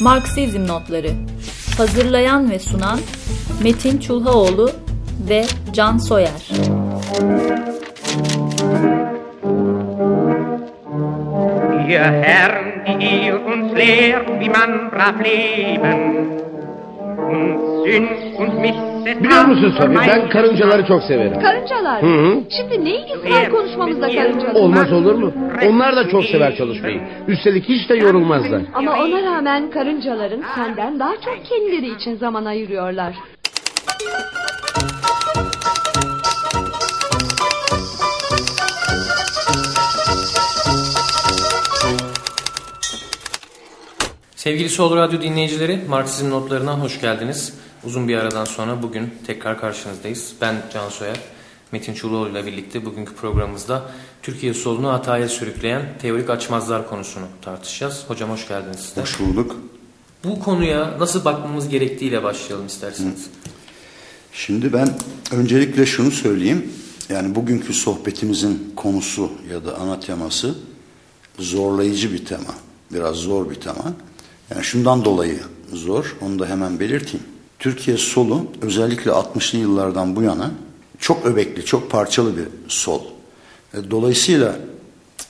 Marksizm Notları. Hazırlayan ve sunan Metin Çulhaoğlu ve Can Soyer. Ihr Herren, die ihr uns lehrt, wie man brav leben. Und Sünd und Missetat Biliyor musun Safi ben karıncaları çok severim. Karıncalar. Hı hı. Şimdi ne ilgisi var konuşmamızda karıncalar? Olmaz olur mu? Onlar da çok sever çalışmayı. Üstelik hiç de yorulmazlar. Ama ona rağmen karıncaların senden daha çok kendileri için zaman ayırıyorlar. Sevgili Sol Radyo dinleyicileri, Marksizm notlarına hoş geldiniz. Uzun bir aradan sonra bugün tekrar karşınızdayız. Ben Can Soyer, Metin Çuluoğlu ile birlikte bugünkü programımızda Türkiye solunu hataya sürükleyen teorik açmazlar konusunu tartışacağız. Hocam hoş geldiniz siz de. Hoş bulduk. Bu konuya nasıl bakmamız gerektiğiyle başlayalım isterseniz. Şimdi ben öncelikle şunu söyleyeyim. Yani bugünkü sohbetimizin konusu ya da ana teması zorlayıcı bir tema. Biraz zor bir tema. Yani şundan dolayı zor, onu da hemen belirteyim. Türkiye solu özellikle 60'lı yıllardan bu yana çok öbekli, çok parçalı bir sol. E, Dolayısıyla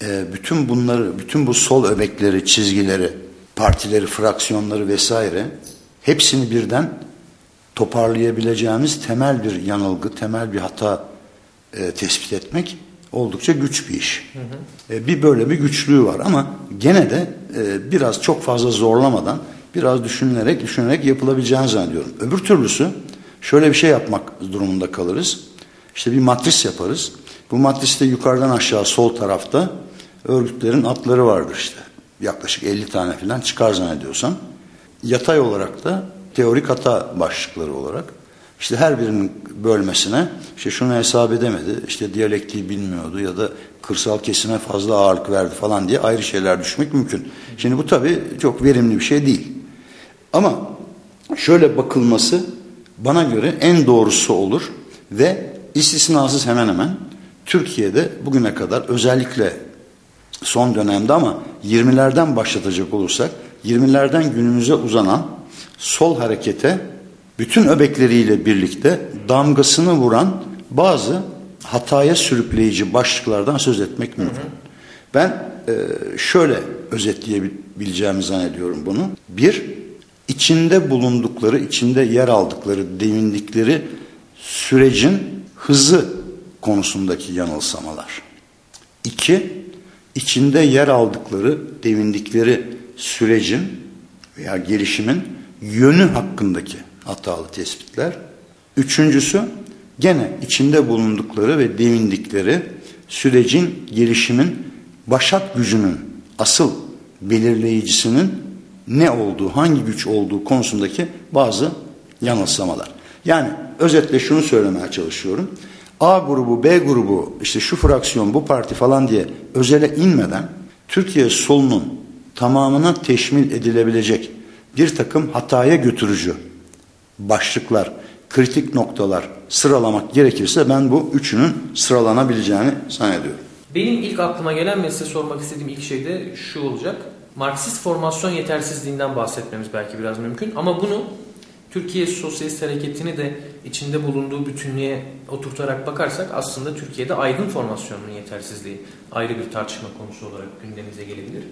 e, bütün bunları, bütün bu sol öbekleri, çizgileri, partileri, fraksiyonları vesaire hepsini birden toparlayabileceğimiz temel bir yanılgı, temel bir hata e, tespit etmek oldukça güç bir iş. E, bir böyle bir güçlüğü var ama gene de e, biraz çok fazla zorlamadan biraz düşünülerek düşünerek yapılabileceğini zannediyorum. Öbür türlüsü şöyle bir şey yapmak durumunda kalırız. İşte bir matris yaparız. Bu matriste yukarıdan aşağı sol tarafta örgütlerin adları vardır işte. Yaklaşık 50 tane falan çıkar zannediyorsam. Yatay olarak da teorik hata başlıkları olarak işte her birinin bölmesine işte şunu hesap edemedi, işte diyalektiği bilmiyordu ya da kırsal kesime fazla ağırlık verdi falan diye ayrı şeyler düşmek mümkün. Şimdi bu tabii çok verimli bir şey değil. Ama şöyle bakılması bana göre en doğrusu olur ve istisnasız hemen hemen Türkiye'de bugüne kadar özellikle son dönemde ama 20'lerden başlatacak olursak 20'lerden günümüze uzanan sol harekete bütün öbekleriyle birlikte damgasını vuran bazı hataya sürükleyici başlıklardan söz etmek mümkün. Ben e, şöyle özetleyebileceğimi zannediyorum bunu. Bir, içinde bulundukları, içinde yer aldıkları, devindikleri sürecin hızı konusundaki yanılsamalar. İki, içinde yer aldıkları, devindikleri sürecin veya gelişimin yönü hakkındaki hatalı tespitler. Üçüncüsü gene içinde bulundukları ve devindikleri sürecin gelişimin başat gücünün asıl belirleyicisinin ne olduğu, hangi güç olduğu konusundaki bazı yanılsamalar. Yani özetle şunu söylemeye çalışıyorum. A grubu, B grubu, işte şu fraksiyon, bu parti falan diye özele inmeden Türkiye solunun tamamına teşmil edilebilecek bir takım hataya götürücü başlıklar, kritik noktalar sıralamak gerekirse ben bu üçünün sıralanabileceğini zannediyorum. Benim ilk aklıma gelen ve size sormak istediğim ilk şey de şu olacak. Marksist formasyon yetersizliğinden bahsetmemiz belki biraz mümkün ama bunu Türkiye Sosyalist Hareketi'ni de içinde bulunduğu bütünlüğe oturtarak bakarsak aslında Türkiye'de aydın formasyonunun yetersizliği ayrı bir tartışma konusu olarak gündemimize gelebilir.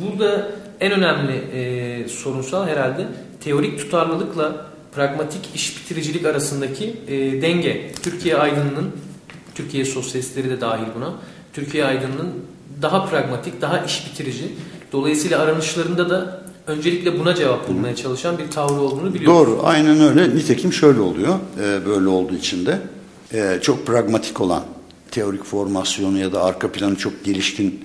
Burada en önemli e, sorunsal herhalde teorik tutarlılıkla pragmatik iş bitiricilik arasındaki e, denge. Türkiye aydınının, Türkiye sosyalistleri de dahil buna, Türkiye aydınının daha pragmatik, daha iş bitirici. Dolayısıyla aranışlarında da öncelikle buna cevap bulmaya çalışan bir tavrı olduğunu biliyoruz. Doğru, aynen öyle. Nitekim şöyle oluyor, e, böyle olduğu için de. E, çok pragmatik olan teorik formasyonu ya da arka planı çok gelişkin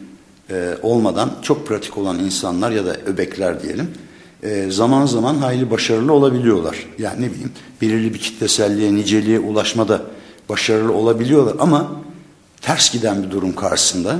e, olmadan çok pratik olan insanlar ya da öbekler diyelim e, zaman zaman hayli başarılı olabiliyorlar. Yani ne bileyim belirli bir kitleselliğe, niceliğe ulaşmada başarılı olabiliyorlar ama ters giden bir durum karşısında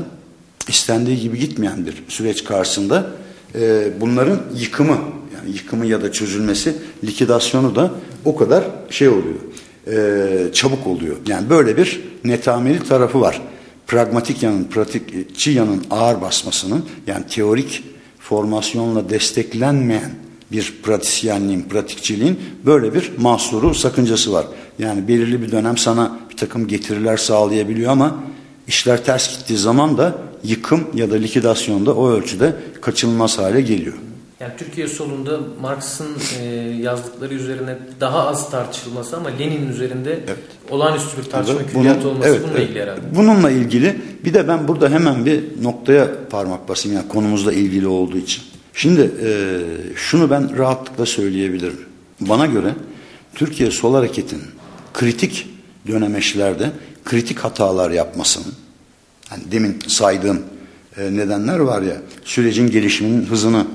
istendiği gibi gitmeyen bir süreç karşısında e, bunların yıkımı yani yıkımı ya da çözülmesi likidasyonu da o kadar şey oluyor e, çabuk oluyor. Yani böyle bir netameli tarafı var. Pragmatik yanın, pratikçi yanın ağır basmasının yani teorik formasyonla desteklenmeyen bir pratisyenliğin, pratikçiliğin böyle bir mahsuru, sakıncası var. Yani belirli bir dönem sana bir takım getiriler sağlayabiliyor ama işler ters gittiği zaman da yıkım ya da likidasyonda o ölçüde kaçınılmaz hale geliyor. Yani Türkiye solunda Marx'ın e, yazdıkları üzerine daha az tartışılması ama Lenin'in üzerinde evet. olağanüstü bir tartışma Bunun- külliyatı olması evet, bununla evet. ilgili herhalde. Bununla ilgili bir de ben burada hemen bir noktaya parmak basayım yani konumuzla ilgili olduğu için. Şimdi e, şunu ben rahatlıkla söyleyebilirim. Bana göre Türkiye Sol Hareket'in kritik dönemeçlerde kritik hatalar yapmasının hani demin saydığım e, nedenler var ya sürecin gelişiminin hızını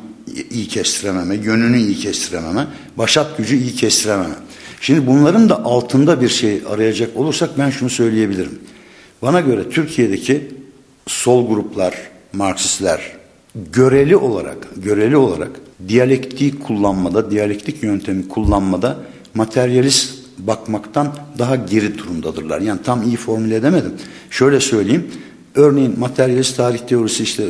iyi kestirememe, yönünü iyi kestirememe, başat gücü iyi kestirememe. Şimdi bunların da altında bir şey arayacak olursak ben şunu söyleyebilirim. Bana göre Türkiye'deki sol gruplar, Marksistler göreli olarak, göreli olarak diyalektiği kullanmada, diyalektik yöntemi kullanmada materyalist bakmaktan daha geri durumdadırlar. Yani tam iyi formüle edemedim. Şöyle söyleyeyim. Örneğin materyalist tarih teorisi işte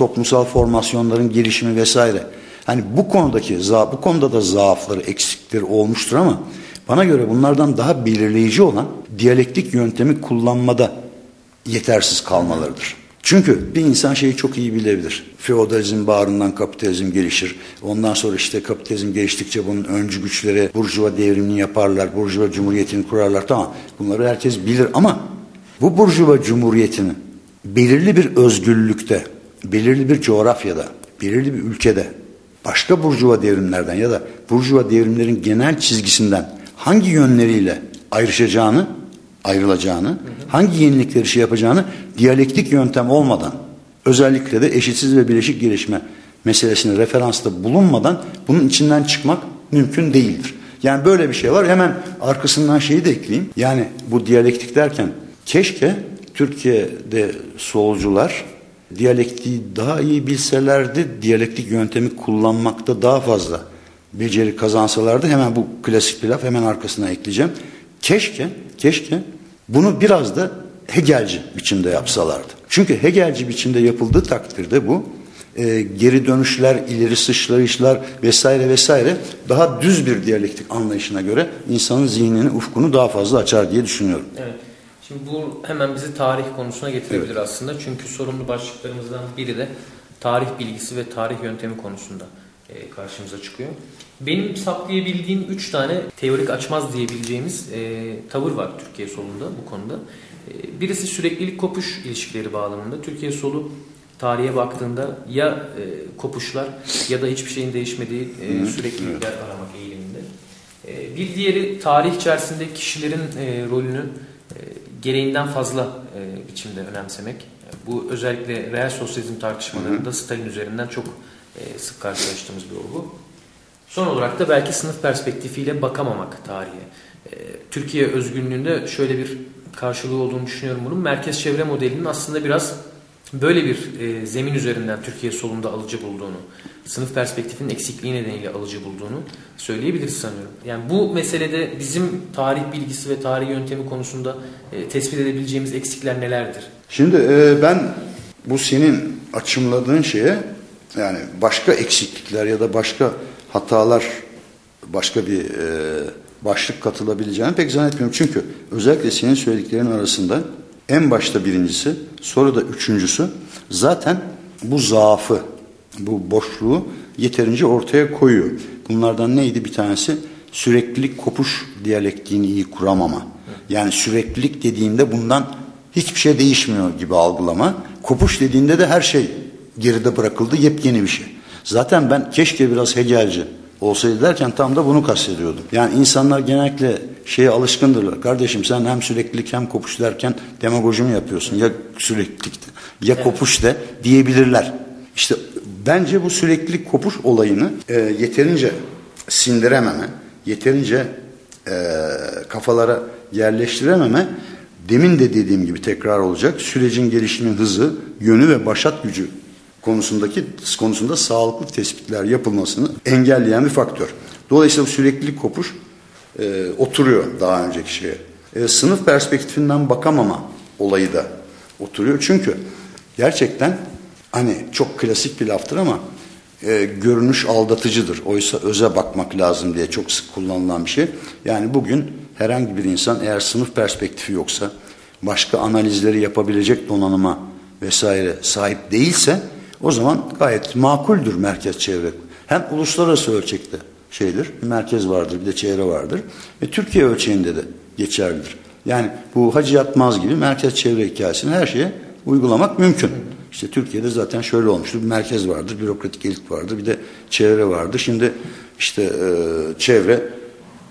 toplumsal formasyonların gelişimi vesaire. Hani bu konudaki bu konuda da zaafları, eksikleri olmuştur ama bana göre bunlardan daha belirleyici olan diyalektik yöntemi kullanmada yetersiz kalmalarıdır. Çünkü bir insan şeyi çok iyi bilebilir. Feodalizm bağrından kapitalizm gelişir. Ondan sonra işte kapitalizm geliştikçe bunun öncü güçleri burjuva devrimini yaparlar. Burjuva cumhuriyetini kurarlar. Tamam bunları herkes bilir ama bu burjuva cumhuriyetini belirli bir özgürlükte, belirli bir coğrafyada, belirli bir ülkede başka burjuva devrimlerden ya da burjuva devrimlerin genel çizgisinden hangi yönleriyle ayrışacağını, ayrılacağını, hangi yenilikleri şey yapacağını diyalektik yöntem olmadan, özellikle de eşitsiz ve bileşik gelişme meselesine referansta bulunmadan bunun içinden çıkmak mümkün değildir. Yani böyle bir şey var. Hemen arkasından şeyi de ekleyeyim. Yani bu diyalektik derken keşke Türkiye'de solcular diyalektiği daha iyi bilselerdi, diyalektik yöntemi kullanmakta daha fazla beceri kazansalardı. Hemen bu klasik bir laf hemen arkasına ekleyeceğim. Keşke, keşke bunu biraz da Hegelci biçimde yapsalardı. Çünkü Hegelci biçimde yapıldığı takdirde bu e, geri dönüşler, ileri sıçrayışlar vesaire vesaire daha düz bir diyalektik anlayışına göre insanın zihnini, ufkunu daha fazla açar diye düşünüyorum. Evet. Şimdi bu hemen bizi tarih konusuna getirebilir aslında. Çünkü sorumlu başlıklarımızdan biri de tarih bilgisi ve tarih yöntemi konusunda e, karşımıza çıkıyor. Benim saptayabildiğim üç tane teorik açmaz diyebileceğimiz e, tavır var Türkiye solunda bu konuda. E, birisi süreklilik kopuş ilişkileri bağlamında. Türkiye solu tarihe baktığında ya e, kopuşlar ya da hiçbir şeyin değişmediği e, süreklilikler aramak eğiliminde. E, bir diğeri tarih içerisinde kişilerin e, rolünü gereğinden fazla e, biçimde önemsemek. Bu özellikle reel sosyalizm tartışmalarında Stalin üzerinden çok e, sık karşılaştığımız bir olgu. Son olarak da belki sınıf perspektifiyle bakamamak tarihe. E, Türkiye özgünlüğünde şöyle bir karşılığı olduğunu düşünüyorum bunun. Merkez çevre modelinin aslında biraz böyle bir e, zemin üzerinden Türkiye solunda alıcı bulduğunu, sınıf perspektifinin eksikliği nedeniyle alıcı bulduğunu söyleyebiliriz sanıyorum. Yani bu meselede bizim tarih bilgisi ve tarih yöntemi konusunda e, tespit edebileceğimiz eksikler nelerdir? Şimdi e, ben bu senin açımladığın şeye yani başka eksiklikler ya da başka hatalar başka bir e, başlık katılabileceğini pek zannetmiyorum. Çünkü özellikle senin söylediklerin arasında en başta birincisi sonra da üçüncüsü zaten bu zaafı bu boşluğu yeterince ortaya koyuyor. Bunlardan neydi bir tanesi? Süreklilik kopuş diyalektiğini iyi kuramama. Yani süreklilik dediğimde bundan hiçbir şey değişmiyor gibi algılama. Kopuş dediğinde de her şey geride bırakıldı yepyeni bir şey. Zaten ben keşke biraz Hegelci olsaydı derken tam da bunu kastediyordum. Yani insanlar genellikle şeye alışkındırlar. Kardeşim sen hem süreklilik hem kopuş derken demagoji mi yapıyorsun? Ya süreklilik de, ya kopuş de diyebilirler. İşte bence bu süreklilik kopuş olayını e, yeterince sindirememe, yeterince e, kafalara yerleştirememe demin de dediğim gibi tekrar olacak. Sürecin gelişimin hızı, yönü ve başat gücü konusundaki konusunda sağlıklı tespitler yapılmasını engelleyen bir faktör. Dolayısıyla bu süreklilik kopuş e, oturuyor daha önceki şeye. E, sınıf perspektifinden bakamama olayı da oturuyor. Çünkü gerçekten hani çok klasik bir laftır ama e, görünüş aldatıcıdır. Oysa öze bakmak lazım diye çok sık kullanılan bir şey. Yani bugün herhangi bir insan eğer sınıf perspektifi yoksa, başka analizleri yapabilecek donanıma vesaire sahip değilse o zaman gayet makuldür merkez çevre. Hem uluslararası ölçekte şeydir, merkez vardır bir de çevre vardır. Ve Türkiye ölçeğinde de geçerlidir. Yani bu Hacı Yatmaz gibi merkez çevre hikayesini her şeye uygulamak mümkün. İşte Türkiye'de zaten şöyle olmuştur. Bir merkez vardır, bürokratik elit vardır, bir de çevre vardır. Şimdi işte e, çevre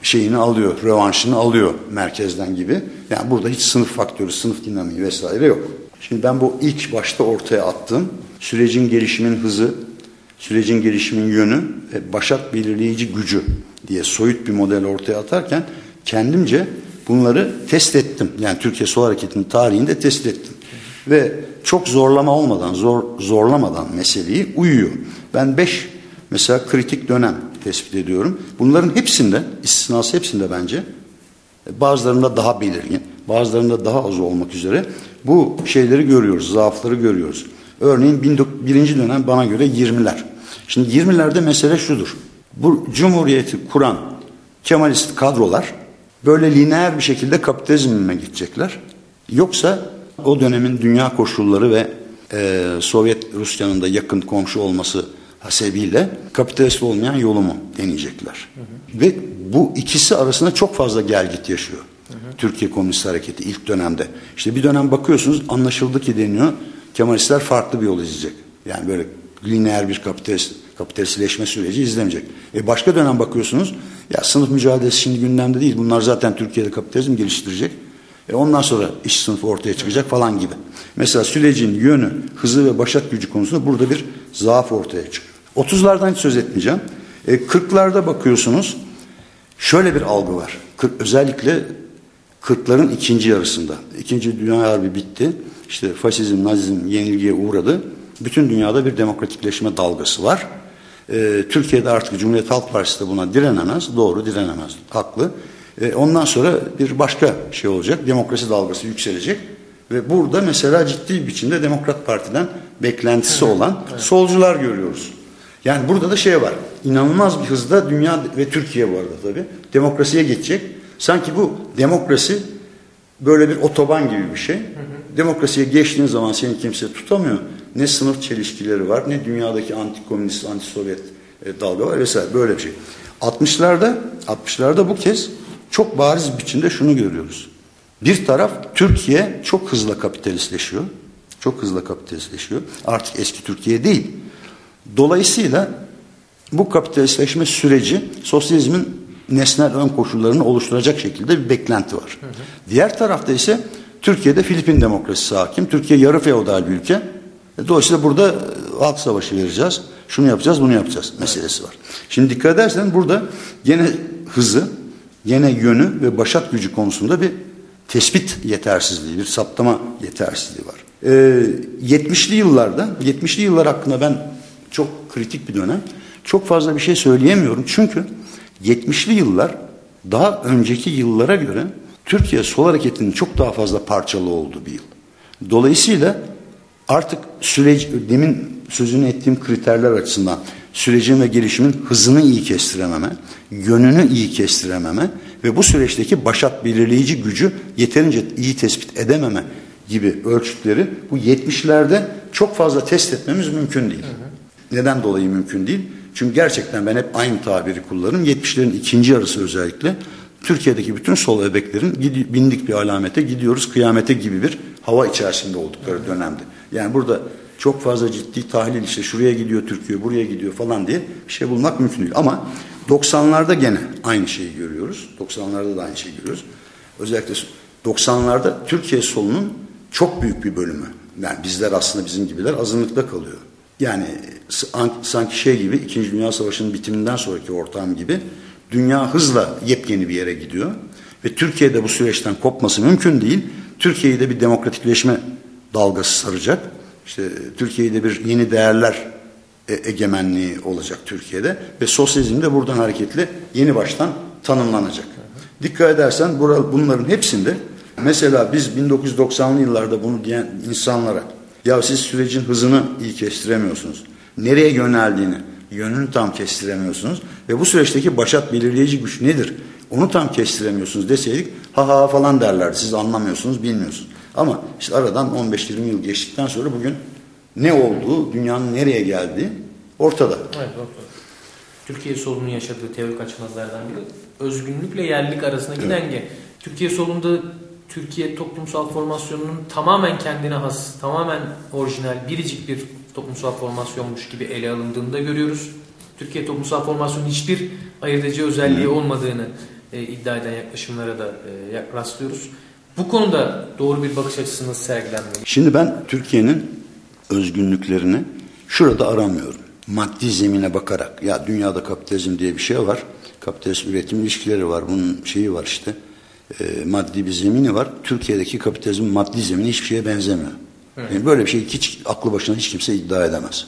şeyini alıyor, revanşını alıyor merkezden gibi. Yani burada hiç sınıf faktörü, sınıf dinamiği vesaire yok. Şimdi ben bu ilk başta ortaya attığım sürecin gelişimin hızı, sürecin gelişimin yönü ve başat belirleyici gücü diye soyut bir model ortaya atarken kendimce bunları test ettim. Yani Türkiye Sol Hareketi'nin tarihinde test ettim. Ve çok zorlama olmadan, zor, zorlamadan meseleyi uyuyor. Ben beş mesela kritik dönem tespit ediyorum. Bunların hepsinde, istisnası hepsinde bence bazılarında daha belirgin, bazılarında daha az olmak üzere bu şeyleri görüyoruz, zaafları görüyoruz. Örneğin birinci dönem bana göre 20'ler. Şimdi 20'lerde mesele şudur. Bu cumhuriyeti kuran Kemalist kadrolar böyle lineer bir şekilde kapitalizme gidecekler. Yoksa o dönemin dünya koşulları ve e, Sovyet Rusya'nın da yakın komşu olması hasebiyle kapitalist olmayan yolumu deneyecekler. Hı hı. Ve bu ikisi arasında çok fazla gel git yaşıyor. Hı hı. Türkiye Komünist Hareketi ilk dönemde. İşte bir dönem bakıyorsunuz anlaşıldı ki deniyor Kemalistler farklı bir yol izleyecek. Yani böyle lineer bir kapitalist, kapitalistleşme süreci izlemeyecek. E başka dönem bakıyorsunuz ya sınıf mücadelesi şimdi gündemde değil. Bunlar zaten Türkiye'de kapitalizm geliştirecek. E ondan sonra iş sınıfı ortaya çıkacak falan gibi. Mesela sürecin yönü, hızı ve başat gücü konusunda burada bir zaaf ortaya çıkıyor. 30'lardan hiç söz etmeyeceğim. E, 40'larda bakıyorsunuz şöyle bir algı var. 40, özellikle 40'ların ikinci yarısında. İkinci Dünya Harbi bitti. İşte faşizm, nazizm yenilgiye uğradı. Bütün dünyada bir demokratikleşme dalgası var. Ee, Türkiye'de artık Cumhuriyet Halk Partisi de buna direnemez. Doğru direnemez. Haklı. Ee, ondan sonra bir başka şey olacak. Demokrasi dalgası yükselecek. Ve burada mesela ciddi biçimde Demokrat Parti'den beklentisi olan solcular görüyoruz. Yani burada da şey var. İnanılmaz bir hızda dünya ve Türkiye bu arada tabii demokrasiye geçecek. Sanki bu demokrasi böyle bir otoban gibi bir şey. Hı hı. Demokrasiye geçtiğin zaman seni kimse tutamıyor. Ne sınıf çelişkileri var ne dünyadaki anti-komünist, anti-sovyet e, dalga var vesaire böyle bir şey. 60'larda 60'larda bu kez çok bariz biçimde şunu görüyoruz. Bir taraf Türkiye çok hızlı kapitalistleşiyor. Çok hızlı kapitalistleşiyor. Artık eski Türkiye değil. Dolayısıyla bu kapitalistleşme süreci sosyalizmin nesnel ön koşullarını oluşturacak şekilde bir beklenti var. Hı hı. Diğer tarafta ise Türkiye'de Filipin demokrasisi hakim. Türkiye yarı feodal bir ülke. E, dolayısıyla burada e, halk savaşı vereceğiz. Şunu yapacağız, bunu yapacağız meselesi var. Şimdi dikkat edersen burada gene hızı, gene yönü ve başat gücü konusunda bir tespit yetersizliği, bir saptama yetersizliği var. Ee, 70'li yıllarda, 70'li yıllar hakkında ben çok kritik bir dönem. Çok fazla bir şey söyleyemiyorum. Çünkü 70'li yıllar daha önceki yıllara göre Türkiye sol hareketinin çok daha fazla parçalı olduğu bir yıl. Dolayısıyla artık süreç demin sözünü ettiğim kriterler açısından sürecin ve gelişimin hızını iyi kestirememe, yönünü iyi kestirememe ve bu süreçteki başat belirleyici gücü yeterince iyi tespit edememe gibi ölçütleri bu 70'lerde çok fazla test etmemiz mümkün değil. Hı hı. Neden dolayı mümkün değil? Çünkü gerçekten ben hep aynı tabiri kullanırım. 70'lerin ikinci yarısı özellikle Türkiye'deki bütün sol ebeklerin bindik bir alamete gidiyoruz kıyamete gibi bir hava içerisinde oldukları dönemde. Yani burada çok fazla ciddi tahlil işte şuraya gidiyor Türkiye buraya gidiyor falan diye bir şey bulmak mümkün değil. Ama 90'larda gene aynı şeyi görüyoruz. 90'larda da aynı şeyi görüyoruz. Özellikle 90'larda Türkiye solunun çok büyük bir bölümü. Yani bizler aslında bizim gibiler azınlıkta kalıyor. Yani sanki şey gibi İkinci Dünya Savaşı'nın bitiminden sonraki ortam gibi dünya hızla yepyeni bir yere gidiyor. Ve Türkiye'de bu süreçten kopması mümkün değil. Türkiye'yi de bir demokratikleşme dalgası saracak. İşte Türkiye'de bir yeni değerler e, egemenliği olacak Türkiye'de ve sosyalizm de buradan hareketle yeni baştan tanımlanacak. Dikkat edersen bunların hepsinde mesela biz 1990'lı yıllarda bunu diyen insanlara ya siz sürecin hızını iyi kestiremiyorsunuz. Nereye yöneldiğini, Yönünü tam kestiremiyorsunuz. Ve bu süreçteki başat belirleyici güç nedir? Onu tam kestiremiyorsunuz deseydik ha ha falan derlerdi. Siz anlamıyorsunuz, bilmiyorsunuz. Ama işte aradan 15-20 yıl geçtikten sonra bugün ne olduğu, dünyanın nereye geldiği ortada. Evet, doktor. Türkiye solunun yaşadığı teorik açmazlardan biri özgünlükle yerlilik arasındaki Evet. denge. Türkiye solunda Türkiye toplumsal formasyonunun tamamen kendine has, tamamen orijinal, biricik bir toplumsal formasyonmuş gibi ele alındığını da görüyoruz. Türkiye toplumsal formasyonun hiçbir ayırt edici özelliği olmadığını e, iddia eden yaklaşımlara da e, rastlıyoruz. Bu konuda doğru bir bakış açısı nasıl sergilenmeli? Şimdi ben Türkiye'nin özgünlüklerini şurada aramıyorum. Maddi zemine bakarak ya dünyada kapitalizm diye bir şey var. Kapitalist üretim ilişkileri var. Bunun şeyi var işte. e, maddi bir zemini var. Türkiye'deki kapitalizm maddi zemini hiçbir şeye benzemiyor. Yani böyle bir şey hiç aklı başına hiç kimse iddia edemez.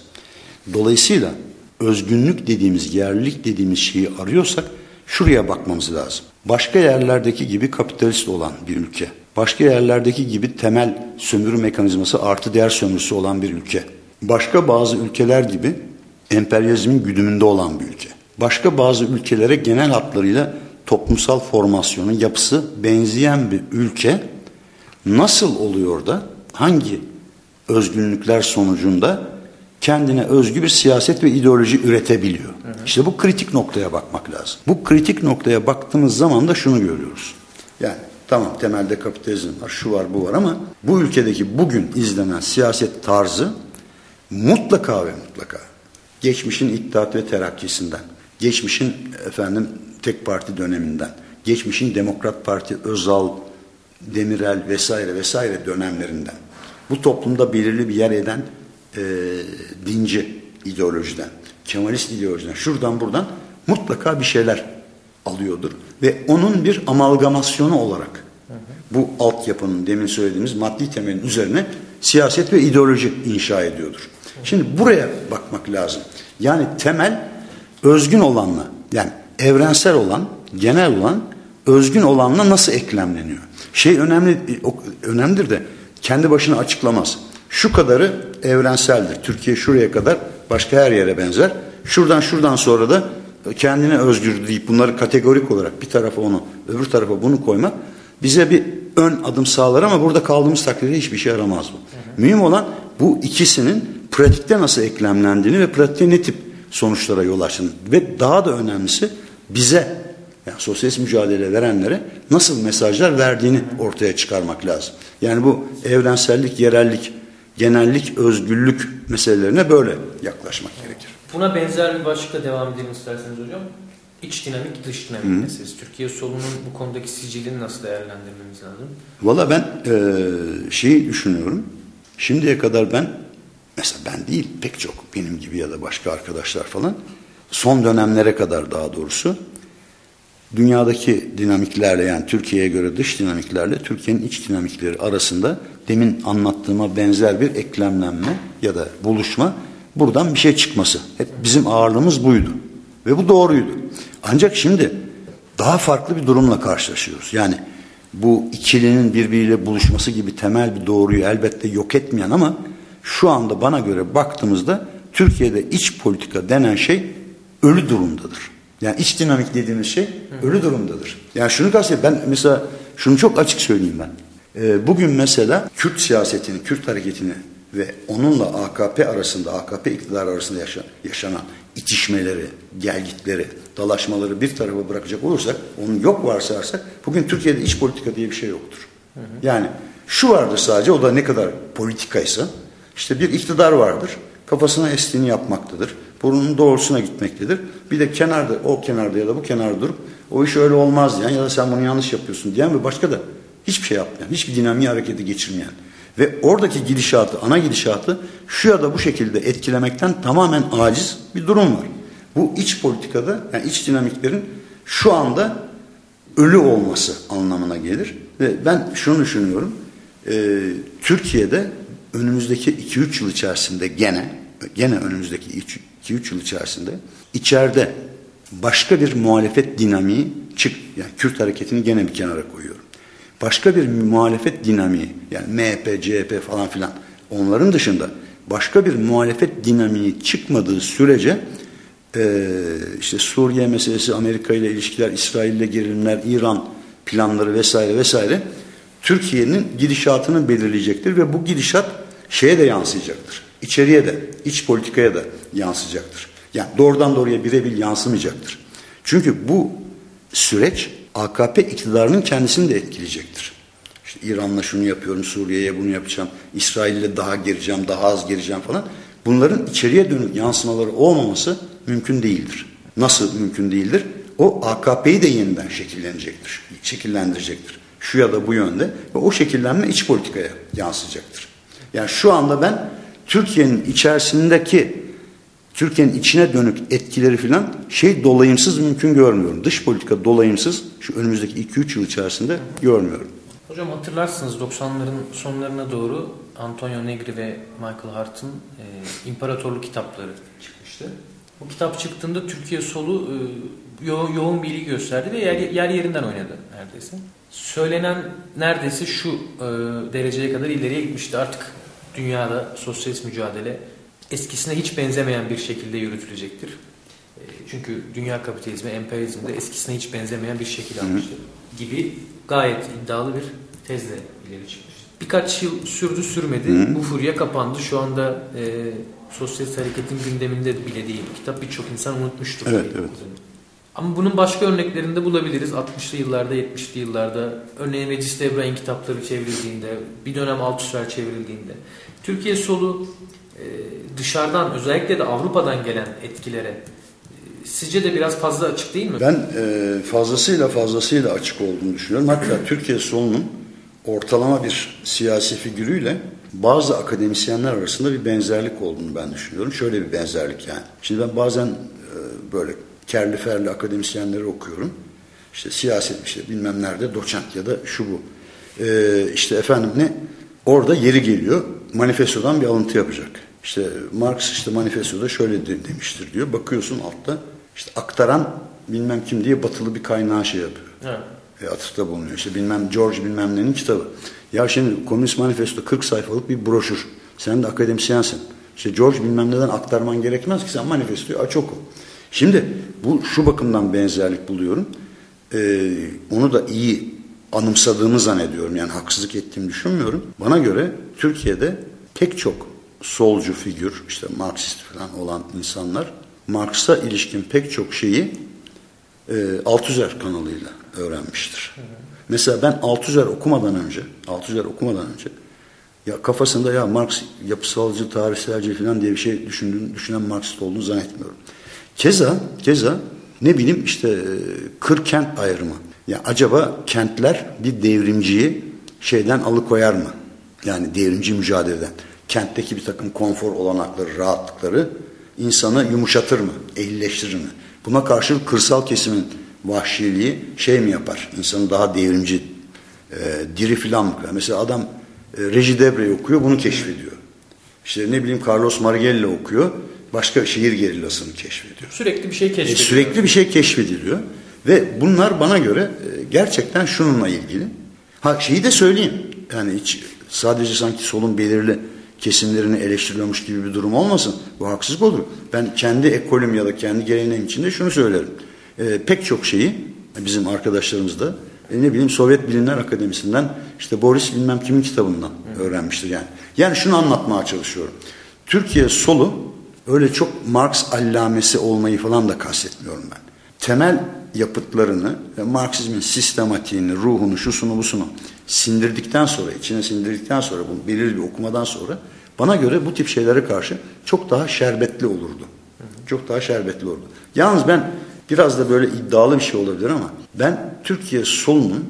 Dolayısıyla özgünlük dediğimiz, yerlilik dediğimiz şeyi arıyorsak şuraya bakmamız lazım. Başka yerlerdeki gibi kapitalist olan bir ülke, başka yerlerdeki gibi temel sömürü mekanizması artı değer sömürüsü olan bir ülke, başka bazı ülkeler gibi emperyalizmin güdümünde olan bir ülke, başka bazı ülkelere genel hatlarıyla toplumsal formasyonun yapısı benzeyen bir ülke nasıl oluyor da hangi özgünlükler sonucunda kendine özgü bir siyaset ve ideoloji üretebiliyor. İşte bu kritik noktaya bakmak lazım. Bu kritik noktaya baktığımız zaman da şunu görüyoruz. Yani tamam temelde kapitalizm var, şu var, bu var ama bu ülkedeki bugün izlenen siyaset tarzı mutlaka ve mutlaka geçmişin İttihat ve Terakkisi'nden, geçmişin efendim tek parti döneminden, geçmişin Demokrat Parti, Özal, Demirel vesaire vesaire dönemlerinden bu toplumda belirli bir yer eden e, dinci ideolojiden, Kemalist ideolojiden, şuradan buradan mutlaka bir şeyler alıyordur. Ve onun bir amalgamasyonu olarak bu altyapının demin söylediğimiz maddi temelin üzerine siyaset ve ideoloji inşa ediyordur. Şimdi buraya bakmak lazım. Yani temel özgün olanla yani evrensel olan, genel olan özgün olanla nasıl eklemleniyor? Şey önemli önemlidir de kendi başına açıklamaz. Şu kadarı evrenseldir. Türkiye şuraya kadar başka her yere benzer. Şuradan şuradan sonra da kendine özgür deyip bunları kategorik olarak bir tarafa onu öbür tarafa bunu koymak bize bir ön adım sağlar ama burada kaldığımız takdirde hiçbir şey yaramaz bu. Mühim olan bu ikisinin pratikte nasıl eklemlendiğini ve pratikte ne tip sonuçlara yol açtığını ve daha da önemlisi bize yani sosyalist mücadele verenlere nasıl mesajlar verdiğini ortaya çıkarmak lazım. Yani bu evrensellik, yerellik, genellik, özgürlük meselelerine böyle yaklaşmak gerekir. Buna benzer bir başlıkla devam edelim isterseniz hocam. İç dinamik, dış dinamik meselesi. Türkiye solunun bu konudaki sicilini nasıl değerlendirmemiz lazım? Valla ben eee şeyi düşünüyorum. Şimdiye kadar ben mesela ben değil pek çok benim gibi ya da başka arkadaşlar falan son dönemlere kadar daha doğrusu dünyadaki dinamiklerle yani Türkiye'ye göre dış dinamiklerle Türkiye'nin iç dinamikleri arasında demin anlattığıma benzer bir eklemlenme ya da buluşma buradan bir şey çıkması. Hep bizim ağırlığımız buydu. Ve bu doğruydu. Ancak şimdi daha farklı bir durumla karşılaşıyoruz. Yani bu ikilinin birbiriyle buluşması gibi temel bir doğruyu elbette yok etmeyen ama şu anda bana göre baktığımızda Türkiye'de iç politika denen şey ölü durumdadır. Yani iç dinamik dediğimiz şey ölü durumdadır. Yani şunu kastediyorum ben mesela şunu çok açık söyleyeyim ben. Ee, bugün mesela Kürt siyasetini, Kürt hareketini ve onunla AKP arasında, AKP iktidarı arasında yaşa- yaşanan itişmeleri, gelgitleri, dalaşmaları bir tarafa bırakacak olursak, onu yok varsayarsak bugün Türkiye'de iç politika diye bir şey yoktur. Yani şu vardır sadece o da ne kadar politikaysa işte bir iktidar vardır. Kafasına estiğini yapmaktadır. Burnunun doğrusuna gitmektedir. Bir de kenarda o kenarda ya da bu kenarda durup o iş öyle olmaz diyen ya da sen bunu yanlış yapıyorsun diyen ve başka da hiçbir şey yapmayan, hiçbir dinamiği hareketi geçirmeyen ve oradaki gidişatı, ana gidişatı şu ya da bu şekilde etkilemekten tamamen aciz bir durum var. Bu iç politikada yani iç dinamiklerin şu anda ölü olması anlamına gelir. Ve ben şunu düşünüyorum. e, Türkiye'de önümüzdeki 2-3 yıl içerisinde gene gene önümüzdeki 2-3 yıl içerisinde içeride başka bir muhalefet dinamiği çık yani Kürt hareketini gene bir kenara koyuyorum. Başka bir muhalefet dinamiği yani MHP, CHP falan filan onların dışında başka bir muhalefet dinamiği çıkmadığı sürece e, işte Suriye meselesi, Amerika ile ilişkiler, İsrail ile gerilimler, İran planları vesaire vesaire Türkiye'nin gidişatını belirleyecektir ve bu gidişat şeye de yansıyacaktır. İçeriye de, iç politikaya da yansıyacaktır. Yani doğrudan doğruya birebir yansımayacaktır. Çünkü bu süreç AKP iktidarının kendisini de etkileyecektir. İşte İran'la şunu yapıyorum, Suriye'ye bunu yapacağım, İsrail'le daha gireceğim, daha az gireceğim falan. Bunların içeriye dönük yansımaları olmaması mümkün değildir. Nasıl mümkün değildir? O AKP'yi de yeniden şekillenecektir, şekillendirecektir. Şu ya da bu yönde ve o şekillenme iç politikaya yansıyacaktır. Yani şu anda ben Türkiye'nin içerisindeki Türkiye'nin içine dönük etkileri filan şey dolayımsız mümkün görmüyorum. Dış politika dolayımsız şu önümüzdeki 2-3 yıl içerisinde görmüyorum. Hocam hatırlarsınız 90'ların sonlarına doğru Antonio Negri ve Michael Hart'ın e, İmparatorluk kitapları çıkmıştı. Bu kitap çıktığında Türkiye solu e, yo yoğun bir ilgi gösterdi ve yer, yer yerinden oynadı neredeyse. Söylenen neredeyse şu e, dereceye kadar ileriye gitmişti. Artık dünyada sosyalist mücadele eskisine hiç benzemeyen bir şekilde yürütülecektir. E, çünkü dünya kapitalizmi, emperyalizmde eskisine hiç benzemeyen bir şekil almıştır gibi gayet iddialı bir tezle ileri çıkmış. Birkaç yıl sürdü sürmedi. Hı. Bu furya kapandı. Şu anda e, sosyalist hareketin gündeminde bile değil. Kitap birçok insan unutmuştur. Evet, evet. Ama bunun başka örneklerinde bulabiliriz. 60'lı yıllarda, 70'li yıllarda örneğin Meclis İbrahim kitapları çevrildiğinde, bir dönem Althusser çevrildiğinde. Türkiye solu e, dışarıdan özellikle de Avrupa'dan gelen etkilere e, sizce de biraz fazla açık değil mi? Ben e, fazlasıyla fazlasıyla açık olduğunu düşünüyorum. Hatta Türkiye solunun ortalama bir siyasi figürüyle bazı akademisyenler arasında bir benzerlik olduğunu ben düşünüyorum. Şöyle bir benzerlik yani. Şimdi ben bazen böyle kerli ferli akademisyenleri okuyorum. İşte siyaset işte bilmem nerede doçent ya da şu bu. Ee, işte efendim ne? Orada yeri geliyor manifestodan bir alıntı yapacak. İşte Marx işte manifestoda şöyle de, demiştir diyor. Bakıyorsun altta işte aktaran bilmem kim diye batılı bir kaynağı şey yapıyor. Evet. E, atıfta bulunuyor. İşte bilmem George bilmem nenin kitabı. Ya şimdi Komünist Manifesto 40 sayfalık bir broşür. Sen de akademisyensin. İşte George bilmem neden aktarman gerekmez ki sen manifestoyu aç oku. Şimdi bu şu bakımdan benzerlik buluyorum. Ee, onu da iyi anımsadığımı zannediyorum. Yani haksızlık ettiğimi düşünmüyorum. Bana göre Türkiye'de pek çok solcu figür, işte Marksist falan olan insanlar Marx'a ilişkin pek çok şeyi e, Althusser kanalıyla öğrenmiştir. Hı hı. Mesela ben Althusser okumadan önce, Althusser okumadan önce ya kafasında ya Marx yapısalcı, tarihselci falan diye bir şey düşündüğün, düşünen Marksist olduğunu zannetmiyorum. Keza, keza ne bileyim işte e, kır kent ayrımı. Ya acaba kentler bir devrimciyi şeyden alıkoyar mı? Yani devrimci mücadeleden. Kentteki bir takım konfor olanakları, rahatlıkları insanı yumuşatır mı, ehlileştirir mi? Buna karşı kırsal kesimin vahşiliği şey mi yapar? İnsanı daha devrimci, e, diri filan mı? Mesela adam e, Reji Debre'yi okuyor, bunu keşfediyor. İşte ne bileyim Carlos Marighella okuyor, başka şehir gerillasını keşfediyor. Sürekli bir şey keşfediliyor. E, sürekli bir şey keşfediliyor. Ve bunlar bana göre e, gerçekten şununla ilgili. Ha şeyi de söyleyeyim. Yani hiç sadece sanki solun belirli kesimlerini eleştiriyormuş gibi bir durum olmasın. Bu haksızlık olur. Ben kendi ekolüm ya da kendi geleneğim içinde şunu söylerim. E, pek çok şeyi bizim arkadaşlarımız da e, ne bileyim Sovyet Bilimler Akademisi'nden işte Boris bilmem kimin kitabından öğrenmiştir yani. Yani şunu anlatmaya çalışıyorum. Türkiye solu öyle çok Marx allamesi olmayı falan da kastetmiyorum ben. Temel yapıtlarını, Marksizmin sistematiğini, ruhunu, şusunu busunu sindirdikten sonra, içine sindirdikten sonra, bunu belirli bir okumadan sonra bana göre bu tip şeylere karşı çok daha şerbetli olurdu. Çok daha şerbetli olurdu. Yalnız ben biraz da böyle iddialı bir şey olabilir ama ben Türkiye solunun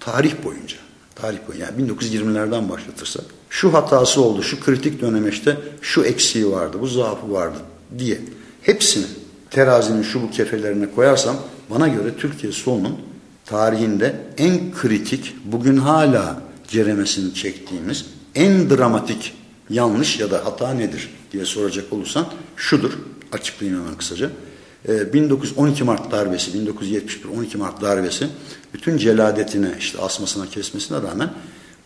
tarih boyunca, tarih boyunca yani 1920'lerden başlatırsak şu hatası oldu, şu kritik dönemeçte şu eksiği vardı, bu zaafı vardı diye hepsini terazinin şu bu kefelerine koyarsam bana göre Türkiye solunun tarihinde en kritik, bugün hala ceremesini çektiğimiz en dramatik yanlış ya da hata nedir diye soracak olursan şudur, açıklayayım hemen kısaca. 1912 ee, Mart darbesi, 1971 12 Mart darbesi bütün celadetine, işte asmasına, kesmesine rağmen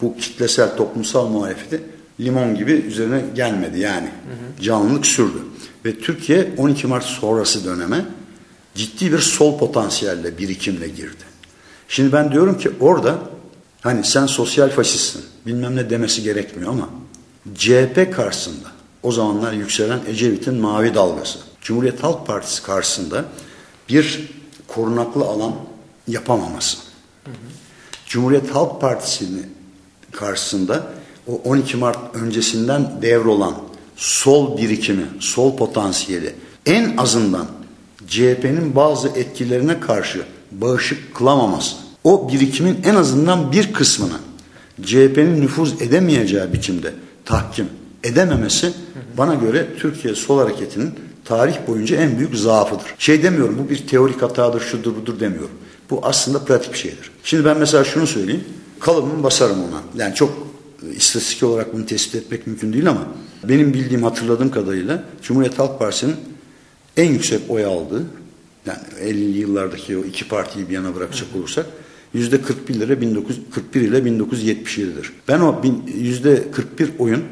bu kitlesel toplumsal muhalefeti limon gibi üzerine gelmedi yani. Hı hı. Canlılık sürdü. Ve Türkiye 12 Mart sonrası döneme ciddi bir sol potansiyelle, birikimle girdi. Şimdi ben diyorum ki orada hani sen sosyal faşistsin bilmem ne demesi gerekmiyor ama CHP karşısında o zamanlar yükselen Ecevit'in mavi dalgası, Cumhuriyet Halk Partisi karşısında bir korunaklı alan yapamaması. Cumhuriyet Halk Partisi'ni karşısında o 12 Mart öncesinden devrolan sol birikimi, sol potansiyeli en azından CHP'nin bazı etkilerine karşı bağışık kılamaması, o birikimin en azından bir kısmını CHP'nin nüfuz edemeyeceği biçimde tahkim edememesi bana göre Türkiye Sol Hareketi'nin tarih boyunca en büyük zaafıdır. Şey demiyorum bu bir teorik hatadır şudur budur demiyorum. Bu aslında pratik bir şeydir. Şimdi ben mesela şunu söyleyeyim. Kalıbımı basarım ona. Yani çok e, istatistik olarak bunu tespit etmek mümkün değil ama benim bildiğim hatırladığım kadarıyla Cumhuriyet Halk Partisi'nin en yüksek oy aldığı yani 50'li yıllardaki o iki partiyi bir yana bırakacak olursak yüzde 41 ile 1941 ile 1977'dir. Ben o yüzde 41 oyun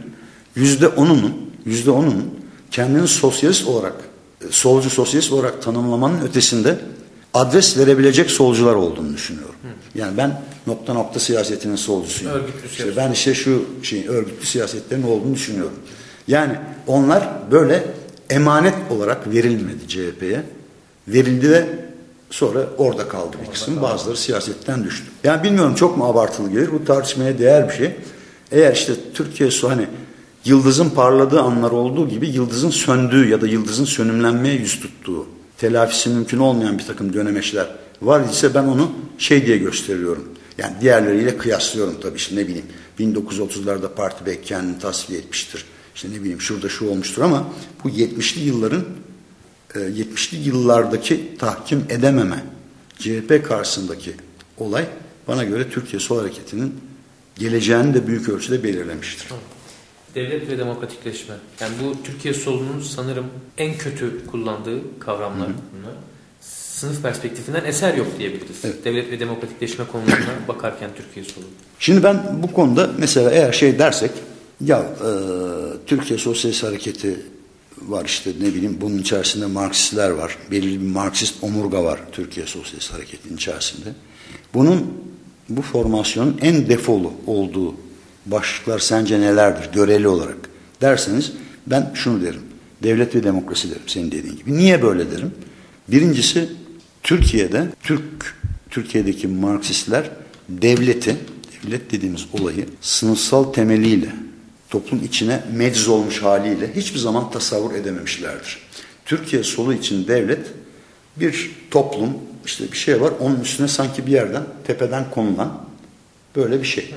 yüzde 10'unun yüzde 10'unun kendini sosyalist olarak e, solcu sosyalist olarak tanımlamanın ötesinde adres verebilecek solcular olduğunu düşünüyorum. Yani ben nokta nokta siyasetinin solcusuyum. Örgütlü işte ben işte şu şey örgütlü siyasetlerin olduğunu düşünüyorum. Yani onlar böyle emanet olarak verilmedi CHP'ye. Verildi ve sonra orada kaldı bir kısım. Bazıları siyasetten düştü. Yani bilmiyorum çok mu abartılı gelir. Bu tartışmaya değer bir şey. Eğer işte Türkiye su hani yıldızın parladığı anlar olduğu gibi yıldızın söndüğü ya da yıldızın sönümlenmeye yüz tuttuğu telafisi mümkün olmayan bir takım dönemeçler var ise ben onu şey diye gösteriyorum. Yani diğerleriyle kıyaslıyorum tabii işte ne bileyim 1930'larda Parti Bey kendini tasfiye etmiştir. İşte ne bileyim şurada şu olmuştur ama bu 70'li yılların 70'li e, yıllardaki tahkim edememe CHP karşısındaki olay bana göre Türkiye Sol Hareketi'nin geleceğini de büyük ölçüde belirlemiştir. Devlet ve demokratikleşme. Yani bu Türkiye solunun sanırım en kötü kullandığı kavramlar Hı-hı. bunlar. Sınıf perspektifinden eser yok diyebiliriz. Evet. Devlet ve demokratikleşme konularına bakarken Türkiye solu. Şimdi ben bu konuda mesela eğer şey dersek ya e, Türkiye Sosyalist Hareketi var işte ne bileyim bunun içerisinde Marksistler var. Belirli bir Marksist omurga var Türkiye Sosyalist Hareketi'nin içerisinde. Bunun bu formasyonun en defolu olduğu başlıklar sence nelerdir göreli olarak derseniz ben şunu derim. Devlet ve demokrasi derim senin dediğin gibi. Niye böyle derim? Birincisi Türkiye'de Türk Türkiye'deki Marksistler devleti devlet dediğimiz olayı sınıfsal temeliyle toplum içine mecz olmuş haliyle hiçbir zaman tasavvur edememişlerdir. Türkiye solu için devlet bir toplum işte bir şey var onun üstüne sanki bir yerden tepeden konulan böyle bir şey.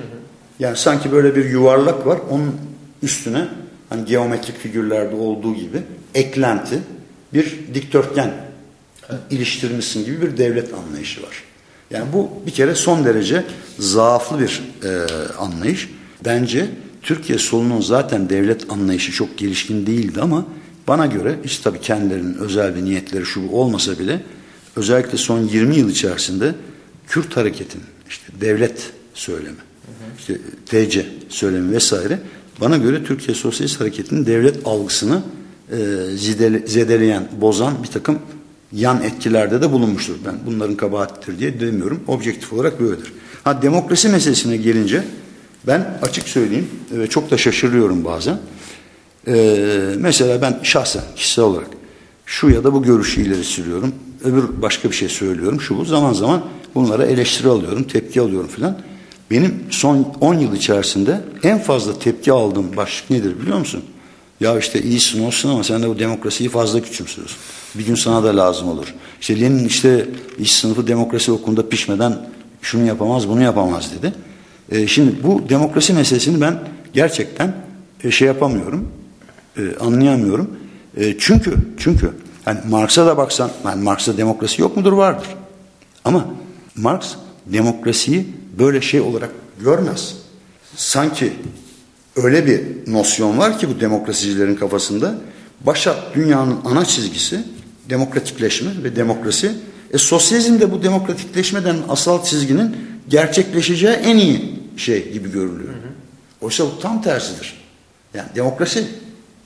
Yani sanki böyle bir yuvarlak var onun üstüne hani geometrik figürlerde olduğu gibi eklenti bir dikdörtgen iliştirmişsin gibi bir devlet anlayışı var. Yani bu bir kere son derece zaaflı bir e, anlayış. Bence Türkiye solunun zaten devlet anlayışı çok gelişkin değildi ama bana göre hiç tabii kendilerinin özel bir niyetleri şu olmasa bile özellikle son 20 yıl içerisinde Kürt hareketin işte devlet söylemi, işte TC söylemi vesaire bana göre Türkiye Sosyalist Hareketi'nin devlet algısını e, zedeleyen, bozan bir takım yan etkilerde de bulunmuştur. Ben bunların kabahatidir diye demiyorum. Objektif olarak böyledir. Ha demokrasi meselesine gelince ben açık söyleyeyim ve çok da şaşırıyorum bazen. Ee, mesela ben şahsen kişisel olarak şu ya da bu görüşü ileri sürüyorum. Öbür başka bir şey söylüyorum. Şu bu zaman zaman bunlara eleştiri alıyorum, tepki alıyorum filan. Benim son 10 yıl içerisinde en fazla tepki aldığım başlık nedir biliyor musun? Ya işte iyisin olsun ama sen de bu demokrasiyi fazla küçümsüyorsun. Bir gün sana da lazım olur. İşte Lenin işte iş sınıfı demokrasi okulunda pişmeden şunu yapamaz bunu yapamaz dedi. E, şimdi bu demokrasi meselesini ben gerçekten e, şey yapamıyorum, e, anlayamıyorum. E, çünkü çünkü yani Marx'a da baksan, yani Marx'ta demokrasi yok mudur? Vardır. Ama Marx demokrasiyi böyle şey olarak görmez. Sanki öyle bir nosyon var ki bu demokrasicilerin kafasında. Başa dünyanın ana çizgisi demokratikleşme ve demokrasi. E sosyalizm de bu demokratikleşmeden asal çizginin gerçekleşeceği en iyi şey gibi görülüyor. Oysa bu tam tersidir. Yani demokrasi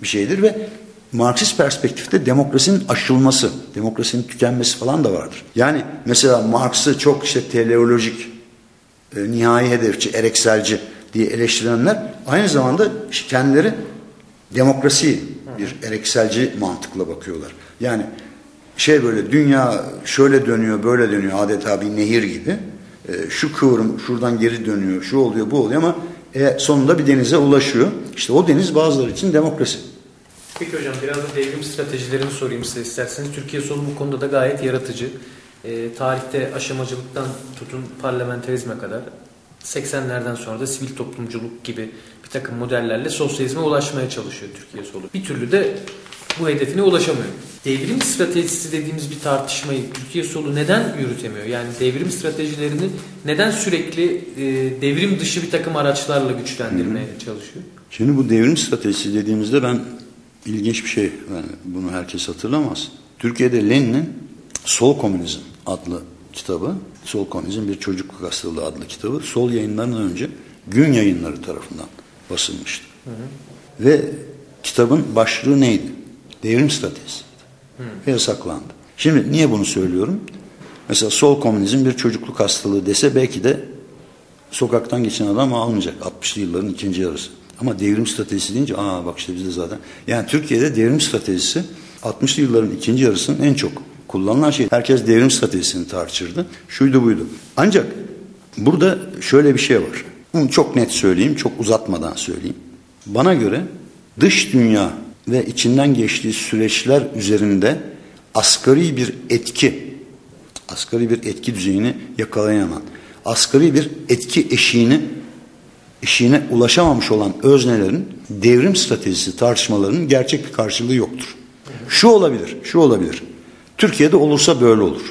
bir şeydir ve Marksist perspektifte demokrasinin aşılması, demokrasinin tükenmesi falan da vardır. Yani mesela Marx'ı çok işte teleolojik, e, nihai hedefçi, erekselci diye eleştirenler aynı zamanda kendileri demokrasi bir erekselci mantıkla bakıyorlar. Yani şey böyle dünya şöyle dönüyor böyle dönüyor adeta bir nehir gibi. E, şu kıvrım şuradan geri dönüyor şu oluyor bu oluyor ama e, sonunda bir denize ulaşıyor. İşte o deniz bazıları için demokrasi. Peki hocam biraz da devrim stratejilerini sorayım size isterseniz. Türkiye solu bu konuda da gayet yaratıcı. E, tarihte aşamacılıktan tutun parlamenterizme kadar 80'lerden sonra da sivil toplumculuk gibi bir takım modellerle sosyalizme ulaşmaya çalışıyor Türkiye solu. Bir türlü de bu hedefine ulaşamıyor. Devrim stratejisi dediğimiz bir tartışmayı Türkiye solu neden yürütemiyor? Yani devrim stratejilerini neden sürekli e, devrim dışı bir takım araçlarla güçlendirmeye çalışıyor? Şimdi bu devrim stratejisi dediğimizde ben ilginç bir şey, yani bunu herkes hatırlamaz. Türkiye'de Lenin'in Sol Komünizm adlı kitabı, Sol Komünizm bir çocukluk hastalığı adlı kitabı sol yayınlarından önce gün yayınları tarafından basılmıştı. Hı hı. Ve kitabın başlığı neydi? Devrim stratejisi. Ve yasaklandı. Şimdi niye bunu söylüyorum? Mesela sol komünizm bir çocukluk hastalığı dese belki de sokaktan geçen adam almayacak. 60'lı yılların ikinci yarısı. Ama devrim stratejisi deyince aa bak işte bizde zaten. Yani Türkiye'de devrim stratejisi 60'lı yılların ikinci yarısının en çok kullanılan şey. Herkes devrim stratejisini tartışırdı. Şuydu buydu. Ancak burada şöyle bir şey var. Bunu çok net söyleyeyim, çok uzatmadan söyleyeyim. Bana göre dış dünya ve içinden geçtiği süreçler üzerinde asgari bir etki, asgari bir etki düzeyini yakalayamam. Asgari bir etki eşiğini eşiğine ulaşamamış olan öznelerin devrim stratejisi tartışmalarının gerçek bir karşılığı yoktur. Şu olabilir, şu olabilir. Türkiye'de olursa böyle olur.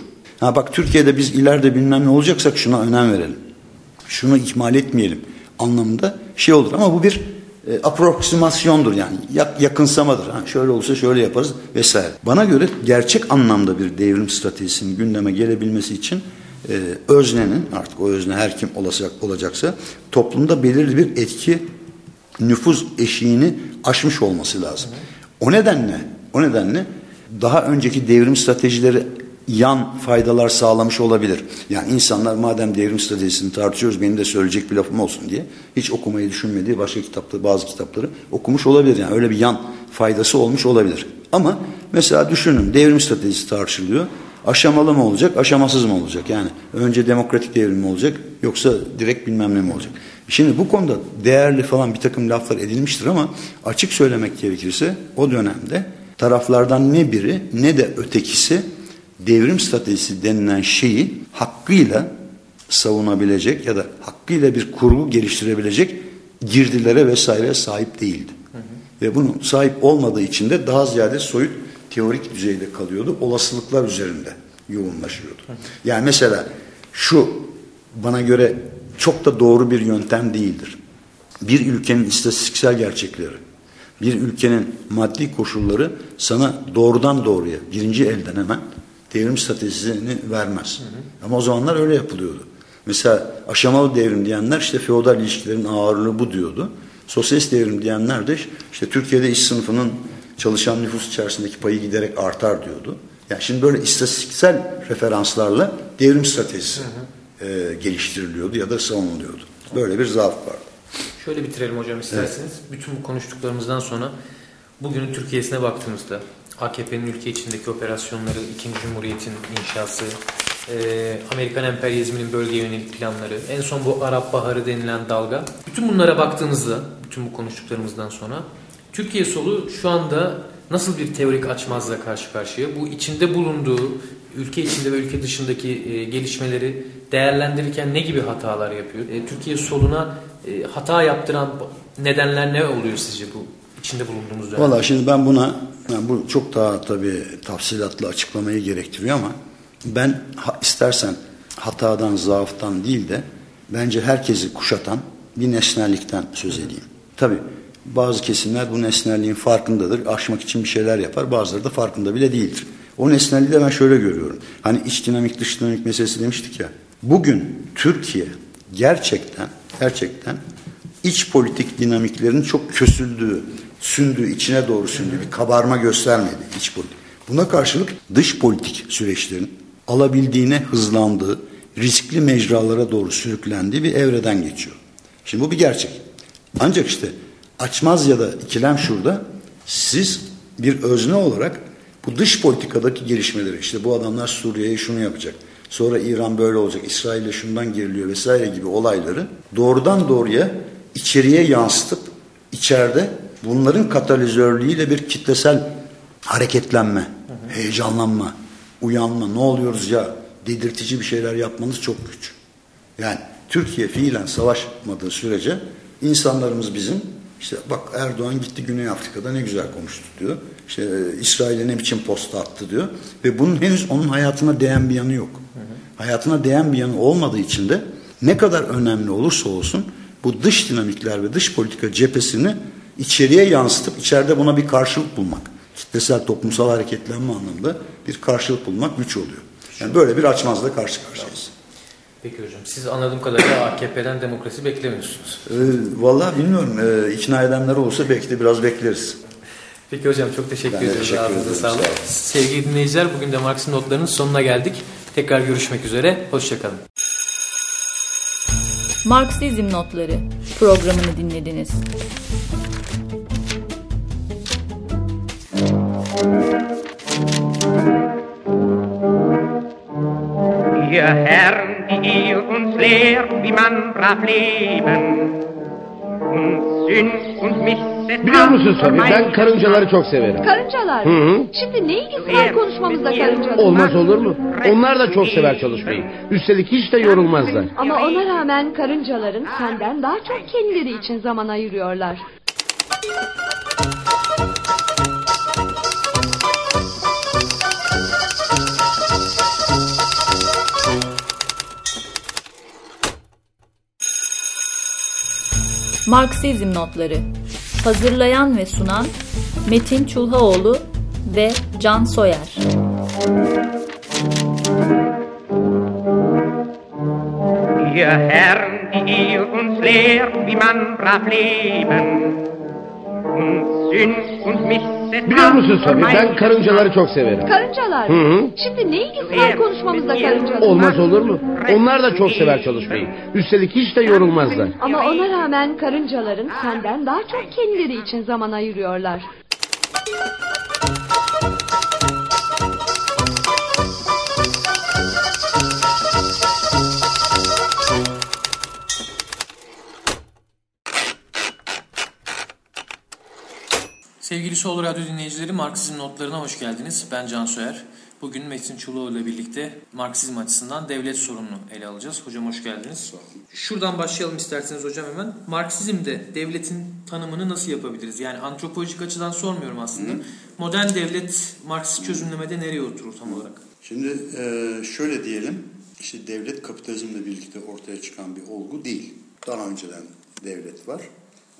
Ha bak Türkiye'de biz ileride bilmem ne olacaksak şuna önem verelim. Şunu ihmal etmeyelim anlamında şey olur ama bu bir e, aproksimasyondur yani yak, yakınsamadır. Ha, şöyle olursa şöyle yaparız vesaire. Bana göre gerçek anlamda bir devrim stratejisinin gündeme gelebilmesi için e, öznenin artık o özne her kim olacak, olacaksa toplumda belirli bir etki nüfuz eşiğini aşmış olması lazım. O nedenle o nedenle daha önceki devrim stratejileri yan faydalar sağlamış olabilir. Yani insanlar madem devrim stratejisini tartışıyoruz benim de söyleyecek bir lafım olsun diye hiç okumayı düşünmediği başka kitapları bazı kitapları okumuş olabilir. Yani öyle bir yan faydası olmuş olabilir. Ama mesela düşünün devrim stratejisi tartışılıyor. Aşamalı mı olacak, aşamasız mı olacak? Yani önce demokratik devrim mi olacak yoksa direkt bilmem ne mi olacak? Şimdi bu konuda değerli falan bir takım laflar edilmiştir ama açık söylemek gerekirse o dönemde taraflardan ne biri ne de ötekisi devrim stratejisi denilen şeyi hakkıyla savunabilecek ya da hakkıyla bir kurgu geliştirebilecek girdilere vesaire sahip değildi. Hı hı. Ve bunun sahip olmadığı için de daha ziyade soyut teorik düzeyde kalıyordu. Olasılıklar üzerinde yoğunlaşıyordu. Hı hı. Yani mesela şu bana göre çok da doğru bir yöntem değildir. Bir ülkenin istatistiksel gerçekleri, bir ülkenin maddi koşulları sana doğrudan doğruya birinci elden hemen devrim stratejisini vermez. Hı hı. Ama o zamanlar öyle yapılıyordu. Mesela aşamalı devrim diyenler işte feodal ilişkilerin ağırlığı bu diyordu. Sosyalist devrim diyenler de işte Türkiye'de iş sınıfının çalışan nüfus içerisindeki payı giderek artar diyordu. Yani şimdi böyle istatistiksel referanslarla devrim stratejisi hı hı. E, geliştiriliyordu ya da savunuluyordu. Böyle bir zaaf vardı. Şöyle bitirelim hocam isterseniz. Evet. Bütün bu konuştuklarımızdan sonra bugünün Türkiye'sine baktığımızda AKP'nin ülke içindeki operasyonları, ikinci Cumhuriyet'in inşası, e, Amerikan emperyalizminin bölge yönelik planları, en son bu Arap Baharı denilen dalga. Bütün bunlara baktığınızda, bütün bu konuştuklarımızdan sonra Türkiye solu şu anda nasıl bir teorik açmazla karşı karşıya? Bu içinde bulunduğu ülke içinde ve ülke dışındaki e, gelişmeleri değerlendirirken ne gibi hatalar yapıyor? E, Türkiye soluna e, hata yaptıran nedenler ne oluyor sizce bu içinde bulunduğumuz dönemde? Valla şimdi ben buna yani bu çok daha tabii tafsilatlı açıklamayı gerektiriyor ama ben ha, istersen hatadan, zaaftan değil de bence herkesi kuşatan bir nesnellikten söz edeyim. Tabii bazı kesimler bu nesnelliğin farkındadır. Aşmak için bir şeyler yapar. Bazıları da farkında bile değildir. O nesnelliği de ben şöyle görüyorum. Hani iç dinamik dış dinamik meselesi demiştik ya. Bugün Türkiye gerçekten gerçekten iç politik dinamiklerin çok kösüldüğü, sündü, içine doğru sündü, bir kabarma göstermedi iç politik. Buna karşılık dış politik süreçlerin alabildiğine hızlandığı, riskli mecralara doğru sürüklendiği bir evreden geçiyor. Şimdi bu bir gerçek. Ancak işte açmaz ya da ikilem şurada. Siz bir özne olarak bu dış politikadaki gelişmeleri işte bu adamlar Suriye'ye şunu yapacak. Sonra İran böyle olacak. İsrail'e şundan geriliyor vesaire gibi olayları doğrudan doğruya içeriye yansıtıp içeride bunların katalizörlüğüyle bir kitlesel hareketlenme, heyecanlanma, uyanma, ne oluyoruz ya dedirtici bir şeyler yapmanız çok güç. Yani Türkiye fiilen savaşmadığı sürece insanlarımız bizim işte bak Erdoğan gitti Güney Afrika'da ne güzel konuştu diyor. İşte e, İsrail'e ne biçim posta attı diyor. Ve bunun henüz onun hayatına değen bir yanı yok. Hı hı. Hayatına değen bir yanı olmadığı için de ne kadar önemli olursa olsun bu dış dinamikler ve dış politika cephesini içeriye yansıtıp içeride buna bir karşılık bulmak. Kitlesel toplumsal hareketlenme anlamında bir karşılık bulmak güç oluyor. Yani böyle bir açmazla karşı karşıyayız. Peki hocam siz anladığım kadarıyla AKP'den demokrasi beklemiyorsunuz. Ee, vallahi bilmiyorum. Ee, ikna edenler olursa belki de biraz bekleriz. Peki hocam çok teşekkür Ben ediyoruz. teşekkür Ağzınıza ederim, sağlık. sağ olun. Sevgili dinleyiciler bugün de Marx'ın notlarının sonuna geldik. Tekrar görüşmek üzere. Hoşçakalın. Marksizm Notları programını dinlediniz. Ihr Herren, die ihr uns lehrt, wie man brav leben und Sünd und Missetat Biliyor musun Sabi ben karıncaları çok severim. Karıncalar Hı hı. Şimdi ne ilgisi var konuşmamızda karıncalar? Olmaz olur mu? Onlar da çok sever çalışmayı. Üstelik hiç de yorulmazlar. Ama ona rağmen karıncaların senden daha çok kendileri için zaman ayırıyorlar. Marksizm Notları Hazırlayan ve sunan Metin Çulhaoğlu ve Can Soyer. Ihr Herren, die ihr uns lehrt, wie man brav leben. Missetat Biliyor musun Sabi ben karıncaları çok severim. Karıncalar Hı hı. Şimdi ne ilgisi var konuşmamızda karıncalar? Olmaz olur mu? Onlar da çok sever çalışmayı. Üstelik hiç de yorulmazlar. Ama ona rağmen karıncaların senden daha çok kendileri için zaman ayırıyorlar. Sevgili Sol Radyo dinleyicileri Marksizm notlarına hoş geldiniz. Ben Can Soyer. Bugün Metin Çuluoğlu ile birlikte Marksizm açısından devlet sorununu ele alacağız. Hocam hoş geldiniz. Şuradan başlayalım isterseniz hocam hemen. Marksizmde devletin tanımını nasıl yapabiliriz? Yani antropolojik açıdan sormuyorum aslında. Modern devlet Marksist çözümlemede nereye oturur tam olarak? Şimdi e, şöyle diyelim, işte devlet kapitalizmle birlikte ortaya çıkan bir olgu değil. Daha önceden devlet var.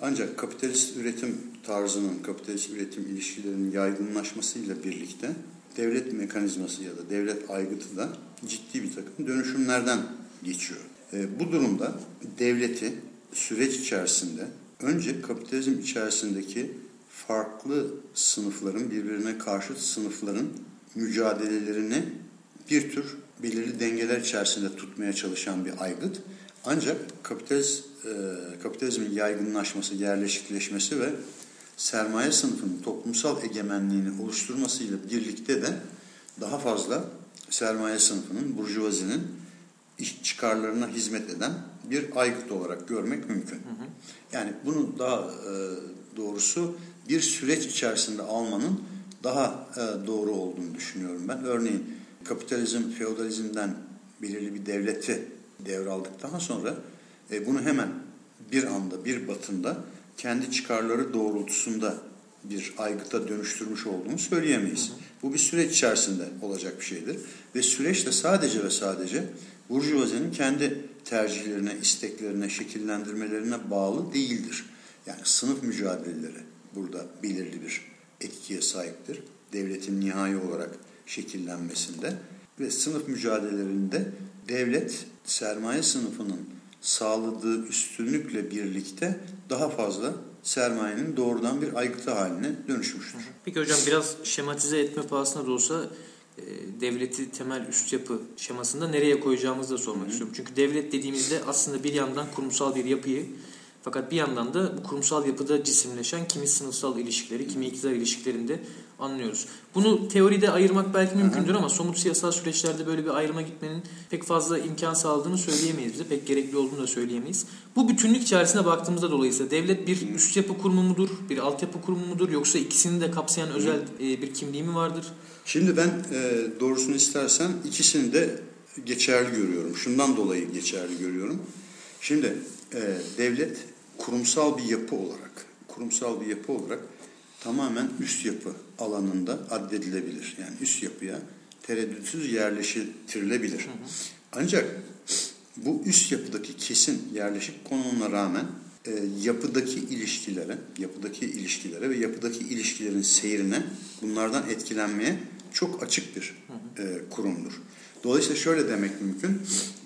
Ancak kapitalist üretim tarzının, kapitalist üretim ilişkilerinin yaygınlaşmasıyla birlikte devlet mekanizması ya da devlet aygıtı da ciddi bir takım dönüşümlerden geçiyor. E, bu durumda devleti süreç içerisinde önce kapitalizm içerisindeki farklı sınıfların birbirine karşıt sınıfların mücadelelerini bir tür belirli dengeler içerisinde tutmaya çalışan bir aygıt. Ancak kapitaliz, e, kapitalizmin yaygınlaşması, yerleşikleşmesi ve sermaye sınıfının toplumsal egemenliğini oluşturmasıyla birlikte de daha fazla sermaye sınıfının, burjuvazinin iş çıkarlarına hizmet eden bir aygıt olarak görmek mümkün. Yani bunu daha e, doğrusu bir süreç içerisinde almanın daha e, doğru olduğunu düşünüyorum ben. Örneğin kapitalizm feodalizmden belirli bir devleti devraldıktan sonra e, bunu hemen bir anda bir batında kendi çıkarları doğrultusunda bir aygıta dönüştürmüş olduğunu söyleyemeyiz. Bu bir süreç içerisinde olacak bir şeydir. Ve süreç de sadece ve sadece Burjuvazi'nin kendi tercihlerine, isteklerine, şekillendirmelerine bağlı değildir. Yani sınıf mücadeleleri burada belirli bir etkiye sahiptir. Devletin nihai olarak şekillenmesinde ve sınıf mücadelelerinde devlet sermaye sınıfının sağladığı üstünlükle birlikte daha fazla sermayenin doğrudan bir aygıtı haline dönüşmüştür. Peki hocam biraz şematize etme pahasına da olsa e, devleti temel üst yapı şemasında nereye koyacağımızı da sormak istiyorum. Çünkü devlet dediğimizde aslında bir yandan kurumsal bir yapıyı fakat bir yandan da bu kurumsal yapıda cisimleşen kimi sınıfsal ilişkileri, kimi iktidar ilişkilerinde anlıyoruz. Bunu teoride ayırmak belki mümkündür ama somut siyasal süreçlerde böyle bir ayrıma gitmenin pek fazla imkan sağladığını söyleyemeyiz bize. Pek gerekli olduğunu da söyleyemeyiz. Bu bütünlük içerisine baktığımızda dolayısıyla devlet bir üst yapı kurumu mudur, bir altyapı kurumu mudur yoksa ikisini de kapsayan özel e, bir kimliği mi vardır? Şimdi ben e, doğrusunu istersen ikisini de geçerli görüyorum. Şundan dolayı geçerli görüyorum. Şimdi e, devlet kurumsal bir yapı olarak, kurumsal bir yapı olarak tamamen üst yapı alanında addedilebilir. Yani üst yapıya tereddütsüz yerleştirilebilir. Ancak bu üst yapıdaki kesin yerleşik konumuna rağmen e, yapıdaki ilişkilere, yapıdaki ilişkilere ve yapıdaki ilişkilerin seyrine bunlardan etkilenmeye çok açık bir e, kurumdur. Dolayısıyla şöyle demek mümkün,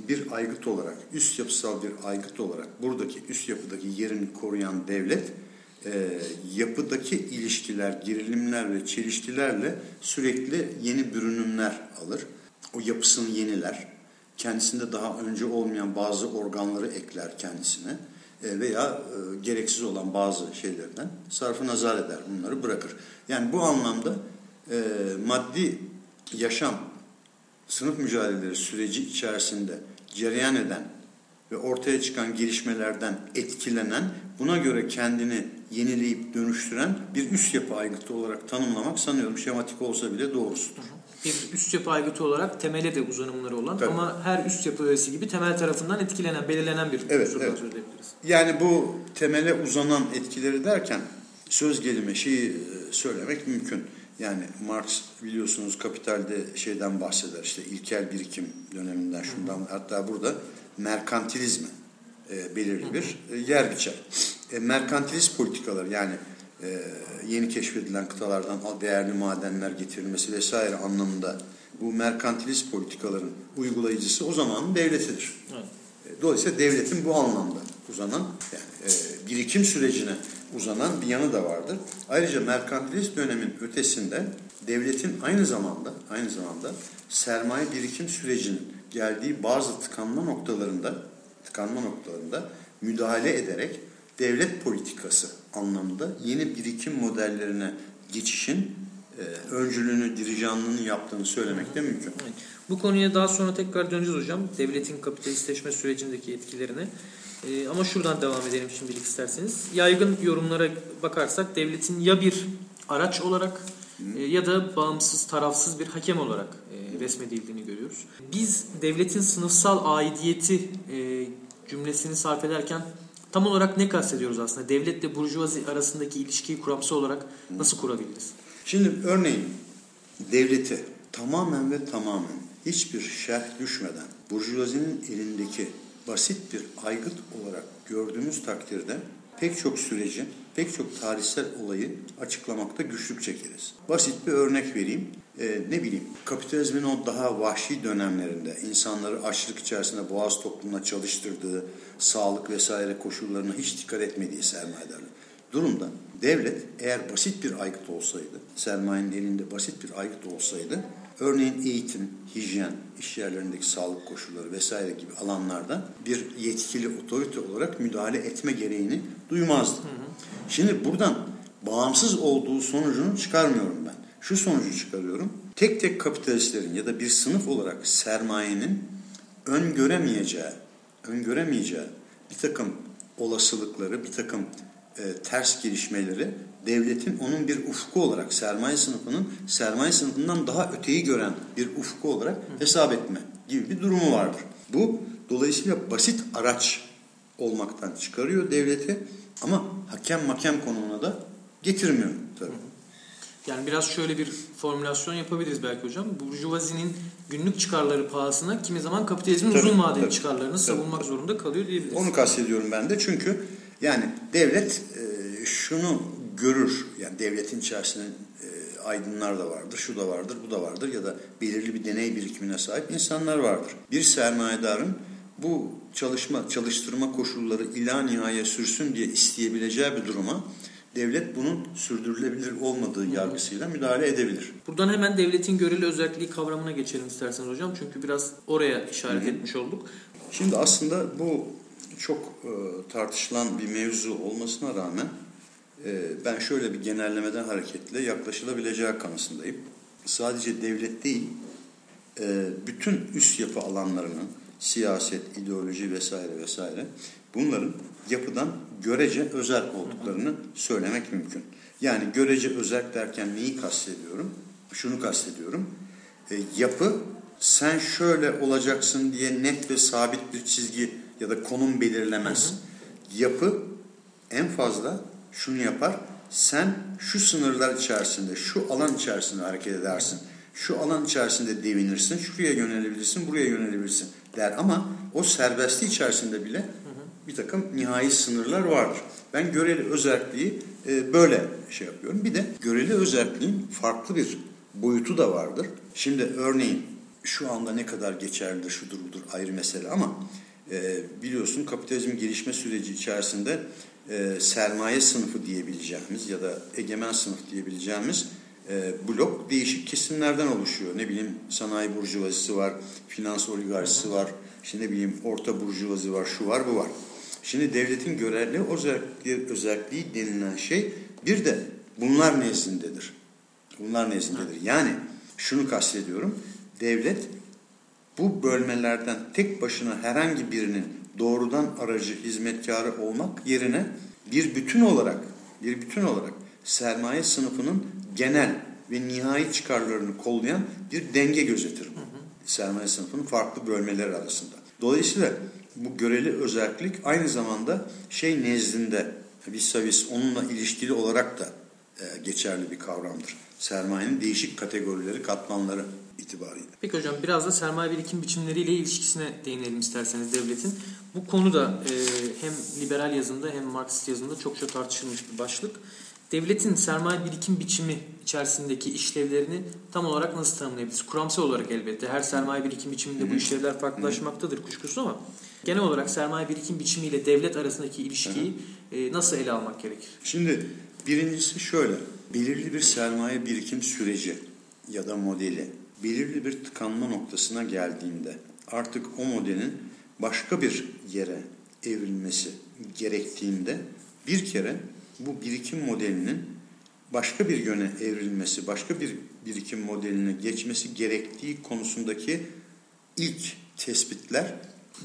bir aygıt olarak, üst yapısal bir aygıt olarak buradaki üst yapıdaki yerini koruyan devlet, e, yapıdaki ilişkiler, gerilimler ve çelişkilerle sürekli yeni bürünümler alır. O yapısını yeniler. Kendisinde daha önce olmayan bazı organları ekler kendisine e, veya e, gereksiz olan bazı şeylerden sarfı nazar eder, bunları bırakır. Yani bu anlamda e, maddi yaşam sınıf mücadeleleri süreci içerisinde cereyan eden ve ortaya çıkan gelişmelerden etkilenen, buna göre kendini yenileyip dönüştüren bir üst yapı aygıtı olarak tanımlamak sanıyorum şematik olsa bile doğrusudur. Bir üst yapı aygıtı olarak temele de uzanımları olan Tabii. ama her üst yapı öğesi gibi temel tarafından etkilenen, belirlenen bir Evet, unsurdan evet. söz edebiliriz. Yani bu temele uzanan etkileri derken söz gelimi şeyi e, söylemek mümkün. Yani Marx biliyorsunuz Kapital'de şeyden bahseder işte ilkel birikim döneminden şundan hatta burada merkantilizmi e, belirli bir e, yer biçer. E, merkantilist politikalar yani e, yeni keşfedilen kıtalardan değerli madenler getirilmesi vesaire anlamında bu merkantilist politikaların uygulayıcısı o zamanın devletidir. Evet. Dolayısıyla devletin bu anlamda uzanan yani e, birikim sürecine uzanan bir yanı da vardır. Ayrıca merkantilist dönemin ötesinde devletin aynı zamanda aynı zamanda sermaye birikim sürecinin geldiği bazı tıkanma noktalarında tıkanma noktalarında müdahale ederek devlet politikası anlamında yeni birikim modellerine geçişin e, öncülüğünü, dirijanlığını yaptığını söylemek de mümkün. Evet. Bu konuya daha sonra tekrar döneceğiz hocam. Devletin kapitalistleşme sürecindeki etkilerine. Ee, ama şuradan devam edelim şimdilik isterseniz. Yaygın yorumlara bakarsak devletin ya bir araç olarak e, ya da bağımsız, tarafsız bir hakem olarak e, resmedildiğini görüyoruz. Biz devletin sınıfsal aidiyeti e, cümlesini sarf ederken tam olarak ne kastediyoruz aslında? Devletle burjuvazi arasındaki ilişkiyi kuramsal olarak nasıl kurabiliriz? Şimdi örneğin devleti tamamen ve tamamen hiçbir şerh düşmeden burjuvazinin elindeki basit bir aygıt olarak gördüğümüz takdirde pek çok süreci, pek çok tarihsel olayı açıklamakta güçlük çekeriz. Basit bir örnek vereyim. Ee, ne bileyim, kapitalizmin o daha vahşi dönemlerinde insanları açlık içerisinde boğaz toplumuna çalıştırdığı, sağlık vesaire koşullarına hiç dikkat etmediği sermayedarlar durumda devlet eğer basit bir aygıt olsaydı, sermayenin elinde basit bir aygıt olsaydı, örneğin eğitim, hijyen, iş yerlerindeki sağlık koşulları vesaire gibi alanlarda bir yetkili otorite olarak müdahale etme gereğini duymazdı. Şimdi buradan bağımsız olduğu sonucunu çıkarmıyorum ben. Şu sonucu çıkarıyorum. Tek tek kapitalistlerin ya da bir sınıf olarak sermayenin öngöremeyeceği, öngöremeyeceği bir takım olasılıkları, bir takım e, ters gelişmeleri devletin onun bir ufku olarak sermaye sınıfının sermaye sınıfından daha öteyi gören bir ufku olarak hesap etme gibi bir durumu vardır. Bu dolayısıyla basit araç olmaktan çıkarıyor devleti ama hakem makem konumuna da getirmiyor tabii. Yani biraz şöyle bir formülasyon yapabiliriz belki hocam. Burjuvazinin günlük çıkarları pahasına kimi zaman kapitalizmin Tabii, uzun vadeli tabii. çıkarlarını savunmak zorunda kalıyor diyebiliriz. Onu kastediyorum ben de çünkü yani devlet e, şunu görür yani devletin içerisinde e, aydınlar da vardır, şu da vardır, bu da vardır ya da belirli bir deney birikimine sahip insanlar vardır. Bir sermayedarın bu çalışma, çalıştırma koşulları ila nihaya sürsün diye isteyebileceği bir duruma devlet bunun sürdürülebilir olmadığı yargısıyla müdahale edebilir. Buradan hemen devletin göreli özelliği kavramına geçelim isterseniz hocam. Çünkü biraz oraya işaret etmiş olduk. Şimdi aslında bu çok e, tartışılan bir mevzu olmasına rağmen e, ben şöyle bir genellemeden hareketle yaklaşılabileceği kanısındayım. Sadece devlet değil, e, bütün üst yapı alanlarının siyaset, ideoloji vesaire vesaire bunların yapıdan görece özel olduklarını söylemek mümkün. Yani görece özel derken neyi kastediyorum? Şunu kastediyorum. E, yapı sen şöyle olacaksın diye net ve sabit bir çizgi ya da konum belirlemez. Yapı en fazla şunu yapar. Sen şu sınırlar içerisinde, şu alan içerisinde hareket edersin. Şu alan içerisinde devinirsin, şuraya yönelebilirsin, buraya yönelebilirsin der. Ama o serbestliği içerisinde bile bir takım nihai sınırlar vardır. Ben göreli özelliği e, böyle şey yapıyorum. Bir de göreli özelliğin farklı bir boyutu da vardır. Şimdi örneğin şu anda ne kadar geçerlidir, şudur budur ayrı mesele ama e, biliyorsun kapitalizm gelişme süreci içerisinde e, sermaye sınıfı diyebileceğimiz ya da egemen sınıf diyebileceğimiz e, blok değişik kesimlerden oluşuyor. Ne bileyim sanayi burjuvazisi var, finans oligarşisi var, işte ne bileyim orta burjuvazi var, şu var, bu var. Şimdi devletin görevli özellikleri, özelliği denilen şey bir de bunlar nezdindedir. Bunlar nezdindedir. Yani şunu kastediyorum. Devlet bu bölmelerden tek başına herhangi birinin doğrudan aracı hizmetkarı olmak yerine bir bütün olarak bir bütün olarak sermaye sınıfının genel ve nihai çıkarlarını kollayan bir denge gözetir. Sermaye sınıfının farklı bölmeleri arasında. Dolayısıyla bu göreli özellik aynı zamanda şey nezdinde vis onunla ilişkili olarak da e, geçerli bir kavramdır. Sermayenin değişik kategorileri, katmanları itibariyle. Peki hocam biraz da sermaye birikim biçimleriyle ilişkisine değinelim isterseniz devletin. Bu konu da e, hem liberal yazında hem Marksist yazında çokça tartışılmış bir başlık. Devletin sermaye birikim biçimi içerisindeki işlevlerini tam olarak nasıl tanımlayabiliriz? Kuramsal olarak elbette her sermaye birikim biçiminde bu işlevler farklılaşmaktadır kuşkusuz ama genel olarak sermaye birikim biçimiyle devlet arasındaki ilişkiyi e, nasıl ele almak gerekir? Şimdi birincisi şöyle, belirli bir sermaye birikim süreci ya da modeli belirli bir tıkanma noktasına geldiğinde artık o modelin başka bir yere evrilmesi gerektiğinde bir kere bu birikim modelinin başka bir yöne evrilmesi, başka bir birikim modeline geçmesi gerektiği konusundaki ilk tespitler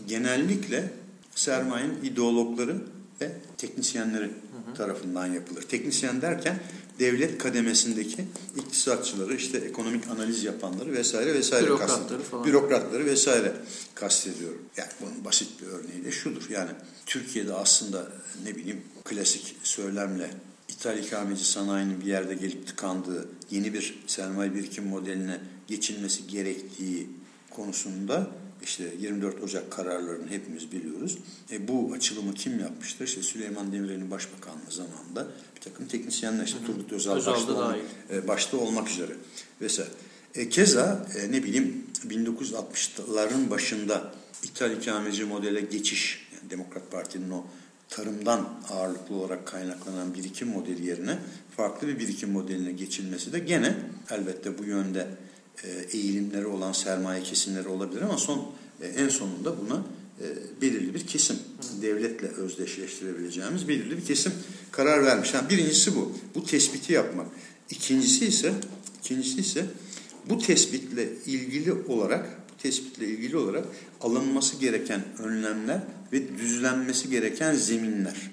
genellikle sermayenin ideologları ve teknisyenleri tarafından yapılır. Teknisyen derken devlet kademesindeki iktisatçıları, işte ekonomik analiz yapanları vesaire vesaire bürokratları falan. Bürokratları vesaire kastediyorum. Yani bunun basit bir örneği de şudur. Yani Türkiye'de aslında ne bileyim klasik söylemle ithal ikameci sanayinin bir yerde gelip tıkandığı yeni bir sermaye birikim modeline geçilmesi gerektiği konusunda işte 24 Ocak kararlarını hepimiz biliyoruz. E, bu açılımı kim yapmıştır? İşte Süleyman Demirel'in başbakanlığı zamanında bir takım teknisyenler işte Turgut Özal başta, olmak, e, başta olmak üzere vesaire. E, keza e, ne bileyim 1960'ların başında ithal ikameci modele geçiş yani Demokrat Parti'nin o tarımdan ağırlıklı olarak kaynaklanan birikim modeli yerine farklı bir birikim modeline geçilmesi de gene elbette bu yönde eğilimleri olan sermaye kesimleri olabilir ama son e, en sonunda buna e, belirli bir kesim devletle özdeşleştirebileceğimiz belirli bir kesim karar vermiş. Yani birincisi bu. Bu tespiti yapmak. İkincisi ise ikincisi ise bu tespitle ilgili olarak bu tespitle ilgili olarak alınması gereken önlemler ve düzlenmesi gereken zeminler.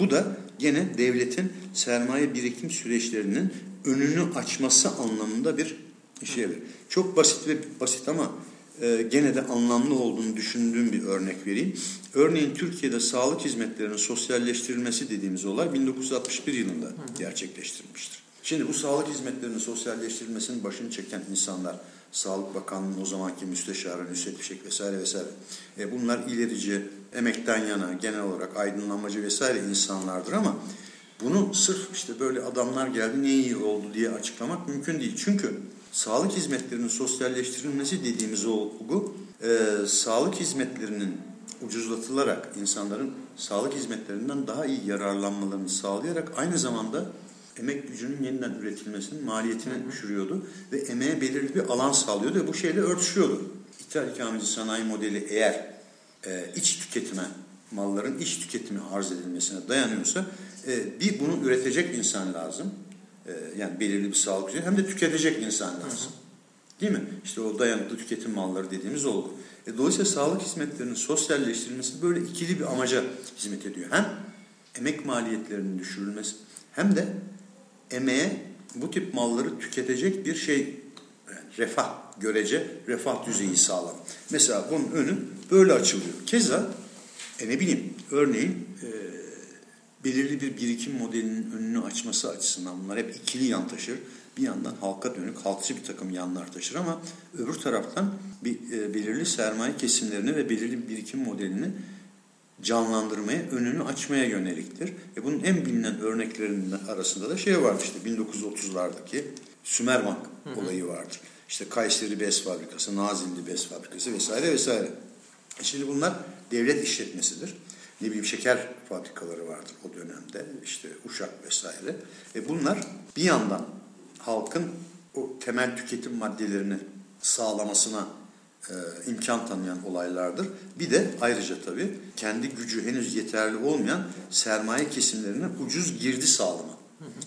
Bu da gene devletin sermaye birikim süreçlerinin önünü açması anlamında bir işe yarıyor. Çok basit ve basit ama e, gene de anlamlı olduğunu düşündüğüm bir örnek vereyim. Örneğin Türkiye'de sağlık hizmetlerinin sosyalleştirilmesi dediğimiz olay 1961 yılında hı hı. gerçekleştirilmiştir. Şimdi bu sağlık hizmetlerinin sosyalleştirilmesinin başını çeken insanlar, Sağlık Bakanlığı'nın o zamanki müsteşarı Nusret Fişek vesaire vesaire. E, bunlar ilerici, emekten yana, genel olarak aydınlanmacı vesaire insanlardır ama bunu sırf işte böyle adamlar geldi ne iyi oldu diye açıklamak mümkün değil. Çünkü sağlık hizmetlerinin sosyalleştirilmesi dediğimiz olgu e, sağlık hizmetlerinin ucuzlatılarak insanların sağlık hizmetlerinden daha iyi yararlanmalarını sağlayarak aynı zamanda emek gücünün yeniden üretilmesinin maliyetini düşürüyordu ve emeğe belirli bir alan sağlıyordu ve bu şeyle örtüşüyordu. İthal ikameci sanayi modeli eğer e, iç tüketime, malların iç tüketimi arz edilmesine dayanıyorsa e, bir bunu üretecek insan lazım. E, yani belirli bir sağlık gücü hem de tüketecek insan. Değil mi? İşte o dayanıklı tüketim malları dediğimiz olgu. E, dolayısıyla sağlık hizmetlerinin sosyalleştirilmesi böyle ikili bir amaca hizmet ediyor. Hem emek maliyetlerinin düşürülmesi hem de emeğe bu tip malları tüketecek bir şey yani refah görece refah düzeyi sağlam. Mesela bunun önü böyle açılıyor. Keza e ne bileyim örneğin e, belirli bir birikim modelinin önünü açması açısından bunlar hep ikili yan taşır. Bir yandan halka dönük halkçı bir takım yanlar taşır ama öbür taraftan bir e, belirli sermaye kesimlerini ve belirli bir birikim modelini canlandırmaya, önünü açmaya yöneliktir. E bunun en bilinen örneklerinin arasında da şey vardı işte 1930'lardaki Sümerbank hı hı. olayı vardır. İşte Kayseri Bez Fabrikası, Nazilli Bez Fabrikası vesaire vesaire. E şimdi bunlar devlet işletmesidir. Ne bileyim şeker fabrikaları vardır o dönemde. işte Uşak vesaire. E bunlar bir yandan halkın o temel tüketim maddelerini sağlamasına e, imkan tanıyan olaylardır. Bir de ayrıca tabii kendi gücü henüz yeterli olmayan sermaye kesimlerine ucuz girdi sağlama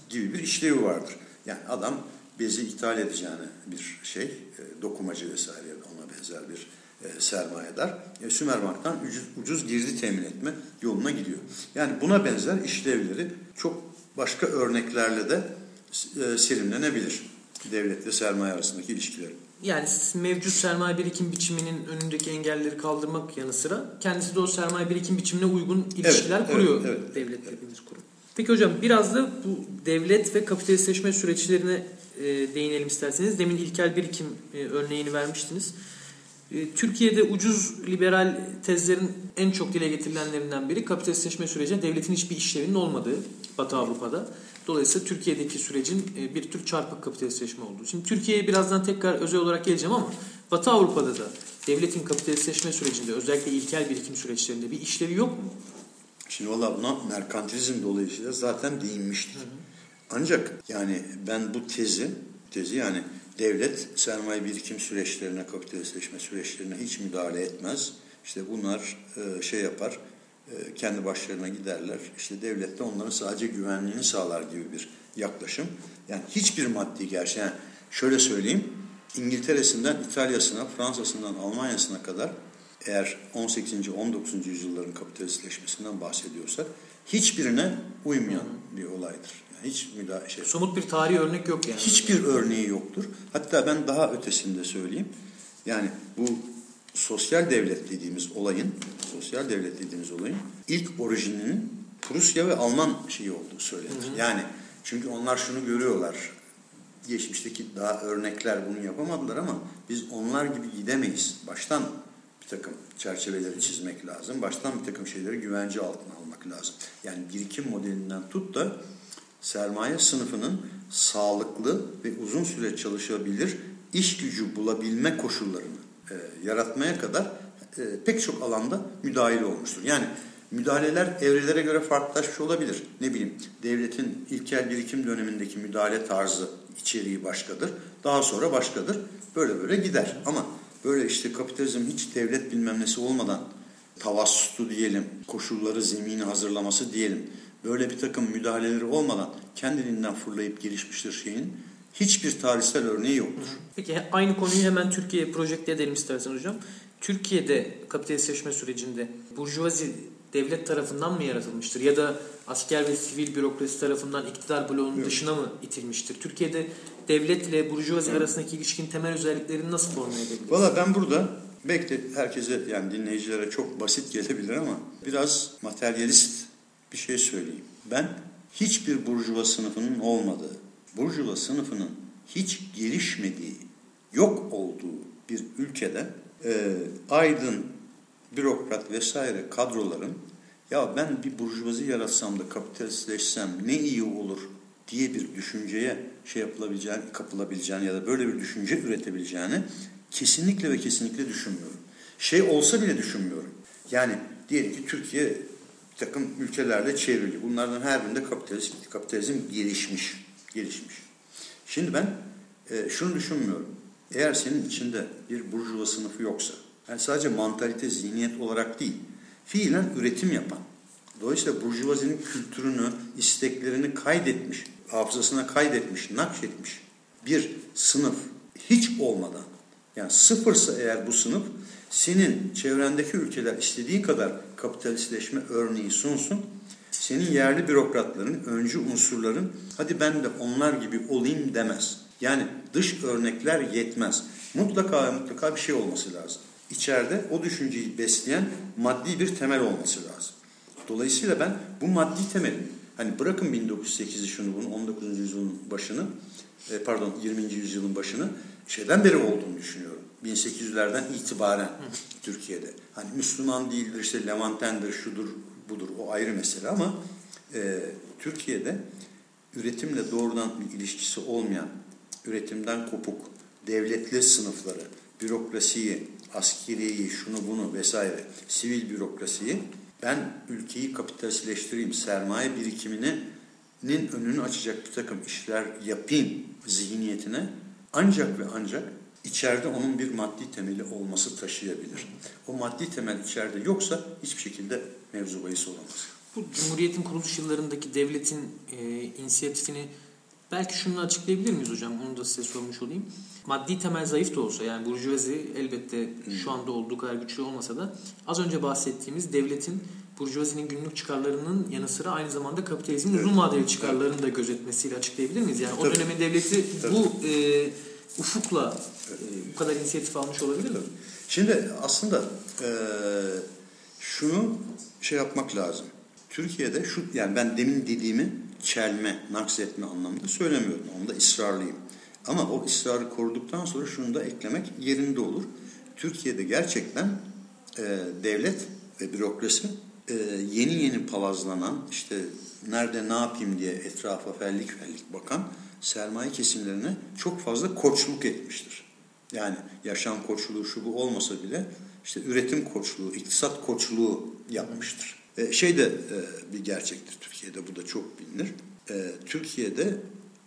gibi bir işlevi vardır. Yani adam bezi ithal edeceğine bir şey, e, dokumacı vesaire ona benzer bir sermayedar. E, Sümerbank'tan ucuz, ucuz girdi temin etme yoluna gidiyor. Yani buna benzer işlevleri çok başka örneklerle de e, serimlenebilir. Devletle sermaye arasındaki ilişkiler. Yani mevcut sermaye birikim biçiminin önündeki engelleri kaldırmak yanı sıra kendisi de o sermaye birikim biçimine uygun ilişkiler evet, kuruyor evet, evet, devlet dediğimiz evet. kurum. Peki hocam biraz da bu devlet ve kapitalistleşme süreçlerine e, değinelim isterseniz. Demin ilkel birikim e, örneğini vermiştiniz. E, Türkiye'de ucuz liberal tezlerin en çok dile getirilenlerinden biri kapitalistleşme sürecinde devletin hiçbir işlevinin olmadığı Batı Avrupa'da. Dolayısıyla Türkiye'deki sürecin e, bir tür çarpık kapitalistleşme olduğu. Şimdi Türkiye'ye birazdan tekrar özel olarak geleceğim ama Batı Avrupa'da da devletin kapitalistleşme sürecinde özellikle ilkel birikim süreçlerinde bir işlevi yok mu? Şimdi valla buna merkantilizm dolayısıyla zaten değinmiştik. Hı hı. Ancak yani ben bu tezi, tezi yani devlet sermaye birikim süreçlerine, kapitalistleşme süreçlerine hiç müdahale etmez. İşte bunlar e, şey yapar, e, kendi başlarına giderler. İşte devlet de onların sadece güvenliğini sağlar gibi bir yaklaşım. Yani hiçbir maddi gerçek. Yani şöyle söyleyeyim, İngiltere'sinden İtalya'sına, Fransa'sından Almanya'sına kadar eğer 18. 19. yüzyılların kapitalistleşmesinden bahsediyorsak hiçbirine uymayan bir olaydır. Hiç müdahale şey. Somut bir tarihi örnek yok yani. Hiçbir örneği yoktur. Hatta ben daha ötesinde söyleyeyim. Yani bu sosyal devlet dediğimiz olayın, sosyal devlet dediğimiz olayın ilk orijininin Prusya ve Alman şeyi olduğu söylenir. Hı hı. Yani çünkü onlar şunu görüyorlar. Geçmişteki daha örnekler bunu yapamadılar ama biz onlar gibi gidemeyiz. Baştan bir takım çerçeveleri çizmek lazım. Baştan bir takım şeyleri güvence altına almak lazım. Yani birikim modelinden tut da sermaye sınıfının sağlıklı ve uzun süre çalışabilir iş gücü bulabilme koşullarını e, yaratmaya kadar e, pek çok alanda müdahale olmuştur. Yani müdahaleler evrelere göre farklılaşmış olabilir. Ne bileyim devletin ilkel birikim dönemindeki müdahale tarzı içeriği başkadır. Daha sonra başkadır. Böyle böyle gider. Ama böyle işte kapitalizm hiç devlet bilmem nesi olmadan tavassutu diyelim, koşulları, zemini hazırlaması diyelim. Böyle bir takım müdahaleleri olmadan kendiliğinden fırlayıp gelişmiştir şeyin hiçbir tarihsel örneği yoktur. Peki aynı konuyu hemen Türkiye'ye projekte edelim istersen hocam. Türkiye'de kapitalistleşme sürecinde burjuvazi devlet tarafından mı yaratılmıştır ya da asker ve sivil bürokrasi tarafından iktidar bloğunun Yok. dışına mı itilmiştir? Türkiye'de devletle burjuvazi Hı. arasındaki ilişkin temel özelliklerini nasıl formüle edebiliriz? Valla ben burada belki de herkese yani dinleyicilere çok basit gelebilir ama biraz materyalist bir şey söyleyeyim. Ben hiçbir burjuva sınıfının olmadığı, burjuva sınıfının hiç gelişmediği, yok olduğu bir ülkede e, aydın, bürokrat vesaire kadroların ya ben bir burjuvazi yaratsam da kapitalistleşsem ne iyi olur diye bir düşünceye şey yapılabileceğini, kapılabileceğini ya da böyle bir düşünce üretebileceğini kesinlikle ve kesinlikle düşünmüyorum. Şey olsa bile düşünmüyorum. Yani diyelim ki Türkiye takım ülkelerle çevrili. Bunlardan her birinde kapitalizm, kapitalizm gelişmiş. gelişmiş. Şimdi ben e, şunu düşünmüyorum. Eğer senin içinde bir burjuva sınıfı yoksa, yani sadece mantalite, zihniyet olarak değil, fiilen üretim yapan, dolayısıyla burjuvazinin kültürünü, isteklerini kaydetmiş, hafızasına kaydetmiş, nakşetmiş bir sınıf hiç olmadan, yani sıfırsa eğer bu sınıf, senin çevrendeki ülkeler istediği kadar kapitalistleşme örneği sunsun, senin yerli bürokratların, öncü unsurların hadi ben de onlar gibi olayım demez. Yani dış örnekler yetmez. Mutlaka mutlaka bir şey olması lazım. İçeride o düşünceyi besleyen maddi bir temel olması lazım. Dolayısıyla ben bu maddi temelin, hani bırakın 1908'i şunu bunu 19. yüzyılın başını, e, pardon 20. yüzyılın başını şeyden beri olduğunu düşünüyorum. 1800'lerden itibaren Türkiye'de. Hani Müslüman değildir, işte Levantendir, şudur, budur o ayrı mesele ama e, Türkiye'de üretimle doğrudan bir ilişkisi olmayan, üretimden kopuk, devletli sınıfları, bürokrasiyi, askeriyi, şunu bunu vesaire, sivil bürokrasiyi ben ülkeyi kapitalistleştireyim, sermaye birikiminin önünü açacak bir takım işler yapayım zihniyetine ancak ve ancak içeride onun bir maddi temeli olması taşıyabilir. O maddi temel içeride yoksa hiçbir şekilde mevzu bahis olamaz. Bu Cumhuriyet'in kuruluş yıllarındaki devletin e, inisiyatifini belki şunu açıklayabilir miyiz hocam? Onu da size sormuş olayım. Maddi temel zayıf da olsa yani burjuvazi elbette şu anda olduğu kadar güçlü olmasa da az önce bahsettiğimiz devletin burjuvazinin günlük çıkarlarının yanı sıra aynı zamanda kapitalizmin uzun vadeli çıkarlarını da gözetmesiyle açıklayabilir miyiz? Yani o Tabii. dönemin devleti Tabii. bu e, ufukla e, bu kadar inisiyatif almış olabilir mi? Şimdi aslında e, şunu şey yapmak lazım. Türkiye'de şu yani ben demin dediğimi çelme, naksetme anlamında söylemiyorum. Onda ısrarlıyım. Ama o ısrarı koruduktan sonra şunu da eklemek yerinde olur. Türkiye'de gerçekten e, devlet ve bürokrasi e, yeni yeni palazlanan işte nerede ne yapayım diye etrafa fellik fellik bakan sermaye kesimlerine çok fazla koçluk etmiştir. Yani yaşam koçluğu şu bu olmasa bile işte üretim koçluğu, iktisat koçluğu yapmıştır. E, şey de e, bir gerçektir Türkiye'de bu da çok bilinir. E, Türkiye'de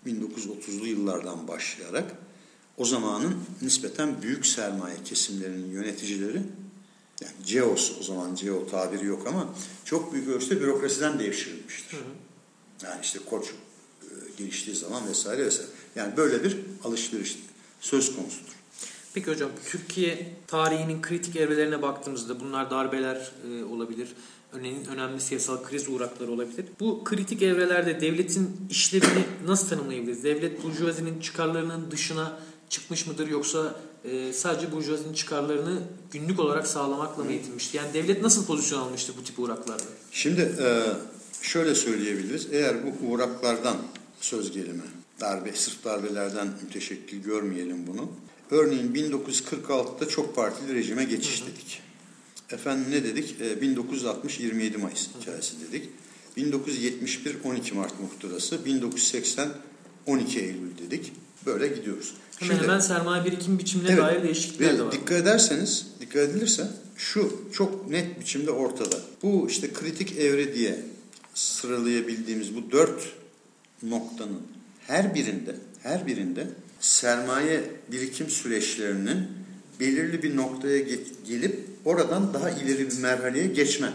1930'lu yıllardan başlayarak o zamanın nispeten büyük sermaye kesimlerinin yöneticileri yani CEOS o zaman CEO tabiri yok ama çok büyük ölçüde bürokrasiden devşirilmiştir. Yani işte koç e, geliştiği zaman vesaire vesaire. Yani böyle bir alışveriş söz konusudur. Peki hocam Türkiye tarihinin kritik evrelerine baktığımızda bunlar darbeler e, olabilir. Önemli, önemli siyasal kriz uğrakları olabilir. Bu kritik evrelerde devletin işlevini nasıl tanımlayabiliriz? Devlet burjuvazinin çıkarlarının dışına çıkmış mıdır yoksa e, sadece burjuvazinin çıkarlarını günlük olarak sağlamakla mı yetinmiştir? Yani devlet nasıl pozisyon almıştır bu tip uğraklarda? Şimdi e, şöyle söyleyebiliriz. Eğer bu uğraklardan söz gelimi, darbe, sırf darbelerden müteşekkil görmeyelim bunu. Örneğin 1946'da çok partili rejime geçiş dedik. Efendim ne dedik? E, 1960 27 Mayıs hikayesi dedik. 1971 12 Mart muhtırası, 1980 12 Eylül dedik. Böyle gidiyoruz. Hemen Şimdi- hemen sermaye birikim biçimine Evet. dair değişiklikler Ve de var. dikkat ederseniz, dikkat edilirse şu çok net biçimde ortada. Bu işte kritik evre diye sıralayabildiğimiz bu dört noktanın her birinde, her birinde sermaye birikim süreçlerinin belirli bir noktaya ge- gelip oradan daha ileri bir merhaleye geçme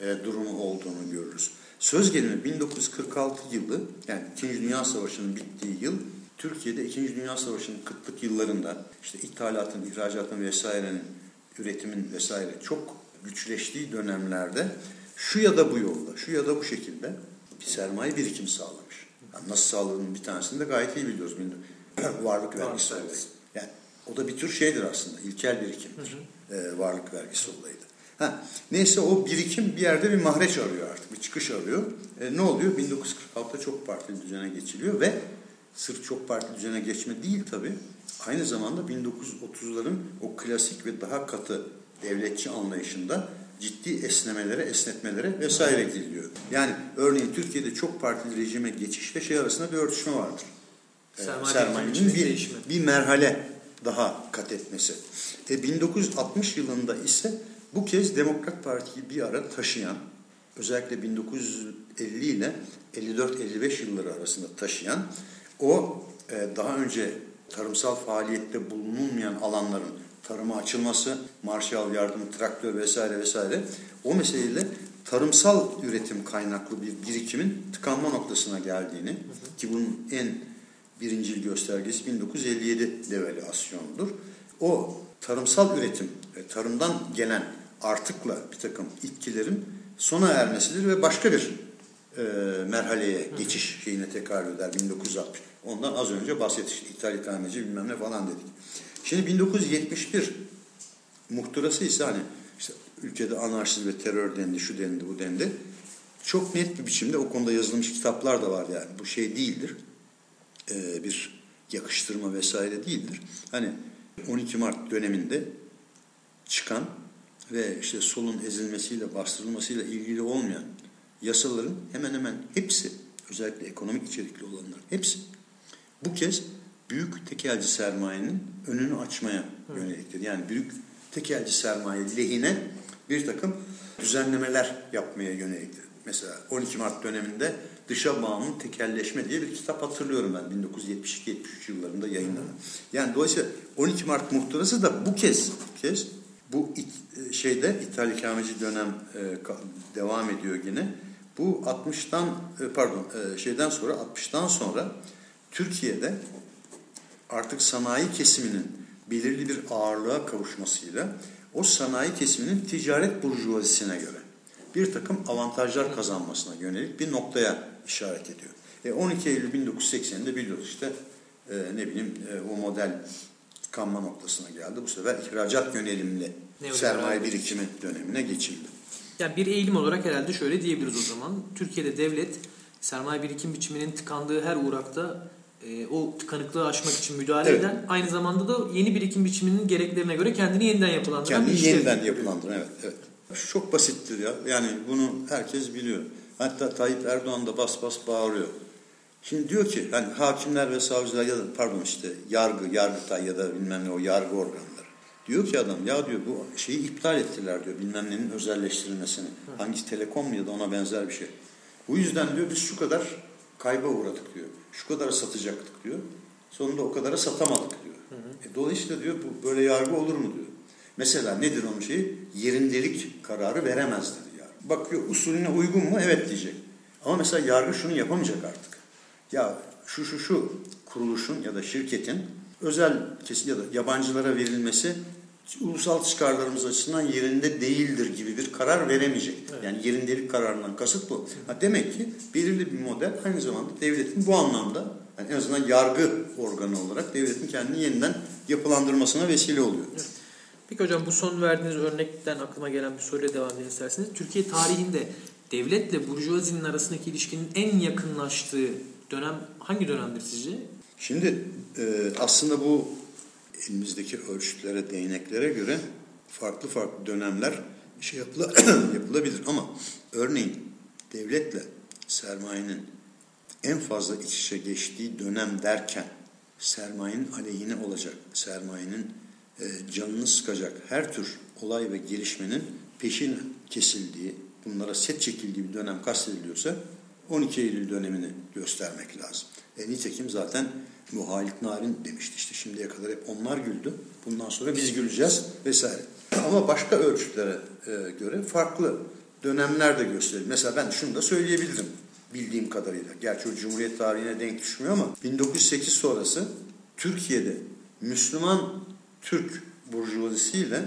e, durumu olduğunu görürüz. Söz gelimi 1946 yılı yani 2. Dünya Savaşı'nın bittiği yıl Türkiye'de 2. Dünya Savaşı'nın kıtlık yıllarında işte ithalatın, ihracatın vesairenin, üretimin vesaire çok güçleştiği dönemlerde şu ya da bu yolda, şu ya da bu şekilde bir sermaye birikimi sağlamış. Yani nasıl sağladığının bir tanesini de gayet iyi biliyoruz. Varlık vergisi olayı. Yani o da bir tür şeydir aslında, ilkel birikimdir. Ee, varlık vergisi olayıydı. Ha, neyse o birikim bir yerde bir mahreç arıyor artık, bir çıkış arıyor. E, ne oluyor? 1946'da çok partili düzene geçiliyor ve sırf çok partili düzene geçme değil tabii. Aynı zamanda 1930'ların o klasik ve daha katı devletçi anlayışında ciddi esnemelere, esnetmelere vesaire gidiliyor. Yani örneğin Türkiye'de çok partili rejime geçişle şey arasında bir örtüşme vardır. Ee, Sermaye sermayenin bir, değişimi. bir merhale daha kat etmesi. E, 1960 yılında ise Bu kez Demokrat Parti'yi bir ara taşıyan, özellikle 1950 ile 54-55 yılları arasında taşıyan o e, daha önce tarımsal faaliyette bulunulmayan alanların tarıma açılması, Marshall yardımı, traktör vesaire vesaire o meseleyle tarımsal üretim kaynaklı bir birikimin tıkanma noktasına geldiğini ki bunun en birincil göstergesi 1957 devalüasyonudur. O tarımsal üretim, e, tarımdan gelen artıkla bir takım itkilerin sona ermesidir ve başka bir e, merhaleye geçiş şeyine tekrar eder 1960. Ondan az önce bahsettik. İthal ithameci bilmem ne falan dedik. Şimdi 1971 muhtırası ise hani işte ülkede anarşizm ve terör dendi, şu dendi, bu dendi. Çok net bir biçimde o konuda yazılmış kitaplar da var yani. Bu şey değildir. Ee, bir yakıştırma vesaire değildir. Hani 12 Mart döneminde çıkan ve işte solun ezilmesiyle, bastırılmasıyla ilgili olmayan yasaların hemen hemen hepsi, özellikle ekonomik içerikli olanların hepsi bu kez büyük tekelci sermayenin önünü açmaya yöneliktir. Yani büyük tekelci sermaye lehine bir takım düzenlemeler yapmaya yöneliktir. Mesela 12 Mart döneminde Dışa Bağımlı Tekelleşme diye bir kitap hatırlıyorum ben 1972-73 yıllarında yayınlanan. Yani dolayısıyla 12 Mart muhtırası da bu kez bu kez bu it- şeyde İthal ikameci dönem e, devam ediyor yine. Bu 60'tan e, pardon e, şeyden sonra 60'tan sonra Türkiye'de artık sanayi kesiminin belirli bir ağırlığa kavuşmasıyla o sanayi kesiminin ticaret burjuvazisine göre bir takım avantajlar kazanmasına yönelik bir noktaya işaret ediyor. E 12 Eylül 1980'de biliyoruz işte e, ne bileyim e, o model kanma noktasına geldi. Bu sefer ihracat yönelimli sermaye bir- birikimi dönemine geçildi. Yani bir eğilim olarak herhalde şöyle diyebiliriz o zaman. Türkiye'de devlet sermaye birikim biçiminin tıkandığı her uğrakta e, o tıkanıklığı aşmak için müdahale Evet. eden aynı zamanda da yeni birikim biçiminin gereklerine göre kendini yeniden yapılandıran Kendi bir işlev. yeniden yapılandır. Evet, evet. Çok basittir ya. Yani bunu herkes biliyor. Hatta Tayyip Erdoğan da bas bas bağırıyor. Şimdi diyor ki hani hakimler ve savcılar ya da pardon işte yargı, yargıtay ya da bilmem ne o yargı organları. Diyor ki adam ya diyor bu şeyi iptal ettiler diyor bilmem nenin özelleştirilmesini. Hangisi telekom ya da ona benzer bir şey. Bu yüzden diyor biz şu kadar kayba uğradık diyor. Şu kadar satacaktık diyor. Sonunda o kadara satamadık diyor. E, dolayısıyla diyor bu böyle yargı olur mu diyor. Mesela nedir onun şeyi? Yerindelik kararı veremez dedi yargı. Bakıyor usulüne uygun mu? Evet diyecek. Ama mesela yargı şunu yapamayacak artık. Ya şu şu şu kuruluşun ya da şirketin özel kesim ya da yabancılara verilmesi ulusal çıkarlarımız açısından yerinde değildir gibi bir karar veremeyecek. Yani yerindelik kararından kasıt bu. Ha demek ki belirli bir model aynı zamanda devletin bu anlamda yani en azından yargı organı olarak devletin kendini yeniden yapılandırmasına vesile oluyor. Peki hocam bu son verdiğiniz örnekten aklıma gelen bir soruyla devam edelim isterseniz. Türkiye tarihinde devletle burjuvazinin arasındaki ilişkinin en yakınlaştığı dönem hangi dönemdir sizce? Şimdi e, aslında bu elimizdeki ölçütlere, değneklere göre farklı farklı dönemler şey yapıla, yapılabilir ama örneğin devletle sermayenin en fazla iç içe geçtiği dönem derken sermayenin aleyhine olacak, sermayenin e, canını sıkacak her tür olay ve gelişmenin peşin kesildiği, bunlara set çekildiği bir dönem kastediliyorsa 12 Eylül dönemini göstermek lazım. E, nitekim zaten bu Halit Narin demişti işte şimdiye kadar hep onlar güldü. Bundan sonra biz güleceğiz vesaire. Ama başka ölçütlere e, göre farklı dönemler de gösteriyor. Mesela ben şunu da söyleyebilirim bildiğim kadarıyla. Gerçi o Cumhuriyet tarihine denk düşmüyor ama 1908 sonrası Türkiye'de Müslüman Türk burjuvazisiyle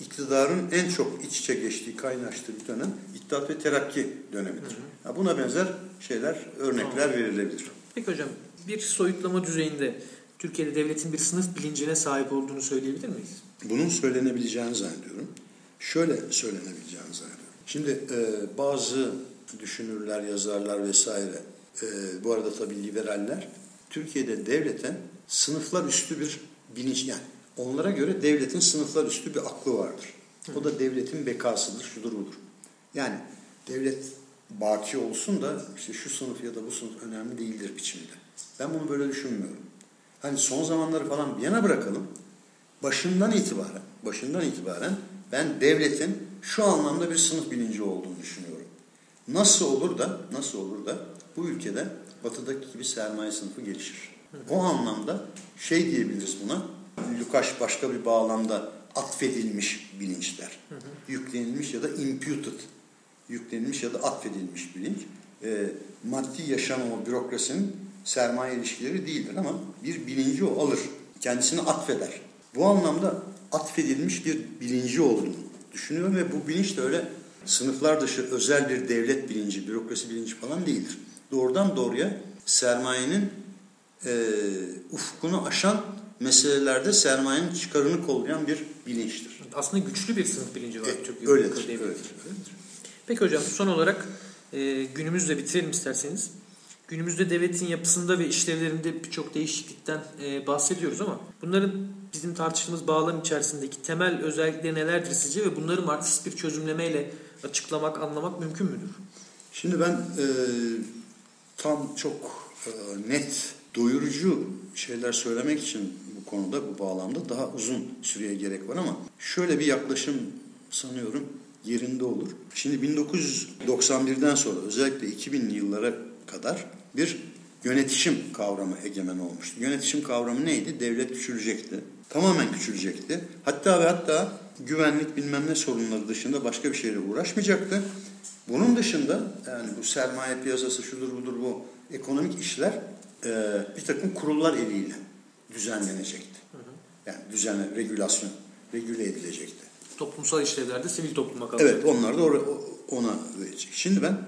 iktidarın en çok iç içe geçtiği, kaynaştığı bir dönem İttihat ve Terakki dönemidir. Ha, buna benzer şeyler, örnekler verilebilir. Peki hocam bir soyutlama düzeyinde Türkiye'de devletin bir sınıf bilincine sahip olduğunu söyleyebilir miyiz? Bunun söylenebileceğini zannediyorum. Şöyle söylenebileceğini zannediyorum. Şimdi e, bazı düşünürler, yazarlar vesaire, e, bu arada tabii liberaller, Türkiye'de devlete sınıflar üstü bir bilinç, yani onlara göre devletin sınıflar üstü bir aklı vardır. O da devletin bekasıdır, şudur budur. Yani devlet baki olsun da işte şu sınıf ya da bu sınıf önemli değildir biçimde. Ben bunu böyle düşünmüyorum. Hani son zamanları falan bir yana bırakalım başından itibaren, başından itibaren ben devletin şu anlamda bir sınıf bilinci olduğunu düşünüyorum. Nasıl olur da nasıl olur da bu ülkede batıdaki gibi sermaye sınıfı gelişir. O anlamda şey diyebiliriz buna. Lukács başka bir bağlamda atfedilmiş bilinçler. Yüklenilmiş ya da imputed yüklenilmiş ya da atfedilmiş bilinç. E, maddi yaşam o bürokrasinin sermaye ilişkileri değildir ama bir bilinci o alır. Kendisini atfeder. Bu anlamda atfedilmiş bir bilinci olduğunu düşünüyorum ve bu bilinç de öyle sınıflar dışı özel bir devlet bilinci, bürokrasi bilinci falan değildir. Doğrudan doğruya sermayenin e, ufkunu aşan meselelerde sermayenin çıkarını kollayan bir bilinçtir. Aslında güçlü bir sınıf bilinci var E, Türk öyledir, devletinde. öyledir. Peki hocam son olarak e, günümüzle bitirelim isterseniz. Günümüzde devletin yapısında ve işlevlerinde birçok değişiklikten e, bahsediyoruz ama bunların bizim tartıştığımız bağlam içerisindeki temel özellikleri nelerdir sizce ve bunları Marksist bir çözümlemeyle açıklamak, anlamak mümkün müdür? Şimdi ben e, tam çok e, net, doyurucu şeyler söylemek için bu konuda, bu bağlamda daha uzun süreye gerek var ama şöyle bir yaklaşım sanıyorum yerinde olur. Şimdi 1991'den sonra özellikle 2000'li yıllara kadar bir yönetişim kavramı egemen olmuştu. Yönetişim kavramı neydi? Devlet küçülecekti. Tamamen küçülecekti. Hatta ve hatta güvenlik bilmem ne sorunları dışında başka bir şeyle uğraşmayacaktı. Bunun dışında yani bu sermaye piyasası şudur budur bu ekonomik işler e, bir takım kurullar eliyle düzenlenecekti. Yani düzenle, regülasyon, regüle edilecekti. Toplumsal işlevlerde sivil topluma kalacak. Evet onlar da ona verecek. Şimdi ben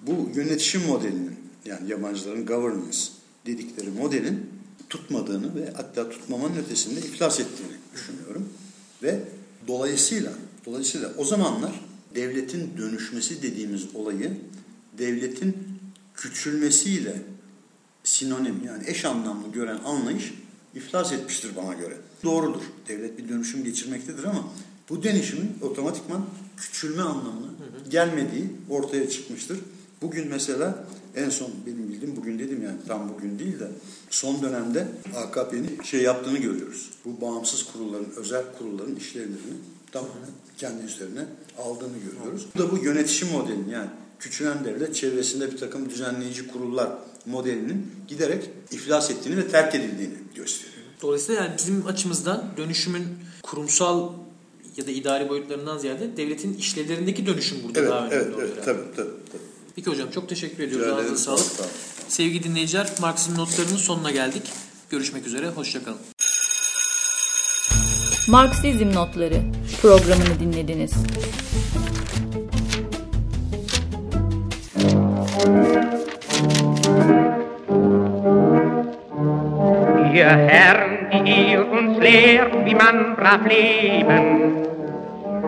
bu yönetişim modelinin yani yabancıların governance dedikleri modelin tutmadığını ve hatta tutmamanın ötesinde iflas ettiğini düşünüyorum. Ve dolayısıyla dolayısıyla o zamanlar devletin dönüşmesi dediğimiz olayı devletin küçülmesiyle sinonim yani eş anlamlı gören anlayış iflas etmiştir bana göre. Doğrudur. Devlet bir dönüşüm geçirmektedir ama bu dönüşümün otomatikman küçülme anlamına gelmediği ortaya çıkmıştır. Bugün mesela en son benim bildiğim bugün dedim yani tam bugün değil de son dönemde AKP'nin şey yaptığını görüyoruz. Bu bağımsız kurulların, özel kurulların işlevlerini tamamen kendi üzerine aldığını görüyoruz. Bu da bu yönetişim modelinin yani küçülen devlet çevresinde bir takım düzenleyici kurullar modelinin giderek iflas ettiğini ve terk edildiğini gösteriyor. Dolayısıyla yani bizim açımızdan dönüşümün kurumsal ya da idari boyutlarından ziyade devletin işlevlerindeki dönüşüm burada Evet, daha önemli evet, oluyor. evet, tabii, tabii, tabii. Peki hocam çok teşekkür ediyoruz. Ağzınıza sağlık. Sağ olun. Sevgili dinleyiciler, Marksizm notlarının sonuna geldik. Görüşmek üzere, hoşçakalın. Marksizm notları programını dinlediniz. Ihr Herren, die ihr uns lehrt, wie man brav leben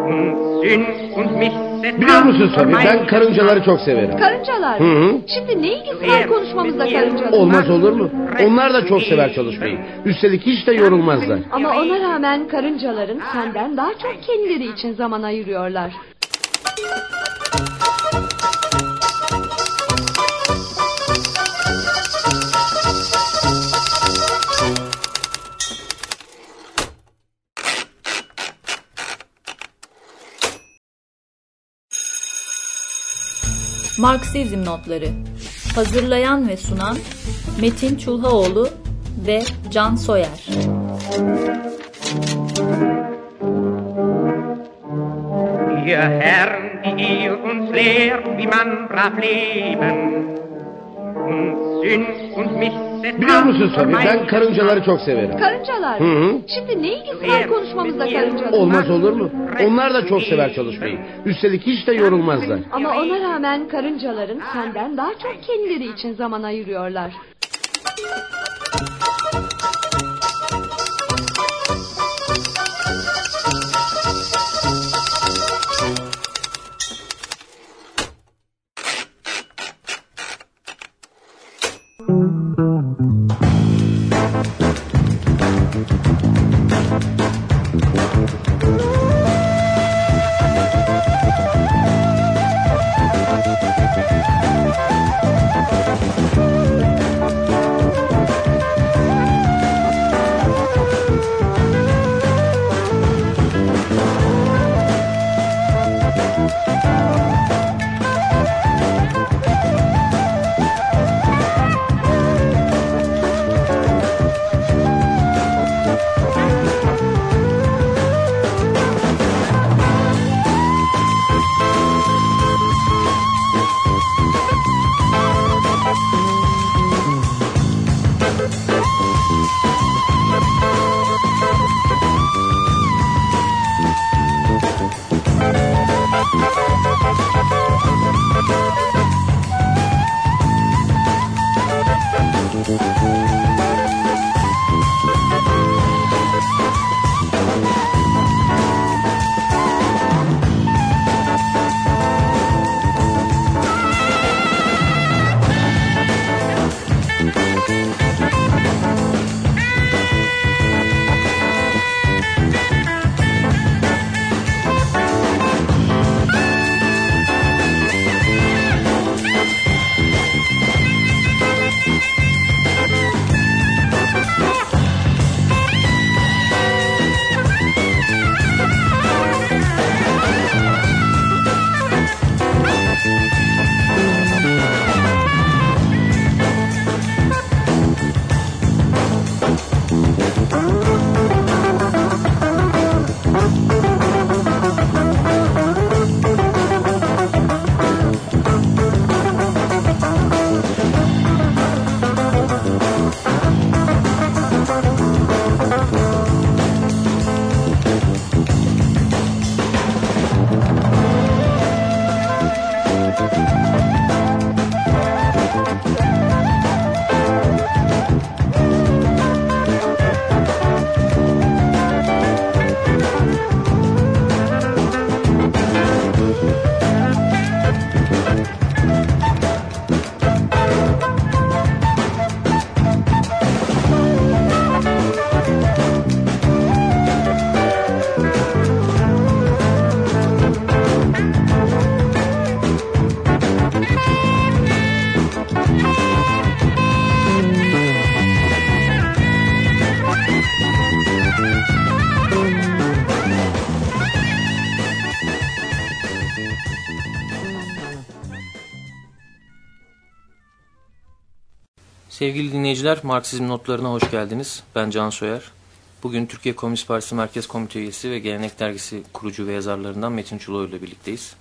und Sünd und Missetat Biliyor musun Sabi ben karıncaları çok severim. Karıncalar. Hı hı. Şimdi ne ilgisi var konuşmamızda karıncalar? Olmaz olur mu? Onlar da çok sever çalışmayı. Üstelik hiç de yorulmazlar. Ama ona rağmen karıncaların senden daha çok kendileri için zaman ayırıyorlar. Marksizm notları hazırlayan ve sunan Metin Çulhaoğlu ve Can Soyer. Ihr Herren, die uns lehrt, wie man brav leben Biliyor musun Sabi ben karıncaları çok severim. Karıncalar. Hı hı. Şimdi ne ilgisi var konuşmamızda karıncalar? Olmaz olur mu? Onlar da çok sever çalışmayı. Üstelik hiç de yorulmazlar. Ama ona rağmen karıncaların senden daha çok kendileri için zaman ayırıyorlar. Sevgili dinleyiciler, Marksizm notlarına hoş geldiniz. Ben Can Soyer. Bugün Türkiye Komünist Partisi Merkez Komite Üyesi ve Gelenek Dergisi kurucu ve yazarlarından Metin Çuloğlu ile birlikteyiz.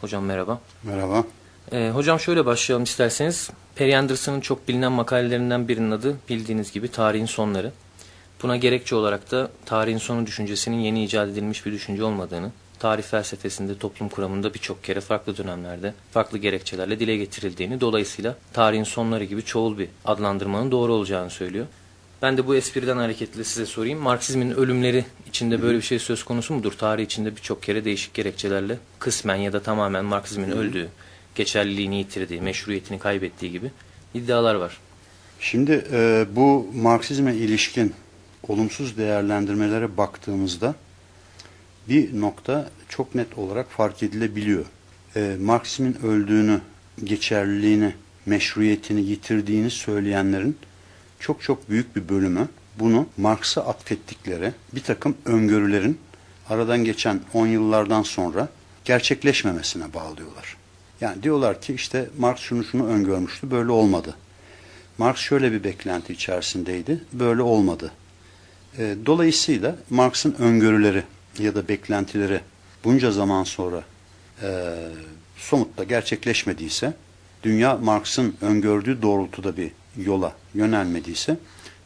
Hocam merhaba. Merhaba. Ee, hocam şöyle başlayalım isterseniz. Perry Anderson'ın çok bilinen makalelerinden birinin adı bildiğiniz gibi Tarihin Sonları. Buna gerekçe olarak da tarihin sonu düşüncesinin yeni icat edilmiş bir düşünce olmadığını, tarih felsefesinde, toplum kuramında birçok kere farklı dönemlerde, farklı gerekçelerle dile getirildiğini, dolayısıyla tarihin sonları gibi çoğul bir adlandırmanın doğru olacağını söylüyor. Ben de bu espriden hareketle size sorayım. Marksizmin ölümleri içinde böyle bir şey söz konusu mudur? Tarih içinde birçok kere değişik gerekçelerle kısmen ya da tamamen Marksizmin öldüğü, geçerliliğini yitirdiği, meşruiyetini kaybettiği gibi iddialar var. Şimdi e, bu Marksizme ilişkin olumsuz değerlendirmelere baktığımızda bir nokta çok net olarak fark edilebiliyor. E, Marksizmin öldüğünü, geçerliliğini, meşruiyetini yitirdiğini söyleyenlerin çok çok büyük bir bölümü bunu Marx'a atfettikleri bir takım öngörülerin aradan geçen 10 yıllardan sonra gerçekleşmemesine bağlıyorlar. Yani diyorlar ki işte Marx şunu şunu öngörmüştü, böyle olmadı. Marx şöyle bir beklenti içerisindeydi, böyle olmadı. E, dolayısıyla Marx'ın öngörüleri ya da beklentileri bunca zaman sonra e, somutta gerçekleşmediyse, dünya Marx'ın öngördüğü doğrultuda bir yola yönelmediyse,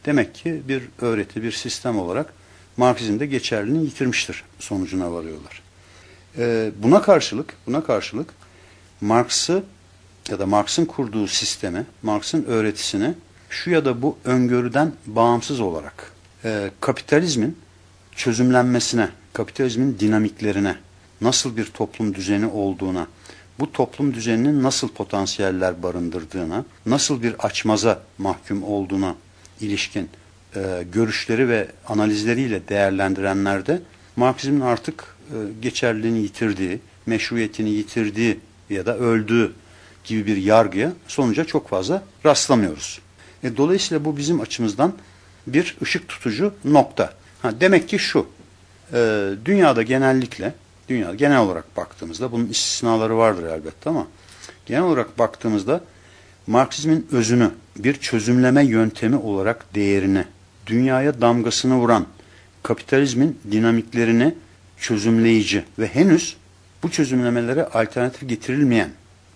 demek ki bir öğreti, bir sistem olarak Marksizm'de geçerliliğini yitirmiştir sonucuna varıyorlar. E, buna karşılık, buna karşılık Marx'ı ya da Marx'ın kurduğu sistemi, Marx'ın öğretisini şu ya da bu öngörüden bağımsız olarak e, kapitalizmin çözümlenmesine, kapitalizmin dinamiklerine, nasıl bir toplum düzeni olduğuna, bu toplum düzeninin nasıl potansiyeller barındırdığına, nasıl bir açmaza mahkum olduğuna ilişkin e, görüşleri ve analizleriyle değerlendirenlerde Marksizmin artık e, geçerliliğini yitirdiği, meşruiyetini yitirdiği ya da öldüğü gibi bir yargıya sonuca çok fazla rastlamıyoruz. E, dolayısıyla bu bizim açımızdan bir ışık tutucu nokta. Ha, demek ki şu, e, dünyada genellikle, dünya genel olarak baktığımızda, bunun istisnaları vardır elbette ama genel olarak baktığımızda Marksizmin özünü bir çözümleme yöntemi olarak değerini, dünyaya damgasını vuran kapitalizmin dinamiklerini çözümleyici ve henüz bu çözümlemelere alternatif getirilmeyen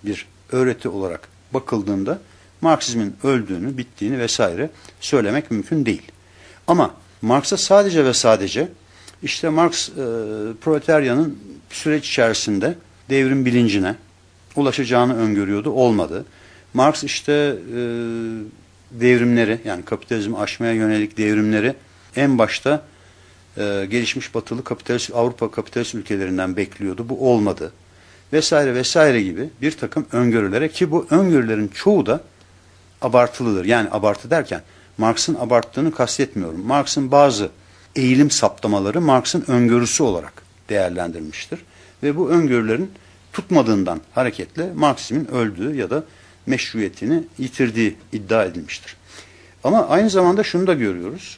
bir öğreti olarak bakıldığında Marksizmin öldüğünü, bittiğini vesaire söylemek mümkün değil. Ama Marx'a sadece ve sadece işte Marx e, proletaryanın süreç içerisinde devrim bilincine ulaşacağını öngörüyordu. Olmadı. Marx işte e, devrimleri yani kapitalizmi aşmaya yönelik devrimleri en başta e, gelişmiş batılı kapitalist Avrupa kapitalist ülkelerinden bekliyordu. Bu olmadı. Vesaire vesaire gibi bir takım öngörülere ki bu öngörülerin çoğu da abartılıdır. Yani abartı derken Marx'ın abarttığını kastetmiyorum. Marx'ın bazı eğilim saptamaları Marx'ın öngörüsü olarak değerlendirilmiştir. Ve bu öngörülerin tutmadığından hareketle Marksizmin öldüğü ya da meşruiyetini yitirdiği iddia edilmiştir. Ama aynı zamanda şunu da görüyoruz.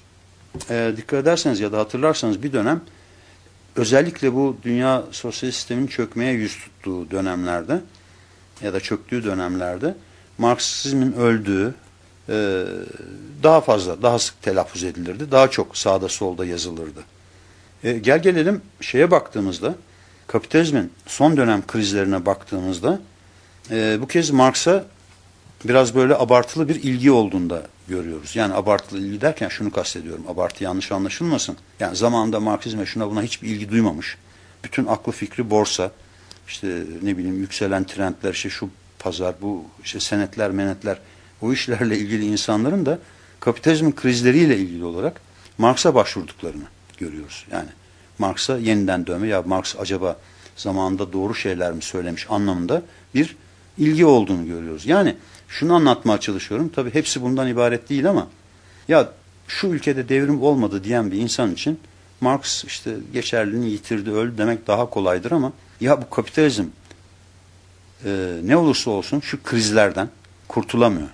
E, dikkat ederseniz ya da hatırlarsanız bir dönem özellikle bu dünya sosyal sistemin çökmeye yüz tuttuğu dönemlerde ya da çöktüğü dönemlerde Marksizmin öldüğü e, daha fazla, daha sık telaffuz edilirdi. Daha çok sağda solda yazılırdı. E, gel gelelim şeye baktığımızda, kapitalizmin son dönem krizlerine baktığımızda e, bu kez Marx'a biraz böyle abartılı bir ilgi olduğunda görüyoruz. Yani abartılı ilgi derken şunu kastediyorum. Abartı yanlış anlaşılmasın. Yani zamanında Marksizme şuna buna hiçbir ilgi duymamış. Bütün aklı fikri borsa, işte ne bileyim yükselen trendler, işte şu pazar, bu işte senetler, menetler, o işlerle ilgili insanların da kapitalizmin krizleriyle ilgili olarak Marx'a başvurduklarını görüyoruz. Yani Marx'a yeniden dönme ya Marx acaba zamanında doğru şeyler mi söylemiş anlamında bir ilgi olduğunu görüyoruz. Yani şunu anlatmaya çalışıyorum. Tabii hepsi bundan ibaret değil ama ya şu ülkede devrim olmadı diyen bir insan için Marx işte geçerliliğini yitirdi, öldü demek daha kolaydır ama ya bu kapitalizm e, ne olursa olsun şu krizlerden kurtulamıyor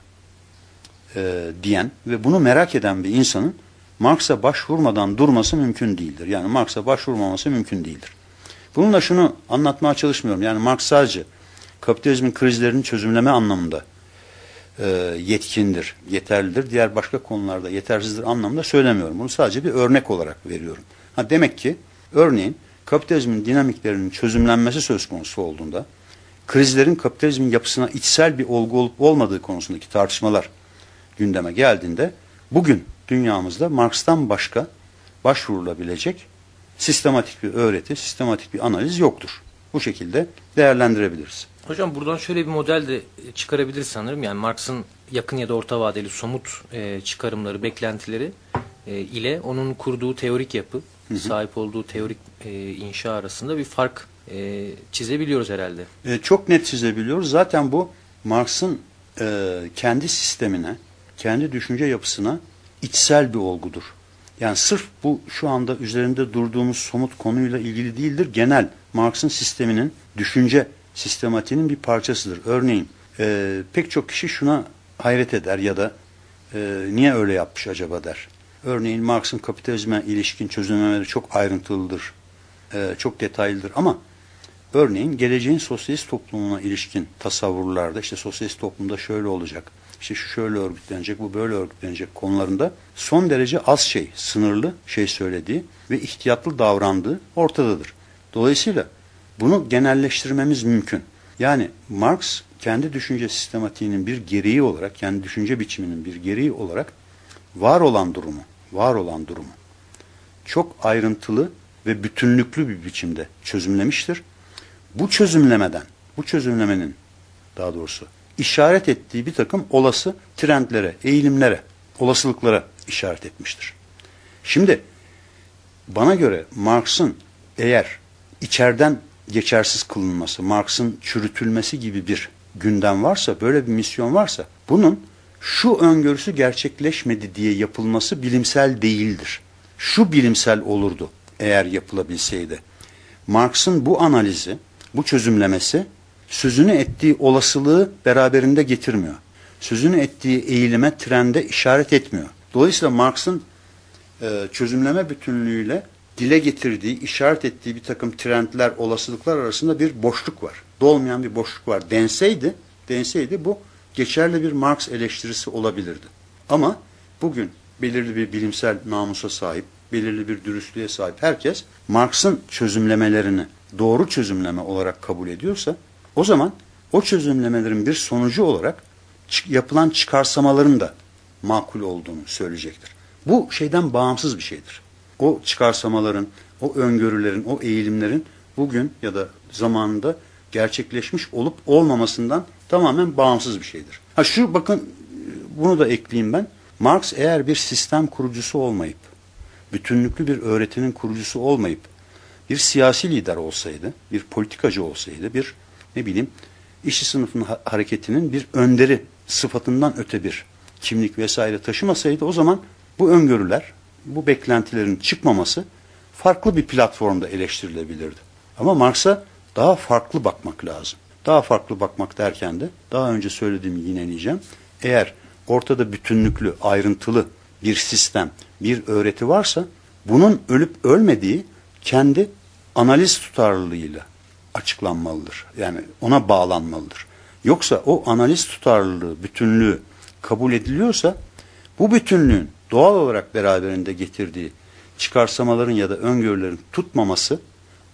e, diyen ve bunu merak eden bir insanın Marx'a başvurmadan durması mümkün değildir. Yani Marx'a başvurmaması mümkün değildir. Bununla şunu anlatmaya çalışmıyorum. Yani Marx sadece kapitalizmin krizlerini çözümleme anlamında e, yetkindir, yeterlidir. Diğer başka konularda yetersizdir anlamında söylemiyorum. Bunu sadece bir örnek olarak veriyorum. Ha, demek ki örneğin kapitalizmin dinamiklerinin çözümlenmesi söz konusu olduğunda krizlerin kapitalizmin yapısına içsel bir olgu olup olmadığı konusundaki tartışmalar gündeme geldiğinde bugün dünyamızda Marx'tan başka başvurulabilecek sistematik bir öğreti, sistematik bir analiz yoktur. Bu şekilde değerlendirebiliriz. Hocam buradan şöyle bir model de çıkarabiliriz sanırım. Yani Marx'ın yakın ya da orta vadeli somut e, çıkarımları, beklentileri e, ile onun kurduğu teorik yapı, hı hı. sahip olduğu teorik e, inşa arasında bir fark e, çizebiliyoruz herhalde. E, çok net çizebiliyoruz. Zaten bu Marx'ın e, kendi sistemine, kendi düşünce yapısına içsel bir olgudur. Yani sırf bu şu anda üzerinde durduğumuz somut konuyla ilgili değildir. Genel Marx'ın sisteminin düşünce sistematiğinin bir parçasıdır. Örneğin e, pek çok kişi şuna hayret eder ya da e, niye öyle yapmış acaba der. Örneğin Marx'ın kapitalizme ilişkin çözümlemeleri çok ayrıntılıdır, e, çok detaylıdır ama örneğin geleceğin sosyalist toplumuna ilişkin tasavvurlarda işte sosyalist toplumda şöyle olacak, işte şu şöyle örgütlenecek, bu böyle örgütlenecek konularında son derece az şey, sınırlı şey söylediği ve ihtiyatlı davrandığı ortadadır. Dolayısıyla bunu genelleştirmemiz mümkün. Yani Marx kendi düşünce sistematiğinin bir gereği olarak, kendi düşünce biçiminin bir gereği olarak var olan durumu, var olan durumu çok ayrıntılı ve bütünlüklü bir biçimde çözümlemiştir. Bu çözümlemeden, bu çözümlemenin daha doğrusu işaret ettiği bir takım olası trendlere, eğilimlere, olasılıklara işaret etmiştir. Şimdi bana göre Marx'ın eğer içeriden geçersiz kılınması, Marx'ın çürütülmesi gibi bir gündem varsa, böyle bir misyon varsa bunun şu öngörüsü gerçekleşmedi diye yapılması bilimsel değildir. Şu bilimsel olurdu eğer yapılabilseydi. Marx'ın bu analizi, bu çözümlemesi sözünü ettiği olasılığı beraberinde getirmiyor. Sözünü ettiği eğilime, trende işaret etmiyor. Dolayısıyla Marx'ın e, çözümleme bütünlüğüyle dile getirdiği, işaret ettiği bir takım trendler, olasılıklar arasında bir boşluk var. Dolmayan bir boşluk var. Denseydi, denseydi bu geçerli bir Marx eleştirisi olabilirdi. Ama bugün belirli bir bilimsel namusa sahip, belirli bir dürüstlüğe sahip herkes Marx'ın çözümlemelerini doğru çözümleme olarak kabul ediyorsa o zaman o çözümlemelerin bir sonucu olarak yapılan çıkarsamaların da makul olduğunu söyleyecektir. Bu şeyden bağımsız bir şeydir o çıkarsamaların, o öngörülerin, o eğilimlerin bugün ya da zamanında gerçekleşmiş olup olmamasından tamamen bağımsız bir şeydir. Ha şu bakın bunu da ekleyeyim ben. Marx eğer bir sistem kurucusu olmayıp, bütünlüklü bir öğretinin kurucusu olmayıp, bir siyasi lider olsaydı, bir politikacı olsaydı, bir ne bileyim işçi sınıfının hareketinin bir önderi sıfatından öte bir kimlik vesaire taşımasaydı o zaman bu öngörüler, bu beklentilerin çıkmaması farklı bir platformda eleştirilebilirdi. Ama Marx'a daha farklı bakmak lazım. Daha farklı bakmak derken de daha önce söylediğimi yineleyeceğim. Eğer ortada bütünlüklü, ayrıntılı bir sistem, bir öğreti varsa bunun ölüp ölmediği kendi analiz tutarlılığıyla açıklanmalıdır. Yani ona bağlanmalıdır. Yoksa o analiz tutarlılığı, bütünlüğü kabul ediliyorsa bu bütünlüğün doğal olarak beraberinde getirdiği çıkarsamaların ya da öngörülerin tutmaması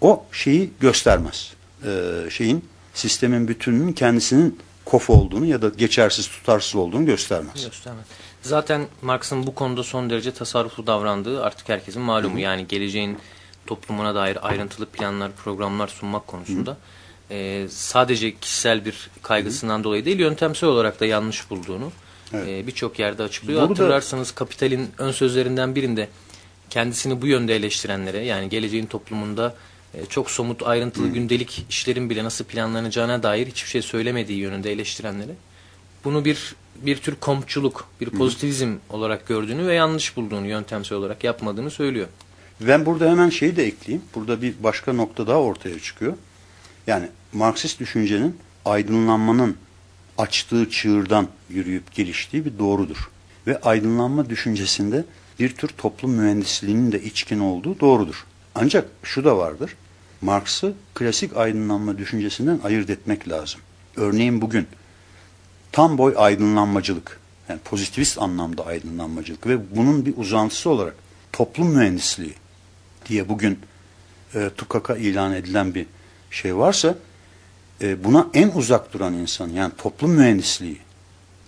o şeyi göstermez. Ee, şeyin sistemin bütününün kendisinin kof olduğunu ya da geçersiz tutarsız olduğunu göstermez. Göstermez. Zaten Marx'ın bu konuda son derece tasarruflu davrandığı artık herkesin malumu. Hı. Yani geleceğin toplumuna dair ayrıntılı planlar, programlar sunmak konusunda e, sadece kişisel bir kaygısından Hı. dolayı değil yöntemsel olarak da yanlış bulduğunu evet. e, birçok yerde açıklıyor. Burada... Hatırlarsanız Kapital'in ön sözlerinden birinde kendisini bu yönde eleştirenlere yani geleceğin toplumunda e, çok somut ayrıntılı hmm. gündelik işlerin bile nasıl planlanacağına dair hiçbir şey söylemediği yönünde eleştirenlere bunu bir bir tür kompçuluk, bir pozitivizm hmm. olarak gördüğünü ve yanlış bulduğunu yöntemsel olarak yapmadığını söylüyor. Ben burada hemen şeyi de ekleyeyim. Burada bir başka nokta daha ortaya çıkıyor. Yani Marksist düşüncenin aydınlanmanın açtığı çığırdan yürüyüp geliştiği bir doğrudur. Ve aydınlanma düşüncesinde bir tür toplum mühendisliğinin de içkin olduğu doğrudur. Ancak şu da vardır. Marx'ı klasik aydınlanma düşüncesinden ayırt etmek lazım. Örneğin bugün tam boy aydınlanmacılık. Yani pozitivist anlamda aydınlanmacılık ve bunun bir uzantısı olarak toplum mühendisliği diye bugün e, TUKAK'a ilan edilen bir şey varsa e, buna en uzak duran insan yani toplum mühendisliği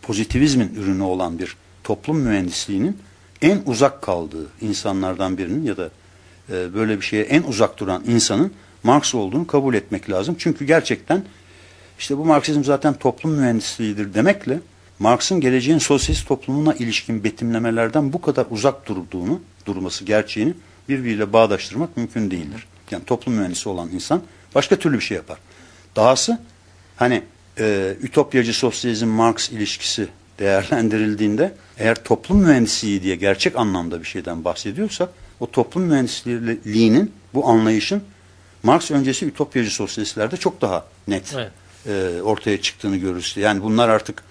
pozitivizmin ürünü olan bir toplum mühendisliğinin en uzak kaldığı insanlardan birinin ya da e, böyle bir şeye en uzak duran insanın Marx olduğunu kabul etmek lazım. Çünkü gerçekten işte bu Marksizm zaten toplum mühendisliğidir demekle Marx'ın geleceğin sosyalist toplumuna ilişkin betimlemelerden bu kadar uzak durduğunu, durması gerçeğini birbiriyle bağdaştırmak mümkün değildir. Yani toplum mühendisi olan insan başka türlü bir şey yapar. Dahası hani e, ütopyacı sosyalizm Marx ilişkisi değerlendirildiğinde eğer toplum mühendisliği diye gerçek anlamda bir şeyden bahsediyorsak o toplum mühendisliğinin bu anlayışın Marx öncesi ütopyacı sosyalistlerde çok daha net Evet. e, ortaya çıktığını görürüz. Yani bunlar artık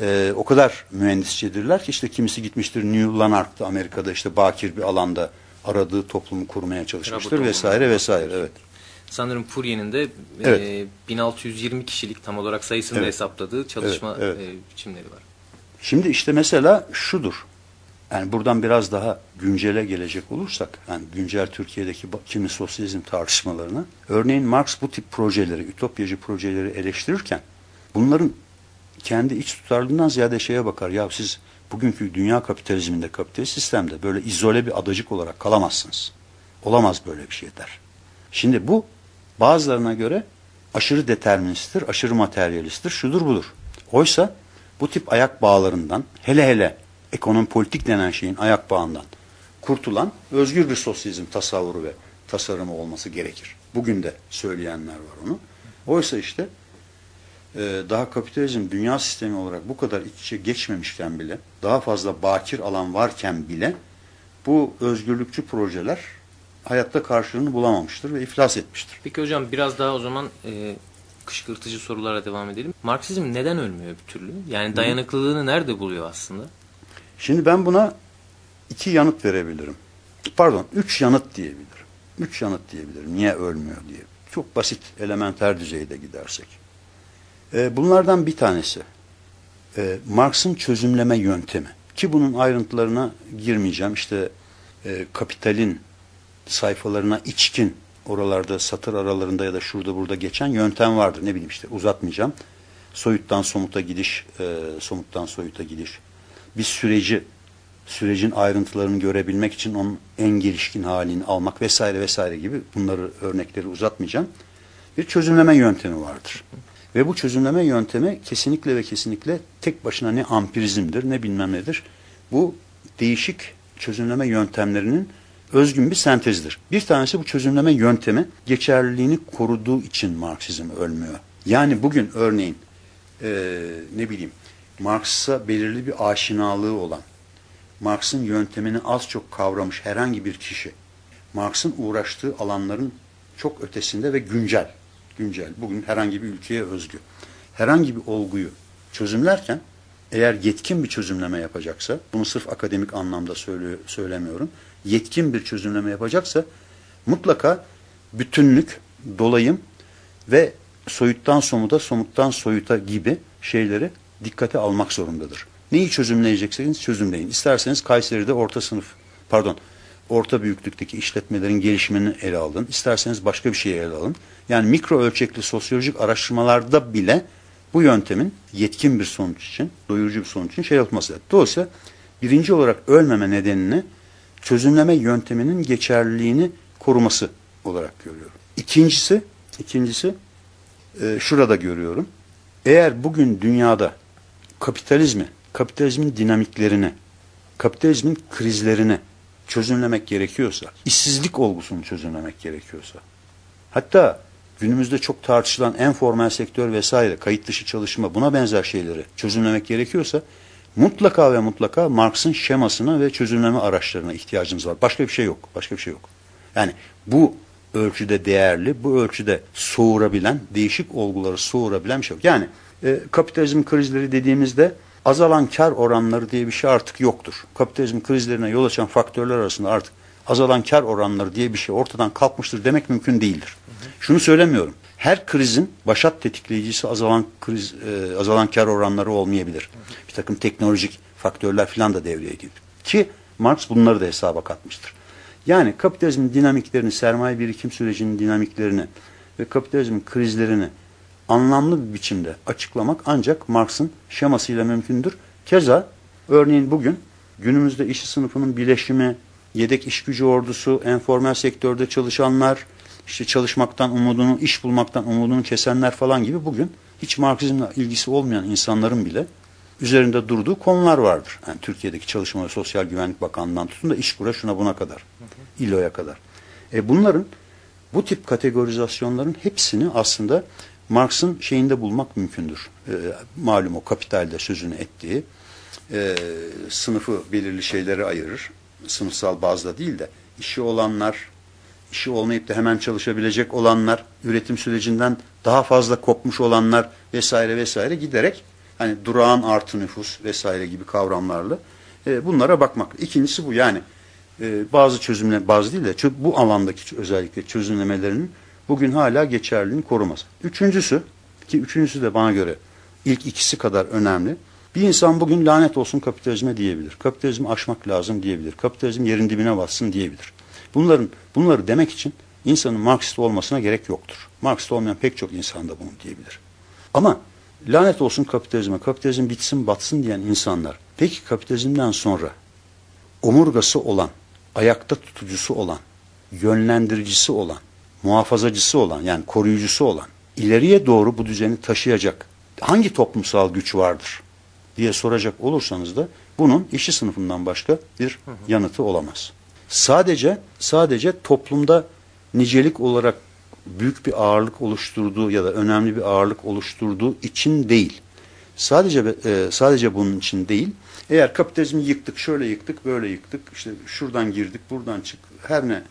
e, o kadar mühendisçedirler ki işte kimisi gitmiştir New Lanark'ta Amerika'da işte bakir bir alanda aradığı toplumu kurmaya çalışmıştır Rabot vesaire vesaire. Evet. Sanırım Fourier'in de Evet. e, 1620 kişilik tam olarak sayısını Evet. hesapladığı çalışma Evet, evet. e, biçimleri var. Şimdi işte mesela şudur. Yani buradan biraz daha güncele gelecek olursak, yani güncel Türkiye'deki kimi sosyalizm tartışmalarına, örneğin Marx bu tip projeleri, ütopyacı projeleri eleştirirken, bunların kendi iç tutarlılığından ziyade şeye bakar. Ya siz bugünkü dünya kapitalizminde, kapitalist sistemde böyle izole bir adacık olarak kalamazsınız. Olamaz böyle bir şey der. Şimdi bu bazılarına göre aşırı deterministtir, aşırı materyalisttir, şudur budur. Oysa bu tip ayak bağlarından, hele hele ekonomi politik denen şeyin ayak bağından kurtulan özgür bir sosyalizm tasavvuru ve tasarımı olması gerekir. Bugün de söyleyenler var onu. Oysa işte daha kapitalizm dünya sistemi olarak bu kadar iç içe geçmemişken bile, daha fazla bakir alan varken bile bu özgürlükçü projeler hayatta karşılığını bulamamıştır ve iflas etmiştir. Peki hocam biraz daha o zaman e, kışkırtıcı sorulara devam edelim. Marksizm neden ölmüyor bir türlü? Yani dayanıklılığını nerede buluyor aslında? Şimdi ben buna iki yanıt verebilirim. Pardon, üç yanıt diyebilirim. Üç yanıt diyebilirim. Niye ölmüyor diye. Çok basit, elementer düzeyde gidersek. Ee, bunlardan bir tanesi. Ee, Marx'ın çözümleme yöntemi. Ki bunun ayrıntılarına girmeyeceğim. İşte e, kapitalin sayfalarına içkin oralarda satır aralarında ya da şurada burada geçen yöntem vardır. Ne bileyim işte uzatmayacağım. Soyuttan somuta gidiş, e, somuttan soyuta gidiş. Bir süreci, sürecin ayrıntılarını görebilmek için onun en gelişkin halini almak vesaire vesaire gibi bunları örnekleri uzatmayacağım. Bir çözümleme yöntemi vardır. Ve bu çözümleme yöntemi kesinlikle ve kesinlikle tek başına ne ampirizmdir ne bilmem nedir. Bu değişik çözümleme yöntemlerinin özgün bir sentezdir. Bir tanesi bu çözümleme yöntemi geçerliliğini koruduğu için Marksizm ölmüyor. Yani bugün örneğin e, ne bileyim Marx'a belirli bir aşinalığı olan, Marx'ın yöntemini az çok kavramış herhangi bir kişi, Marx'ın uğraştığı alanların çok ötesinde ve güncel, güncel, bugün herhangi bir ülkeye özgü, herhangi bir olguyu çözümlerken eğer yetkin bir çözümleme yapacaksa, bunu sırf akademik anlamda söylüyor, söylemiyorum, yetkin bir çözümleme yapacaksa mutlaka bütünlük, dolayım ve soyuttan somuta, somuttan soyuta gibi şeyleri dikkate almak zorundadır. Neyi çözümleyecekseniz çözümleyin. İsterseniz Kayseri'de orta sınıf, pardon, orta büyüklükteki işletmelerin gelişimini ele alın. İsterseniz başka bir şeyi ele alın. Yani mikro ölçekli sosyolojik araştırmalarda bile bu yöntemin yetkin bir sonuç için, doyurucu bir sonuç için şey yapılması lazım. Dolayısıyla birinci olarak ölmeme nedenini çözümleme yönteminin geçerliliğini koruması olarak görüyorum. İkincisi, ikincisi e, şurada görüyorum. Eğer bugün dünyada kapitalizmi, kapitalizmin dinamiklerini, kapitalizmin krizlerini çözümlemek gerekiyorsa, işsizlik olgusunu çözümlemek gerekiyorsa, hatta günümüzde çok tartışılan en formel sektör vesaire, kayıt dışı çalışma buna benzer şeyleri çözümlemek gerekiyorsa mutlaka ve mutlaka Marx'ın şemasına ve çözümleme araçlarına ihtiyacımız var. Başka bir şey yok. Başka bir şey yok. Yani bu ölçüde değerli, bu ölçüde soğurabilen, değişik olguları soğurabilen bir şey yok. Yani e, kapitalizm krizleri dediğimizde azalan kar oranları diye bir şey artık yoktur. Kapitalizm krizlerine yol açan faktörler arasında artık azalan kar oranları diye bir şey ortadan kalkmıştır demek mümkün değildir. Şunu söylemiyorum. Her krizin başat tetikleyicisi azalan kriz, e, azalan kar oranları olmayabilir. Bir takım teknolojik faktörler falan da devreye giriyor. Ki Marx bunları da hesaba katmıştır. Yani kapitalizmin dinamiklerini, sermaye birikim sürecinin dinamiklerini ve kapitalizmin krizlerini anlamlı bir biçimde açıklamak ancak Marx'ın şemasıyla mümkündür. Keza örneğin bugün günümüzde işçi sınıfının bileşimi, yedek iş gücü ordusu, enformel sektörde çalışanlar, işte çalışmaktan umudunu, iş bulmaktan umudunu kesenler falan gibi bugün hiç Marksizmle ilgisi olmayan insanların bile üzerinde durduğu konular vardır. Yani Türkiye'deki Çalışma ve Sosyal Güvenlik Bakanlığı'ndan tutun da İşkur'a şuna buna kadar, İLO'ya kadar. E bunların bu tip kategorizasyonların hepsini aslında Marx'ın şeyinde bulmak mümkündür. E, malum o kapitalde sözünü ettiği e, sınıfı belirli şeylere ayırır. Sınıfsal bazda değil de işi olanlar, işi olmayıp da hemen çalışabilecek olanlar, üretim sürecinden daha fazla kopmuş olanlar vesaire vesaire giderek hani durağan artı nüfus vesaire gibi kavramlarla e, bunlara bakmak. İkincisi bu yani e, bazı çözümle bazı değil de bu alandaki özellikle çözümlemelerinin bugün hala geçerliliğini korumaz. Üçüncüsü ki üçüncüsü de bana göre ilk ikisi kadar önemli. Bir insan bugün lanet olsun kapitalizme diyebilir. Kapitalizmi aşmak lazım diyebilir. Kapitalizm yerin dibine bassın diyebilir. Bunların bunları demek için insanın Marksist olmasına gerek yoktur. Marksist olmayan pek çok insan da bunu diyebilir. Ama lanet olsun kapitalizme, kapitalizm bitsin batsın diyen insanlar peki kapitalizmden sonra omurgası olan, ayakta tutucusu olan, yönlendiricisi olan, muhafazacısı olan yani koruyucusu olan, ileriye doğru bu düzeni taşıyacak hangi toplumsal güç vardır diye soracak olursanız da bunun işçi sınıfından başka bir yanıtı olamaz. Sadece sadece toplumda nicelik olarak büyük bir ağırlık oluşturduğu ya da önemli bir ağırlık oluşturduğu için değil. Sadece e, sadece bunun için değil. Eğer kapitalizmi yıktık, şöyle yıktık, böyle yıktık, işte şuradan girdik, buradan çık, her ne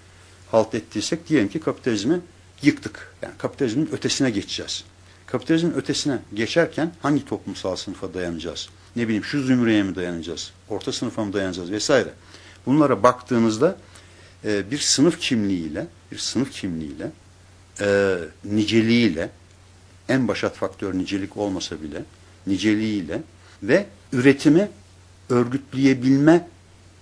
halt ettiysek diyelim ki kapitalizmi yıktık. Yani kapitalizmin ötesine geçeceğiz. Kapitalizmin ötesine geçerken hangi toplumsal sınıfa dayanacağız? Ne bileyim şu zümreye mi dayanacağız? Orta sınıfa mı dayanacağız vesaire. Bunlara baktığınızda e, bir sınıf kimliğiyle, bir sınıf kimliğiyle, e, niceliğiyle, en başat faktör nicelik olmasa bile, niceliğiyle ve üretimi örgütleyebilme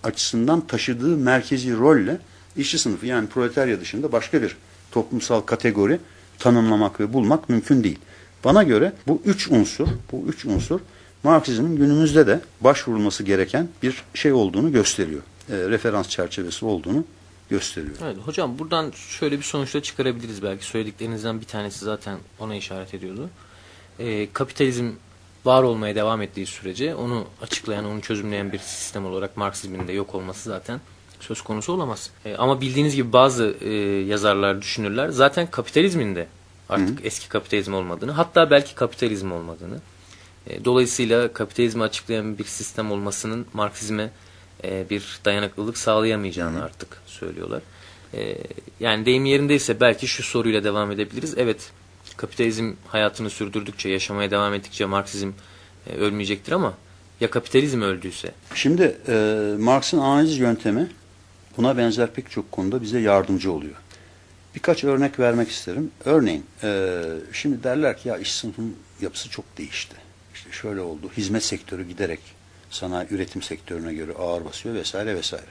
açısından taşıdığı merkezi rolle işçi sınıfı yani proletarya dışında başka bir toplumsal kategori tanımlamak ve bulmak mümkün değil. Bana göre bu üç unsur, bu üç unsur Marksizmin günümüzde de başvurulması gereken bir şey olduğunu gösteriyor. E, referans çerçevesi olduğunu gösteriyor. Evet, hocam buradan şöyle bir sonuçta çıkarabiliriz belki. Söylediklerinizden bir tanesi zaten ona işaret ediyordu. E, kapitalizm var olmaya devam ettiği sürece onu açıklayan, onu çözümleyen bir sistem olarak Marksizmin de yok olması zaten söz konusu olamaz. E, ama bildiğiniz gibi bazı e, yazarlar düşünürler zaten kapitalizmin de artık Hı. eski kapitalizm olmadığını hatta belki kapitalizm olmadığını e, dolayısıyla kapitalizmi açıklayan bir sistem olmasının Marksizme e, bir dayanıklılık sağlayamayacağını Hı. artık söylüyorlar. E, yani deyim yerindeyse belki şu soruyla devam edebiliriz. Evet kapitalizm hayatını sürdürdükçe, yaşamaya devam ettikçe Marksizm e, ölmeyecektir ama ya kapitalizm öldüyse? Şimdi e, Marx'ın analiz yöntemi buna benzer pek çok konuda bize yardımcı oluyor. Birkaç örnek vermek isterim. Örneğin e, şimdi derler ki ya iş sınıfının yapısı çok değişti. İşte şöyle oldu. Hizmet sektörü giderek sanayi üretim sektörüne göre ağır basıyor vesaire vesaire.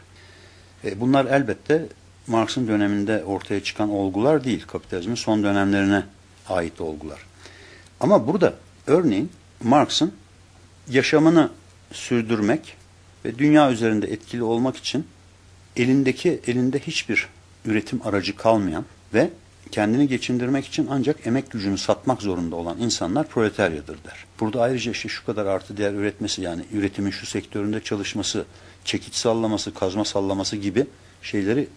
E, bunlar elbette Marx'ın döneminde ortaya çıkan olgular değil. Kapitalizmin son dönemlerine ait olgular. Ama burada örneğin Marx'ın yaşamını sürdürmek ve dünya üzerinde etkili olmak için elindeki elinde hiçbir üretim aracı kalmayan ve kendini geçindirmek için ancak emek gücünü satmak zorunda olan insanlar proletaryadır der. Burada ayrıca işte şu kadar artı değer üretmesi yani üretimin şu sektöründe çalışması, çekiç sallaması, kazma sallaması gibi şeyleri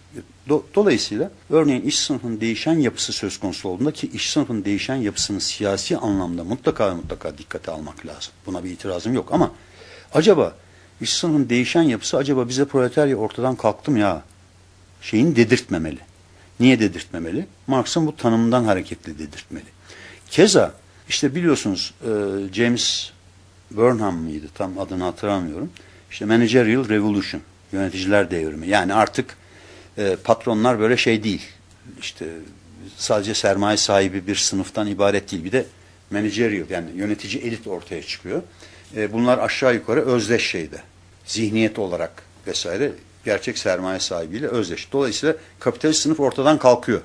do, dolayısıyla örneğin iş sınıfının değişen yapısı söz konusu olduğunda ki iş sınıfının değişen yapısını siyasi anlamda mutlaka mutlaka dikkate almak lazım. Buna bir itirazım yok ama acaba iş sınıfının değişen yapısı acaba bize proletarya ortadan kalktım ya şeyin dedirtmemeli. Niye dedirtmemeli? Marx'ın bu tanımından hareketle dedirtmeli. Keza işte biliyorsunuz e, James Burnham mıydı tam adını hatırlamıyorum. İşte Managerial Revolution, yöneticiler devrimi. Yani artık e, patronlar böyle şey değil. İşte sadece sermaye sahibi bir sınıftan ibaret değil. Bir de managerial yani yönetici elit ortaya çıkıyor. E, bunlar aşağı yukarı özdeş şeyde. Zihniyet olarak vesaire gerçek sermaye sahibiyle özdeş. Dolayısıyla kapitalist sınıf ortadan kalkıyor.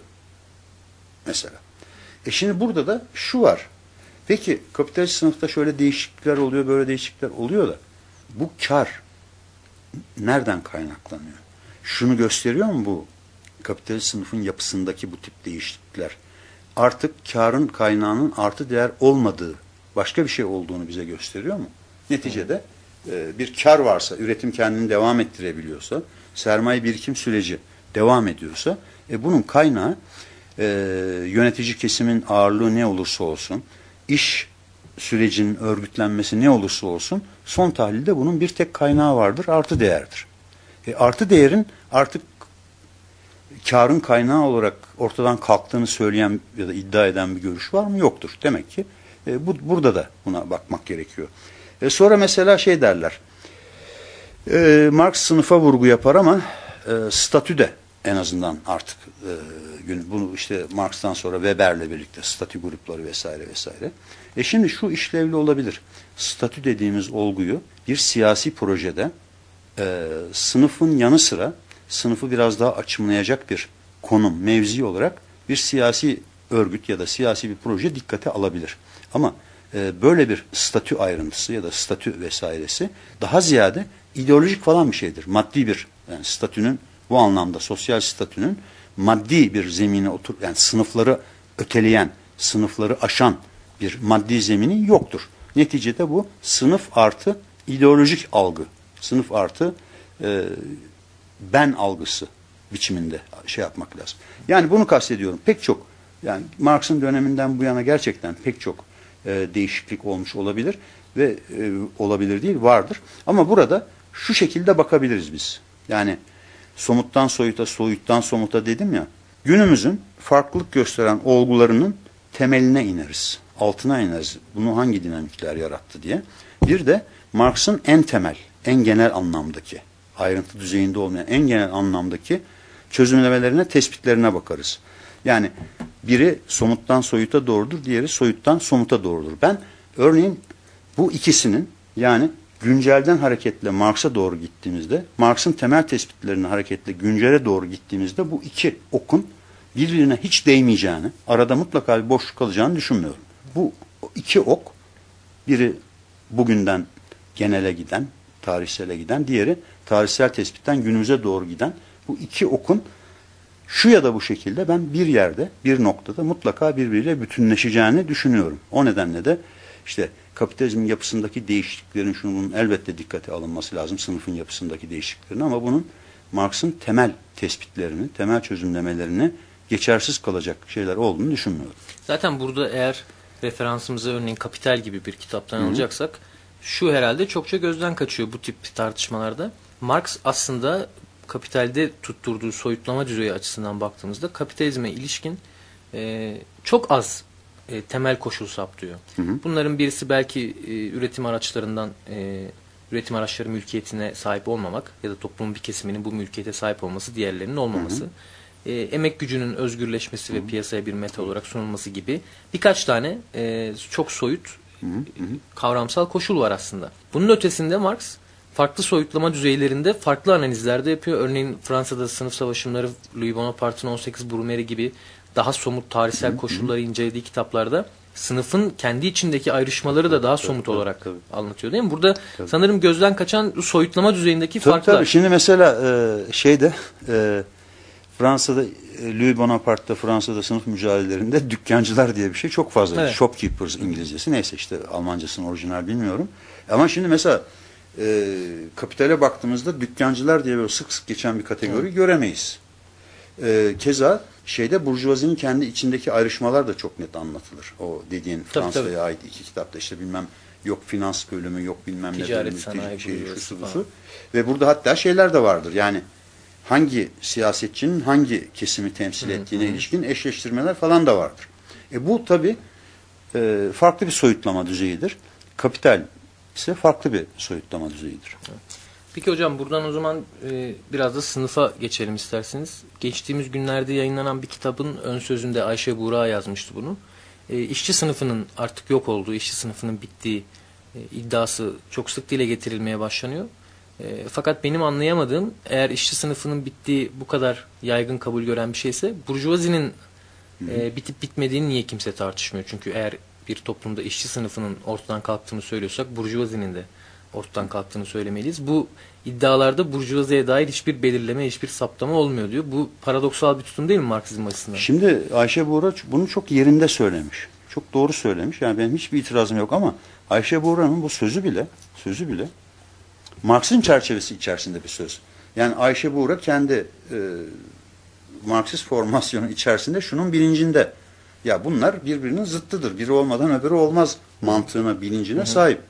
Mesela. E şimdi burada da şu var. Peki kapitalist sınıfta şöyle değişiklikler oluyor, böyle değişiklikler oluyor da bu kar nereden kaynaklanıyor? Şunu gösteriyor mu bu kapitalist sınıfın yapısındaki bu tip değişiklikler? Artık karın kaynağının artı değer olmadığı, başka bir şey olduğunu bize gösteriyor mu? Neticede e, bir kar varsa, üretim kendini devam ettirebiliyorsa, sermaye birikim süreci devam ediyorsa, e, bunun kaynağı e, yönetici kesimin ağırlığı ne olursa olsun, iş sürecinin örgütlenmesi ne olursa olsun, son tahlilde bunun bir tek kaynağı vardır, artı değerdir. E, artı değerin artık karın kaynağı olarak ortadan kalktığını söyleyen ya da iddia eden bir görüş var mı? Yoktur. Demek ki e, bu, burada da buna bakmak gerekiyor. E, sonra mesela şey derler, e, Marx sınıfa vurgu yapar ama e, statü de en azından artık e, bunu işte Marx'tan sonra Weber'le birlikte statü grupları vesaire vesaire. E şimdi şu işlevli olabilir. Statü dediğimiz olguyu bir siyasi projede e, sınıfın yanı sıra sınıfı biraz daha açımlayacak bir konum, mevzi olarak bir siyasi örgüt ya da siyasi bir proje dikkate alabilir. Ama e, böyle bir statü ayrıntısı ya da statü vesairesi daha ziyade ideolojik falan bir şeydir. Maddi bir yani statünün bu anlamda sosyal statünün maddi bir zemine otur yani sınıfları öteleyen, sınıfları aşan bir maddi zemini yoktur. Neticede bu sınıf artı ideolojik algı, sınıf artı e, ben algısı biçiminde şey yapmak lazım. Yani bunu kastediyorum. Pek çok yani Marx'ın döneminden bu yana gerçekten pek çok e, değişiklik olmuş olabilir ve e, olabilir değil vardır. Ama burada şu şekilde bakabiliriz biz. Yani somuttan soyuta, soyuttan somuta dedim ya. Günümüzün farklılık gösteren olgularının temeline ineriz. Altına ineriz. Bunu hangi dinamikler yarattı diye. Bir de Marx'ın en temel, en genel anlamdaki, ayrıntı düzeyinde olmayan en genel anlamdaki çözümlemelerine, tespitlerine bakarız. Yani biri somuttan soyuta doğrudur, diğeri soyuttan somuta doğrudur. Ben örneğin bu ikisinin yani güncelden hareketle Marx'a doğru gittiğimizde, Marx'ın temel tespitlerine hareketle güncele doğru gittiğimizde bu iki okun birbirine hiç değmeyeceğini, arada mutlaka bir boşluk kalacağını düşünmüyorum. Bu iki ok, biri bugünden genele giden, tarihsele giden, diğeri tarihsel tespitten günümüze doğru giden bu iki okun şu ya da bu şekilde ben bir yerde, bir noktada mutlaka birbiriyle bütünleşeceğini düşünüyorum. O nedenle de işte kapitalizmin yapısındaki değişikliklerin şunun elbette dikkate alınması lazım. Sınıfın yapısındaki değişikliklerin ama bunun Marx'ın temel tespitlerini, temel çözümlemelerini geçersiz kalacak şeyler olduğunu düşünmüyorum. Zaten burada eğer referansımızı örneğin Kapital gibi bir kitaptan Hı -hı. alacaksak şu herhalde çokça gözden kaçıyor bu tip tartışmalarda. Marx aslında kapitalde tutturduğu soyutlama düzeyi açısından baktığımızda kapitalizme ilişkin e, çok az e, temel koşul saptıyor. Hı hı. Bunların birisi belki e, üretim araçlarından e, üretim araçları mülkiyetine sahip olmamak ya da toplumun bir kesiminin bu mülkiyete sahip olması, diğerlerinin olmaması. Hı hı. E, emek gücünün özgürleşmesi hı hı. ve piyasaya bir meta olarak sunulması gibi birkaç tane e, çok soyut hı hı. kavramsal koşul var aslında. Bunun ötesinde Marx farklı soyutlama düzeylerinde farklı analizlerde yapıyor. Örneğin Fransa'da sınıf savaşımları Louis Bonaparte'ın 18 Brumaire gibi daha somut tarihsel koşulları incelediği kitaplarda sınıfın kendi içindeki ayrışmaları da daha somut tabii, olarak tabii. anlatıyor değil mi? Burada tabii. sanırım gözden kaçan soyutlama düzeyindeki tabii, farklar. Tabii. Şimdi mesela e, şeyde e, Fransa'da e, Louis Bonaparte'da Fransa'da sınıf mücadelelerinde dükkancılar diye bir şey çok fazla. Evet. Shopkeepers İngilizcesi neyse işte Almancasının orijinal bilmiyorum. Ama şimdi mesela e, kapitale baktığımızda dükkancılar diye böyle sık sık geçen bir kategori evet. göremeyiz. E, keza şeyde burjuvazinin kendi içindeki ayrışmalar da çok net anlatılır. O dediğin Fransa'ya ait iki kitapta işte bilmem yok finans bölümü yok bilmem Ticaret, ne bölümü sanayi, şey, şusu busu. Ve burada hatta şeyler de vardır. Yani hangi siyasetçinin hangi kesimi temsil ettiğine hı hı. ilişkin eşleştirmeler falan da vardır. E bu tabi e, farklı bir soyutlama düzeyidir. Kapital ise farklı bir soyutlama düzeyidir. Peki hocam buradan o zaman e, biraz da sınıfa geçelim isterseniz. Geçtiğimiz günlerde yayınlanan bir kitabın ön sözünde Ayşe Buğra yazmıştı bunu. E, işçi sınıfının artık yok olduğu, işçi sınıfının bittiği e, iddiası çok sık dile getirilmeye başlanıyor. E, fakat benim anlayamadığım eğer işçi sınıfının bittiği bu kadar yaygın kabul gören bir şeyse burjuvazinin e, bitip bitmediğini niye kimse tartışmıyor? Çünkü eğer bir toplumda işçi sınıfının ortadan kalktığını söylüyorsak burjuvazinin de ortadan kalktığını söylemeliyiz. Bu iddialarda burjuvaziye dair hiçbir belirleme, hiçbir saptama olmuyor diyor. Bu paradoksal bir tutum değil mi Marksizm açısından? Şimdi Ayşe Buğra bunu çok yerinde söylemiş. Çok doğru söylemiş. Yani benim hiçbir itirazım yok ama Ayşe Buğra'nın bu sözü bile sözü bile Marksizm çerçevesi içerisinde bir söz. Yani Ayşe Buğra kendi e, Marksist formasyonu içerisinde şunun bilincinde. Ya bunlar birbirinin zıttıdır. Biri olmadan öbürü olmaz mantığına, bilincine sahip.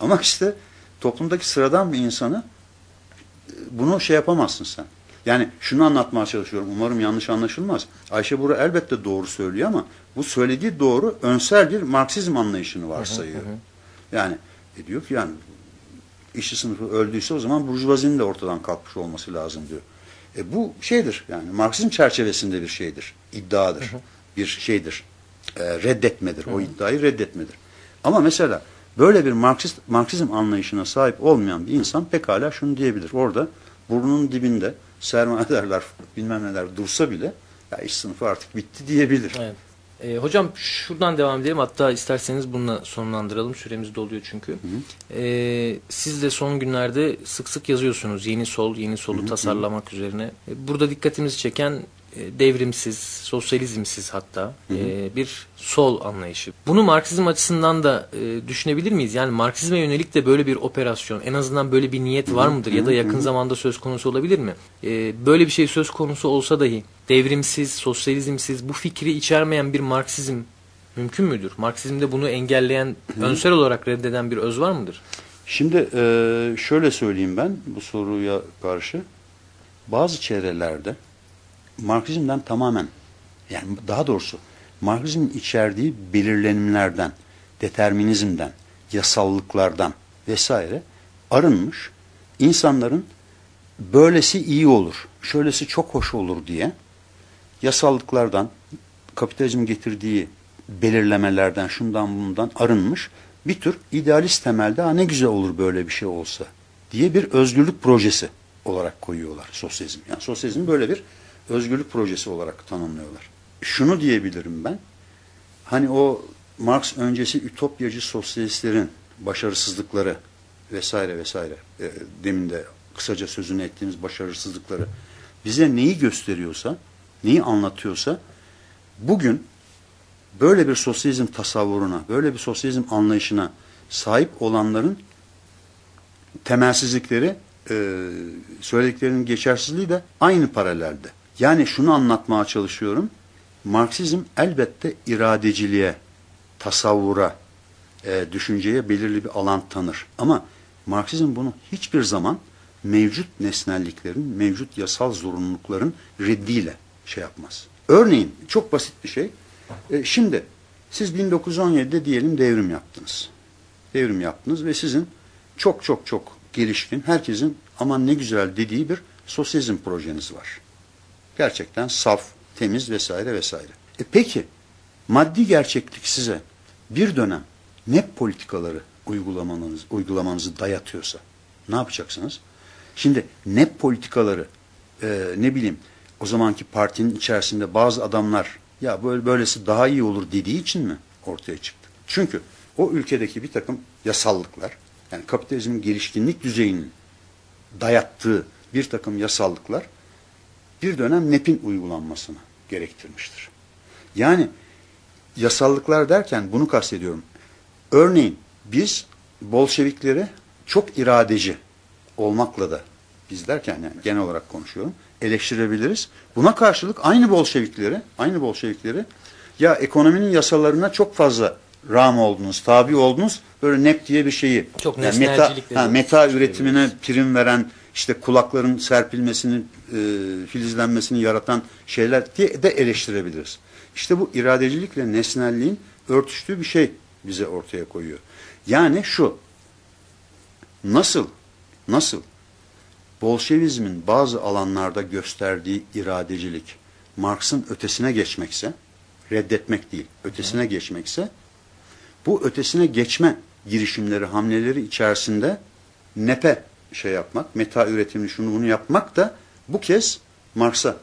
Ama işte toplumdaki sıradan bir insanı e, bunu şey yapamazsın sen. Yani şunu anlatmaya çalışıyorum. Umarım yanlış anlaşılmaz. Ayşe Buğra elbette doğru söylüyor ama bu söylediği doğru önsel bir Marksizm anlayışını varsayıyor. Yani e diyor ki yani işçi sınıfı öldüyse o zaman burjuvazinin de ortadan kalkmış olması lazım diyor. E bu şeydir yani Marksizm çerçevesinde bir şeydir. iddiadır. Bir şeydir. E, reddetmedir. O iddiayı reddetmedir. Ama mesela böyle bir Marksist, Marksizm anlayışına sahip olmayan bir insan pekala şunu diyebilir. Orada burnunun dibinde sermayedarlar bilmem neler dursa bile ya iş sınıfı artık bitti diyebilir. Evet. E, hocam şuradan devam edelim. Hatta isterseniz bununla sonlandıralım. Süremiz doluyor çünkü. E, siz de son günlerde sık sık yazıyorsunuz. Yeni sol, yeni solu tasarlamak üzerine. E, burada dikkatimizi çeken devrimsiz, sosyalizmsiz hatta e, bir sol anlayışı. Bunu Marksizm açısından da e, düşünebilir miyiz? Yani Marksizme yönelik de böyle bir operasyon, en azından böyle bir niyet var mıdır? Ya da yakın zamanda söz konusu olabilir mi? E, böyle bir şey söz konusu olsa dahi devrimsiz, sosyalizmsiz, bu fikri içermeyen bir Marksizm mümkün müdür? Marksizmde bunu engelleyen, önsel olarak reddeden bir öz var mıdır? Şimdi e, şöyle söyleyeyim ben bu soruya karşı. Bazı çevrelerde Marksizmden tamamen yani daha doğrusu Marksizmin içerdiği belirlenimlerden, determinizmden, yasallıklardan vesaire arınmış insanların böylesi iyi olur, şöylesi çok hoş olur diye yasallıklardan, kapitalizmin getirdiği belirlemelerden, şundan bundan arınmış bir tür idealist temelde ha ne güzel olur böyle bir şey olsa diye bir özgürlük projesi olarak koyuyorlar sosyalizm. Yani sosyalizm böyle bir özgürlük projesi olarak tanımlıyorlar. Şunu diyebilirim ben. Hani o Marx öncesi ütopyacı sosyalistlerin başarısızlıkları vesaire vesaire e, demin de kısaca sözünü ettiğimiz başarısızlıkları bize neyi gösteriyorsa, neyi anlatıyorsa bugün böyle bir sosyalizm tasavvuruna, böyle bir sosyalizm anlayışına sahip olanların temelsizlikleri, e, söylediklerinin geçersizliği de aynı paralelde. Yani şunu anlatmaya çalışıyorum. Marksizm elbette iradeciliğe, tasavvura, e, düşünceye belirli bir alan tanır. Ama Marksizm bunu hiçbir zaman mevcut nesnelliklerin, mevcut yasal zorunlulukların reddiyle şey yapmaz. Örneğin çok basit bir şey. E, şimdi siz 1917'de diyelim devrim yaptınız. Devrim yaptınız ve sizin çok çok çok gelişkin, herkesin aman ne güzel dediği bir sosyalizm projeniz var. Gerçekten saf, temiz vesaire vesaire. E peki maddi gerçeklik size bir dönem net politikaları uygulamanız, uygulamanızı dayatıyorsa ne yapacaksınız? Şimdi net politikaları e, ne bileyim o zamanki partinin içerisinde bazı adamlar ya böyle böylesi daha iyi olur dediği için mi ortaya çıktı? Çünkü o ülkedeki bir takım yasallıklar yani kapitalizmin gelişkinlik düzeyinin dayattığı bir takım yasallıklar bir dönem NEP'in uygulanmasını gerektirmiştir. Yani yasallıklar derken bunu kastediyorum. Örneğin biz Bolşevikleri çok iradeci olmakla da biz derken yani genel olarak konuşuyorum eleştirebiliriz. Buna karşılık aynı Bolşevikleri, aynı Bolşevikleri ya ekonominin yasalarına çok fazla ram oldunuz, tabi oldunuz. Böyle NEP diye bir şeyi. Çok yani meta, ha, meta üretimine prim veren, işte kulakların serpilmesini, e, filizlenmesini yaratan şeyler diye de eleştirebiliriz. İşte bu iradecilikle nesnelliğin örtüştüğü bir şey bize ortaya koyuyor. Yani şu, nasıl, nasıl Bolşevizmin bazı alanlarda gösterdiği iradecilik Marx'ın ötesine geçmekse, reddetmek değil, ötesine geçmekse, bu ötesine geçme girişimleri, hamleleri içerisinde nepe şey yapmak, meta üretimini şunu bunu yapmak da bu kez Marx'a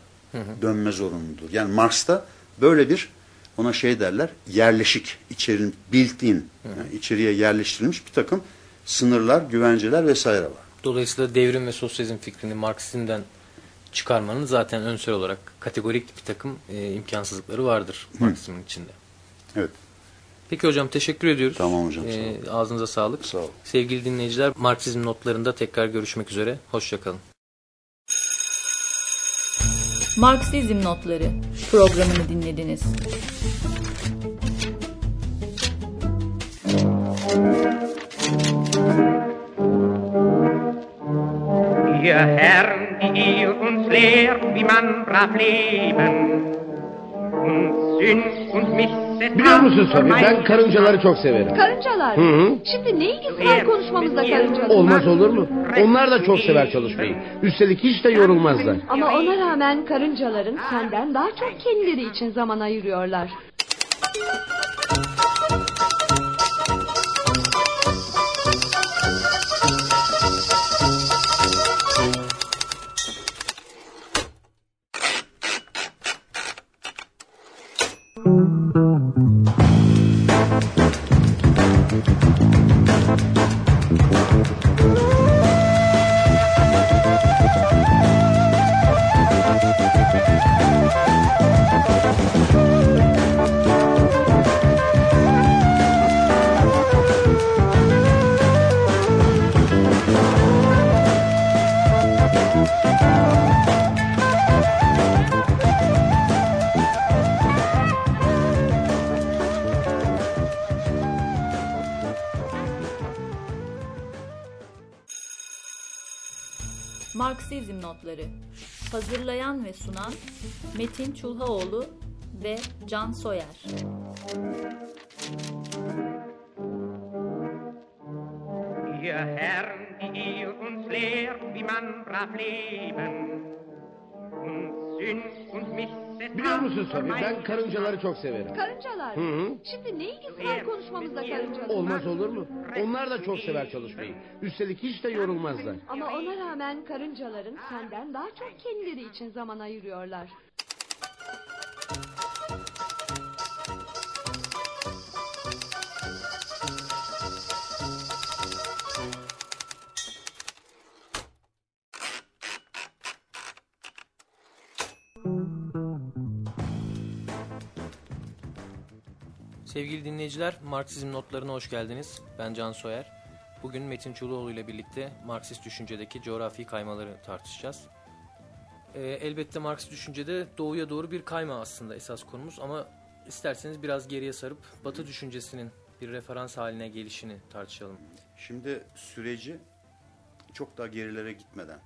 dönme zorunludur. Yani Marx'ta böyle bir ona şey derler yerleşik, içerin, built-in, yani içeriye yerleştirilmiş bir takım sınırlar, güvenceler vesaire var. Dolayısıyla devrim ve sosyalizm fikrini Marksizm'den çıkarmanın zaten önsel olarak kategorik bir takım e, imkansızlıkları vardır Marksizmin içinde. Evet. Peki hocam teşekkür ediyoruz. Tamam hocam, sağ Ee, ağzınıza sağlık. Sağ ol. Sevgili dinleyiciler Marksizm notlarında tekrar görüşmek üzere. Hoşçakalın. Marksizm Notları programını dinlediniz. Ihr Herren, die ihr uns lehrt, wie man brav leben Biliyor musun Sabi ben karıncaları çok severim. Karıncalar. Hı hı. Şimdi ne ilgisi var konuşmamızda karıncalar? Olmaz olur mu? Onlar da çok sever çalışmayı. Üstelik hiç de yorulmazlar. Ama ona rağmen karıncaların senden daha çok kendileri için zaman ayırıyorlar. Çulhaoğlu ve Can Soyer. Ihr Herren, die ihr uns lehrt, wie man brav leben und Sünd und Missetat Biliyor musun Sabi ben karıncaları çok severim. Karıncalar. Hı hı. Şimdi ne ilgisi var konuşmamızda karıncalar? Olmaz olur mu? Onlar da çok sever çalışmayı. Üstelik hiç de yorulmazlar. Ama ona rağmen karıncaların senden daha çok kendileri için zaman ayırıyorlar. Sevgili dinleyiciler, Marksizm notlarına hoş geldiniz. Ben Can Soyer. Bugün Metin Çuluoğlu ile birlikte Marksist düşüncedeki coğrafi kaymaları tartışacağız. Ee, elbette Marksist düşüncede doğuya doğru bir kayma aslında esas konumuz ama isterseniz biraz geriye sarıp Batı düşüncesinin bir referans haline gelişini tartışalım. Şimdi süreci çok daha gerilere gitmeden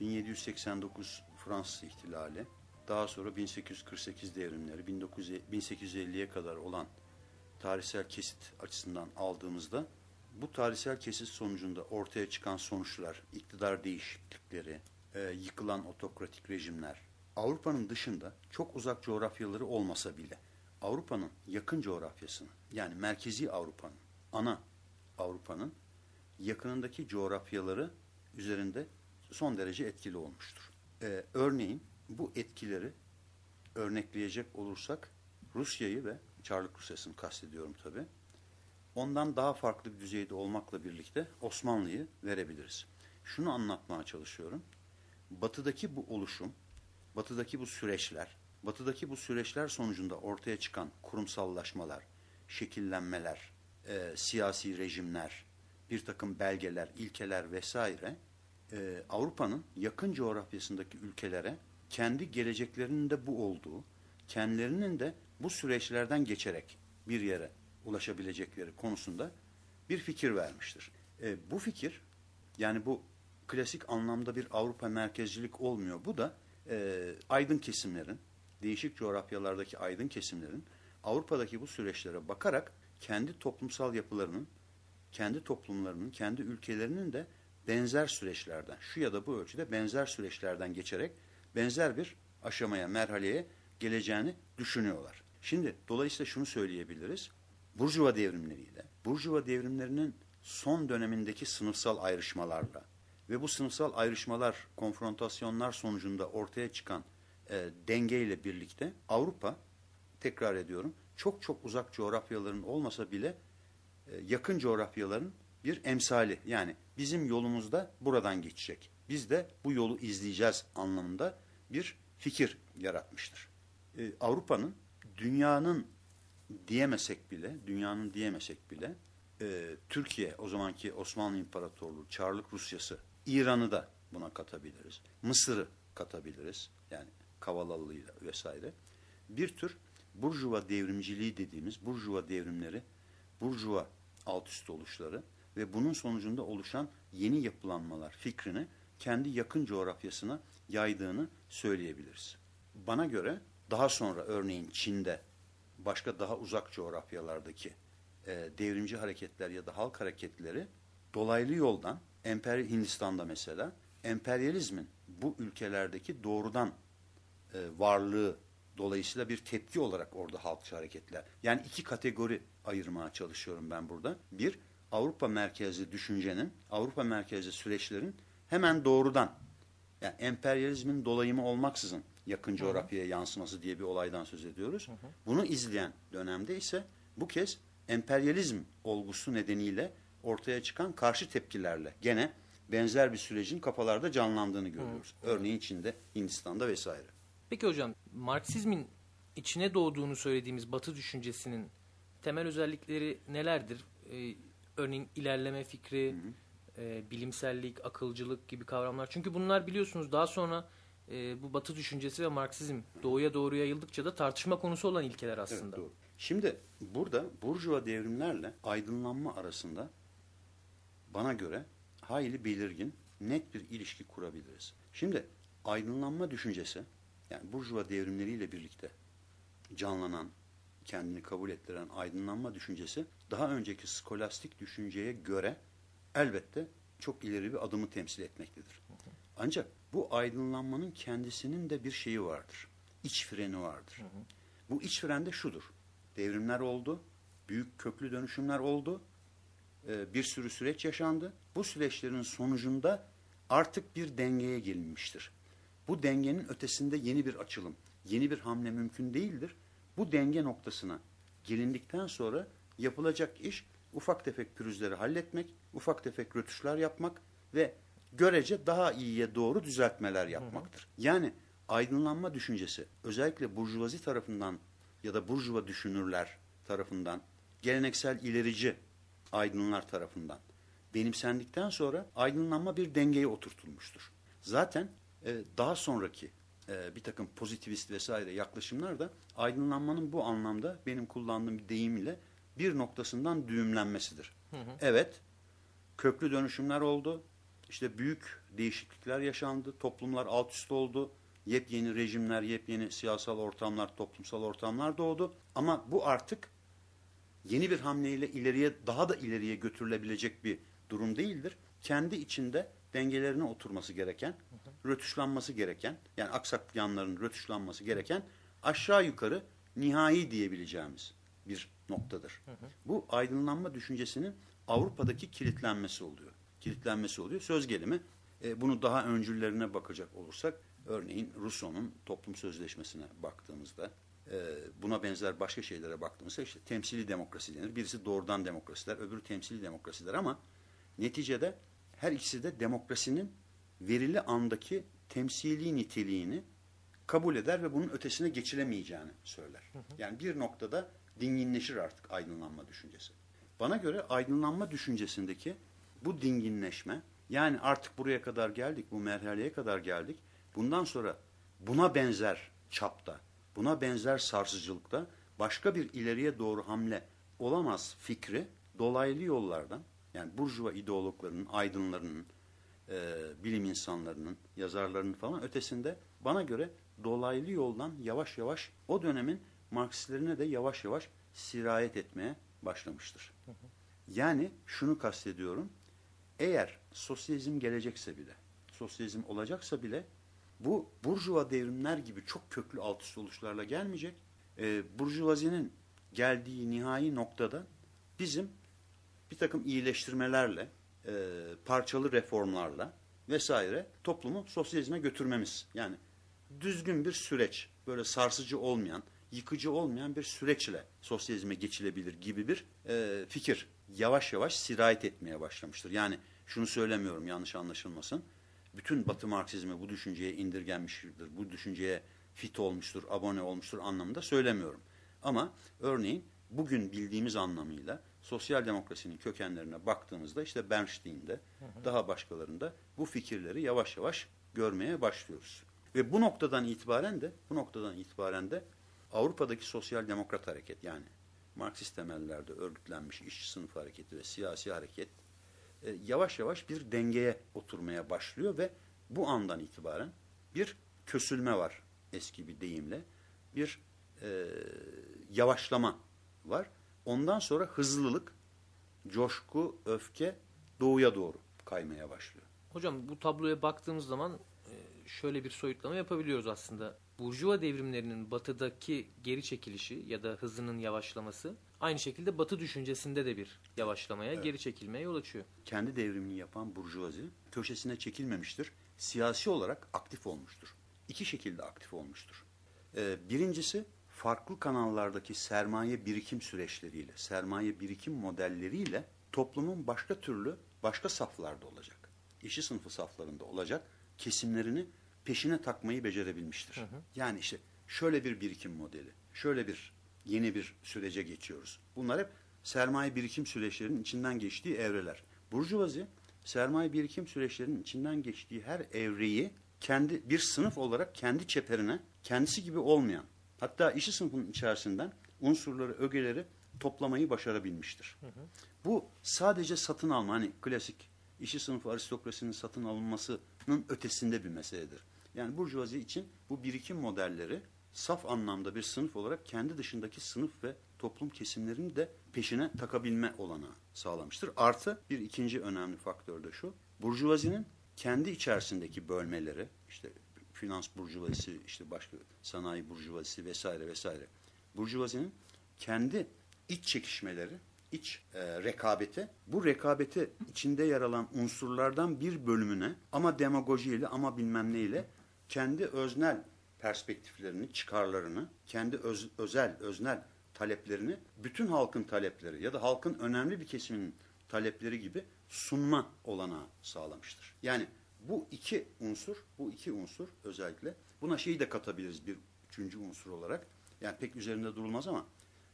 1789 Fransız ihtilali, daha sonra 1848 devrimleri, 1900 1850'ye kadar olan tarihsel kesit açısından aldığımızda bu tarihsel kesit sonucunda ortaya çıkan sonuçlar, iktidar değişiklikleri, e, yıkılan otokratik rejimler, Avrupa'nın dışında çok uzak coğrafyaları olmasa bile Avrupa'nın yakın coğrafyasını yani merkezi Avrupa'nın, ana Avrupa'nın yakınındaki coğrafyaları üzerinde son derece etkili olmuştur. Ee, örneğin bu etkileri örnekleyecek olursak Rusya'yı ve Çarlık Rusyası'nı kastediyorum tabi. Ondan daha farklı bir düzeyde olmakla birlikte Osmanlı'yı verebiliriz. Şunu anlatmaya çalışıyorum. Batıdaki bu oluşum, batıdaki bu süreçler, batıdaki bu süreçler sonucunda ortaya çıkan kurumsallaşmalar, şekillenmeler, e, siyasi rejimler, bir takım belgeler, ilkeler vesaire e, Avrupa'nın yakın coğrafyasındaki ülkelere kendi geleceklerinin de bu olduğu, kendilerinin de bu süreçlerden geçerek bir yere ulaşabilecekleri konusunda bir fikir vermiştir. E, bu fikir yani bu klasik anlamda bir Avrupa merkezcilik olmuyor. Bu da e, aydın kesimlerin, değişik coğrafyalardaki aydın kesimlerin Avrupa'daki bu süreçlere bakarak kendi toplumsal yapılarının, kendi toplumlarının, kendi ülkelerinin de benzer süreçlerden, şu ya da bu ölçüde benzer süreçlerden geçerek benzer bir aşamaya, merhaleye geleceğini düşünüyorlar. Şimdi dolayısıyla şunu söyleyebiliriz. Burjuva devrimleriyle, Burjuva devrimlerinin son dönemindeki sınıfsal ayrışmalarla ve bu sınıfsal ayrışmalar, konfrontasyonlar sonucunda ortaya çıkan e, dengeyle birlikte Avrupa, tekrar ediyorum, çok çok uzak coğrafyaların olmasa bile e, yakın coğrafyaların bir emsali. Yani bizim yolumuzda buradan geçecek. Biz de bu yolu izleyeceğiz anlamında bir fikir yaratmıştır. E, Avrupa'nın dünyanın diyemesek bile, dünyanın diyemesek bile e, Türkiye, o zamanki Osmanlı İmparatorluğu, Çarlık Rusyası, İran'ı da buna katabiliriz. Mısır'ı katabiliriz. Yani Kavalallıyla vesaire. Bir tür Burjuva devrimciliği dediğimiz Burjuva devrimleri, Burjuva alt üst oluşları ve bunun sonucunda oluşan yeni yapılanmalar fikrini kendi yakın coğrafyasına yaydığını söyleyebiliriz. Bana göre daha sonra örneğin Çin'de başka daha uzak coğrafyalardaki e, devrimci hareketler ya da halk hareketleri dolaylı yoldan emper Hindistan'da mesela emperyalizmin bu ülkelerdeki doğrudan e, varlığı dolayısıyla bir tepki olarak orada halkçı hareketler. Yani iki kategori ayırmaya çalışıyorum ben burada. Bir, Avrupa merkezli düşüncenin, Avrupa merkezli süreçlerin hemen doğrudan yani emperyalizmin dolayımı olmaksızın yakın coğrafyaya yansıması diye bir olaydan söz ediyoruz. Hı hı. Bunu izleyen dönemde ise bu kez emperyalizm olgusu nedeniyle ortaya çıkan karşı tepkilerle gene benzer bir sürecin kafalarda canlandığını görüyoruz. Hı. Örneğin Çin'de, Hindistan'da vesaire. Peki hocam Marksizmin içine doğduğunu söylediğimiz Batı düşüncesinin temel özellikleri nelerdir? Ee, örneğin ilerleme fikri, hı hı. E, bilimsellik, akılcılık gibi kavramlar. Çünkü bunlar biliyorsunuz daha sonra e, bu Batı düşüncesi ve Marksizm doğuya doğru yayıldıkça da tartışma konusu olan ilkeler aslında. Evet, doğru. Şimdi burada Burjuva devrimlerle aydınlanma arasında bana göre hayli belirgin, net bir ilişki kurabiliriz. Şimdi aydınlanma düşüncesi, yani Burjuva devrimleriyle birlikte canlanan, kendini kabul ettiren aydınlanma düşüncesi daha önceki skolastik düşünceye göre elbette çok ileri bir adımı temsil etmektedir. Ancak bu aydınlanmanın kendisinin de bir şeyi vardır. İç freni vardır. Bu iç fren de şudur. Devrimler oldu, büyük köklü dönüşümler oldu, e, bir sürü süreç yaşandı. Bu süreçlerin sonucunda artık bir dengeye gelinmiştir. Bu dengenin ötesinde yeni bir açılım, yeni bir hamle mümkün değildir. Bu denge noktasına gelindikten sonra yapılacak iş ufak tefek pürüzleri halletmek, ufak tefek rötuşlar yapmak ve görece daha iyiye doğru düzeltmeler yapmaktır. Hı hı. Yani aydınlanma düşüncesi özellikle burjuvazi tarafından ya da burjuva düşünürler tarafından geleneksel ilerici aydınlar tarafından benimsendikten sonra aydınlanma bir dengeye oturtulmuştur. Zaten e, daha sonraki e, bir takım pozitivist vesaire yaklaşımlar da aydınlanmanın bu anlamda benim kullandığım bir deyim ile bir noktasından düğümlenmesidir. Hı hı. Evet, köklü dönüşümler oldu. İşte büyük değişiklikler yaşandı. Toplumlar alt üst oldu. Yepyeni rejimler, yepyeni siyasal ortamlar, toplumsal ortamlar doğdu. Ama bu artık yeni bir hamleyle ileriye daha da ileriye götürülebilecek bir durum değildir. Kendi içinde dengelerine oturması gereken, rötuşlanması gereken, yani aksak yanların rötuşlanması gereken aşağı yukarı nihai diyebileceğimiz bir noktadır. Hı hı. Bu aydınlanma düşüncesinin Avrupa'daki kilitlenmesi oluyor. Kilitlenmesi oluyor. Söz gelimi e, bunu daha öncüllerine bakacak olursak örneğin Rousseau'nun toplum sözleşmesine baktığımızda e, buna benzer başka şeylere baktığımızda işte temsili demokrasi denir. Birisi doğrudan demokrasiler, öbürü temsili demokrasiler ama neticede her ikisi de demokrasinin verili andaki temsili niteliğini kabul eder ve bunun ötesine geçilemeyeceğini söyler. Hı hı. Yani bir noktada dinginleşir artık aydınlanma düşüncesi. Bana göre aydınlanma düşüncesindeki bu dinginleşme yani artık buraya kadar geldik, bu merhaleye kadar geldik. Bundan sonra buna benzer çapta, buna benzer sarsıcılıkta başka bir ileriye doğru hamle olamaz fikri dolaylı yollardan yani burjuva ideologlarının, aydınlarının, e, bilim insanlarının, yazarlarının falan ötesinde bana göre dolaylı yoldan yavaş yavaş o dönemin Marksistlerine de yavaş yavaş sirayet etmeye başlamıştır. Yani şunu kastediyorum. Eğer sosyalizm gelecekse bile, sosyalizm olacaksa bile bu burjuva devrimler gibi çok köklü alt üst oluşlarla gelmeyecek. E, burjuvazinin geldiği nihai noktada bizim bir takım iyileştirmelerle, e, parçalı reformlarla vesaire toplumu sosyalizme götürmemiz. Yani düzgün bir süreç, böyle sarsıcı olmayan, yıkıcı olmayan bir süreçle sosyalizme geçilebilir gibi bir e, fikir yavaş yavaş sirayet etmeye başlamıştır. Yani şunu söylemiyorum yanlış anlaşılmasın. Bütün Batı Marksizmi bu düşünceye indirgenmiştir, bu düşünceye fit olmuştur, abone olmuştur anlamında söylemiyorum. Ama örneğin bugün bildiğimiz anlamıyla sosyal demokrasinin kökenlerine baktığımızda işte Bernstein'de daha başkalarında bu fikirleri yavaş yavaş görmeye başlıyoruz. Ve bu noktadan itibaren de bu noktadan itibaren de Avrupa'daki sosyal demokrat hareket yani Marksist temellerde örgütlenmiş işçi sınıfı hareketi ve siyasi hareket e, yavaş yavaş bir dengeye oturmaya başlıyor ve bu andan itibaren bir kösülme var eski bir deyimle. Bir e, yavaşlama var. Ondan sonra hızlılık, coşku, öfke doğuya doğru kaymaya başlıyor. Hocam bu tabloya baktığımız zaman e, şöyle bir soyutlama yapabiliyoruz aslında. Burjuva devrimlerinin batıdaki geri çekilişi ya da hızının yavaşlaması aynı şekilde batı düşüncesinde de bir yavaşlamaya, evet. geri çekilmeye yol açıyor. Kendi devrimini yapan burjuvazi köşesine çekilmemiştir. Siyasi olarak aktif olmuştur. İki şekilde aktif olmuştur. Ee, birincisi farklı kanallardaki sermaye birikim süreçleriyle, sermaye birikim modelleriyle toplumun başka türlü, başka saflarda olacak. İşçi sınıfı saflarında olacak kesimlerini peşine takmayı becerebilmiştir. Hı hı. Yani işte şöyle bir birikim modeli, şöyle bir yeni bir sürece geçiyoruz. Bunlar hep sermaye birikim süreçlerinin içinden geçtiği evreler. Burjuvazi sermaye birikim süreçlerinin içinden geçtiği her evreyi kendi bir sınıf olarak kendi çeperine kendisi gibi olmayan hatta işçi sınıfının içerisinden unsurları, ögeleri toplamayı başarabilmiştir. Hı hı. Bu sadece satın alma hani klasik işçi sınıfı aristokrasinin satın alınmasının ötesinde bir meseledir. Yani burjuvazi için bu birikim modelleri saf anlamda bir sınıf olarak kendi dışındaki sınıf ve toplum kesimlerini de peşine takabilme olanağı sağlamıştır. Artı bir ikinci önemli faktör de şu. Burjuvazinin kendi içerisindeki bölmeleri işte finans burjuvazisi, işte başka sanayi burjuvazisi vesaire vesaire. Burjuvazinin kendi iç çekişmeleri, iç e, rekabeti, bu rekabeti içinde yer alan unsurlardan bir bölümüne ama demagojiyle ama bilmem neyle kendi öznel perspektiflerini, çıkarlarını, kendi öz, özel, öznel taleplerini bütün halkın talepleri ya da halkın önemli bir kesiminin talepleri gibi sunma olanağı sağlamıştır. Yani bu iki unsur, bu iki unsur özellikle buna şeyi de katabiliriz bir üçüncü unsur olarak. Yani pek üzerinde durulmaz ama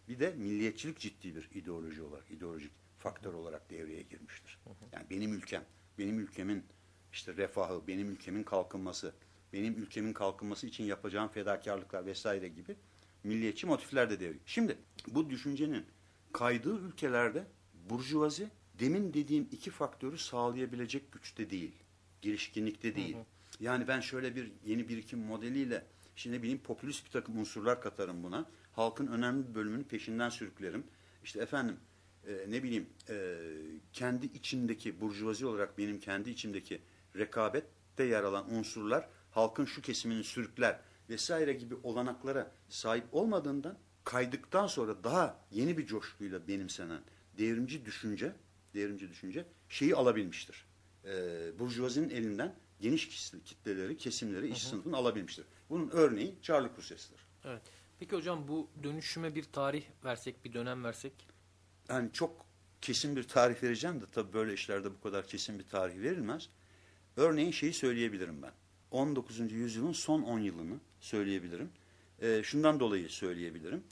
bir de milliyetçilik ciddi bir ideoloji olarak, ideolojik faktör olarak devreye girmiştir. Yani benim ülkem, benim ülkemin işte refahı, benim ülkemin kalkınması, benim ülkemin kalkınması için yapacağım fedakarlıklar vesaire gibi milliyetçi motifler de devreye. Şimdi bu düşüncenin kaydığı ülkelerde burjuvazi demin dediğim iki faktörü sağlayabilecek güçte değil. Girişkinlikte değil. Hı hı. Yani ben şöyle bir yeni birikim modeliyle şimdi bileyim popülist bir takım unsurlar katarım buna. Halkın önemli bir bölümünü peşinden sürüklerim. İşte efendim e, ne bileyim e, kendi içimdeki burjuvazi olarak benim kendi içimdeki rekabette yer alan unsurlar halkın şu kesimini sürükler vesaire gibi olanaklara sahip olmadığından kaydıktan sonra daha yeni bir coşkuyla benimsenen devrimci düşünce, devrimci düşünce şeyi alabilmiştir. Ee, Burjuvazinin elinden geniş kitleleri, kesimleri, iş sınıfını alabilmiştir. Bunun örneği Charlie Crusoe'sidir. Evet. Peki hocam bu dönüşüme bir tarih versek, bir dönem versek? Yani çok kesin bir tarih vereceğim de tabii böyle işlerde bu kadar kesin bir tarih verilmez. Örneğin şeyi söyleyebilirim ben. 19. yüzyılın son 10 yılını söyleyebilirim. E, şundan dolayı söyleyebilirim.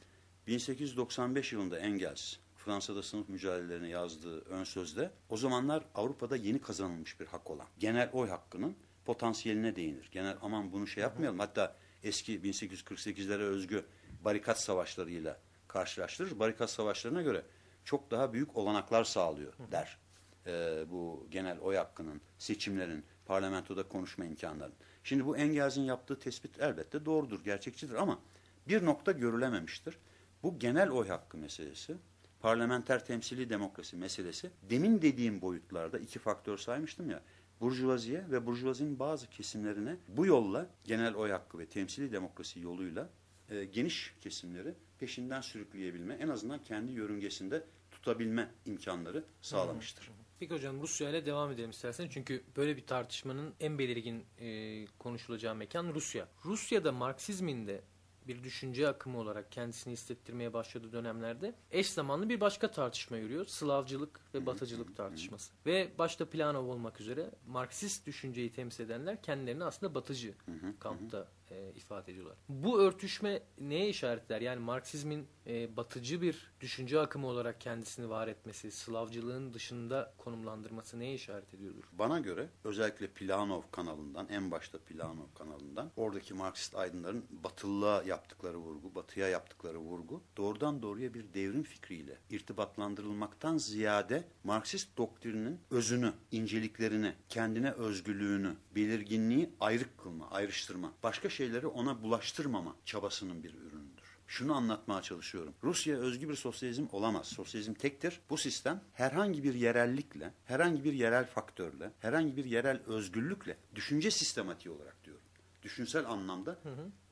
1895 yılında Engels Fransa'da sınıf mücadelelerine yazdığı ön sözde o zamanlar Avrupa'da yeni kazanılmış bir hak olan genel oy hakkının potansiyeline değinir. Genel aman bunu şey yapmayalım. Hatta eski 1848'lere özgü barikat savaşlarıyla karşılaştırır. Barikat savaşlarına göre çok daha büyük olanaklar sağlıyor der. Ee, bu genel oy hakkının, seçimlerin, parlamentoda konuşma imkanları. Şimdi bu Engels'in yaptığı tespit elbette doğrudur, gerçekçidir ama bir nokta görülememiştir. Bu genel oy hakkı meselesi parlamenter temsili demokrasi meselesi demin dediğim boyutlarda iki faktör saymıştım ya burjuvaziye ve burjuvazinin bazı kesimlerine bu yolla genel oy hakkı ve temsili demokrasi yoluyla e, geniş kesimleri peşinden sürükleyebilme en azından kendi yörüngesinde tutabilme imkanları sağlamıştır. Peki hocam Rusya ile devam edelim isterseniz. Çünkü böyle bir tartışmanın en belirgin e, konuşulacağı mekan Rusya. Rusya'da Marksizmin de bir düşünce akımı olarak kendisini hissettirmeye başladığı dönemlerde eş zamanlı bir başka tartışma yürüyor. Slavcılık ve batıcılık tartışması. Ve başta Planov olmak üzere Marksist düşünceyi temsil edenler kendilerini aslında batıcı kampta e, ifade ediyorlar. Bu örtüşme neye işaret eder? Yani Marksizmin e, batıcı bir düşünce akımı olarak kendisini var etmesi, Slavcılığın dışında konumlandırması neye işaret ediyordur? Bana göre özellikle Planov kanalından, en başta Planov kanalından oradaki Marksist aydınların batılılığa yaptıkları vurgu, batıya yaptıkları vurgu doğrudan doğruya bir devrim fikriyle irtibatlandırılmaktan ziyade Marksist doktrinin özünü, inceliklerini, kendine özgürlüğünü, belirginliği ayrık kılma, ayrıştırma, başka şeyleri ona bulaştırmama çabasının bir ürünüdür. Şunu anlatmaya çalışıyorum. Rusya özgü bir sosyalizm olamaz. Sosyalizm tektir. Bu sistem herhangi bir yerellikle, herhangi bir yerel faktörle, herhangi bir yerel özgürlükle düşünce sistematiği olarak diyorum. Düşünsel anlamda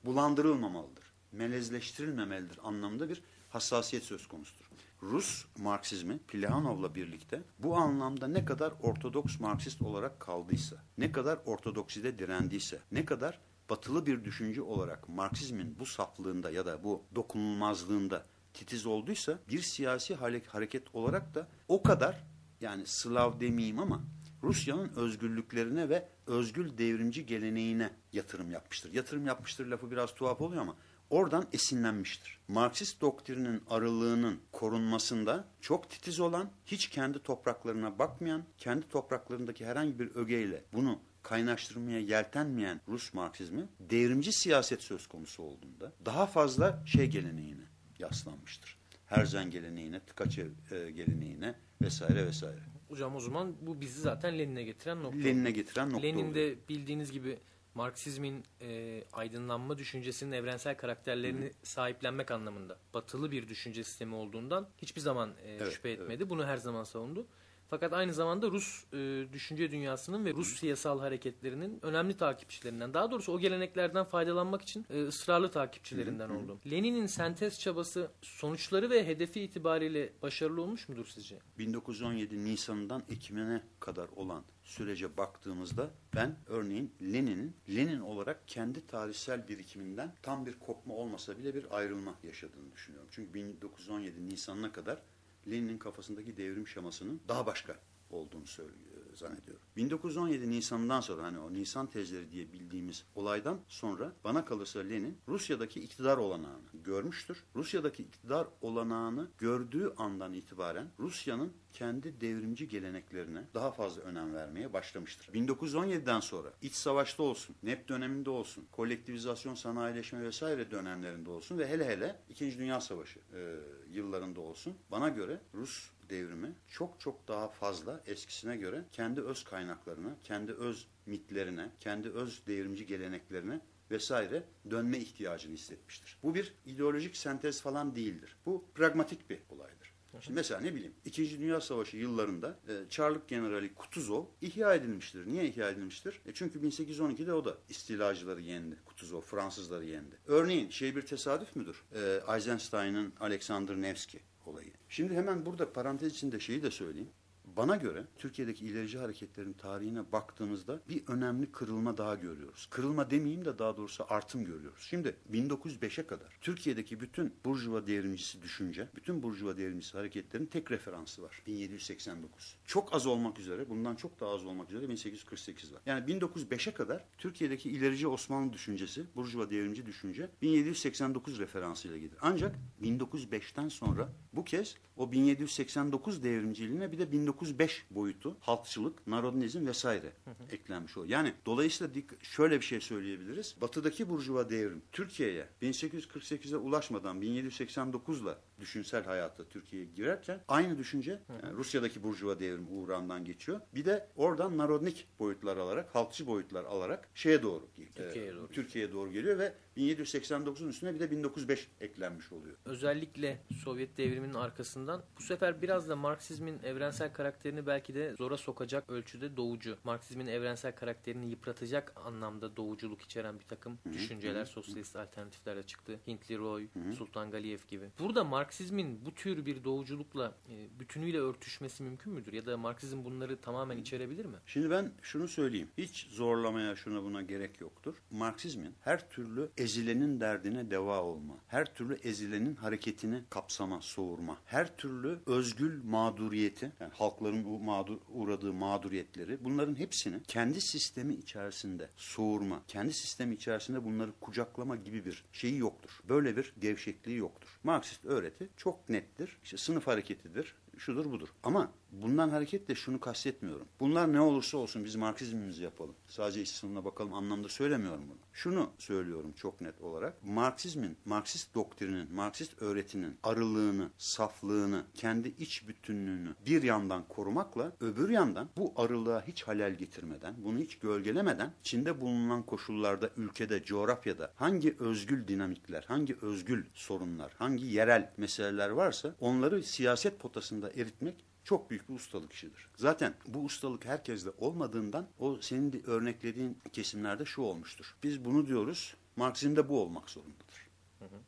bulandırılmamalıdır. Melezleştirilmemelidir anlamda bir hassasiyet söz konusudur. Rus Marksizmi Plekhanov'la birlikte bu anlamda ne kadar ortodoks Marksist olarak kaldıysa, ne kadar ortodokside direndiyse, ne kadar batılı bir düşünce olarak Marksizmin bu saflığında ya da bu dokunulmazlığında titiz olduysa bir siyasi hareket olarak da o kadar yani Slav demeyeyim ama Rusya'nın özgürlüklerine ve özgül devrimci geleneğine yatırım yapmıştır. Yatırım yapmıştır lafı biraz tuhaf oluyor ama oradan esinlenmiştir. Marksist doktrinin arılığının korunmasında çok titiz olan, hiç kendi topraklarına bakmayan, kendi topraklarındaki herhangi bir ögeyle bunu kaynaştırmaya yeltenmeyen Rus Marksizmi devrimci siyaset söz konusu olduğunda daha fazla şey geleneğine yaslanmıştır. Herzen geleneğine, Tıkaçev geleneğine vesaire vesaire. Hocam o zaman bu bizi zaten Lenin'e getiren nokta. Lenin'e getiren nokta Lenin de oluyor. bildiğiniz gibi Marksizmin e, aydınlanma düşüncesinin evrensel karakterlerini Hı. sahiplenmek anlamında batılı bir düşünce sistemi olduğundan hiçbir zaman e, Evet, şüphe etmedi. evet. Bunu her zaman savundu. Fakat aynı zamanda Rus e, düşünce dünyasının ve Rus siyasal hareketlerinin önemli takipçilerinden, daha doğrusu o geleneklerden faydalanmak için e, ısrarlı takipçilerinden oldu. Lenin'in sentez çabası sonuçları ve hedefi itibariyle başarılı olmuş mudur sizce? 1917 Nisan'dan Ekim'ine kadar olan sürece baktığımızda ben örneğin Lenin'in Lenin olarak kendi tarihsel birikiminden tam bir kopma olmasa bile bir ayrılma yaşadığını düşünüyorum. Çünkü 1917 Nisan'ına kadar Lenin'in kafasındaki devrim şemasının daha başka olduğunu söylüyor, zannediyorum. 1917 Nisan'dan sonra hani o Nisan tezleri diye bildiğimiz olaydan sonra bana kalırsa Lenin Rusya'daki iktidar olanağını görmüştür. Rusya'daki iktidar olanağını gördüğü andan itibaren Rusya'nın kendi devrimci geleneklerine daha fazla önem vermeye başlamıştır. 1917'den sonra iç savaşta olsun, NEP döneminde olsun, kolektivizasyon, sanayileşme vesaire dönemlerinde olsun ve hele hele 2. Dünya Savaşı e, yıllarında olsun bana göre Rus devrimi çok çok daha fazla eskisine göre kendi öz kaynaklarına, kendi öz mitlerine, kendi öz devrimci geleneklerine vesaire dönme ihtiyacını hissetmiştir. Bu bir ideolojik sentez falan değildir. Bu pragmatik bir olaydır. Şimdi mesela ne bileyim İkinci Dünya Savaşı yıllarında e, Çarlık Generali Kutuzov ihya edilmiştir. Niye ihya edilmiştir? E çünkü 1812'de o da istilacıları yendi. Kutuzov Fransızları yendi. Örneğin şey bir tesadüf müdür? E, Eisenstein'ın Alexander Nevsky olayı. Şimdi hemen burada parantez içinde şeyi de söyleyeyim. Bana göre Türkiye'deki ilerici hareketlerin tarihine baktığımızda bir önemli kırılma daha görüyoruz. Kırılma demeyeyim de daha doğrusu artım görüyoruz. Şimdi 1905'e kadar Türkiye'deki bütün burjuva devrimcisi düşünce, bütün burjuva devrimcisi hareketlerin tek referansı var. 1789. Çok az olmak üzere, bundan çok daha az olmak üzere 1848 var. Yani 1905'e kadar Türkiye'deki ilerici Osmanlı düşüncesi, burjuva devrimci düşünce 1789 referansıyla gelir. Ancak 1905'ten sonra bu kez o 1789 devrimciliğine bir de 1905 boyutu halkçılık, narodnizm vesaire eklenmiş oluyor. Yani dolayısıyla şöyle bir şey söyleyebiliriz. Batıdaki burjuva devrim Türkiye'ye 1848'e ulaşmadan 1789'la düşünsel hayata Türkiye'ye girerken aynı düşünce yani Rusya'daki burjuva devrim uğrağından geçiyor. Bir de oradan narodnik boyutlar alarak, halkçı boyutlar alarak şeye doğru Türkiye'ye doğru. Türkiye'ye doğru geliyor ve 1789'un üstüne bir de 1905 eklenmiş oluyor. Özellikle Sovyet devriminin arkasından. Bu sefer biraz da Marksizmin evrensel karakterini belki de zora sokacak ölçüde doğucu. Marksizmin evrensel karakterini yıpratacak anlamda doğuculuk içeren bir takım düşünceler, sosyalist alternatiflerle çıktı. Hintli Roy, Sultan Galiyev gibi. Burada Marksizmin bu tür bir doğuculukla e, bütünüyle örtüşmesi mümkün müdür? Ya da Marksizm bunları tamamen içerebilir mi? Şimdi ben şunu söyleyeyim. Hiç zorlamaya şuna buna gerek yoktur. Marksizmin her türlü ezilenin derdine deva olma, her türlü ezilenin hareketini kapsama, soğurma, her türlü özgül mağduriyeti, yani halkların mağdur, uğradığı mağduriyetleri bunların hepsini kendi sistemi içerisinde soğurma, kendi sistemi içerisinde bunları kucaklama gibi bir şeyi yoktur. Böyle bir gevşekliği yoktur. Marksist öğreti çok nettir. İşte sınıf hareketidir şudur budur. Ama bundan hareketle şunu kastetmiyorum. Bunlar ne olursa olsun biz Marksizmimizi yapalım. Sadece sınıfına bakalım anlamda söylemiyorum bunu. Şunu söylüyorum çok net olarak. Marksizmin, Marksist doktrinin, Marksist öğretinin arılığını, saflığını, kendi iç bütünlüğünü bir yandan korumakla öbür yandan bu arılığa hiç halel getirmeden, bunu hiç gölgelemeden içinde bulunan koşullarda, ülkede, coğrafyada hangi özgül dinamikler, hangi özgül sorunlar, hangi yerel meseleler varsa onları siyaset potasında eritmek çok büyük bir ustalık işidir. Zaten bu ustalık herkeste olmadığından o senin de örneklediğin kesimlerde şu olmuştur. Biz bunu diyoruz, Marksizm'de bu olmak zorundadır.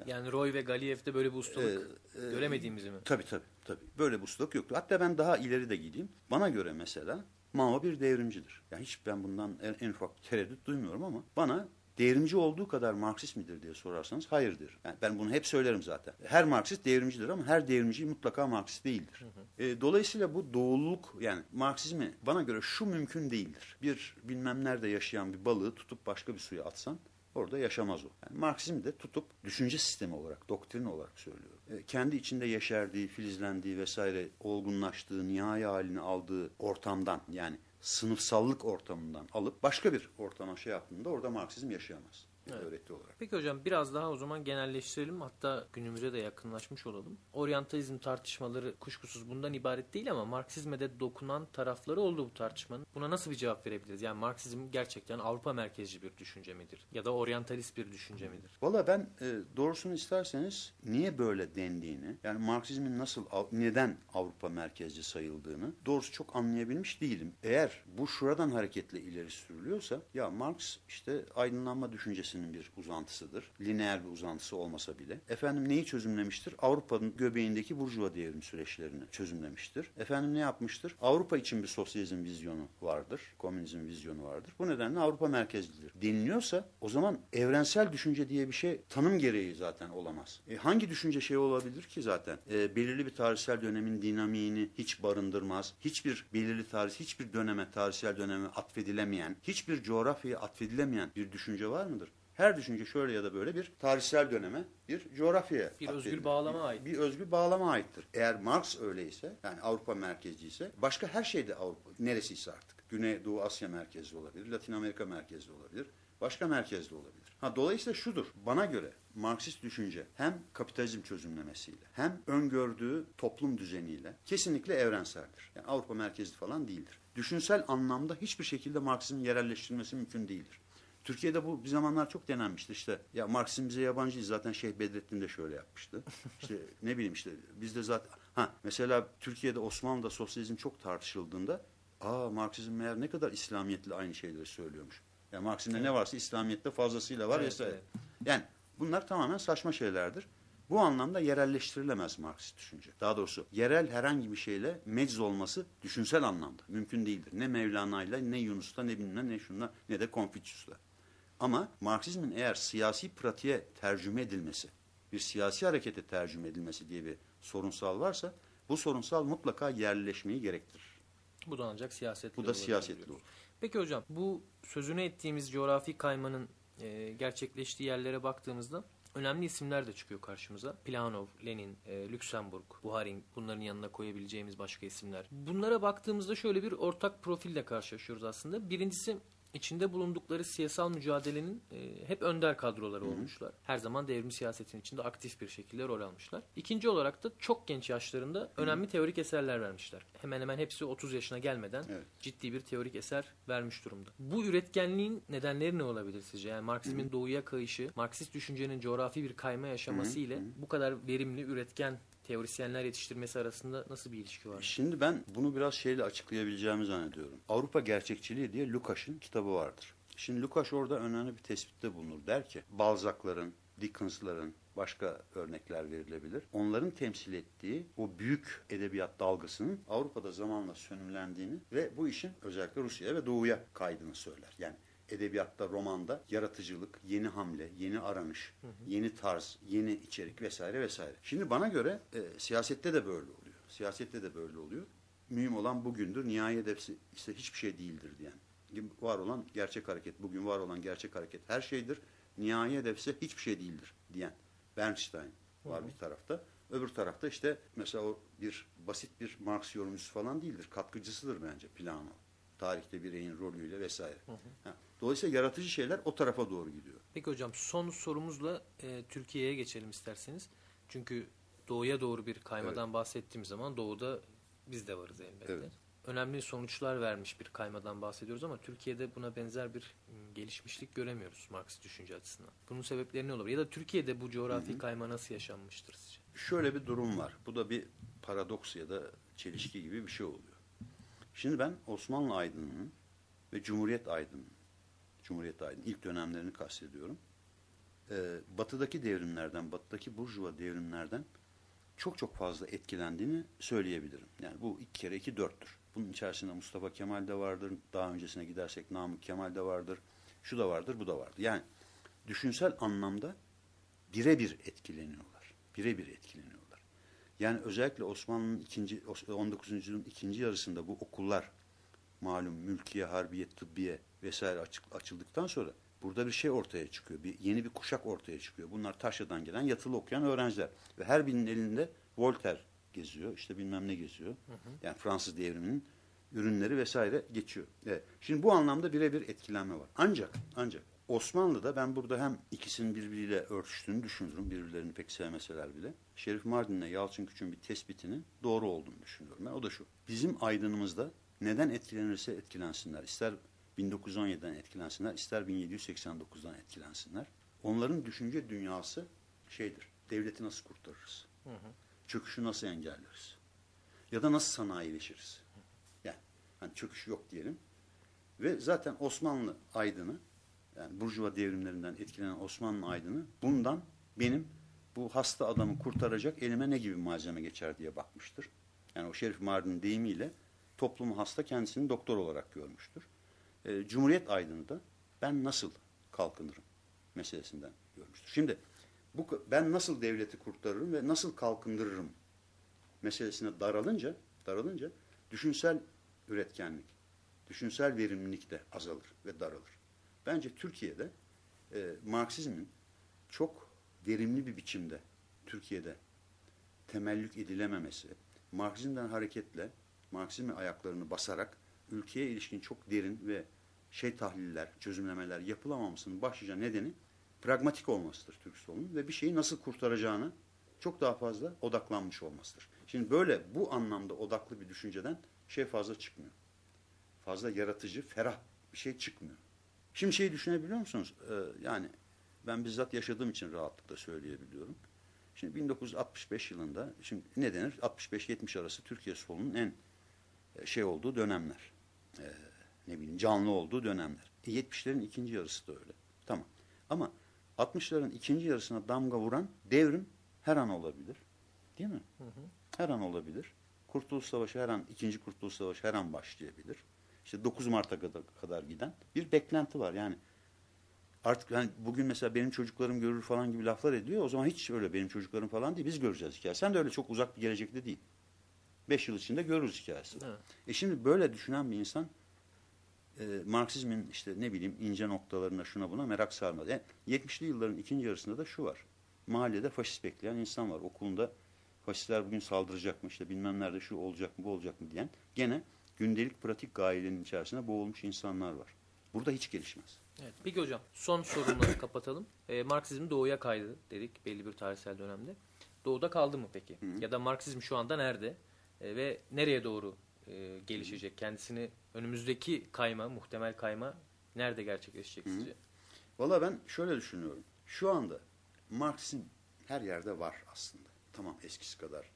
Yani Roy ve Galiyev'de böyle bir ustalık Ee, e, göremediğimizi mi? Tabii tabii. tabii. Böyle bir ustalık yoktu. Hatta ben daha ileri de gideyim. Bana göre mesela Mao bir devrimcidir. Yani hiç ben bundan en, en ufak tereddüt duymuyorum ama bana devrimci olduğu kadar Marksist midir diye sorarsanız hayırdır. Yani ben bunu hep söylerim zaten. Her Marksist devrimcidir ama her devrimci mutlaka Marksist değildir. E, dolayısıyla bu doğululuk yani Marksizmi bana göre şu mümkün değildir. Bir bilmem nerede yaşayan bir balığı tutup başka bir suya atsan Orada yaşamaz o. Yani Marksizm de tutup düşünce sistemi olarak, doktrin olarak söylüyorum. E, kendi içinde yeşerdiği, filizlendiği vesaire olgunlaştığı, nihai halini aldığı ortamdan yani sınıfsallık ortamından alıp başka bir ortama şey yaptığında orada Marksizm yaşayamaz. Evet. öğreti olarak. Peki hocam biraz daha o zaman genelleştirelim hatta günümüze de yakınlaşmış olalım. Oryantalizm tartışmaları kuşkusuz bundan ibaret değil ama Marksizme de dokunan tarafları oldu bu tartışmanın. Buna nasıl bir cevap verebiliriz? Yani Marksizm gerçekten Avrupa merkezci bir düşünce midir? Ya da oryantalist bir düşünce midir? Valla ben e, doğrusunu isterseniz niye böyle dendiğini yani Marksizmin nasıl neden Avrupa merkezci sayıldığını doğrusu çok anlayabilmiş değilim. Eğer bu şuradan hareketle ileri sürülüyorsa ya Marx işte aydınlanma düşüncesinin bir uzantısıdır. Lineer bir uzantısı olmasa bile. Efendim neyi çözümlemiştir? Avrupa'nın göbeğindeki burjuva devrim süreçlerini çözümlemiştir. Efendim ne yapmıştır? Avrupa için bir sosyalizm vizyonu vardır. Komünizm vizyonu vardır. Bu nedenle Avrupa merkezlidir. Deniliyorsa o zaman evrensel düşünce diye bir şey tanım gereği zaten olamaz. E, hangi düşünce şey olabilir ki zaten? E, belirli bir tarihsel dönemin dinamiğini hiç barındırmaz. Hiçbir belirli tarih, hiçbir döneme, tarihsel döneme atfedilemeyen, hiçbir coğrafyaya atfedilemeyen bir düşünce var mıdır? Her düşünce şöyle ya da böyle bir tarihsel döneme, bir coğrafyaya Bir özgül bağlama ait. Bir özgül bağlama aittir. Eğer Marx öyleyse, yani Avrupa merkezci ise, başka her şey de Avrupa, neresiyse artık. Güney Doğu Asya merkezli olabilir, Latin Amerika merkezli olabilir, başka merkezli olabilir. Ha, dolayısıyla şudur, bana göre Marksist düşünce hem kapitalizm çözümlemesiyle hem öngördüğü toplum düzeniyle kesinlikle evrenseldir. Yani Avrupa merkezli falan değildir. Düşünsel anlamda hiçbir şekilde Marksizmin yerelleştirilmesi mümkün değildir. Türkiye'de bu bir zamanlar çok denenmişti işte. Ya Marksizm bize yabancı değil. Zaten Şeyh Bedrettin de şöyle yapmıştı. İşte ne bileyim işte bizde zaten ha mesela Türkiye'de Osmanlı'da sosyalizm çok tartışıldığında aa Marksizm meğer ne kadar İslamiyetle aynı şeyleri söylüyormuş. Ya Marksizm'de ne varsa İslamiyet'te fazlasıyla var Evet, vesaire. evet. Yani bunlar tamamen saçma şeylerdir. Bu anlamda yerelleştirilemez Marksist düşünce. Daha doğrusu yerel herhangi bir şeyle mecz olması düşünsel anlamda mümkün değildir. Ne Mevlana'yla ne Yunus'ta ne bilmem ne şunla ne de Confucius'la. Ama Marksizmin eğer siyasi pratiğe tercüme edilmesi, bir siyasi harekete tercüme edilmesi diye bir sorunsal varsa bu sorunsal mutlaka yerleşmeyi gerektirir. Bu da ancak siyasetli Bu da diyoruz. olur. Peki hocam bu sözünü ettiğimiz coğrafi kaymanın e, gerçekleştiği yerlere baktığımızda önemli isimler de çıkıyor karşımıza. Planov, Lenin, e, Lüksemburg, Buharin bunların yanına koyabileceğimiz başka isimler. Bunlara baktığımızda şöyle bir ortak profille karşılaşıyoruz aslında. Birincisi içinde bulundukları siyasal mücadelenin e, hep önder kadroları olmuşlar. Her zaman devrim siyasetin içinde aktif bir şekilde rol almışlar. İkinci olarak da çok genç yaşlarında önemli teorik eserler vermişler. Hemen hemen hepsi 30 yaşına gelmeden Evet. ciddi bir teorik eser vermiş durumda. Bu üretkenliğin nedenleri ne olabilir sizce? Yani Marksizmin doğuya kayışı, Marksist düşüncenin coğrafi bir kayma yaşaması ile bu kadar verimli, üretken teorisyenler yetiştirmesi arasında nasıl bir ilişki var? Şimdi ben bunu biraz şeyle açıklayabileceğimi zannediyorum. Avrupa Gerçekçiliği diye Lukas'ın kitabı vardır. Şimdi Lukas orada önemli bir tespitte bulunur. Der ki Balzac'ların, Dickens'ların başka örnekler verilebilir. Onların temsil ettiği o büyük edebiyat dalgasının Avrupa'da zamanla sönümlendiğini ve bu işin özellikle Rusya'ya ve Doğu'ya kaydığını söyler. Yani edebiyatta, romanda yaratıcılık, yeni hamle, yeni aranış, yeni tarz, yeni içerik vesaire vesaire. Şimdi bana göre e, siyasette de böyle oluyor. Siyasette de böyle oluyor. Mühim olan bugündür. Nihai hedef ise hiçbir şey değildir diyen. Var olan gerçek hareket, bugün var olan gerçek hareket her şeydir. Nihai hedef ise hiçbir şey değildir diyen. Bernstein var bir tarafta. Öbür tarafta işte mesela o bir basit bir Marx yorumcusu falan değildir. Katkıcısıdır bence Plano. Tarihte bireyin rolüyle vesaire. Ha, Dolayısıyla yaratıcı şeyler o tarafa doğru gidiyor. Peki hocam son sorumuzla e, Türkiye'ye geçelim isterseniz. Çünkü doğuya doğru bir kaymadan bahsettiğim zaman doğuda biz de varız elbette. Evet. Önemli sonuçlar vermiş bir kaymadan bahsediyoruz ama Türkiye'de buna benzer bir gelişmişlik göremiyoruz Marksist düşünce açısından. Bunun sebepleri ne olur? Ya da Türkiye'de bu coğrafi kayma nasıl yaşanmıştır sizce? Şöyle bir durum var. Bu da bir paradoks ya da çelişki gibi bir şey oluyor. Şimdi ben Osmanlı aydınının ve Cumhuriyet aydınının, Cumhuriyet aydının ilk dönemlerini kastediyorum. Ee, batıdaki devrimlerden, batıdaki burjuva devrimlerden çok çok fazla etkilendiğini söyleyebilirim. Yani bu iki kere iki dörttür. Bunun içerisinde Mustafa Kemal de vardır. Daha öncesine gidersek Namık Kemal de vardır. Şu da vardır, bu da vardır. Yani düşünsel anlamda birebir etkileniyorlar. Birebir etkileniyorlar. Yani özellikle Osmanlı'nın ikinci 19. yüzyılın ikinci yarısında bu okullar malum mülkiye, harbiye, tıbbiye vesaire açık, açıldıktan sonra burada bir şey ortaya çıkıyor. Bir yeni bir kuşak ortaya çıkıyor. Bunlar Taşra'dan gelen yatılı okuyan öğrenciler ve her birinin elinde Voltaire geziyor. işte bilmem ne geziyor. Yani Fransız devriminin ürünleri vesaire geçiyor. Evet. Şimdi bu anlamda birebir etkilenme var. Ancak ancak Osmanlı'da ben burada hem ikisinin birbiriyle örtüştüğünü düşünürüm. Birbirlerini pek sevmeseler bile. Şerif Mardin'le Yalçın Küçük'ün bir tespitinin doğru olduğunu düşünüyorum. Ben. O da şu. Bizim aydınımızda neden etkilenirse etkilensinler. İster 1917'den etkilensinler, ister 1789'dan etkilensinler. Onların düşünce dünyası şeydir. Devleti nasıl kurtarırız? Çöküşü nasıl engelleriz? Ya da nasıl sanayileşiriz? Yani hani çöküş yok diyelim. Ve zaten Osmanlı aydını yani Burjuva devrimlerinden etkilenen Osmanlı aydını bundan benim bu hasta adamı kurtaracak elime ne gibi malzeme geçer diye bakmıştır. Yani o Şerif Mardin deyimiyle toplumu hasta kendisini doktor olarak görmüştür. E, Cumhuriyet aydını da ben nasıl kalkınırım meselesinden görmüştür. Şimdi bu ben nasıl devleti kurtarırım ve nasıl kalkındırırım meselesine daralınca daralınca düşünsel üretkenlik, düşünsel verimlilik de azalır ve daralır. Bence Türkiye'de e, Marksizmin çok verimli bir biçimde Türkiye'de temellük edilememesi, Marksizmden hareketle Marksizmin ayaklarını basarak ülkeye ilişkin çok derin ve şey tahliller, çözümlemeler yapılamamasının başlıca nedeni pragmatik olmasıdır Türk solunun ve bir şeyi nasıl kurtaracağını çok daha fazla odaklanmış olmasıdır. Şimdi böyle bu anlamda odaklı bir düşünceden şey fazla çıkmıyor. Fazla yaratıcı, ferah bir şey çıkmıyor. Şimdi şeyi düşünebiliyor musunuz? Ee, yani ben bizzat yaşadığım için rahatlıkla söyleyebiliyorum. Şimdi 1965 yılında, şimdi ne denir? 65-70 arası Türkiye solunun en e, şey olduğu dönemler. Ee, ne bileyim canlı olduğu dönemler. E, 70'lerin ikinci yarısı da öyle. Tamam. Ama 60'ların ikinci yarısına damga vuran devrim her an olabilir. Değil mi? Hı hı. Her an olabilir. Kurtuluş Savaşı her an, ikinci Kurtuluş Savaşı her an başlayabilir. İşte 9 Mart'a kadar, kadar giden bir beklenti var. Yani artık yani bugün mesela benim çocuklarım görür falan gibi laflar ediyor. O zaman hiç öyle benim çocuklarım falan değil. Biz göreceğiz hikaye. Sen de öyle çok uzak bir gelecekte değil. 5 yıl içinde görürüz hikayesi. Evet. E şimdi böyle düşünen bir insan e, Marksizmin işte ne bileyim ince noktalarına şuna buna merak sarmadı. Yani 70'li yılların ikinci yarısında da şu var. Mahallede faşist bekleyen insan var. Okulunda faşistler bugün saldıracak mı işte bilmem nerede şu olacak mı bu olacak mı diyen gene gündelik pratik gayelerinin içerisinde boğulmuş insanlar var. Burada hiç gelişmez. Evet. Peki hocam son sorumla kapatalım. E, Marksizm doğuya kaydı dedik belli bir tarihsel dönemde. Doğuda kaldı mı peki? Hı -hı. Ya da Marksizm şu anda nerede? E, ve nereye doğru e, gelişecek? Kendisini önümüzdeki kayma, muhtemel kayma nerede gerçekleşecek Hı -hı. sizce? Valla ben şöyle düşünüyorum. Şu anda Marksizm her yerde var aslında. Tamam eskisi kadar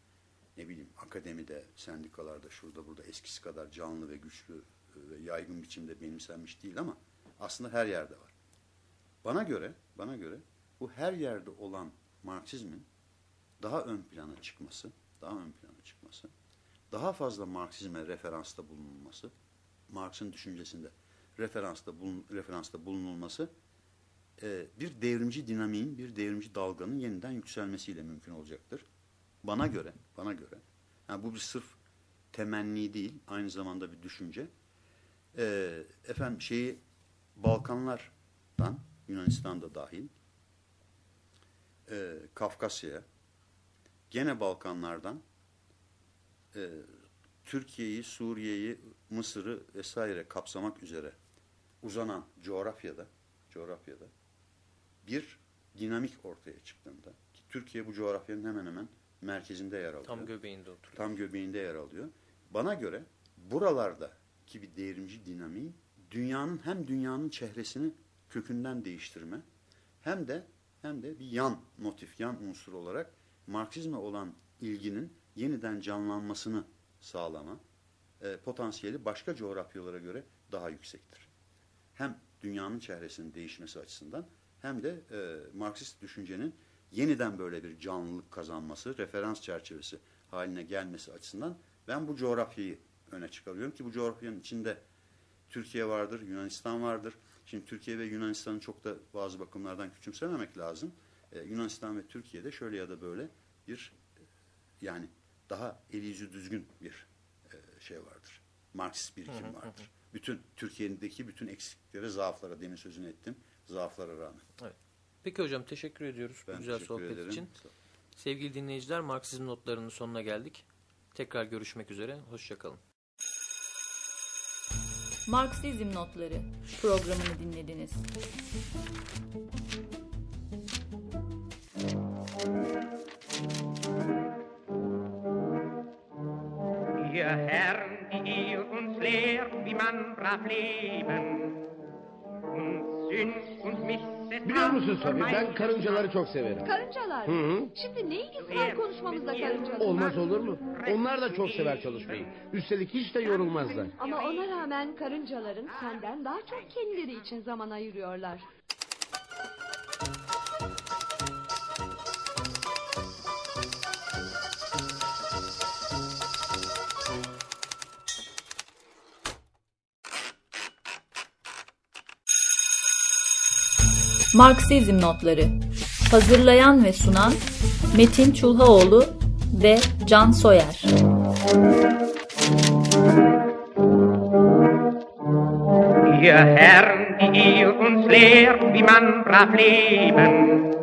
ne bileyim akademide, sendikalarda, şurada burada eskisi kadar canlı ve güçlü e, ve yaygın biçimde benimsenmiş değil ama aslında her yerde var. Bana göre, bana göre bu her yerde olan Marksizmin daha ön plana çıkması, daha ön plana çıkması, daha fazla Marksizme referansta bulunulması, Marx'ın düşüncesinde referansta, bulun, referansta bulunulması e, bir devrimci dinamiğin, bir devrimci dalganın yeniden yükselmesiyle mümkün olacaktır. Bana göre, bana göre. Yani bu bir sırf temenni değil, aynı zamanda bir düşünce. E, efendim şeyi Balkanlardan, Yunanistan'da dahil, e, Kafkasya'ya, gene Balkanlardan, e, Türkiye'yi, Suriye'yi, Mısır'ı vesaire kapsamak üzere uzanan coğrafyada, coğrafyada bir dinamik ortaya çıktığında, ki Türkiye bu coğrafyanın hemen hemen merkezinde yer alıyor. Tam göbeğinde oturuyor. Tam göbeğinde yer alıyor. Bana göre buralarda ki bir devrimci dinamiği dünyanın hem dünyanın çehresini kökünden değiştirme hem de hem de bir yan motif, yan unsur olarak Marksizme olan ilginin yeniden canlanmasını sağlama e, potansiyeli başka coğrafyalara göre daha yüksektir. Hem dünyanın çehresinin değişmesi açısından hem de e, Marksist düşüncenin yeniden böyle bir canlılık kazanması, referans çerçevesi haline gelmesi açısından ben bu coğrafyayı öne çıkarıyorum ki bu coğrafyanın içinde Türkiye vardır, Yunanistan vardır. Şimdi Türkiye ve Yunanistan'ı çok da bazı bakımlardan küçümsememek lazım. Ee, Yunanistan ve Türkiye'de şöyle ya da böyle bir yani daha eli yüzü düzgün bir e, şey vardır. Marksist birikim vardır. Bütün Türkiye'deki bütün eksikliklere, zaaflara demin sözünü ettim. Zaaflara rağmen. Evet. Peki hocam teşekkür ediyoruz Ben bu güzel teşekkür sohbet ederim. için. Sevgili dinleyiciler Marksizm notlarının sonuna geldik. Tekrar görüşmek üzere. Hoşçakalın. Marksizm Notları programını dinlediniz. Brav leben Biliyor musun Sabi ben karıncaları çok severim. Karıncalar. Hı hı. Şimdi ne ilgisi var konuşmamızda karıncalar? Olmaz olur mu? Onlar da çok sever çalışmayı. Üstelik hiç de yorulmazlar. Ama ona rağmen karıncaların senden daha çok kendileri için zaman ayırıyorlar. Marksizm Notları. Hazırlayan ve sunan Metin Çulhaoğlu ve Can Soyer. Ihr Herren, die ihr uns lehrt, wie man brav leben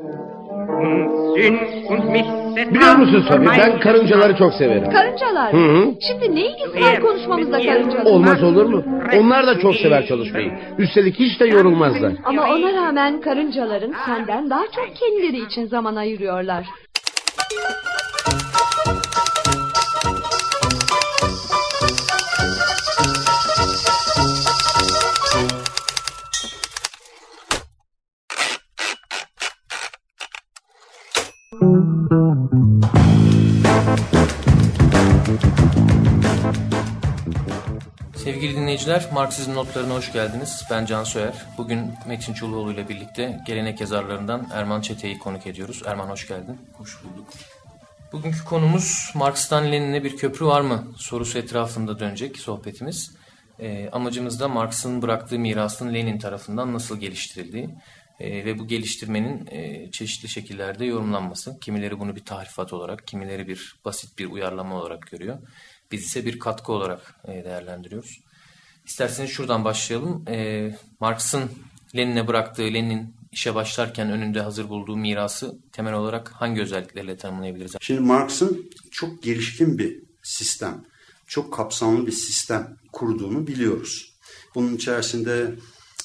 und Sünd und Missetat Biliyor musun Sabi ben karıncaları çok severim. Karıncalar. Hı hı. Şimdi ne ilgisi var konuşmamızda karıncalar? Olmaz olur mu? Onlar da çok sever çalışmayı. Üstelik hiç de yorulmazlar. Ama ona rağmen karıncaların senden daha çok kendileri için zaman ayırıyorlar. Sevgili dinleyiciler, Marksizm notlarına hoş geldiniz. Ben Can Soyer. Bugün Metin Çulhuoğlu ile birlikte gelenek yazarlarından Erman Çete'yi konuk ediyoruz. Erman hoş geldin. Hoş bulduk. Bugünkü konumuz Marx'tan Lenin'e bir köprü var mı sorusu etrafında dönecek sohbetimiz. Ee, amacımız da Marx'ın bıraktığı mirasın Lenin tarafından nasıl geliştirildiği e, ve bu geliştirmenin e, çeşitli şekillerde yorumlanması. Kimileri bunu bir tahrifat olarak, kimileri bir basit bir uyarlama olarak görüyor. Biz ise bir katkı olarak e, değerlendiriyoruz. İsterseniz şuradan başlayalım. E, Marx'ın Lenin'e bıraktığı, Lenin işe başlarken önünde hazır bulduğu mirası temel olarak hangi özelliklerle tanımlayabiliriz? Şimdi Marx'ın çok gelişkin bir sistem, çok kapsamlı bir sistem kurduğunu biliyoruz. Bunun içerisinde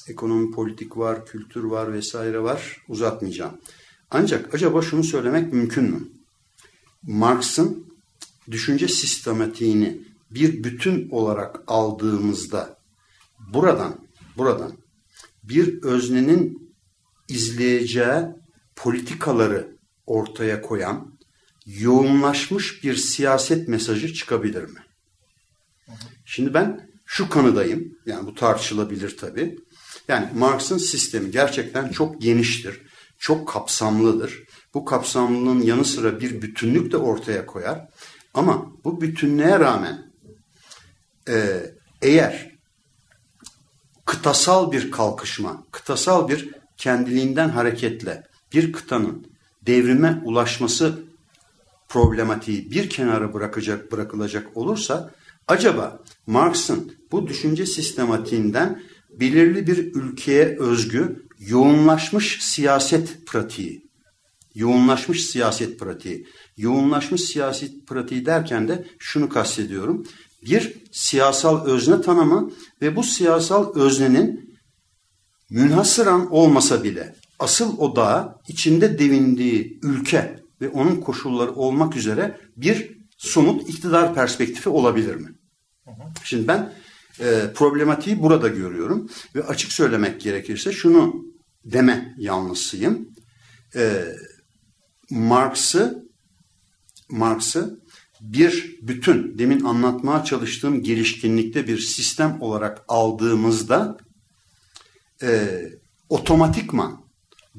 ekonomi, politik var, kültür var vesaire var. Uzatmayacağım. Ancak acaba şunu söylemek mümkün mü? Marx'ın düşünce sistematiğini bir bütün olarak aldığımızda buradan buradan bir öznenin izleyeceği politikaları ortaya koyan yoğunlaşmış bir siyaset mesajı çıkabilir mi? Şimdi ben şu kanıdayım. Yani bu tartışılabilir tabii. Yani Marx'ın sistemi gerçekten çok geniştir. Çok kapsamlıdır. Bu kapsamlılığın yanı sıra bir bütünlük de ortaya koyar. Ama bu bütünlüğe rağmen eğer kıtasal bir kalkışma, kıtasal bir kendiliğinden hareketle bir kıtanın devrime ulaşması problematiği bir kenara bırakacak bırakılacak olursa acaba Marx'ın bu düşünce sistematiğinden belirli bir ülkeye özgü yoğunlaşmış siyaset pratiği yoğunlaşmış siyaset pratiği. Yoğunlaşmış siyaset pratiği derken de şunu kastediyorum. Bir siyasal özne tanımı ve bu siyasal öznenin münhasıran olmasa bile asıl odağı içinde devindiği ülke ve onun koşulları olmak üzere bir somut iktidar perspektifi olabilir mi? Şimdi ben e, problematiği burada görüyorum ve açık söylemek gerekirse şunu deme yanlısıyım. E, Marx'ı Marx'ı bir bütün demin anlatmaya çalıştığım gelişkinlikte bir sistem olarak aldığımızda e, otomatikman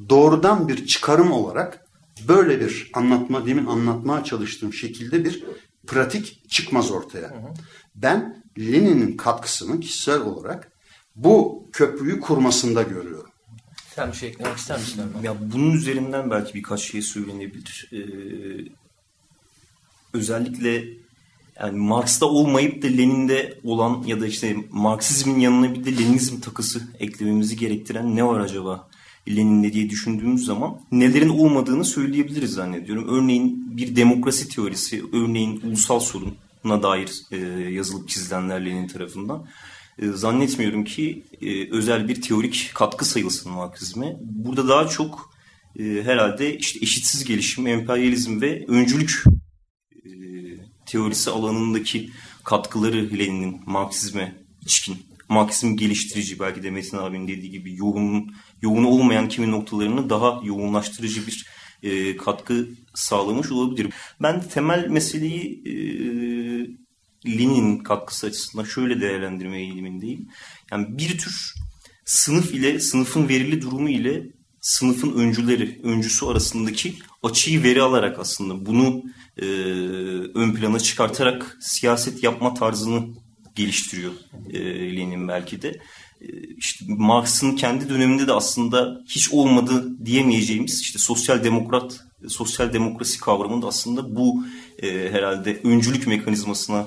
doğrudan bir çıkarım olarak böyle bir anlatma demin anlatmaya çalıştığım şekilde bir pratik çıkmaz ortaya. Hı hı. Ben Lenin'in katkısını kişisel olarak bu köprüyü kurmasında görüyorum. Sen bir şey eklemek ister misin? Ya bunun üzerinden belki birkaç şey söylenebilir. Ee, özellikle yani Marx'ta olmayıp da Lenin'de olan ya da işte Marksizmin yanına bir de Leninizm takısı eklememizi gerektiren ne var acaba Lenin'de diye düşündüğümüz zaman nelerin olmadığını söyleyebiliriz zannediyorum. Örneğin bir demokrasi teorisi, örneğin ulusal soruna dair e, yazılıp çizilenler Lenin tarafından. E, zannetmiyorum ki e, özel bir teorik katkı sayılsın Marksizme. Burada daha çok herhalde işte eşitsiz gelişim, emperyalizm ve öncülük teorisi alanındaki katkıları Lenin'in Marksizme içkin. Marksizm geliştirici belki de Metin abinin dediği gibi yoğun, yoğun olmayan kimi noktalarını daha yoğunlaştırıcı bir e, katkı sağlamış olabilir. Ben temel meseleyi e, Lenin katkısı açısından şöyle değerlendirme eğilimindeyim. Yani bir tür sınıf ile sınıfın verili durumu ile sınıfın öncüleri, öncüsü arasındaki açıyı veri alarak aslında bunu e, ön plana çıkartarak siyaset yapma tarzını geliştiriyor e, Lenin belki de. E, işte Marx'ın kendi döneminde de aslında hiç olmadı diyemeyeceğimiz işte sosyal demokrat, sosyal demokrasi kavramında aslında bu e, herhalde öncülük mekanizmasına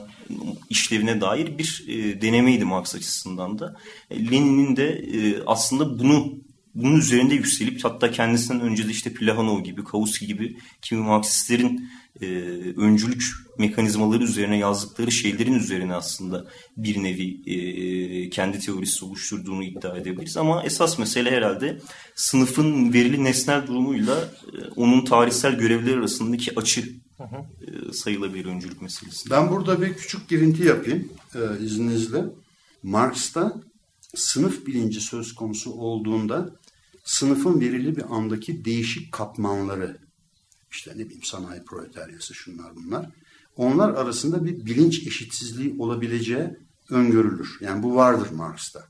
işlevine dair bir e, denemeydi Marx açısından da. E, Lenin'in de e, aslında bunu bunun üzerinde yükselip hatta kendisinden önce de işte Plahanov gibi, Kautsky gibi kimi Marksistlerin e, öncülük mekanizmaları üzerine yazdıkları şeylerin üzerine aslında bir nevi e, kendi teorisi oluşturduğunu iddia edebiliriz. Ama esas mesele herhalde sınıfın verili nesnel durumuyla e, onun tarihsel görevleri arasındaki açı hı hı. E, sayılabilir öncülük meselesi. Ben burada bir küçük girinti yapayım e, izninizle. Marx'ta sınıf bilinci söz konusu olduğunda sınıfın verili bir andaki değişik katmanları işte ne bileyim sanayi proletaryası şunlar bunlar. Onlar arasında bir bilinç eşitsizliği olabileceği öngörülür. Yani bu vardır Marx'ta.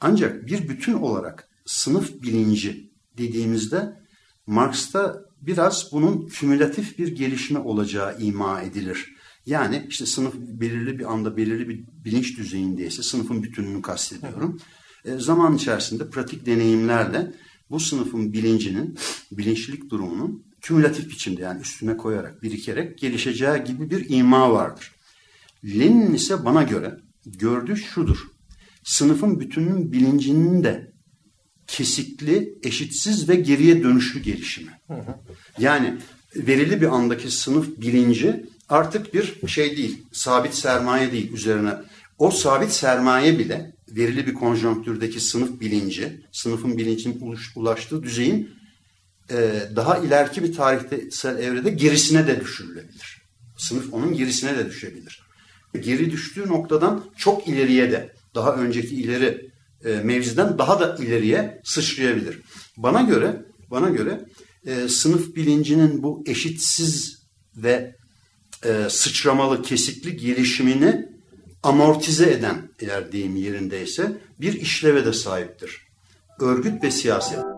Ancak bir bütün olarak sınıf bilinci dediğimizde Marx'ta biraz bunun kümülatif bir gelişme olacağı ima edilir. Yani işte sınıf belirli bir anda belirli bir bilinç düzeyindeyse sınıfın bütününü kastediyorum. E, zaman içerisinde pratik deneyimlerle bu sınıfın bilincinin, bilinçlilik durumunun kümülatif biçimde yani üstüne koyarak, birikerek gelişeceği gibi bir ima vardır. Lenin ise bana göre gördüğü şudur. Sınıfın bütününün bilincinin de kesikli, eşitsiz ve geriye dönüşlü gelişimi. Yani verili bir andaki sınıf bilinci artık bir şey değil, sabit sermaye değil üzerine. O sabit sermaye bile verili bir konjonktürdeki sınıf bilinci, sınıfın bilincinin ulaştığı düzeyin e, daha ileriki bir tarihsel evrede gerisine de düşürülebilir. Sınıf onun gerisine de düşebilir. Geri düştüğü noktadan çok ileriye de, daha önceki ileri e, mevziden daha da ileriye sıçrayabilir. Bana göre, bana göre e, sınıf bilincinin bu eşitsiz ve e, sıçramalı kesikli gelişimini amortize eden eğer deyim yerindeyse bir işleve de sahiptir. Örgüt ve siyaset.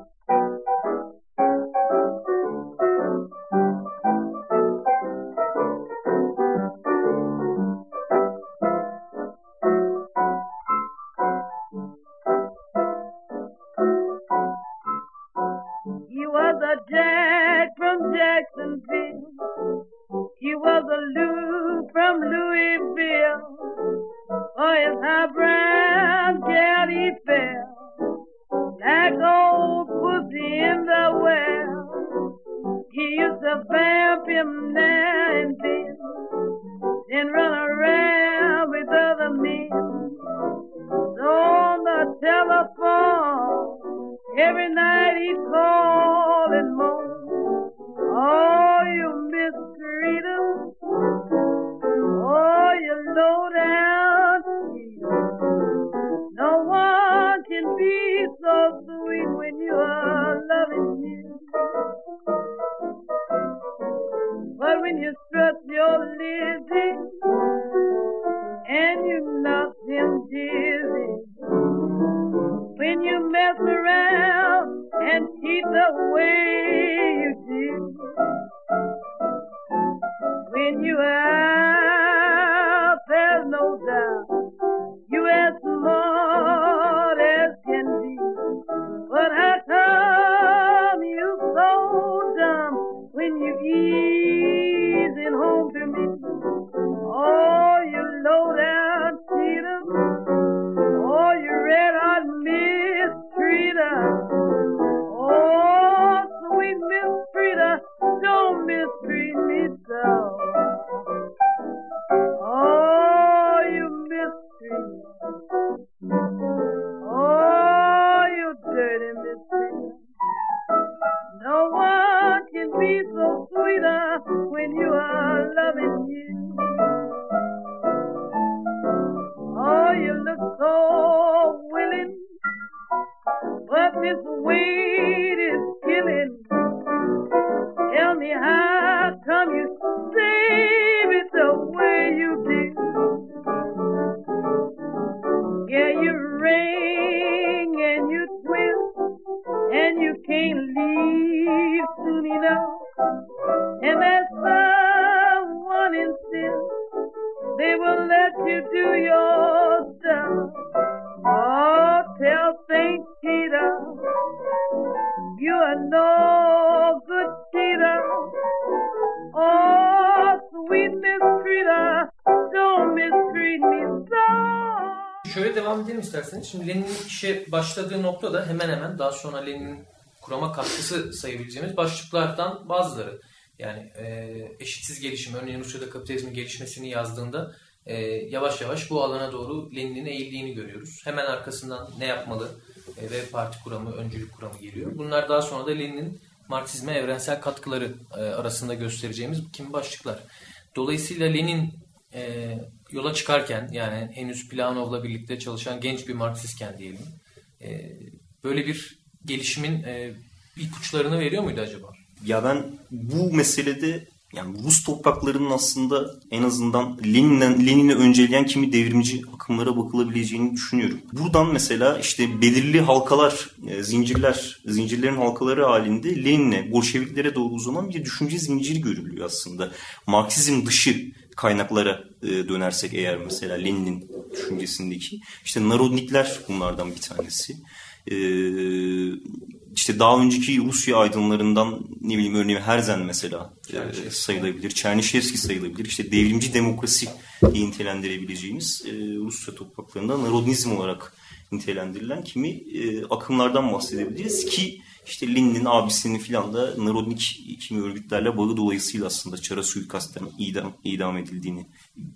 Lenin'in kurama katkısı sayabileceğimiz başlıklardan bazıları. Yani e, eşitsiz gelişim, örneğin Rusya'da kapitalizmin gelişmesini yazdığında e, yavaş yavaş bu alana doğru Lenin'in eğildiğini görüyoruz. Hemen arkasından ne yapmalı e, ve parti kuramı, öncülük kuramı geliyor. Bunlar daha sonra da Lenin'in Marksizme evrensel katkıları e, arasında göstereceğimiz kimi başlıklar. Dolayısıyla Lenin e, yola çıkarken yani henüz Planov'la birlikte çalışan genç bir Marksistken diyelim. E, böyle bir gelişimin e, ipuçlarını veriyor muydu acaba? Ya ben bu meselede yani Rus topraklarının aslında en azından Lenin'den Lenin'i önceleyen kimi devrimci akımlara bakılabileceğini düşünüyorum. Buradan mesela işte belirli halkalar, e, zincirler, zincirlerin halkaları halinde Lenin'e, Bolşeviklere doğru uzanan bir düşünce zinciri görülüyor aslında. Marksizm dışı kaynaklara e, dönersek eğer mesela Lenin'in düşüncesindeki işte Narodnikler bunlardan bir tanesi. E, işte daha önceki Rusya aydınlarından ne bileyim örneğin Herzen mesela e, sayılabilir. Çernişevski sayılabilir. İşte devrimci demokrasi diye nitelendirebileceğimiz e, Rusya topraklarında Narodnizm olarak nitelendirilen kimi e, akımlardan bahsedebiliriz ki işte Lenin'in abisinin filan da Narodnik kimi örgütlerle bağı dolayısıyla aslında Çara suikastten idam, idam edildiğini,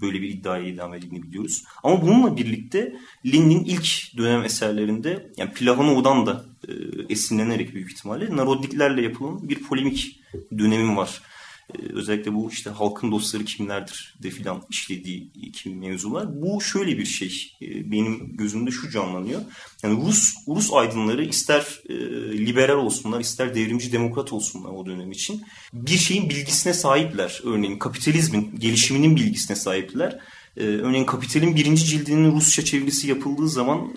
böyle bir iddiaya idam edildiğini biliyoruz. Ama bununla birlikte Lenin'in ilk dönem eserlerinde yani Plahonov'dan da e, esinlenerek büyük ihtimalle Narodniklerle yapılan bir polemik dönemi var. E, özellikle bu işte halkın dostları kimlerdir de filan işlediği kimi mevzular. Bu şöyle bir şey e, benim gözümde şu canlanıyor. Yani Rus Rus aydınları ister e, liberal olsunlar ister devrimci demokrat olsunlar o dönem için bir şeyin bilgisine sahipler. Örneğin kapitalizmin gelişiminin bilgisine sahipler. E, örneğin Kapital'in birinci cildinin Rusça çevirisi yapıldığı zaman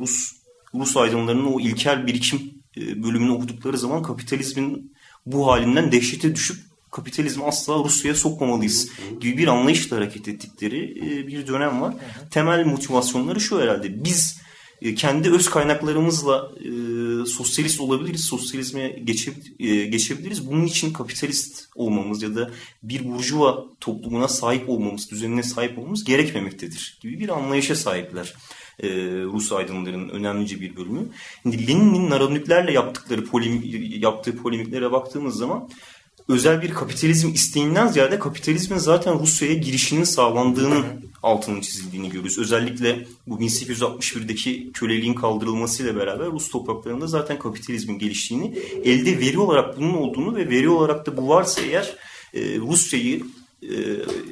Rus Rus aydınlarının o ilkel birikim bölümünü okudukları zaman kapitalizmin bu halinden dehşete düşüp kapitalizmi asla Rusya'ya sokmamalıyız gibi bir anlayışla hareket ettikleri e, bir dönem var. Temel motivasyonları şu herhalde. Biz e, kendi öz kaynaklarımızla e, sosyalist olabiliriz, sosyalizme geçe, geçebiliriz. Bunun için kapitalist olmamız ya da bir burjuva toplumuna sahip olmamız, düzenine sahip olmamız gerekmemektedir gibi bir anlayışa sahipler. E, Rus aydınlarının önemlice bir bölümü. Şimdi Lenin'in Narodniklerle yaptıkları polemik, yaptığı polemiklere baktığımız zaman özel bir kapitalizm isteğinden ziyade kapitalizmin zaten Rusya'ya girişinin sağlandığının altının çizildiğini görüyoruz. Özellikle bu 1861'deki köleliğin kaldırılmasıyla beraber Rus topraklarında zaten kapitalizmin geliştiğini, elde veri olarak bunun olduğunu ve veri olarak da bu varsa eğer e, Rusya'yı e,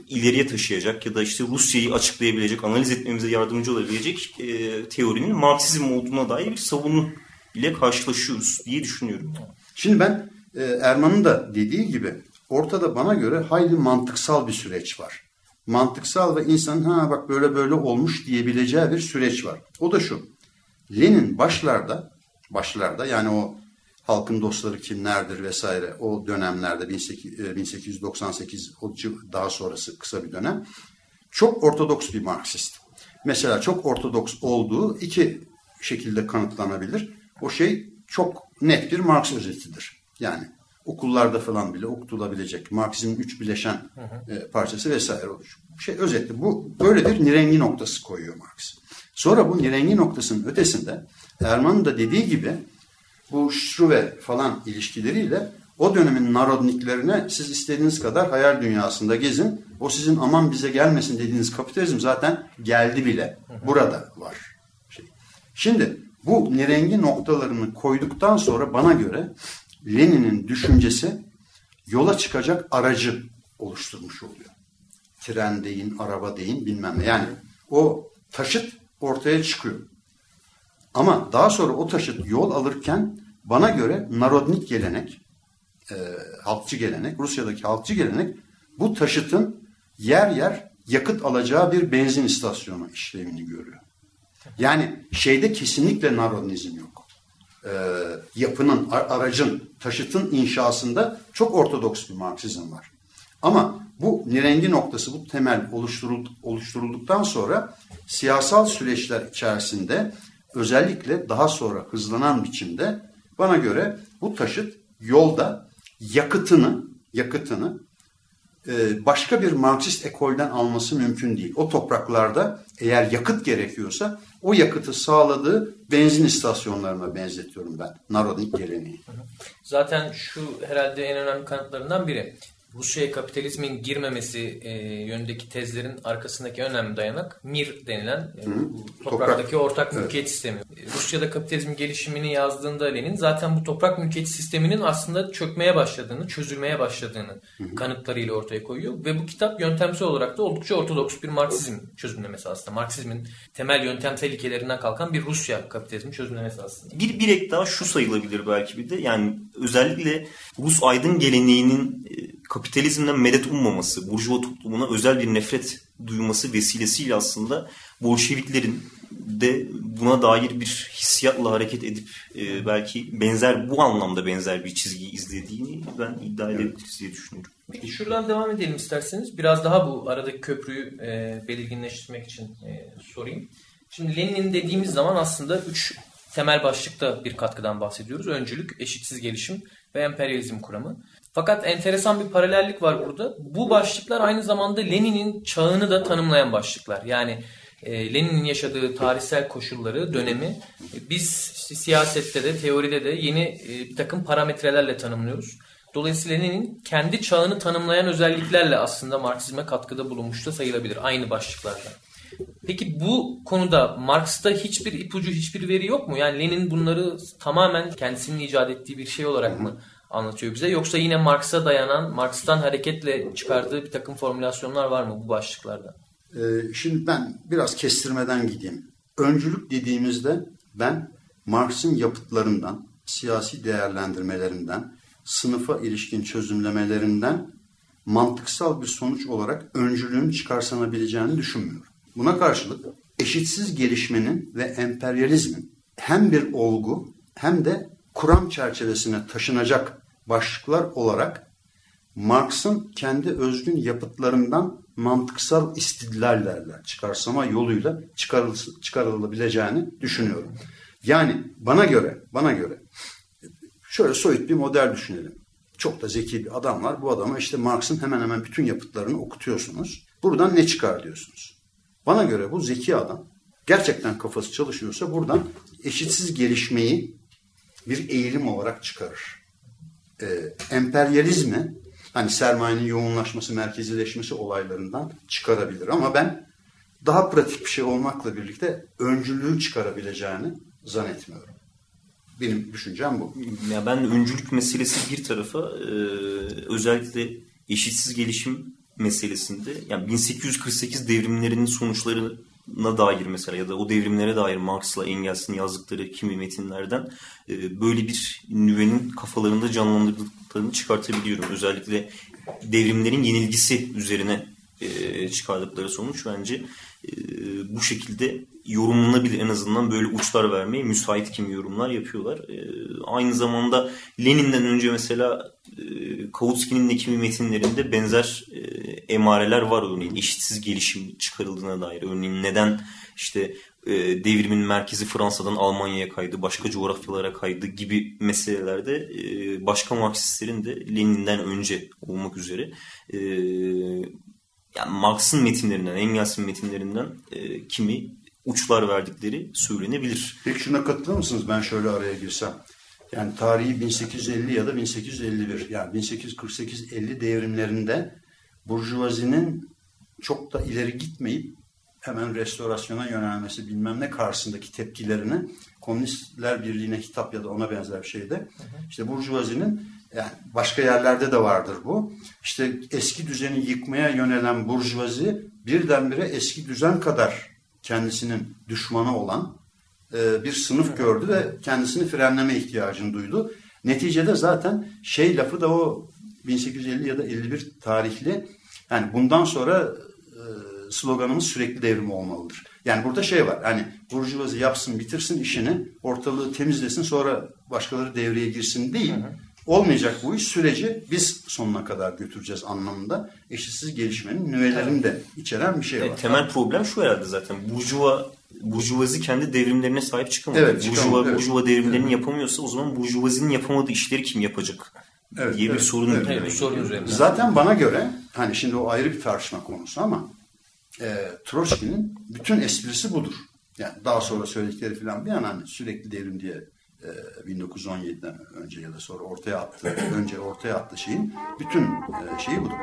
ileriye taşıyacak ya da işte Rusya'yı açıklayabilecek, analiz etmemize yardımcı olabilecek e, teorinin Marksizm olduğuna dair bir savunu ile karşılaşıyoruz diye düşünüyorum. Şimdi ben e, Erman'ın da dediği gibi ortada bana göre hayli mantıksal bir süreç var. Mantıksal ve insanın ha bak böyle böyle olmuş diyebileceği bir süreç var. O da şu. Lenin başlarda başlarda yani o halkın dostları kimlerdir vesaire o dönemlerde 1898 o daha sonrası kısa bir dönem çok ortodoks bir Marksist. Mesela çok ortodoks olduğu iki şekilde kanıtlanabilir. O şey çok net bir Marx özetidir. Yani okullarda falan bile okutulabilecek Marksizmin üç bileşen e, parçası vesaire olur. Şey özetle bu böyle bir nirengi noktası koyuyor Marx. Sonra bu nirengi noktasının ötesinde Erman'ın da dediği gibi bu Struve falan ilişkileriyle o dönemin narodniklerine siz istediğiniz kadar hayal dünyasında gezin. O sizin aman bize gelmesin dediğiniz kapitalizm zaten geldi bile. Burada var. Şey. Şimdi bu nirengi noktalarını koyduktan sonra bana göre Lenin'in düşüncesi yola çıkacak aracı oluşturmuş oluyor. Tren deyin, araba deyin bilmem ne. Yani o taşıt ortaya çıkıyor. Ama daha sonra o taşıt yol alırken bana göre narodnik gelenek, e, halkçı gelenek, Rusya'daki halkçı gelenek bu taşıtın yer yer yakıt alacağı bir benzin istasyonu işlevini görüyor. Yani şeyde kesinlikle narodnizm yok. E, yapının, aracın, taşıtın inşasında çok ortodoks bir Marksizm var. Ama bu nirengi noktası, bu temel oluşturulduktan sonra siyasal süreçler içerisinde özellikle daha sonra hızlanan biçimde bana göre bu taşıt yolda yakıtını yakıtını e, başka bir Marksist ekolden alması mümkün değil. O topraklarda eğer yakıt gerekiyorsa o yakıtı sağladığı benzin istasyonlarına benzetiyorum ben. Narodnik geleneği. Zaten şu herhalde en önemli kanıtlarından biri. Rusya'ya kapitalizmin girmemesi e, yönündeki tezlerin arkasındaki önemli dayanak MIR denilen e, bu topraktaki Toprak. ortak mülkiyet evet. sistemi. E, Rusya'da kapitalizmin gelişimini yazdığında Lenin zaten bu toprak mülkiyet sisteminin aslında çökmeye başladığını, çözülmeye başladığını Hı-hı. kanıtlarıyla ortaya koyuyor. Ve bu kitap yöntemsel olarak da oldukça ortodoks bir Marksizm çözümlemesi aslında. Marksizmin temel yöntemsel ilkelerinden kalkan bir Rusya kapitalizmi çözümlemesi aslında. Bir, bir ek daha şu sayılabilir belki bir de. Yani özellikle Rus aydın geleneğinin e, kapitalizmden medet ummaması, burjuva toplumuna özel bir nefret duyması vesilesiyle aslında Bolşeviklerin de buna dair bir hissiyatla hareket edip e, belki benzer bu anlamda benzer bir çizgiyi izlediğini ben iddia edebiliriz diye düşünüyorum. Peki şuradan devam edelim isterseniz. Biraz daha bu aradaki köprüyü e, belirginleştirmek için e, sorayım. Şimdi Lenin dediğimiz zaman aslında üç temel başlıkta bir katkıdan bahsediyoruz. Öncülük, eşitsiz gelişim ve emperyalizm kuramı. Fakat enteresan bir paralellik var burada. Bu başlıklar aynı zamanda Lenin'in çağını da tanımlayan başlıklar. Yani e, Lenin'in yaşadığı tarihsel koşulları, dönemi e, biz işte siyasette de teoride de yeni e, bir takım parametrelerle tanımlıyoruz. Dolayısıyla Lenin'in kendi çağını tanımlayan özelliklerle aslında Marksizme katkıda bulunmuş da sayılabilir aynı başlıklarda. Peki bu konuda Marx'ta hiçbir ipucu, hiçbir veri yok mu? Yani Lenin bunları tamamen kendisinin icat ettiği bir şey olarak mı anlatıyor bize? Yoksa yine Marx'a dayanan, Marx'tan hareketle çıkardığı bir takım formülasyonlar var mı bu başlıklarda? Ee, şimdi ben biraz kestirmeden gideyim. Öncülük dediğimizde ben Marx'ın yapıtlarından, siyasi değerlendirmelerinden, sınıfa ilişkin çözümlemelerinden mantıksal bir sonuç olarak öncülüğün çıkarsanabileceğini düşünmüyorum. Buna karşılık eşitsiz gelişmenin ve emperyalizmin hem bir olgu hem de kuram çerçevesine taşınacak başlıklar olarak Marx'ın kendi özgün yapıtlarından mantıksal istidlallerle, çıkarsama yoluyla çıkarıl, çıkarılabileceğini düşünüyorum. Yani bana göre, bana göre şöyle soyut bir model düşünelim. Çok da zeki bir adam var. Bu adama işte Marx'ın hemen hemen bütün yapıtlarını okutuyorsunuz. Buradan ne çıkar diyorsunuz. Bana göre bu zeki adam gerçekten kafası çalışıyorsa buradan eşitsiz gelişmeyi bir eğilim olarak çıkarır. Ee, emperyalizmi hani sermayenin yoğunlaşması, merkezileşmesi olaylarından çıkarabilir. Ama ben daha pratik bir şey olmakla birlikte öncülüğü çıkarabileceğini zannetmiyorum. Benim düşüncem bu. Ya ben öncülük meselesi bir tarafa e, özellikle eşitsiz gelişim meselesinde yani 1848 devrimlerinin sonuçlarına dair mesela ya da o devrimlere dair Marx'la Engels'in yazdıkları kimi metinlerden e, böyle bir nüvenin kafalarında canlandırdıklarını çıkartabiliyorum. Özellikle devrimlerin yenilgisi üzerine e, çıkardıkları sonuç bence e, bu şekilde yorumlanabilir en azından böyle uçlar vermeye müsait kimi yorumlar yapıyorlar. E, aynı zamanda Lenin'den önce mesela e, Kautsky'nin de kimi metinlerinde benzer e, emareler var örneğin eşitsiz gelişim çıkarıldığına dair. Örneğin neden işte e, devrimin merkezi Fransa'dan Almanya'ya kaydı, başka coğrafyalara kaydı gibi meselelerde e, başka Marksistlerin de Lenin'den önce olmak üzere e, yani Marx'ın metinlerinden, Engels'in metinlerinden e, kimi uçlar verdikleri söylenebilir. Peki şuna katılır mısınız ben şöyle araya girsem? Yani tarihi 1850 ya da 1851 yani 1848-50 devrimlerinde Burjuvazinin çok da ileri gitmeyip hemen restorasyona yönelmesi bilmem ne karşısındaki tepkilerini Komünistler Birliği'ne hitap ya da ona benzer bir şeyde işte Burjuvazinin yani başka yerlerde de vardır bu. İşte eski düzeni yıkmaya yönelen burjuvazi birdenbire eski düzen kadar kendisinin düşmanı olan e, bir sınıf gördü ve kendisini frenleme ihtiyacını duydu. Neticede zaten şey lafı da o 1850 ya da 51 tarihli yani bundan sonra e, sloganımız sürekli devrim olmalıdır. Yani burada şey var hani burjuvazi yapsın bitirsin işini ortalığı temizlesin sonra başkaları devreye girsin değil. Hı hı olmayacak bu iş süreci biz sonuna kadar götüreceğiz anlamında eşitsiz gelişmenin nüvelerini de içeren bir şey var. Evet, temel problem şu herhalde zaten. Burjuva Burjuvazi kendi devrimlerine sahip çıkamadı. Evet, Burjuva, evet. Burjuva devrimlerini evet. yapamıyorsa o zaman Burjuvazinin yapamadığı işleri kim yapacak? Evet, diye evet, bir sorun evet, evet, sorun üzerinde. Zaten bana göre hani şimdi o ayrı bir tartışma konusu ama e, Troçki'nin bütün esprisi budur. Yani daha sonra söyledikleri falan bir an hani sürekli devrim diye 1917'den önce ya da sonra ortaya attı, önce ortaya attı şeyin bütün şeyi budur.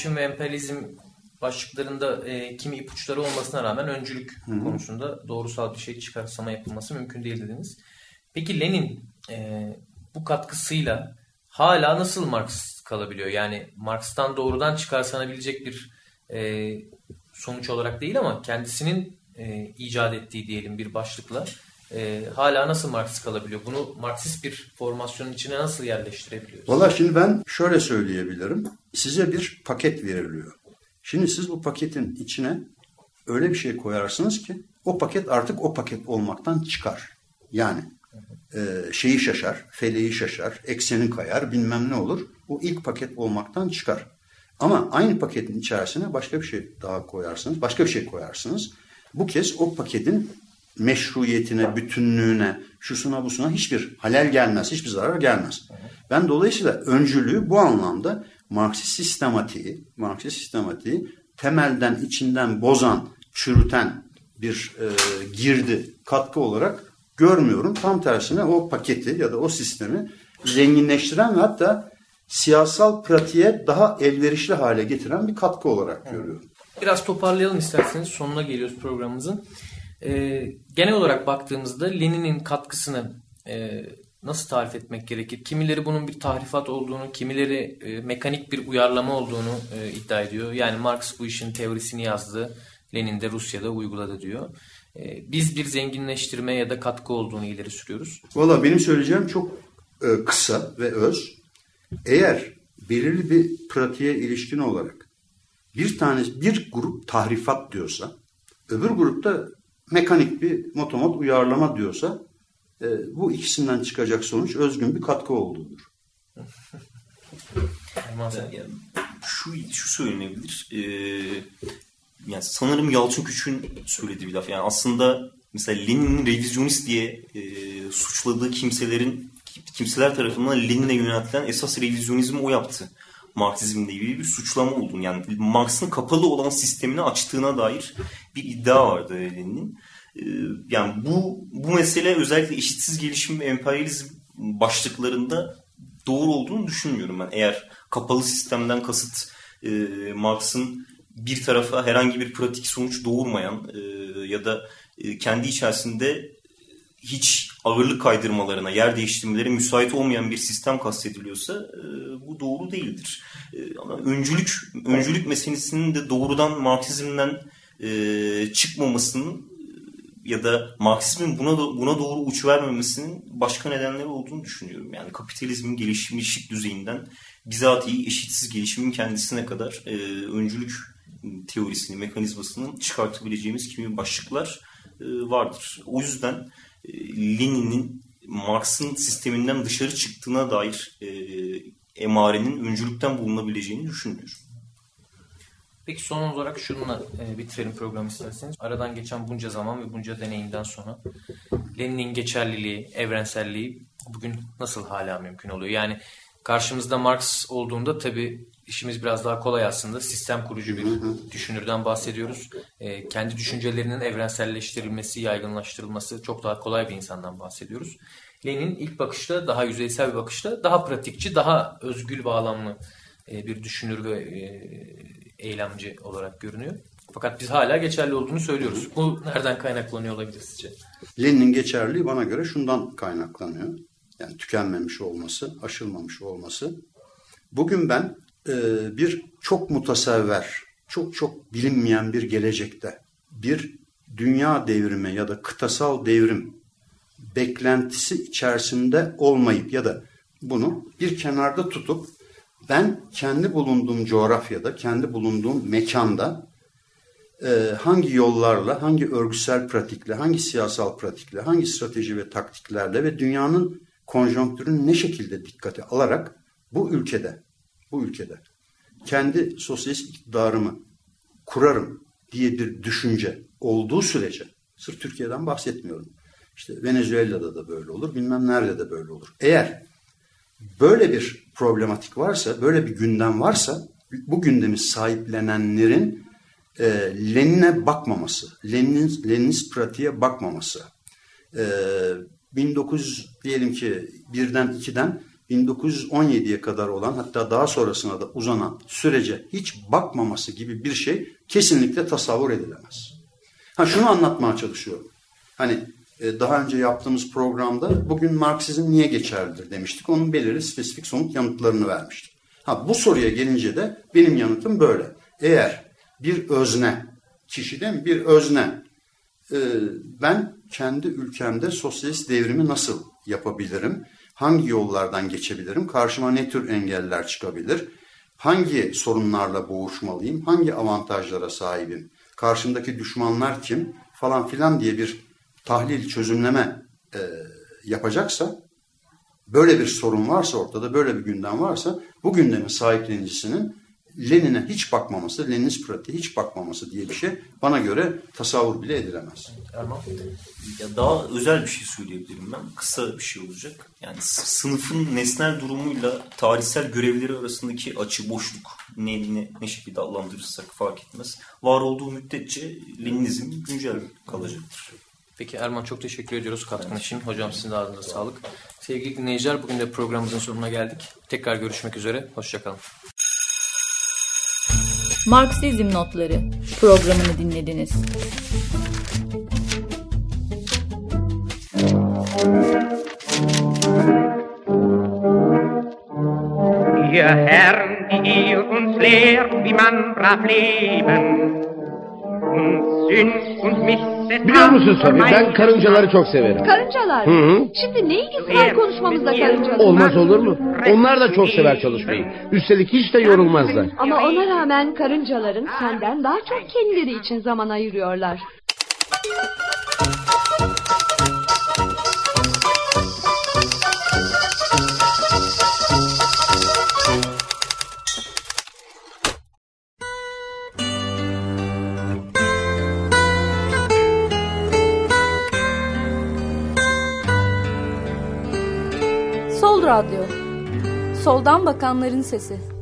Gelişim ve emperyalizm başlıklarında e, kimi ipuçları olmasına rağmen öncülük Hı hı. konusunda doğrusal bir şey çıkarsama yapılması mümkün değil dediniz. Peki Lenin e, bu katkısıyla hala nasıl Marx kalabiliyor? Yani Marx'tan doğrudan çıkarsanabilecek bir e, sonuç olarak değil ama kendisinin e, icat ettiği diyelim bir başlıkla e, hala nasıl Marx kalabiliyor? Bunu Marksist bir formasyonun içine nasıl yerleştirebiliyoruz? Valla şimdi ben şöyle söyleyebilirim. Size bir paket veriliyor. Şimdi siz bu paketin içine öyle bir şey koyarsınız ki o paket artık o paket olmaktan çıkar. Yani e, şeyi şaşar, feleği şaşar, ekseni kayar, bilmem ne olur. O ilk paket olmaktan çıkar. Ama aynı paketin içerisine başka bir şey daha koyarsınız, başka bir şey koyarsınız. Bu kez o paketin meşruiyetine, bütünlüğüne, şusuna busuna hiçbir halel gelmez, hiçbir zarar gelmez. Ben dolayısıyla öncülüğü bu anlamda Marksist sistematiği, Marksist sistematiği temelden, içinden bozan, çürüten bir e, girdi, katkı olarak görmüyorum. Tam tersine o paketi ya da o sistemi zenginleştiren ve hatta siyasal pratiğe daha elverişli hale getiren bir katkı olarak görüyorum. Biraz toparlayalım isterseniz. Sonuna geliyoruz programımızın. Ee, genel olarak baktığımızda Lenin'in katkısını e, nasıl tarif etmek gerekir? Kimileri bunun bir tahrifat olduğunu, kimileri e, mekanik bir uyarlama olduğunu e, iddia ediyor. Yani Marx bu işin teorisini yazdı, Lenin de Rusya'da uyguladı diyor. E, biz bir zenginleştirme ya da katkı olduğunu ileri sürüyoruz. Valla benim söyleyeceğim çok e, kısa ve öz. Eğer belirli bir pratiğe ilişkin olarak bir tane bir grup tahrifat diyorsa, öbür grupta mekanik bir motomot uyarlama diyorsa e, bu ikisinden çıkacak sonuç özgün bir katkı olduğudur. Yani şu, şu söylenebilir. Ee, yani sanırım Yalçın Küçük'ün söylediği bir laf. Yani aslında mesela Lenin'in revizyonist diye e, suçladığı kimselerin kimseler tarafından Lenin'e yöneltilen esas revizyonizmi o yaptı. Marksizmle ilgili bir suçlama olduğunu yani Marx'ın kapalı olan sistemini açtığına dair bir iddia vardı Lenin'in. Ee, yani bu bu mesele özellikle eşitsiz gelişim ve emperyalizm başlıklarında doğru olduğunu düşünmüyorum ben. Eğer kapalı sistemden kasıt e, Marx'ın bir tarafa herhangi bir pratik sonuç doğurmayan e, ya da e, kendi içerisinde hiç ağırlık kaydırmalarına, yer değiştirmelere müsait olmayan bir sistem kastediliyorsa e, bu doğru değildir. E, ama öncülük öncülük meselesinin de doğrudan Marksizmden e, çıkmamasının ya da Marksizmin buna buna doğru uç vermemesinin başka nedenleri olduğunu düşünüyorum. Yani kapitalizmin gelişmişlik düzeyinden bizatihi eşitsiz gelişimin kendisine kadar e, öncülük teorisini, mekanizmasını çıkartabileceğimiz kimi başlıklar e, vardır. O yüzden e, Lenin'in Marx'ın sisteminden dışarı çıktığına dair e, emarenin öncülükten bulunabileceğini düşünüyorum. Peki son olarak şununla e, bitirelim programı isterseniz. Aradan geçen bunca zaman ve bunca deneyimden sonra Lenin'in geçerliliği, evrenselliği bugün nasıl hala mümkün oluyor? Yani karşımızda Marx olduğunda tabii işimiz biraz daha kolay aslında. Sistem kurucu bir düşünürden bahsediyoruz. E, kendi düşüncelerinin evrenselleştirilmesi, yaygınlaştırılması çok daha kolay bir insandan bahsediyoruz. Lenin ilk bakışta daha yüzeysel bir bakışta daha pratikçi, daha özgül bağlamlı e, bir düşünür ve e, eylemci olarak görünüyor. Fakat biz hala geçerli olduğunu söylüyoruz. Bu nereden kaynaklanıyor olabilir sizce? Lenin'in geçerliliği bana göre şundan kaynaklanıyor. Yani tükenmemiş olması, aşılmamış olması. Bugün ben e, bir çok mutasevver, çok çok bilinmeyen bir gelecekte bir dünya devrimi ya da kıtasal devrim beklentisi içerisinde olmayıp ya da bunu bir kenarda tutup ben kendi bulunduğum coğrafyada, kendi bulunduğum mekanda e, hangi yollarla, hangi örgüsel pratikle, hangi siyasal pratikle, hangi strateji ve taktiklerle ve dünyanın konjonktürünü ne şekilde dikkate alarak bu ülkede, bu ülkede kendi sosyalist iktidarımı kurarım diye bir düşünce olduğu sürece, sırf Türkiye'den bahsetmiyorum. İşte Venezuela'da da böyle olur, bilmem nerede de böyle olur. Eğer böyle bir problematik varsa, böyle bir gündem varsa bu gündemi sahiplenenlerin e, Lenin'e bakmaması, Lenin, Leninist pratiğe bakmaması, e, 1900 diyelim ki birden ikiden 1917'ye kadar olan hatta daha sonrasına da uzanan sürece hiç bakmaması gibi bir şey kesinlikle tasavvur edilemez. Ha şunu anlatmaya çalışıyorum. Hani daha önce yaptığımız programda bugün Marksizm niye geçerlidir demiştik. Onun belirli spesifik somut yanıtlarını vermiştik. Ha bu soruya gelince de benim yanıtım böyle. Eğer bir özne, kişi değil mi? Bir özne e, ben kendi ülkemde sosyalist devrimi nasıl yapabilirim? Hangi yollardan geçebilirim? Karşıma ne tür engeller çıkabilir? Hangi sorunlarla boğuşmalıyım? Hangi avantajlara sahibim? Karşımdaki düşmanlar kim? Falan filan diye bir tahlil, çözümleme e, yapacaksa, böyle bir sorun varsa ortada, böyle bir gündem varsa, bu gündemin sahiplenicisinin Lenin'e hiç bakmaması, Leninist pratiğe hiç bakmaması diye bir şey bana göre tasavvur bile edilemez. Erman? Ya daha özel bir şey söyleyebilirim ben. Kısa bir şey olacak. Yani sınıfın nesnel durumuyla tarihsel görevleri arasındaki açı, boşluk ne, ne, ne şekilde adlandırırsak fark etmez. Var olduğu müddetçe Leninizm güncel kalacaktır. Peki Erman çok teşekkür ediyoruz katkın için. Hocam sizin de ağzınıza sağlık. Sevgili dinleyiciler bugün de programımızın sonuna geldik. Tekrar görüşmek üzere. Hoşçakalın. Marksizm Notları programını dinlediniz. Ihr Herren, die ihr uns lehrt, wie man brav leben und Sünd und Missetat Biliyor musun Sofi ben karıncaları çok severim. Karıncalar Hı hı. Şimdi ne ilgisi var konuşmamızda karıncalar? Olmaz olur mu? Onlar da çok sever çalışmayı. Üstelik hiç de yorulmazlar. Ama ona rağmen karıncaların senden daha çok kendileri için zaman ayırıyorlar. Radyo. Soldan bakanların sesi.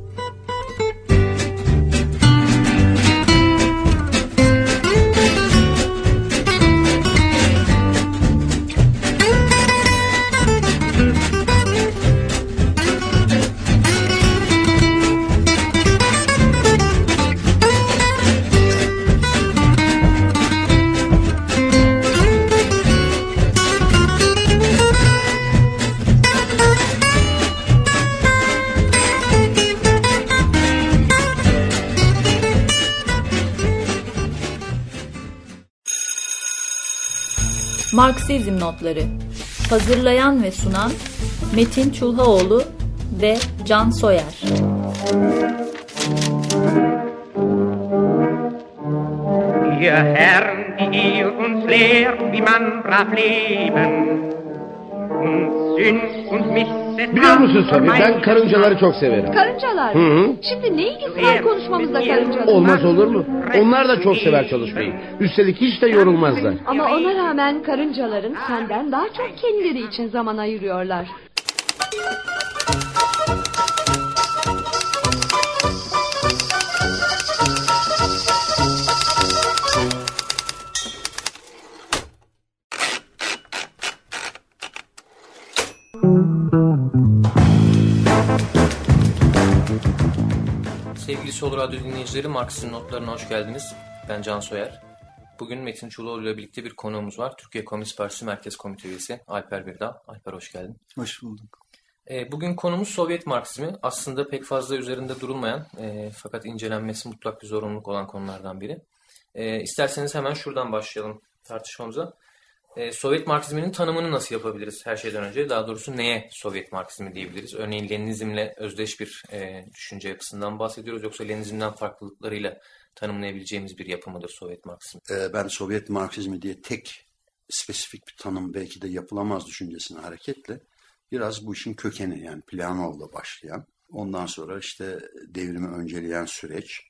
Marksizm Notları. Hazırlayan ve sunan Metin Çulhaoğlu ve Can Soyer. Ihr Herren, die ihr uns lehrt, wie man brav leben. Und Sünd und Missetat Biliyor musun Sofi ben karıncaları çok severim. Karıncalar Hı hı. Şimdi ne ilgisi var konuşmamızda karıncalar? Olmaz olur mu? Onlar da çok sever çalışmayı. Üstelik hiç de yorulmazlar. Ama ona rağmen karıncaların senden daha çok kendileri için zaman ayırıyorlar. Sevgili Sol Radyo dinleyicileri Marksizm Notlarına hoş geldiniz. Ben Can Soyer. Bugün Metin Çuloğlu ile birlikte bir konuğumuz var. Türkiye Komünist Partisi Merkez Komite Üyesi Alper Birdağ. Alper hoş geldin. Hoş bulduk. E, bugün konumuz Sovyet Marksizmi. Aslında pek fazla üzerinde durulmayan e, fakat incelenmesi mutlak bir zorunluluk olan konulardan biri. E, isterseniz hemen şuradan başlayalım tartışmamıza. E, Sovyet Marksizminin tanımını nasıl yapabiliriz her şeyden önce? Daha doğrusu neye Sovyet Marksizmi diyebiliriz? Örneğin Leninizmle özdeş bir e, düşünce yapısından bahsediyoruz yoksa Leninizmden farklılıklarıyla tanımlayabileceğimiz bir yapı mıdır Sovyet Marksizmi? Ee, ben Sovyet Marksizmi diye tek spesifik bir tanım belki de yapılamaz düşüncesine hareketle biraz bu işin kökeni yani Planov'la başlayan ondan sonra işte devrimi önceleyen süreç,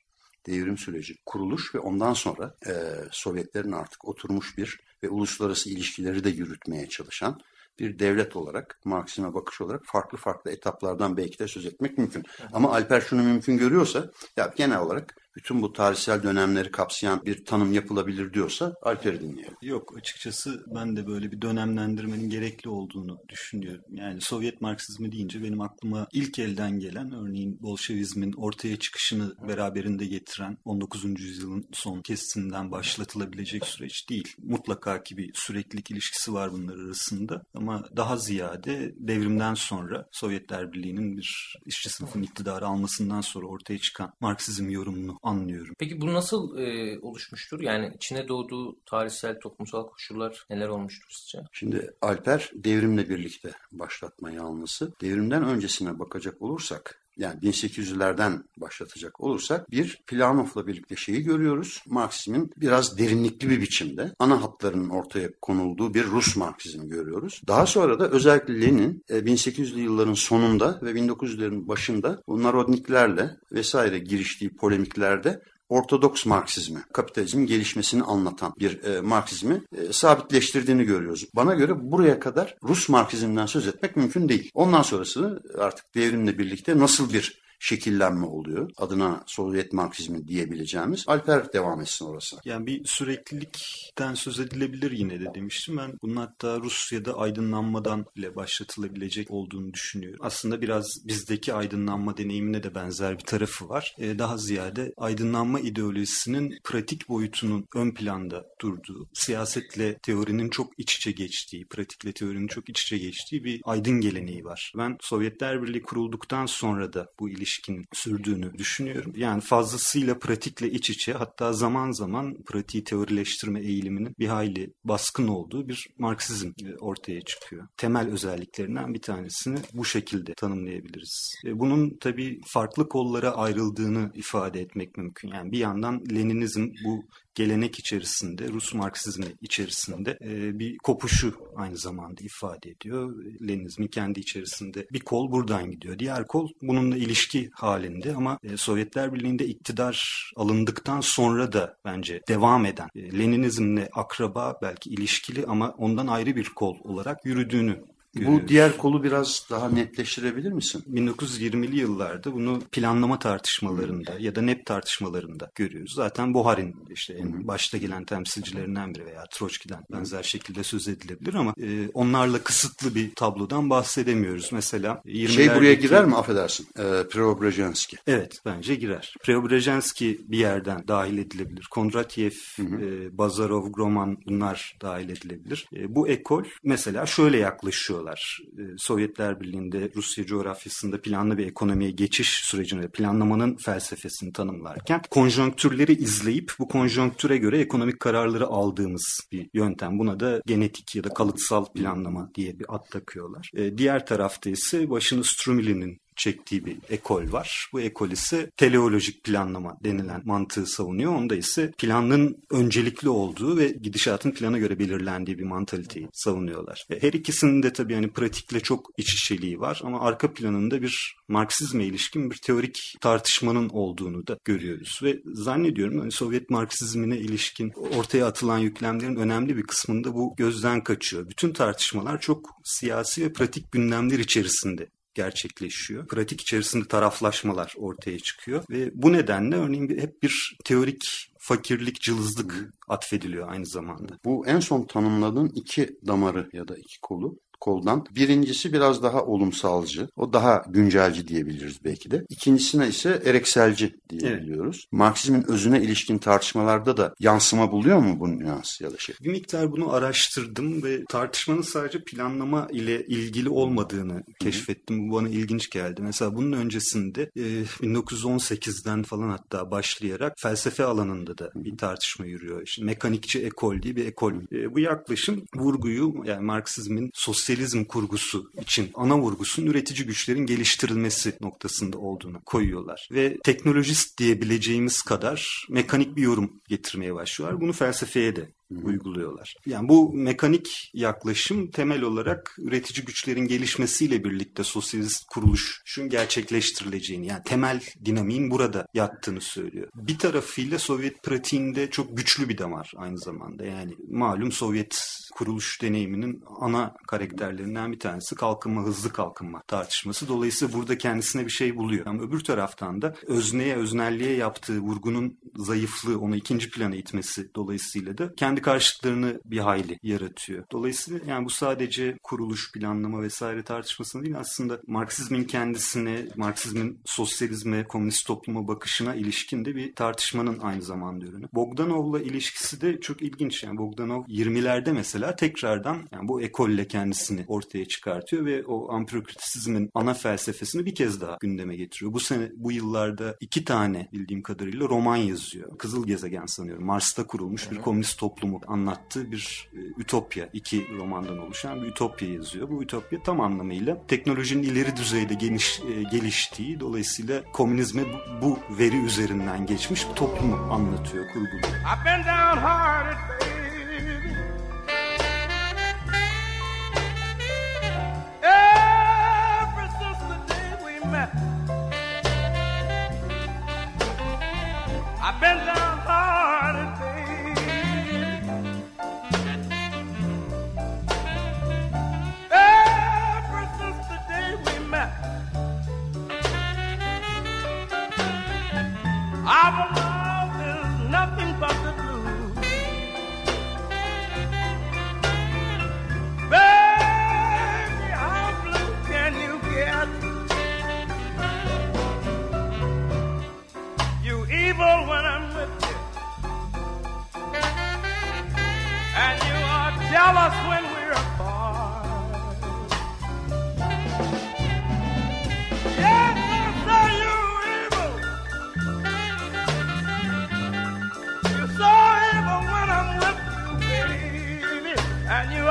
devrim süreci, kuruluş ve ondan sonra e, Sovyetlerin artık oturmuş bir ve uluslararası ilişkileri de yürütmeye çalışan bir devlet olarak, Marksizme bakış olarak farklı farklı etaplardan belki de söz etmek mümkün. Ama Alper şunu mümkün görüyorsa, ya genel olarak bütün bu tarihsel dönemleri kapsayan bir tanım yapılabilir diyorsa Alper'i dinleyelim. Yok açıkçası ben de böyle bir dönemlendirmenin gerekli olduğunu düşünüyorum. Yani Sovyet Marksizmi deyince benim aklıma ilk elden gelen örneğin Bolşevizmin ortaya çıkışını beraberinde getiren 19. yüzyılın son kesiminden başlatılabilecek süreç değil. Mutlaka ki bir süreklilik ilişkisi var bunlar arasında ama daha ziyade devrimden sonra Sovyetler Birliği'nin bir işçi sınıfın iktidarı almasından sonra ortaya çıkan Marksizm yorumunu anlıyorum. Peki bu nasıl e, oluşmuştur? Yani içine doğduğu tarihsel, toplumsal koşullar neler olmuştur sizce? Şimdi Alper devrimle birlikte başlatmayı alması. Devrimden öncesine bakacak olursak yani 1800'lerden başlatacak olursak bir Planov'la birlikte şeyi görüyoruz. Marksizmin biraz derinlikli bir biçimde ana hatlarının ortaya konulduğu bir Rus Marksizmi görüyoruz. Daha sonra da özellikle Lenin 1800'lü yılların sonunda ve 1900'lerin başında bu narodniklerle vesaire giriştiği polemiklerde Ortodoks Marksizmi, kapitalizmin gelişmesini anlatan bir e, Marksizmi e, sabitleştirdiğini görüyoruz. Bana göre buraya kadar Rus Marksizmden söz etmek mümkün değil. Ondan sonrası artık devrimle birlikte nasıl bir şekillenme oluyor. Adına Sovyet Marksizmi diyebileceğimiz. Alper devam etsin orası. Yani bir süreklilikten söz edilebilir yine de demiştim. Ben bunun hatta Rusya'da aydınlanmadan bile başlatılabilecek olduğunu düşünüyorum. Aslında biraz bizdeki aydınlanma deneyimine de benzer bir tarafı var. Ee, daha ziyade aydınlanma ideolojisinin pratik boyutunun ön planda durduğu, siyasetle teorinin çok iç içe geçtiği, pratikle teorinin çok iç içe geçtiği bir aydın geleneği var. Ben Sovyetler Birliği kurulduktan sonra da bu ilişkinin sürdüğünü düşünüyorum. Yani fazlasıyla pratikle iç içe hatta zaman zaman pratiği teorileştirme eğiliminin bir hayli baskın olduğu bir Marksizm ortaya çıkıyor. Temel özelliklerinden bir tanesini bu şekilde tanımlayabiliriz. E, bunun tabii farklı kollara ayrıldığını ifade etmek mümkün. Yani bir yandan Leninizm bu gelenek içerisinde, Rus Marksizmi içerisinde e, bir kopuşu aynı zamanda ifade ediyor. Leninizmin kendi içerisinde bir kol buradan gidiyor. Diğer kol bununla ilişki halinde ama e, Sovyetler Birliği'nde iktidar alındıktan sonra da bence devam eden, e, Leninizmle akraba belki ilişkili ama ondan ayrı bir kol olarak yürüdüğünü bu diğer kolu biraz daha netleştirebilir misin? 1920'li yıllarda bunu planlama tartışmalarında ya da NEP tartışmalarında görüyoruz. Zaten Bohar'in işte en başta gelen temsilcilerinden biri veya Troçki'den benzer şekilde söz edilebilir ama e, onlarla kısıtlı bir tablodan bahsedemiyoruz. Mesela 20'lerdeki... Şey buraya girer mi affedersin? E, Preobrazhensky. Evet bence girer. Preobrazhensky bir yerden dahil edilebilir. Kondratyev, e, Bazarov, Groman bunlar dahil edilebilir. E, bu ekol mesela şöyle yaklaşıyor yapıyorlar. Ee, Sovyetler Birliği'nde Rusya coğrafyasında planlı bir ekonomiye geçiş sürecini planlamanın felsefesini tanımlarken konjonktürleri izleyip bu konjonktüre göre ekonomik kararları aldığımız bir yöntem. Buna da genetik ya da kalıtsal planlama diye bir ad takıyorlar. Ee, diğer tarafta ise başını Strumilin'in çektiği bir ekol var. Bu ekol ise teleolojik planlama denilen mantığı savunuyor. Onda ise planın öncelikli olduğu ve gidişatın plana göre belirlendiği bir mantaliteyi savunuyorlar. E, her ikisinin de tabii hani pratikle çok iç içeliği var ama arka planında bir Marksizme ilişkin bir teorik tartışmanın olduğunu da görüyoruz. Ve zannediyorum hani Sovyet Marksizmine ilişkin ortaya atılan yüklemlerin önemli bir kısmında bu gözden kaçıyor. Bütün tartışmalar çok siyasi ve pratik gündemler içerisinde gerçekleşiyor. Pratik içerisinde taraflaşmalar ortaya çıkıyor ve bu nedenle örneğin hep bir teorik fakirlik, cılızlık atfediliyor aynı zamanda. Bu en son tanımladığın iki damarı ya da iki kolu koldan. Birincisi biraz daha olumsalcı. O daha güncelci diyebiliriz belki de. İkincisine ise erekselci diyebiliyoruz. Evet. Marksizmin özüne ilişkin tartışmalarda da yansıma buluyor mu bu nüans ya da şey? Bir miktar bunu araştırdım ve tartışmanın sadece planlama ile ilgili olmadığını Hı-hı. keşfettim. Bu bana ilginç geldi. Mesela bunun öncesinde e, 1918'den falan hatta başlayarak felsefe alanında da bir tartışma yürüyor. İşte mekanikçi ekol diye bir ekol. E, bu yaklaşım vurguyu yani Marksizmin sosyal sosyalizm kurgusu için ana vurgusunun üretici güçlerin geliştirilmesi noktasında olduğunu koyuyorlar. Ve teknolojist diyebileceğimiz kadar mekanik bir yorum getirmeye başlıyorlar. Bunu felsefeye de uyguluyorlar. Yani bu mekanik yaklaşım temel olarak üretici güçlerin gelişmesiyle birlikte sosyalist kuruluşun gerçekleştirileceğini yani temel dinamiğin burada yattığını söylüyor. Bir tarafıyla Sovyet pratiğinde çok güçlü bir damar aynı zamanda. Yani malum Sovyet kuruluş deneyiminin ana karakterlerinden bir tanesi kalkınma, hızlı kalkınma tartışması. Dolayısıyla burada kendisine bir şey buluyor. Ama öbür taraftan da özneye, öznelliğe yaptığı vurgunun zayıflığı, onu ikinci plana itmesi dolayısıyla da kendi karşıtlarını bir hayli yaratıyor. Dolayısıyla yani bu sadece kuruluş, planlama vesaire tartışmasında değil aslında Marksizmin kendisine, Marksizmin sosyalizme, komünist topluma bakışına ilişkin de bir tartışmanın aynı zamanda ürünü. Bogdanov'la ilişkisi de çok ilginç. Yani Bogdanov 20'lerde mesela tekrardan yani bu ekolle kendisini ortaya çıkartıyor ve o amprokritisizmin ana felsefesini bir kez daha gündeme getiriyor. Bu sene bu yıllarda iki tane bildiğim kadarıyla roman yazıyor. Kızıl Gezegen sanıyorum. Mars'ta kurulmuş bir komünist toplumu anlattığı bir e, ütopya. iki romandan oluşan bir ütopya yazıyor. Bu ütopya tam anlamıyla teknolojinin ileri düzeyde geniş e, geliştiği dolayısıyla komünizme bu, veri üzerinden geçmiş bir toplumu anlatıyor, kurguluyor. I've been downhearted, our love nothing but the blues. Baby, how blue can you get? You evil when I'm with you, and you are jealous when we're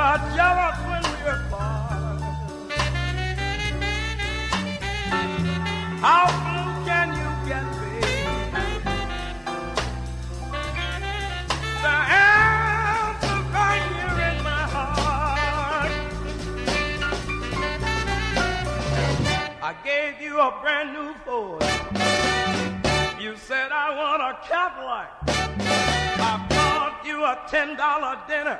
are jealous when we're apart. How blue can you get? The answer's right here in my heart. I gave you a brand new Ford. You said I want a Cadillac. I bought you a ten dollar dinner.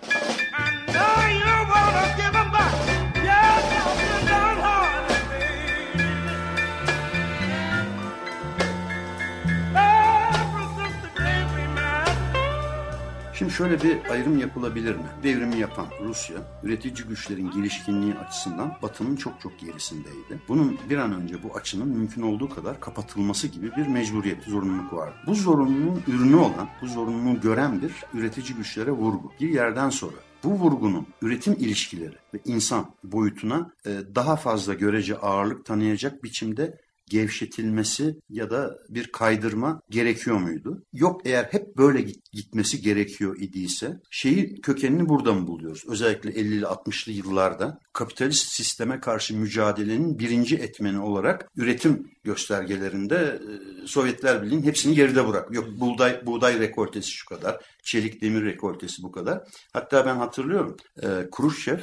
Şimdi şöyle bir ayrım yapılabilir mi? Devrimi yapan Rusya, üretici güçlerin gelişkinliği açısından Batı'nın çok çok gerisindeydi. Bunun bir an önce bu açının mümkün olduğu kadar kapatılması gibi bir mecburiyet, zorunluluk vardı. Bu zorunluluğun ürünü olan, bu zorunluluğu gören bir üretici güçlere vurgu. Bir yerden sonra bu vurgunun üretim ilişkileri ve insan boyutuna e, daha fazla görece ağırlık tanıyacak biçimde gevşetilmesi ya da bir kaydırma gerekiyor muydu? Yok eğer hep böyle git- gitmesi gerekiyor idiyse şeyi kökenini burada mı buluyoruz? Özellikle 50'li 60'lı yıllarda kapitalist sisteme karşı mücadelenin birinci etmeni olarak üretim göstergelerinde e, Sovyetler Birliği'nin hepsini geride bırak. Yok buğday buğday rekoltesi şu kadar, çelik demir rekoltesi bu kadar. Hatta ben hatırlıyorum e, Kruşçev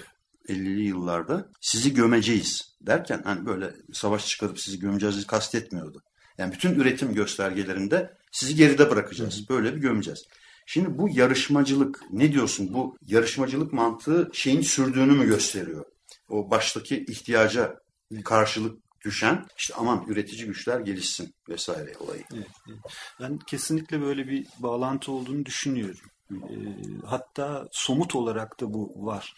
50'li yıllarda sizi gömeceğiz derken hani böyle savaş çıkarıp sizi gömeceğiz kastetmiyordu. Yani bütün üretim göstergelerinde sizi geride bırakacağız. Böyle bir gömeceğiz. Şimdi bu yarışmacılık ne diyorsun? Bu yarışmacılık mantığı şeyin sürdüğünü mü gösteriyor? O baştaki ihtiyaca karşılık düşen işte aman üretici güçler gelişsin vesaire olayı. Evet, evet. Ben kesinlikle böyle bir bağlantı olduğunu düşünüyorum. Ee, hatta somut olarak da bu var.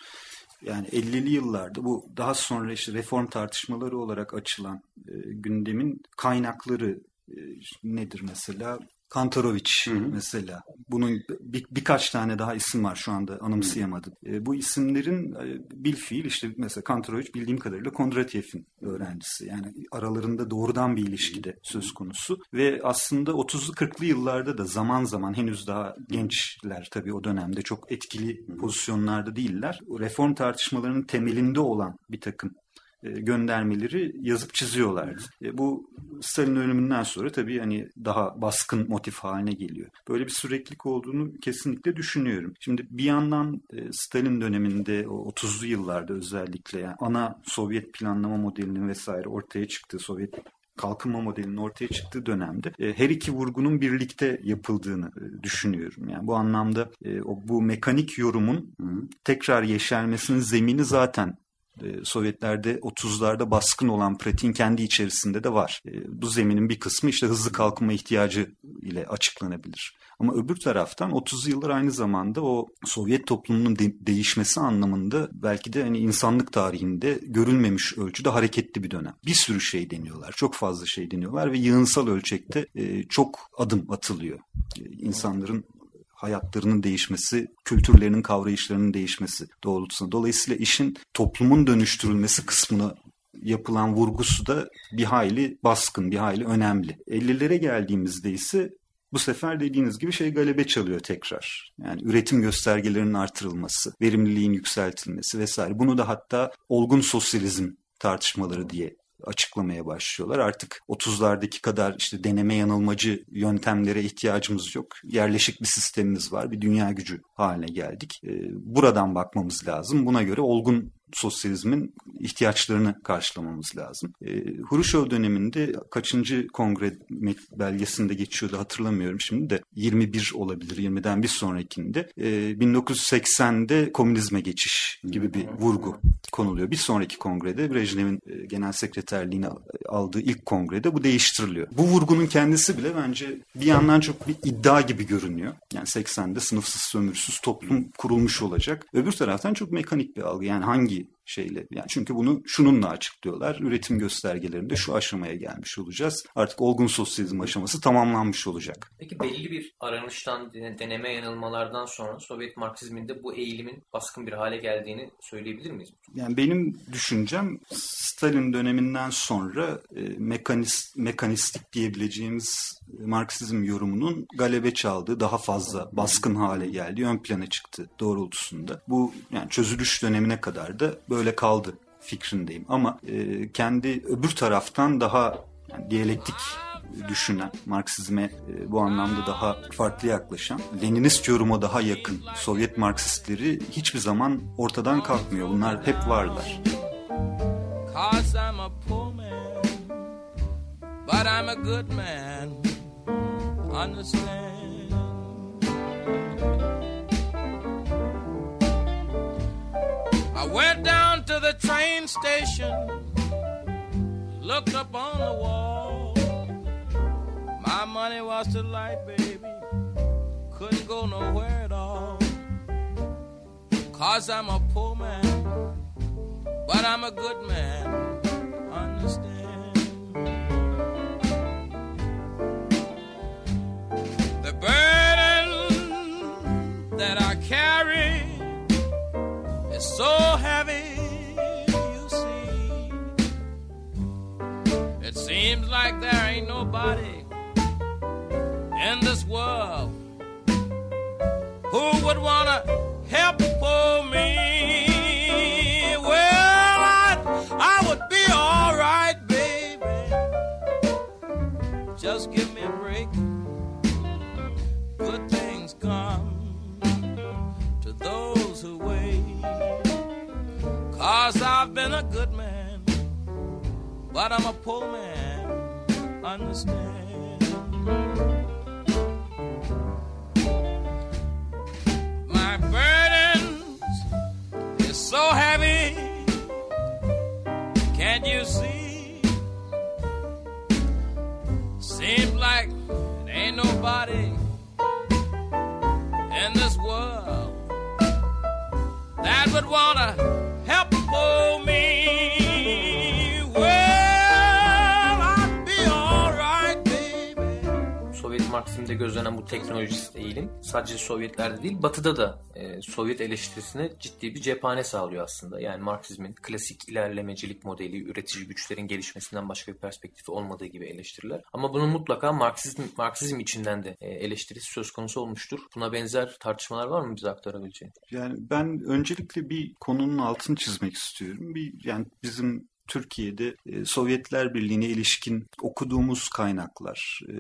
Yani 50'li yıllarda bu daha sonra işte reform tartışmaları olarak açılan e, gündemin kaynakları e, nedir mesela? Kantaroviç mesela. Bunun bir, birkaç tane daha isim var şu anda anımsayamadım. E, bu isimlerin e, bil fiil işte mesela Kantaroviç bildiğim kadarıyla Kondratyev'in öğrencisi. Yani aralarında doğrudan bir ilişki de söz konusu. Ve aslında 30'lu 40'lı yıllarda da zaman zaman henüz daha gençler tabii o dönemde çok etkili pozisyonlarda değiller. Reform tartışmalarının temelinde olan bir takım göndermeleri yazıp çiziyorlardı. E, bu Stalin ölümünden sonra tabii hani daha baskın motif haline geliyor. Böyle bir süreklilik olduğunu kesinlikle düşünüyorum. Şimdi bir yandan e, Stalin döneminde o 30'lu yıllarda özellikle yani ana Sovyet planlama modelinin vesaire ortaya çıktığı Sovyet kalkınma modelinin ortaya çıktığı dönemde her iki vurgunun birlikte yapıldığını düşünüyorum. Yani bu anlamda o bu mekanik yorumun tekrar yeşermesinin zemini zaten e, Sovyetlerde 30'larda baskın olan pratiğin kendi içerisinde de var. E, bu zeminin bir kısmı işte hızlı kalkınma ihtiyacı ile açıklanabilir. Ama öbür taraftan 30 yıllar aynı zamanda o Sovyet toplumunun de- değişmesi anlamında belki de hani insanlık tarihinde görülmemiş ölçüde hareketli bir dönem. Bir sürü şey deniyorlar, çok fazla şey deniyorlar ve yığınsal ölçekte e, çok adım atılıyor. E, insanların hayatlarının değişmesi, kültürlerinin kavrayışlarının değişmesi doğrultusunda. Dolayısıyla işin toplumun dönüştürülmesi kısmına yapılan vurgusu da bir hayli baskın, bir hayli önemli. 50'lere geldiğimizde ise bu sefer dediğiniz gibi şey galebe çalıyor tekrar. Yani üretim göstergelerinin artırılması, verimliliğin yükseltilmesi vesaire. Bunu da hatta olgun sosyalizm tartışmaları diye açıklamaya başlıyorlar. Artık 30'lardaki kadar işte deneme yanılmacı yöntemlere ihtiyacımız yok. Yerleşik bir sistemimiz var. Bir dünya gücü haline geldik. Buradan bakmamız lazım. Buna göre olgun sosyalizmin ihtiyaçlarını karşılamamız lazım. E, Hruşov döneminde kaçıncı kongre belgesinde geçiyordu hatırlamıyorum şimdi de 21 olabilir 20'den bir sonrakinde e, 1980'de komünizme geçiş gibi bir vurgu konuluyor. Bir sonraki kongrede Brejnev'in e, genel sekreterliğini aldığı ilk kongrede bu değiştiriliyor. Bu vurgunun kendisi bile bence bir yandan çok bir iddia gibi görünüyor. Yani 80'de sınıfsız sömürüsüz toplum kurulmuş olacak. Öbür taraftan çok mekanik bir algı. Yani hangi şeyle. Yani çünkü bunu şununla açıklıyorlar. Üretim göstergelerinde şu aşamaya gelmiş olacağız. Artık olgun sosyalizm aşaması tamamlanmış olacak. Peki belli bir aranıştan, deneme yanılmalardan sonra Sovyet Marksizminde bu eğilimin baskın bir hale geldiğini söyleyebilir miyiz? Yani benim düşüncem Stalin döneminden sonra e, mekanist, mekanistik diyebileceğimiz Marksizm yorumunun galebe çaldığı, daha fazla baskın hale geldiği ön plana çıktı doğrultusunda. Bu yani çözülüş dönemine kadar da böyle kaldı fikrindeyim. Ama e, kendi öbür taraftan daha yani diyalektik düşünen, Marksizme e, bu anlamda daha farklı yaklaşan, Leninist yoruma daha yakın Sovyet Marksistleri hiçbir zaman ortadan kalkmıyor. Bunlar hep varlar. Cause I'm a poor man, but I'm a good man. Understand? I went down to the train station, looked up on the wall. My money was too light, baby. Couldn't go nowhere at all. Cause I'm a poor man, but I'm a good man. Understand? Burden that I carry is so heavy, you see. It seems like there ain't nobody in this world who would wanna help for me. Well, I, I would be alright, baby. Just Cause I've been a good man, but I'm a poor man. Understand? My burdens is so heavy. Can't you see? Seems like it ain't nobody in this world that would wanna help Dönemde gözlenen bu teknolojist eğilim sadece Sovyetlerde değil Batı'da da e, Sovyet eleştirisine ciddi bir cephane sağlıyor aslında. Yani Marksizmin klasik ilerlemecilik modeli, üretici güçlerin gelişmesinden başka bir perspektifi olmadığı gibi eleştiriler. Ama bunun mutlaka Marksizm, Marksizm içinden de e, eleştirisi söz konusu olmuştur. Buna benzer tartışmalar var mı bize aktarabileceğin? Yani ben öncelikle bir konunun altını çizmek istiyorum. Bir yani bizim Türkiye'de e, Sovyetler Birliği'ne ilişkin okuduğumuz kaynaklar e,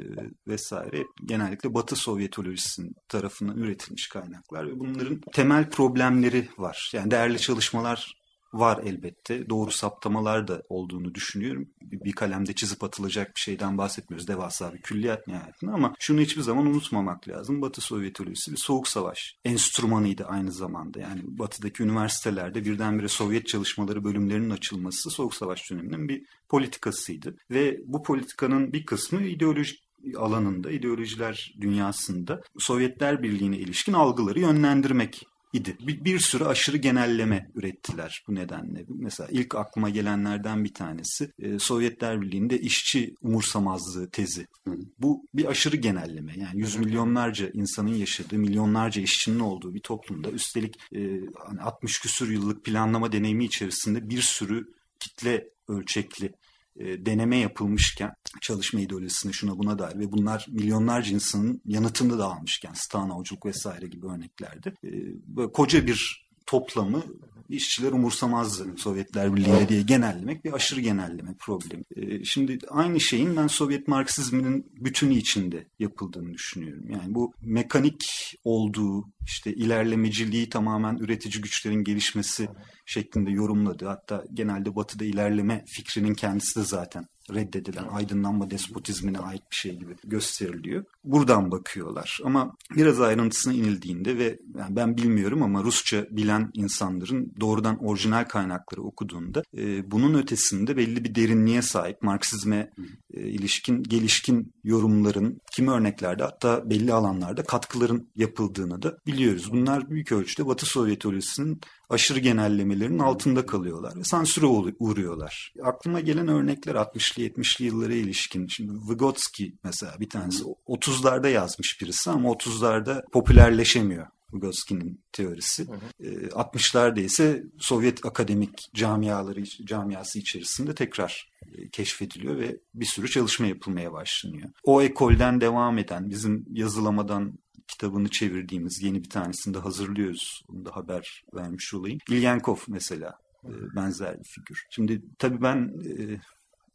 vesaire genellikle Batı Sovyetolojisinin tarafından üretilmiş kaynaklar ve bunların temel problemleri var. Yani değerli çalışmalar var elbette. Doğru saptamalar da olduğunu düşünüyorum. Bir, kalemde çizip atılacak bir şeyden bahsetmiyoruz. Devasa bir külliyat nihayetinde ama şunu hiçbir zaman unutmamak lazım. Batı Sovyetolojisi bir soğuk savaş enstrümanıydı aynı zamanda. Yani batıdaki üniversitelerde birdenbire Sovyet çalışmaları bölümlerinin açılması soğuk savaş döneminin bir politikasıydı. Ve bu politikanın bir kısmı ideolojik alanında, ideolojiler dünyasında Sovyetler Birliği'ne ilişkin algıları yönlendirmek idi. Bir, bir sürü aşırı genelleme ürettiler bu nedenle. Mesela ilk aklıma gelenlerden bir tanesi e, Sovyetler Birliği'nde işçi umursamazlığı tezi. Hı. Bu bir aşırı genelleme. Yani yüz milyonlarca insanın yaşadığı, milyonlarca işçinin olduğu bir toplumda üstelik e, hani 60 küsur yıllık planlama deneyimi içerisinde bir sürü kitle ölçekli deneme yapılmışken çalışma ideolojisine şuna buna dair ve bunlar milyonlarca insanın yanıtını da almışken Stanovculuk vesaire gibi örneklerde e, böyle koca bir toplamı işçiler umursamazdı Sovyetler Birliği'yle diye genellemek bir aşırı genelleme problemi. E, şimdi aynı şeyin ben Sovyet Marksizminin bütünü içinde yapıldığını düşünüyorum. Yani bu mekanik olduğu işte ilerlemeciliği tamamen üretici güçlerin gelişmesi şeklinde yorumladı. Hatta genelde batıda ilerleme fikrinin kendisi de zaten reddedilen aydınlanma despotizmine ait bir şey gibi gösteriliyor. Buradan bakıyorlar ama biraz ayrıntısına inildiğinde ve yani ben bilmiyorum ama Rusça bilen insanların doğrudan orijinal kaynakları okuduğunda e, bunun ötesinde belli bir derinliğe sahip Marksizme e, ilişkin gelişkin yorumların kimi örneklerde hatta belli alanlarda katkıların yapıldığını da biliyoruz. Bunlar büyük ölçüde Batı Sovyetolojisi'nin aşırı genellemelerinin altında kalıyorlar ve sansüre uğruyorlar. Aklıma gelen örnekler 60'lı 70'li yıllara ilişkin. Şimdi Vygotsky mesela bir tanesi 30'larda yazmış birisi ama 30'larda popülerleşemiyor. Vygotsky'nin teorisi. Hı hı. E, 60'larda ise Sovyet akademik camiaları camiası içerisinde tekrar e, keşfediliyor ve bir sürü çalışma yapılmaya başlanıyor. O ekolden devam eden bizim yazılamadan kitabını çevirdiğimiz yeni bir tanesini de hazırlıyoruz. Bunu da haber vermiş olayım. İlyankov mesela e, benzer bir figür. Şimdi tabii ben e,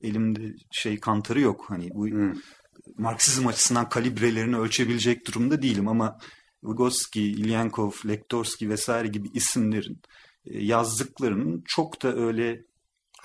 elimde şey kantarı yok. Hani bu hmm. Marksizm açısından kalibrelerini ölçebilecek durumda değilim ama Vygotsky, Ilyankov, Lektorski vesaire gibi isimlerin e, yazdıklarının çok da öyle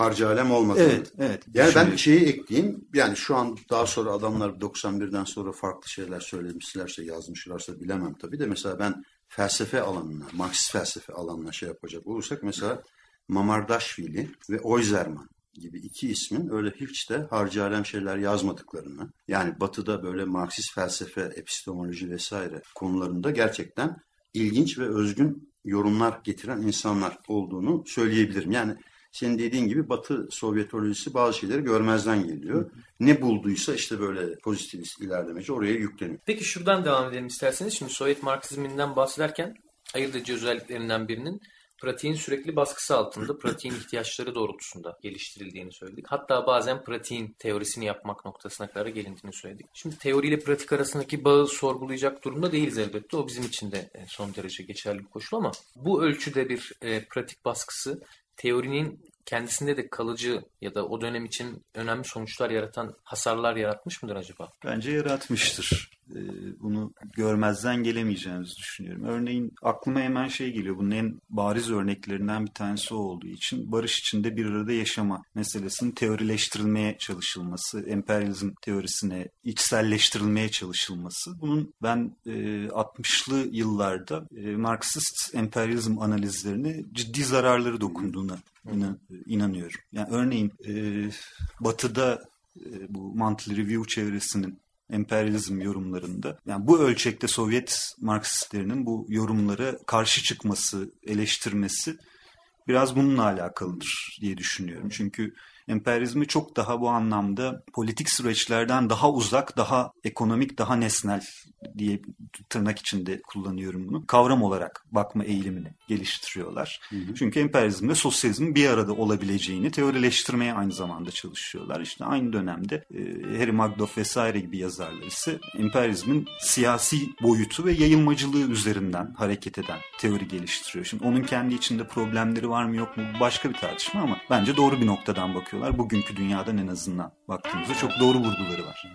harcı alem olmadı. Evet, evet. Yani ben şeyi ekleyeyim. Yani şu an daha sonra adamlar 91'den sonra farklı şeyler söylemişlerse, yazmışlarsa bilemem tabii de mesela ben felsefe alanına, Marksist felsefe alanına şey yapacak olursak mesela Mamardaşvili ve Oyzerman gibi iki ismin öyle hiç de harcı alem şeyler yazmadıklarını yani batıda böyle Marksist felsefe, epistemoloji vesaire konularında gerçekten ilginç ve özgün yorumlar getiren insanlar olduğunu söyleyebilirim. Yani senin dediğin gibi Batı Sovyetolojisi bazı şeyleri görmezden geliyor. Ne bulduysa işte böyle pozitivist ilerlemeci oraya yükleniyor. Peki şuradan devam edelim isterseniz. Şimdi Sovyet Marksizminden bahsederken ayırt edici özelliklerinden birinin pratiğin sürekli baskısı altında pratiğin ihtiyaçları doğrultusunda geliştirildiğini söyledik. Hatta bazen pratiğin teorisini yapmak noktasına kadar gelindiğini söyledik. Şimdi teori ile pratik arasındaki bağı sorgulayacak durumda değiliz elbette. O bizim için de son derece geçerli bir koşul ama bu ölçüde bir e, pratik baskısı teorinin kendisinde de kalıcı ya da o dönem için önemli sonuçlar yaratan hasarlar yaratmış mıdır acaba? Bence yaratmıştır. Ee, bunu görmezden gelemeyeceğimizi düşünüyorum. Örneğin aklıma hemen şey geliyor. Bunun en bariz örneklerinden bir tanesi olduğu için barış içinde bir arada yaşama meselesinin teorileştirilmeye çalışılması, emperyalizm teorisine içselleştirilmeye çalışılması. Bunun ben e, 60'lı yıllarda e, Marksist emperyalizm analizlerine ciddi zararları dokunduğuna inan, inanıyorum. Yani örneğin e, Batı'da e, bu Monthly Review çevresinin emperyalizm yorumlarında. Yani bu ölçekte Sovyet Marksistlerinin bu yorumlara karşı çıkması, eleştirmesi biraz bununla alakalıdır diye düşünüyorum. Çünkü emperyalizmi çok daha bu anlamda politik süreçlerden daha uzak, daha ekonomik, daha nesnel diye tırnak içinde kullanıyorum bunu. Kavram olarak bakma eğilimini geliştiriyorlar. Hı hı. Çünkü emperyalizmle sosyalizmin bir arada olabileceğini teorileştirmeye aynı zamanda çalışıyorlar. İşte aynı dönemde e, Harry Magdoff vesaire gibi yazarlar ise emperyalizmin siyasi boyutu ve yayılmacılığı üzerinden hareket eden teori geliştiriyor. Şimdi onun kendi içinde problemleri var mı yok mu başka bir tartışma ama bence doğru bir noktadan bakıyor yapıyorlar. Bugünkü dünyadan en azından baktığımızda çok doğru vurguları var.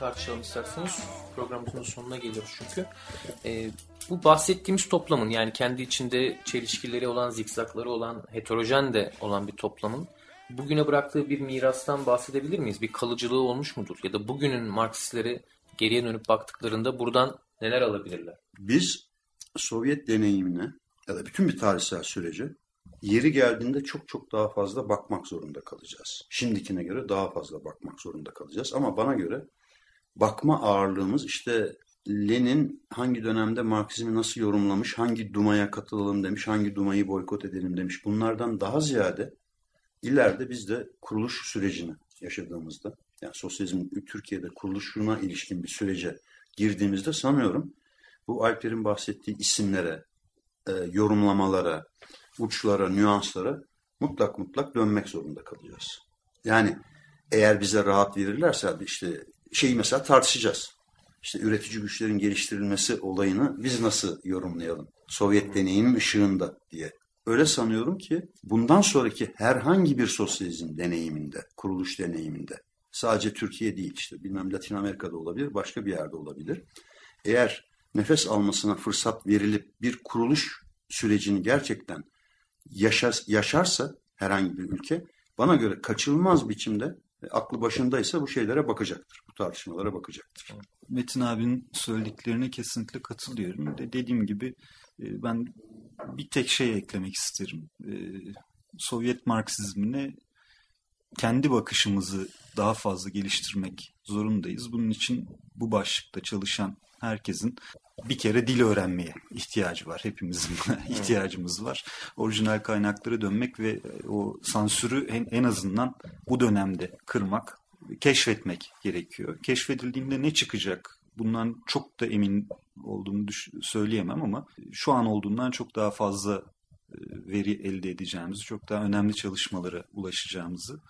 Tartışalım isterseniz. Programımızın sonuna geliyoruz çünkü. E, bu bahsettiğimiz toplamın yani kendi içinde çelişkileri olan, zikzakları olan, heterojen de olan bir toplamın bugüne bıraktığı bir mirastan bahsedebilir miyiz? Bir kalıcılığı olmuş mudur? Ya da bugünün Marksistleri geriye dönüp baktıklarında buradan neler alabilirler? Biz Sovyet deneyimine ya da bütün bir tarihsel sürece yeri geldiğinde çok çok daha fazla bakmak zorunda kalacağız. Şimdikine göre daha fazla bakmak zorunda kalacağız. Ama bana göre bakma ağırlığımız işte Lenin hangi dönemde Marksizmi nasıl yorumlamış, hangi Duma'ya katılalım demiş, hangi Duma'yı boykot edelim demiş. Bunlardan daha ziyade ileride biz de kuruluş sürecini yaşadığımızda, yani sosyalizmin Türkiye'de kuruluşuna ilişkin bir sürece girdiğimizde sanıyorum bu Alper'in bahsettiği isimlere, e, yorumlamalara, uçlara, nüanslara mutlak mutlak dönmek zorunda kalacağız. Yani eğer bize rahat verirlerse işte şeyi mesela tartışacağız. İşte üretici güçlerin geliştirilmesi olayını biz nasıl yorumlayalım? Sovyet deneyinin ışığında diye. Öyle sanıyorum ki bundan sonraki herhangi bir sosyalizm deneyiminde, kuruluş deneyiminde sadece Türkiye değil işte bilmem Latin Amerika'da olabilir, başka bir yerde olabilir. Eğer nefes almasına fırsat verilip bir kuruluş sürecini gerçekten yaşar, yaşarsa herhangi bir ülke bana göre kaçılmaz biçimde aklı başındaysa bu şeylere bakacaktır. Bu tartışmalara bakacaktır. Metin abinin söylediklerine kesinlikle katılıyorum. De dediğim gibi e, ben bir tek şey eklemek isterim. E, Sovyet Marksizmine kendi bakışımızı daha fazla geliştirmek zorundayız. Bunun için bu başlıkta çalışan herkesin bir kere dil öğrenmeye ihtiyacı var. Hepimizin ihtiyacımız var. Orijinal kaynaklara dönmek ve o sansürü en, en azından bu dönemde kırmak, keşfetmek gerekiyor. Keşfedildiğinde ne çıkacak? Bundan çok da emin olduğumu söyleyemem ama şu an olduğundan çok daha fazla e, veri elde edeceğimizi, çok daha önemli çalışmalara ulaşacağımızı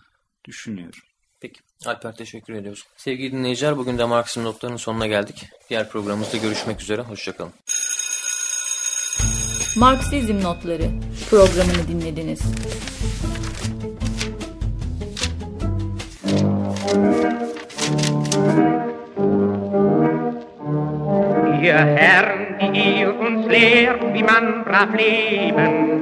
düşünüyorum. Peki. Alper teşekkür ediyoruz. Sevgili dinleyiciler bugün de Marksizm notlarının sonuna geldik. Diğer programımızda görüşmek üzere. Hoşçakalın. Marksizm notları programını dinlediniz. Ihr Herren, die ihr uns lehrt, wie man brav leben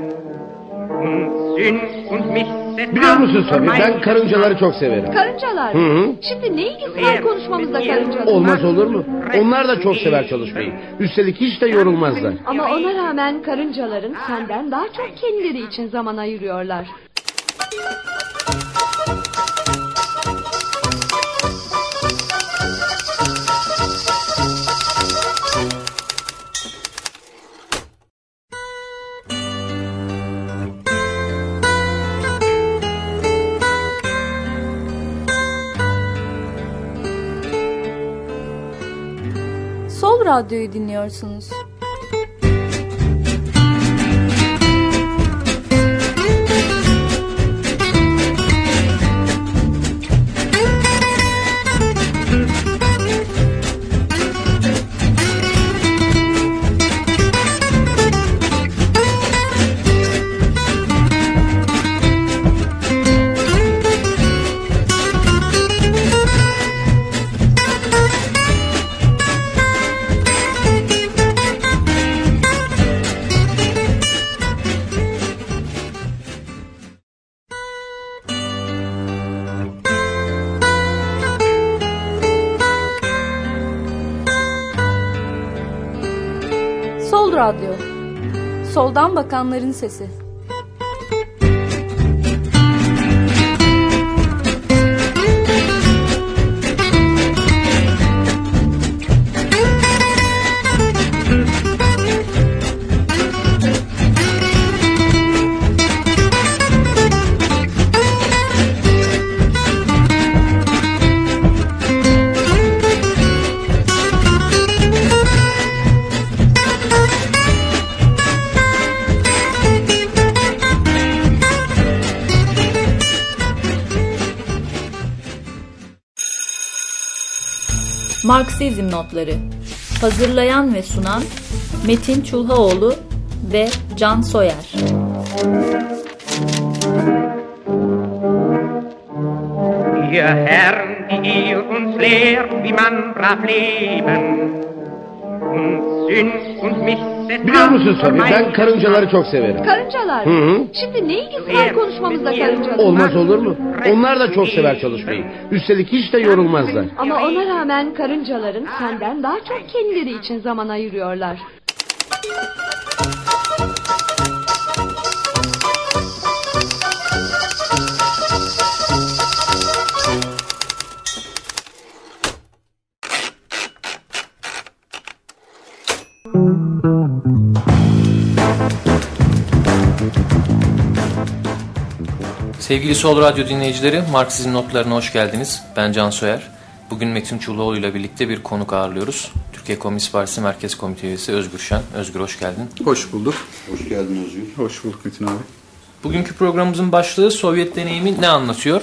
und Sünd und Misse Biliyor musun Sofi ben karıncaları çok severim. Karıncalar. Hı hı. Şimdi ne ilgisi var konuşmamızda karıncalar? Olmaz olur mu? Onlar da çok sever çalışmayı. Üstelik hiç de yorulmazlar. Ama ona rağmen karıncaların senden daha çok kendileri için zaman ayırıyorlar. Radyo'yu dinliyorsunuz. Soldan bakanların sesi. Marksizm notları. Hazırlayan ve sunan Metin Çulhaoğlu ve Can Soyer. Ihr Herren, die ihr uns lehrt, wie man brav leben. Und Sünd und Missetat Biliyor musun Sofi ben karıncaları çok severim. Karıncalar Hı hı. Şimdi ne ilgisi var konuşmamızda karıncalar? Olmaz olur mu? Onlar da çok sever çalışmayı. Üstelik hiç de yorulmazlar. Ama ona rağmen karıncaların senden daha çok kendileri için zaman ayırıyorlar. Sevgili Sol Radyo dinleyicileri, Marksizm notlarına hoş geldiniz. Ben Can Soyer. Bugün Metin Çulluoğlu ile birlikte bir konuk ağırlıyoruz. Türkiye Komünist Partisi Merkez Komite Üyesi Özgür Şen. Özgür hoş geldin. Hoş bulduk. Hoş geldin Özgür. Hoş bulduk Metin abi. Bugünkü programımızın başlığı Sovyet deneyimi ne anlatıyor?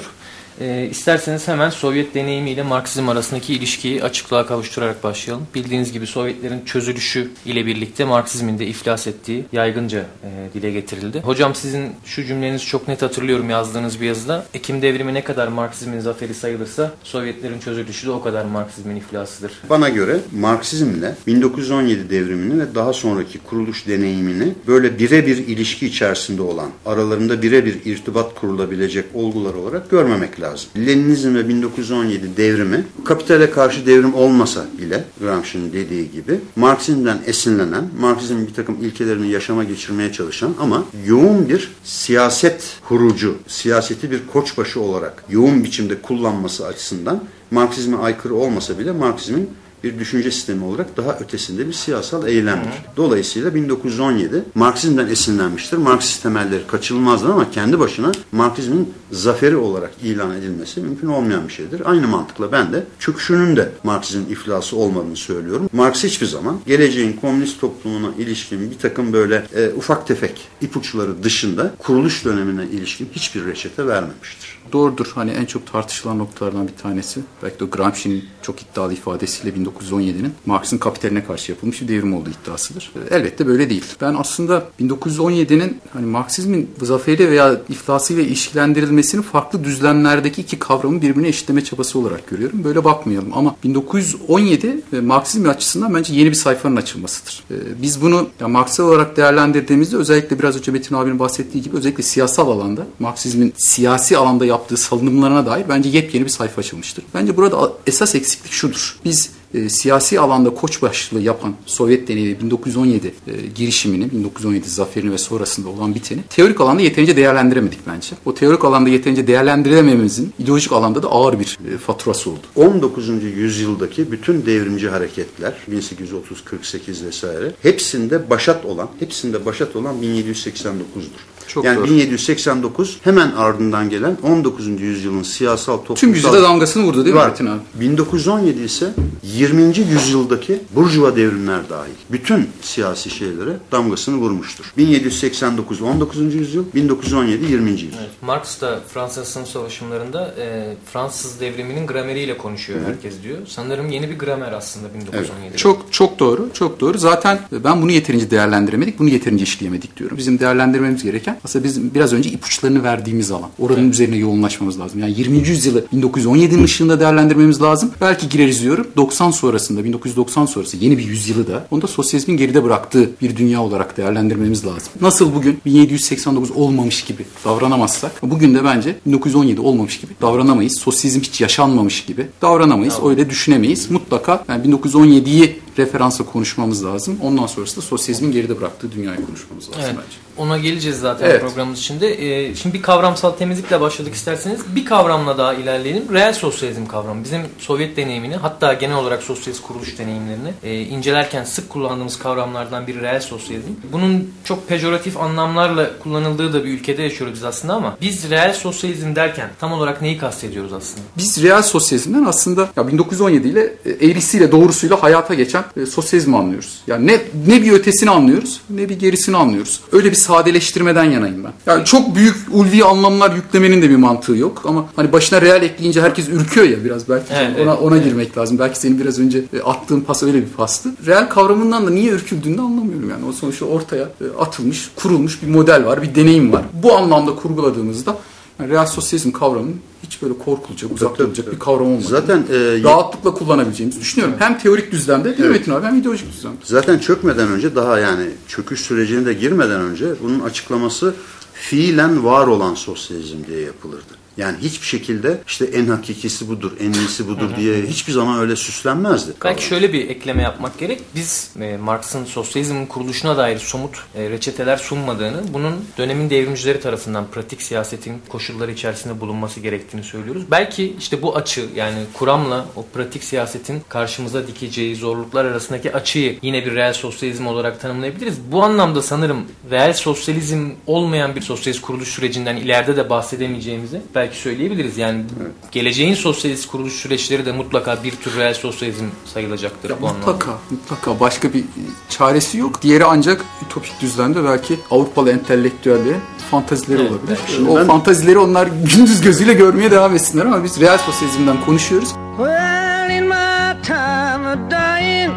Ee, isterseniz hemen Sovyet deneyimi ile Marksizm arasındaki ilişkiyi açıklığa kavuşturarak başlayalım. Bildiğiniz gibi Sovyetlerin çözülüşü ile birlikte Marksizmin de iflas ettiği yaygınca e, dile getirildi. Hocam sizin şu cümlenizi çok net hatırlıyorum yazdığınız bir yazıda. Ekim devrimi ne kadar Marksizmin zaferi sayılırsa Sovyetlerin çözülüşü de o kadar Marksizmin iflasıdır. Bana göre Marksizmle 1917 devrimini ve daha sonraki kuruluş deneyimini böyle birebir ilişki içerisinde olan, aralarında birebir irtibat kurulabilecek olgular olarak görmemek lazım. Leninizm ve 1917 devrimi kapitale karşı devrim olmasa bile Gramsci'nin dediği gibi Marksizmden esinlenen, Marksizmin bir takım ilkelerini yaşama geçirmeye çalışan ama yoğun bir siyaset kurucu, siyaseti bir koçbaşı olarak yoğun biçimde kullanması açısından Marksizme aykırı olmasa bile Marksizmin bir düşünce sistemi olarak daha ötesinde bir siyasal eylemdir. Dolayısıyla 1917 Marksizmden esinlenmiştir. Marksist temelleri kaçınılmazdır ama kendi başına Marksizmin zaferi olarak ilan edilmesi mümkün olmayan bir şeydir. Aynı mantıkla ben de çöküşünün de Marksizmin iflası olmadığını söylüyorum. Marx hiçbir zaman geleceğin komünist toplumuna ilişkin bir takım böyle e, ufak tefek ipuçları dışında kuruluş dönemine ilişkin hiçbir reçete vermemiştir. Doğrudur. Hani en çok tartışılan noktalardan bir tanesi. Belki de Gramsci'nin çok iddialı ifadesiyle 1917'nin Marx'ın kapitaline karşı yapılmış bir devrim olduğu iddiasıdır. Elbette böyle değil. Ben aslında 1917'nin hani Marksizmin zaferi veya iflasıyla ilişkilendirilmesini farklı düzlemlerdeki iki kavramı birbirine eşitleme çabası olarak görüyorum. Böyle bakmayalım ama 1917 e, Marksizm açısından bence yeni bir sayfanın açılmasıdır. E, Biz bunu ya Marksal olarak değerlendirdiğimizde özellikle biraz önce Metin abinin bahsettiği gibi özellikle siyasal alanda Marksizmin siyasi alanda yaptığı salınımlarına dair bence yepyeni bir sayfa açılmıştır. Bence burada esas eksiklik şudur. Biz e, siyasi alanda koç başlığı yapan Sovyet deneyi 1917 e, girişimini, 1917 zaferini ve sonrasında olan biteni teorik alanda yeterince değerlendiremedik bence. O teorik alanda yeterince değerlendiremememizin ideolojik alanda da ağır bir e, faturası oldu. 19. yüzyıldaki bütün devrimci hareketler 1830, 48 vesaire hepsinde başat olan, hepsinde başat olan 1789'dur. Çok yani doğru. 1789 hemen ardından gelen 19. yüzyılın siyasal toplumsal... Tüm yüzyılda damgasını vurdu değil mi. Metin abi? 1917 ise 20. yüzyıldaki burjuva devrimler dahil bütün siyasi şeylere damgasını vurmuştur. 1789 19. yüzyıl, 1917 20. yüzyıl. Evet, Marx da Fransız sınıf savaşımlarında e, Fransız devriminin grameriyle konuşuyor herkes diyor. Sanırım yeni bir gramer aslında 1917. Çok çok doğru, çok doğru. Zaten ben bunu yeterince değerlendiremedik, bunu yeterince işleyemedik diyorum. Bizim değerlendirmemiz gereken aslında bizim biraz önce ipuçlarını verdiğimiz alan. Oranın üzerine yoğunlaşmamız lazım. Yani 20. yüzyılı 1917'nin ışığında değerlendirmemiz lazım. Belki gireriz diyorum. 90 sonrasında, 1990 sonrası yeni bir yüzyılı da onda sosyalizmin geride bıraktığı bir dünya olarak değerlendirmemiz lazım. Nasıl bugün 1789 olmamış gibi davranamazsak, bugün de bence 1917 olmamış gibi davranamayız. Sosyalizm hiç yaşanmamış gibi davranamayız. Öyle düşünemeyiz. Mutlaka yani 1917'yi referansa konuşmamız lazım. Ondan sonrasında sosyalizmin geride bıraktığı dünyayı konuşmamız lazım Evet. bence. Ona geleceğiz zaten Evet. programımız içinde. Ee, şimdi bir kavramsal temizlikle başladık isterseniz. Bir kavramla daha ilerleyelim. Reel sosyalizm kavramı. Bizim Sovyet deneyimini hatta genel olarak sosyalist kuruluş deneyimlerini e, incelerken sık kullandığımız kavramlardan biri reel sosyalizm. Bunun çok pejoratif anlamlarla kullanıldığı da bir ülkede yaşıyoruz biz aslında ama biz reel sosyalizm derken tam olarak neyi kastediyoruz aslında? Biz real sosyalizmden aslında ya 1917 ile e, eğrisiyle doğrusuyla hayata geçen e, sosyalizmi anlıyoruz. Yani ne ne bir ötesini anlıyoruz ne bir gerisini anlıyoruz. Öyle bir sadeleştirmeden yanayım ben. Yani çok büyük ulvi anlamlar yüklemenin de bir mantığı yok ama hani başına real ekleyince herkes ürküyor ya biraz belki Evet, ona evet. ona girmek lazım. Belki senin biraz önce e, attığın pas öyle bir pastı. Real kavramından da niye ürküldüğünü anlamıyorum yani. O sonuçta ortaya e, atılmış, kurulmuş bir model var, bir deneyim var. Bu anlamda kurguladığımızda Yani real sosyalizm kavramının hiç böyle korkulacak, uzak tabii, durulacak tabii. bir kavram olmadığını Zaten, e, rahatlıkla kullanabileceğimizi düşünüyorum. Hem teorik düzlemde değil Evet. Metin abi hem ideolojik düzlemde. Zaten çökmeden önce daha yani çöküş sürecine de girmeden önce bunun açıklaması fiilen var olan sosyalizm diye yapılırdı. Yani hiçbir şekilde işte en hakikisi budur, en iyisi budur diye hiçbir zaman öyle süslenmezdi. Belki şöyle bir ekleme yapmak gerek. Biz e, Marx'ın sosyalizmin kuruluşuna dair somut e, reçeteler sunmadığını, bunun dönemin devrimcileri tarafından pratik siyasetin koşulları içerisinde bulunması gerektiğini söylüyoruz. Belki işte bu açı yani kuramla o pratik siyasetin karşımıza dikeceği zorluklar arasındaki açıyı yine bir reel sosyalizm olarak tanımlayabiliriz. Bu anlamda sanırım reel sosyalizm olmayan bir sosyalist kuruluş sürecinden ileride de bahsedemeyeceğimizi belki söyleyebiliriz. Yani geleceğin sosyalist kuruluş süreçleri de mutlaka bir tür reel sosyalizm sayılacaktır bu anlamda. Mutlaka, mutlaka başka bir çaresi yok. Diğeri ancak ütopik düzlemde belki Avrupalı entelektüellerin fantazileri Evet, olabilir. belki. Şimdi o Ben- fantazileri onlar gündüz gözüyle görmeye devam etsinler ama biz real sosyalizmden konuşuyoruz. Well, in my time of dying,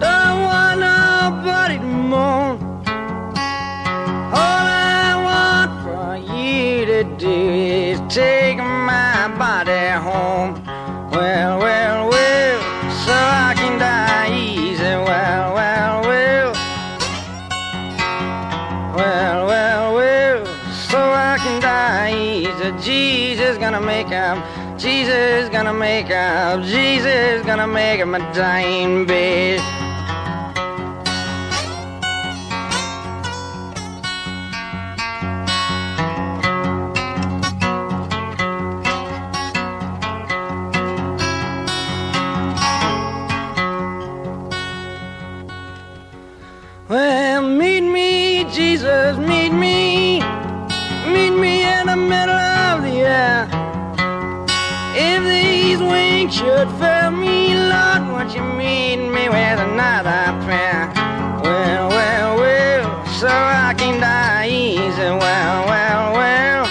don't want nobody to mourn. All I want for you to do take my body home. Well, well, well, so I can die easy. Well, well, well. Well, well, well, so I can die easy. Jesus gonna make up. Jesus gonna make up. Jesus gonna make up my dying bed. Jesus, meet me. Meet me in the middle of the air. If these wings should fail me, Lord, won't you meet me with another prayer? Well, well, well, so I can die easy. Well, well, well.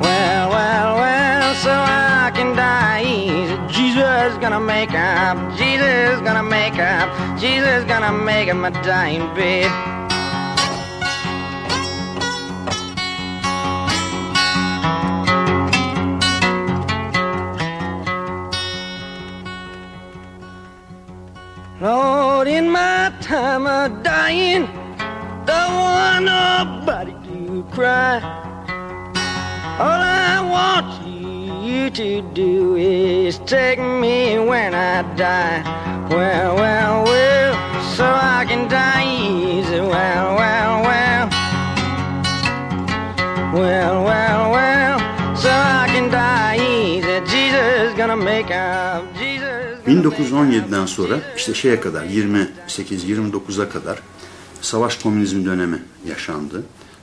Well, well, well, so I can die easy. Jesus gonna make up. Jesus gonna make up. Jesus gonna make up my dying bed. Lord, in my time of dying, don't want nobody to cry. All I want you to do is take me when I die. Well, well, well, so I can die easy. Well, well, well. Well, well, well, so I can die easy. Jesus gonna make up. Jesus. 1917'den sonra işte şeye kadar 28-29'a kadar savaş komünizm dönemi yaşandı.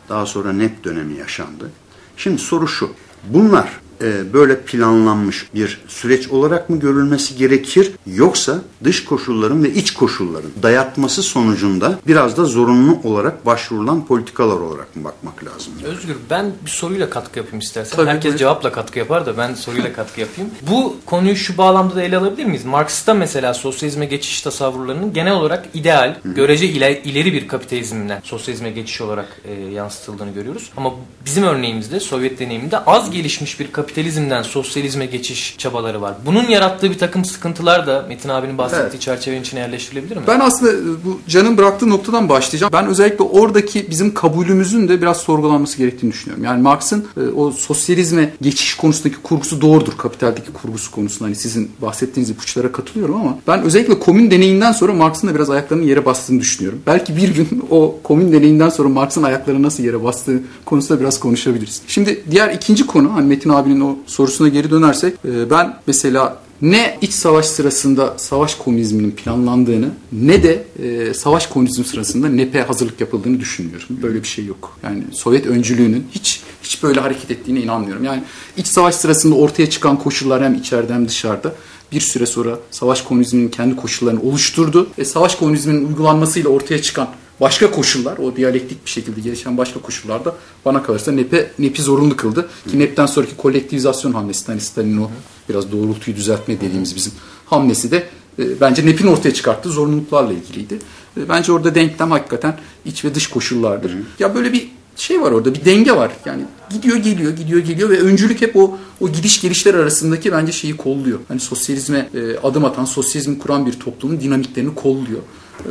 Daha sonra NEP dönemi yaşandı. Şimdi soru şu. Bunlar e, böyle planlanmış bir süreç olarak mı görülmesi gerekir yoksa dış koşulların ve iç koşulların dayatması sonucunda biraz da zorunlu olarak başvurulan politikalar olarak mı bakmak lazım? Özgür ben bir soruyla katkı yapayım istersen. Tabii, Herkes buyur. cevapla katkı yapar da ben soruyla katkı yapayım. Bu konuyu şu bağlamda da ele alabilir miyiz? Marx'ta mesela sosyalizme geçiş tasavvurlarının genel olarak ideal, görece ile- ileri bir kapitalizmden sosyalizme geçiş olarak e, yansıtıldığını görüyoruz. Ama bizim örneğimizde Sovyet deneyiminde az gelişmiş bir kapitalizmden sosyalizme geçiş çabaları var. Bunun yarattığı bir takım sıkıntılar da Metin abinin bahsettiği Evet. çerçevenin içine yerleştirilebilir mi? Ben aslında e, bu Can'ın bıraktığı noktadan başlayacağım. Ben özellikle oradaki bizim kabulümüzün de biraz sorgulanması gerektiğini düşünüyorum. Yani Marx'ın e, o sosyalizme geçiş konusundaki kurgusu doğrudur. Kapitaldeki kurgusu konusunda hani sizin bahsettiğiniz ipuçlara katılıyorum ama ben özellikle komün deneyinden sonra Marx'ın da biraz ayaklarının yere bastığını düşünüyorum. Belki bir gün o komün deneyinden sonra Marx'ın ayakları nasıl yere bastığı konusunda biraz konuşabiliriz. Şimdi diğer ikinci konu hani Metin abinin o sorusuna geri dönersek e, ben mesela ne iç savaş sırasında savaş komünizminin planlandığını ne de e, savaş komünizm sırasında NEP'e hazırlık yapıldığını düşünmüyorum. Böyle bir şey yok. Yani Sovyet öncülüğünün hiç hiç böyle hareket ettiğine inanmıyorum. Yani iç savaş sırasında ortaya çıkan koşullar hem içeride hem dışarıda bir süre sonra savaş komünizminin kendi koşullarını oluşturdu. Ve savaş komünizminin uygulanmasıyla ortaya çıkan başka koşullar, o diyalektik bir şekilde gelişen başka koşullarda bana kalırsa NEP'e, NEP'i zorunlu kıldı. Ki NEP'ten sonraki kolektivizasyon hamlesi, hani Stalin'in o biraz doğrultuyu düzeltme dediğimiz bizim hamlesi de e, bence NEP'in ortaya çıkarttığı zorunluluklarla ilgiliydi. E, bence orada denklem hakikaten iç ve dış koşullardır. Ya böyle bir şey var orada bir denge var. Yani gidiyor geliyor gidiyor geliyor ve öncülük hep o o gidiş gelişler arasındaki bence şeyi kolluyor. Hani sosyalizme e, adım atan, sosyalizmi kuran bir toplumun dinamiklerini kolluyor.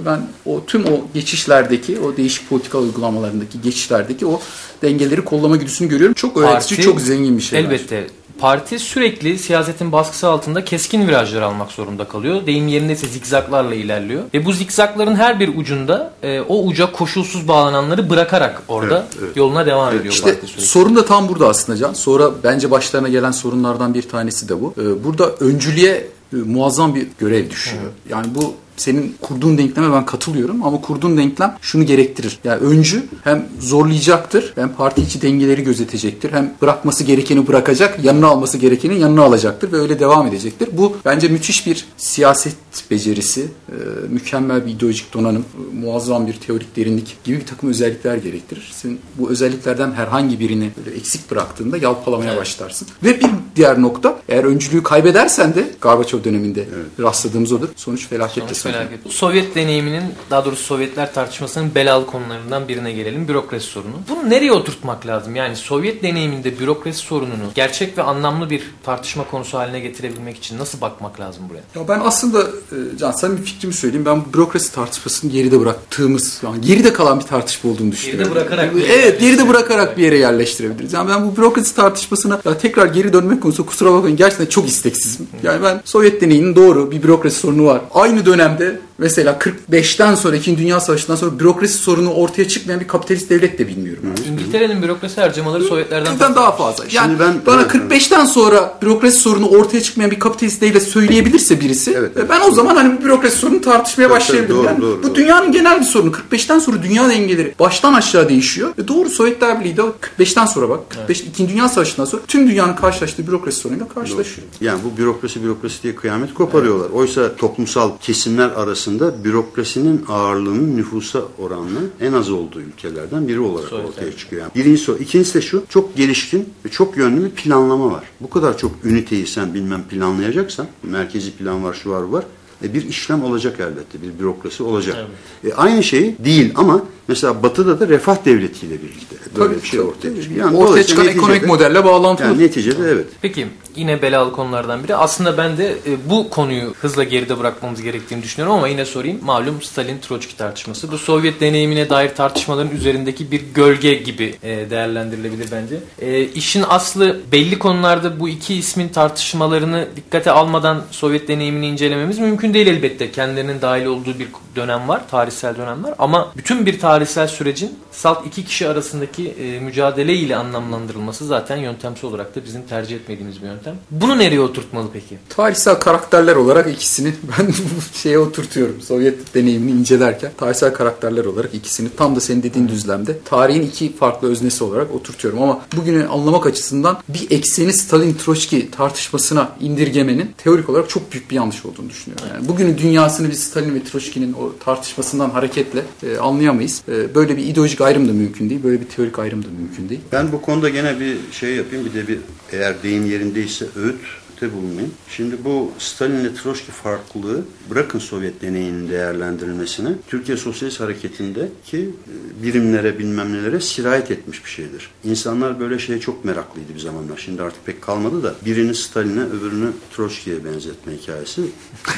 Ben o tüm o geçişlerdeki, o değişik politika uygulamalarındaki geçişlerdeki o dengeleri kollama güdüsünü görüyorum. Çok öğretici, çok zengin bir şey. Elbette. Parti sürekli siyasetin baskısı altında keskin virajlar almak zorunda kalıyor. Deyim yerinde ise zikzaklarla ilerliyor. Ve bu zikzakların her bir ucunda e, o uca koşulsuz bağlananları bırakarak orada Evet, evet. yoluna devam ediyor İşte parti sürekli. sorun da tam burada aslında Can. Sonra bence başlarına gelen sorunlardan bir tanesi de bu. Ee, Burada öncülüğe e, muazzam bir görev düşüyor. Yani bu senin kurduğun denkleme ben katılıyorum ama kurduğun denklem şunu gerektirir. Yani öncü hem zorlayacaktır, hem parti içi dengeleri gözetecektir, hem bırakması gerekeni bırakacak, yanına alması gerekeni yanına alacaktır ve öyle devam edecektir. Bu bence müthiş bir siyaset becerisi, e, mükemmel bir ideolojik donanım, e, muazzam bir teorik derinlik gibi bir takım özellikler gerektirir. Sen bu özelliklerden herhangi birini böyle eksik bıraktığında yalpalamaya başlarsın. Ve bir diğer nokta eğer öncülüğü kaybedersen de Gorbaçov döneminde rastladığımız odur. Sonuç felaketle Sonuç sonuç. Felaket. Sovyet deneyiminin daha doğrusu Sovyetler tartışmasının belalı konularından birine gelelim. Bürokrasi sorunu. Bunu nereye oturtmak lazım? Yani Sovyet deneyiminde bürokrasi sorununu gerçek ve anlamlı bir tartışma konusu haline getirebilmek için nasıl bakmak lazım buraya? Ya ben aslında e, Can sana bir fikrimi söyleyeyim. Ben bu bürokrasi tartışmasını geride bıraktığımız, yani geride kalan bir tartışma olduğunu düşünüyorum. bırakarak bir yere Evet, geride bırakarak bir yere yerleştirebiliriz. Yani ben bu bürokrasi tartışmasına ya tekrar geri dönmek konusunda kusura bakmayın gerçekten çok isteksizim. Yani ben Sovyet deneyinin doğru bir bürokrasi sorunu var. Aynı dönemde mesela 45'ten sonra 2. Dünya Savaşı'ndan sonra bürokrasi sorunu ortaya çıkmayan bir kapitalist devlet de bilmiyorum. İngiltere'nin bürokrasi harcamaları Sovyetlerden Bizden daha fazla. Yani Şimdi ben- bana evet, 45'ten sonra bürokrasi sorunu ortaya çıkmayan bir kapitalist devlet söyleyebilirse birisi e, ben o zaman hani bürokrasi sorunu tartışmaya Tabii, başlayabilirim. tabii, yani doğru, bu doğru. dünyanın genel bir sorunu. 45'ten sonra dünya dengeleri baştan aşağı değişiyor. Ve doğru Sovyetler Birliği de 45'ten sonra bak 45 2. Dünya Savaşı'ndan sonra tüm dünyanın karşılaştığı bürokrasi sorunuyla karşılaşıyor. Yani bu bürokrasi bürokrasi diye kıyamet koparıyorlar. Oysa toplumsal kesimler arasında bürokrasinin ağırlığının nüfusa oranla en az olduğu ülkelerden biri olarak ortaya çıkıyor. Yani birincisi o. İkincisi de şu, çok gelişkin ve çok yönlü bir planlama var. Bu kadar çok üniteyi sen bilmem planlayacaksan, merkezi plan var, şu var, var. E bir işlem olacak elbette, bir bürokrasi olacak. E aynı şey değil ama mesela Batı'da da refah devletiyle birlikte böyle Tabii, bir şey tabii, ortaya çıkıyor. Ortaya dolayısıyla çıkan ekonomik neticede- modelle bağlantılı. Yani neticede evet. Peki yine belalı konulardan biri. Aslında ben de e, bu konuyu hızla geride bırakmamız gerektiğini düşünüyorum ama yine sorayım. Malum Stalin-Troçki tartışması. Bu Sovyet deneyimine dair tartışmaların üzerindeki bir gölge gibi e, değerlendirilebilir bence. E, işin aslı belli konularda bu iki ismin tartışmalarını dikkate almadan Sovyet deneyimini incelememiz mümkün değil elbette. Kendilerinin dahil olduğu bir dönem var, tarihsel dönem var. Ama bütün bir tarihsel sürecin salt iki kişi arasındaki e, mücadele ile anlamlandırılması zaten yöntemsel olarak da bizim tercih etmediğimiz bir yöntem. Bunu nereye oturtmalı peki? Tarihsel karakterler olarak ikisini ben şeye oturtuyorum. Sovyet deneyimini incelerken tarihsel karakterler olarak ikisini tam da senin dediğin düzlemde tarihin iki farklı öznesi olarak oturtuyorum. Ama bugünü anlamak açısından bir ekseni Stalin-Troçki tartışmasına indirgemenin teorik olarak çok büyük bir yanlış olduğunu düşünüyorum. Yani bugünün dünyasını biz Stalin ve Troçki'nin o tartışmasından hareketle e, anlayamayız. E, böyle bir ideolojik ayrım da mümkün değil. Böyle bir teorik ayrım da mümkün değil. Ben bu konuda gene bir şey yapayım. Bir de bir eğer deyim yerindeyse öğüt de bulunayım. Şimdi bu Stalin ile Troçki farklılığı bırakın Sovyet deneyinin değerlendirilmesine Türkiye Sosyalist Hareketi'ndeki e, birimlere bilmem nelere sirayet etmiş bir şeydir. İnsanlar böyle şeye çok meraklıydı bir zamanlar. Şimdi artık pek kalmadı da birini Stalin'e öbürünü Troçki'ye benzetme hikayesi.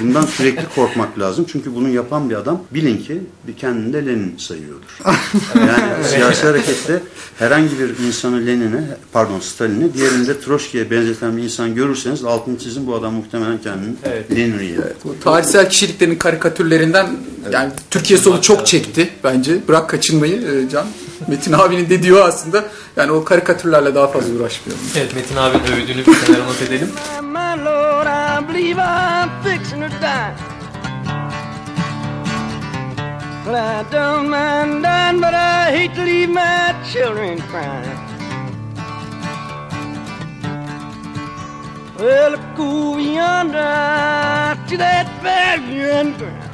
Bundan sürekli korkmak lazım. Çünkü bunu yapan bir adam bilin ki bir kendini de Lenin sayıyordur. Yani siyasi harekette herhangi bir insanı Lenin'e pardon Stalin'e diğerinde Troçki'ye benzeten bir insan görürseniz altını çizin bu adam muhtemelen kendini Lenin yiyor. Bu tarihsel kişiliklerin karikatürlerinden yani Türkiye solu çok çekti bence. Bırak kaçınmayı e, Can. Metin abinin dediği o aslında. Yani o karikatürlerle daha fazla uğraşmıyorum. Evet Metin abinin övdüğünü bir kenara not edelim. Believe I'm fixing to die. Well, I don't mind dying, but I hate to leave my children crying. Well, I go yonder to that burying ground.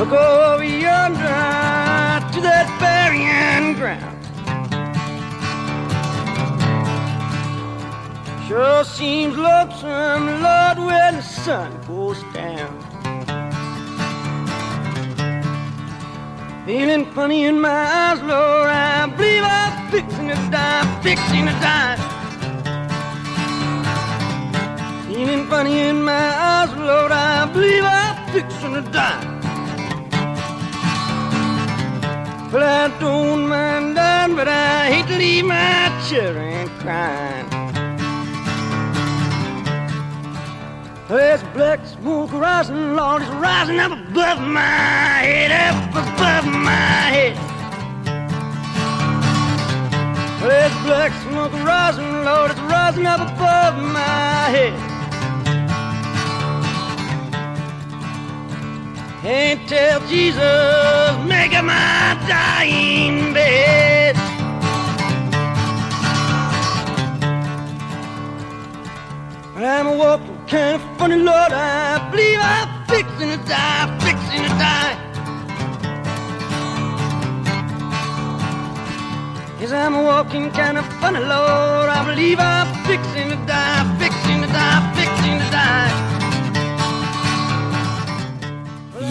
I go yonder to that burying ground. Sure seems lonesome, Lord, when the sun goes down. Feeling funny in my eyes, Lord, I believe I'm fixing to die, fixing to die. Feeling funny in my eyes, Lord, I believe I'm fixing to die. Well, I don't mind dying, but I hate to leave my children crying. There's black smoke rising, Lord, it's rising up above my head, up above my head. There's black smoke rising, Lord, it's rising up above my head. Can't tell Jesus, making my dying bed. I'm walking kind of funny, Lord. I believe I'm fixing to die, fixing to die. Yes, I'm walking kind of funny, Lord. I believe I'm fixing to die, fixing to die, fixing to die.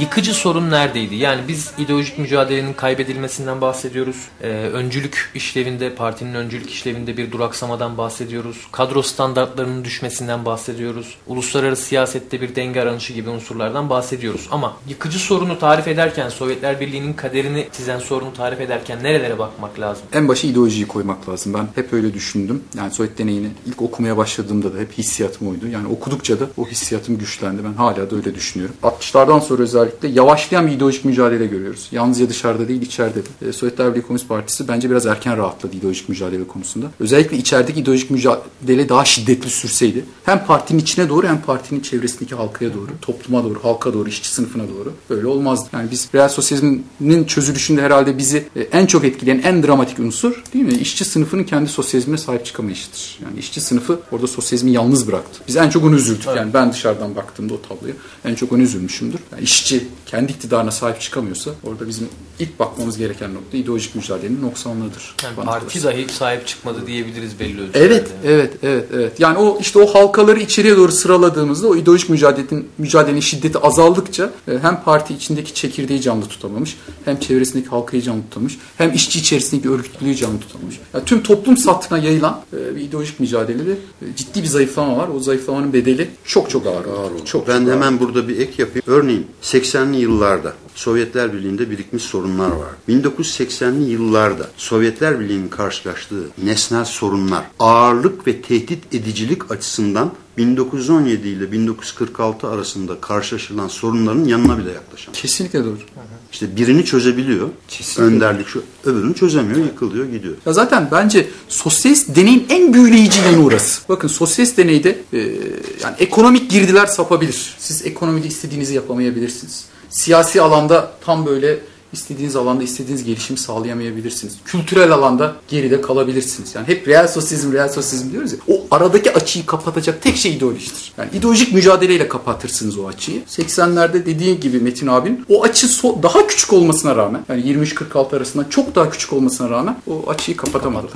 Yıkıcı sorun neredeydi? Yani biz ideolojik mücadelenin kaybedilmesinden bahsediyoruz. Ee, öncülük işlevinde, partinin öncülük işlevinde bir duraksamadan bahsediyoruz. Kadro standartlarının düşmesinden bahsediyoruz. Uluslararası siyasette bir denge aranışı gibi unsurlardan bahsediyoruz. Ama yıkıcı sorunu tarif ederken, Sovyetler Birliği'nin kaderini çizen sorunu tarif ederken nerelere bakmak lazım? En başa ideolojiyi koymak lazım. Ben hep öyle düşündüm. Yani Sovyet deneyini ilk okumaya başladığımda da hep hissiyatım oydu. Yani okudukça da o hissiyatım güçlendi. Ben hala da öyle düşünüyorum. 60'lardan sonra özellikle yavaşlayan bir ideolojik mücadele görüyoruz. Yalnızca dışarıda değil içeride de. E, Sovyetler Birliği Komünist Partisi bence biraz erken rahatladı ideolojik mücadele konusunda. Özellikle içerideki ideolojik mücadele daha şiddetli sürseydi hem partinin içine doğru hem partinin çevresindeki halkaya doğru, topluma doğru, halka doğru, işçi sınıfına doğru böyle olmazdı. Yani biz real sosyalizmin çözülüşünde herhalde bizi e, en çok etkileyen en dramatik unsur değil mi? İşçi sınıfının kendi sosyalizmine sahip çıkamayışıdır. Yani işçi sınıfı orada sosyalizmi yalnız bıraktı. Biz en çok onu üzüldük. Yani ben dışarıdan baktığımda o tabloya en çok onu üzülmüşümdür. Yani işçi kendi iktidarına sahip çıkamıyorsa orada bizim ilk bakmamız gereken nokta ideolojik mücadelenin noksanlığıdır. Yani parti kalırsa. dahi sahip çıkmadı diyebiliriz belli ölçülerde. Evet, evet, evet, evet. Yani o işte o halkaları içeriye doğru sıraladığımızda o ideolojik mücadelenin mücadelenin şiddeti azaldıkça e, hem parti içindeki çekirdeği canlı tutamamış, hem çevresindeki halkayı canlı tutamamış, hem işçi içerisindeki örgütlülüğü canlı tutamamış. Yani tüm toplum satına yayılan e, bir ideolojik mücadelede ciddi bir zayıflama var. O zayıflamanın bedeli çok çok ağır. Ağır oldu. Çok, ben çok ağır. hemen burada bir ek yapayım. Örneğin 80'li yıllarda Sovyetler Birliği'nde birikmiş sorunlar var. 1980'li yıllarda Sovyetler Birliği'nin karşılaştığı nesnel sorunlar ağırlık ve tehdit edicilik açısından 1917 ile 1946 arasında karşılaşılan sorunların yanına bile yaklaşamıyor. Kesinlikle doğru. İşte birini çözebiliyor. Önderlik şu, öbürünü çözemiyor, yıkılıyor, gidiyor. Ya zaten bence sosyalist deneyin en büyüleyici yanı orası. Bakın sosyalist deneyde e, yani ekonomik girdiler sapabilir. Siz ekonomide istediğinizi yapamayabilirsiniz. Siyasi alanda tam böyle istediğiniz alanda istediğiniz gelişimi sağlayamayabilirsiniz. Kültürel alanda geride kalabilirsiniz. Yani hep real sosyalizm, real sosyalizm diyoruz ya. O aradaki açıyı kapatacak tek şey ideolojidir. Yani ideolojik mücadeleyle kapatırsınız o açıyı. 80'lerde dediğim gibi Metin abinin o açı so- daha küçük olmasına rağmen yani 23-46 arasında çok daha küçük olmasına rağmen o açıyı kapatamadılar.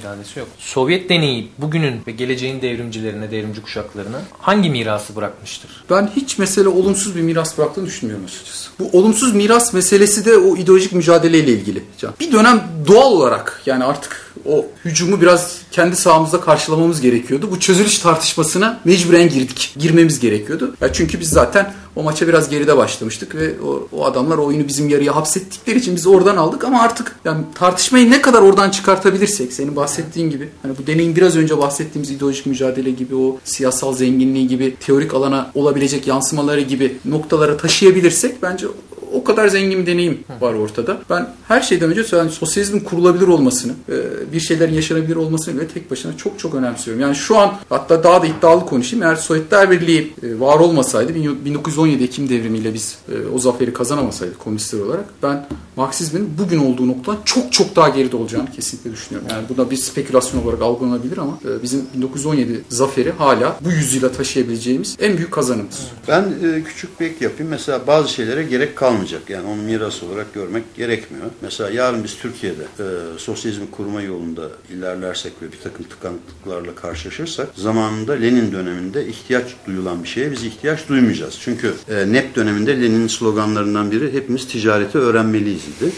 iradesi yok. Sovyet deneyi bugünün ve geleceğin devrimcilerine, devrimci kuşaklarına hangi mirası bırakmıştır? Ben hiç mesele olumsuz bir miras bıraktığını düşünmüyorum açıkçası. Bu olumsuz miras meselesi de o ideolojik mücadeleyle ilgili. Can. Bir dönem doğal olarak yani artık o hücumu biraz kendi sahamızda karşılamamız gerekiyordu. Bu çözülüş tartışmasına mecburen girdik. Girmemiz gerekiyordu. Ya çünkü biz zaten o maça biraz geride başlamıştık ve o, o adamlar oyunu bizim yarıya hapsettikleri için biz oradan aldık ama artık yani tartışmayı ne kadar oradan çıkartabilirsek senin bahsettiğin gibi hani bu deneyin biraz önce bahsettiğimiz ideolojik mücadele gibi o siyasal zenginliği gibi teorik alana olabilecek yansımaları gibi noktalara taşıyabilirsek bence o kadar zengin bir deneyim var ortada. Ben her şeyden önce yani sosyalizmin kurulabilir olmasını, e, bir şeylerin yaşanabilir olmasını bile tek başına çok çok önemsiyorum. Yani şu an hatta daha da iddialı konuşayım. Eğer Sovyetler Birliği e, var olmasaydı 1917 Ekim devrimiyle biz e, o zaferi kazanamasaydık komünistler olarak ben Marksizmin bugün olduğu noktadan çok çok daha geride olacağını kesinlikle düşünüyorum. Yani bu da bir spekülasyon olarak algılanabilir ama e, bizim 1917 zaferi hala bu yüzyıla taşıyabileceğimiz en büyük kazanımdır. Ben e, küçük bir ek yapayım. Mesela bazı şeylere gerek kalmayacak. Yani onu miras olarak görmek gerekmiyor. Mesela yarın biz Türkiye'de e, sosyalizmi kurma yolunda ilerlersek ve bir takım tıkanıklıklarla karşılaşırsak zamanında Lenin döneminde ihtiyaç duyulan bir şeye biz ihtiyaç duymayacağız. Çünkü e, NEP döneminde Lenin'in sloganlarından biri hepimiz ticareti öğrenmeliyiz. Ticaretiydi.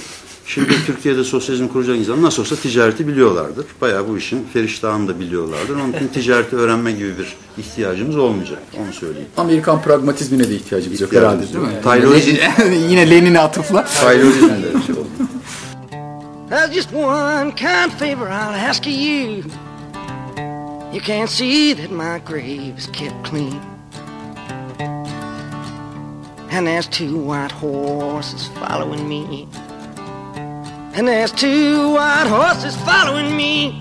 Şimdi Türkiye'de sosyalizm kuracak insan nasıl olsa ticareti biliyorlardır. Bayağı bu işin feriştahını da biliyorlardır. Onun için ticareti öğrenme gibi bir ihtiyacımız olmayacak. Onu söyleyeyim. Amerikan pragmatizmine de ihtiyacımız yok herhalde değil mi? Taylor'izm- Yine, yine Lenin'e atıfla. Taylor'izm de şey oldu. There's just one kind favor I'll ask of you. You can't see that my grave is kept clean. And there's two white horses following me. And there's two white horses following me.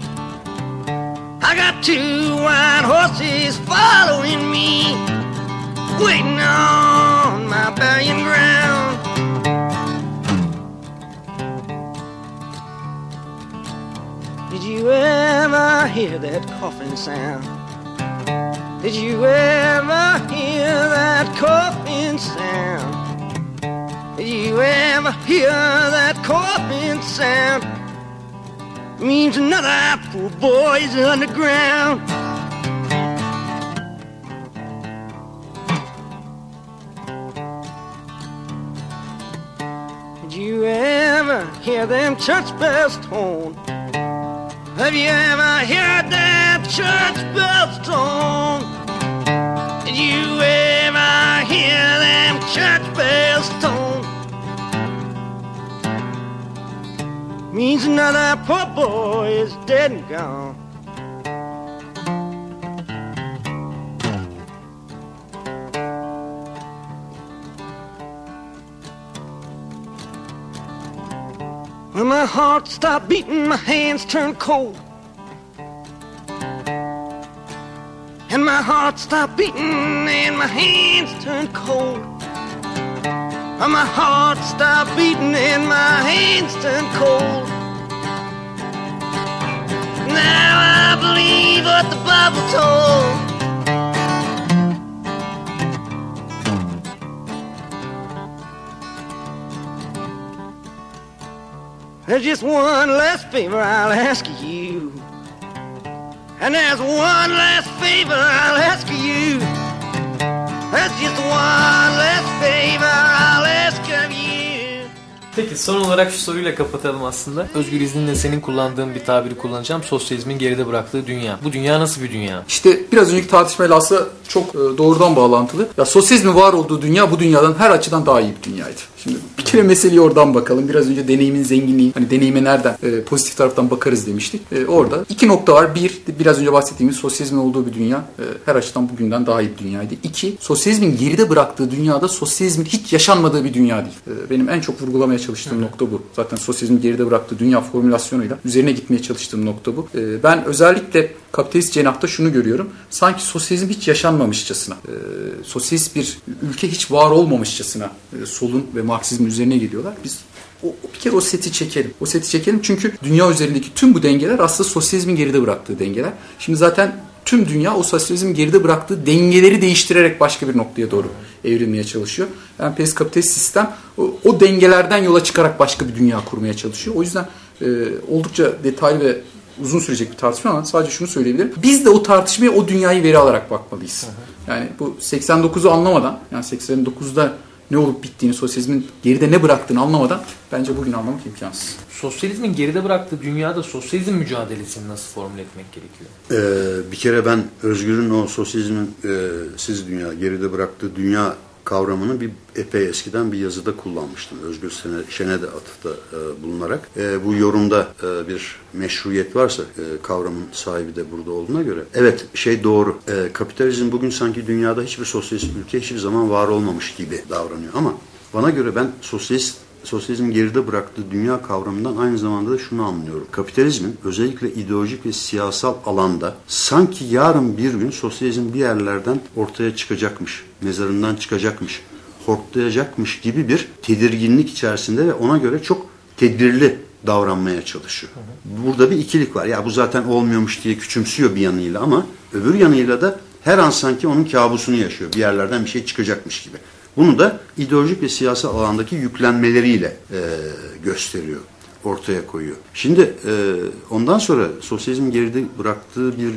I got two white horses following me. Waiting on my burying ground. Did you ever hear that coughing sound? Did you ever hear that coughing sound? Did you ever hear that coughing sound? Means another poor boy's underground. Did you ever hear them church bells tone? Have you ever heard that church bells tone? Did you ever hear them church bells tone? Means another poor boy is dead and gone. When my heart stopped beating, my hands turned cold. And my heart stopped beating, and my hands turned cold. And my heart stopped beating, and my hands turned cold. Now I believe what the Bible told. There's just one last favor I'll ask you. And there's one last favor I'll ask of you. There's just one last favor I'll ask of you. Peki son olarak şu soruyla kapatalım aslında. Özgür izninle senin kullandığın bir tabiri kullanacağım. Sosyalizmin geride bıraktığı dünya. Bu dünya nasıl bir dünya? İşte biraz önceki tartışmayla aslında çok e, doğrudan bağlantılı. Ya sosyalizmin var olduğu dünya bu dünyadan her açıdan daha iyi bir dünyaydı. Şimdi bir kere meseleye oradan bakalım. Biraz önce deneyimin zenginliği, hani deneyime nereden e, pozitif taraftan bakarız demiştik. E, orada iki nokta var. Bir, biraz önce bahsettiğimiz sosyalizmin olduğu bir dünya e, her açıdan bugünden daha iyi bir dünyaydı. İki, sosyalizmin geride bıraktığı dünyada sosyalizmin hiç yaşanmadığı bir dünya değil. E, benim en çok vurgulamaya çalıştığım nokta bu. Zaten sosyalizmin geride bıraktığı dünya formülasyonuyla üzerine gitmeye çalıştığım nokta bu. E, ben özellikle kapitalist cenahta şunu görüyorum. Sanki sosyalizm hiç yaşanmamışçasına, e, sosyalist bir ülke hiç var olmamışçasına e, solun ve Marksizmin üzerine geliyorlar. Biz o, bir kere o seti çekelim. O seti çekelim çünkü dünya üzerindeki tüm bu dengeler aslında sosyalizmin geride bıraktığı dengeler. Şimdi zaten tüm dünya o sosyalizmin geride bıraktığı dengeleri değiştirerek başka bir noktaya doğru evrilmeye çalışıyor. Yani pes kapitalist sistem o, o dengelerden yola çıkarak başka bir dünya kurmaya çalışıyor. O yüzden e, oldukça detaylı ve uzun sürecek bir tartışma ama sadece şunu söyleyebilirim. Biz de o tartışmaya o dünyayı veri alarak bakmalıyız. Yani bu 89'u anlamadan yani 89'da ne olup bittiğini, sosyalizmin geride ne bıraktığını anlamadan bence bugün anlamak imkansız. Sosyalizmin geride bıraktığı dünyada sosyalizm mücadelesini nasıl formüle etmek gerekiyor? Ee, bir kere ben Özgür'ün o sosyalizmin e, siz dünya, geride bıraktığı dünya kavramını bir epey eskiden bir yazıda kullanmıştım. Özgür Şen'e- de atıfta e, bulunarak. E, bu yorumda e, bir meşruiyet varsa e, kavramın sahibi de burada olduğuna göre. Evet şey doğru. E, kapitalizm bugün sanki dünyada hiçbir sosyalist ülke hiçbir zaman var olmamış gibi davranıyor. Ama bana göre ben sosyalist sosyalizmin geride bıraktığı dünya kavramından aynı zamanda da şunu anlıyorum. Kapitalizmin özellikle ideolojik ve siyasal alanda sanki yarın bir gün sosyalizm bir yerlerden ortaya çıkacakmış, mezarından çıkacakmış, hortlayacakmış gibi bir tedirginlik içerisinde ve ona göre çok tedbirli davranmaya çalışıyor. Burada bir ikilik var. Ya bu zaten olmuyormuş diye küçümsüyor bir yanıyla ama öbür yanıyla da her an sanki onun kabusunu yaşıyor. Bir yerlerden bir şey çıkacakmış gibi. Bunu da ideolojik ve siyasal alandaki yüklenmeleriyle e, gösteriyor, ortaya koyuyor. Şimdi e, ondan sonra sosyalizmin geride bıraktığı bir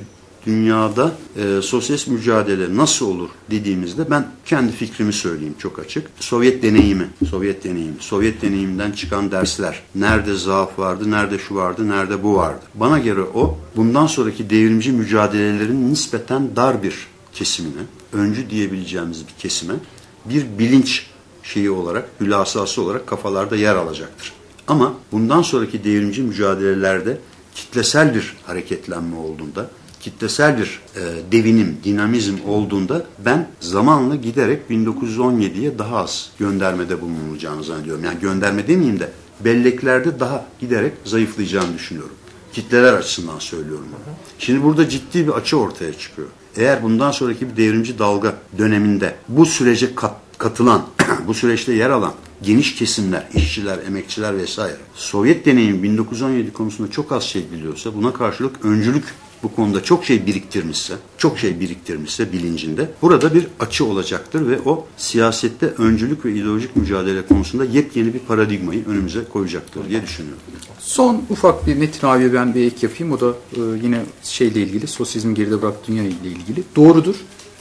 dünyada e, sosyalist mücadele nasıl olur dediğimizde ben kendi fikrimi söyleyeyim çok açık. Sovyet deneyimi, Sovyet deneyimi, Sovyet deneyiminden çıkan dersler. Nerede zaaf vardı, nerede şu vardı, nerede bu vardı. Bana göre o bundan sonraki devrimci mücadelelerin nispeten dar bir kesimine, öncü diyebileceğimiz bir kesime bir bilinç şeyi olarak, hülasası olarak kafalarda yer alacaktır. Ama bundan sonraki devrimci mücadelelerde kitlesel bir hareketlenme olduğunda, kitlesel bir e, devinim, dinamizm olduğunda ben zamanla giderek 1917'ye daha az göndermede bulunacağını zannediyorum. Yani gönderme demeyeyim de belleklerde daha giderek zayıflayacağını düşünüyorum. Kitleler açısından söylüyorum. Şimdi burada ciddi bir açı ortaya çıkıyor. Eğer bundan sonraki bir devrimci dalga döneminde bu sürece kat, katılan, bu süreçte yer alan geniş kesimler, işçiler, emekçiler vesaire Sovyet deneyimi 1917 konusunda çok az şey biliyorsa buna karşılık öncülük bu konuda çok şey biriktirmişse, çok şey biriktirmişse bilincinde burada bir açı olacaktır ve o siyasette öncülük ve ideolojik mücadele konusunda yepyeni bir paradigmayı önümüze koyacaktır diye düşünüyorum. Son ufak bir Metin abiye ben bir ek yapayım. O da e, yine şeyle ilgili, sosyalizmin geride bıraktığı dünya ile ilgili. Doğrudur.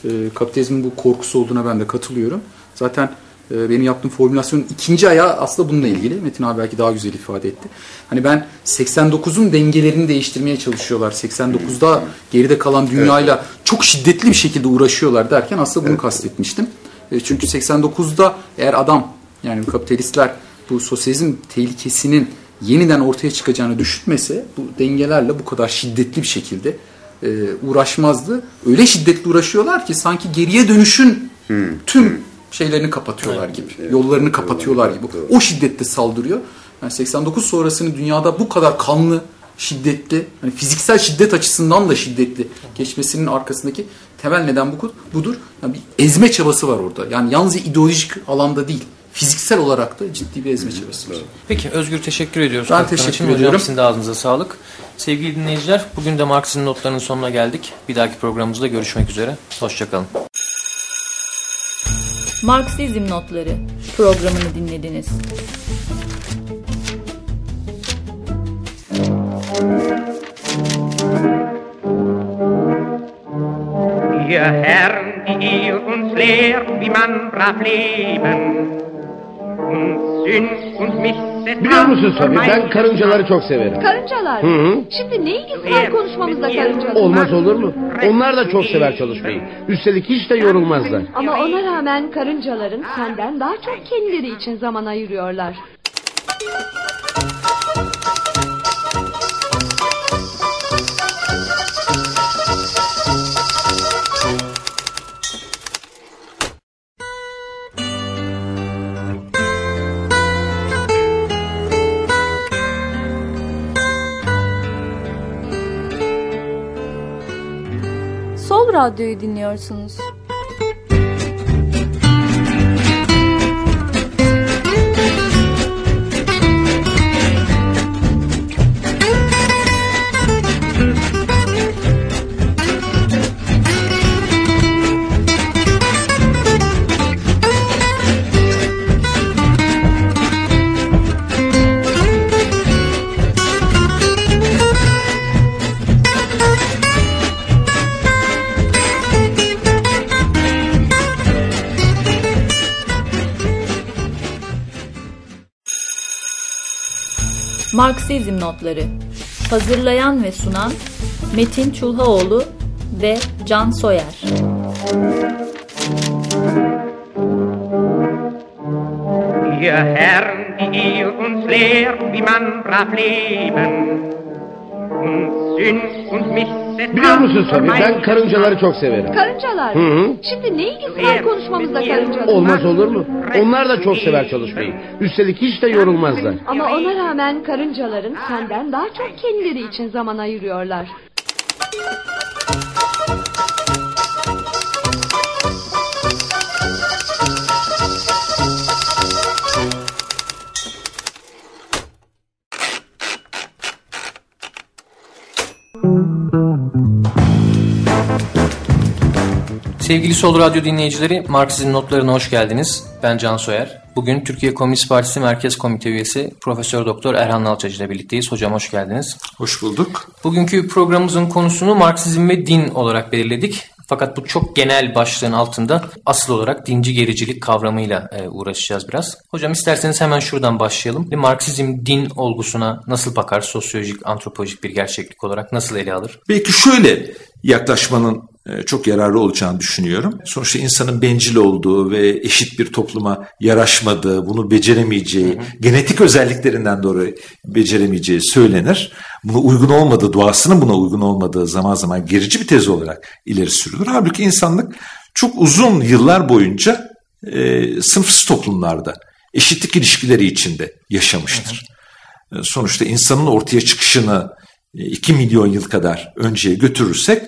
E, kapitalizmin bu korkusu olduğuna ben de katılıyorum. Zaten benim yaptığım formülasyonun ikinci ayağı aslında bununla ilgili. Metin abi belki daha güzel ifade etti. Hani ben 89'un dengelerini değiştirmeye çalışıyorlar. 89'da geride kalan dünyayla çok şiddetli bir şekilde uğraşıyorlar derken aslında bunu kastetmiştim. E, çünkü 89'da eğer adam yani kapitalistler bu sosyalizm tehlikesinin yeniden ortaya çıkacağını düşünmese bu dengelerle bu kadar şiddetli bir şekilde e, uğraşmazdı. Öyle şiddetli uğraşıyorlar ki sanki geriye dönüşün tüm şeylerini kapatıyorlar gibi. Yollarını kapatıyorlar gibi. O şiddette saldırıyor. Yani 89 sonrasını dünyada bu kadar kanlı, şiddetli, hani fiziksel şiddet açısından da şiddetli geçmesinin arkasındaki temel neden bu budur. Yani bir ezme çabası var orada. Yani yalnızca ideolojik alanda değil, fiziksel olarak da ciddi bir ezme çabası var. Peki Özgür teşekkür ediyoruz. Ben katkıların teşekkür ediyorum. Hocam sizin de ağzınıza sağlık. Sevgili dinleyiciler bugün de Marks'ın notlarının sonuna geldik. Bir dahaki programımızda görüşmek üzere. Hoşçakalın. Marksizm Notları programını dinlediniz. Ihr Herren, die ihr uns lehrt, wie man brav leben Biliyor musun Sabi ben karıncaları çok severim. Karıncalar Hı hı. Şimdi ne ilgisi var konuşmamızda karıncalar? Olmaz olur mu? Onlar da çok sever çalışmayı. Üstelik hiç de yorulmazlar. Ama ona rağmen karıncaların senden daha çok kendileri için zaman ayırıyorlar. Radyo'yu dinliyorsunuz. Marksizm Notları. Hazırlayan ve sunan Metin Çulhaoğlu ve Can Soyer. Ihr Herren, die ihr uns lehrt, wie man brav leben und Sünd Biliyor musun Sabi ben karıncaları çok severim. Karıncalar Hı hı. Şimdi ne ilgisi var konuşmamızda karıncalar? Olmaz olur mu? Onlar da çok sever çalışmayı. Üstelik hiç de yorulmazlar. Ama ona rağmen karıncaların senden daha çok kendileri için zaman ayırıyorlar. Sevgili Sol Radyo dinleyicileri, Marksizm notlarına hoş geldiniz. Ben Can Soyer. Bugün Türkiye Komünist Partisi Merkez Komite üyesi Profesör Doktor Erhan Nalçacı ile birlikteyiz. Hocam hoş geldiniz. Hoş bulduk. Bugünkü programımızın konusunu Marksizm ve din olarak belirledik. Fakat bu çok genel başlığın altında asıl olarak dinci gericilik kavramıyla e, uğraşacağız biraz. Hocam isterseniz hemen şuradan başlayalım. Bir Marksizm din olgusuna nasıl bakar? Sosyolojik, antropolojik bir gerçeklik olarak nasıl ele alır? Belki şöyle yaklaşmanın çok yararlı olacağını düşünüyorum. Sonuçta insanın bencil olduğu ve eşit bir topluma yaraşmadığı, bunu beceremeyeceği, hı hı. genetik özelliklerinden dolayı beceremeyeceği söylenir. Buna uygun olmadığı, doğasının buna uygun olmadığı zaman zaman gerici bir tez olarak ileri sürülür. Halbuki insanlık çok uzun yıllar boyunca e, sınıfsız toplumlarda, eşitlik ilişkileri içinde yaşamıştır. Hı hı. E, sonuçta insanın ortaya çıkışını 2 milyon yıl kadar önceye götürürsek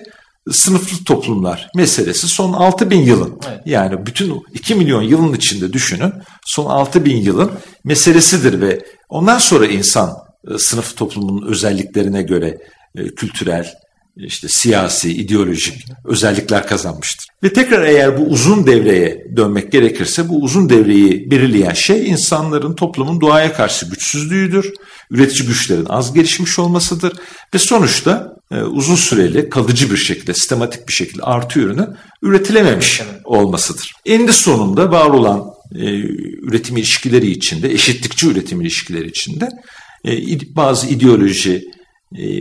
sınıflı toplumlar meselesi son 6 bin yılın evet. yani bütün 2 milyon yılın içinde düşünün son 6 bin yılın meselesidir ve ondan sonra insan e, sınıf toplumunun özelliklerine göre e, kültürel, işte siyasi, ideolojik özellikler kazanmıştır. Ve tekrar eğer bu uzun devreye dönmek gerekirse bu uzun devreyi belirleyen şey insanların toplumun doğaya karşı güçsüzlüğüdür. Üretici güçlerin az gelişmiş olmasıdır ve sonuçta e, uzun süreli kalıcı bir şekilde sistematik bir şekilde artı ürünü üretilememiş olmasıdır. Eninde sonunda var olan e, üretim ilişkileri içinde, eşitlikçi üretim ilişkileri içinde e, bazı ideoloji,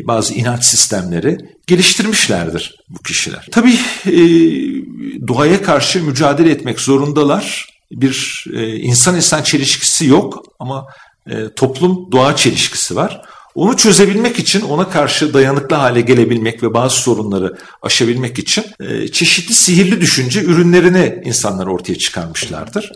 bazı inanç sistemleri geliştirmişlerdir bu kişiler. Tabii e, doğaya karşı mücadele etmek zorundalar. Bir e, insan insan çelişkisi yok ama e, toplum doğa çelişkisi var. Onu çözebilmek için ona karşı dayanıklı hale gelebilmek ve bazı sorunları aşabilmek için e, çeşitli sihirli düşünce ürünlerini insanlar ortaya çıkarmışlardır.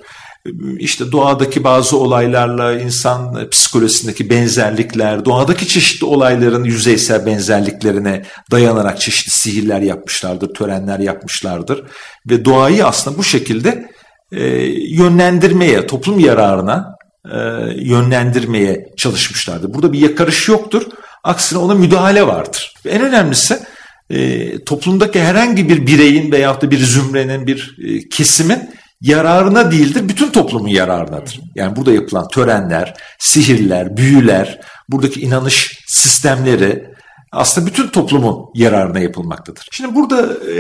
İşte doğadaki bazı olaylarla insan psikolojisindeki benzerlikler, doğadaki çeşitli olayların yüzeysel benzerliklerine dayanarak çeşitli sihirler yapmışlardır, törenler yapmışlardır. Ve doğayı aslında bu şekilde e, yönlendirmeye, toplum yararına e, yönlendirmeye çalışmışlardır. Burada bir yakarış yoktur. Aksine ona müdahale vardır. Ve en önemlisi e, toplumdaki herhangi bir bireyin veyahut da bir zümrenin, bir e, kesimin yararına değildir, bütün toplumun yararınadır. Yani burada yapılan törenler, sihirler, büyüler, buradaki inanış sistemleri aslında bütün toplumun yararına yapılmaktadır. Şimdi burada e,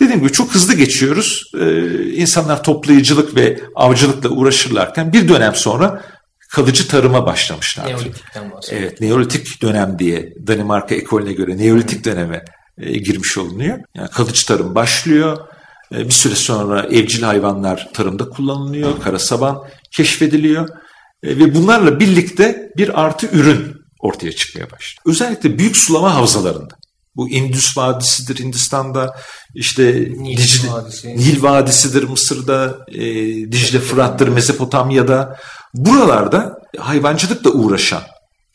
dediğim gibi çok hızlı geçiyoruz. E, insanlar toplayıcılık ve avcılıkla uğraşırlarken bir dönem sonra kalıcı tarıma başlamışlar. Neolitikten bahsediyor. Evet, Neolitik dönem diye Danimarka ekolüne göre Neolitik döneme e, girmiş olunuyor. Yani kalıcı tarım başlıyor. E, bir süre sonra evcil hayvanlar tarımda kullanılıyor. Karasaban keşfediliyor. E, ve bunlarla birlikte bir artı ürün ortaya çıkmaya başladı. Özellikle büyük sulama havzalarında. Bu Indus Vadisi'dir Hindistan'da, işte Nil, Dicle, Vadisi. Nil Vadisi'dir Mısır'da, e, Dicle Fırat'tır Mezopotamya'da. Buralarda hayvancılıkla uğraşan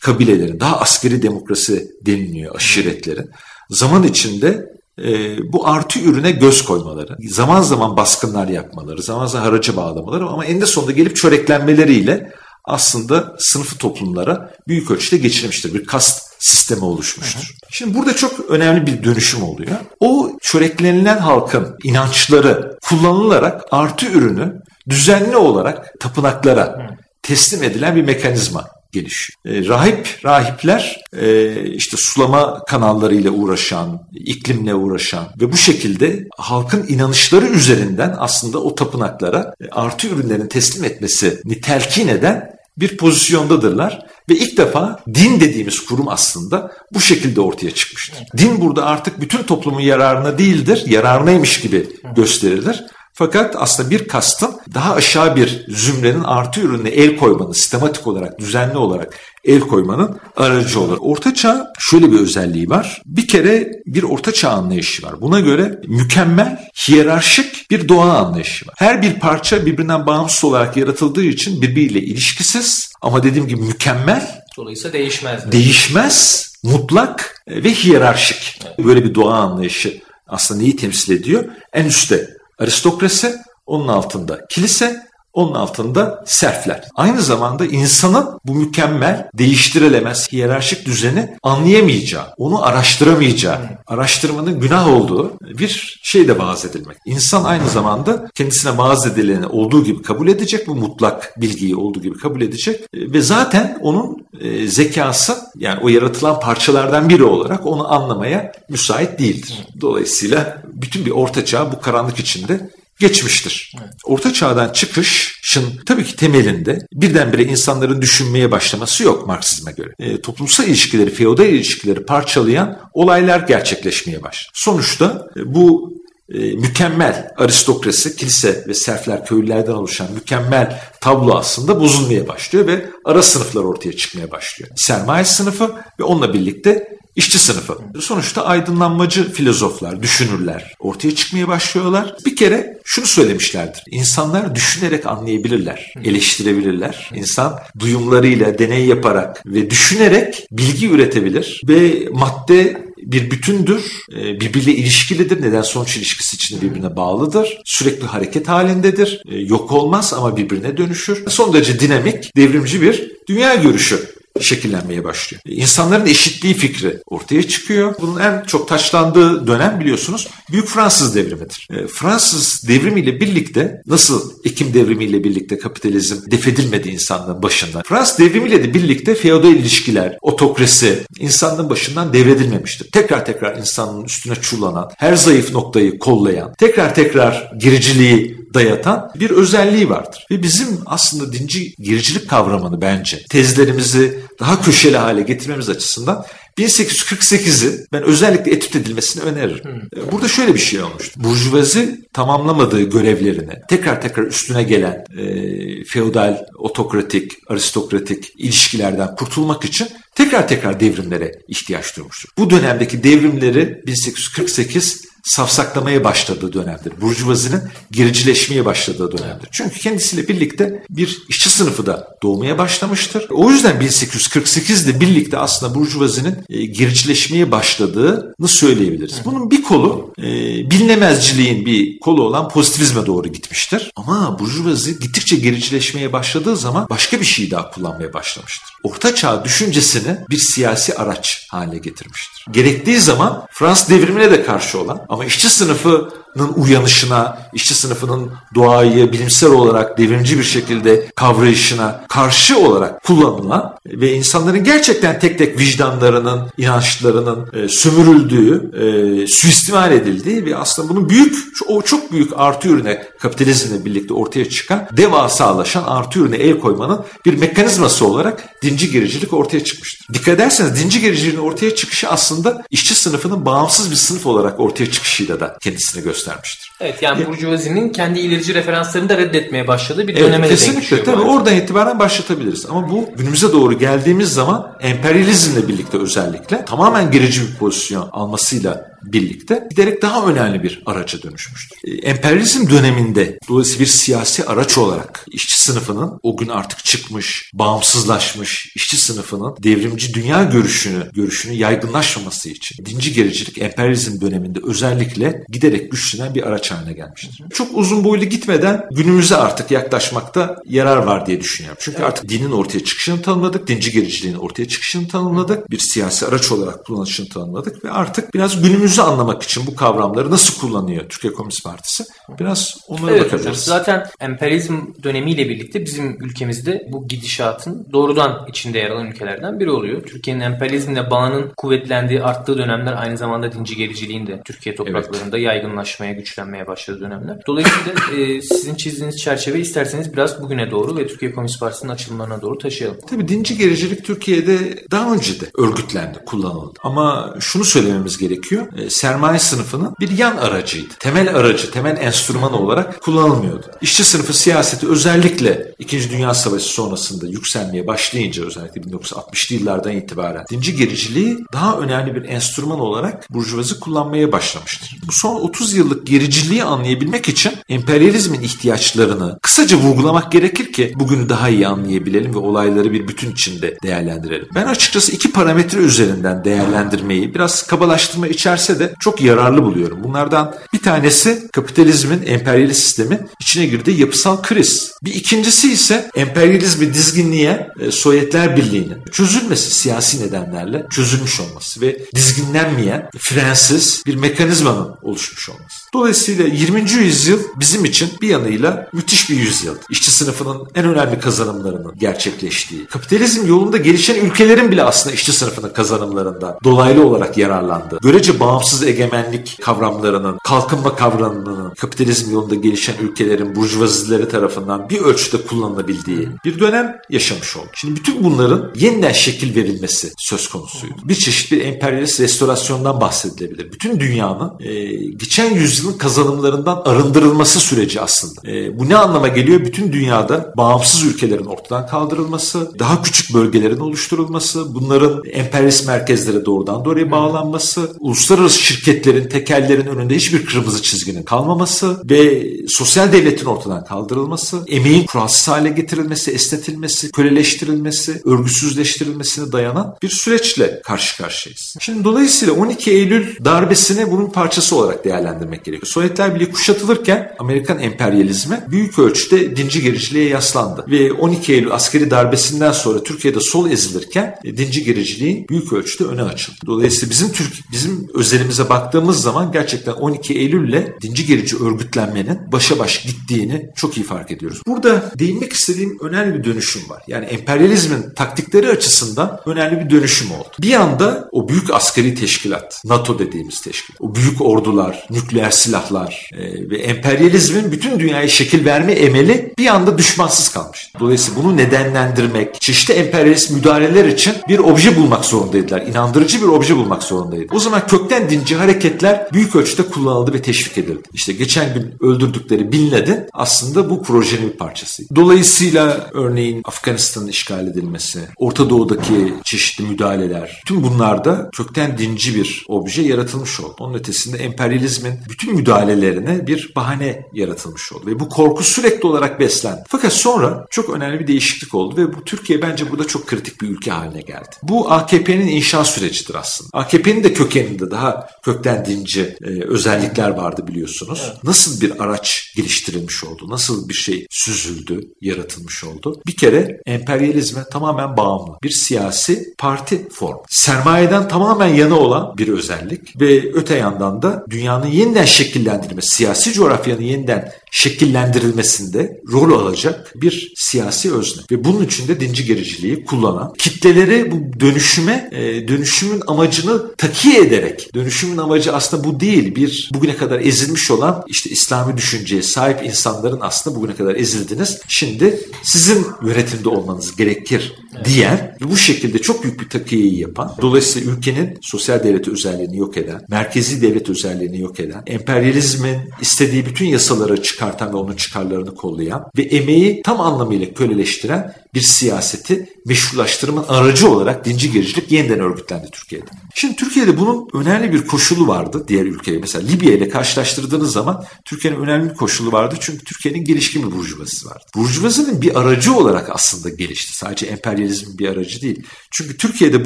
kabilelerin, daha askeri demokrasi deniliyor aşiretlerin. Zaman içinde e, bu artı ürüne göz koymaları, zaman zaman baskınlar yapmaları, zaman zaman haracı bağlamaları ama eninde sonunda gelip çöreklenmeleriyle aslında sınıfı toplumlara büyük ölçüde geçirmiştir. Bir kast sistemi oluşmuştur. Hı hı. Şimdi burada çok önemli bir dönüşüm oluyor. O çöreklenilen halkın inançları kullanılarak artı ürünü düzenli olarak tapınaklara teslim edilen bir mekanizma gelişiyor. E, rahip, rahipler e, işte sulama kanallarıyla uğraşan, iklimle uğraşan ve bu şekilde halkın inanışları üzerinden aslında o tapınaklara e, artı ürünlerin teslim etmesini telkin eden bir pozisyondadırlar ve ilk defa din dediğimiz kurum aslında bu şekilde ortaya çıkmıştır. Din burada artık bütün toplumun yararına değildir, yararınaymış gibi gösterilir. Fakat aslında bir kastın daha aşağı bir zümrenin artı ürününe el koymanın, sistematik olarak, düzenli olarak el koymanın aracı olur. Orta Çağ şöyle bir özelliği var. Bir kere bir Orta Çağ anlayışı var. Buna göre mükemmel, hiyerarşik bir doğa anlayışı var. Her bir parça birbirinden bağımsız olarak yaratıldığı için birbiriyle ilişkisiz ama dediğim gibi mükemmel. Dolayısıyla değişmez. Değişmez, mutlak ve hiyerarşik. Böyle bir doğa anlayışı aslında neyi temsil ediyor? En üstte aristokrasi, onun altında kilise, Onun altında serfler. Aynı zamanda insanın bu mükemmel, değiştirilemez hiyerarşik düzeni anlayamayacağı, onu araştıramayacağı, araştırmanın günah olduğu bir şey de vaaz edilmek. İnsan aynı zamanda kendisine vaaz edileni olduğu gibi kabul edecek, bu mutlak bilgiyi olduğu gibi kabul edecek E, ve zaten onun e, zekası yani o yaratılan parçalardan biri olarak onu anlamaya müsait değildir. Dolayısıyla bütün bir orta çağ bu karanlık içinde geçmiştir. Orta çağdan çıkışın tabii ki temelinde birdenbire insanların düşünmeye başlaması yok Marksizme göre. E, toplumsal ilişkileri, feodal ilişkileri parçalayan olaylar gerçekleşmeye başladı. Sonuçta e, bu e, mükemmel aristokrasi, kilise ve serfler, köylülerden oluşan mükemmel tablo aslında bozulmaya başlıyor ve ara sınıflar ortaya çıkmaya başlıyor. Sermaye sınıfı ve onunla birlikte işçi sınıfı. Sonuçta aydınlanmacı filozoflar, düşünürler ortaya çıkmaya başlıyorlar. Bir kere şunu söylemişlerdir. İnsanlar düşünerek anlayabilirler, eleştirebilirler. İnsan duyumlarıyla, deney yaparak ve düşünerek bilgi üretebilir ve madde bir bütündür, e, birbiriyle ilişkilidir, neden sonuç ilişkisi içinde birbirine bağlıdır, sürekli hareket halindedir, e, yok olmaz ama birbirine dönüşür. Son derece dinamik, devrimci bir dünya görüşü şekillenmeye başlıyor. İnsanların eşitliği fikri ortaya çıkıyor. Bunun en çok taçlandığı dönem biliyorsunuz Büyük Fransız devrimidir. E, Fransız devrimiyle birlikte nasıl Ekim devrimiyle birlikte kapitalizm defedilmedi insanlığın başından. Fransız devrimiyle de birlikte feodal ilişkiler, otokrasi insanlığın başından devredilmemiştir. Tekrar tekrar insanın üstüne çullanan, her zayıf noktayı kollayan, tekrar tekrar gericiliği dayatan bir özelliği vardır. Ve bizim aslında dinci gericilik kavramını bence tezlerimizi daha köşeli hale getirmemiz açısından 1848'i ben özellikle etüt edilmesini öneririm. Burada şöyle bir şey olmuştu. Burjuvazi tamamlamadığı görevlerini tekrar tekrar üstüne gelen e, feodal, otokratik, aristokratik ilişkilerden kurtulmak için tekrar tekrar devrimlere ihtiyaç duymuştur. Bu dönemdeki devrimleri 1848 safsaklamaya başladığı dönemdir. Burjuvazinin gericileşmeye başladığı dönemdir. Çünkü kendisiyle birlikte bir işçi sınıfı da doğmaya başlamıştır. O yüzden 1848 ile birlikte aslında burjuvazinin e, gericileşmeye başladığını söyleyebiliriz. Bunun bir kolu e, bilinemezciliğin bir kolu olan pozitivizme doğru gitmiştir. Ama burjuvazi gittikçe gericileşmeye başladığı zaman başka bir şey daha kullanmaya başlamıştır. Orta çağ düşüncesini bir siyasi araç haline getirmiştir. Gerektiği zaman Fransız devrimine de karşı olan ama işçi sınıfının uyanışına, işçi sınıfının doğayı bilimsel olarak devrimci bir şekilde kavrayışına karşı olarak kullanılan ve insanların gerçekten tek tek vicdanlarının, inançlarının e, sömürüldüğü, e, suistimal edildiği ve aslında bunun büyük, o çok büyük artı ürüne kapitalizmle birlikte ortaya çıkan devasalaşan artı ürüne el koymanın bir mekanizması olarak dinci gericilik ortaya çıkmıştır. Dikkat ederseniz dinci gericiliğin ortaya çıkışı aslında işçi sınıfının bağımsız bir sınıf olarak ortaya çıkışıyla da kendisini göstermiştir. Evet yani Burjuvazi'nin kendi ilerici referanslarını da reddetmeye başladığı bir Evet, döneme denk kesinlikle tabii oradan itibaren başlatabiliriz. Ama bu günümüze doğru geldiğimiz zaman emperyalizmle birlikte özellikle tamamen gerici bir pozisyon almasıyla birlikte giderek daha önemli bir araca dönüşmüştür. E, Emperyalizm döneminde dolayısıyla bir siyasi araç olarak işçi sınıfının o gün artık çıkmış, bağımsızlaşmış işçi sınıfının devrimci dünya görüşünü, görüşünü yaygınlaşmaması için dinci gericilik emperyalizm döneminde özellikle giderek güçlenen bir araç haline gelmiştir. Çok uzun boylu gitmeden günümüze artık yaklaşmakta yarar var diye düşünüyorum. Çünkü artık dinin ortaya çıkışını tanımladık, dinci gericiliğin ortaya çıkışını tanımladık, bir siyasi araç olarak kullanışını tanımladık ve artık biraz günümüzü anlamak için bu kavramları nasıl kullanıyor Türkiye Komünist Partisi? Biraz onlara Evet hocam, bakabiliriz. zaten emperyalizm dönemiyle birlikte bizim ülkemizde bu gidişatın doğrudan içinde yer alan ülkelerden biri oluyor. Türkiye'nin emperyalizmle bağının kuvvetlendiği, arttığı dönemler aynı zamanda dinci gericiliğin de Türkiye topraklarında yaygınlaşmaya, güçlenmeye başladığı dönemler. Dolayısıyla e, sizin çizdiğiniz çerçeve isterseniz biraz bugüne doğru ve Türkiye Komünist Partisi'nin açılımlarına doğru taşıyalım. Tabii dinci gericilik Türkiye'de daha önce de örgütlendi, kullanıldı. Ama şunu söylememiz gerekiyor. E, Sermaye sınıfının bir yan aracıydı. Temel aracı, temel enstrümanı olarak kullanılmıyordu. İşçi sınıfı siyaseti özellikle 2. Dünya Savaşı sonrasında yükselmeye başlayınca özellikle 1960'lı yıllardan itibaren dinci gericiliği daha önemli bir enstrüman olarak burjuvazi kullanmaya başlamıştır. Bu son 30 yıllık gericiliği anlayabilmek için emperyalizmin ihtiyaçlarını kısaca vurgulamak gerekir ki bugünü daha iyi anlayabilelim ve olayları bir bütün içinde değerlendirelim. Ben açıkçası iki parametre üzerinden değerlendirmeyi biraz kabalaştırma içerse de çok yararlı buluyorum. Bunlardan bir tanesi kapitalizmin emperyalist sistemi içine girdiği yapısal kriz. Bir ikincisi ise emperyalizmi dizginleyen e, Sovyetler Birliği'nin çözülmesi siyasi nedenlerle çözülmüş olması ve dizginlenmeyen frensiz bir mekanizmanın oluşmuş olması. Dolayısıyla 20. yüzyıl bizim için bir yanıyla müthiş bir yüzyıl. İşçi sınıfının en önemli kazanımlarının gerçekleştiği, kapitalizm yolunda gelişen ülkelerin bile aslında işçi sınıfının kazanımlarından dolaylı olarak yararlandığı, görece bağımsız egemenlik kavramlarının, kalkınma kavramının kapitalizm yolunda gelişen ülkelerin burjuvazileri tarafından bir ölçüde kullanılabildiği bir dönem yaşamış olduk. Şimdi bütün bunların yeniden şekil verilmesi söz konusuydu. Bir çeşit bir emperyalist restorasyondan bahsedilebilir. Bütün dünyanın e, geçen yüzyılın kazanımlarından arındırılması süreci aslında. E, bu ne anlama geliyor? Bütün dünyada bağımsız ülkelerin ortadan kaldırılması, daha küçük bölgelerin oluşturulması, bunların emperyalist merkezlere doğrudan doğruya bağlanması, uluslararası şirketlerin, tekellerin önünde hiçbir kırmızı çizginin kalmaması ve sosyal devletin ortadan kaldırılması, emeğin kuralsız hale getirilmesi, esnetilmesi, köleleştirilmesi, örgüsüzleştirilmesine dayanan bir süreçle karşı karşıyayız. Şimdi dolayısıyla 12 Eylül darbesini bunun parçası olarak değerlendirmek gerekiyor. Sovyetler Birliği kuşatılırken Amerikan emperyalizmi büyük ölçüde dinci gericiliğe yaslandı. Ve 12 Eylül askeri darbesinden sonra Türkiye'de sol ezilirken e, dinci gericiliğin büyük ölçüde öne açıldı. Dolayısıyla bizim Türk bizim özelimize baktığımız zaman gerçekten 12 Eylül'le dinci gerici örgütlenmenin başa baş gittiğini çok iyi fark ediyoruz. Burada değinmek istediğim önemli bir dönüşüm var. Yani emperyalizmin taktikleri açısından önemli bir dönüşüm oldu. Bir anda o büyük askeri teşkilat, NATO dediğimiz teşkilat, o büyük ordular, nükleer silahlar e, ve emperyalizmin bütün dünyaya şekil verme emeli bir anda düşmansız kalmış. Dolayısıyla bunu nedenlendirmek, çeşitli emperyalist müdahaleler için bir obje bulmak zorundaydılar. İnandırıcı bir obje bulmak zorundaydı. O zaman kökten dinci hareketler büyük ölçüde kullanıldı ve teşvik edildi. İşte geçen gün öldürdükleri Bin Laden aslında bu projenin bir parçasıydı. Dolayısıyla örneğin Afganistan'ın işgal edilmesi, Orta Doğu'daki çeşitli müdahaleler, tüm bunlarda kökten dinci bir obje yaratılmış oldu. Onun ötesinde emperyalizmin bütün müdahalelerine bir bahane yaratılmış oldu. Ve bu korku sürekli olarak beslendi. Fakat sonra çok önemli bir değişiklik oldu ve bu Türkiye bence burada çok kritik bir ülke haline geldi. Bu AKP'nin inşa sürecidir aslında. AKP'nin de kökeninde daha kökten dinci e, özellikler vardı biliyorsunuz. Evet. Nasıl bir araç geliştirilmiş oldu? Nasıl bir şey süzüldü, yaratılmış oldu? Bir kere emperyalizme tamamen bağımlı bir siyasi parti form. Sermayeden tamamen yana olan bir özellik ve öte yandan da dünyanın yeniden şekillendirilmesi, siyasi coğrafyanın yeniden şekillendirilmesinde rol alacak bir siyasi özne. Ve bunun için de dinci gericiliği kullanan, kitleleri bu dönüşüme, e, dönüşümün amacını takiye ederek, dönüşümün amacı aslında bu değil, bir bugüne kadar ezilmiş olan işte İslami düşünceye sahip insanların aslında bugüne kadar ezildiniz. Şimdi sizin yönetimde olmanız gerekir diyen ve bu şekilde çok büyük bir takiyeyi yapan, dolayısıyla ülkenin sosyal devlet özelliğini yok eden, merkezi devlet özelliğini yok eden, emperyalizmin istediği bütün yasaları çıkartan ve onun çıkarlarını kollayan ve emeği tam anlamıyla köleleştiren bir siyaseti meşrulaştırmanın aracı olarak dinci gericilik yeniden örgütlendi Türkiye'de. Şimdi Türkiye'de bunun önemli bir koşulu vardı diğer ülkeye. Mesela Libya ile karşılaştırdığınız zaman Türkiye'nin önemli bir koşulu vardı. Çünkü Türkiye'nin gelişkin bir burjuvazisi vardı. Burjuvazinin bir aracı olarak aslında gelişti. Sadece emperyalizmin bir aracı değil. Çünkü Türkiye'de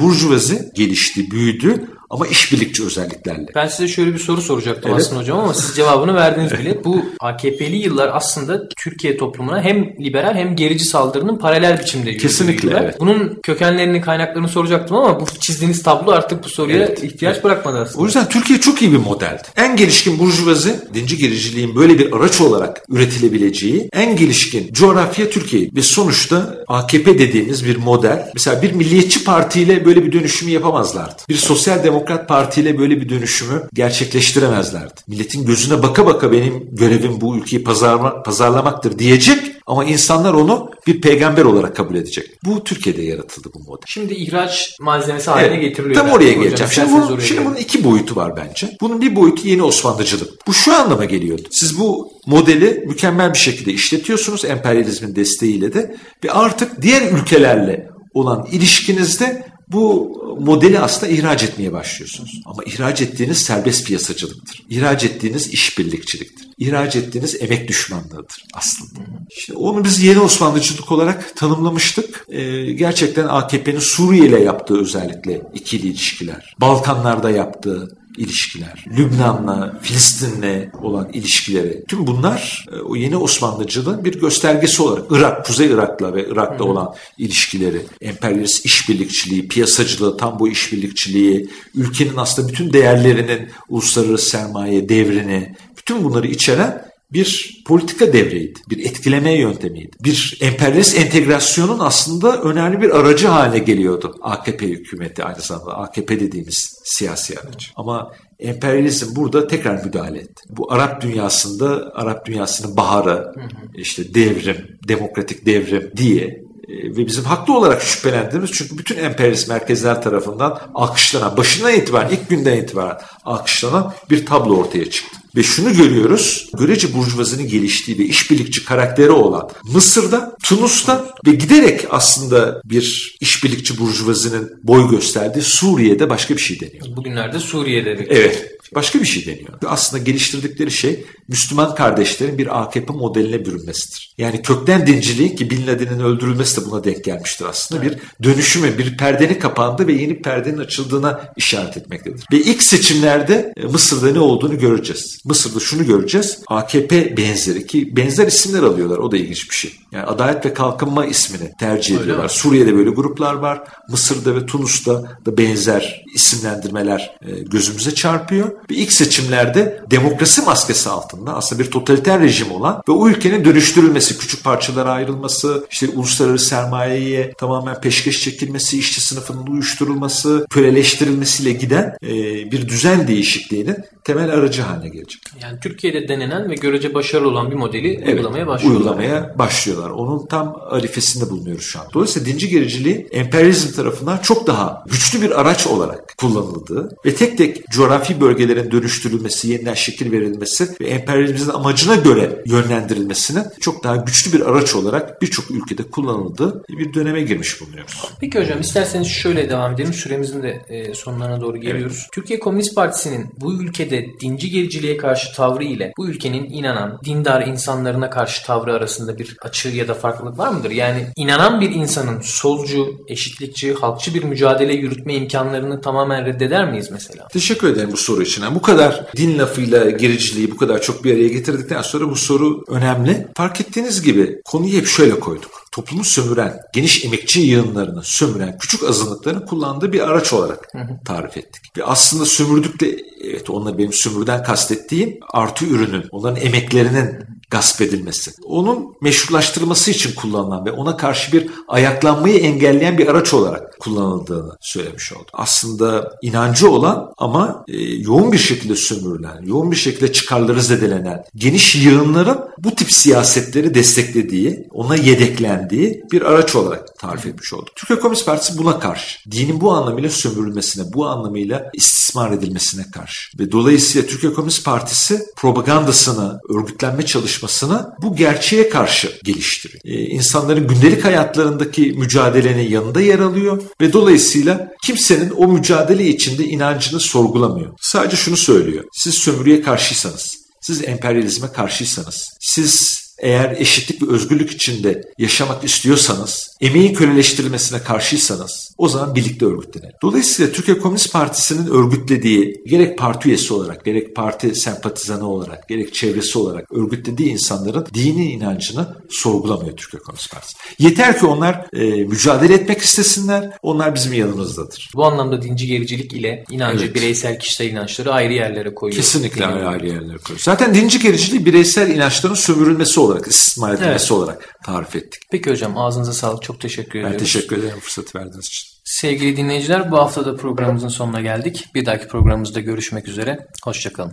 burjuvazi gelişti, büyüdü ama işbirlikçi özelliklerle. Ben size şöyle bir soru soracaktım Evet. aslında hocam ama siz cevabını verdiniz bile. Bu AKP'li yıllar aslında Türkiye toplumuna hem liberal hem gerici saldırının paralel biçimde yürüdüğü Kesinlikle, yıllar. evet. Bunun kökenlerini, kaynaklarını soracaktım ama bu çizdiğiniz tablo artık bu soruya ihtiyaç bırakmadı aslında. O yüzden Türkiye çok iyi bir modeldi. En gelişkin burjuvazi, dinci gericiliğin böyle bir araç olarak üretilebileceği en gelişkin coğrafya Türkiye. Ve sonuçta AKP dediğimiz bir model. Mesela bir milliyetçi partiyle böyle bir dönüşümü yapamazlardı. Bir sosyal demokrat partiyle böyle bir dönüşümü gerçekleştiremezlerdi. Milletin gözüne baka baka benim görevim bu ülkeyi pazarma, pazarlamaktır diyecek ama insanlar onu bir peygamber olarak kabul edecek. Bu Türkiye'de yaratıldı bu model. Şimdi ihraç malzemesi haline Evet, getiriliyor. Tam oraya hocam. geleceğim. Şimdi, İsterseniz bunun, şimdi bunun iki boyutu var bence. Bunun bir boyutu yeni Osmanlıcılık. Bu şu anlama geliyordu. Siz bu modeli mükemmel bir şekilde işletiyorsunuz emperyalizmin desteğiyle de ve artık diğer ülkelerle olan ilişkinizde bu modeli aslında ihraç etmeye başlıyorsunuz. Ama ihraç ettiğiniz serbest piyasacılıktır. İhraç ettiğiniz işbirlikçiliktir. İhraç ettiğiniz emek düşmanlığıdır aslında. İşte onu biz yeni Osmanlıcılık olarak tanımlamıştık. Ee, gerçekten AKP'nin Suriye ile yaptığı özellikle ikili ilişkiler, Balkanlarda yaptığı, ilişkiler, Lübnan'la, Filistin'le olan ilişkileri, tüm bunlar e, o yeni Osmanlıcılığın bir göstergesi olarak Irak, Kuzey Irak'la ve Irak'la olan ilişkileri, emperyalist işbirlikçiliği, piyasacılığı, tam bu işbirlikçiliği, ülkenin aslında bütün değerlerinin uluslararası sermaye devrini, bütün bunları içeren bir politika devreydi. Bir etkileme yöntemiydi. Bir emperyalist entegrasyonun aslında önemli bir aracı haline geliyordu AKP hükümeti aynı zamanda AKP dediğimiz siyasi aracı. Ama emperyalizm burada tekrar müdahale etti. Bu Arap dünyasında Arap dünyasının baharı, işte devrim, demokratik devrim diye e, ve bizim haklı olarak şüphelendiğimiz çünkü bütün emperyalist merkezler tarafından alkışlanan, başından itibaren, ilk günden itibaren alkışlanan bir tablo ortaya çıktı. Ve şunu görüyoruz, görece burjuvazinin geliştiği ve işbirlikçi karakteri olan Mısır'da, Tunus'ta ve giderek aslında bir işbirlikçi burjuvazinin boy gösterdiği Suriye'de başka bir şey deniyor. Bugünlerde Suriye'de bir Evet. Başka bir şey deniyor. Aslında geliştirdikleri şey Müslüman kardeşlerin bir AKP modeline bürünmesidir. Yani kökten dinciliğin ki Bin Laden'in öldürülmesi de buna denk gelmiştir aslında. Bir dönüşüme, bir perdenin kapandı ve yeni perdenin açıldığına işaret etmektedir. Ve ilk seçimlerde e, Mısır'da ne olduğunu göreceğiz. Mısır'da şunu göreceğiz. AKP benzeri ki benzer isimler alıyorlar. O da ilginç bir şey. Yani Adalet ve Kalkınma ismini tercih Öyle ediyorlar. mi? Suriye'de böyle gruplar var. Mısır'da ve Tunus'ta da benzer isimlendirmeler e, gözümüze çarpıyor. Ve ilk seçimlerde demokrasi maskesi altında aslında bir totaliter rejim olan ve o ülkenin dönüştürülmesi, küçük parçalara ayrılması, işte uluslararası sermayeye tamamen peşkeş çekilmesi, işçi sınıfının uyuşturulması, köleleştirilmesiyle giden e, bir düzen değişikliğinin temel aracı haline gelecek. Yani Türkiye'de denenen ve görece başarılı olan bir modeli uygulamaya başlıyorlar. Uygulamaya başlıyorlar. Onun tam arifesinde bulunuyoruz şu an. Dolayısıyla dinci gericiliği emperyalizm tarafından çok daha güçlü bir araç olarak kullanıldığı ve tek tek coğrafi bölgelerin dönüştürülmesi, yeniden şekil verilmesi ve emperyalizmin amacına göre yönlendirilmesinin çok daha güçlü bir araç olarak birçok ülkede kullanıldığı bir döneme girmiş bulunuyoruz. Peki hocam isterseniz şöyle devam edelim. Süremizin de e, sonlarına doğru geliyoruz. Türkiye Komünist Partisi'nin bu ülkede dinci gericiliğe karşı tavrı ile bu ülkenin inanan, dindar insanlarına karşı tavrı arasında bir açı ya da farklılık var mıdır? Yani inanan bir insanın solcu, eşitlikçi, halkçı bir mücadele yürütme imkanlarını tamamen reddeder miyiz mesela? Teşekkür ederim bu soru için. Yani bu kadar din lafıyla gericiliği bu kadar çok bir araya getirdikten sonra bu soru önemli. Fark ettiğiniz gibi konuyu hep şöyle koyduk. Toplumu sömüren, geniş emekçi yığınlarını sömüren küçük azınlıkların kullandığı bir araç olarak tarif ettik. Ve aslında sömürdük de evet onlar benim sömürden kastettiğim artı ürünün, onların emeklerinin gasp edilmesi. Onun meşrulaştırılması için kullanılan ve ona karşı bir ayaklanmayı engelleyen bir araç olarak kullanıldığını söylemiş oldum. Aslında inancı olan ama e, yoğun bir şekilde sömürülen, yoğun bir şekilde çıkarları zedelenen geniş yığınların bu tip siyasetleri desteklediği, ona yedeklendiği bir araç olarak tarif etmiş olduk. Türkiye Komünist Partisi buna karşı. Dinin bu anlamıyla sömürülmesine, bu anlamıyla istismar edilmesine karşı. Ve dolayısıyla Türkiye Komünist Partisi propagandasını, örgütlenme çalışmasını bu gerçeğe karşı geliştiriyor. Ee, insanların gündelik hayatlarındaki mücadelenin yanında yer alıyor ve dolayısıyla kimsenin o mücadele içinde inancını sorgulamıyor. Sadece şunu söylüyor. Siz sömürüye karşıysanız, siz emperyalizme karşıysanız, siz eğer eşitlik ve özgürlük içinde yaşamak istiyorsanız, emeğin köleleştirilmesine karşıysanız o zaman birlikte örgütlenelim. Dolayısıyla Türkiye Komünist Partisi'nin örgütlediği gerek parti üyesi olarak, gerek parti sempatizanı olarak, gerek çevresi olarak örgütlediği insanların dini inancını sorgulamıyor Türkiye Komünist Partisi. Yeter ki onlar e, mücadele etmek istesinler, onlar bizim yanımızdadır. Bu anlamda dinci gericilik ile inancı, Evet. bireysel kişisel inançları ayrı yerlere koyuyor. Kesinlikle ayrı, ayrı yerlere koyuyoruz. Zaten dinci gericiliği bireysel inançların sömürülmesi olarak, istismar edilmesi Evet. olarak tarif ettik. Peki hocam ağzınıza sağlık. Çok teşekkür Ben ediyoruz. teşekkür ederim fırsat verdiğiniz için. Sevgili dinleyiciler bu hafta da programımızın sonuna geldik. Bir dahaki programımızda görüşmek üzere. Hoşçakalın.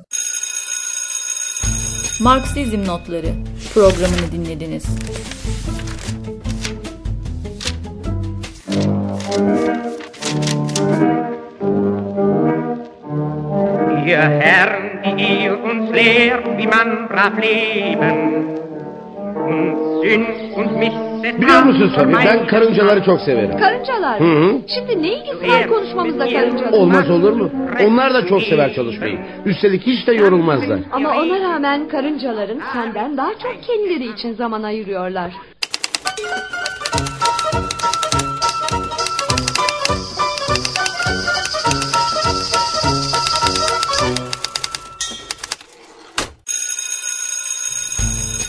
Marksizm notları programını dinlediniz. Ihr Herren, die ihr uns lehrt, wie man brav leben Biliyor musun Sabi ben karıncaları çok severim. Karıncalar Hı hı. Şimdi ne ilgisi var konuşmamızda karıncalar? Olmaz olur mu? Onlar da çok sever çalışmayı. Üstelik hiç de yorulmazlar. Ama ona rağmen karıncaların senden daha çok kendileri için zaman ayırıyorlar.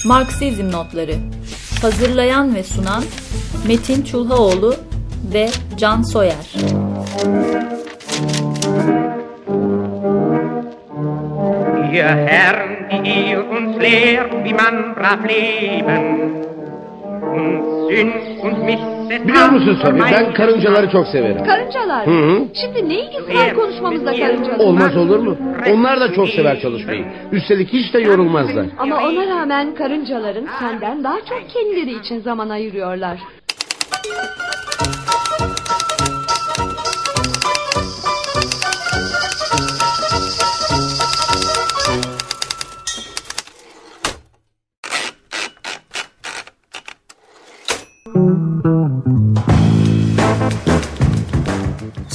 Marksizm Notları. Hazırlayan ve sunan Metin Çulhaoğlu ve Can Soyer. Ihr Herren, die ihr uns lehrt, wie man brav leben und Sünd und Missetat Biliyor musun Sabi ben karıncaları çok severim. Karıncalar. Hı hı. Şimdi ne ilgisi var konuşmamızda karıncalar? Olmaz olur mu? Onlar da çok sever çalışmayı. Üstelik hiç de yorulmazlar. Ama ona rağmen karıncaların senden daha çok kendileri için zaman ayırıyorlar.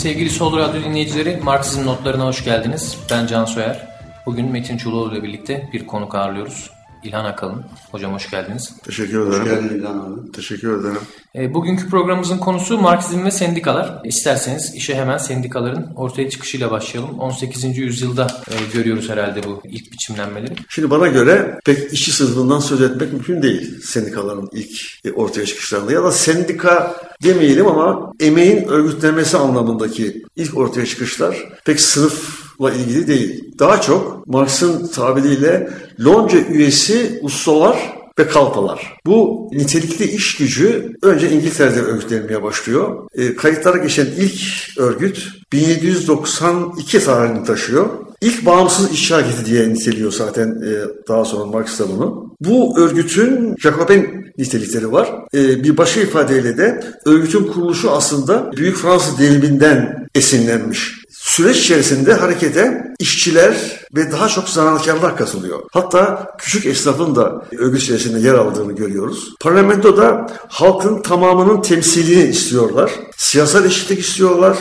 Sevgili Sol Radyo dinleyicileri, Marksizm notlarına hoş geldiniz. Ben Can Soyer. Bugün Metin Çuloğlu ile birlikte bir konuk ağırlıyoruz. İlhan Akalın. Hocam hoş geldiniz. Teşekkür ederim. Hoş geldin İlhan abi. Teşekkür ederim. E, bugünkü programımızın konusu Marksizm ve sendikalar. İsterseniz işe hemen sendikaların ortaya çıkışıyla başlayalım. 18. yüzyılda e, görüyoruz herhalde bu ilk biçimlenmeleri. Şimdi bana göre pek işçi sınıfından söz etmek mümkün değil sendikaların ilk e, ortaya çıkışlarında. Ya da sendika demeyelim ama emeğin örgütlenmesi anlamındaki ilk ortaya çıkışlar pek sınıfla ilgili değil. Daha çok Marx'ın tabiriyle lonca üyesi ustalar ve kalpalar. Bu nitelikli iş gücü önce İngiltere'de örgütlenmeye başlıyor. E, kayıtlara geçen ilk örgüt 1792 tarihini taşıyor. İlk bağımsız işçi hareketi diye niteliyor zaten e, daha sonra Marx da bunu. Bu örgütün Jacoben nitelikleri var. E, bir başka ifadeyle de örgütün kuruluşu aslında Büyük Fransız devriminden esinlenmiş. Süreç içerisinde harekete işçiler ve daha çok zanaatkarlar katılıyor. Hatta küçük esnafın da örgüt içerisinde yer aldığını görüyoruz. Parlamentoda halkın tamamının temsilini istiyorlar. Siyasal eşitlik istiyorlar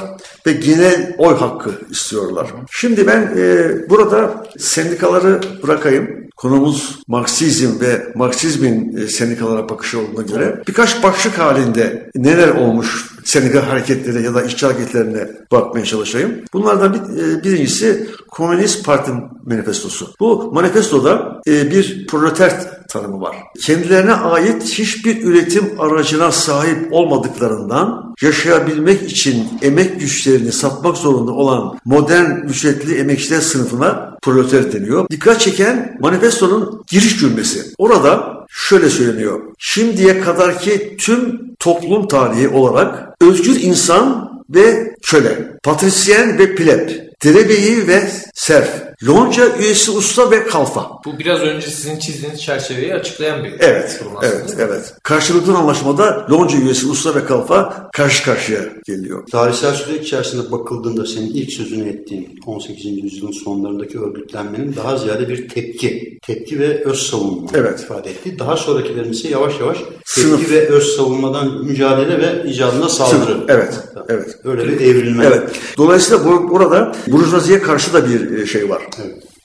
ve genel oy hakkı istiyorlar. Şimdi ben e, burada sendikaları bırakayım. Konumuz Marksizm ve Marksizmin e, sendikalara bakışı olduğuna göre birkaç başlık halinde neler olmuş sendika hareketleri ya da işçi hareketlerine bakmaya çalışayım. Bunlardan bir, e, birincisi Komünist Parti manifestosu. Bu manifestoda e, bir proleter tanımı var. Kendilerine ait hiçbir üretim aracına sahip olmadıklarından yaşayabilmek için emek güçlerini satmak zorunda olan modern ücretli emekçiler sınıfına proleter deniyor. Dikkat çeken manifestonun giriş cümlesi. Orada şöyle söyleniyor. Şimdiye kadarki tüm toplum tarihi olarak özgür insan ve köle, patrisyen ve pleb, derebeyi ve serf, lonca üyesi usta ve kalfa. Bu biraz önce sizin çizdiğiniz çerçeveyi açıklayan bir Evet, durum aslında. evet, evet. Karşılıklı anlaşmada lonca üyesi usta ve kalfa karşı karşıya geliyor. Tarihsel süreç içerisinde bakıldığında senin ilk sözünü ettiğin 18. yüzyılın sonlarındaki örgütlenmenin daha ziyade bir tepki, tepki ve öz savunma Evet. ifade etti. Daha sonrakilerin ise yavaş yavaş tepki Sınıf. ve öz savunmadan mücadele ve icadına saldırı. Sınıf, Evet, evet. Öyle bir evrilme. Evet. Dolayısıyla bu, burada burjuvaziye karşı da bir e, şey var.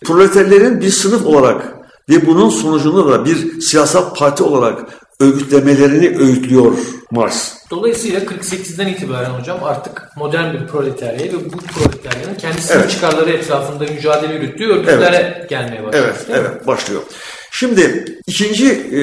Proleterlerin bir sınıf olarak ve bunun sonucunda da bir siyasal parti olarak örgütlemelerini öğütlüyor Marx. Dolayısıyla 48'den itibaren hocam artık modern bir proletarya ve bu proletaryanın kendisinin Evet. çıkarları etrafında mücadele yürüttüğü örgütlere gelmeye başladı. Evet, evet başlıyor. Şimdi ikinci e,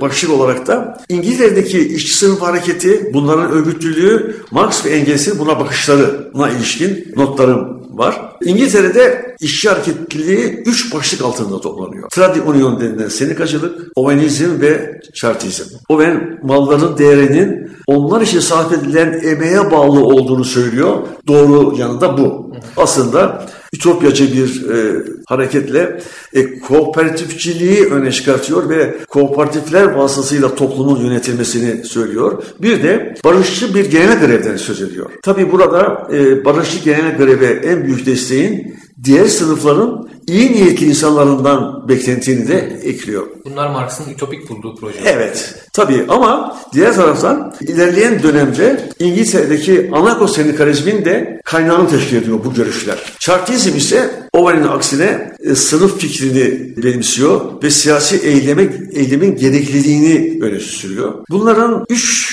başlık olarak da İngiltere'deki işçi sınıf hareketi, bunların örgütlülüğü, Marx ve Engels'in buna bakışlarına ilişkin notlarım var. İngiltere'de işçi hareketliliği üç başlık altında toplanıyor. Trade union denilen sendikacılık, Owenizm ve Chartizm. Owen malların değerinin onlar için sarf edilen emeğe bağlı olduğunu söylüyor. Doğru yanında bu. Aslında ütopyacı bir e, hareketle e, kooperatifçiliği öne çıkartıyor ve kooperatifler vasıtasıyla toplumun yönetilmesini söylüyor. Bir de barışçı bir genel grevden söz ediyor. Tabi burada e, barışçı genel greve en büyük desteğin diğer sınıfların iyi niyetli insanlarından beklentiğini de ekliyor. Bunlar Marx'ın ütopik bulduğu projeler. Evet, tabii ama diğer taraftan ilerleyen dönemde İngiltere'deki anarko-sendikalizmin de kaynağını teşkil ediyor bu görüşler. Chartizm ise Owen'in aksine e, sınıf fikrini benimsiyor ve siyasi eyleme, eylemin gerekliliğini öne sürüyor. Bunların üç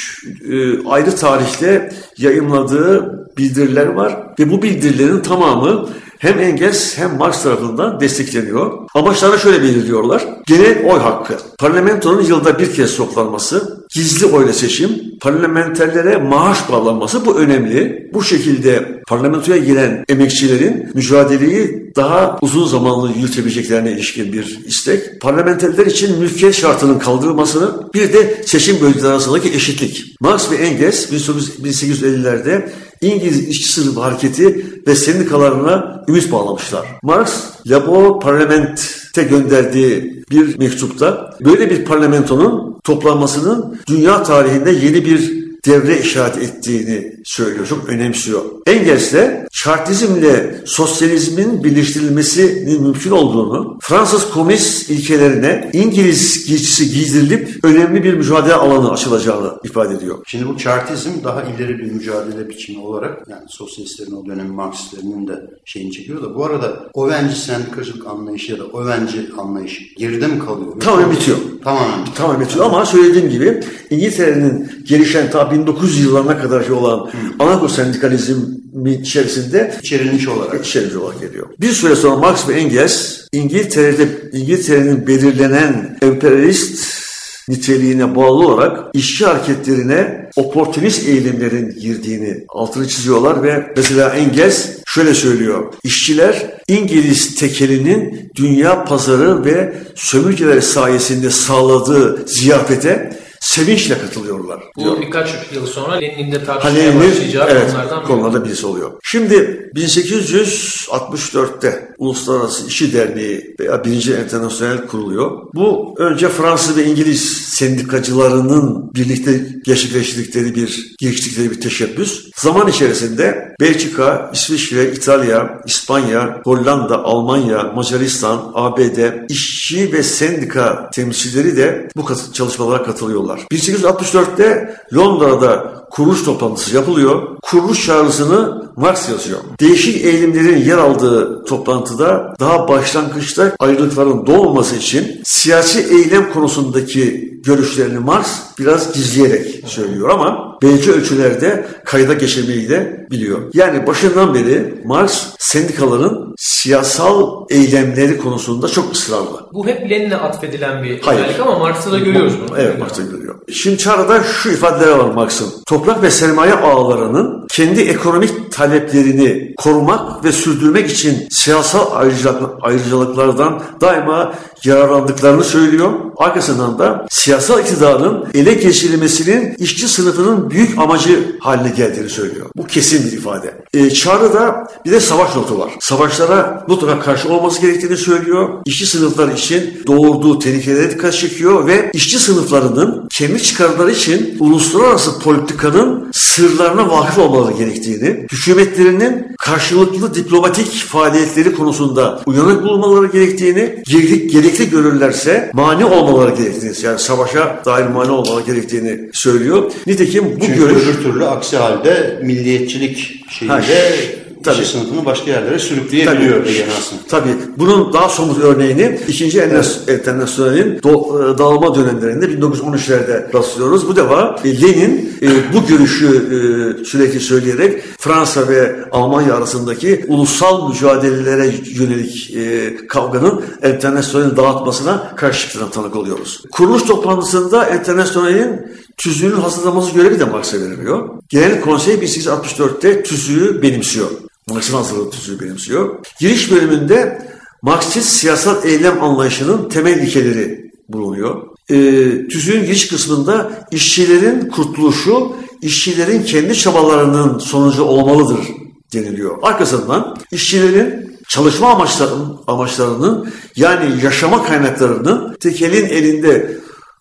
e, ayrı tarihte yayınladığı bildiriler var ve bu bildirilerin tamamı hem Engels hem Marx tarafından destekleniyor. Amaçlarını şöyle belirliyorlar. Genel oy hakkı, parlamentonun yılda bir kez toplanması, gizli oyla seçim, parlamenterlere maaş bağlanması bu önemli. Bu şekilde parlamentoya giren emekçilerin mücadeleyi daha uzun zamanlı yürütebileceklerine ilişkin bir istek. Parlamenterler için mülkiyet şartının kaldırılmasını bir de seçim bölgeleri arasındaki eşitlik. Marx ve Engels 1850'lerde İngiliz işçi hareketi ve sendikalarına ümit bağlamışlar. Marx, Labo Parlament'te gönderdiği bir mektupta böyle bir parlamentonun toplanmasının dünya tarihinde yeni bir devre işaret ettiğini söylüyor. Çok önemsiyor. Engels de Chartizmle sosyalizmin birleştirilmesinin mümkün olduğunu, Fransız komünist ilkelerine İngiliz giysisi giydirilip önemli bir mücadele alanı açılacağını ifade ediyor. Şimdi bu Chartizm daha ileri bir mücadele biçimi olarak yani sosyalistlerin o dönem Marksistlerinin de şeyini çekiyor da bu arada Ovenci sendikacılık anlayışı ya da Ovenci anlayışı geride mi kalıyor? Tamamen bitiyor. Tamamen. Tamamen bitiyor ama söylediğim gibi İngiltere'nin gelişen ta 1900 yıllarına kadar olan anarko sendikalizmi içerisinde içerilmiş olarak içerilmiş olarak geliyor. Bir süre sonra Marx ve Engels İngiltere'de İngiltere'nin belirlenen emperyalist niteliğine bağlı olarak işçi hareketlerine oportunist eğilimlerin girdiğini altını çiziyorlar ve mesela Engels şöyle söylüyor. İşçiler İngiliz tekelinin dünya pazarı ve sömürgeler sayesinde sağladığı ziyafete sevinçle katılıyorlar. Bu diyor. birkaç yıl sonra Lenin'in de tartışmaya Halil'in başlayacağı evet, konulardan biri. konularda birisi oluyor. Şimdi 1864'te Uluslararası İşçi Derneği veya Birinci Enternasyonel kuruluyor. Bu önce Fransız ve İngiliz sendikacılarının birlikte gerçekleştirdikleri bir giriştikleri bir teşebbüs. Zaman içerisinde Belçika, İsviçre, İtalya, İspanya, Hollanda, Almanya, Macaristan, ABD işçi ve sendika temsilcileri de bu çalışmalara katılıyorlar. 1864'te Londra'da kuruluş toplantısı yapılıyor. Kuruluş çağrısını Marx yazıyor. Değişik eğilimlerin yer aldığı toplantıda daha başlangıçta ayrılıkların doğmaması için siyasi eylem konusundaki görüşlerini Marx biraz gizleyerek söylüyor ama belki ölçülerde kayda geçirmeyi de biliyor. Yani başından beri Marx sendikaların siyasal eylemleri konusunda çok ısrarlı. Bu hep Lenin'e atfedilen bir özellik ama Marx'ta da görüyoruz bunu. Evet Marx'ta görüyor. Şimdi çağrıda şu ifadeler var Marx'ın. Toprak ve sermaye ağlarının kendi ekonomik taleplerini korumak ve sürdürmek için siyasal ayrıcalık- ayrıcalıklardan daima yararlandıklarını söylüyor. Arkasından da siyasal iktidarın ele geçirilmesinin işçi sınıfının büyük amacı haline geldiğini söylüyor. Bu kesin bir ifade. E, çağrıda bir de savaş notu var. Savaşlara mutlaka karşı olması gerektiğini söylüyor. İşçi sınıfları için doğurduğu tehlikelere dikkat çekiyor ve işçi sınıflarının kendi çıkarları için uluslararası politikanın sırlarına vakıf olmaları gerektiğini, hükümetlerinin karşılıklı diplomatik faaliyetleri konusunda uyanık bulunmaları gerektiğini, gerekli, gerekli görürlerse mani olmaları gerektiğini, yani savaşa dair mani olmaları gerektiğini söylüyor. Nitekim bu Çünkü görüş... öbür türlü aksi halde milliyetçilik Ha, şeyiyle tabii. işçi sınıfını başka yerlere sürükleyebiliyor Tabii. genel sınıf. Tabii. Bunun daha somut örneğini 2. Enternasyonel'in do- e, dağılma dönemlerinde 1913'lerde rastlıyoruz. Bu defa e, Lenin e, bu görüşü sürekli söyleyerek Fransa ve Almanya arasındaki ulusal mücadelelere yönelik kavganın Enternasyonel'in dağıtmasına karşı çıktığına tanık oluyoruz. Kuruluş toplantısında Enternasyonel'in tüzüğünün hazırlaması görevi de Marx'a veriliyor. Genel Konsey 1864'te tüzüğü benimsiyor. Marx'ın hazırladığı tüzüğü benimsiyor. Giriş bölümünde Marksist siyasal eylem anlayışının temel ilkeleri bulunuyor. Ee, tüzüğün giriş kısmında işçilerin kurtuluşu, işçilerin kendi çabalarının sonucu olmalıdır deniliyor. Arkasından işçilerin çalışma amaçlarının, amaçlarının yani yaşama kaynaklarının tekelin elinde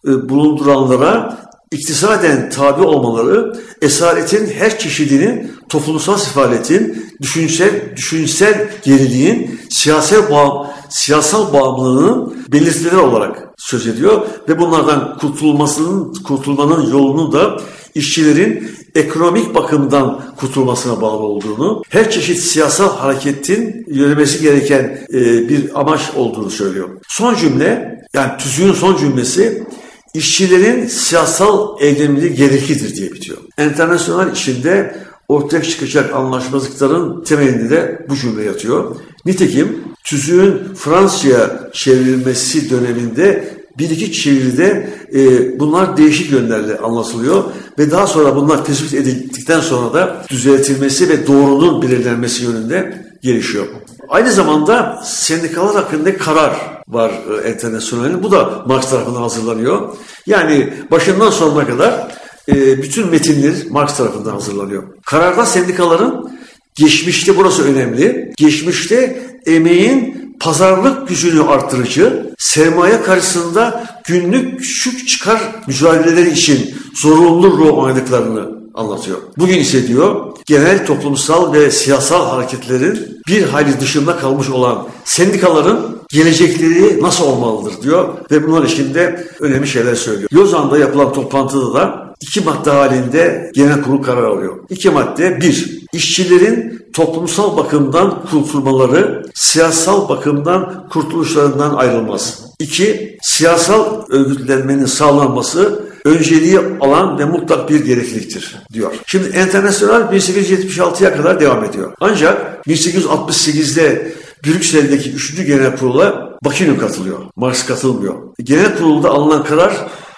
e, bulunduranlara iktisaden tabi olmaları, esaretin her çeşidinin toplumsal sefaletin, düşünsel, düşünsel geriliğin, siyasal, bağ, siyasal bağımlılığının belirtileri olarak söz ediyor ve bunlardan kurtulmasının, kurtulmanın yolunu da işçilerin ekonomik bakımdan kurtulmasına bağlı olduğunu, her çeşit siyasal hareketin yönelmesi gereken e, bir amaç olduğunu söylüyor. Son cümle, yani tüzüğün son cümlesi işçilerin siyasal eylemleri gereklidir diye bitiyor. Enternasyonel içinde ortaya çıkacak anlaşmazlıkların temelinde de bu cümle yatıyor. Nitekim tüzüğün Fransızca çevrilmesi döneminde bir iki çeviride e, bunlar değişik yönlerle anlatılıyor ve daha sonra bunlar tespit edildikten sonra da düzeltilmesi ve doğrunun belirlenmesi yönünde gelişiyor. Aynı zamanda sendikalar hakkında karar var e, internasyonelin. Bu da Marx tarafından hazırlanıyor. Yani başından sonuna kadar e, bütün metinler Marx tarafından hazırlanıyor. Kararda sendikaların geçmişte burası önemli. Geçmişte emeğin pazarlık gücünü artırıcı, sermaye karşısında günlük küçük çıkar mücadeleleri için zorunlu rol oynadıklarını anlatıyor. Bugün ise diyor genel toplumsal ve siyasal hareketlerin bir hayli dışında kalmış olan sendikaların gelecekleri nasıl olmalıdır diyor ve bunlar içinde önemli şeyler söylüyor. Lozan'da yapılan toplantıda da iki madde halinde genel kurul karar alıyor. İki madde bir, işçilerin toplumsal bakımdan kurtulmaları, siyasal bakımdan kurtuluşlarından ayrılmaz. İki, siyasal örgütlenmenin sağlanması önceliği alan ve mutlak bir gerekliliktir diyor. Şimdi internasyonel 1876'ya kadar devam ediyor. Ancak 1868'de Brüksel'deki 3. Genel Kurul'a Bakinum katılıyor. Marx katılmıyor. Genel Kurul'da alınan karar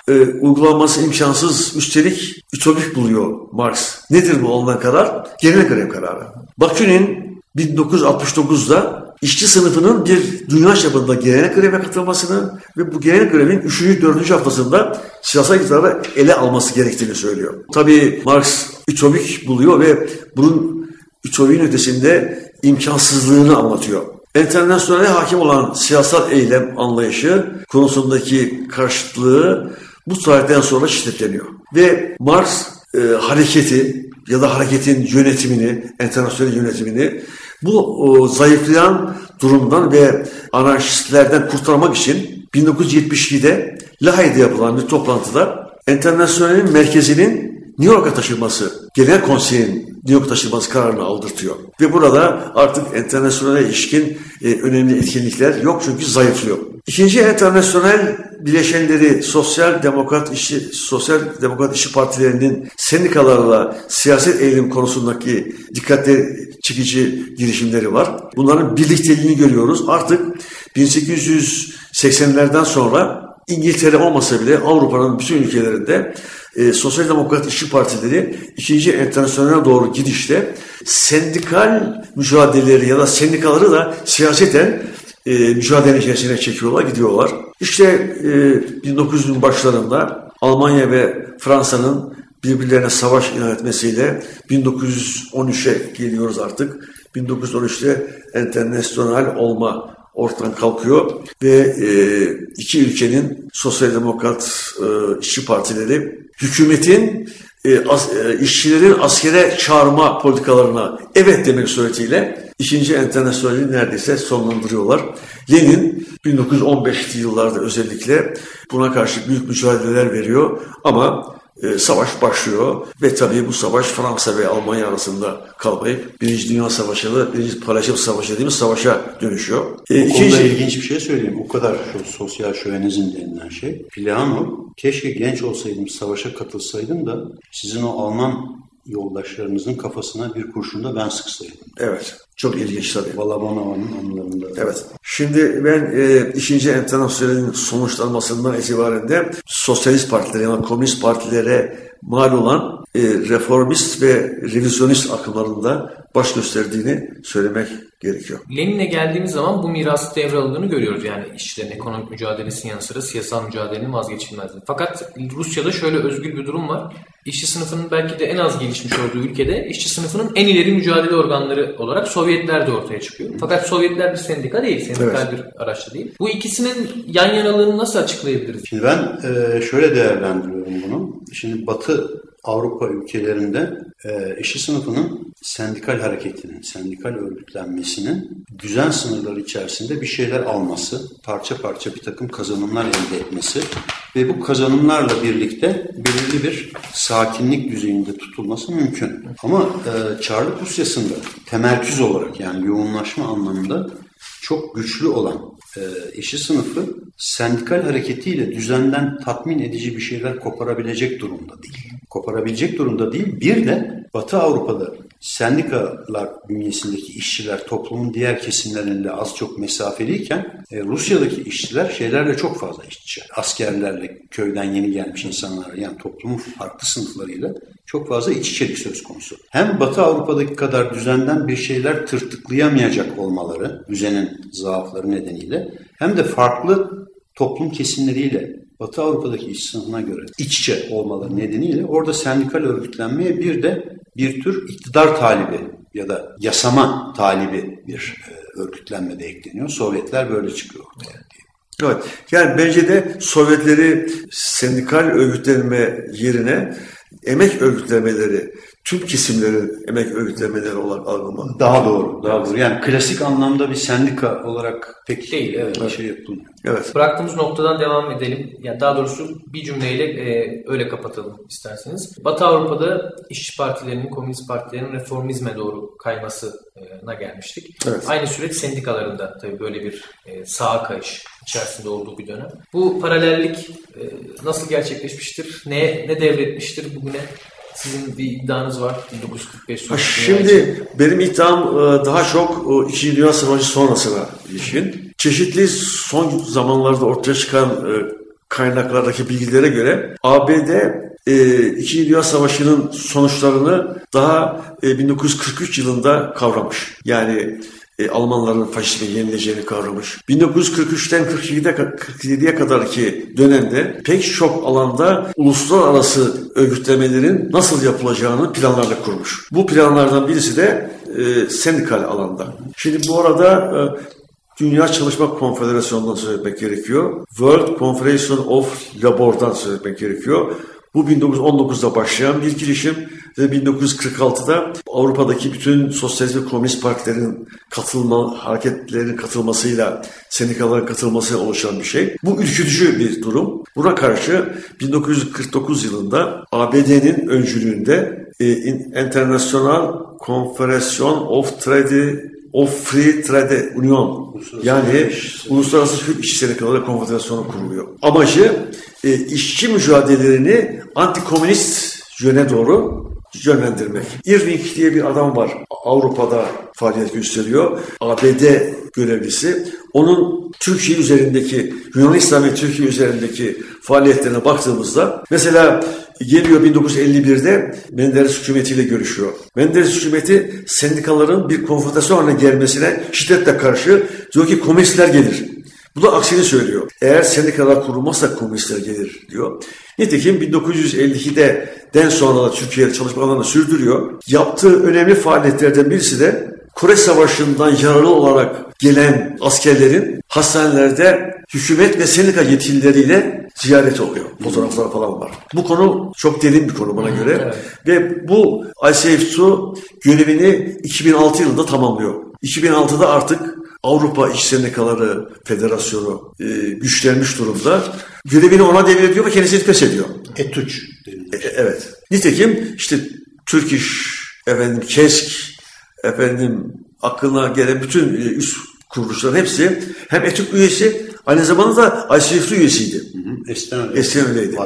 e, uygulanması imkansız, üstelik ütopik buluyor Marx. Nedir bu alınan karar? Genel grev kararı. Bakunin 1969'da işçi sınıfının bir dünya çapında genel greve katılmasını ve bu genel grevin 3. 4. haftasında siyasal iktidarı ele alması gerektiğini söylüyor. Tabii Marx ütopik buluyor ve bunun ütopinin ötesinde imkansızlığını anlatıyor. Enternasyonel hakim olan siyasal eylem anlayışı konusundaki karşıtlığı bu tarihten sonra şiddetleniyor. Ve Marx e, hareketi ya da hareketin yönetimini, internasyonel yönetimini bu o, zayıflayan durumdan ve anarşistlerden kurtarmak için 1972'de Lahey'de yapılan bir toplantıda internasyonelin merkezinin New York'a taşınması, genel konseyin New York taşınması kararını aldırtıyor. Ve burada artık internasyonel ilişkin e, önemli etkinlikler yok çünkü zayıflıyor. İkinci internasyonel bileşenleri Sosyal Demokrat İşçi Sosyal Demokrat İşçi Partilerinin sendikalarla siyaset eğilim konusundaki dikkatli çekici girişimleri var. Bunların birlikteliğini görüyoruz. Artık 1880'lerden sonra İngiltere olmasa bile Avrupa'nın bütün ülkelerinde e, Sosyal Demokrat İşçi Partileri ikinci enternasyonel doğru gidişte sendikal mücadeleleri ya da sendikaları da siyaseten e, mücadele içerisine çekiyorlar, gidiyorlar. İşte e, 1900'ün başlarında Almanya ve Fransa'nın birbirlerine savaş ilan etmesiyle 1913'e geliyoruz artık. 1913'te internasyonel olma ortadan kalkıyor ve e, iki ülkenin sosyal demokrat e, işçi partileri hükümetin e, as, e, işçilerin askere çağırma politikalarına evet demek suretiyle ikinci enternasyoneli neredeyse sonlandırıyorlar. Lenin 1915'li yıllarda özellikle buna karşı büyük mücadeleler veriyor ama e, savaş başlıyor ve tabii bu savaş Fransa ve Almanya arasında kalmayıp Birinci Dünya Savaşı'nda Birinci Paylaşım Savaşı dediğimiz savaşa dönüşüyor. E, Bu konuda ilginç bir şey söyleyeyim. O kadar şu sosyal şövenizm denilen şey. Plano keşke genç olsaydım savaşa katılsaydım da sizin o Alman yoldaşlarınızın kafasına bir kurşun da ben sıksaydım. Evet. Çok ilginç tabii. Balabanova'nın anılarında. Evet. Şimdi ben e, ikinci enternasyonelin sonuçlanmasından itibaren de sosyalist partilere yani komünist partilere mal olan e, reformist ve revizyonist akımlarında baş gösterdiğini söylemek gerekiyor. Lenin'e geldiğimiz zaman bu mirası devralındığını görüyoruz. Yani işçilerin ekonomik mücadelesinin yanı sıra siyasal mücadelenin vazgeçilmezliği. Fakat Rusya'da şöyle özgür bir durum var. İşçi sınıfının belki de en az gelişmiş olduğu ülkede işçi sınıfının en ileri mücadele organları olarak Sovyetler de ortaya çıkıyor. Fakat Sovyetler bir sendika değil, sendikal evet. bir araçta değil. Bu ikisinin yan yanalığını nasıl açıklayabiliriz? Şimdi ben şöyle değerlendiriyorum bunu. Şimdi Batı Avrupa ülkelerinde e, işçi sınıfının sendikal hareketinin, sendikal örgütlenmesinin düzen sınırları içerisinde bir şeyler alması, parça parça bir takım kazanımlar elde etmesi ve bu kazanımlarla birlikte belirli bir sakinlik düzeyinde tutulması mümkün. Ama e, Çarlık Rusyası'nda temerküz olarak yani yoğunlaşma anlamında çok güçlü olan e, işçi sınıfı sendikal hareketiyle düzenden tatmin edici bir şeyler koparabilecek durumda değil. Koparabilecek durumda değil. Bir de Batı Avrupa'da sendikalar bünyesindeki işçiler toplumun diğer kesimleriyle az çok mesafeliyken e, Rusya'daki işçiler şeylerle çok fazla içe. Askerlerle, köyden yeni gelmiş insanlarla yani toplumun farklı sınıflarıyla çok fazla iç içelik söz konusu. Hem Batı Avrupa'daki kadar düzenden bir şeyler tırtıklayamayacak olmaları, düzenin zaafları nedeniyle hem de farklı toplum kesimleriyle Batı Avrupa'daki iş sınıfına göre iç içe olmaları nedeniyle orada sendikal örgütlenmeye bir de bir tür iktidar talibi ya da yasama talibi bir e, örgütlenme de ekleniyor. Sovyetler böyle çıkıyor ortaya. Evet. Yani bence de Sovyetleri sendikal örgütlenme yerine emek örgütlemeleri, tüm kesimlerin emek örgütlemeleri olarak algılama. Daha doğru, daha doğru. Yani klasik anlamda bir sendika olarak pek Değil, evet. bir şey yapılmıyor. Evet. Bıraktığımız noktadan devam edelim. Yani daha doğrusu bir cümleyle e, öyle kapatalım isterseniz. Batı Avrupa'da işçi partilerinin, komünist partilerin reformizme doğru kaymasına gelmiştik. Evet. Aynı süreç sendikalarında tabii böyle bir e, sağa kayış içerisinde olduğu bir dönem. Bu paralellik e, nasıl gerçekleşmiştir? Ne ne devretmiştir bugüne? Sizin bir iddianız var 1945 Ha, sonrası. Şimdi benim iddiam e, daha çok e, İkinci Dünya Savaşı sonrasına ilişkin. Çeşitli son zamanlarda ortaya çıkan e, kaynaklardaki bilgilere göre ABD e, İkinci Dünya Savaşı'nın sonuçlarını daha e, 1943 yılında kavramış. Yani e, Almanların faşizmi yenileceğini kavramış. 1943'ten 47'ye, 47'ye kadar ki dönemde pek çok alanda uluslararası örgütlemelerin nasıl yapılacağını planlarla kurmuş. Bu planlardan birisi de e, sendikal alanda. Şimdi bu arada e, Dünya Çalışma Konfederasyonu'ndan söz etmek gerekiyor. World Confederation of Labor'dan söz etmek gerekiyor. Bu 1919'da başlayan bir girişim ve 1946'da Avrupa'daki bütün sosyalist ve komünist partilerin katılma, hareketlerin katılmasıyla, sendikaların katılmasıyla oluşan bir şey. Bu ürkütücü bir durum. Buna karşı 1949 yılında ABD'nin öncülüğünde e, International Confederation of Trade of Free Trade Union yani Uluslararası Hür İşçi Sendikaları Konfederasyonu kuruluyor. Amacı e, işçi mücadelelerini antikomünist yöne doğru yönlendirmek. Irving diye bir adam var. Avrupa'da faaliyet gösteriyor. ABD görevlisi. Onun Türkiye üzerindeki, Yunanistan ve Türkiye üzerindeki faaliyetlerine baktığımızda mesela geliyor 1951'de Menderes hükümetiyle görüşüyor. Menderes hükümeti sendikaların bir konfederasyon haline gelmesine şiddetle karşı diyor ki komünistler gelir. Bu da aksini söylüyor. Eğer sendikalar kurulmazsa komünistler gelir diyor. Nitekim 1952'de den sonra da Türkiye'de çalışma alanını sürdürüyor. Yaptığı önemli faaliyetlerden birisi de Kore Savaşı'ndan yaralı olarak gelen askerlerin hastanelerde hükümet ve sendika yetkilileriyle ziyaret oluyor. Fotoğraflar falan var. Bu konu çok derin bir konu bana göre. Ve bu ICF2 görevini 2006 yılında tamamlıyor. 2006'da artık Avrupa İş Sendikaları Federasyonu e, güçlenmiş durumda. Görevini ona devrediyor ve kendisini pes ediyor. Etüç. E, evet. Nitekim işte Türk İş, efendim KESK, efendim aklına gelen bütün e, üst kuruluşların hepsi hem ETÜK üyesi aynı zamanda da ICF üyesiydi. Eskiden öyleydi.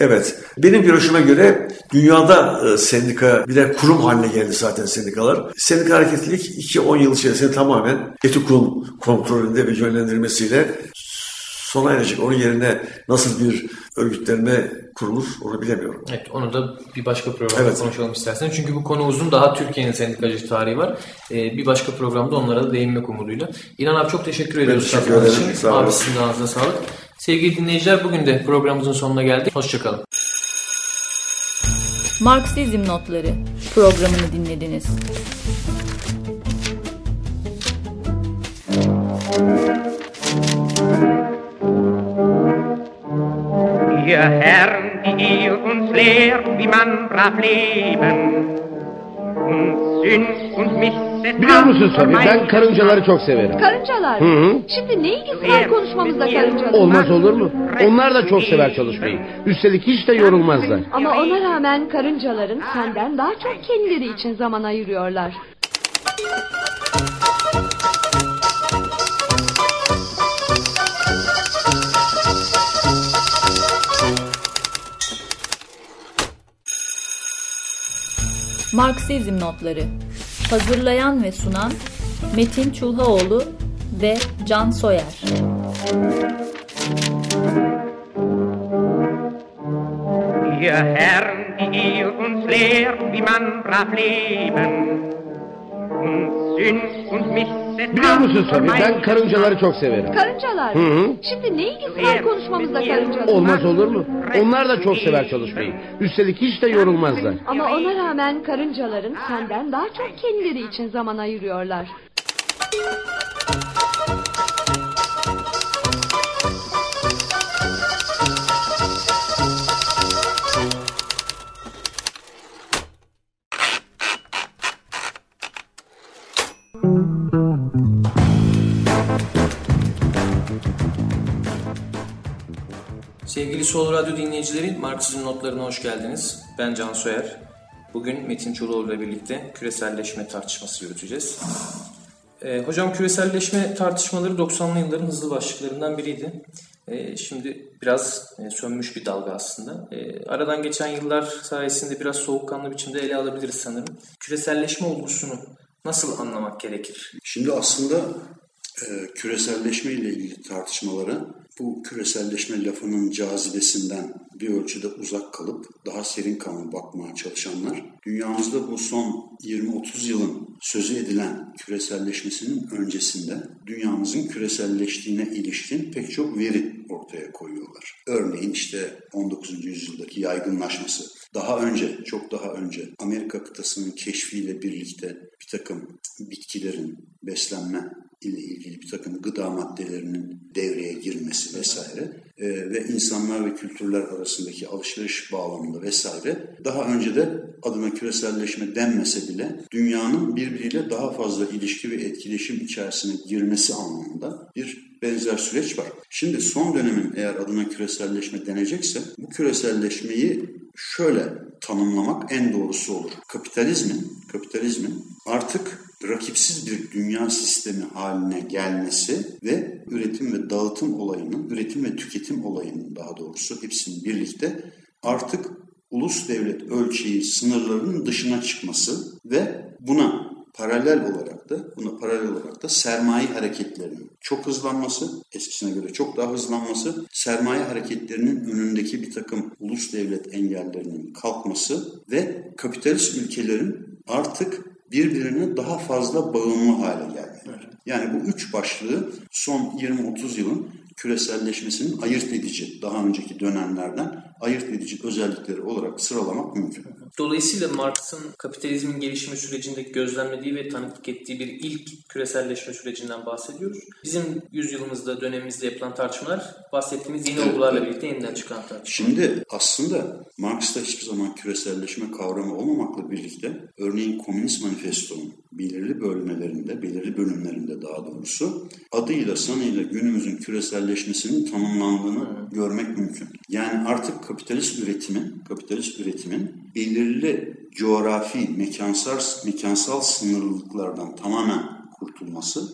Evet. Benim görüşüme göre dünyada e, sendika bir de kurum haline geldi zaten sendikalar. Sendika hareketlilik 2-10 yıl içerisinde tamamen ETÜK'un kontrolünde ve yönlendirmesiyle sona erecek. Onun yerine nasıl bir örgütlenme kurulur onu bilemiyorum. Evet onu da bir başka programda Evet. konuşalım istersen. Çünkü bu konu uzun. Daha Türkiye'nin sendikacı tarihi var. Ee, bir başka programda onlara da değinmek umuduyla. İnan abi çok teşekkür ediyoruz. teşekkür katkınız ederim. Sağ olun. Abi sizin ağzına sağlık. Sevgili dinleyiciler bugün de programımızın sonuna geldik. Hoşçakalın. Marksizm notları programını dinlediniz. Ihr Herren, die ihr uns lehrt, wie man brav leben und Sünd und Missetat Biliyor musun Sabi ben karıncaları çok severim. Karıncalar. Hı hı. Şimdi ne ilgisi var konuşmamızda karıncalar? Olmaz olur mu? Onlar da çok sever çalışmayı. Üstelik hiç de yorulmazlar. Ama ona rağmen karıncaların senden daha çok kendileri için zaman ayırıyorlar. Marksizm Notları Hazırlayan ve sunan Metin Çulhaoğlu ve Can Soyer. Ihr Herren, die ihr uns wie man brav leben Missetat Biliyor musun Sami ben karıncaları çok severim. Karıncalar Hı hı. Şimdi ne ilgisi var konuşmamızda karıncalar? Olmaz olur mu? Onlar da çok sever çalışmayı. Üstelik hiç de yorulmazlar. Ama ona rağmen karıncaların senden daha çok kendileri için zaman ayırıyorlar. Sevgili Sol Radyo dinleyicileri, Marksizm notlarına hoş geldiniz. Ben Can Soyer. Bugün Metin Çoloğlu ile birlikte küreselleşme tartışması yürüteceğiz. Ee, hocam küreselleşme tartışmaları 90'lı yılların hızlı başlıklarından biriydi. Ee, şimdi biraz e, sönmüş bir dalga aslında. Ee, aradan geçen yıllar sayesinde biraz soğukkanlı biçimde ele alabiliriz sanırım. Küreselleşme olgusunu nasıl anlamak gerekir? Şimdi aslında e, küreselleşme ile ilgili tartışmalara bu küreselleşme lafının cazibesinden bir ölçüde uzak kalıp daha serin kanlı bakmaya çalışanlar dünyamızda bu son 20-30 yılın sözü edilen küreselleşmesinin öncesinde dünyamızın küreselleştiğine ilişkin pek çok veri ortaya koyuyorlar. Örneğin işte 19. yüzyıldaki yaygınlaşması, daha önce, çok daha önce Amerika kıtasının keşfiyle birlikte bir takım bitkilerin beslenme ile ilgili bir takım gıda maddelerinin devreye girmesi vesaire e, ve insanlar ve kültürler arasındaki alışveriş bağlamında vesaire daha önce de adına küreselleşme denmese bile dünyanın birbiriyle daha fazla ilişki ve etkileşim içerisine girmesi anlamında bir benzer süreç var. Şimdi son dönemin eğer adına küreselleşme denecekse bu küreselleşmeyi şöyle tanımlamak en doğrusu olur. Kapitalizmin, kapitalizmin artık rakipsiz bir dünya sistemi haline gelmesi ve üretim ve dağıtım olayının, üretim ve tüketim olayının daha doğrusu hepsinin birlikte artık ulus devlet ölçeği sınırlarının dışına çıkması ve buna paralel olarak da buna paralel olarak da sermaye hareketlerinin çok hızlanması, eskisine göre çok daha hızlanması, sermaye hareketlerinin önündeki bir takım ulus devlet engellerinin kalkması ve kapitalist ülkelerin artık birbirine daha fazla bağımlı hale gelmeleri. Yani bu üç başlığı son 20-30 yılın küreselleşmesinin ayırt edici, daha önceki dönemlerden ayırt edici özellikleri olarak sıralamak mümkün. Dolayısıyla Marx'ın kapitalizmin gelişme sürecindeki gözlemlediği ve tanıklık ettiği bir ilk küreselleşme sürecinden bahsediyoruz. Bizim yüzyılımızda, dönemimizde yapılan tartışmalar bahsettiğimiz yeni olgularla birlikte yeniden çıkan tartışmalar. Şimdi aslında Marx'ta hiçbir zaman küreselleşme kavramı olmamakla birlikte örneğin Komünist Manifesto'nun belirli bölmelerinde, belirli bölümlerinde daha doğrusu adıyla sanıyla günümüzün küreselleşmesinin tanımlandığını görmek mümkün. Yani artık kapitalist üretimin, kapitalist üretimin belirli coğrafi, mekansal, mekansal sınırlılıklardan tamamen kurtulması,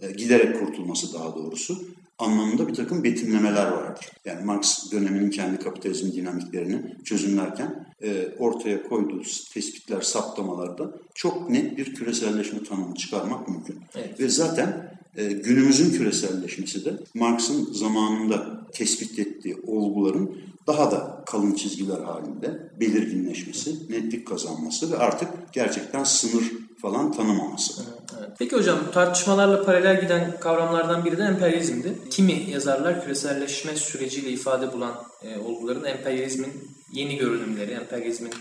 e, giderek kurtulması daha doğrusu anlamında bir takım betimlemeler vardır. Yani Marx döneminin kendi kapitalizm dinamiklerini çözümlerken e, ortaya koyduğu tespitler, saptamalarda çok net bir küreselleşme tanımı çıkarmak mümkün. Evet. Ve zaten e, günümüzün küreselleşmesi de Marx'ın zamanında tespit ettiği olguların daha da kalın çizgiler halinde belirginleşmesi, netlik kazanması ve artık gerçekten sınır falan tanımaması. Peki hocam tartışmalarla paralel giden kavramlardan biri de emperyalizmdi. Kimi yazarlar küreselleşme süreciyle ifade bulan e, olguların emperyalizmin yeni görünümleri, emperyalizmin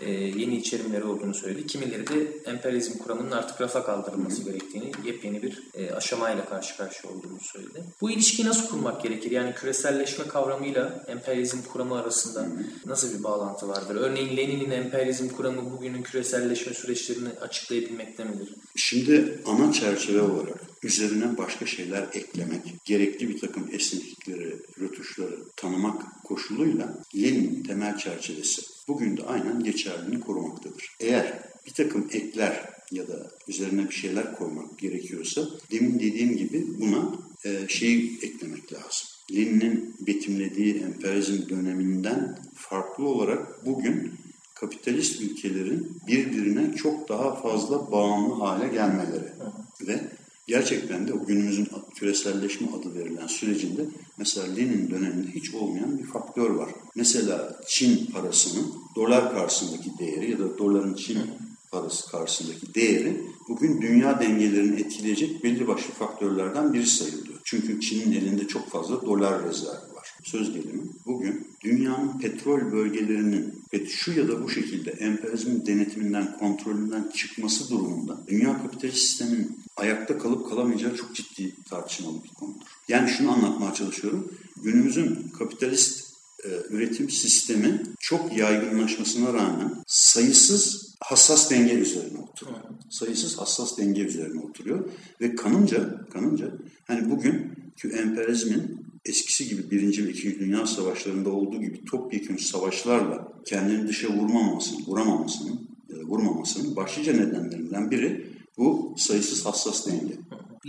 e, yeni içerimleri olduğunu söyledi. Kimileri de emperyalizm kuramının artık rafa kaldırılması gerektiğini, yepyeni bir e, aşamayla karşı karşıya olduğunu söyledi. Bu ilişkiyi nasıl kurmak gerekir? Yani küreselleşme kavramıyla emperyalizm kuramı arasında nasıl bir bağlantı vardır? Örneğin Lenin'in emperyalizm kuramı bugünün küreselleşme süreçlerini açıklayabilmekte midir? Şimdi ana çerçeve olarak üzerine başka şeyler eklemek, gerekli bir takım esneklikleri, rötuşları tanımak koşuluyla Lenin'in temel çerçevesi bugün de aynen geçerliliğini korumaktadır. Eğer bir takım ekler ya da üzerine bir şeyler koymak gerekiyorsa demin dediğim gibi buna e, şeyi eklemek lazım. Lenin'in betimlediği emperyalizm döneminden farklı olarak bugün kapitalist ülkelerin birbirine çok daha fazla bağımlı hale gelmeleri ve gerçekten de o günümüzün küreselleşme adı verilen sürecinde mesela Lenin döneminde hiç olmayan bir faktör var. Mesela Çin parasının dolar karşısındaki değeri ya da doların Çin parası karşısındaki değeri bugün dünya dengelerini etkileyecek belli başlı faktörlerden biri sayılıyor. Çünkü Çin'in elinde çok fazla dolar rezervi. Söz gelimi bugün dünyanın petrol bölgelerinin ve şu ya da bu şekilde emperyalizmin denetiminden, kontrolünden çıkması durumunda dünya kapitalist sistemin ayakta kalıp kalamayacağı çok ciddi tartışmalı bir konudur. Yani şunu anlatmaya çalışıyorum. Günümüzün kapitalist e, üretim sistemi çok yaygınlaşmasına rağmen sayısız hassas denge üzerine oturuyor. Sayısız hassas denge üzerine oturuyor ve kanınca kanınca hani bugünkü emperyalizmin eskisi gibi birinci ve ikinci dünya savaşlarında olduğu gibi topyekun savaşlarla kendini dışa vurmamasının, vuramamasının ya da vurmamasının başlıca nedenlerinden biri bu sayısız hassas denge.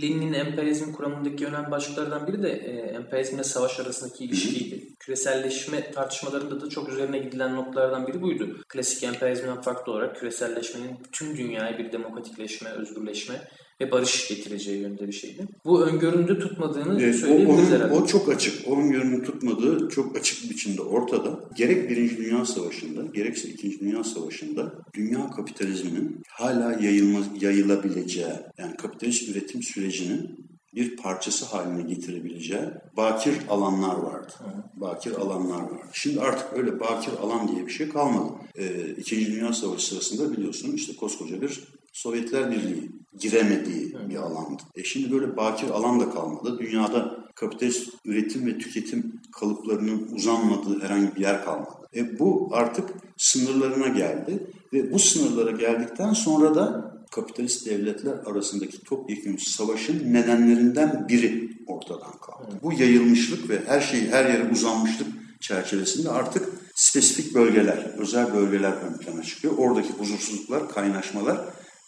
Lenin'in emperyalizm kuramındaki önemli başlıklardan biri de e, emperyalizmle savaş arasındaki ilişkiydi. Küreselleşme tartışmalarında da çok üzerine gidilen noktalardan biri buydu. Klasik emperyalizmden farklı olarak küreselleşmenin tüm dünyaya bir demokratikleşme, özgürleşme ve barış getireceği yönünde bir şeydi. Bu öngöründe tutmadığını Evet, o, söyleyebiliriz onun, herhalde. o çok açık. O öngörünün tutmadığı çok açık biçimde ortada. Gerek Birinci Dünya Savaşı'nda gerekse İkinci Dünya Savaşı'nda dünya kapitalizminin hala yayılma, yayılabileceği yani kapitalist üretim sürecinin bir parçası haline getirebileceği bakir alanlar vardı. Bakir alanlar vardı. Şimdi artık öyle bakir alan diye bir şey kalmadı. Ee, İkinci Dünya Savaşı sırasında biliyorsun işte koskoca bir Sovyetler Birliği giremediği bir alandı. E şimdi böyle bakir alan da kalmadı. Dünyada kapitalist üretim ve tüketim kalıplarının uzanmadığı herhangi bir yer kalmadı. E bu artık sınırlarına geldi ve bu sınırlara geldikten sonra da kapitalist devletler arasındaki topyekun savaşın nedenlerinden biri ortadan kalktı. Bu yayılmışlık ve her şeyi her yere uzanmışlık çerçevesinde artık spesifik bölgeler, özel bölgeler ön plana çıkıyor. Oradaki huzursuzluklar, kaynaşmalar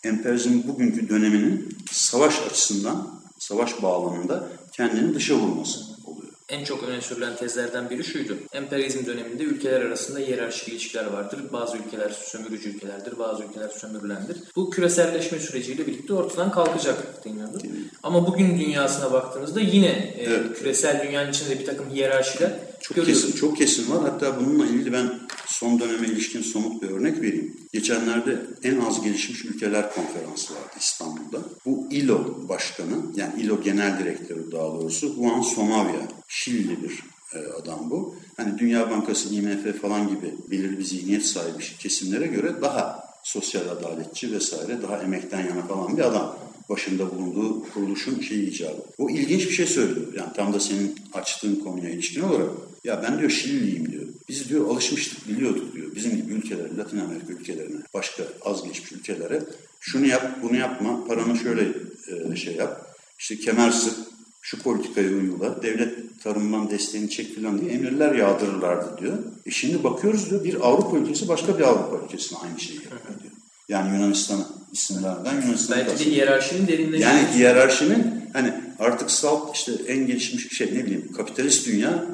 emperyalizmin bugünkü döneminin savaş açısından, savaş bağlamında kendini dışa vurması oluyor. En çok öne sürülen tezlerden biri şuydu. Emperyalizm döneminde ülkeler arasında hiyerarşik ilişkiler vardır. Bazı ülkeler sömürücü ülkelerdir, bazı ülkeler sömürülendir. Bu küreselleşme süreciyle birlikte ortadan kalkacak deniyordu. Ama bugün dünyasına baktığınızda yine e, küresel dünyanın içinde bir takım hiyerarşiler Çok görüyoruz. kesin, çok kesin var. Hatta bununla ilgili ben son döneme ilişkin somut bir örnek vereyim. Geçenlerde en az gelişmiş ülkeler konferansı vardı İstanbul'da. Bu İLO başkanı, yani İLO genel direktörü daha doğrusu Juan Somavia, Şilili bir e, adam bu. Hani Dünya Bankası, IMF falan gibi belirli bir zihniyet sahibi kesimlere göre daha sosyal adaletçi vesaire, daha emekten yana falan bir adam başında bulunduğu kuruluşun şeyi icabı. O ilginç bir şey söylüyor. Yani tam da senin açtığın konuya ilişkin olarak. Ya ben diyor Şililiyim diyor. Biz diyor alışmıştık biliyorduk diyor. Bizim gibi ülkeler, Latin Amerika ülkelerine, başka az geçmiş ülkelere şunu yap, bunu yapma, paranı şöyle e, şey yap. İşte kemer sık, şu politikayı uygula, devlet tarımdan desteğini çek filan diye emirler yağdırırlardı diyor. E şimdi bakıyoruz diyor bir Avrupa ülkesi başka bir Avrupa ülkesine aynı şeyi yapıyor diyor. Yani Yunanistan'ı isimlerden Yunanistan'ı Belki de hiyerarşinin derinleşmesi. Yani hiyerarşinin hani artık salt işte en gelişmiş şey ne bileyim kapitalist dünya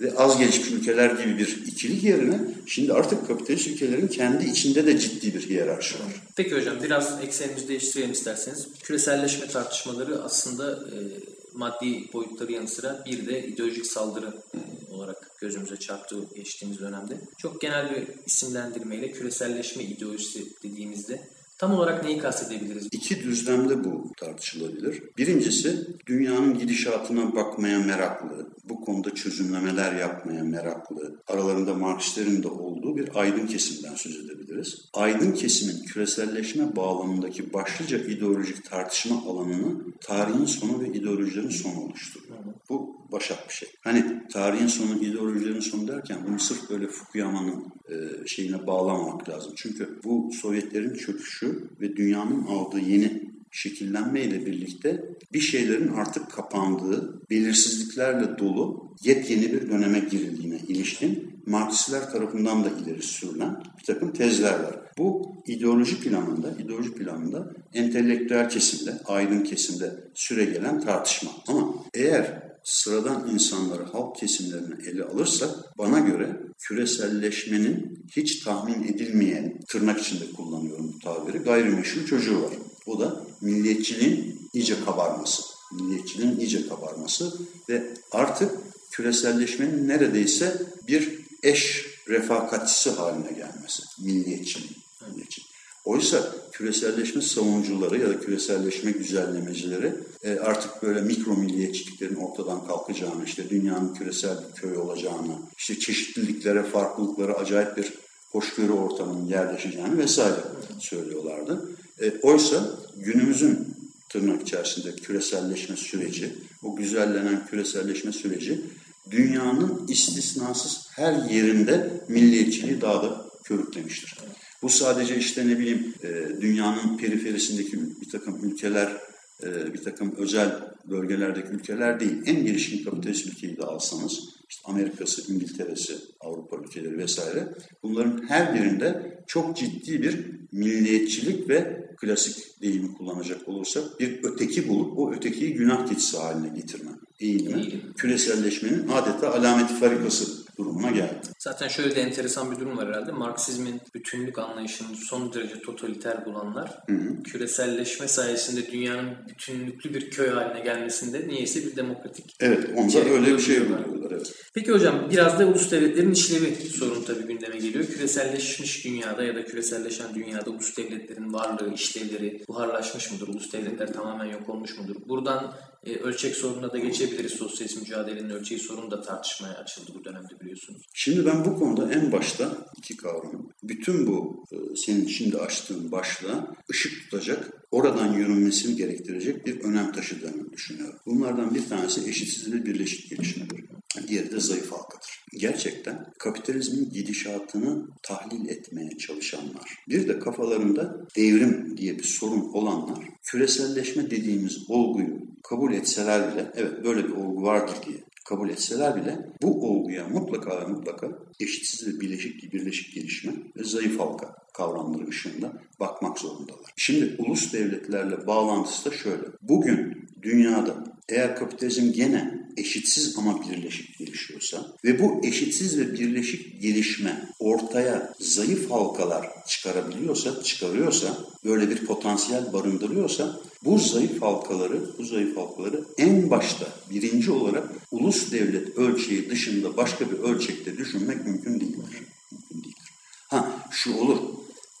ve az gelişmiş ülkeler gibi bir ikilik yerine şimdi artık kapitalist ülkelerin kendi içinde de ciddi bir hiyerarşi var. Peki hocam biraz eksenimizi değiştirelim isterseniz. Küreselleşme tartışmaları aslında e, maddi boyutları yanı sıra bir de ideolojik saldırı e, olarak gözümüze çarptığı geçtiğimiz dönemde. Çok genel bir isimlendirmeyle küreselleşme ideolojisi dediğimizde tam olarak neyi kastedebiliriz? İki düzlemde bu tartışılabilir. Birincisi dünyanın gidişatına bakmaya meraklı, bu konuda çözümlemeler yapmaya meraklı, aralarında Marksistlerin de olduğu bir aydın kesimden söz edebiliriz. Aydın kesimin küreselleşme bağlamındaki başlıca ideolojik tartışma alanını tarihin sonu ve ideolojilerin sonu oluşturuyor. Bu başak bir şey. Hani tarihin sonu, ideolojilerin sonu derken bunu sırf böyle Fukuyama'nın e, şeyine bağlamamak lazım. Çünkü bu Sovyetlerin çöküşü ve dünyanın aldığı yeni şekillenmeyle birlikte bir şeylerin artık kapandığı, belirsizliklerle dolu yepyeni bir döneme girildiğine ilişkin Marksistler tarafından da ileri sürülen bir takım tezler var. Bu ideoloji planında, ideoloji planında entelektüel kesimde, aydın kesimde süre gelen tartışma. Ama eğer sıradan insanları, halk kesimlerini ele alırsak bana göre küreselleşmenin hiç tahmin edilmeyen, tırnak içinde kullanıyorum bu tabiri, gayrimeşru çocuğu var. O da milliyetçiliğin iyice kabarması. Milliyetçiliğin iyice kabarması ve artık küreselleşmenin neredeyse bir eş refakatçisi haline gelmesi. Milliyetçiliğin. milliyetçiliğin. Oysa küreselleşme savunucuları ya da küreselleşme güzellemecileri e, artık böyle mikro milliyetçiliklerin ortadan kalkacağını, işte dünyanın küresel bir köy olacağını, işte çeşitliliklere, farklılıklara acayip bir hoşgörü ortamının yerleşeceğini vesaire söylüyorlardı. E, oysa günümüzün tırnak içerisinde küreselleşme süreci, o güzellenen küreselleşme süreci dünyanın istisnasız her yerinde milliyetçiliği daha da körüklemiştir. Bu sadece işte ne bileyim e, dünyanın periferisindeki bir takım ülkeler, e, bir takım özel bölgelerdeki ülkeler değil. En gelişkin kapitalist ülkeyi de alsanız, işte Amerika'sı, İngiltere'si, Avrupa ülkeleri vesaire, bunların her birinde çok ciddi bir milliyetçilik ve klasik deyimi kullanacak olursak bir öteki bulup o ötekiyi günah keçisi haline getirme eğilimi, küreselleşmenin adeta alameti farikası durumuna geldi. Zaten şöyle de enteresan bir durum var herhalde. Marksizmin bütünlük anlayışını son derece totaliter bulanlar Hı hı. küreselleşme sayesinde dünyanın bütünlüklü bir köy haline gelmesinde niyeyse bir demokratik Evet, onda öyle bir şey buluyorlar. Peki hocam biraz da ulus devletlerin işlevi sorun tabii gündeme geliyor. Küreselleşmiş dünyada ya da küreselleşen dünyada ulus devletlerin varlığı, işlevleri buharlaşmış mıdır? Ulus devletler tamamen yok olmuş mudur? Buradan e, ölçek sorununa da geçebiliriz. Sosyalist mücadelenin ölçeği sorunu da tartışmaya açıldı bu dönemde biliyorsunuz. Şimdi ben bu konuda en başta iki kavramı, bütün bu e, senin şimdi açtığın başlığa ışık tutacak, oradan yürünmesini gerektirecek bir önem taşıdığını düşünüyorum. Bunlardan bir tanesi eşitsiz ve birleşik gelişmedir. Diğeri de zayıf halkadır. Gerçekten kapitalizmin gidişatını tahlil etmeye çalışanlar, bir de kafalarında devrim diye bir sorun olanlar, küreselleşme dediğimiz olguyu kabul etseler bile, evet böyle bir olgu vardır diye kabul etseler bile bu olguya mutlaka ve mutlaka eşitsiz ve birleşik, birleşik gelişme ve zayıf halka kavramları ışığında bakmak zorundalar. Şimdi ulus devletlerle bağlantısı da şöyle. Bugün dünyada eğer kapitalizm gene eşitsiz ama birleşik gelişiyorsa ve bu eşitsiz ve birleşik gelişme ortaya zayıf halkalar çıkarabiliyorsa, çıkarıyorsa, böyle bir potansiyel barındırıyorsa bu zayıf halkaları, bu zayıf halkaları en başta birinci olarak ulus devlet ölçeği dışında başka bir ölçekte düşünmek mümkün değildir. Mümkün değildir. Ha şu olur,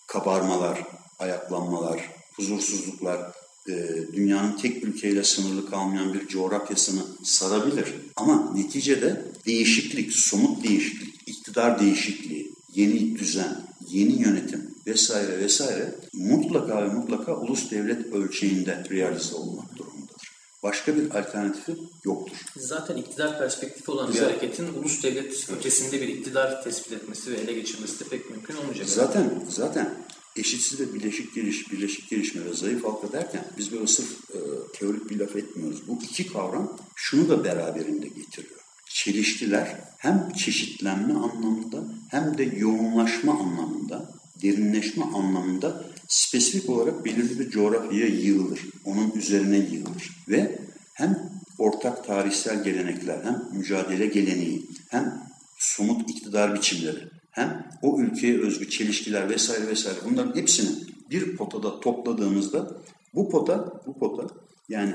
kabarmalar, ayaklanmalar, huzursuzluklar, e, dünyanın tek ülkeyle sınırlı kalmayan bir coğrafyasını sarabilir. Ama neticede değişiklik, somut değişiklik, iktidar değişikliği, yeni düzen, yeni yönetim vesaire vesaire mutlaka ve mutlaka ulus devlet ölçeğinde realize olmak durumundadır. Başka bir alternatifi yoktur. Zaten iktidar perspektifi olan bir Güzel. hareketin ulus devlet ötesinde bir iktidar tespit etmesi ve ele geçirmesi de pek mümkün olmayacak. Zaten zaten eşitsiz ve birleşik geliş, birleşik gelişme ve zayıf halka derken biz böyle sırf e, teorik bir laf etmiyoruz. Bu iki kavram şunu da beraberinde getiriyor. Çelişkiler hem çeşitlenme anlamında hem de yoğunlaşma anlamında, derinleşme anlamında spesifik olarak belirli bir coğrafyaya yığılır. Onun üzerine yığılır. Ve hem ortak tarihsel gelenekler, hem mücadele geleneği, hem somut iktidar biçimleri, hem o ülkeye özgü çelişkiler vesaire vesaire bunların hepsini bir potada topladığımızda bu pota, bu pota yani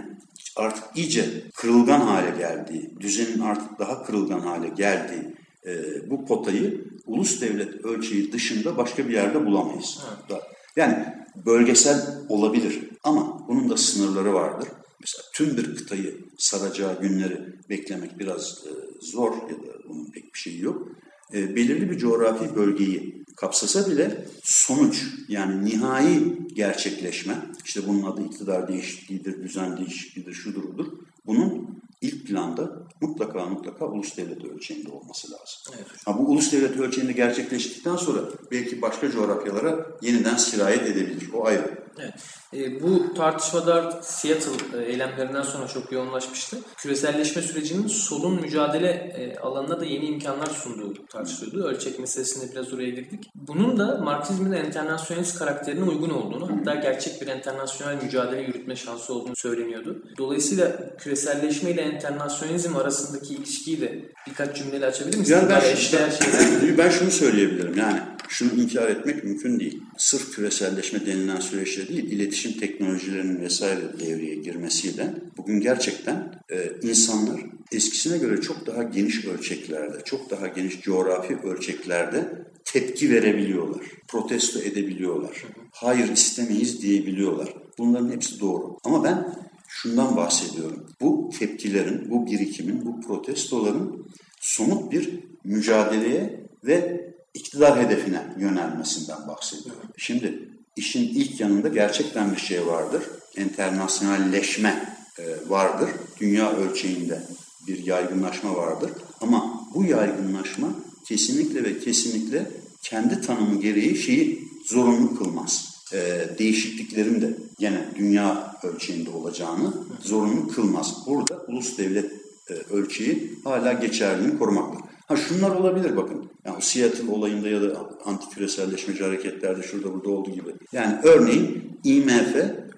artık iyice kırılgan hale geldiği, düzenin artık daha kırılgan hale geldiği e, bu potayı ulus devlet ölçeği dışında başka bir yerde bulamayız. Da- Yani bölgesel olabilir ama bunun da sınırları vardır. Mesela tüm bir kıtayı saracağı günleri beklemek biraz e, zor ya da bunun pek bir şeyi yok. E, belirli bir coğrafi bölgeyi kapsasa bile sonuç yani nihai gerçekleşme işte bunun adı iktidar değişikliğidir, düzen değişikliğidir, şudur budur. Bunun ilk planda mutlaka mutlaka ulus devlet ölçeğinde olması lazım. Ha, bu ulus devlet ölçeğinde gerçekleştikten sonra belki başka coğrafyalara yeniden sirayet edebilir. O ayrı. Evet. E, bu tartışmalar Seattle e, eylemlerinden sonra çok yoğunlaşmıştı. Küreselleşme sürecinin solun mücadele e, alanına da yeni imkanlar sunduğu tartışılıyordu. Ölçek meselesine biraz oraya girdik. Bunun da Marksizmin enternasyonist karakterine uygun olduğunu, hatta gerçek bir enternasyonel mücadele yürütme şansı olduğunu söyleniyordu. Dolayısıyla küreselleşme ile enternasyonizm arasındaki ilişkiyi de birkaç cümleyle açabilir misiniz? Yani ben, eşdeğer şeyler. ben şunu söyleyebilirim yani şunu inkar etmek mümkün değil. Sırf küreselleşme denilen süreçte değil, iletişim teknolojilerinin vesaire devreye girmesiyle bugün gerçekten e, insanlar eskisine göre çok daha geniş ölçeklerde, çok daha geniş coğrafi ölçeklerde tepki verebiliyorlar. Protesto edebiliyorlar. Hayır istemeyiz diyebiliyorlar. Bunların hepsi doğru. Ama ben şundan bahsediyorum. Bu tepkilerin, bu birikimin, bu protestoların somut bir mücadeleye ve iktidar hedefine yönelmesinden bahsediyorum. Şimdi işin ilk yanında gerçekten bir şey vardır. Enternasyonelleşme e, vardır. Dünya ölçeğinde bir yaygınlaşma vardır. Ama bu yaygınlaşma kesinlikle ve kesinlikle kendi tanımı gereği şeyi zorunlu kılmaz. E, değişikliklerin de gene dünya ölçeğinde olacağını zorunlu kılmaz. Burada ulus devlet e, ölçeği hala geçerliliğini korumaktadır. Ha şunlar olabilir bakın. Yani Seattle olayında ya da anti küreselleşmeci hareketlerde şurada burada olduğu gibi. Yani örneğin IMF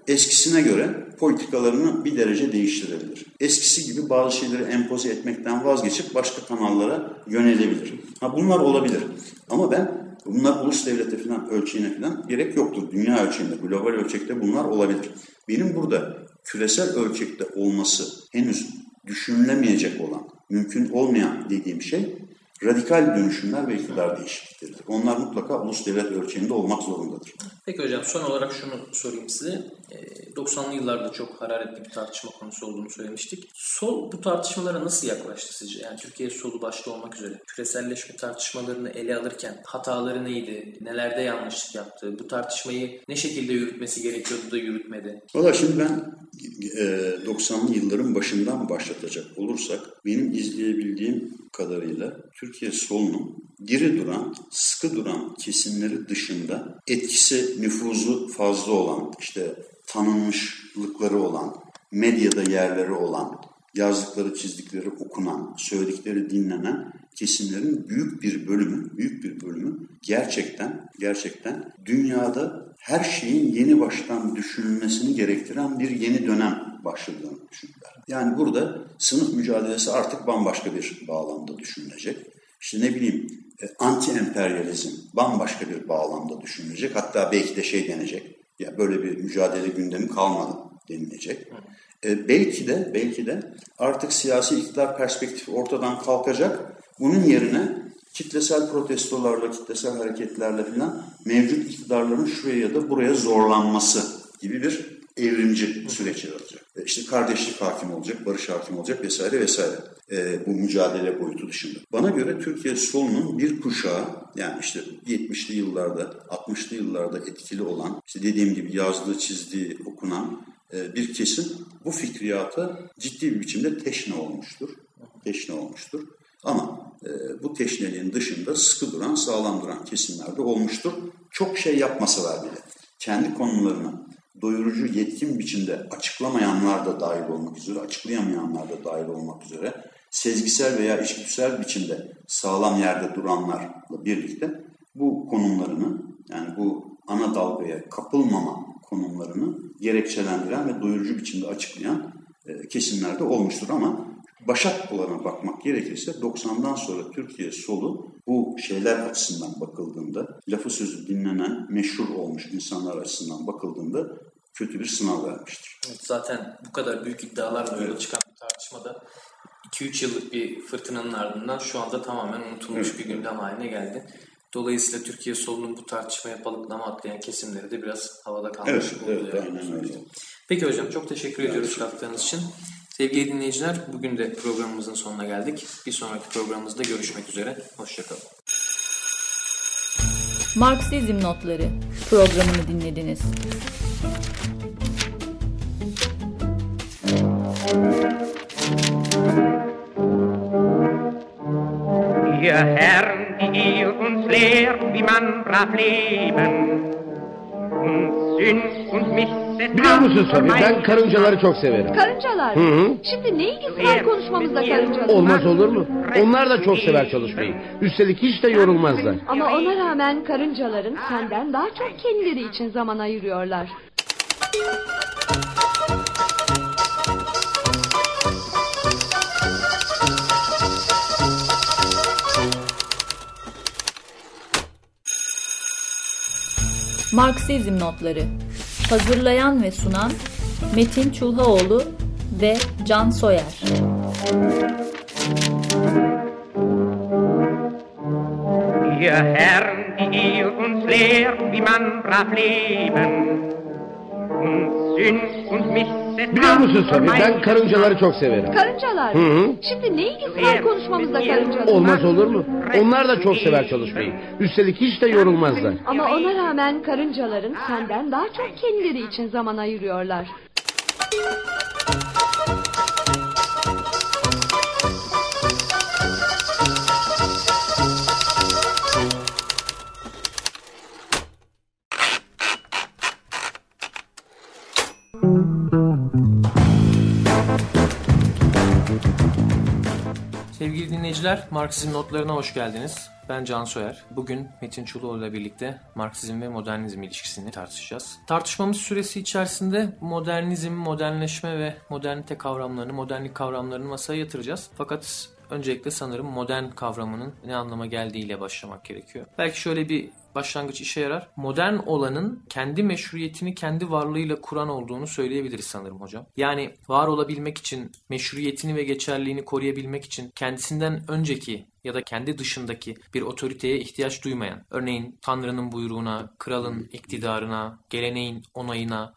eskisine göre politikalarını bir derece değiştirebilir. Eskisi gibi bazı şeyleri empoze etmekten vazgeçip başka kanallara yönelebilir. Ha bunlar olabilir. Ama ben bunlar ulus devlete falan ölçeğine falan gerek yoktur. Dünya ölçeğinde, global ölçekte bunlar olabilir. Benim burada küresel ölçekte olması henüz düşünülemeyecek olan, mümkün olmayan dediğim şey radikal dönüşümler ve iktidar değişiklikleridir. Onlar mutlaka ulus devlet ölçeğinde olmak zorundadır. Peki hocam son olarak şunu sorayım size. 90'lı yıllarda çok hararetli bir tartışma konusu olduğunu söylemiştik. Sol bu tartışmalara nasıl yaklaştı sizce? Yani Türkiye solu başta olmak üzere küreselleşme tartışmalarını ele alırken hataları neydi? Nelerde yanlışlık yaptı? Bu tartışmayı ne şekilde yürütmesi gerekiyordu da yürütmedi? Valla şimdi ben e, 90'lı yılların başından başlatacak olursak benim izleyebildiğim kadarıyla Türkiye solunun diri duran, sıkı duran kesimleri dışında etkisi, nüfuzu fazla olan, işte tanınmışlıkları olan, medyada yerleri olan, yazdıkları, çizdikleri okunan, söyledikleri dinlenen kesimlerin büyük bir bölümü, büyük bir bölümü gerçekten, gerçekten dünyada her şeyin yeni baştan düşünülmesini gerektiren bir yeni dönem başladığını düşündüler. Yani burada sınıf mücadelesi artık bambaşka bir bağlamda düşünülecek. İşte ne bileyim e, anti-emperyalizm bambaşka bir bağlamda düşünülecek. Hatta belki de şey denecek. Ya böyle bir mücadele gündemi kalmadı denilecek. E, belki de belki de artık siyasi iktidar perspektifi ortadan kalkacak. Bunun yerine kitlesel protestolarla, kitlesel hareketlerle falan mevcut iktidarların şuraya ya da buraya zorlanması gibi bir evrimci süreç yaratacak. E, işte kardeşlik hakim olacak, barış hakim olacak vesaire vesaire. E, bu mücadele boyutu dışında. Bana göre Türkiye solunun bir kuşağı yani işte 70'li yıllarda, 60'lı yıllarda etkili olan, işte dediğim gibi yazdığı, çizdiği, okunan e, bir kesim bu fikriyata ciddi bir biçimde teşne olmuştur. Teşne olmuştur. Ama e, bu teşneliğin dışında sıkı duran, sağlam duran kesimlerde olmuştur. Çok şey yapmasalar bile kendi konularını doyurucu, yetkin biçimde açıklamayanlar da dahil olmak üzere, açıklayamayanlar da dahil olmak üzere, sezgisel veya içgüdüsel biçimde sağlam yerde duranlarla birlikte bu konumlarını, yani bu ana dalgaya kapılmama konumlarını gerekçelendiren ve doyurucu biçimde açıklayan e, kesimlerde olmuştur. Ama başat olana bakmak gerekirse 90'dan sonra Türkiye solu bu şeyler açısından bakıldığında, lafı sözü dinlenen, meşhur olmuş insanlar açısından bakıldığında kötü bir sınav vermiştir. Evet, zaten bu kadar büyük iddialarla yola çıkan bir tartışmada 2-3 yıllık bir fırtınanın ardından şu anda tamamen unutulmuş evet. bir gündem haline geldi. Dolayısıyla Türkiye solunun bu tartışmaya balıklama atlayan kesimleri de biraz havada kalmış evet, Evet, aynen öyle. Peki hocam çok teşekkür ediyoruz katkılarınız için. Sevgili dinleyiciler bugün de programımızın sonuna geldik. Bir sonraki programımızda görüşmek üzere. Hoşçakalın. Marksizm Notları programını dinlediniz. Ihr Herren, die ihr uns lehrt, wie man brav leben und Biliyor musun Sabi ben karıncaları çok severim. Karıncalar. Hı hı. Şimdi ne ilgisi var konuşmamızda karıncalar? Olmaz olur mu? Onlar da çok sever çalışmayı. Üstelik hiç de yorulmazlar. Ama ona rağmen karıncaların senden daha çok kendileri için zaman ayırıyorlar. Marksizm notları. Hazırlayan ve sunan Metin Çulhaoğlu ve Can Soyer. Ihr Herren, die ihr uns lehrt, wie man brav leben und Sünd und Missetat Biliyor musun Sabi ben karıncaları çok severim. Karıncalar. Hı hı. Şimdi ne ilgisi var konuşmamızda karıncalar? Olmaz olur mu? Onlar da çok sever çalışmayı. Üstelik hiç de yorulmazlar. Ama ona rağmen karıncaların senden daha çok kendileri için zaman ayırıyorlar. Dinleyiciler, Marksizm notlarına hoş geldiniz. Ben Can Soyer. Bugün Metin Çuluoğlu ile birlikte Marksizm ve modernizm ilişkisini tartışacağız. Tartışmamız süresi içerisinde modernizm, modernleşme ve modernite kavramlarını, modernlik kavramlarını masaya yatıracağız. Fakat öncelikle sanırım modern kavramının ne anlama geldiğiyle başlamak gerekiyor. Belki şöyle bir başlangıç işe yarar. Modern olanın kendi meşruiyetini kendi varlığıyla kuran olduğunu söyleyebiliriz sanırım hocam. Yani var olabilmek için, meşruiyetini ve geçerliğini koruyabilmek için kendisinden önceki ya da kendi dışındaki bir otoriteye ihtiyaç duymayan, örneğin Tanrı'nın buyruğuna, kralın iktidarına, geleneğin onayına,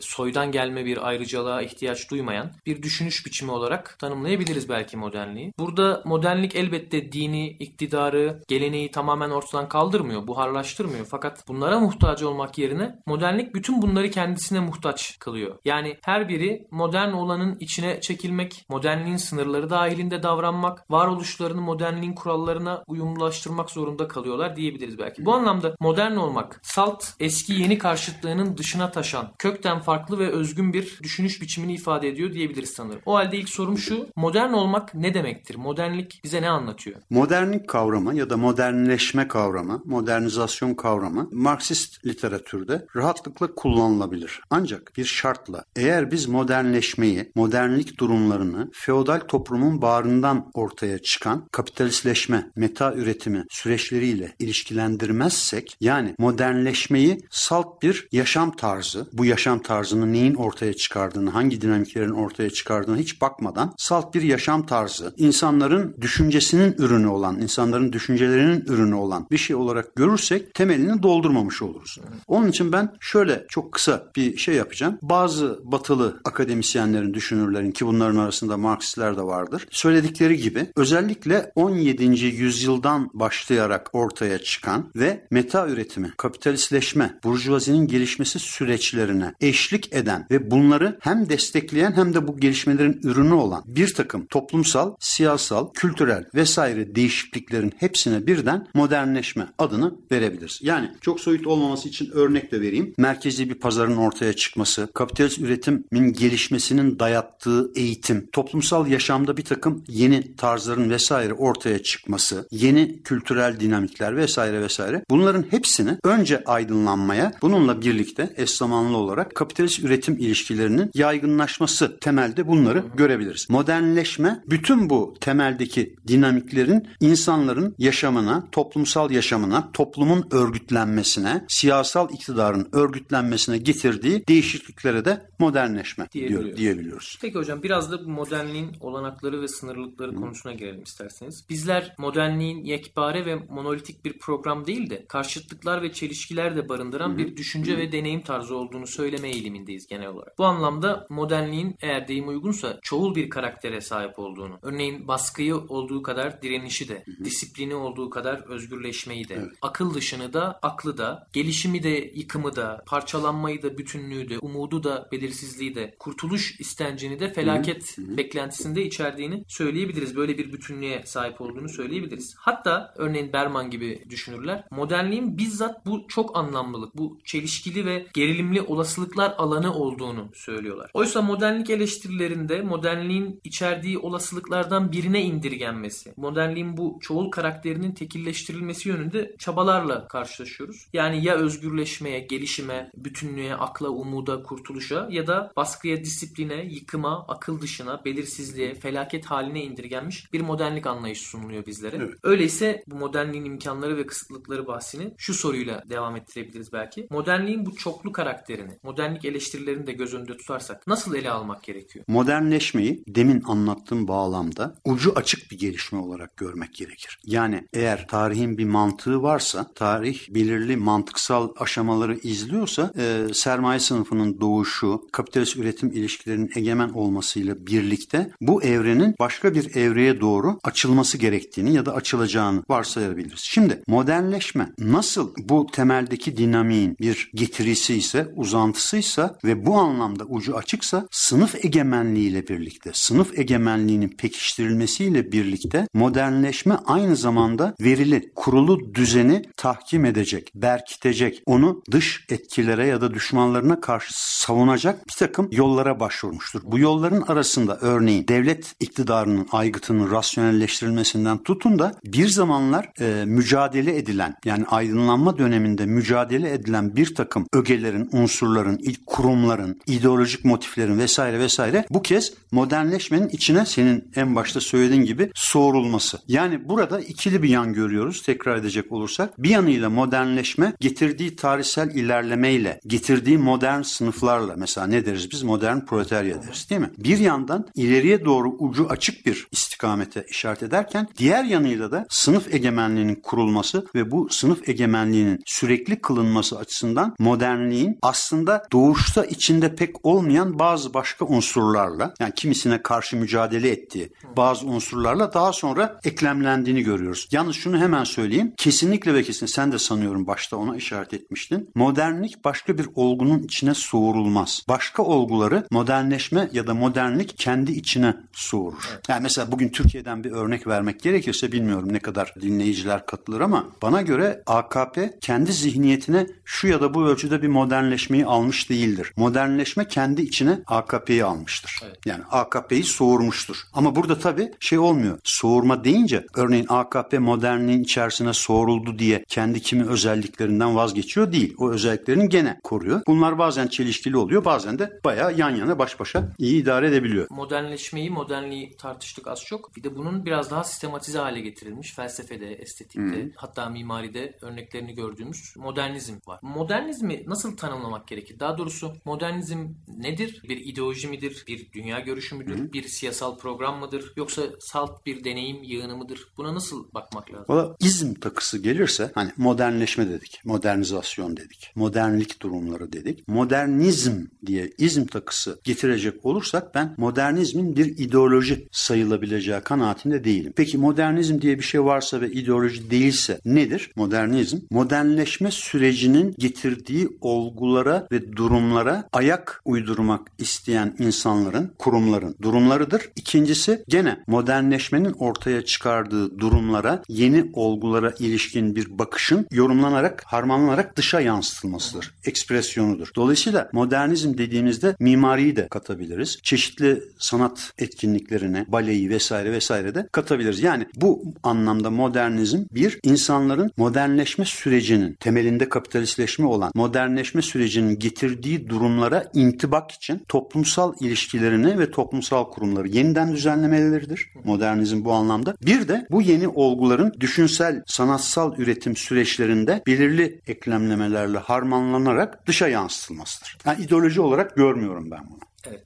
soydan gelme bir ayrıcalığa ihtiyaç duymayan bir düşünüş biçimi olarak tanımlayabiliriz belki modernliği. Burada modernlik elbette dini, iktidarı, geleneği tamamen ortadan kaldırmıyor, buharlaştırmıyor. Fakat bunlara muhtaç olmak yerine modernlik bütün bunları kendisine muhtaç kılıyor. Yani her biri modern olanın içine çekilmek, modernliğin sınırları dahilinde davranmak, varoluşlarını modernliğin kurallarına uyumlaştırmak zorunda kalıyorlar diyebiliriz belki. Bu anlamda modern olmak, salt eski yeni karşıtlığının dışına taşan, kökten farklı ve özgün bir düşünüş biçimini ifade ediyor diyebiliriz sanırım. O halde ilk sorum şu, modern olmak ne demektir? Modernlik bize ne anlatıyor? Modernlik kavramı ya da modernleşme kavramı, modernizasyon kavramı Marksist literatürde rahatlıkla kullanılabilir. Ancak bir şartla eğer biz modernleşmeyi, modernlik durumlarını feodal toplumun bağrından ortaya çıkan kapitalistleşme, meta üretimi süreçleriyle ilişkilendirmezsek yani modernleşmeyi salt bir yaşam tarzı, bu yaşam tarzını neyin ortaya çıkardığını, hangi dinamiklerin ortaya çıkardığını hiç bakmadan salt bir yaşam tarzı, insanların düşüncesinin ürünü olan, insanların düşüncelerinin ürünü olan bir şey olarak görürsek temelini doldurmamış oluruz. Onun için ben şöyle çok kısa bir şey yapacağım. Bazı batılı akademisyenlerin, düşünürlerin ki bunların arasında Marksistler de vardır. Söyledikleri gibi özellikle 17. yüzyıldan başlayarak ortaya çıkan ve meta üretimi, kapitalistleşme, burjuvazinin gelişmesi süreçlerine eşlik eden ve bunları hem destekleyen hem de bu gelişmelerin ürünü olan bir takım toplumsal, siyasal, kültürel vesaire değişikliklerin hepsine birden modernleşme adını verebiliriz. Yani çok soyut olmaması için örnek de vereyim. Merkezi bir pazarın ortaya çıkması, kapitalist üretimin gelişmesinin dayattığı eğitim, toplumsal yaşamda bir takım yeni tarzların vesaire ortaya çıkması, yeni kültürel dinamikler vesaire vesaire bunların hepsini önce aydınlanmaya bununla birlikte eş zamanlı olarak kapitalist üretim ilişkilerinin yaygınlaşması temelde bunları görebiliriz. Modernleşme bütün bu temeldeki dinamiklerin insanların yaşamına, toplumsal yaşamına, toplumun örgütlenmesine, siyasal iktidarın örgütlenmesine getirdiği değişikliklere de modernleşme diyor, Diyebiliyoruz. diyebiliyoruz. Peki hocam biraz da bu modernliğin olanakları ve sınırlılıkları konusuna girelim isterseniz. Bizler modernliğin yekpare ve monolitik bir program değil de karşıtlıklar ve çelişkiler de barındıran bir düşünce ve deneyim tarzı olduğunu inceleme eğilimindeyiz genel olarak. Bu anlamda modernliğin eğer deyim uygunsa çoğul bir karaktere sahip olduğunu, örneğin baskıyı olduğu kadar direnişi de, disiplini olduğu kadar özgürleşmeyi de, akıl dışını da, aklı da, gelişimi de, yıkımı da, parçalanmayı da, bütünlüğü de, umudu da, belirsizliği de, kurtuluş istencini de, felaket beklentisinde içerdiğini söyleyebiliriz. Böyle bir bütünlüğe sahip olduğunu söyleyebiliriz. Hatta örneğin Berman gibi düşünürler. Modernliğin bizzat bu çok anlamlılık, bu çelişkili ve gerilimli olasılıklar alanı olduğunu söylüyorlar. Oysa modernlik eleştirilerinde modernliğin içerdiği olasılıklardan birine indirgenmesi, modernliğin bu çoğul karakterinin tekilleştirilmesi yönünde çabalarla karşılaşıyoruz. Yani ya özgürleşmeye, gelişime, bütünlüğe, akla, umuda, kurtuluşa ya da baskıya, disipline, yıkıma, akıl dışına, belirsizliğe, felaket haline indirgenmiş bir modernlik anlayışı sunuluyor bizlere. Öyleyse bu modernliğin imkanları ve kısıtlıkları bahsini şu soruyla devam ettirebiliriz belki. Modernliğin bu çoklu karakterini, modernlik eleştirilerini de göz önünde tutarsak nasıl ele almak gerekiyor? Modernleşmeyi demin anlattığım bağlamda ucu açık bir gelişme olarak görmek gerekir. Yani eğer tarihin bir mantığı varsa, tarih belirli mantıksal aşamaları izliyorsa, e, sermaye sınıfının doğuşu, kapitalist üretim ilişkilerinin egemen olmasıyla birlikte bu evrenin başka bir evreye doğru açılması gerektiğini ya da açılacağını varsayabiliriz. Şimdi modernleşme nasıl bu temeldeki dinamiğin bir getirisi ise, uzantısıysa ve bu anlamda ucu açıksa sınıf egemenliğiyle birlikte, sınıf egemenliğinin pekiştirilmesiyle birlikte modernleşme aynı zamanda verili, kurulu düzeni tahkim edecek, berkitecek, onu dış etkilere ya da düşmanlarına karşı savunacak bir takım yollara başvurmuştur. Bu yolların arasında örneğin devlet iktidarının aygıtının rasyonelleştirilmesinden tutun da bir zamanlar e, mücadele edilen yani aydınlanma döneminde mücadele edilen bir takım ögelerin, unsurların, kurumların, ideolojik motiflerin vesaire vesaire bu kez modernleşmenin içine senin en başta söylediğin gibi soğurulması. Yani burada ikili bir yan görüyoruz tekrar edecek olursak. Bir yanıyla modernleşme getirdiği tarihsel ilerlemeyle, getirdiği modern sınıflarla mesela ne deriz biz modern proletarya deriz değil mi? Bir yandan ileriye doğru ucu açık bir istikamete işaret ederken diğer yanıyla da sınıf egemenliğinin kurulması ve bu sınıf egemenliğinin sürekli kılınması açısından modernliğin aslında doğuşta içinde pek olmayan bazı başka unsurlarla yani kimisine karşı mücadele ettiği bazı unsurlarla daha sonra eklemlendiğini görüyoruz. Yalnız şunu hemen söyleyeyim. Kesinlikle ve kesin sen de sanıyorum başta ona işaret etmiştin. Modernlik başka bir olgunun içine soğurulmaz. Başka olguları modernleşme ya da modernlik kendi içine soğurur. Yani mesela bugün Türkiye'den bir örnek vermek gerekirse bilmiyorum ne kadar dinleyiciler katılır ama bana göre AKP kendi zihniyetine şu ya da bu ölçüde bir modernleşmeyi almış değildir. Modernleşme kendi içine AKP'yi almıştır. Yani AKP'yi soğurmuştur. Ama burada tabii şey olmuyor. Soğurma deyince örneğin AKP modernliğin içerisine soğuruldu diye kendi kimi özelliklerinden vazgeçiyor değil. O özelliklerini gene koruyor. Bunlar bazen çelişkili oluyor bazen de bayağı yan yana baş başa iyi idare edebiliyor. Modernleşmeyi, modernliği tartıştık az çok. Bir de bunun biraz daha sistematize hale getirilmiş felsefede, estetikte, Hı. hatta mimaride örneklerini gördüğümüz modernizm var. Modernizmi nasıl tanımlamak gerekir? Daha doğrusu modernizm nedir? Bir ideoloji midir? Bir dünya görüşü müdür? Bir siyasal program mıdır? Yoksa salt bir deneyim yığını mıdır? Buna nasıl bakmak lazım? Valla izm takısı gelirse hani modernleşme dedik, modernizasyon dedik, modernlik durumları dedik. Modernizm diye izm takısı getirecek olursak ben modernizmin bir ideoloji sayılabileceği kanaatinde değilim. Peki modernizm diye bir şey varsa ve ideoloji değilse nedir? Modernizm, modernleşme sürecinin getirdiği olgulara ve durumlara ayak uydurmak isteyen insanların, kurumların durumlarıdır. İkincisi gene modernleşmenin ortaya çıkardığı durumlara, yeni olgulara ilişkin bir bakışın yorumlanarak, harmanlanarak dışa yansıtılmasıdır. Ekspresyonudur. Dolayısıyla modernizm dediğimizde mimariyi de katabiliriz. Çeşitli sanat etkinliklerine, baleyi vesaire vesaire de katabiliriz. Yani bu anlamda modernizm bir insanların modernleşme sürecinin temelinde kapitalistleşme olan modernleşme sürecinin getirdiği durumlara intibak için toplumsal ilişkilerini ve toplumsal kurumları yeniden düzenlemeleridir. Modernizm bu anlamda. Bir de bu yeni olguların düşünsel, sanatsal üretim süreçlerinde belirli eklemlemelerle harmanlanarak dışa yansıtılmasıdır. Yani ideoloji olarak görmüyorum ben bunu.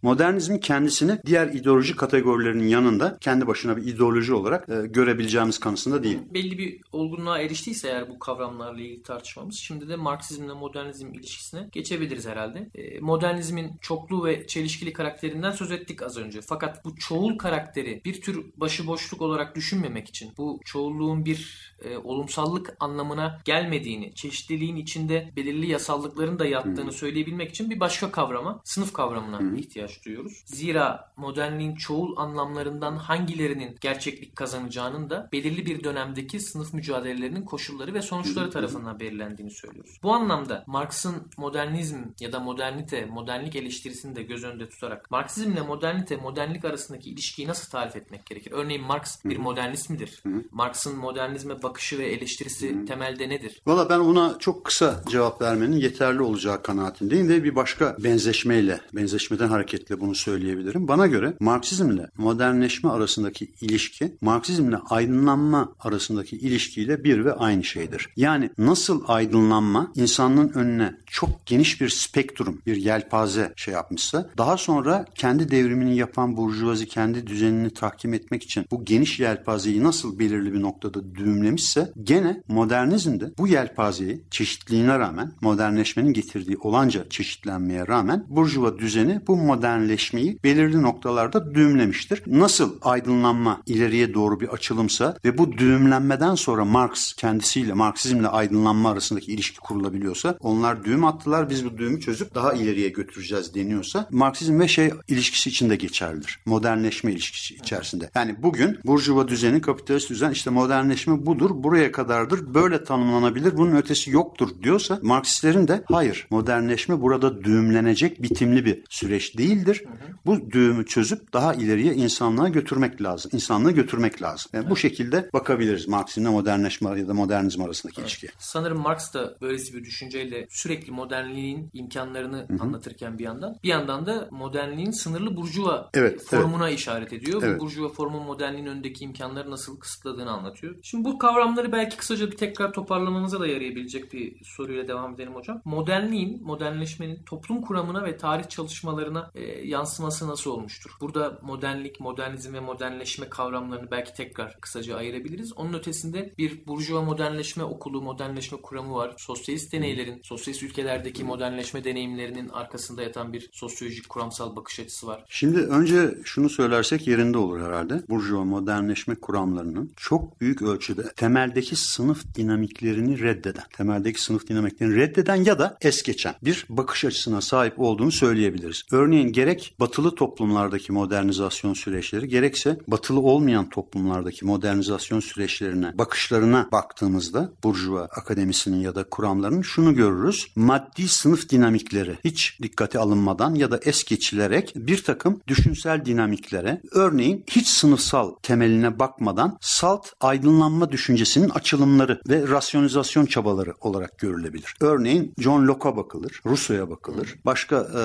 Modernizmin kendisini diğer ideoloji kategorilerinin yanında kendi başına bir ideoloji olarak e, görebileceğimiz kanısında değil. Belli bir olgunluğa eriştiyse eğer bu kavramlarla ilgili tartışmamız şimdi de Marksizmle modernizm ilişkisine geçebiliriz herhalde. E, modernizmin çoklu ve çelişkili karakterinden söz ettik az önce. Fakat bu çoğul karakteri bir tür başıboşluk olarak düşünmemek için bu çoğulluğun bir e, olumsallık anlamına gelmediğini, çeşitliliğin içinde belirli yasallıkların da yattığını söyleyebilmek için bir başka kavrama, sınıf kavramına ihtiyaç duyuyoruz. Zira modernliğin çoğul anlamlarından hangilerinin gerçeklik kazanacağının da belirli bir dönemdeki sınıf mücadelelerinin koşulları ve sonuçları tarafından belirlendiğini söylüyoruz. Bu anlamda Marx'ın modernizm ya da modernite, modernlik eleştirisini de göz önünde tutarak Marksizmle modernite, modernlik arasındaki ilişkiyi nasıl tarif etmek gerekir? Örneğin Marx bir modernist midir? Marx'ın modernizme bakışı ve eleştirisi temelde nedir? Valla ben ona çok kısa cevap vermenin yeterli olacağı kanaatindeyim ve bir başka benzeşmeyle, benzeşmeden hareketle bunu söyleyebilirim. Bana göre Marksizmle modernleşme arasındaki ilişki, Marksizmle aydınlanma arasındaki ilişkiyle bir ve aynı şeydir. Yani nasıl aydınlanma insanlığın önüne çok geniş bir spektrum, bir yelpaze şey yapmışsa, daha sonra kendi devrimini yapan burjuvazi kendi düzenini tahkim etmek için bu geniş yelpazeyi nasıl belirli bir noktada düğümlemişse, gene modernizmde bu yelpazeyi çeşitliliğine rağmen, modernleşmenin getirdiği olanca çeşitlenmeye rağmen burjuva düzeni bu modernleşmeyi belirli noktalarda düğümlemiştir. Nasıl aydınlanma ileriye doğru bir açılımsa ve bu düğümlenmeden sonra Marx kendisiyle Marksizmle aydınlanma arasındaki ilişki kurulabiliyorsa onlar düğüm attılar biz bu düğümü çözüp daha ileriye götüreceğiz deniyorsa Marksizm ve şey ilişkisi içinde geçerlidir. Modernleşme ilişkisi içerisinde. Yani bugün burjuva düzeni, kapitalist düzen işte modernleşme budur, buraya kadardır, böyle tanımlanabilir, bunun ötesi yoktur diyorsa Marksistlerin de hayır modernleşme burada düğümlenecek bitimli bir süreç değildir. Bu düğümü çözüp daha ileriye insanlığa götürmek lazım. İnsanlığı götürmek lazım. Yani bu şekilde bakabiliriz Marksizmle modernleşme ya da modernizm arasındaki ilişkiye. Sanırım Marx da böylesi bir düşünceyle sürekli modernliğin imkanlarını anlatırken bir yandan bir yandan da modernliğin sınırlı burjuva Evet, formuna işaret ediyor. Evet. Bu burjuva formun modernliğin önündeki imkanları nasıl kısıtladığını anlatıyor. Şimdi bu kavramları belki kısaca bir tekrar toparlamamıza da yarayabilecek bir soruyla devam edelim hocam. Modernliğin, modernleşmenin toplum kuramına ve tarih çalışmalarına e, yansıması nasıl olmuştur? Burada modernlik, modernizm ve modernleşme kavramlarını belki tekrar kısaca ayırabiliriz. Onun ötesinde bir burjuva modernleşme okulu, modernleşme kuramı var. Sosyalist deneylerin, sosyalist ülkelerdeki modernleşme deneyimlerinin arkasında yatan bir sosyolojik kuramsal bakış açısı var. Şimdi önce şunu söylersek yerinde olur herhalde. Burjuva modernleşme kuramlarının çok büyük ölçüde temeldeki sınıf dinamiklerini reddeden, temeldeki sınıf dinamiklerini reddeden ya da es geçen bir bakış açısına sahip olduğunu söyleyebiliriz. Örneğin gerek batılı toplumlardaki modernizasyon süreçleri gerekse batılı olmayan toplumlardaki modernizasyon süreçlerine, bakışlarına baktığımızda Burjuva akademisinin ya da kuramlarının şunu görürüz. Maddi sınıf dinamikleri hiç dikkate alınmadan ya da es geçilerek bir takım düşünsel dinamiklere, örneğin hiç sınıfsal temeline bakmadan salt aydınlanma düşüncesinin açılımları ve rasyonizasyon çabaları olarak görülebilir. Örneğin John Locke'a bakılır, Rousseau'ya bakılır, başka e,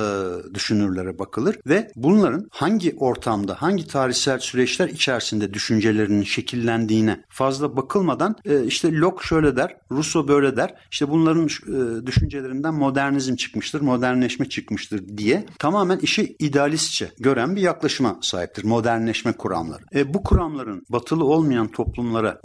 düşünürlere bakılır ve bunların hangi ortamda, hangi tarihsel süreçler içerisinde düşüncelerinin şekillendiğine fazla bakılmadan e, işte Locke şöyle der, Rousseau böyle der. İşte bunların e, düşüncelerinden modernizm çıkmıştır, modernleşme çıkmıştır diye tamamen işi idealistçe gören bir yaklaşıma sahiptir modernleşme kuramları. E, bu kuramların batılı olmayan toplumlara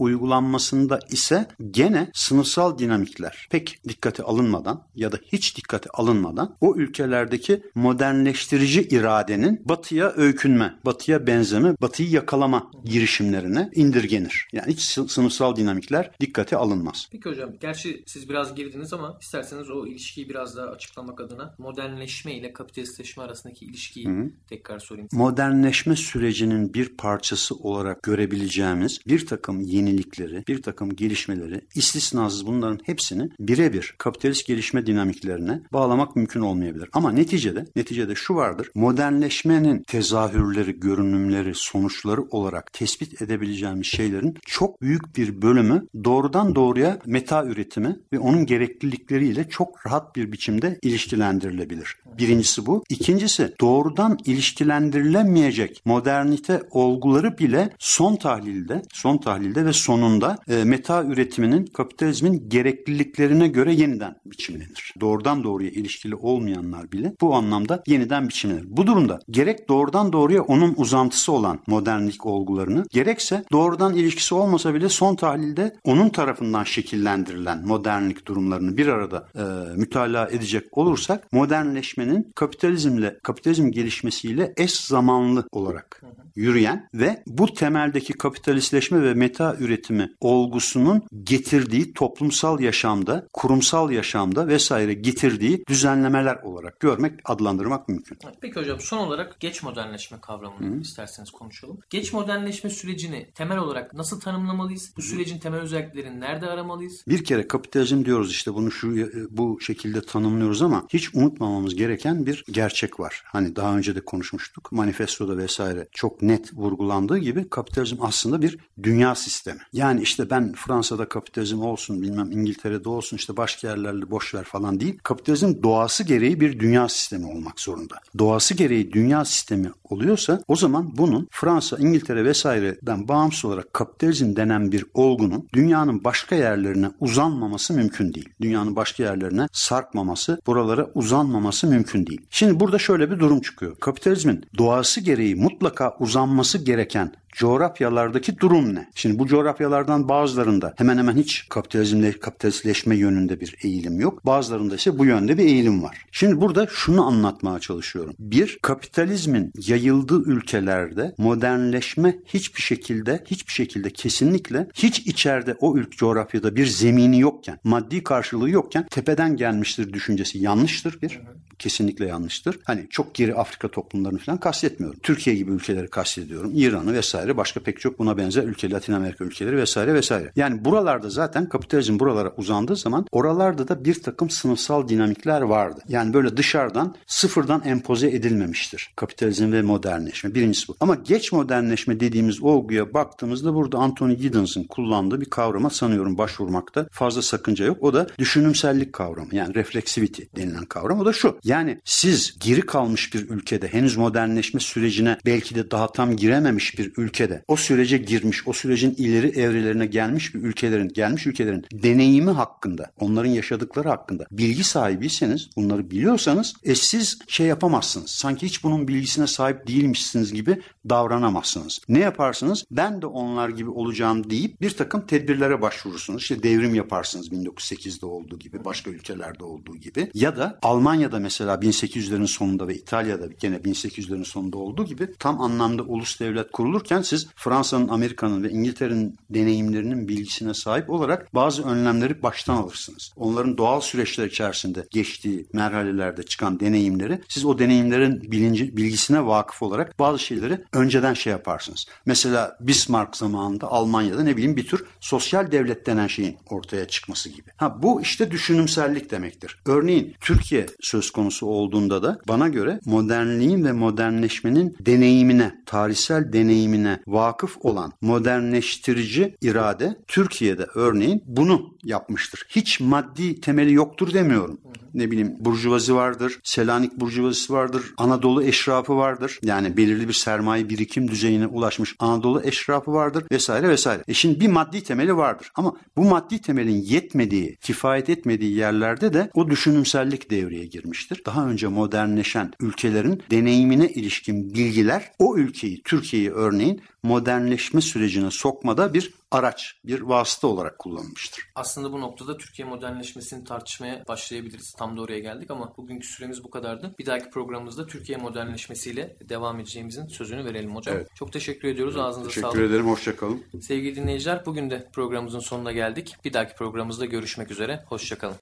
uygulanmasında ise gene sınıfsal dinamikler pek dikkate alınmadan ya da hiç dikkate alınmadan o ülkelerdeki modernleştirici iradenin batıya öykünme, batıya benzeme, batıyı yakalama girişimlerine indirgenir. Yani hiç sı- sınıfsal dinamikler dikkate alınmaz. Peki hocam, gerçi siz biraz girdiniz ama isterseniz o ilişkiyi biraz daha açıklamak adına modernleşme ile kapitalistleşme arasındaki ilişkiyi Hı hı. tekrar sorayım. modernleşme sürecinin bir parçası olarak görebileceğimiz bir takım yenilikleri, bir takım gelişmeleri, istisnasız bunların hepsini birebir kapitalist gelişme dinamiklerine bağlamak mümkün olmayabilir. Ama neticede, neticede şu vardır. Modernleşmenin tezahürleri, görünümleri, sonuçları olarak tespit edebileceğimiz şeylerin çok büyük bir bölümü doğrudan doğruya meta üretimi ve onun gereklilikleriyle çok rahat bir biçimde ilişkilendirilebilir. Birincisi bu. İkincisi doğrudan ilişkilendirilemeyecek modernite olguları bile son tahlilde, son tahlilde ve sonunda e, meta üretiminin kapitalizmin gerekliliklerine göre yeniden biçimlenir. Doğrudan doğruya ilişkili olmayanlar bile bu anlamda yeniden eden biçimler. Bu durumda gerek doğrudan doğruya onun uzantısı olan modernlik olgularını gerekse doğrudan ilişkisi olmasa bile son tahlilde onun tarafından şekillendirilen modernlik durumlarını bir arada e, mütalaa edecek olursak modernleşmenin kapitalizmle kapitalizm gelişmesiyle eş zamanlı olarak yürüyen ve bu temeldeki kapitalistleşme ve meta üretimi olgusunun getirdiği toplumsal yaşamda, kurumsal yaşamda vesaire getirdiği düzenlemeler olarak görmek, adlandırmak mümkün. Peki hocam son olarak geç modernleşme kavramını Hı. isterseniz konuşalım. Geç modernleşme sürecini temel olarak nasıl tanımlamalıyız? Bu sürecin temel özelliklerini nerede aramalıyız? Bir kere kapitalizm diyoruz işte bunu şu e, bu şekilde tanımlıyoruz ama hiç unutmamamız gereken bir gerçek var. Hani daha önce de konuşmuştuk. Manifestoda vesaire çok net vurgulandığı gibi kapitalizm aslında bir dünya sistemi. Yani işte ben Fransa'da kapitalizm olsun bilmem İngiltere'de olsun işte başka yerlerle boş ver falan değil. Kapitalizm doğası gereği bir dünya sistemi olmak zorunda. Doğası gereği dünya sistemi oluyorsa o zaman bunun Fransa, İngiltere vesaireden bağımsız olarak kapitalizm denen bir olgunun dünyanın başka yerlerine uzanmaması mümkün değil. Dünyanın başka yerlerine sarkmaması, buralara uzanmaması mümkün değil. Şimdi burada şöyle bir durum çıkıyor. Kapitalizmin doğası gereği mutlaka uzanması gereken coğrafyalardaki durum ne? Şimdi bu coğrafyalardan bazılarında hemen hemen hiç kapitalizmle kapitalistleşme yönünde bir eğilim yok. Bazılarında ise bu yönde bir eğilim var. Şimdi burada şunu anlatmaya çalışıyorum. Bir, kapitalizmin yayıldığı ülkelerde modernleşme hiçbir şekilde, hiçbir şekilde kesinlikle hiç içeride o ülke coğrafyada bir zemini yokken, maddi karşılığı yokken tepeden gelmiştir düşüncesi yanlıştır bir. Kesinlikle yanlıştır. Hani çok geri Afrika toplumlarını falan kastetmiyorum. Türkiye gibi ülkeleri kastediyorum. İran'ı vesaire başka pek çok buna benzer ülke, Latin Amerika ülkeleri vesaire vesaire. Yani buralarda zaten kapitalizm buralara uzandığı zaman oralarda da bir takım sınıfsal dinamikler vardı. Yani böyle dışarıdan sıfırdan empoze edilmemiştir. Kapitalizm ve modernleşme. Birincisi bu. Ama geç modernleşme dediğimiz olguya baktığımızda burada Anthony Giddens'ın kullandığı bir kavrama sanıyorum başvurmakta fazla sakınca yok. O da düşünümsellik kavramı yani reflexivity denilen kavram. O da şu. Yani siz geri kalmış bir ülkede henüz modernleşme sürecine belki de daha tam girememiş bir ülkede o sürece girmiş, o sürecin ileri evrelerine gelmiş bir ülkelerin, gelmiş ülkelerin deneyimi hakkında, onların yaşadıkları hakkında bilgi sahibiyseniz, bunları biliyorsanız e siz şey yapamazsınız. Sanki hiç bunun bilgisine sahip değilmişsiniz gibi davranamazsınız. Ne yaparsınız? Ben de onlar gibi olacağım deyip bir takım tedbirlere başvurursunuz. İşte devrim yaparsınız 1908'de olduğu gibi, başka ülkelerde olduğu gibi. Ya da Almanya'da mesela 1800'lerin sonunda ve İtalya'da gene 1800'lerin sonunda olduğu gibi tam anlamda ulus devlet kurulurken siz Fransa'nın, Amerika'nın ve İngiltere'nin deneyimlerinin bilgisine sahip olarak bazı önlemleri baştan alırsınız. Onların doğal süreçler içerisinde geçtiği merhalelerde çıkan deneyimleri siz o deneyimlerin bilinci, bilgisine vakıf olarak bazı şeyleri önceden şey yaparsınız. Mesela Bismarck zamanında Almanya'da ne bileyim bir tür sosyal devlet denen şeyin ortaya çıkması gibi. Ha bu işte düşünümsellik demektir. Örneğin Türkiye söz konusu olduğunda da bana göre modernliğin ve modernleşmenin deneyimine, tarihsel deneyimine vakıf olan modernleştirici irade Türkiye'de örneğin bunu yapmıştır. Hiç maddi temeli yoktur demiyorum. Ne bileyim burjuvazi vardır, Selanik burjuvazisi vardır, Anadolu eşrafı vardır. Yani belirli bir sermaye birikim düzeyine ulaşmış Anadolu eşrafı vardır vesaire vesaire. E şimdi bir maddi temeli vardır ama bu maddi temelin yetmediği, kifayet etmediği yerlerde de o düşünümsellik devreye girmiştir. Daha önce modernleşen ülkelerin deneyimine ilişkin bilgiler o ülkeyi, Türkiye'yi örneğin modernleşme sürecine sokmada bir araç, bir vasıta olarak kullanılmıştır. Aslında bu noktada Türkiye modernleşmesini tartışmaya başlayabiliriz. Tam da oraya geldik ama bugünkü süremiz bu kadardı. Bir dahaki programımızda Türkiye modernleşmesiyle devam edeceğimizin sözünü verelim hocam. Evet. Çok teşekkür ediyoruz. Ağzınıza Teşekkür sağlık. ederim, hoşçakalın. Sevgili dinleyiciler bugün de programımızın sonuna geldik. Bir dahaki programımızda görüşmek üzere. Hoşçakalın.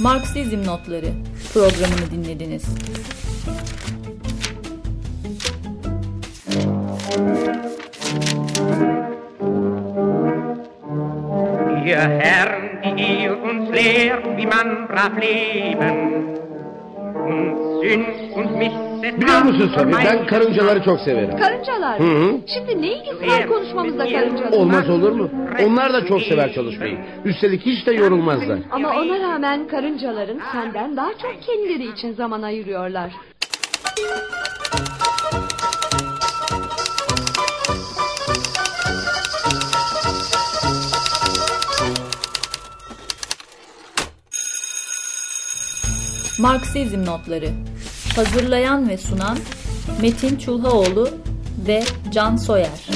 Marksizm notları programını dinlediniz. Ihr Herren, die ihr uns lehrt, wie man brav leben und Sünd und Missetat Biliyor musun Sabi ben karıncaları çok severim. Karıncalar. Hı hı. Şimdi ne ilgisi var konuşmamızda karıncalar? Olmaz olur mu? Onlar da çok sever çalışmayı. Üstelik hiç de yorulmazlar. Ama ona rağmen karıncaların senden daha çok kendileri için zaman ayırıyorlar. Marksizm notları. Hazırlayan ve sunan Metin Çulhaoğlu ve Can Soyer.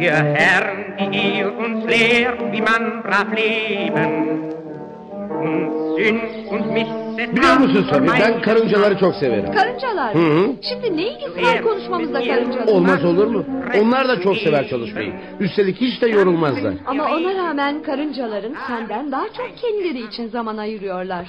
Ihr Herren, die ihr uns lehrt, wie man brav leben Missetat Biliyor musun Sofi ben karıncaları çok severim. Karıncalar Hı hı. Şimdi ne ilgisi var konuşmamızda karıncalar? Olmaz olur mu? Onlar da çok sever çalışmayı. Üstelik hiç de yorulmazlar. Ama ona rağmen karıncaların senden daha çok kendileri için zaman ayırıyorlar.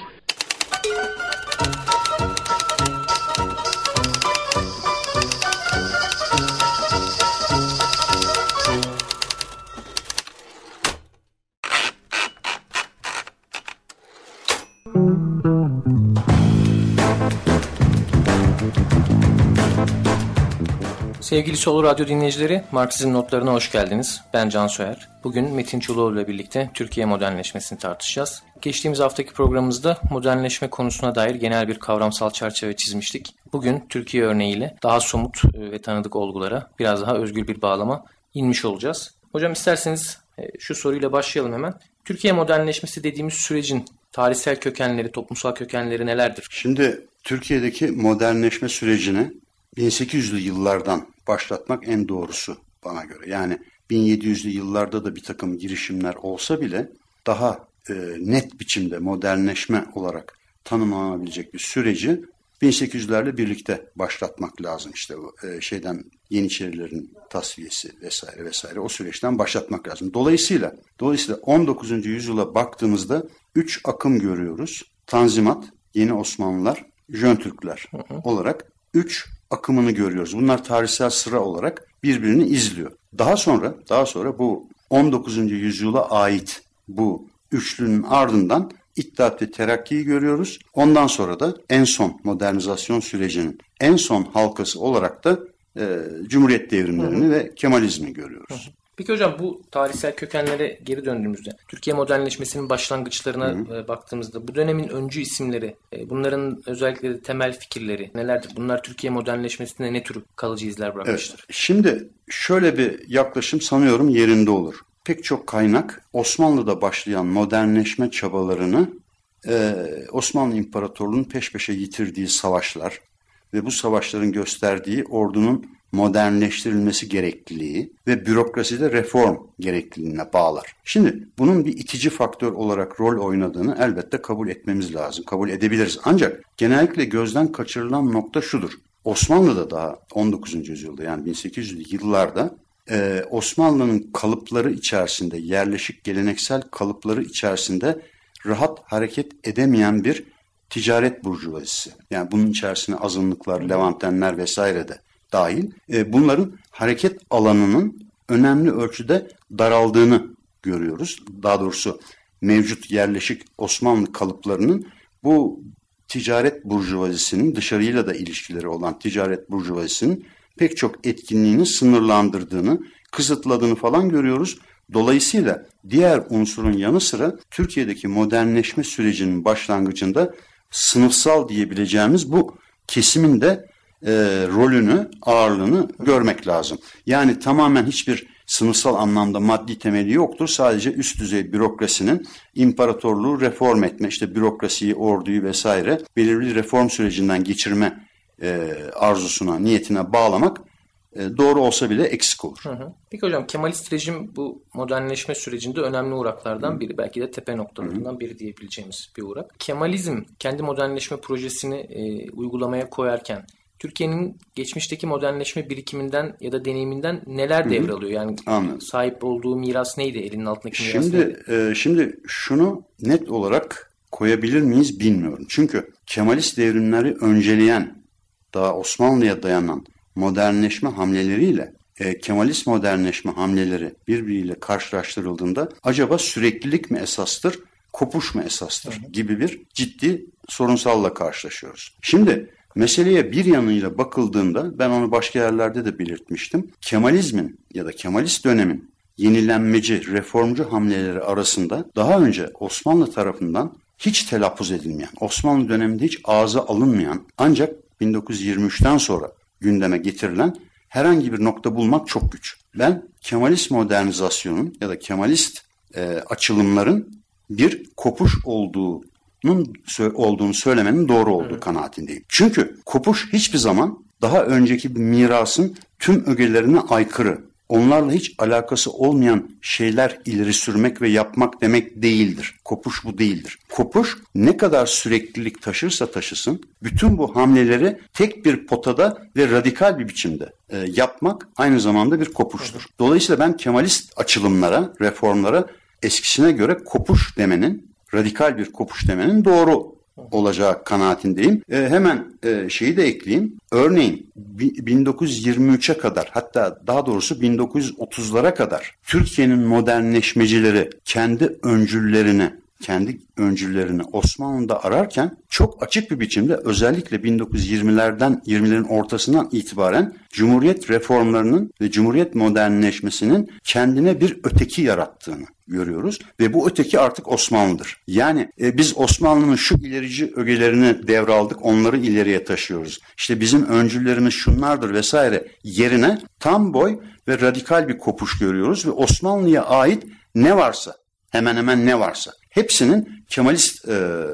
Sevgili Solo Radyo dinleyicileri, Marksizm notlarına hoş geldiniz. Ben Can Soyer. Bugün Metin Çuloğlu ile birlikte Türkiye modernleşmesini tartışacağız. Geçtiğimiz haftaki programımızda modernleşme konusuna dair genel bir kavramsal çerçeve çizmiştik. Bugün Türkiye örneğiyle daha somut e, ve tanıdık olgulara biraz daha özgür bir bağlama inmiş olacağız. Hocam isterseniz e, şu soruyla başlayalım hemen. Türkiye modernleşmesi dediğimiz sürecin tarihsel kökenleri, toplumsal kökenleri nelerdir? Şimdi Türkiye'deki modernleşme sürecini 1800'lü yıllardan başlatmak en doğrusu bana göre. Yani 1700'lü yıllarda da bir takım girişimler olsa bile daha e, net biçimde modernleşme olarak tanımlanabilecek bir süreci 1800'lerle birlikte başlatmak lazım. İşte e, şeyden Yeniçerilerin tasfiyesi vesaire vesaire o süreçten başlatmak lazım. Dolayısıyla dolayısıyla 19. yüzyıla baktığımızda üç akım görüyoruz. Tanzimat, Yeni Osmanlılar, Jön Türkler olarak üç akımını görüyoruz. Bunlar tarihsel sıra olarak birbirini izliyor. Daha sonra daha sonra bu 19. yüzyıla ait bu üçlünün ardından İttihat ve Terakki'yi görüyoruz. Ondan sonra da en son modernizasyon sürecinin en son halkası olarak da e, Cumhuriyet devrimlerini ve Kemalizmi görüyoruz. Peki hocam bu tarihsel kökenlere geri döndüğümüzde Türkiye modernleşmesinin başlangıçlarına Hı e, baktığımızda bu dönemin öncü isimleri, e, bunların özellikle de temel fikirleri nelerdir? Bunlar Türkiye modernleşmesinde ne tür kalıcı izler bırakmıştır? Evet. Şimdi şöyle bir yaklaşım sanıyorum yerinde olur. Pek çok kaynak Osmanlı'da başlayan modernleşme çabalarını e, Osmanlı İmparatorluğu'nun peş peşe yitirdiği savaşlar ve bu savaşların gösterdiği ordunun modernleştirilmesi gerekliliği ve bürokraside reform gerekliliğine bağlar. Şimdi bunun bir itici faktör olarak rol oynadığını elbette kabul etmemiz lazım. Kabul edebiliriz. Ancak genellikle gözden kaçırılan nokta şudur. Osmanlı'da daha 19. yüzyılda yani 1800'lü yıllarda e, Osmanlı'nın kalıpları içerisinde, yerleşik geleneksel kalıpları içerisinde rahat hareket edemeyen bir ticaret burjuvazisi. Yani bunun içerisine azınlıklar, Levantenler vesaire de dahil. E, bunların hareket alanının önemli ölçüde daraldığını görüyoruz. Daha doğrusu mevcut yerleşik Osmanlı kalıplarının bu ticaret burjuvazisinin dışarıyla da ilişkileri olan ticaret burjuvazisinin pek çok etkinliğini sınırlandırdığını, kısıtladığını falan görüyoruz. Dolayısıyla diğer unsurun yanı sıra Türkiye'deki modernleşme sürecinin başlangıcında sınıfsal diyebileceğimiz bu kesimin de e, rolünü, ağırlığını görmek lazım. Yani tamamen hiçbir sınıfsal anlamda maddi temeli yoktur. Sadece üst düzey bürokrasinin imparatorluğu reform etme, işte bürokrasiyi, orduyu vesaire belirli reform sürecinden geçirme e, arzusuna, niyetine bağlamak doğru olsa bile eksik olur. Hı hı. Peki hocam Kemalist rejim bu modernleşme sürecinde önemli uğraklardan biri. Belki de tepe noktalarından biri diyebileceğimiz bir uğrak. Kemalizm kendi modernleşme projesini e, uygulamaya koyarken Türkiye'nin geçmişteki modernleşme birikiminden ya da deneyiminden neler Hı hı. devralıyor? Yani Anladım. sahip olduğu miras neydi? Elinin altındaki miras Şimdi neydi? e, şimdi şunu net olarak koyabilir miyiz bilmiyorum. Çünkü Kemalist devrimleri önceleyen daha Osmanlı'ya dayanan modernleşme hamleleriyle e, Kemalist modernleşme hamleleri birbiriyle karşılaştırıldığında acaba süreklilik mi esastır, kopuş mu esastır gibi bir ciddi sorunsalla karşılaşıyoruz. Şimdi meseleye bir yanıyla bakıldığında ben onu başka yerlerde de belirtmiştim. Kemalizmin ya da Kemalist dönemin yenilenmeci, reformcu hamleleri arasında daha önce Osmanlı tarafından hiç telaffuz edilmeyen, Osmanlı döneminde hiç ağza alınmayan ancak 1923'ten sonra gündeme getirilen herhangi bir nokta bulmak çok güç. Ben Kemalist modernizasyonun ya da Kemalist e, açılımların bir kopuş olduğunun olduğunu söylemenin doğru olduğu kanaatindeyim. Çünkü kopuş hiçbir zaman daha önceki bir mirasın tüm ögelerine aykırı, onlarla hiç alakası olmayan şeyler ileri sürmek ve yapmak demek değildir. Kopuş bu değildir. Kopuş ne kadar süreklilik taşırsa taşısın, bütün bu hamleleri tek bir potada ve radikal bir biçimde e, yapmak aynı zamanda bir kopuştur. Dolayısıyla ben Kemalist açılımlara, reformlara eskisine göre kopuş demenin, radikal bir kopuş demenin doğru olacağı kanaatindeyim. E, hemen e, şeyi de ekleyeyim. Örneğin 1923'e kadar hatta daha doğrusu 1930'lara kadar Türkiye'nin modernleşmecileri kendi öncüllerini kendi öncüllerini Osmanlı'da ararken çok açık bir biçimde özellikle 1920'lerden 20'lerin ortasından itibaren Cumhuriyet reformlarının ve Cumhuriyet modernleşmesinin kendine bir öteki yarattığını görüyoruz ve bu öteki artık Osmanlı'dır. Yani e, biz Osmanlı'nın şu ilerici ögelerini devraldık, onları ileriye taşıyoruz. İşte bizim öncüllerimiz şunlardır vesaire yerine tam boy ve radikal bir kopuş görüyoruz ve Osmanlı'ya ait ne varsa hemen hemen ne varsa hepsinin Kemalist e,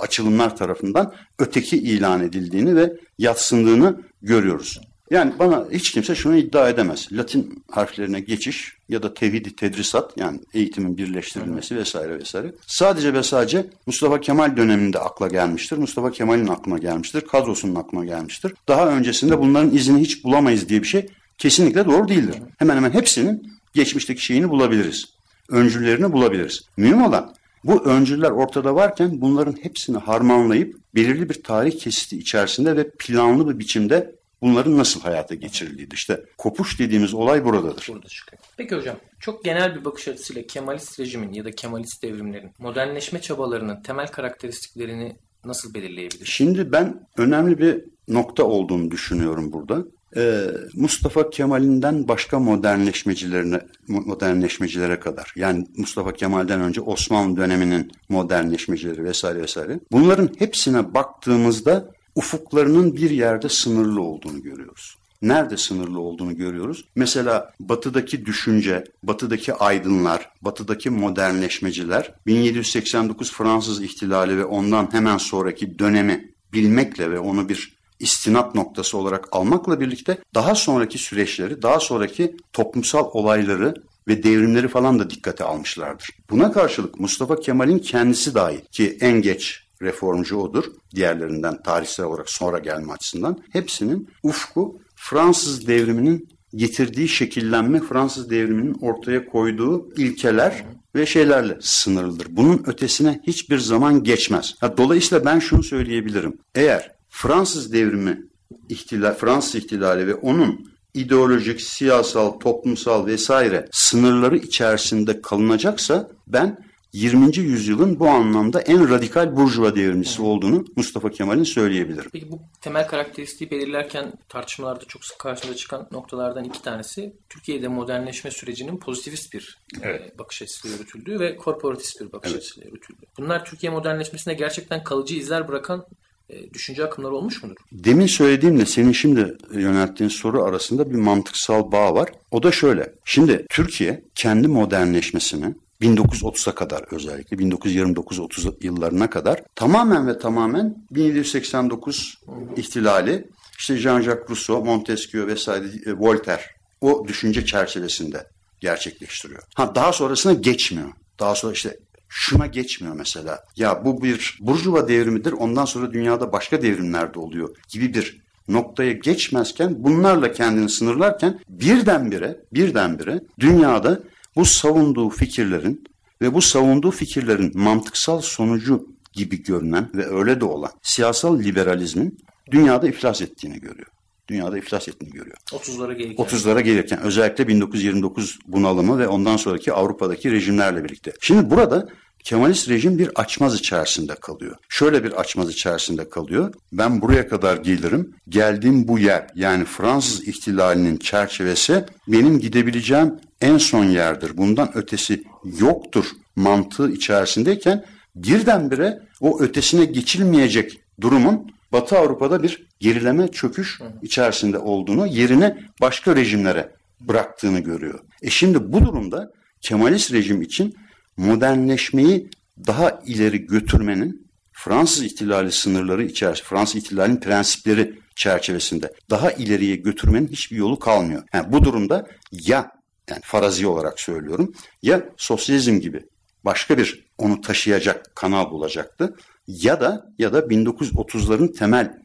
açılımlar tarafından öteki ilan edildiğini ve yatsındığını görüyoruz. Yani bana hiç kimse şunu iddia edemez. Latin harflerine geçiş ya da tevhidi tedrisat yani eğitimin birleştirilmesi vesaire vesaire. Sadece ve sadece Mustafa Kemal döneminde akla gelmiştir. Mustafa Kemal'in aklına gelmiştir. Kadrosunun aklına gelmiştir. Daha öncesinde bunların izini hiç bulamayız diye bir şey kesinlikle doğru değildir. Hemen hemen hepsinin geçmişteki şeyini bulabiliriz. Öncüllerini bulabiliriz. Mühim olan bu öncüller ortada varken bunların hepsini harmanlayıp belirli bir tarih kesiti içerisinde ve planlı bir biçimde bunların nasıl hayata geçirildiği. İşte kopuş dediğimiz olay buradadır. Burada çıkıyor. Peki hocam çok genel bir bakış açısıyla Kemalist rejimin ya da Kemalist devrimlerin modernleşme çabalarının temel karakteristiklerini nasıl belirleyebiliriz? Şimdi ben önemli bir nokta olduğunu düşünüyorum burada. Ee, Mustafa Kemal'inden başka modernleşmecilerine modernleşmecilere kadar yani Mustafa Kemal'den önce Osmanlı döneminin modernleşmecileri vesaire vesaire bunların hepsine baktığımızda ufuklarının bir yerde sınırlı olduğunu görüyoruz. Nerede sınırlı olduğunu görüyoruz. Mesela batıdaki düşünce, batıdaki aydınlar, batıdaki modernleşmeciler 1789 Fransız ihtilali ve ondan hemen sonraki dönemi bilmekle ve onu bir istinat noktası olarak almakla birlikte daha sonraki süreçleri, daha sonraki toplumsal olayları ve devrimleri falan da dikkate almışlardır. Buna karşılık Mustafa Kemal'in kendisi dahi ki en geç reformcu odur. Diğerlerinden tarihsel olarak sonra gelme açısından. Hepsinin ufku Fransız devriminin getirdiği şekillenme Fransız devriminin ortaya koyduğu ilkeler ve şeylerle sınırlıdır. Bunun ötesine hiçbir zaman geçmez. Ha, dolayısıyla ben şunu söyleyebilirim. Eğer Fransız devrimi ihtilal, Fransız ihtilali ve onun ideolojik, siyasal, toplumsal vesaire sınırları içerisinde kalınacaksa ben 20. yüzyılın bu anlamda en radikal burjuva devrimcisi olduğunu Mustafa Kemal'in söyleyebilirim. Peki bu temel karakteristiği belirlerken tartışmalarda çok sık karşımıza çıkan noktalardan iki tanesi Türkiye'de modernleşme sürecinin pozitivist bir evet. E, bakış açısıyla yürütüldüğü ve korporatist bir bakış evet. açısıyla yürütüldüğü. Bunlar Türkiye modernleşmesine gerçekten kalıcı izler bırakan düşünce akımları olmuş mudur? Demin söylediğimle senin şimdi yönelttiğin soru arasında bir mantıksal bağ var. O da şöyle. Şimdi Türkiye kendi modernleşmesini 1930'a kadar özellikle 1929-30 yıllarına kadar tamamen ve tamamen 1789 ihtilali işte Jean-Jacques Rousseau, Montesquieu vesaire e, Voltaire o düşünce çerçevesinde gerçekleştiriyor. Ha daha sonrasına geçmiyor. Daha sonra işte şuna geçmiyor mesela. Ya bu bir Burjuva devrimidir. Ondan sonra dünyada başka devrimler de oluyor gibi bir noktaya geçmezken bunlarla kendini sınırlarken birdenbire birdenbire dünyada bu savunduğu fikirlerin ve bu savunduğu fikirlerin mantıksal sonucu gibi görünen ve öyle de olan siyasal liberalizmin dünyada iflas ettiğini görüyor. Dünyada iflas ettiğini görüyor. 30'lara gelirken. 30'lara gelirken özellikle 1929 bunalımı ve ondan sonraki Avrupa'daki rejimlerle birlikte. Şimdi burada Kemalist rejim bir açmaz içerisinde kalıyor. Şöyle bir açmaz içerisinde kalıyor. Ben buraya kadar gelirim. Geldiğim bu yer yani Fransız ihtilalinin çerçevesi benim gidebileceğim en son yerdir. Bundan ötesi yoktur mantığı içerisindeyken birdenbire o ötesine geçilmeyecek durumun Batı Avrupa'da bir gerileme, çöküş içerisinde olduğunu, yerine başka rejimlere bıraktığını görüyor. E şimdi bu durumda Kemalist rejim için modernleşmeyi daha ileri götürmenin Fransız ihtilali sınırları içerisinde, Fransız ihtilalinin prensipleri çerçevesinde daha ileriye götürmenin hiçbir yolu kalmıyor. Yani bu durumda ya yani farazi olarak söylüyorum ya sosyalizm gibi başka bir onu taşıyacak kanal bulacaktı ya da ya da 1930'ların temel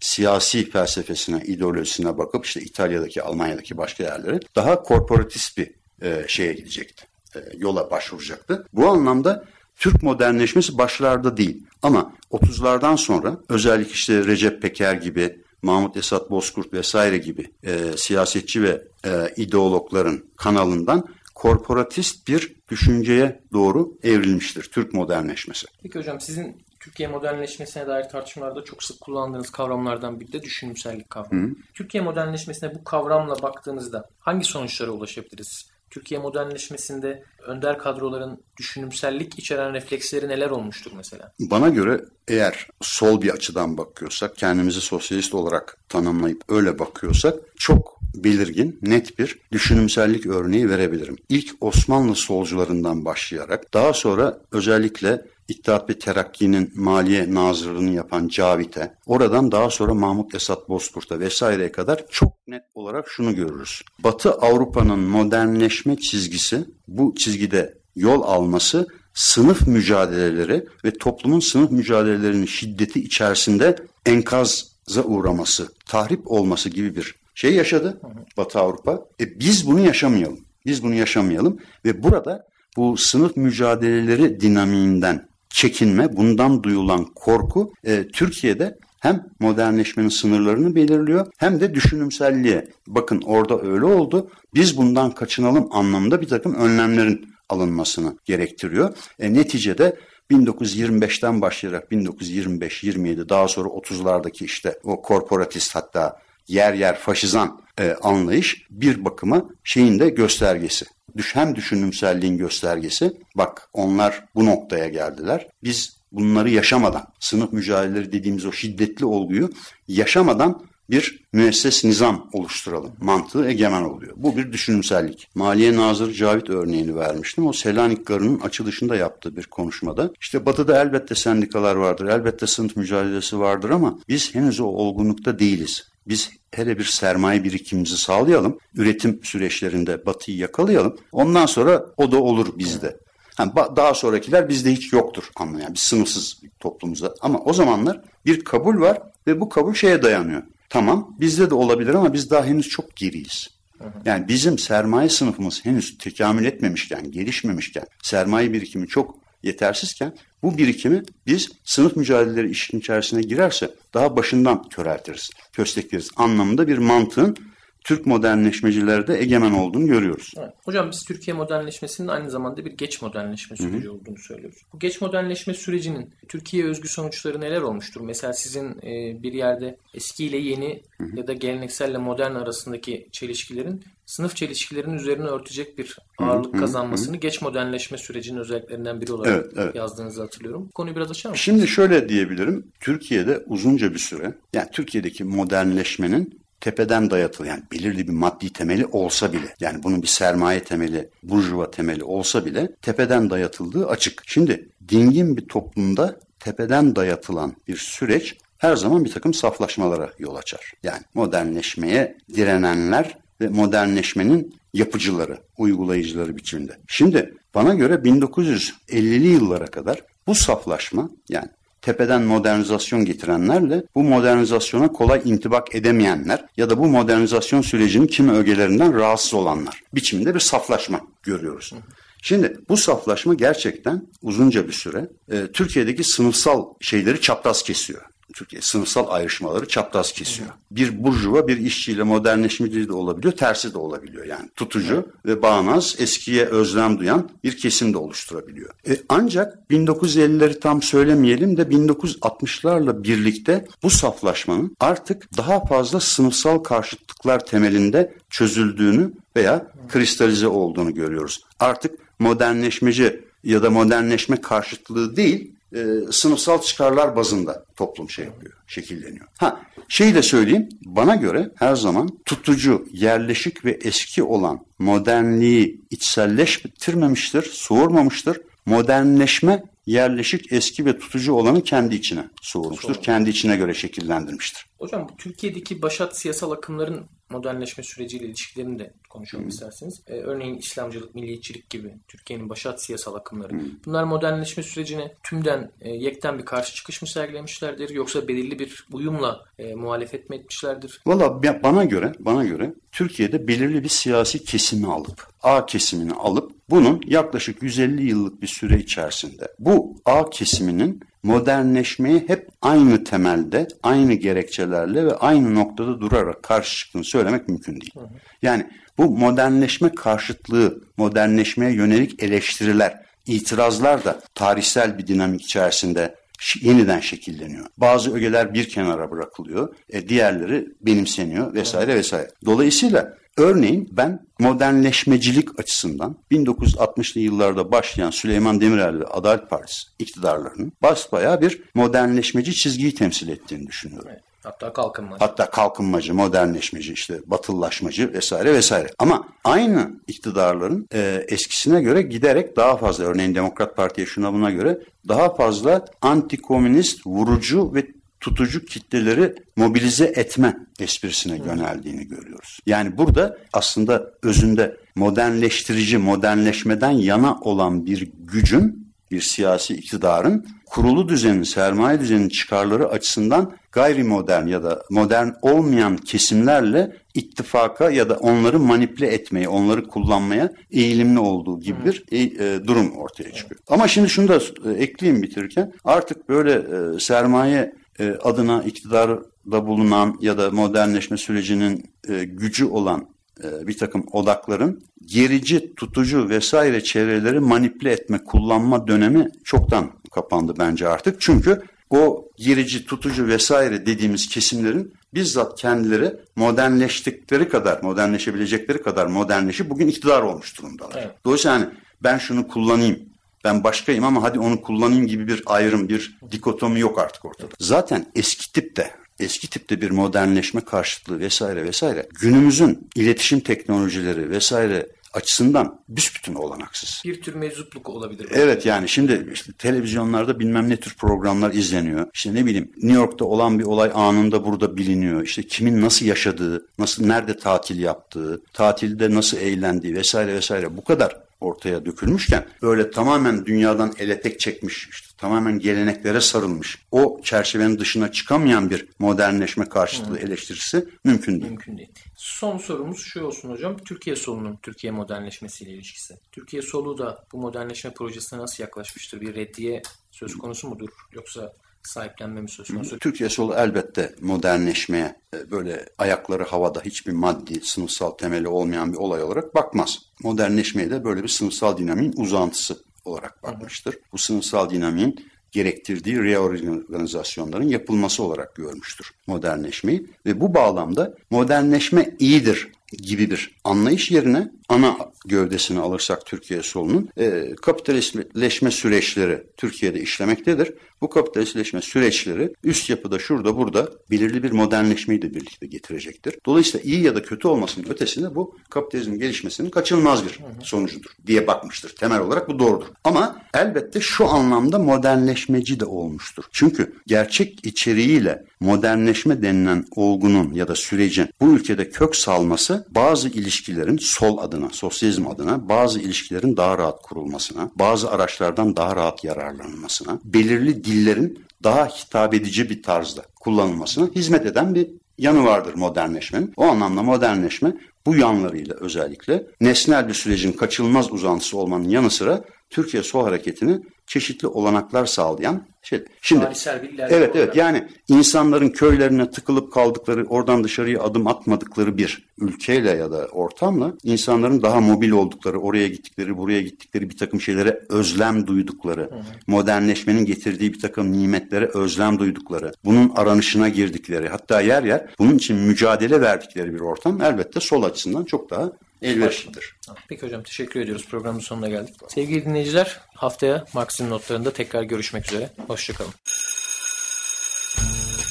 siyasi felsefesine, ideolojisine bakıp işte İtalya'daki, Almanya'daki başka yerlere daha korporatist bir e, şeye gidecekti. E, yola başvuracaktı. Bu anlamda Türk modernleşmesi başlarda değil. Ama 30'lardan sonra özellikle işte Recep Peker gibi, Mahmut Esat Bozkurt vesaire gibi e, siyasetçi ve e, ideologların kanalından korporatist bir düşünceye doğru evrilmiştir Türk modernleşmesi. Peki hocam sizin Türkiye modernleşmesine dair tartışmalarda çok sık kullandığınız kavramlardan biri de düşünümsellik kavramı. Hı. Türkiye modernleşmesine bu kavramla baktığınızda hangi sonuçlara ulaşabiliriz? Türkiye modernleşmesinde önder kadroların düşünümsellik içeren refleksleri neler olmuştur mesela? Bana göre eğer sol bir açıdan bakıyorsak, kendimizi sosyalist olarak tanımlayıp öyle bakıyorsak çok belirgin, net bir düşünümsellik örneği verebilirim. İlk Osmanlı solcularından başlayarak daha sonra özellikle İttihat ve Terakki'nin Maliye Nazırlığını yapan Cavit'e, oradan daha sonra Mahmut Esat Bozkurt'a vesaireye kadar çok net olarak şunu görürüz. Batı Avrupa'nın modernleşme çizgisi, bu çizgide yol alması sınıf mücadeleleri ve toplumun sınıf mücadelelerinin şiddeti içerisinde enkaza uğraması, tahrip olması gibi bir şey yaşadı Batı Avrupa. E biz bunu yaşamayalım. Biz bunu yaşamayalım ve burada bu sınıf mücadeleleri dinamiğinden çekinme, bundan duyulan korku e, Türkiye'de hem modernleşmenin sınırlarını belirliyor hem de düşünümselliğe. Bakın orada öyle oldu. Biz bundan kaçınalım anlamında bir takım önlemlerin alınmasını gerektiriyor. E, neticede 1925'ten başlayarak 1925-27 daha sonra 30'lardaki işte o korporatist hatta yer yer faşizan e, anlayış bir bakıma şeyin de göstergesi. Hem düşünümselliğin göstergesi. Bak onlar bu noktaya geldiler. Biz bunları yaşamadan, sınıf mücadeleleri dediğimiz o şiddetli olguyu yaşamadan bir müesses nizam oluşturalım. Mantığı egemen oluyor. Bu bir düşünümsellik. Maliye Nazırı Cavit örneğini vermiştim. O Selanik Garı'nın açılışında yaptığı bir konuşmada. İşte batıda elbette sendikalar vardır, elbette sınıf mücadelesi vardır ama biz henüz o olgunlukta değiliz. Biz hele bir sermaye birikimimizi sağlayalım. Üretim süreçlerinde batıyı yakalayalım. Ondan sonra o da olur bizde. Yani daha sonrakiler bizde hiç yoktur anlayan. Biz sınıfsız bir toplumuz. Ama o zamanlar bir kabul var ve bu kabul şeye dayanıyor. Tamam bizde de olabilir ama biz daha henüz çok geriyiz. Yani bizim sermaye sınıfımız henüz tekamül etmemişken, gelişmemişken, sermaye birikimi çok yetersizken bu birikimi biz sınıf mücadeleleri işin içerisine girerse daha başından köreltiriz, köstekleriz anlamında bir mantığın Türk modernleşmecilerde egemen olduğunu görüyoruz. Evet. Hocam biz Türkiye modernleşmesinin aynı zamanda bir geç modernleşme süreci Hı-hı. olduğunu söylüyoruz. Bu geç modernleşme sürecinin Türkiye özgü sonuçları neler olmuştur? Mesela sizin e, bir yerde eskiyle yeni Hı-hı. ya da gelenekselle modern arasındaki çelişkilerin sınıf çelişkilerinin üzerine örtecek bir ağırlık Hı-hı. kazanmasını Hı-hı. geç modernleşme sürecinin özelliklerinden biri olarak evet, evet. yazdığınızı hatırlıyorum. Bu konuyu biraz açar mısınız? Şimdi şöyle diyebilirim. Türkiye'de uzunca bir süre yani Türkiye'deki modernleşmenin tepeden dayatılı yani belirli bir maddi temeli olsa bile yani bunun bir sermaye temeli, burjuva temeli olsa bile tepeden dayatıldığı açık. Şimdi dingin bir toplumda tepeden dayatılan bir süreç her zaman bir takım saflaşmalara yol açar. Yani modernleşmeye direnenler ve modernleşmenin yapıcıları, uygulayıcıları biçimde. Şimdi bana göre 1950'li yıllara kadar bu saflaşma yani tepeden modernizasyon getirenlerle bu modernizasyona kolay intibak edemeyenler ya da bu modernizasyon sürecinin kimi ögelerinden rahatsız olanlar biçiminde bir saflaşma görüyoruz. Şimdi bu saflaşma gerçekten uzunca bir süre e, Türkiye'deki sınıfsal şeyleri çapraz kesiyor. Türkiye sınıfsal ayrışmaları çapraz kesiyor. Bir burjuva bir işçiyle modernleşmeci de olabiliyor, tersi de olabiliyor. Yani tutucu evet. ve bağnaz, eskiye özlem duyan bir kesim de oluşturabiliyor. E, ancak 1950'leri tam söylemeyelim de 1960'larla birlikte bu saflaşmanın artık daha fazla sınıfsal karşıtlıklar temelinde çözüldüğünü veya kristalize olduğunu görüyoruz. Artık modernleşmeci ya da modernleşme karşıtlığı değil, e, sınıfsal çıkarlar bazında toplum şey yapıyor, şekilleniyor. Ha, şeyi de söyleyeyim, bana göre her zaman tutucu, yerleşik ve eski olan modernliği içselleştirmemiştir, soğurmamıştır. modernleşme yerleşik, eski ve tutucu olanı kendi içine soğurmuştur. Kendi içine göre şekillendirmiştir. Hocam Türkiye'deki başat siyasal akımların modernleşme süreciyle ilişkilerini de konuşalım isterseniz. Ee, örneğin İslamcılık, milliyetçilik gibi Türkiye'nin başat siyasal akımları. Bunlar modernleşme sürecine tümden e, yekten bir karşı çıkış mı sergilemişlerdir yoksa belirli bir uyumla e, muhalefet mi etmişlerdir? Valla bana göre, bana göre Türkiye'de belirli bir siyasi kesimi alıp, A kesimini alıp bunun yaklaşık 150 yıllık bir süre içerisinde bu A kesiminin modernleşmeye hep aynı temelde, aynı gerekçelerle ve aynı noktada durarak karşı çıktığını söylemek mümkün değil. Yani bu modernleşme karşıtlığı, modernleşmeye yönelik eleştiriler, itirazlar da tarihsel bir dinamik içerisinde yeniden şekilleniyor. Bazı ögeler bir kenara bırakılıyor, e, diğerleri benimseniyor vesaire vesaire. Dolayısıyla örneğin ben modernleşmecilik açısından 1960'lı yıllarda başlayan Süleyman Demirel ve Adalet Partisi iktidarlarının basbayağı bir modernleşmeci çizgiyi temsil ettiğini düşünüyorum. Hatta kalkınma. Hatta kalkınmacı, modernleşmeci, işte batıllaşmacı vesaire vesaire. Ama aynı iktidarların e, eskisine göre giderek daha fazla, örneğin Demokrat Parti'ye şuna buna göre daha fazla antikomünist, vurucu ve tutucu kitleleri mobilize etme esprisine yöneldiğini görüyoruz. Yani burada aslında özünde modernleştirici, modernleşmeden yana olan bir gücün, bir siyasi iktidarın kurulu düzenin, sermaye düzeninin çıkarları açısından gayrimodern ya da modern olmayan kesimlerle ittifaka ya da onları manipüle etmeyi, onları kullanmaya eğilimli olduğu gibi bir e, e, durum ortaya çıkıyor. Ama şimdi şunu da e, ekleyeyim bitirirken artık böyle e, sermaye e, adına iktidarda bulunan ya da modernleşme sürecinin e, gücü olan e, bir takım odakların gerici, tutucu vesaire çevreleri manipüle etme, kullanma dönemi çoktan kapandı bence artık. Çünkü o gerici, tutucu vesaire dediğimiz kesimlerin bizzat kendileri modernleştikleri kadar, modernleşebilecekleri kadar modernleşip bugün iktidar olmuş durumdalar. Dolayısıyla hani ben şunu kullanayım, ben başkayım ama hadi onu kullanayım gibi bir ayrım, bir dikotomi yok artık ortada. Zaten eski tipte eski tipte bir modernleşme karşıtlığı vesaire vesaire günümüzün iletişim teknolojileri vesaire açısından büsbütün olanaksız. Bir tür meczupluk olabilir. Evet yani şimdi işte televizyonlarda bilmem ne tür programlar izleniyor. İşte ne bileyim New York'ta olan bir olay anında burada biliniyor. İşte kimin nasıl yaşadığı, nasıl nerede tatil yaptığı, tatilde nasıl eğlendiği vesaire vesaire bu kadar ortaya dökülmüşken böyle tamamen dünyadan ele tek çekmiş, işte tamamen geleneklere sarılmış, o çerçevenin dışına çıkamayan bir modernleşme karşıtlığı eleştirisi mümkün değil. Mümkün değil. Son sorumuz şu olsun hocam. Türkiye solunun Türkiye modernleşmesiyle ilişkisi. Türkiye solu da bu modernleşme projesine nasıl yaklaşmıştır? Bir reddiye söz konusu mudur? Yoksa sahiplenme mi söz konusu? Türkiye solu elbette modernleşmeye e, böyle ayakları havada hiçbir maddi, sınıfsal temeli olmayan bir olay olarak bakmaz. Modernleşmeye de böyle bir sınıfsal dinamiğin uzantısı olarak bakmıştır. Bu sınıfsal dinamiğin gerektirdiği reorganizasyonların yapılması olarak görmüştür modernleşmeyi ve bu bağlamda modernleşme iyidir gibi bir anlayış yerine ana gövdesini alırsak Türkiye solunun e, kapitalistleşme süreçleri Türkiye'de işlemektedir. Bu kapitalistleşme süreçleri üst yapıda şurada burada belirli bir modernleşmeyi de birlikte getirecektir. Dolayısıyla iyi ya da kötü olmasının ötesinde bu kapitalizmin gelişmesinin kaçınılmaz bir sonucudur diye bakmıştır. Temel olarak bu doğrudur. Ama elbette şu anlamda modernleşmeci de olmuştur. Çünkü gerçek içeriğiyle modernleşme denilen olgunun ya da sürecin bu ülkede kök salması bazı ilişkilerin sol adına, sosyalizm adına bazı ilişkilerin daha rahat kurulmasına, bazı araçlardan daha rahat yararlanılmasına, belirli dillerin daha hitap edici bir tarzda kullanılmasına hizmet eden bir yanı vardır modernleşmenin. O anlamda modernleşme bu yanlarıyla özellikle nesnel bir sürecin kaçınılmaz uzantısı olmanın yanı sıra Türkiye Sol Hareketi'ni çeşitli olanaklar sağlayan şey. Şimdi evet evet. yani insanların köylerine tıkılıp kaldıkları, oradan dışarıya adım atmadıkları bir ülkeyle ya da ortamla insanların daha mobil oldukları, oraya gittikleri, buraya gittikleri bir takım şeylere özlem duydukları, modernleşmenin getirdiği bir takım nimetlere özlem duydukları, bunun aranışına girdikleri, hatta yer yer bunun için mücadele verdikleri bir ortam elbette sol açısından çok daha elverişlidir. Peki hocam teşekkür ediyoruz. Programın sonuna geldik. Sevgili dinleyiciler haftaya Marx'ın notlarında tekrar görüşmek üzere. Hoşçakalın.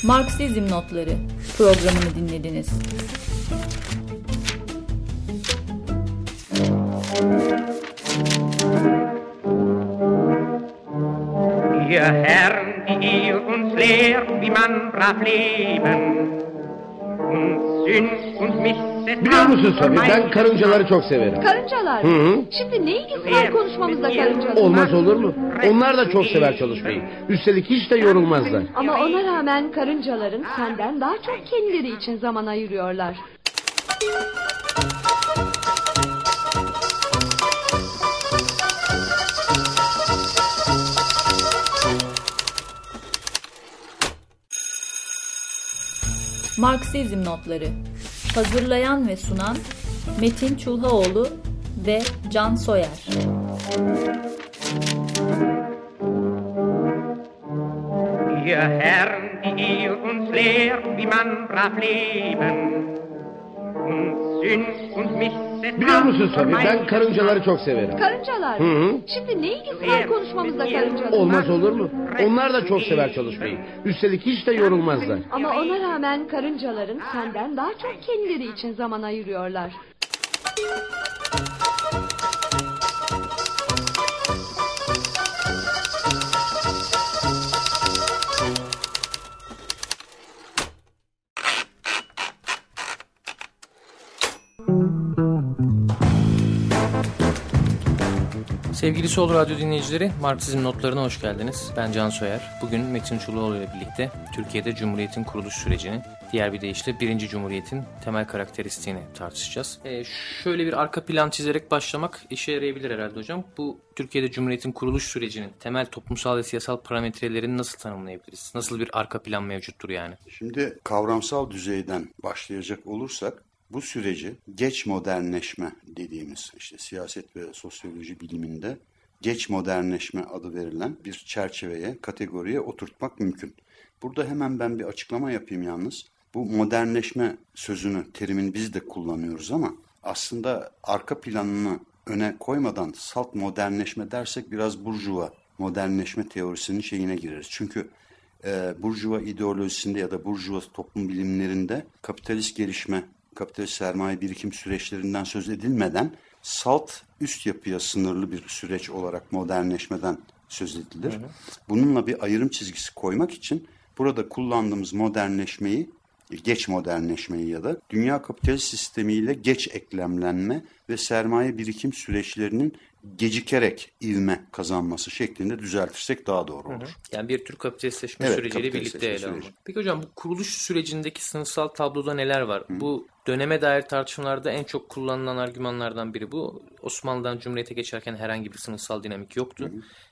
Marksizm notları programını dinlediniz. Ihr Herren, die ihr uns lehrt, wie man brav leben Biliyor musun Sabi ben karıncaları çok severim. Karıncalar Hı hı. Şimdi ne ilgisi var konuşmamızda karıncaların? Olmaz olur mu? Onlar da çok sever çalışmayı. Üstelik hiç de yorulmazlar. Ama ona rağmen karıncaların senden daha çok kendileri için zaman ayırıyorlar. Marksizm notları. Hazırlayan ve sunan Metin Çulhaoğlu ve Can Soyer. Ihr Herren, die ihr uns lehrt, wie man brav leben Missetat Biliyor musun Sabi ben karıncaları çok severim. Karıncalar Hı hı. Şimdi ne ilgisi var konuşmamızda karıncaların? Olmaz olur mu? Onlar da çok sever çalışmayı. Üstelik hiç de yorulmazlar. Ama ona rağmen karıncaların senden daha çok kendileri için zaman ayırıyorlar. Sevgili Sol Radyo dinleyicileri, Marksizm notlarına hoş geldiniz. Ben Can Soyer. Bugün Metin Çuluoğlu ile birlikte Türkiye'de Cumhuriyet'in kuruluş sürecini, diğer bir deyişle birinci Cumhuriyet'in temel karakteristiğini tartışacağız. Ee, şöyle bir arka plan çizerek başlamak işe yarayabilir herhalde hocam. Bu Türkiye'de Cumhuriyet'in kuruluş sürecinin temel toplumsal ve siyasal parametrelerini nasıl tanımlayabiliriz? Nasıl bir arka plan mevcuttur yani? Şimdi kavramsal düzeyden başlayacak olursak bu süreci geç modernleşme dediğimiz işte siyaset ve sosyoloji biliminde geç modernleşme adı verilen bir çerçeveye, kategoriye oturtmak mümkün. Burada hemen ben bir açıklama yapayım yalnız. Bu modernleşme sözünü, terimin biz de kullanıyoruz ama aslında arka planını öne koymadan salt modernleşme dersek biraz burjuva modernleşme teorisinin şeyine gireriz. Çünkü e, burjuva ideolojisinde ya da burjuva toplum bilimlerinde kapitalist gelişme, kapitalist sermaye birikim süreçlerinden söz edilmeden salt üst yapıya sınırlı bir süreç olarak modernleşmeden söz edilir. Hı hı. Bununla bir ayrım çizgisi koymak için burada kullandığımız modernleşmeyi, geç modernleşmeyi ya da dünya kapitalist sistemiyle geç eklemlenme ve sermaye birikim süreçlerinin gecikerek ivme kazanması şeklinde düzeltirsek daha doğru olur. Yani bir tür kapitalistleşme Evet, süreciyle birlikte ele süreci. Peki hocam bu kuruluş sürecindeki sınıfsal tabloda neler var? Bu döneme dair tartışmalarda en çok kullanılan argümanlardan biri bu. Osmanlı'dan Cumhuriyet'e geçerken herhangi bir sınıfsal dinamik yoktu.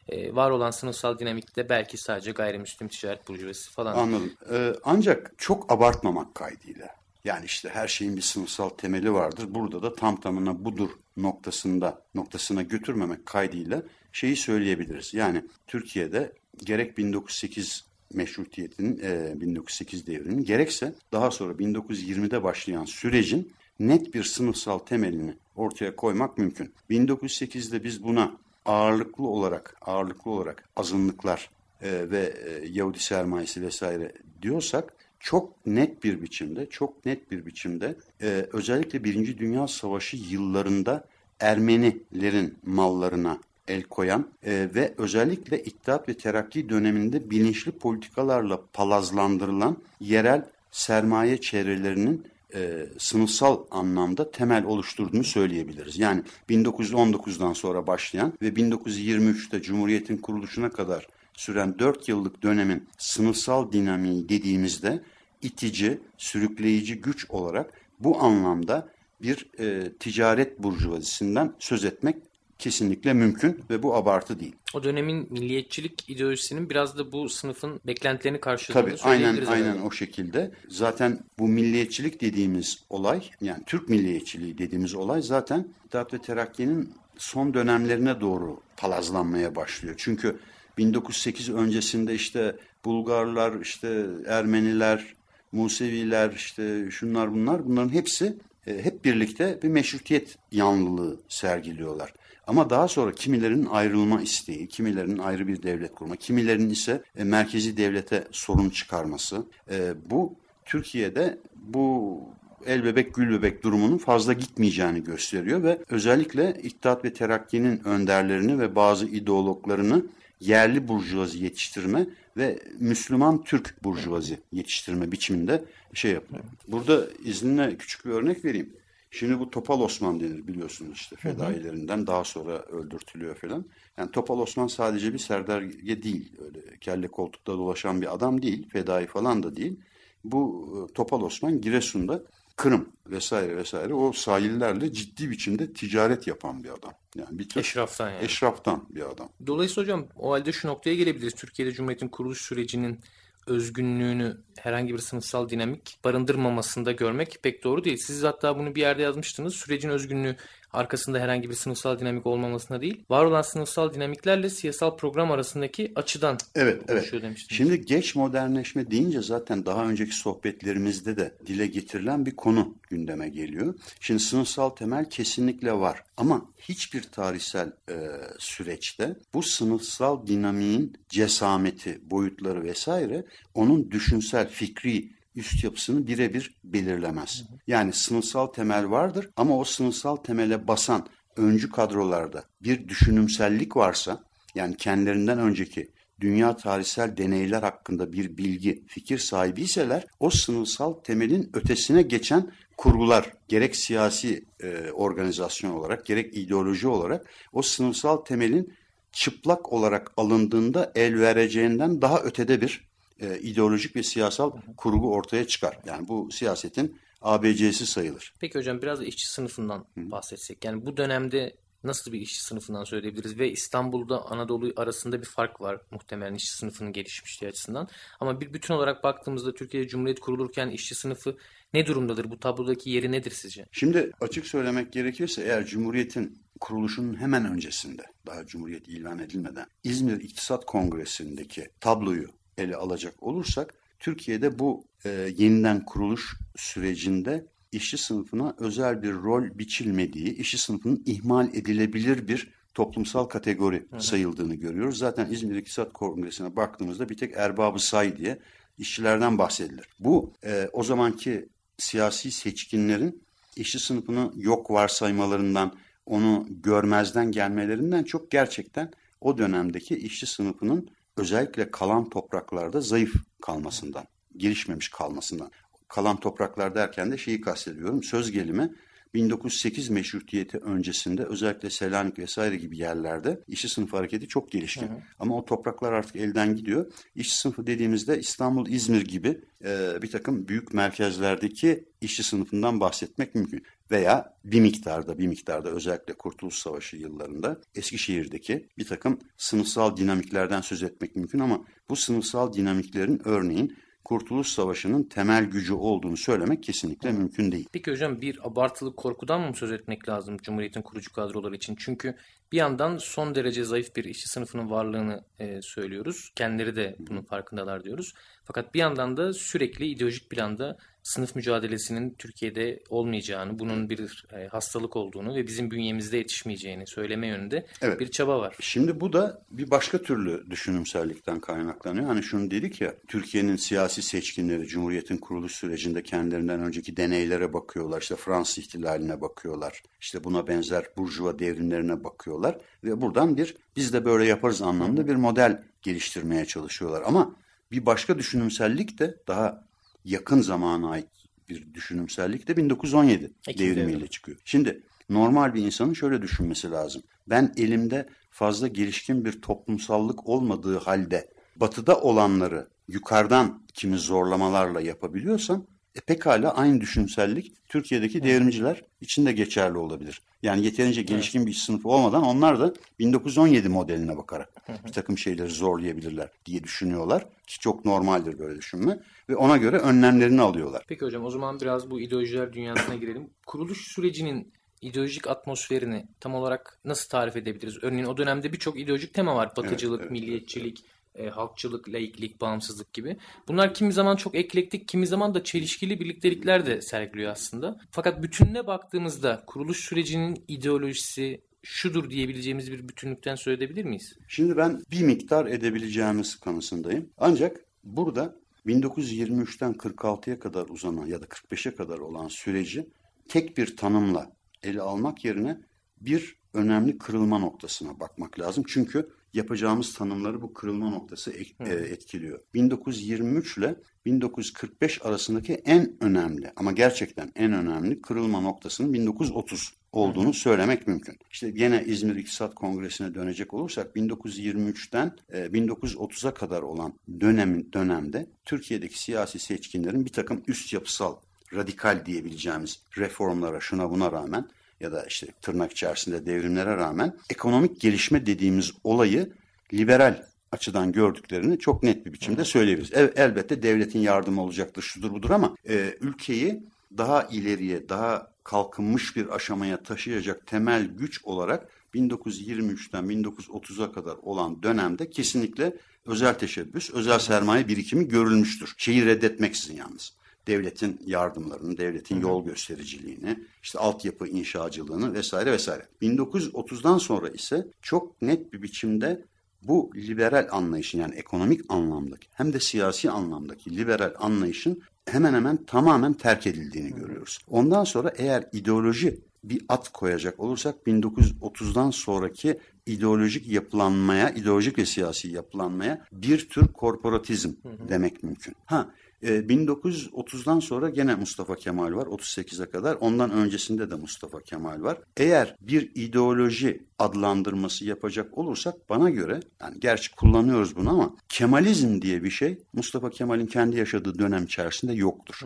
Ee, var olan sınıfsal dinamik de belki sadece gayrimüslim ticaret burjuvası falan. Anladım. Ee, ancak çok abartmamak kaydıyla. Yani işte her şeyin bir sınıfsal temeli vardır. Burada da tam tamına budur noktasında noktasına götürmemek kaydıyla şeyi söyleyebiliriz. Yani Türkiye'de gerek 1908 meşrutiyetinin, e, 1908 devrinin gerekse daha sonra 1920'de başlayan sürecin net bir sınıfsal temelini ortaya koymak mümkün. 1908'de biz buna ağırlıklı olarak ağırlıklı olarak azınlıklar e, ve e, Yahudi sermayesi vesaire diyorsak çok net bir biçimde çok net bir biçimde e, özellikle Birinci Dünya Savaşı yıllarında Ermenilerin mallarına el koyan e, ve özellikle İttihat ve Terakki döneminde bilinçli politikalarla palazlandırılan yerel sermaye çevrelerinin e, sınıfsal anlamda temel oluşturduğunu söyleyebiliriz. Yani 1919'dan sonra başlayan ve 1923'te Cumhuriyet'in kuruluşuna kadar süren 4 yıllık dönemin sınıfsal dinamiği dediğimizde itici, sürükleyici güç olarak bu anlamda bir e, ticaret burjuvazisinden söz etmek kesinlikle mümkün ve bu abartı değil. O dönemin milliyetçilik ideolojisinin biraz da bu sınıfın beklentilerini karşıladığını Tabii aynen aynen herhalde. o şekilde. Zaten bu milliyetçilik dediğimiz olay yani Türk milliyetçiliği dediğimiz olay zaten İttihat ve Terakki'nin son dönemlerine doğru palazlanmaya başlıyor. Çünkü 1908 öncesinde işte Bulgarlar, işte Ermeniler, Museviler, işte şunlar bunlar bunların hepsi e, hep birlikte bir meşrutiyet yanlılığı sergiliyorlar. Ama daha sonra kimilerinin ayrılma isteği, kimilerinin ayrı bir devlet kurma, kimilerinin ise e, merkezi devlete sorun çıkarması. E, bu Türkiye'de bu el bebek gül bebek durumunun fazla gitmeyeceğini gösteriyor ve özellikle İttihat ve Terakki'nin önderlerini ve bazı ideologlarını yerli burjuvazi yetiştirme ve Müslüman Türk burjuvazi yetiştirme biçiminde şey yapılıyor. Burada izninle küçük bir örnek vereyim. Şimdi bu Topal Osman denir biliyorsunuz işte fedailerinden daha sonra öldürtülüyor falan. Yani Topal Osman sadece bir serderge değil. Öyle kelle koltukta dolaşan bir adam değil. Fedai falan da değil. Bu e, Topal Osman Giresun'da Kırım vesaire vesaire o sahillerle ciddi biçimde ticaret yapan bir adam. Yani bir tür Eşraftan yani. eşraftan bir adam. Dolayısıyla hocam o halde şu noktaya gelebiliriz. Türkiye'de Cumhuriyet'in kuruluş sürecinin özgünlüğünü herhangi bir sınıfsal dinamik barındırmamasında görmek pek doğru değil. Siz hatta bunu bir yerde yazmıştınız. Sürecin özgünlüğü arkasında herhangi bir sınıfsal dinamik olmamasına değil, var olan sınıfsal dinamiklerle siyasal program arasındaki açıdan Evet, evet. demiştiniz. Şimdi geç modernleşme deyince zaten daha önceki sohbetlerimizde de dile getirilen bir konu gündeme geliyor. Şimdi sınıfsal temel kesinlikle var ama hiçbir tarihsel e, süreçte bu sınıfsal dinamiğin cesameti, boyutları vesaire onun düşünsel, fikri üst yapısını birebir belirlemez. Yani sınıfsal temel vardır ama o sınıfsal temele basan öncü kadrolarda bir düşünümsellik varsa yani kendilerinden önceki dünya tarihsel deneyler hakkında bir bilgi, fikir sahibiyseler o sınıfsal temelin ötesine geçen kurgular gerek siyasi e, organizasyon olarak gerek ideoloji olarak o sınıfsal temelin çıplak olarak alındığında el vereceğinden daha ötede bir e, ideolojik ve siyasal kurgu ortaya çıkar. Yani bu siyasetin ABC'si sayılır. Peki hocam biraz işçi sınıfından bahsetsek. Yani bu dönemde nasıl bir işçi sınıfından söz edebiliriz ve İstanbul'da Anadolu arasında bir fark var muhtemelen işçi sınıfının gelişmişliği açısından. Ama bir bütün olarak baktığımızda Türkiye'de Cumhuriyet kurulurken işçi sınıfı ne durumdadır? Bu tablodaki yeri nedir sizce? Şimdi açık söylemek gerekirse eğer Cumhuriyet'in kuruluşunun hemen öncesinde daha Cumhuriyet ilan edilmeden İzmir İktisat Kongresi'ndeki tabloyu ele alacak olursak Türkiye'de bu e, yeniden kuruluş sürecinde işçi sınıfına özel bir rol biçilmediği, işçi sınıfının ihmal edilebilir bir toplumsal kategori sayıldığını görüyoruz. Zaten İzmir İktisat Kongresi'ne baktığımızda bir tek erbabı say diye işçilerden bahsedilir. Bu e, o zamanki siyasi seçkinlerin işçi sınıfını yok varsaymalarından, onu görmezden gelmelerinden çok gerçekten o dönemdeki işçi sınıfının özellikle kalan topraklarda zayıf kalmasından, gelişmemiş kalmasından. Kalan topraklar derken de şeyi kastediyorum. Söz gelimi 1908 meşrutiyeti öncesinde özellikle Selanik vesaire gibi yerlerde işçi sınıfı hareketi çok gelişti. Ama o topraklar artık elden gidiyor. İşçi sınıfı dediğimizde İstanbul, İzmir gibi e, bir takım büyük merkezlerdeki işçi sınıfından bahsetmek mümkün. Veya bir miktarda bir miktarda özellikle Kurtuluş Savaşı yıllarında Eskişehir'deki bir takım sınıfsal dinamiklerden söz etmek mümkün ama bu sınıfsal dinamiklerin örneğin Kurtuluş Savaşı'nın temel gücü olduğunu söylemek kesinlikle mümkün değil. Peki hocam bir abartılı korkudan mı söz etmek lazım Cumhuriyet'in kurucu kadroları için? Çünkü bir yandan son derece zayıf bir işçi sınıfının varlığını e, söylüyoruz. Kendileri de bunun farkındalar diyoruz. Fakat bir yandan da sürekli ideolojik planda sınıf mücadelesinin Türkiye'de olmayacağını, bunun bir e, hastalık olduğunu ve bizim bünyemizde yetişmeyeceğini söyleme yönünde Evet. bir çaba var. Şimdi bu da bir başka türlü düşünümsellikten kaynaklanıyor. Hani şunu dedik ya, Türkiye'nin siyasi seçkinleri Cumhuriyet'in kuruluş sürecinde kendilerinden önceki deneylere bakıyorlar. İşte Fransız ihtilaline bakıyorlar. İşte buna benzer burjuva devrimlerine bakıyorlar. Ve buradan bir biz de böyle yaparız anlamında bir model geliştirmeye çalışıyorlar. Ama bir başka düşünümsellik de daha yakın zamana ait bir düşünümsellik de 1917 Ekim devrimiyle devrimi. çıkıyor. Şimdi normal bir insanın şöyle düşünmesi lazım. Ben elimde fazla gelişkin bir toplumsallık olmadığı halde batıda olanları yukarıdan kimi zorlamalarla yapabiliyorsam e pekala aynı düşünsellik Türkiye'deki devrimciler için de geçerli olabilir. Yani yeterince gelişkin bir iş sınıfı olmadan onlar da 1917 modeline bakarak bir takım şeyleri zorlayabilirler diye düşünüyorlar. Ki çok normaldir böyle düşünme. Ve ona göre önlemlerini alıyorlar. Peki hocam o zaman biraz bu ideolojiler dünyasına girelim. Kuruluş sürecinin ideolojik atmosferini tam olarak nasıl tarif edebiliriz? Örneğin o dönemde birçok ideolojik tema var. Batıcılık, evet, milliyetçilik, e, halkçılık, laiklik, bağımsızlık gibi. Bunlar kimi zaman çok eklektik, kimi zaman da çelişkili birliktelikler de sergiliyor aslında. Fakat bütününe baktığımızda kuruluş sürecinin ideolojisi şudur diyebileceğimiz bir bütünlükten söz edebilir miyiz? Şimdi ben bir miktar edebileceğimiz kanısındayım. Ancak burada 1923'ten 46'ya kadar uzanan ya da 45'e kadar olan süreci tek bir tanımla ele almak yerine bir önemli kırılma noktasına bakmak lazım. Çünkü yapacağımız tanımları bu kırılma noktası e, etkiliyor. 1923 ile 1945 arasındaki en önemli ama gerçekten en önemli kırılma noktasının 1930 olduğunu söylemek mümkün. İşte gene İzmir İktisat Kongresi'ne dönecek olursak 1923'ten e, 1930'a kadar olan dönemin dönemde Türkiye'deki siyasi seçkinlerin bir takım üst yapısal radikal diyebileceğimiz reformlara şuna buna rağmen ya da işte tırnak içerisinde devrimlere rağmen ekonomik gelişme dediğimiz olayı liberal açıdan gördüklerini çok net bir biçimde söyleyebiliriz. El, elbette devletin yardımı olacaktır, şudur budur ama e, ülkeyi daha ileriye, daha kalkınmış bir aşamaya taşıyacak temel güç olarak 1923'ten 1930'a kadar olan dönemde kesinlikle özel teşebbüs, özel sermaye birikimi görülmüştür. Şeyi reddetmeksizin yalnız devletin yardımlarını, devletin yol göstericiliğini, işte altyapı inşacılığını vesaire vesaire. 1930'dan sonra ise çok net bir biçimde bu liberal anlayışın yani ekonomik anlamdaki hem de siyasi anlamdaki liberal anlayışın hemen hemen tamamen terk edildiğini görüyoruz. Ondan sonra eğer ideoloji bir at koyacak olursak 1930'dan sonraki ideolojik yapılanmaya, ideolojik ve siyasi yapılanmaya bir tür korporatizm demek mümkün. Ha e, 1930'dan sonra gene Mustafa Kemal var 38'e kadar. Ondan öncesinde de Mustafa Kemal var. Eğer bir ideoloji adlandırması yapacak olursak bana göre yani gerçi kullanıyoruz bunu ama Kemalizm diye bir şey Mustafa Kemal'in kendi yaşadığı dönem içerisinde yoktur.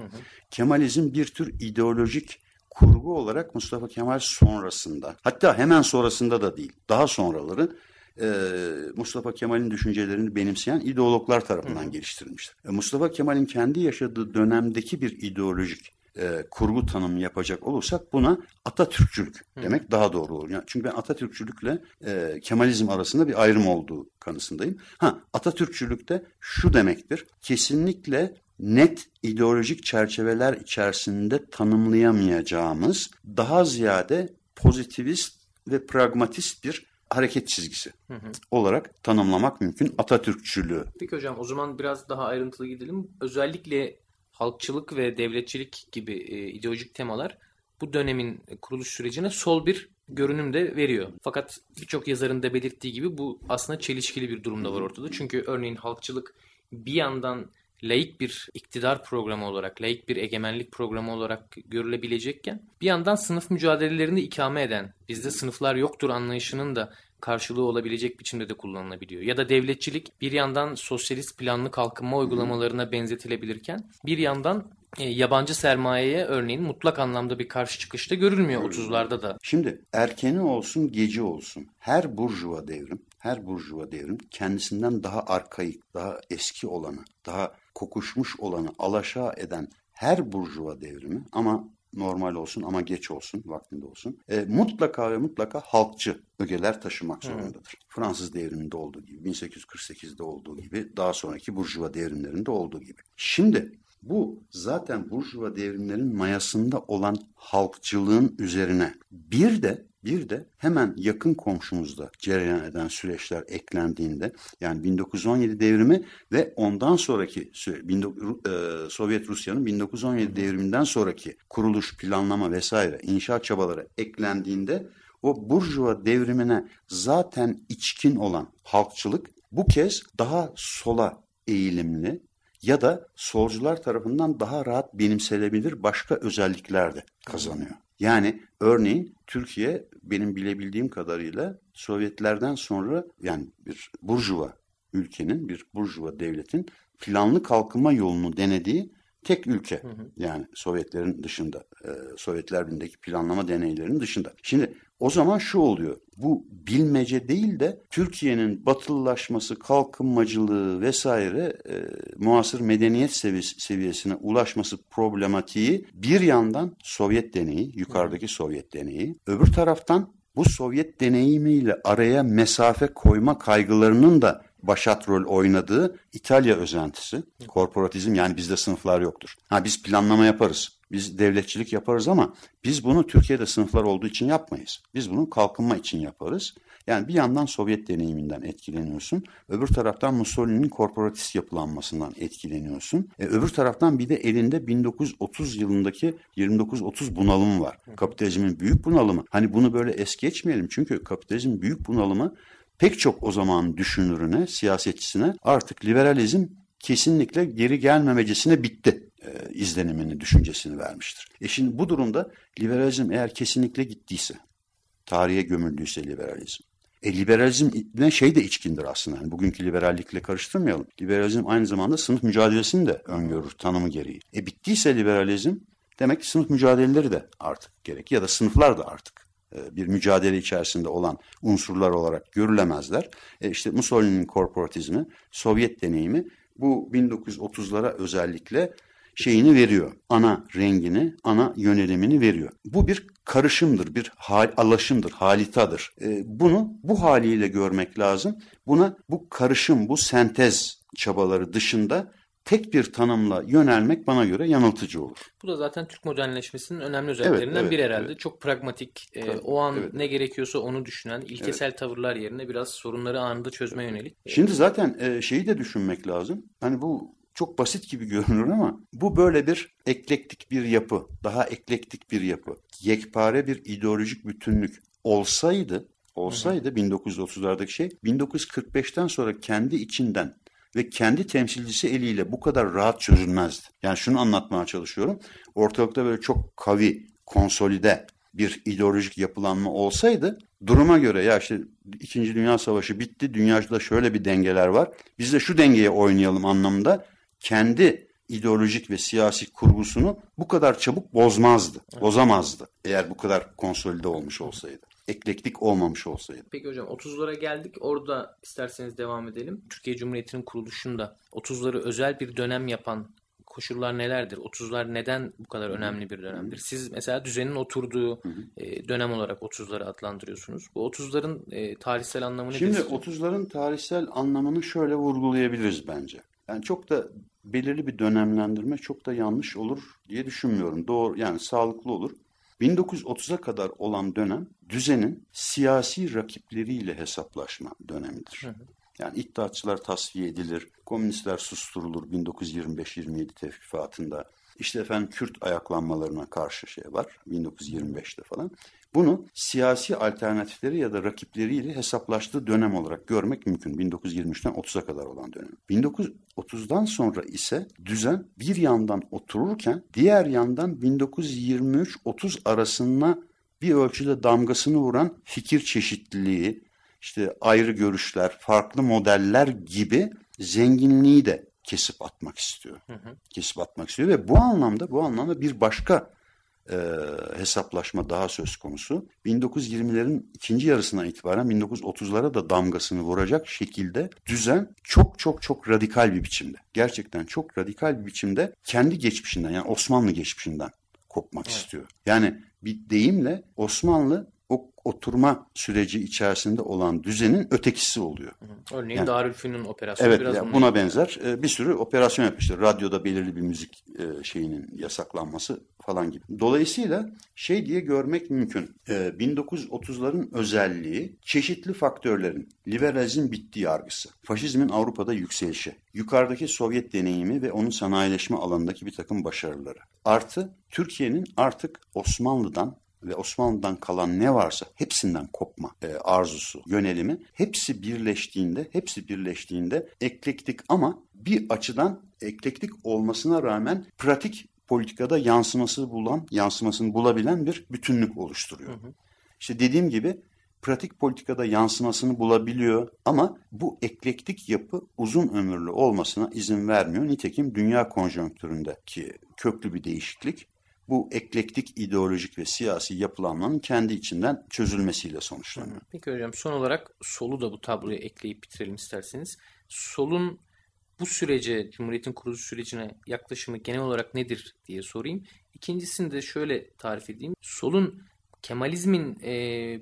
Kemalizm bir tür ideolojik kurgu olarak Mustafa Kemal sonrasında hatta hemen sonrasında da değil daha sonraları e, Mustafa Kemal'in düşüncelerini benimseyen ideologlar tarafından geliştirilmiştir. E, Mustafa Kemal'in kendi yaşadığı dönemdeki bir ideolojik e, kurgu tanımı yapacak olursak buna Atatürkçülük demek daha doğru olur. Yani çünkü ben Atatürkçülükle e, Kemalizm arasında bir ayrım olduğu kanısındayım. Ha Atatürkçülükte şu demektir. Kesinlikle net ideolojik çerçeveler içerisinde tanımlayamayacağımız daha ziyade pozitivist ve pragmatist bir hareket çizgisi Hı hı. olarak tanımlamak mümkün Atatürkçülüğü. Peki hocam o zaman biraz daha ayrıntılı gidelim. Özellikle halkçılık ve devletçilik gibi e, ideolojik temalar bu dönemin kuruluş sürecine sol bir görünüm de veriyor. Fakat birçok yazarın da belirttiği gibi bu aslında çelişkili bir durumda var ortada. Çünkü örneğin halkçılık bir yandan laik bir iktidar programı olarak, laik bir egemenlik programı olarak görülebilecekken bir yandan sınıf mücadelelerini ikame eden, bizde sınıflar yoktur anlayışının da karşılığı olabilecek biçimde de kullanılabiliyor. Ya da devletçilik bir yandan sosyalist planlı kalkınma uygulamalarına benzetilebilirken bir yandan e, yabancı sermayeye örneğin mutlak anlamda bir karşı çıkışta görülmüyor 30'larda da. Şimdi erkeni olsun gece olsun her burjuva devrim, her burjuva devrim kendisinden daha arkaik, daha eski olanı, daha kokuşmuş olanı alaşağı eden her burjuva devrimi ama normal olsun ama geç olsun, vaktinde olsun. E, mutlaka ve mutlaka halkçı ögeler taşımak zorundadır. Fransız devriminde olduğu gibi, 1848'de olduğu gibi, daha sonraki burjuva devrimlerinde olduğu gibi. Şimdi bu zaten burjuva devrimlerin mayasında olan halkçılığın üzerine bir de bir de hemen yakın komşumuzda cereyan eden süreçler eklendiğinde yani 1917 devrimi ve ondan sonraki süre, 19 e, Sovyet Rusya'nın 1917 devriminden sonraki kuruluş, planlama vesaire inşaat çabaları eklendiğinde o burjuva devrimine zaten içkin olan halkçılık bu kez daha sola eğilimli ya da solcular tarafından daha rahat benimsenebilir başka özellikler de kazanıyor. Yani örneğin Türkiye benim bilebildiğim kadarıyla Sovyetlerden sonra yani bir burjuva ülkenin, bir burjuva devletin planlı kalkınma yolunu denediği tek ülke. Yani Sovyetlerin dışında, e, Sovyetler Birliği'ndeki planlama deneylerinin dışında. Şimdi o zaman şu oluyor. Bu bilmece değil de Türkiye'nin batılılaşması, kalkınmacılığı vesaire e, muasır medeniyet seviyesi, seviyesine ulaşması problematiği bir yandan Sovyet deneyi, yukarıdaki Sovyet deneyi, öbür taraftan bu Sovyet deneyimiyle araya mesafe koyma kaygılarının da başat rol oynadığı İtalya özentisi, korporatizm yani bizde sınıflar yoktur. Ha biz planlama yaparız, biz devletçilik yaparız ama biz bunu Türkiye'de sınıflar olduğu için yapmayız. Biz bunu kalkınma için yaparız. Yani bir yandan Sovyet deneyiminden etkileniyorsun. Öbür taraftan Mussolini'nin korporatist yapılanmasından etkileniyorsun. E, öbür taraftan bir de elinde 1930 yılındaki 29-30 bunalımı var. Kapitalizmin büyük bunalımı. Hani bunu böyle es geçmeyelim çünkü kapitalizmin büyük bunalımı pek çok o zaman düşünürüne, siyasetçisine artık liberalizm kesinlikle geri gelmemecesine bitti e, izlenimini, düşüncesini vermiştir. E şimdi bu durumda liberalizm eğer kesinlikle gittiyse, tarihe gömüldüyse liberalizm, e liberalizm ne şey de içkindir aslında. Yani bugünkü liberallikle karıştırmayalım. Liberalizm aynı zamanda sınıf mücadelesini de öngörür tanımı gereği. E bittiyse liberalizm demek ki sınıf mücadeleleri de artık gerek ya da sınıflar da artık bir mücadele içerisinde olan unsurlar olarak görülemezler. E işte Mussolini'nin korporatizmi, Sovyet deneyimi bu 1930'lara özellikle şeyini veriyor. Ana rengini, ana yönelimini veriyor. Bu bir karışımdır, bir hal, alaşımdır, halitadır. E, bunu bu haliyle görmek lazım. Buna bu karışım, bu sentez çabaları dışında tek bir tanımla yönelmek bana göre yanıltıcı olur. Bu da zaten Türk modernleşmesinin önemli özelliklerinden Evet, evet, biri herhalde. evet. Çok pragmatik, e, o an evet. ne gerekiyorsa onu düşünen, ilkesel tavırlar yerine biraz sorunları anında çözme yönelik. Şimdi zaten e, şeyi de düşünmek lazım. Hani bu çok basit gibi görünür ama bu böyle bir eklektik bir yapı, daha eklektik bir yapı, yekpare bir ideolojik bütünlük olsaydı, olsaydı 1930'lardaki şey 1945'ten sonra kendi içinden ve kendi temsilcisi eliyle bu kadar rahat çözülmezdi. Yani şunu anlatmaya çalışıyorum. Ortalıkta böyle çok kavi, konsolide bir ideolojik yapılanma olsaydı duruma göre ya işte İkinci Dünya Savaşı bitti, dünyada şöyle bir dengeler var. Biz de şu dengeye oynayalım anlamında kendi ideolojik ve siyasi kurgusunu bu kadar çabuk bozmazdı, bozamazdı. Eğer bu kadar konsolide olmuş olsaydı, eklektik olmamış olsaydı. Peki hocam 30'lara geldik. Orada isterseniz devam edelim. Türkiye Cumhuriyeti'nin kuruluşunda 30'ları özel bir dönem yapan koşullar nelerdir? 30'lar neden bu kadar önemli bir dönemdir? Siz mesela düzenin oturduğu e, dönem olarak 30'ları adlandırıyorsunuz. Bu 30'ların e, tarihsel anlamı nedir? Şimdi 30'ların tarihsel anlamını şöyle vurgulayabiliriz bence. Yani çok da belirli bir dönemlendirme çok da yanlış olur diye düşünmüyorum. Doğru yani sağlıklı olur. 1930'a kadar olan dönem düzenin siyasi rakipleriyle hesaplaşma dönemidir. Yani iddiatçılar tasfiye edilir, komünistler susturulur 1925-27 tevkifatında. İşte efendim Kürt ayaklanmalarına karşı şey var 1925'te falan. Bunu siyasi alternatifleri ya da rakipleriyle hesaplaştığı dönem olarak görmek mümkün. 1923'ten 30'a kadar olan dönem. 1930'dan sonra ise düzen bir yandan otururken diğer yandan 1923-30 arasına bir ölçüde damgasını vuran fikir çeşitliliği, işte ayrı görüşler, farklı modeller gibi zenginliği de kesip atmak istiyor. Kesip atmak istiyor ve bu anlamda bu anlamda bir başka e, hesaplaşma daha söz konusu. 1920'lerin ikinci yarısına itibaren 1930'lara da damgasını vuracak şekilde düzen çok çok çok radikal bir biçimde. Gerçekten çok radikal bir biçimde kendi geçmişinden yani Osmanlı geçmişinden kopmak istiyor. Yani bir deyimle Osmanlı o oturma süreci içerisinde olan düzenin ötekisi oluyor. Örneğin Yani- Darülfünun operasyonu Evet biraz ya bunun- buna benzer e, bir sürü operasyon yapmıştır. Radyoda belirli bir müzik e, şeyinin yasaklanması falan gibi. Dolayısıyla şey diye görmek mümkün. E, 1930'ların özelliği çeşitli faktörlerin liberalizm bitti yargısı, faşizmin Avrupa'da yükselişi, yukarıdaki Sovyet deneyimi ve onun sanayileşme alanındaki bir takım başarıları. Artı Türkiye'nin artık Osmanlı'dan ve Osmanlı'dan kalan ne varsa hepsinden kopma e, arzusu, yönelimi hepsi birleştiğinde, hepsi birleştiğinde eklektik ama bir açıdan eklektik olmasına rağmen pratik politikada yansıması bulan, yansımasını bulabilen bir bütünlük oluşturuyor. İşte dediğim gibi pratik politikada yansımasını bulabiliyor ama bu eklektik yapı uzun ömürlü olmasına izin vermiyor. Nitekim dünya konjonktüründeki köklü bir değişiklik bu eklektik ideolojik ve siyasi yapılanmanın kendi içinden çözülmesiyle sonuçlanıyor. Peki hocam son olarak solu da bu tabloya ekleyip bitirelim isterseniz. Solun bu sürece, Cumhuriyet'in kuruluş sürecine yaklaşımı genel olarak nedir diye sorayım. İkincisini de şöyle tarif edeyim. Solun Kemalizmin e,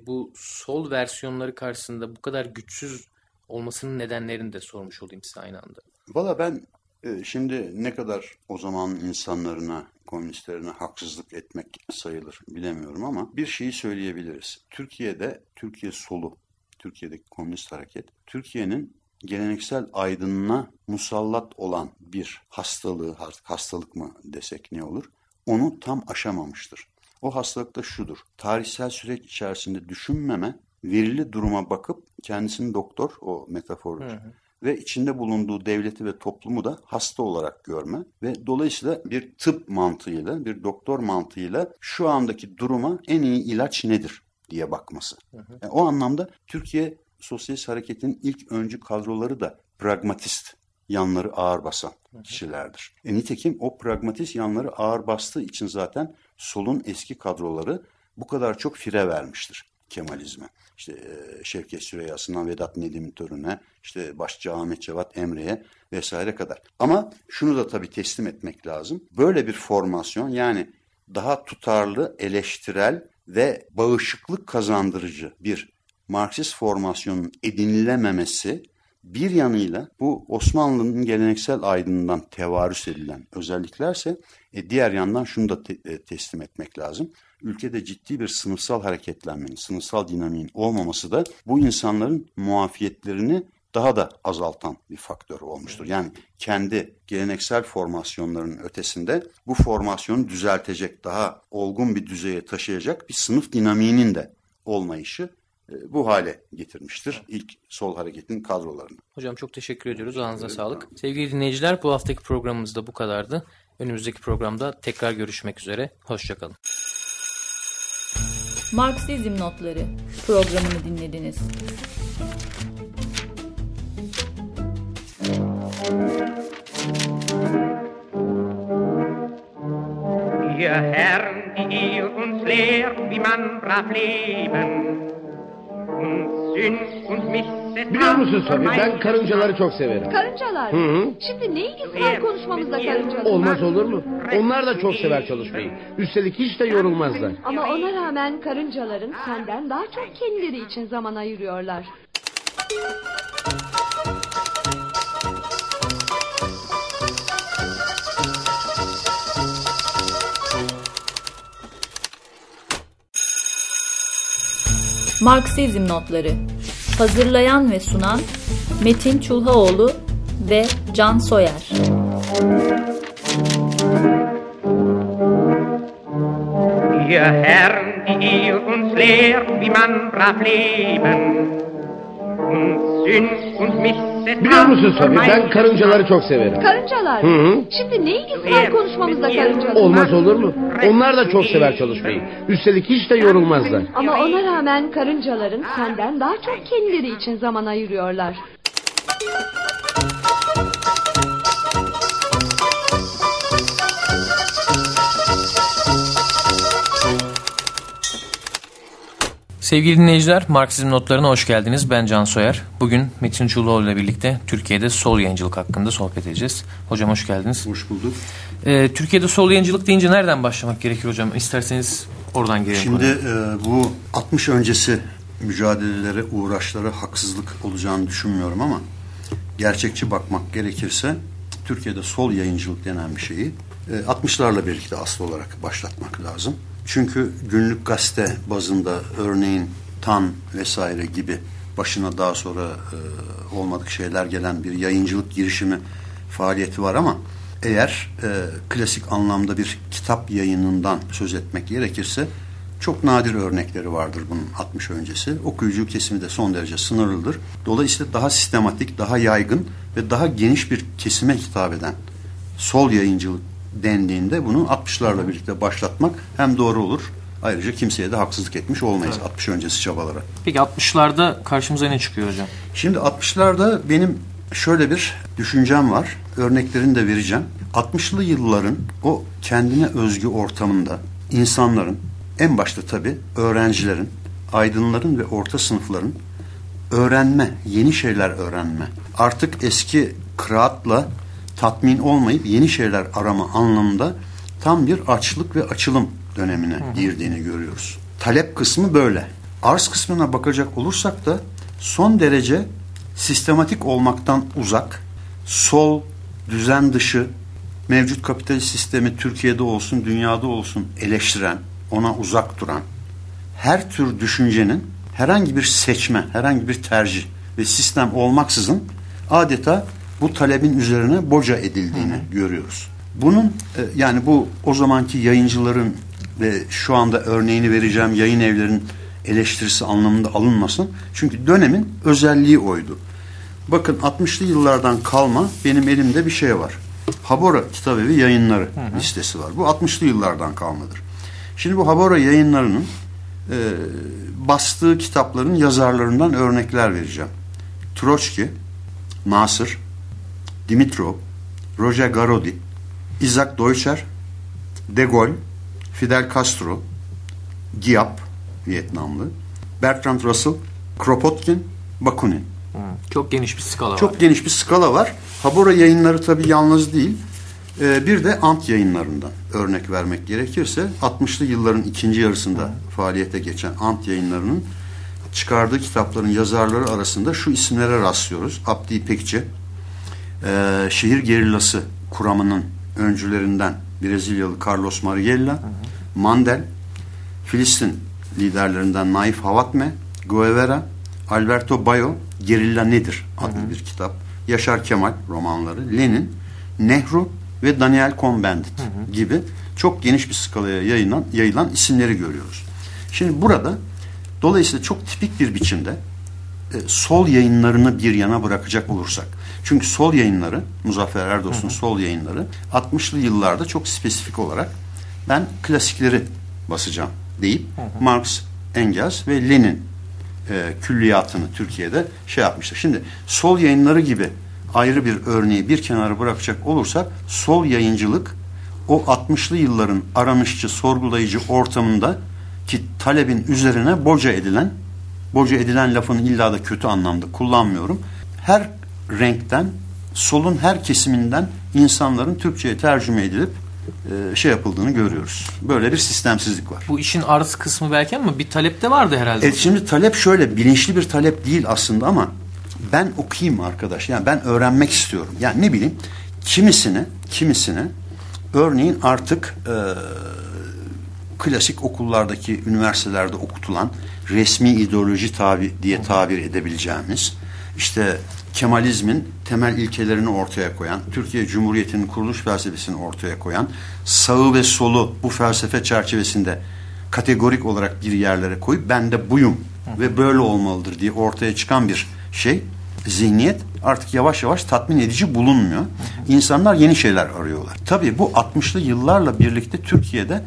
bu sol versiyonları karşısında bu kadar güçsüz olmasının nedenlerini de sormuş olayım size aynı anda. Valla ben e, şimdi ne kadar o zaman insanlarına, komünistlerine haksızlık etmek sayılır bilemiyorum ama bir şeyi söyleyebiliriz. Türkiye'de, Türkiye solu, Türkiye'deki komünist hareket, Türkiye'nin geleneksel aydınına musallat olan bir hastalığı, hastalık mı desek ne olur, onu tam aşamamıştır. O hastalık da şudur, tarihsel süreç içerisinde düşünmeme, verili duruma bakıp kendisini doktor o metafor ve içinde bulunduğu devleti ve toplumu da hasta olarak görme ve dolayısıyla bir tıp mantığıyla, bir doktor mantığıyla şu andaki duruma en iyi ilaç nedir diye bakması. Yani o anlamda Türkiye Sosyalist Hareket'in ilk öncü kadroları da pragmatist, yanları ağır basan kişilerdir. E nitekim o pragmatist yanları ağır bastığı için zaten solun eski kadroları bu kadar çok fire vermiştir Kemalizme. İşte Şevket Süreyya'sından Vedat Nedim Törün'e, işte başçı Ahmet Cevat Emre'ye vesaire kadar. Ama şunu da tabii teslim etmek lazım. Böyle bir formasyon yani daha tutarlı, eleştirel ve bağışıklık kazandırıcı bir Marksist formasyonun edinilememesi bir yanıyla bu Osmanlı'nın geleneksel aydınından tevarüs edilen özelliklerse e, diğer yandan şunu da te- e, teslim etmek lazım. Ülkede ciddi bir sınıfsal hareketlenmenin, sınıfsal dinamiğin olmaması da bu insanların muafiyetlerini daha da azaltan bir faktör olmuştur. Yani kendi geleneksel formasyonların ötesinde bu formasyonu düzeltecek, daha olgun bir düzeye taşıyacak bir sınıf dinamiğinin de olmayışı bu hale getirmiştir ilk sol hareketin kadrolarını. Hocam çok teşekkür ediyoruz. Ağzınıza sağlık. Sevgili dinleyiciler bu haftaki programımız da bu kadardı. Önümüzdeki programda tekrar görüşmek üzere. Hoşçakalın. Marksizm Notları programını dinlediniz. Ihr Herren, die ihr uns lehrt, wie man brav leben Biliyor musun Sabi ben karıncaları çok severim. Karıncalar. Hı hı. Şimdi ne ilgisi var konuşmamızda karıncalar? Olmaz olur mu? Onlar da çok sever çalışmayı. Üstelik hiç de yorulmazlar. Ama ona rağmen karıncaların senden daha çok kendileri için zaman ayırıyorlar. Marksizm Notları Hazırlayan ve sunan Metin Çulhaoğlu ve Can Soyer. Ihr Herren, die ihr uns lehrt, wie man brav leben und Sünd und Misse Biliyor musun Sabi ben karıncaları çok severim. Karıncalar. Hı hı. Şimdi ne ilgisi var konuşmamızda karıncalar? Olmaz olur mu? Onlar da çok sever çalışmayı. Üstelik hiç de yorulmazlar. Ama ona rağmen karıncaların senden daha çok kendileri için zaman ayırıyorlar. Sevgili dinleyiciler, Marksizm notlarına hoş geldiniz. Ben Can Soyer. Bugün Metin Çuloğlu ile birlikte Türkiye'de sol yayıncılık hakkında sohbet edeceğiz. Hocam hoş geldiniz. Hoş bulduk. Ee, Türkiye'de sol yayıncılık deyince nereden başlamak gerekir hocam? İsterseniz oradan girelim. Şimdi e, bu 60 öncesi mücadelelere, uğraşlara haksızlık olacağını düşünmüyorum ama gerçekçi bakmak gerekirse Türkiye'de sol yayıncılık denen bir şeyi e, 60'larla birlikte asıl olarak başlatmak lazım. Çünkü günlük gazete bazında örneğin TAN vesaire gibi başına daha sonra e, olmadık şeyler gelen bir yayıncılık girişimi faaliyeti var ama eğer e, klasik anlamda bir kitap yayınından söz etmek gerekirse çok nadir örnekleri vardır bunun 60 öncesi. Okuyucu kesimi de son derece sınırlıdır. Dolayısıyla daha sistematik, daha yaygın ve daha geniş bir kesime hitap eden sol yayıncılık dendiğinde bunu 60'larla birlikte başlatmak hem doğru olur. Ayrıca kimseye de haksızlık etmiş olmayız 60 öncesi çabalara. Peki 60'larda karşımıza ne çıkıyor hocam? Şimdi 60'larda benim şöyle bir düşüncem var. Örneklerini de vereceğim. 60'lı yılların o kendine özgü ortamında insanların en başta tabii öğrencilerin, aydınların ve orta sınıfların öğrenme, yeni şeyler öğrenme. Artık eski kıraatla tatmin olmayıp yeni şeyler arama anlamında tam bir açlık ve açılım dönemine girdiğini görüyoruz. Talep kısmı böyle. Arz kısmına bakacak olursak da son derece sistematik olmaktan uzak, sol, düzen dışı, mevcut kapitalist sistemi Türkiye'de olsun, dünyada olsun eleştiren, ona uzak duran, her tür düşüncenin herhangi bir seçme, herhangi bir tercih ve sistem olmaksızın adeta bu talebin üzerine boca edildiğini görüyoruz. Bunun e, yani bu o zamanki yayıncıların ve şu anda örneğini vereceğim yayın evlerin eleştirisi anlamında alınmasın. Çünkü dönemin özelliği oydu. Bakın 60'lı yıllardan kalma benim elimde bir şey var. Habora Kitabevi Yayınları hı hı. listesi var. Bu 60'lı yıllardan kalmadır. Şimdi bu Habora yayınlarının e, bastığı kitapların yazarlarından örnekler vereceğim. Troçki, Nasır, Dimitrov, Roger Garodi, Isaac Deutscher, De Gaulle, Fidel Castro, Giap, Vietnamlı, Bertrand Russell, Kropotkin, Bakunin. Çok geniş bir skala Çok var. Çok geniş bir skala var. Habora yayınları tabii yalnız değil. Ee, bir de Ant yayınlarından örnek vermek gerekirse 60'lı yılların ikinci yarısında Hı. faaliyete geçen Ant yayınlarının çıkardığı kitapların yazarları arasında şu isimlere rastlıyoruz. Abdi İpekçi, e, Şehir Gerillası kuramının öncülerinden Brezilyalı Carlos Marighella, Hı. Mandel, Filistin liderlerinden Naif Havatme, Guevara, Alberto Bayo, Gerilla Nedir adlı hı hı. bir kitap. Yaşar Kemal romanları, Lenin, Nehru ve Daniel Cohn-Bendit gibi çok geniş bir skalaya yayılan, yayılan isimleri görüyoruz. Şimdi burada dolayısıyla çok tipik bir biçimde e, sol yayınlarını bir yana bırakacak olursak. Çünkü sol yayınları, Muzaffer Erdoğan'ın sol yayınları 60'lı yıllarda çok spesifik olarak ben klasikleri basacağım deyip hı hı. Marx, Engels ve Lenin e, külliyatını Türkiye'de şey yapmıştır. Şimdi sol yayınları gibi ayrı bir örneği bir kenara bırakacak olursak sol yayıncılık o 60'lı yılların aranışçı, sorgulayıcı ortamında ki talebin üzerine boca edilen, boca edilen lafını illa da kötü anlamda kullanmıyorum. Her renkten, solun her kesiminden insanların Türkçe'ye tercüme edilip e, şey yapıldığını görüyoruz. Böyle bir sistemsizlik var. Bu işin arz kısmı belki ama bir talep de vardı herhalde. Evet, şimdi talep şöyle bilinçli bir talep değil aslında ama ben okuyayım arkadaş. Yani ben öğrenmek istiyorum. Yani ne bileyim kimisini kimisini örneğin artık e, klasik okullardaki üniversitelerde okutulan resmi ideoloji tabi diye tabir edebileceğimiz işte Kemalizmin temel ilkelerini ortaya koyan, Türkiye Cumhuriyeti'nin kuruluş felsefesini ortaya koyan, sağı ve solu bu felsefe çerçevesinde kategorik olarak bir yerlere koyup ben de buyum ve böyle olmalıdır diye ortaya çıkan bir şey, zihniyet artık yavaş yavaş tatmin edici bulunmuyor. İnsanlar yeni şeyler arıyorlar. Tabii bu 60'lı yıllarla birlikte Türkiye'de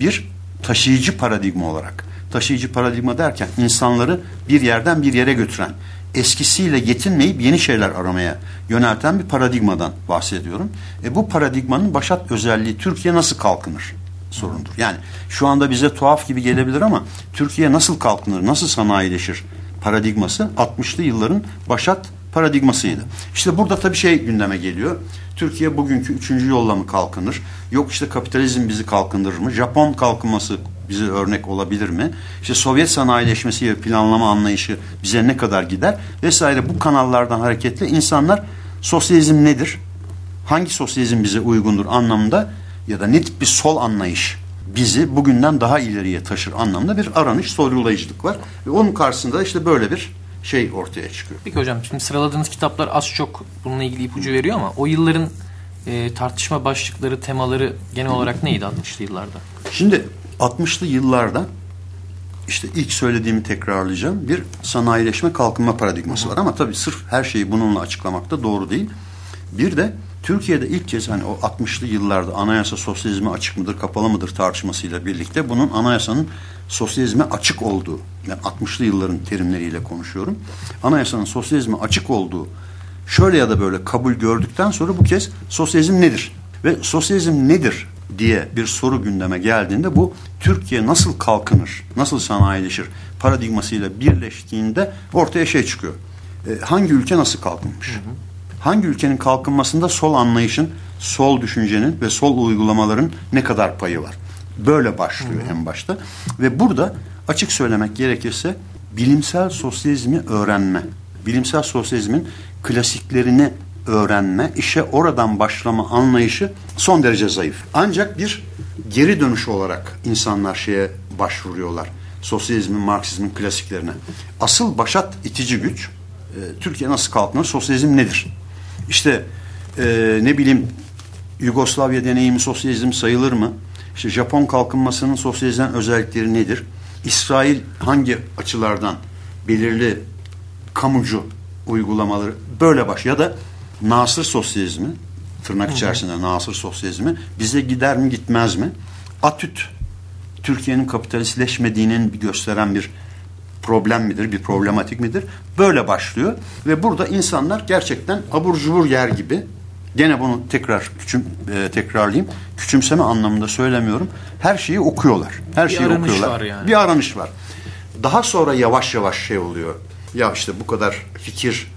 bir taşıyıcı paradigma olarak, taşıyıcı paradigma derken insanları bir yerden bir yere götüren, eskisiyle yetinmeyip yeni şeyler aramaya yönelten bir paradigmadan bahsediyorum. E bu paradigmanın başat özelliği Türkiye nasıl kalkınır sorundur. Yani şu anda bize tuhaf gibi gelebilir ama Türkiye nasıl kalkınır, nasıl sanayileşir paradigması 60'lı yılların başat paradigmasıydı. İşte burada tabii şey gündeme geliyor. Türkiye bugünkü üçüncü yolla mı kalkınır? Yok işte kapitalizm bizi kalkındırır mı? Japon kalkınması bize örnek olabilir mi? İşte Sovyet sanayileşmesi ve planlama anlayışı bize ne kadar gider? Vesaire bu kanallardan hareketle insanlar sosyalizm nedir? Hangi sosyalizm bize uygundur anlamında ya da ne tip bir sol anlayış bizi bugünden daha ileriye taşır anlamda bir aranış, sorgulayıcılık var. Ve onun karşısında işte böyle bir şey ortaya çıkıyor. Peki hocam şimdi sıraladığınız kitaplar az çok bununla ilgili ipucu veriyor ama o yılların e, tartışma başlıkları, temaları genel olarak neydi 60'lı yıllarda? Şimdi 60'lı yıllarda işte ilk söylediğimi tekrarlayacağım. Bir sanayileşme kalkınma paradigması var ama tabii sırf her şeyi bununla açıklamak da doğru değil. Bir de Türkiye'de ilk kez hani o 60'lı yıllarda anayasa sosyalizme açık mıdır kapalı mıdır tartışmasıyla birlikte bunun anayasanın sosyalizme açık olduğu yani 60'lı yılların terimleriyle konuşuyorum. Anayasanın sosyalizme açık olduğu şöyle ya da böyle kabul gördükten sonra bu kez sosyalizm nedir? Ve sosyalizm nedir diye bir soru gündeme geldiğinde bu Türkiye nasıl kalkınır, nasıl sanayileşir paradigmasıyla birleştiğinde ortaya şey çıkıyor. E, hangi ülke nasıl kalkınmış? Hı hı. Hangi ülkenin kalkınmasında sol anlayışın, sol düşüncenin ve sol uygulamaların ne kadar payı var? Böyle başlıyor en başta. Ve burada açık söylemek gerekirse bilimsel sosyalizmi öğrenme, bilimsel sosyalizmin klasiklerini öğrenme, işe oradan başlama anlayışı son derece zayıf. Ancak bir geri dönüş olarak insanlar şeye başvuruyorlar. Sosyalizmin, Marksizmin klasiklerine. Asıl başat itici güç, e, Türkiye nasıl kalkınır, sosyalizm nedir? İşte e, ne bileyim Yugoslavya deneyimi sosyalizm sayılır mı? İşte Japon kalkınmasının sosyalizmden özellikleri nedir? İsrail hangi açılardan belirli kamucu uygulamaları böyle baş ya da Nasır sosyalizmi tırnak içerisinde Nasır sosyalizmi bize gider mi gitmez mi? Atüt Türkiye'nin kapitalistleşmediğinin gösteren bir problem midir, bir problematik midir? Böyle başlıyor ve burada insanlar gerçekten abur cubur yer gibi gene bunu tekrar küçüm, e, tekrarlayayım. Küçümseme anlamında söylemiyorum. Her şeyi okuyorlar. Her Bir şeyi aranış okuyorlar. var yani. Bir aranış var. Daha sonra yavaş yavaş şey oluyor. Ya işte bu kadar fikir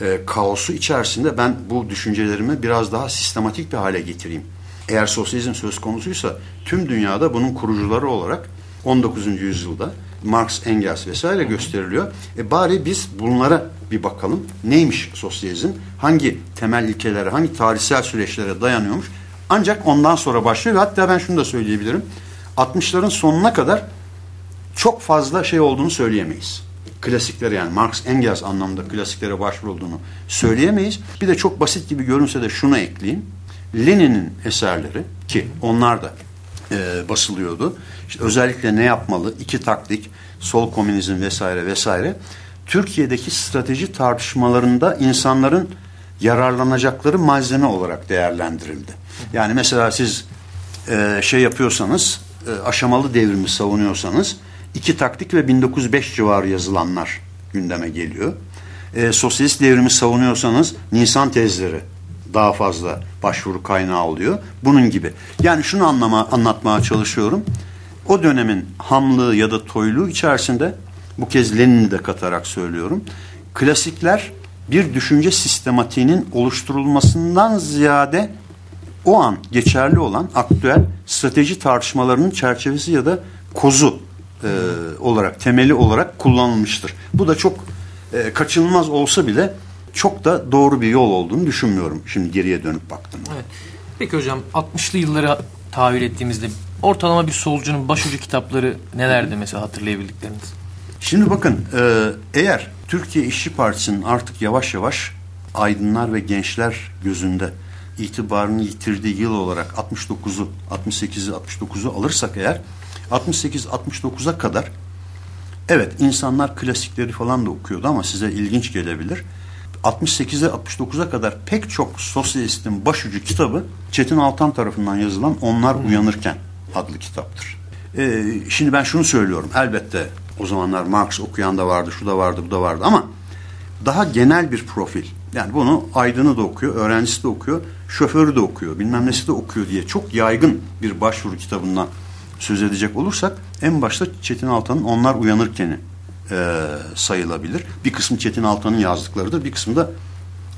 e, kaosu içerisinde ben bu düşüncelerimi biraz daha sistematik bir hale getireyim. Eğer sosyalizm söz konusuysa tüm dünyada bunun kurucuları olarak 19. yüzyılda Marx, Engels vesaire gösteriliyor. E bari biz bunlara bir bakalım. Neymiş sosyalizm? Hangi temel ilkelere, hangi tarihsel süreçlere dayanıyormuş? Ancak ondan sonra başlıyor. Hatta ben şunu da söyleyebilirim. 60'ların sonuna kadar çok fazla şey olduğunu söyleyemeyiz. Klasiklere yani Marx Engels anlamda klasiklere başvurulduğunu söyleyemeyiz. Bir de çok basit gibi görünse de şunu ekleyeyim. Lenin'in eserleri ki onlar da e, basılıyordu. İşte özellikle ne yapmalı? İki taktik, sol komünizm vesaire vesaire. Türkiye'deki strateji tartışmalarında insanların yararlanacakları malzeme olarak değerlendirildi. Yani mesela siz e, şey yapıyorsanız, e, aşamalı devrimi savunuyorsanız iki taktik ve 1905 civarı yazılanlar gündeme geliyor. E, sosyalist devrimi savunuyorsanız Nisan tezleri daha fazla başvuru kaynağı oluyor. Bunun gibi. Yani şunu anlama, anlatmaya çalışıyorum. O dönemin hamlığı ya da toyluğu içerisinde bu kez Lenin'i de katarak söylüyorum. Klasikler bir düşünce sistematiğinin oluşturulmasından ziyade o an geçerli olan aktüel strateji tartışmalarının çerçevesi ya da kozu e, olarak, temeli olarak kullanılmıştır. Bu da çok e, kaçınılmaz olsa bile çok da doğru bir yol olduğunu düşünmüyorum şimdi geriye dönüp baktığımda. Evet. Peki hocam 60'lı yıllara tahvil ettiğimizde ortalama bir solcunun başucu kitapları nelerdi mesela hatırlayabildikleriniz? Şimdi bakın e, eğer Türkiye İşçi Partisi'nin artık yavaş yavaş aydınlar ve gençler gözünde itibarını yitirdiği yıl olarak 69'u, 68'i, 69'u alırsak eğer 68-69'a kadar evet insanlar klasikleri falan da okuyordu ama size ilginç gelebilir. 68'e 69'a kadar pek çok sosyalistin başucu kitabı Çetin Altan tarafından yazılan Onlar Uyanırken adlı kitaptır. Ee, şimdi ben şunu söylüyorum. Elbette o zamanlar Marx okuyan da vardı, şu da vardı, bu da vardı ama daha genel bir profil. Yani bunu aydını da okuyor, öğrencisi de okuyor, şoförü de okuyor, bilmem nesi de okuyor diye çok yaygın bir başvuru kitabından söz edecek olursak en başta Çetin Altan'ın Onlar Uyanırken'i e, sayılabilir. Bir kısmı Çetin Altan'ın yazdıklarıdır, bir kısmı da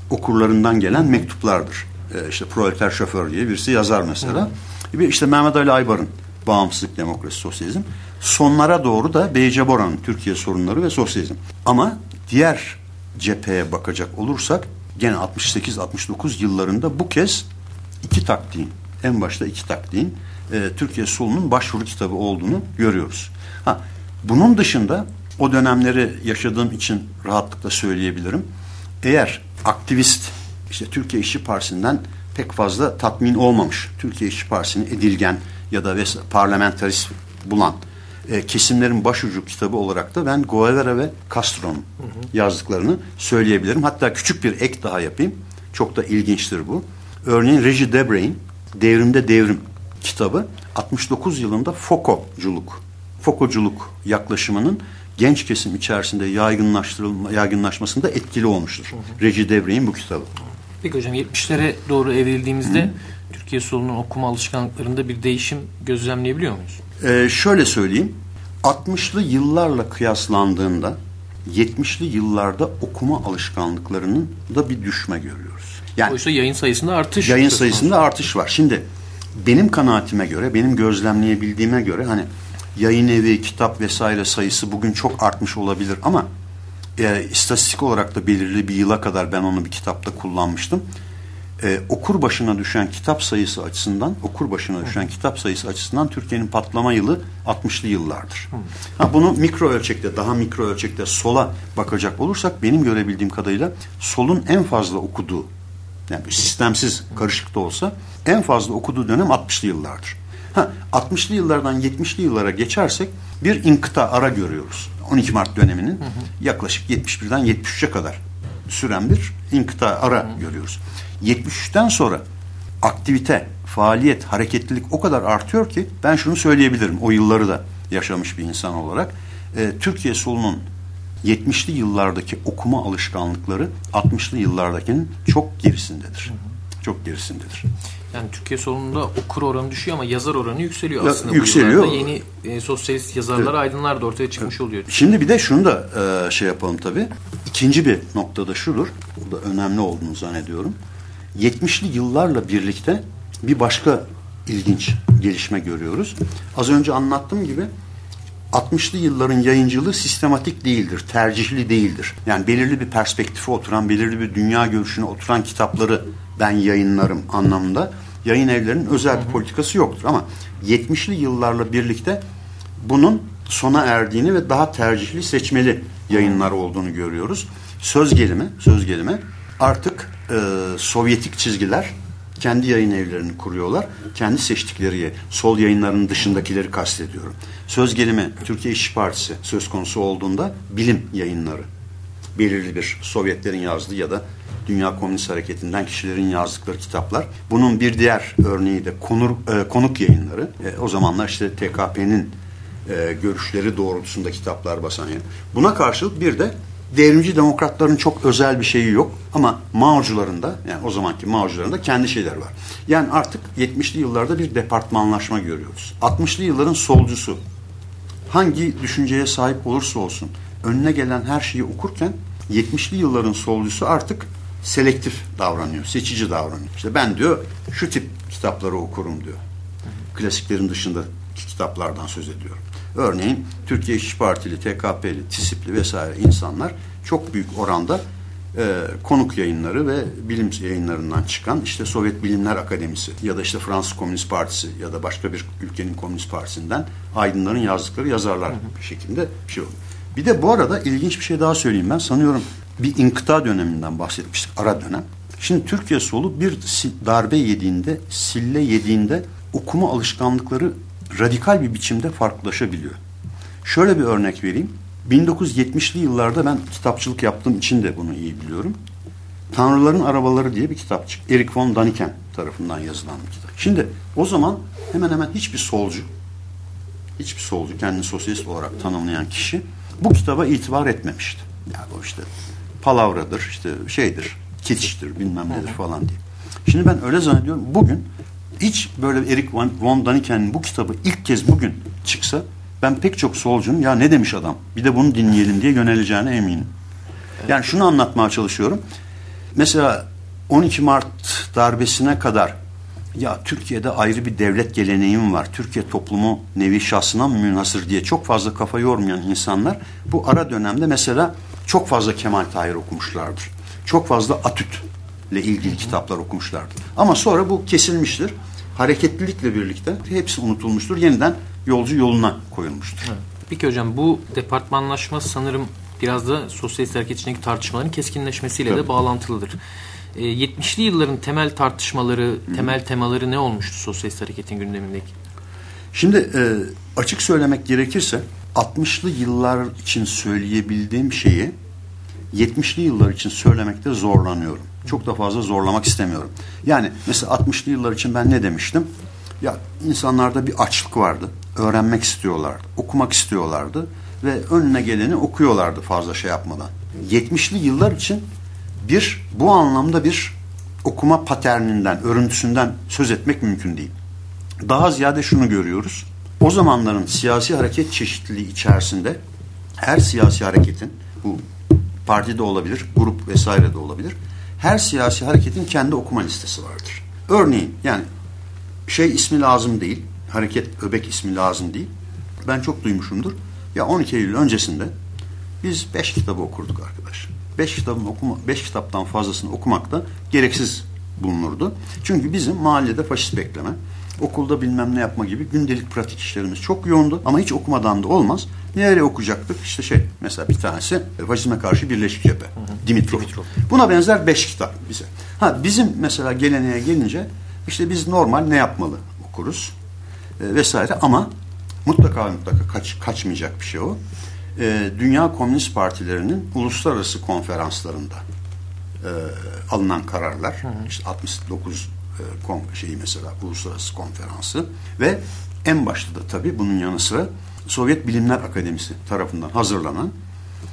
okurlarından gelen mektuplardır. E, işte Proleter Şoför diye birisi yazar mesela. Bir işte Mehmet Ali Aybar'ın Bağımsızlık, Demokrasi, Sosyalizm. Sonlara doğru da Beyce Boran'ın Türkiye Sorunları ve Sosyalizm. Ama diğer cepheye bakacak olursak gene 68-69 yıllarında bu kez iki taktiğin, en başta iki taktiğin e, Türkiye solunun başvuru kitabı olduğunu görüyoruz. Ha, bunun dışında o dönemleri yaşadığım için rahatlıkla söyleyebilirim. Eğer aktivist işte Türkiye İşçi Partisi'nden pek fazla tatmin olmamış, Türkiye İşçi Partisi'ni edilgen ya da parlamenterist bulan e, kesimlerin başucu kitabı olarak da ben Guevara ve Castro'nun yazdıklarını söyleyebilirim. Hatta küçük bir ek daha yapayım. Çok da ilginçtir bu. Örneğin Regis Debray'in Devrimde Devrim kitabı 69 yılında Foucault'culuk, Foucault'culuk yaklaşımının genç kesim içerisinde yaygınlaştırılma, yaygınlaşmasında etkili olmuştur. Regis Debray'in bu kitabı. Peki hocam 70'lere doğru evrildiğimizde Türkiye solunun okuma alışkanlıklarında bir değişim gözlemleyebiliyor muyuz? Ee, şöyle söyleyeyim. 60'lı yıllarla kıyaslandığında 70'li yıllarda okuma alışkanlıklarının da bir düşme görüyoruz. Yani Oysa yayın sayısında artış. yayın sayısında artış var. Şimdi benim kanaatime göre, benim gözlemleyebildiğime göre hani yayın evi, kitap vesaire sayısı bugün çok artmış olabilir ama e, istatistik olarak da belirli bir yıla kadar ben onu bir kitapta kullanmıştım. E, okur başına düşen kitap sayısı açısından, okur başına düşen kitap sayısı açısından Türkiye'nin patlama yılı 60'lı yıllardır. Ha, bunu mikro ölçekte, daha mikro ölçekte sola bakacak olursak benim görebildiğim kadarıyla solun en fazla okuduğu, yani sistemsiz, karışık da olsa en fazla okuduğu dönem 60'lı yıllardır. Ha, 60'lı yıllardan 70'li yıllara geçersek bir inkıta ara görüyoruz. 12 Mart döneminin yaklaşık 71'den 73'e kadar süren bir inkıta ara görüyoruz. 73'ten sonra aktivite, faaliyet, hareketlilik o kadar artıyor ki ben şunu söyleyebilirim o yılları da yaşamış bir insan olarak. E, Türkiye solunun 70'li yıllardaki okuma alışkanlıkları 60'lı yıllardakinin çok gerisindedir. Çok gerisindedir. Yani Türkiye solunda okur oranı düşüyor ama yazar oranı yükseliyor Ya, aslında. yükseliyor. Bu yeni e, sosyalist yazarlar, aydınlar da ortaya çıkmış oluyor. Şimdi bir de şunu da e, şey yapalım tabii. İkinci bir noktada şudur. Bu da önemli olduğunu zannediyorum. 70'li yıllarla birlikte bir başka ilginç gelişme görüyoruz. Az önce anlattığım gibi 60'lı yılların yayıncılığı sistematik değildir, tercihli değildir. Yani belirli bir perspektife oturan, belirli bir dünya görüşüne oturan kitapları ben yayınlarım anlamında yayın evlerinin özel bir politikası yoktur. Ama 70'li yıllarla birlikte bunun sona erdiğini ve daha tercihli seçmeli yayınlar olduğunu görüyoruz. Söz gelimi, söz gelimi artık e, Sovyetik çizgiler kendi yayın evlerini kuruyorlar. Kendi seçtikleri. Sol yayınlarının dışındakileri kastediyorum. Söz gelimi Türkiye İşçi Partisi söz konusu olduğunda bilim yayınları. Belirli bir Sovyetlerin yazdığı ya da Dünya Komünist Hareketi'nden kişilerin yazdıkları kitaplar. Bunun bir diğer örneği de konur, e, konuk yayınları. E, o zamanlar işte TKP'nin e, görüşleri doğrultusunda kitaplar basan yayın. Buna karşılık bir de devrimci demokratların çok özel bir şeyi yok ama Mao'cuların da yani o zamanki Mao'cuların da kendi şeyleri var. Yani artık 70'li yıllarda bir departmanlaşma görüyoruz. 60'lı yılların solcusu hangi düşünceye sahip olursa olsun önüne gelen her şeyi okurken 70'li yılların solcusu artık selektif davranıyor, seçici davranıyor. İşte ben diyor şu tip kitapları okurum diyor. Klasiklerin dışında kitaplardan söz ediyorum. Örneğin Türkiye İşçi Partili, TKP'li, TİSİP'li vesaire insanlar çok büyük oranda e, konuk yayınları ve bilim yayınlarından çıkan işte Sovyet Bilimler Akademisi ya da işte Fransız Komünist Partisi ya da başka bir ülkenin Komünist Partisi'nden aydınların yazdıkları yazarlar bir şekilde bir şey oldu. Bir de bu arada ilginç bir şey daha söyleyeyim ben. Sanıyorum bir inkıta döneminden bahsetmiştik, ara dönem. Şimdi Türkiye solu bir darbe yediğinde, sille yediğinde okuma alışkanlıkları radikal bir biçimde farklılaşabiliyor. Şöyle bir örnek vereyim. 1970'li yıllarda ben kitapçılık yaptığım için de bunu iyi biliyorum. Tanrıların Arabaları diye bir kitapçık. Eric von Daniken tarafından yazılan bir kitap. Şimdi o zaman hemen hemen hiçbir solcu, hiçbir solcu kendini sosyalist olarak tanımlayan kişi bu kitaba itibar etmemişti. Yani o işte palavradır, işte şeydir, kitçtir, bilmem nedir falan diye. Şimdi ben öyle zannediyorum. Bugün hiç böyle Eric von, Daniken'in bu kitabı ilk kez bugün çıksa ben pek çok solcunun ya ne demiş adam bir de bunu dinleyelim diye yöneleceğine eminim. Yani şunu anlatmaya çalışıyorum. Mesela 12 Mart darbesine kadar ya Türkiye'de ayrı bir devlet geleneğim var. Türkiye toplumu nevi şahsına münhasır diye çok fazla kafa yormayan insanlar bu ara dönemde mesela çok fazla Kemal Tahir okumuşlardır. Çok fazla Atüt'le ilgili kitaplar okumuşlardır. Ama sonra bu kesilmiştir. Hareketlilikle birlikte hepsi unutulmuştur. Yeniden yolcu yoluna koyulmuştur. Peki hocam bu departmanlaşma sanırım biraz da sosyalist hareket içindeki tartışmaların keskinleşmesiyle de Tabii. bağlantılıdır. E, 70'li yılların temel tartışmaları, temel temaları ne olmuştu sosyalist hareketin gündemindeki? Şimdi e, açık söylemek gerekirse 60'lı yıllar için söyleyebildiğim şeyi 70'li yıllar için söylemekte zorlanıyorum. Çok da fazla zorlamak istemiyorum. Yani mesela 60'lı yıllar için ben ne demiştim? Ya insanlarda bir açlık vardı. Öğrenmek istiyorlardı. Okumak istiyorlardı. Ve önüne geleni okuyorlardı fazla şey yapmadan. 70'li yıllar için bir bu anlamda bir okuma paterninden, örüntüsünden söz etmek mümkün değil. Daha ziyade şunu görüyoruz. O zamanların siyasi hareket çeşitliliği içerisinde her siyasi hareketin bu partide olabilir, grup vesaire de olabilir. Her siyasi hareketin kendi okuma listesi vardır. Örneğin yani şey ismi lazım değil, hareket öbek ismi lazım değil. Ben çok duymuşumdur. Ya 12 Eylül öncesinde biz 5 kitabı okurduk arkadaş. 5 kitabın okuma 5 kitaptan fazlasını okumak da gereksiz bulunurdu. Çünkü bizim mahallede faşist bekleme, okulda bilmem ne yapma gibi gündelik pratik işlerimiz çok yoğundu ama hiç okumadan da olmaz. Nereye okuyacaktık? İşte şey mesela bir tanesi e, faşizme karşı Birleşik Cephe. Dimitrov. Buna benzer beş kitap bize. Ha bizim mesela geleneğe gelince işte biz normal ne yapmalı okuruz. e, vesaire ama mutlaka mutlaka kaç, kaçmayacak bir şey o. E, Dünya Komünist Partilerinin uluslararası konferanslarında e, alınan kararlar, işte 69 e, şeyi mesela uluslararası konferansı ve en başta da tabii bunun yanı sıra Sovyet Bilimler Akademisi tarafından hazırlanan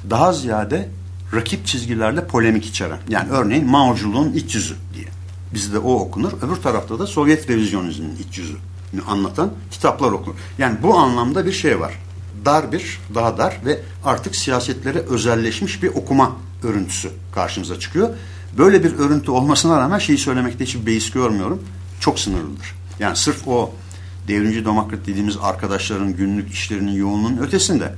daha ziyade rakip çizgilerle polemik içeren. Yani örneğin Mao'culuğun iç yüzü diye. Bizde o okunur. Öbür tarafta da Sovyet revizyonizminin iç yüzünü anlatan kitaplar okunur. Yani bu anlamda bir şey var. Dar bir, daha dar ve artık siyasetlere özelleşmiş bir okuma örüntüsü karşımıza çıkıyor. Böyle bir örüntü olmasına rağmen şeyi söylemekte hiçbir beis görmüyorum. Çok sınırlıdır. Yani sırf o devrimci demokrat dediğimiz arkadaşların günlük işlerinin yoğunluğunun ötesinde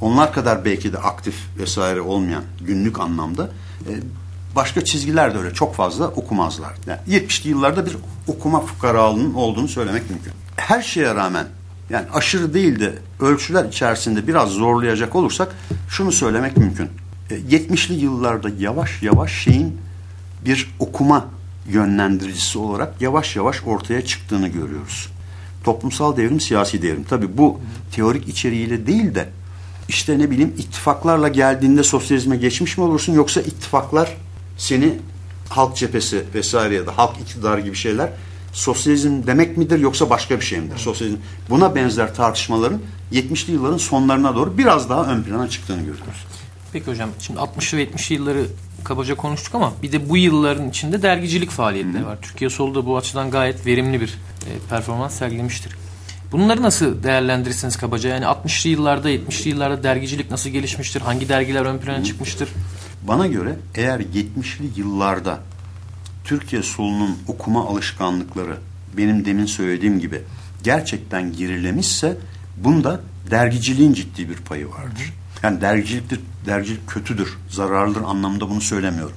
onlar kadar belki de aktif vesaire olmayan günlük anlamda e, başka çizgiler de öyle çok fazla okumazlar. Yani 70'li yıllarda bir okuma fukaralığının olduğunu söylemek mümkün. Her şeye rağmen yani aşırı değil de ölçüler içerisinde biraz zorlayacak olursak şunu söylemek mümkün. E, 70'li yıllarda yavaş yavaş şeyin bir okuma yönlendiricisi olarak yavaş yavaş ortaya çıktığını görüyoruz. Toplumsal devrim, siyasi devrim. Tabii bu teorik içeriğiyle değil de işte ne bileyim ittifaklarla geldiğinde sosyalizme geçmiş mi olursun yoksa ittifaklar seni halk cephesi vesaire ya da halk iktidar gibi şeyler sosyalizm demek midir yoksa başka bir şey midir? Sosyalizm buna benzer tartışmaların 70'li yılların sonlarına doğru biraz daha ön plana çıktığını görüyoruz. Peki hocam şimdi 60'lı ve 70'li yılları kabaca konuştuk ama bir de bu yılların içinde dergicilik faaliyetleri var. Türkiye Solu da bu açıdan gayet verimli bir e, performans sergilemiştir. Bunları nasıl değerlendirirsiniz kabaca? Yani 60'lı yıllarda, 70'li yıllarda dergicilik nasıl gelişmiştir? Hangi dergiler ön plana çıkmıştır? Bana göre eğer 70'li yıllarda Türkiye solunun okuma alışkanlıkları benim demin söylediğim gibi gerçekten gerilemişse bunda dergiciliğin ciddi bir payı vardır. Yani dergiciliktir, dergicilik kötüdür, zararlıdır anlamında bunu söylemiyorum.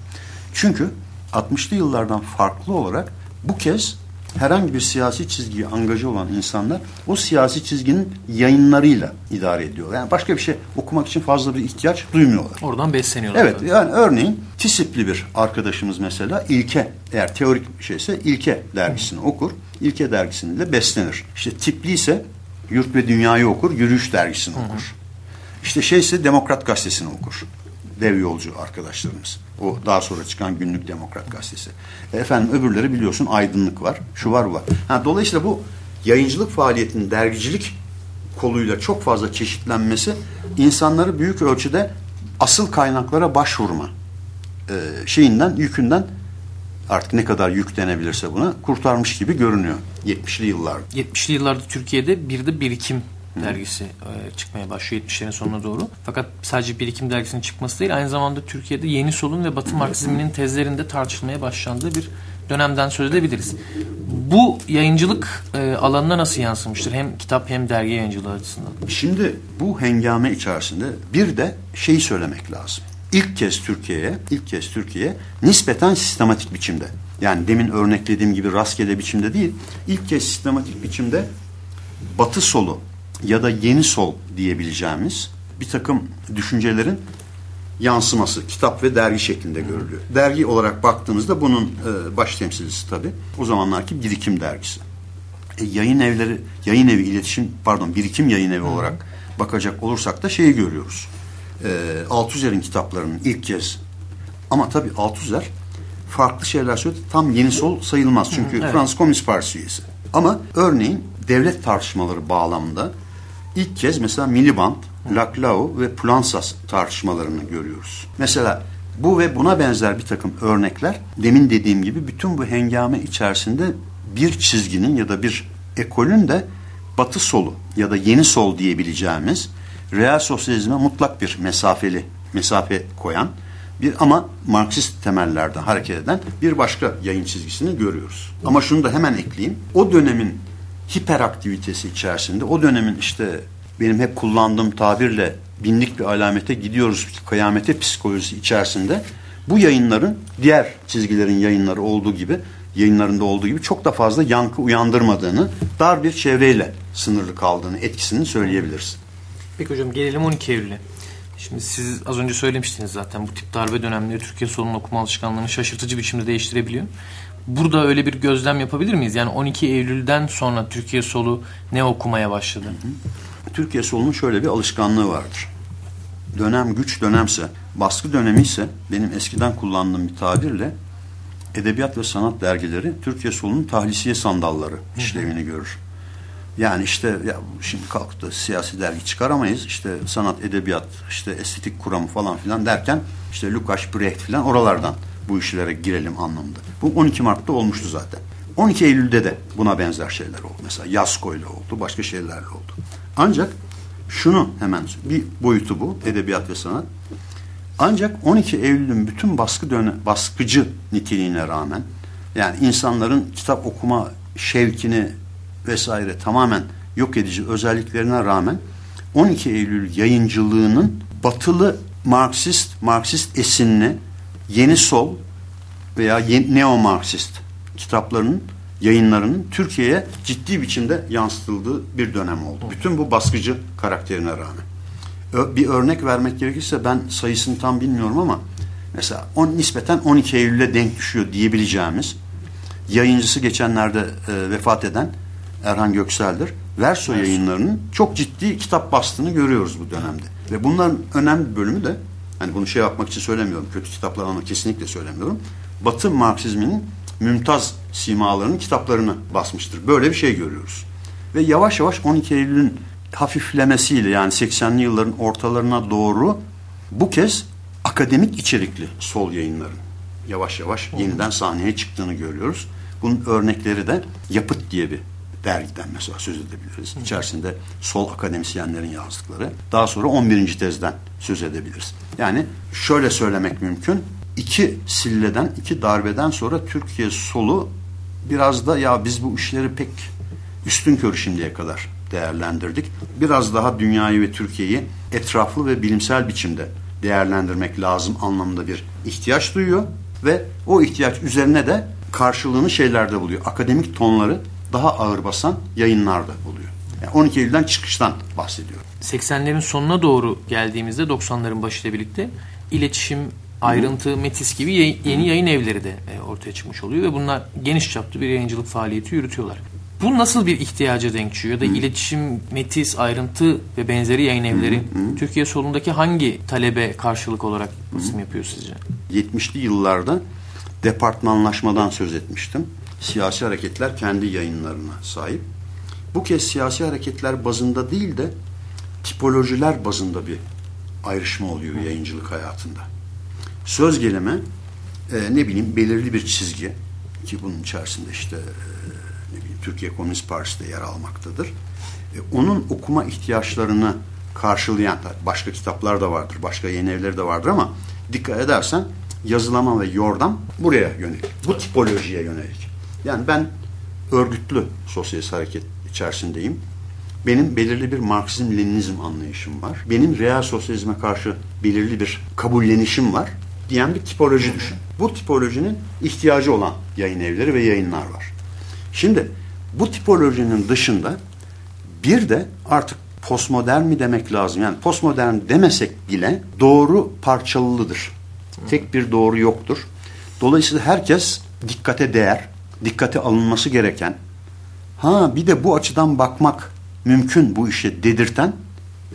Çünkü 60'lı yıllardan farklı olarak bu kez herhangi bir siyasi çizgiye angaja olan insanlar o siyasi çizginin yayınlarıyla idare ediyor. Yani başka bir şey okumak için fazla bir ihtiyaç duymuyorlar. Oradan besleniyorlar. Evet yani örneğin TİSİP'li bir arkadaşımız mesela İlke eğer teorik bir şeyse İlke dergisini okur. İlke dergisiyle beslenir. İşte tipli ise Yurt ve Dünya'yı okur, Yürüyüş dergisini okur. İşte şeyse Demokrat gazetesini okur. Dev yolcu arkadaşlarımız. O daha sonra çıkan Günlük Demokrat gazetesi. E efendim öbürleri biliyorsun aydınlık var. Şu var bu var. Ha, dolayısıyla bu yayıncılık faaliyetinin dergicilik koluyla çok fazla çeşitlenmesi insanları büyük ölçüde asıl kaynaklara başvurma e, şeyinden, yükünden artık ne kadar yük denebilirse buna kurtarmış gibi görünüyor 70'li yıllarda. 70'li yıllarda Türkiye'de bir de birikim dergisi e, çıkmaya başlıyor 70'lerin sonuna doğru. Fakat sadece birikim dergisinin çıkması değil aynı zamanda Türkiye'de yeni solun ve batı marksizminin tezlerinde tartışılmaya başlandığı bir dönemden söz edebiliriz. Bu yayıncılık e, alanına nasıl yansımıştır? Hem kitap hem dergi yayıncılığı açısından. Şimdi bu hengame içerisinde bir de şeyi söylemek lazım. İlk kez Türkiye'ye, ilk kez Türkiye'ye nispeten sistematik biçimde yani demin örneklediğim gibi rastgele biçimde değil, ilk kez sistematik biçimde batı solu ya da yeni sol diyebileceğimiz bir takım düşüncelerin yansıması kitap ve dergi şeklinde görülüyor. Dergi olarak baktığınızda bunun e, baş temsilcisi tabii o zamanlarki Birikim dergisi. E, yayın evleri, yayın evi iletişim pardon Birikim yayın evi olarak bakacak olursak da şeyi görüyoruz. E, Altuzer'in kitaplarının ilk kez ama tabii Altuzer farklı şeyler söyledi. Tam yeni sol sayılmaz çünkü evet. Fransız Komünist Partisi üyesi. Ama örneğin devlet tartışmaları bağlamında ilk kez mesela Miliband, Laclau ve Plansas tartışmalarını görüyoruz. Mesela bu ve buna benzer bir takım örnekler demin dediğim gibi bütün bu hengame içerisinde bir çizginin ya da bir ekolün de batı solu ya da yeni sol diyebileceğimiz real sosyalizme mutlak bir mesafeli mesafe koyan bir ama Marksist temellerden hareket eden bir başka yayın çizgisini görüyoruz. Ama şunu da hemen ekleyeyim. O dönemin hiperaktivitesi içerisinde o dönemin işte benim hep kullandığım tabirle binlik bir alamete gidiyoruz kıyamete psikolojisi içerisinde bu yayınların diğer çizgilerin yayınları olduğu gibi yayınlarında olduğu gibi çok da fazla yankı uyandırmadığını dar bir çevreyle sınırlı kaldığını etkisini söyleyebiliriz. Peki hocam gelelim 12 Eylül'e. Şimdi siz az önce söylemiştiniz zaten bu tip darbe dönemleri Türkiye solunun okuma alışkanlığını şaşırtıcı biçimde değiştirebiliyor. Burada öyle bir gözlem yapabilir miyiz? Yani 12 Eylül'den sonra Türkiye solu ne okumaya başladı? Türkiye solunun şöyle bir alışkanlığı vardır. Dönem güç dönemse, baskı dönemi ise benim eskiden kullandığım bir tabirle edebiyat ve sanat dergileri Türkiye solunun tahlisiye sandalları işlevini görür. Yani işte ya şimdi kalkıp da siyasi dergi çıkaramayız. İşte sanat, edebiyat, işte estetik kuramı falan filan derken işte Lukács, Brecht filan oralardan bu işlere girelim anlamında. Bu 12 Mart'ta olmuştu zaten. 12 Eylül'de de buna benzer şeyler oldu. Mesela Yasko'yla oldu, başka şeylerle oldu. Ancak şunu hemen bir boyutu bu edebiyat ve sanat. Ancak 12 Eylül'ün bütün baskı döne, baskıcı niteliğine rağmen yani insanların kitap okuma şevkini vesaire tamamen yok edici özelliklerine rağmen 12 Eylül yayıncılığının batılı Marksist, Marksist esinli yeni sol veya neo-Marksist kitaplarının yayınlarının Türkiye'ye ciddi biçimde yansıtıldığı bir dönem oldu. Bütün bu baskıcı karakterine rağmen. Bir örnek vermek gerekirse ben sayısını tam bilmiyorum ama mesela on, nispeten 12 Eylül'e denk düşüyor diyebileceğimiz yayıncısı geçenlerde e, vefat eden Erhan Göksel'dir. Verso yayınlarının çok ciddi kitap bastığını görüyoruz bu dönemde. Ve bunların önemli bir bölümü de hani bunu şey yapmak için söylemiyorum. Kötü kitaplar ama kesinlikle söylemiyorum. Batı Marksizminin mümtaz simalarının kitaplarını basmıştır. Böyle bir şey görüyoruz. Ve yavaş yavaş 12 Eylül'ün hafiflemesiyle yani 80'li yılların ortalarına doğru bu kez akademik içerikli sol yayınların yavaş yavaş yeniden sahneye çıktığını görüyoruz. Bunun örnekleri de Yapıt diye bir dergiden mesela söz edebiliriz. İçerisinde sol akademisyenlerin yazdıkları. Daha sonra 11. tezden söz edebiliriz. Yani şöyle söylemek mümkün. İki silleden, iki darbeden sonra Türkiye solu biraz da ya biz bu işleri pek üstün körü şimdiye kadar değerlendirdik. Biraz daha dünyayı ve Türkiye'yi etraflı ve bilimsel biçimde değerlendirmek lazım anlamında bir ihtiyaç duyuyor ve o ihtiyaç üzerine de karşılığını şeylerde buluyor. Akademik tonları daha ağır basan yayınlarda buluyor. Yani 12 Eylül'den çıkıştan bahsediyorum. 80'lerin sonuna doğru geldiğimizde 90'ların başıyla birlikte iletişim, ayrıntı, metis gibi yeni yayın evleri de e, ortaya çıkmış oluyor ve bunlar geniş çaplı bir yayıncılık faaliyeti yürütüyorlar. Bu nasıl bir ihtiyaca denk düşüyor? Ya da iletişim, metis, ayrıntı ve benzeri yayın evleri Türkiye solundaki hangi talebe karşılık olarak isim yapıyor sizce? 70'li yıllarda departmanlaşmadan söz etmiştim. Siyasi hareketler kendi yayınlarına sahip. Bu kez siyasi hareketler bazında değil de tipolojiler bazında bir ayrışma oluyor yayıncılık hayatında. Söz gelimi e, ne bileyim belirli bir çizgi ki bunun içerisinde işte e, ne bileyim Türkiye Komünist Partisi de yer almaktadır. E, onun okuma ihtiyaçlarını karşılayan başka kitaplar da vardır, başka yeni evleri de vardır ama dikkat edersen yazılama ve yordam buraya yönelik. Bu tipolojiye yönelik. Yani ben örgütlü sosyalist hareket içerisindeyim. Benim belirli bir Marksizm-Leninizm anlayışım var. Benim real sosyalizme karşı belirli bir kabullenişim var diyen bir tipoloji düşün. Bu tipolojinin ihtiyacı olan yayın evleri ve yayınlar var. Şimdi bu tipolojinin dışında bir de artık postmodern mi demek lazım? Yani postmodern demesek bile doğru parçalılıdır. Tek bir doğru yoktur. Dolayısıyla herkes dikkate değer, dikkate alınması gereken, ha bir de bu açıdan bakmak mümkün bu işe dedirten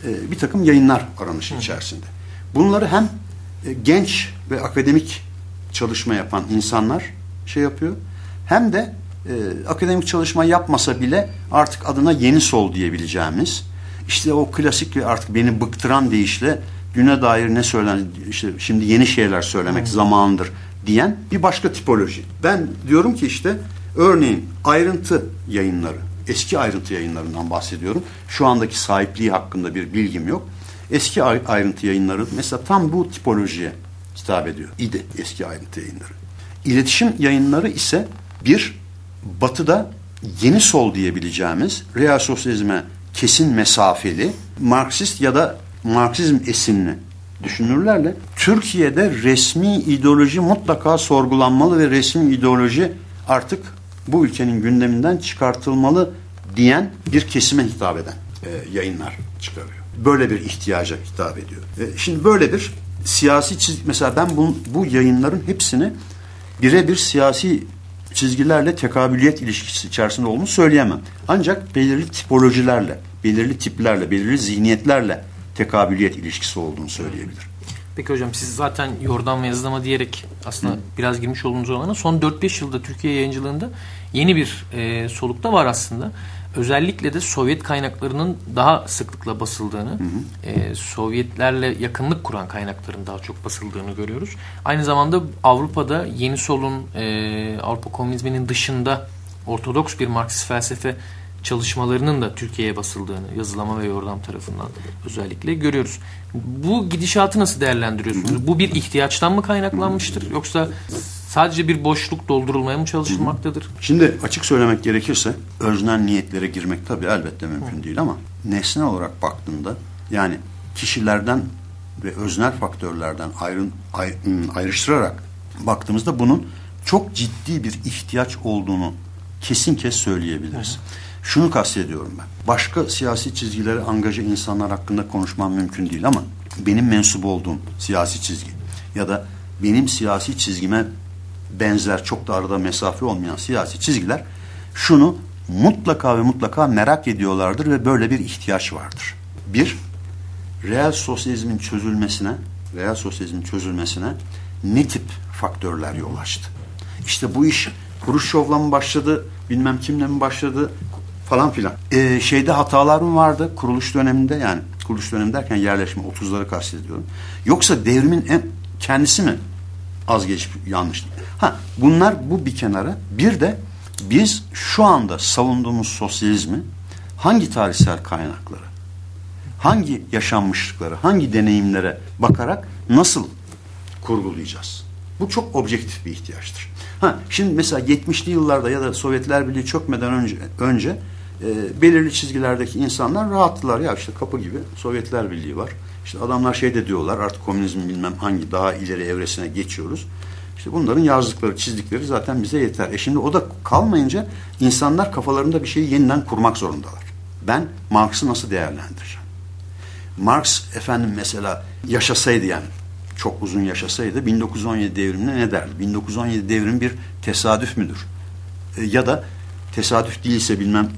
e, bir takım yayınlar aranışı içerisinde. Bunları hem e, genç ve akademik çalışma yapan insanlar şey yapıyor, hem de e, akademik çalışma yapmasa bile artık adına yeni sol diyebileceğimiz, işte o klasik ve artık beni bıktıran deyişle güne dair ne söylen işte şimdi yeni şeyler söylemek hmm. zamanıdır diyen bir başka tipoloji. Ben diyorum ki işte örneğin ayrıntı yayınları, eski ayrıntı yayınlarından bahsediyorum. Şu andaki sahipliği hakkında bir bilgim yok. Eski ayrıntı yayınları mesela tam bu tipolojiye hitap ediyor. İdi eski ayrıntı yayınları. İletişim yayınları ise bir batıda yeni sol diyebileceğimiz real sosyalizme kesin mesafeli Marksist ya da Marksizm esinli düşünürlerle Türkiye'de resmi ideoloji mutlaka sorgulanmalı ve resmi ideoloji artık bu ülkenin gündeminden çıkartılmalı diyen bir kesime hitap eden e, yayınlar çıkarıyor. Böyle bir ihtiyaca hitap ediyor. E, şimdi böyle bir siyasi çiz mesela ben bu, bu yayınların hepsini birebir siyasi çizgilerle tekabüliyet ilişkisi içerisinde olduğunu söyleyemem. Ancak belirli tipolojilerle, belirli tiplerle, belirli zihniyetlerle tekabüliyet ilişkisi olduğunu söyleyebilirim. Peki hocam siz zaten yordam ve yazılama diyerek aslında Hı. biraz girmiş olduğunuz alana son 4-5 yılda Türkiye yayıncılığında yeni bir e, solukta var aslında. Özellikle de Sovyet kaynaklarının daha sıklıkla basıldığını, e, Sovyetlerle yakınlık kuran kaynakların daha çok basıldığını görüyoruz. Aynı zamanda Avrupa'da yeni solun, e, Avrupa Komünizminin dışında Ortodoks bir Marksist felsefe çalışmalarının da Türkiye'ye basıldığını yazılama ve yordam tarafından özellikle görüyoruz. Bu gidişatı nasıl değerlendiriyorsunuz? Bu bir ihtiyaçtan mı kaynaklanmıştır yoksa sadece bir boşluk doldurulmaya mı çalışılmaktadır? Şimdi açık söylemek gerekirse öznel niyetlere girmek tabii elbette mümkün değil ama nesne olarak baktığında yani kişilerden ve öznel faktörlerden ayrın, ay- ım, ayrıştırarak baktığımızda bunun çok ciddi bir ihtiyaç olduğunu kesin kes söyleyebiliriz. Şunu kastediyorum ben. Başka siyasi çizgilere angaja insanlar hakkında konuşmam mümkün değil ama benim mensup olduğum siyasi çizgi ya da benim siyasi çizgime benzer çok da arada mesafe olmayan siyasi çizgiler şunu mutlaka ve mutlaka merak ediyorlardır ve böyle bir ihtiyaç vardır. Bir, reel sosyalizmin çözülmesine, reel sosyalizmin çözülmesine ne tip faktörler yol açtı? İşte bu iş Kuruşov'la mı başladı, bilmem kimle mi başladı falan filan. Ee, şeyde hatalar mı vardı kuruluş döneminde yani kuruluş dönemi derken yerleşme 30'ları kastediyorum. Yoksa devrimin en kendisi mi az geçip yanlış? Ha bunlar bu bir kenara. Bir de biz şu anda savunduğumuz sosyalizmi hangi tarihsel kaynaklara, hangi yaşanmışlıklara, hangi deneyimlere bakarak nasıl kurgulayacağız? Bu çok objektif bir ihtiyaçtır. Ha, şimdi mesela 70'li yıllarda ya da Sovyetler Birliği çökmeden önce önce e, belirli çizgilerdeki insanlar rahattılar. Ya işte kapı gibi Sovyetler Birliği var. İşte adamlar şey de diyorlar artık komünizm bilmem hangi daha ileri evresine geçiyoruz. İşte bunların yazdıkları, çizdikleri zaten bize yeter. E şimdi o da kalmayınca insanlar kafalarında bir şeyi yeniden kurmak zorundalar. Ben Marx'ı nasıl değerlendireceğim? Marx efendim mesela yaşasaydı yani çok uzun yaşasaydı 1917 devrimine ne derdi? 1917 devrim bir tesadüf müdür? E, ya da tesadüf değilse bilmem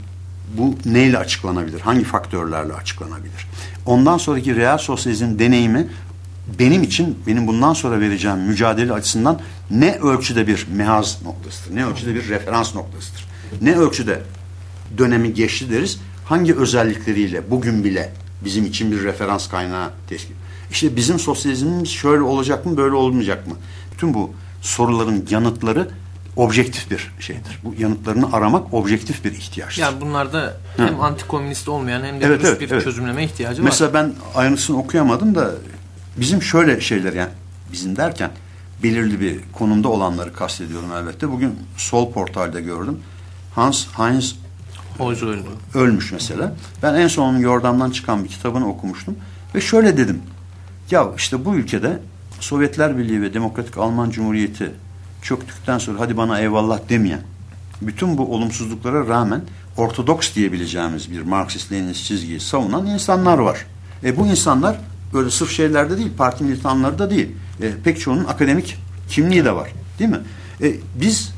bu neyle açıklanabilir? Hangi faktörlerle açıklanabilir? Ondan sonraki real sosyalizm deneyimi benim için benim bundan sonra vereceğim mücadele açısından ne ölçüde bir mehaz noktasıdır, ne ölçüde bir referans noktasıdır, ne ölçüde dönemi geçti deriz, hangi özellikleriyle bugün bile bizim için bir referans kaynağı teşkil. İşte bizim sosyalizmimiz şöyle olacak mı, böyle olmayacak mı? Bütün bu soruların yanıtları objektif bir şeydir. Bu yanıtlarını aramak objektif bir ihtiyaçtır. Yani bunlarda hem antikomünist olmayan hem de Evet, dürüst evet, bir evet. çözümleme ihtiyacı Mesela var. ben ayrıntısını okuyamadım da bizim şöyle şeyler yani bizim derken belirli bir konumda olanları kastediyorum elbette. Bugün Sol Portal'de gördüm. Hans Heinz Hoyz öldü. ölmüş mesela. Ben en son Yordam'dan çıkan bir kitabını okumuştum. Ve şöyle dedim. Ya işte bu ülkede Sovyetler Birliği ve Demokratik Alman Cumhuriyeti çöktükten sonra hadi bana eyvallah demeyen bütün bu olumsuzluklara rağmen ortodoks diyebileceğimiz bir Marksist-Leninist çizgiyi savunan insanlar var. E bu insanlar böyle sırf şeylerde değil, parti militanları da değil. E, pek çoğunun akademik kimliği de var. Değil mi? E, biz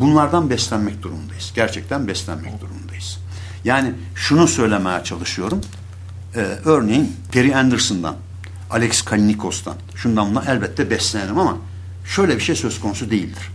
bunlardan beslenmek durumundayız. Gerçekten beslenmek durumundayız. Yani şunu söylemeye çalışıyorum. Ee, örneğin Perry Anderson'dan, Alex Kalinikos'tan, şundan bundan elbette beslenelim ama şöyle bir şey söz konusu değildir.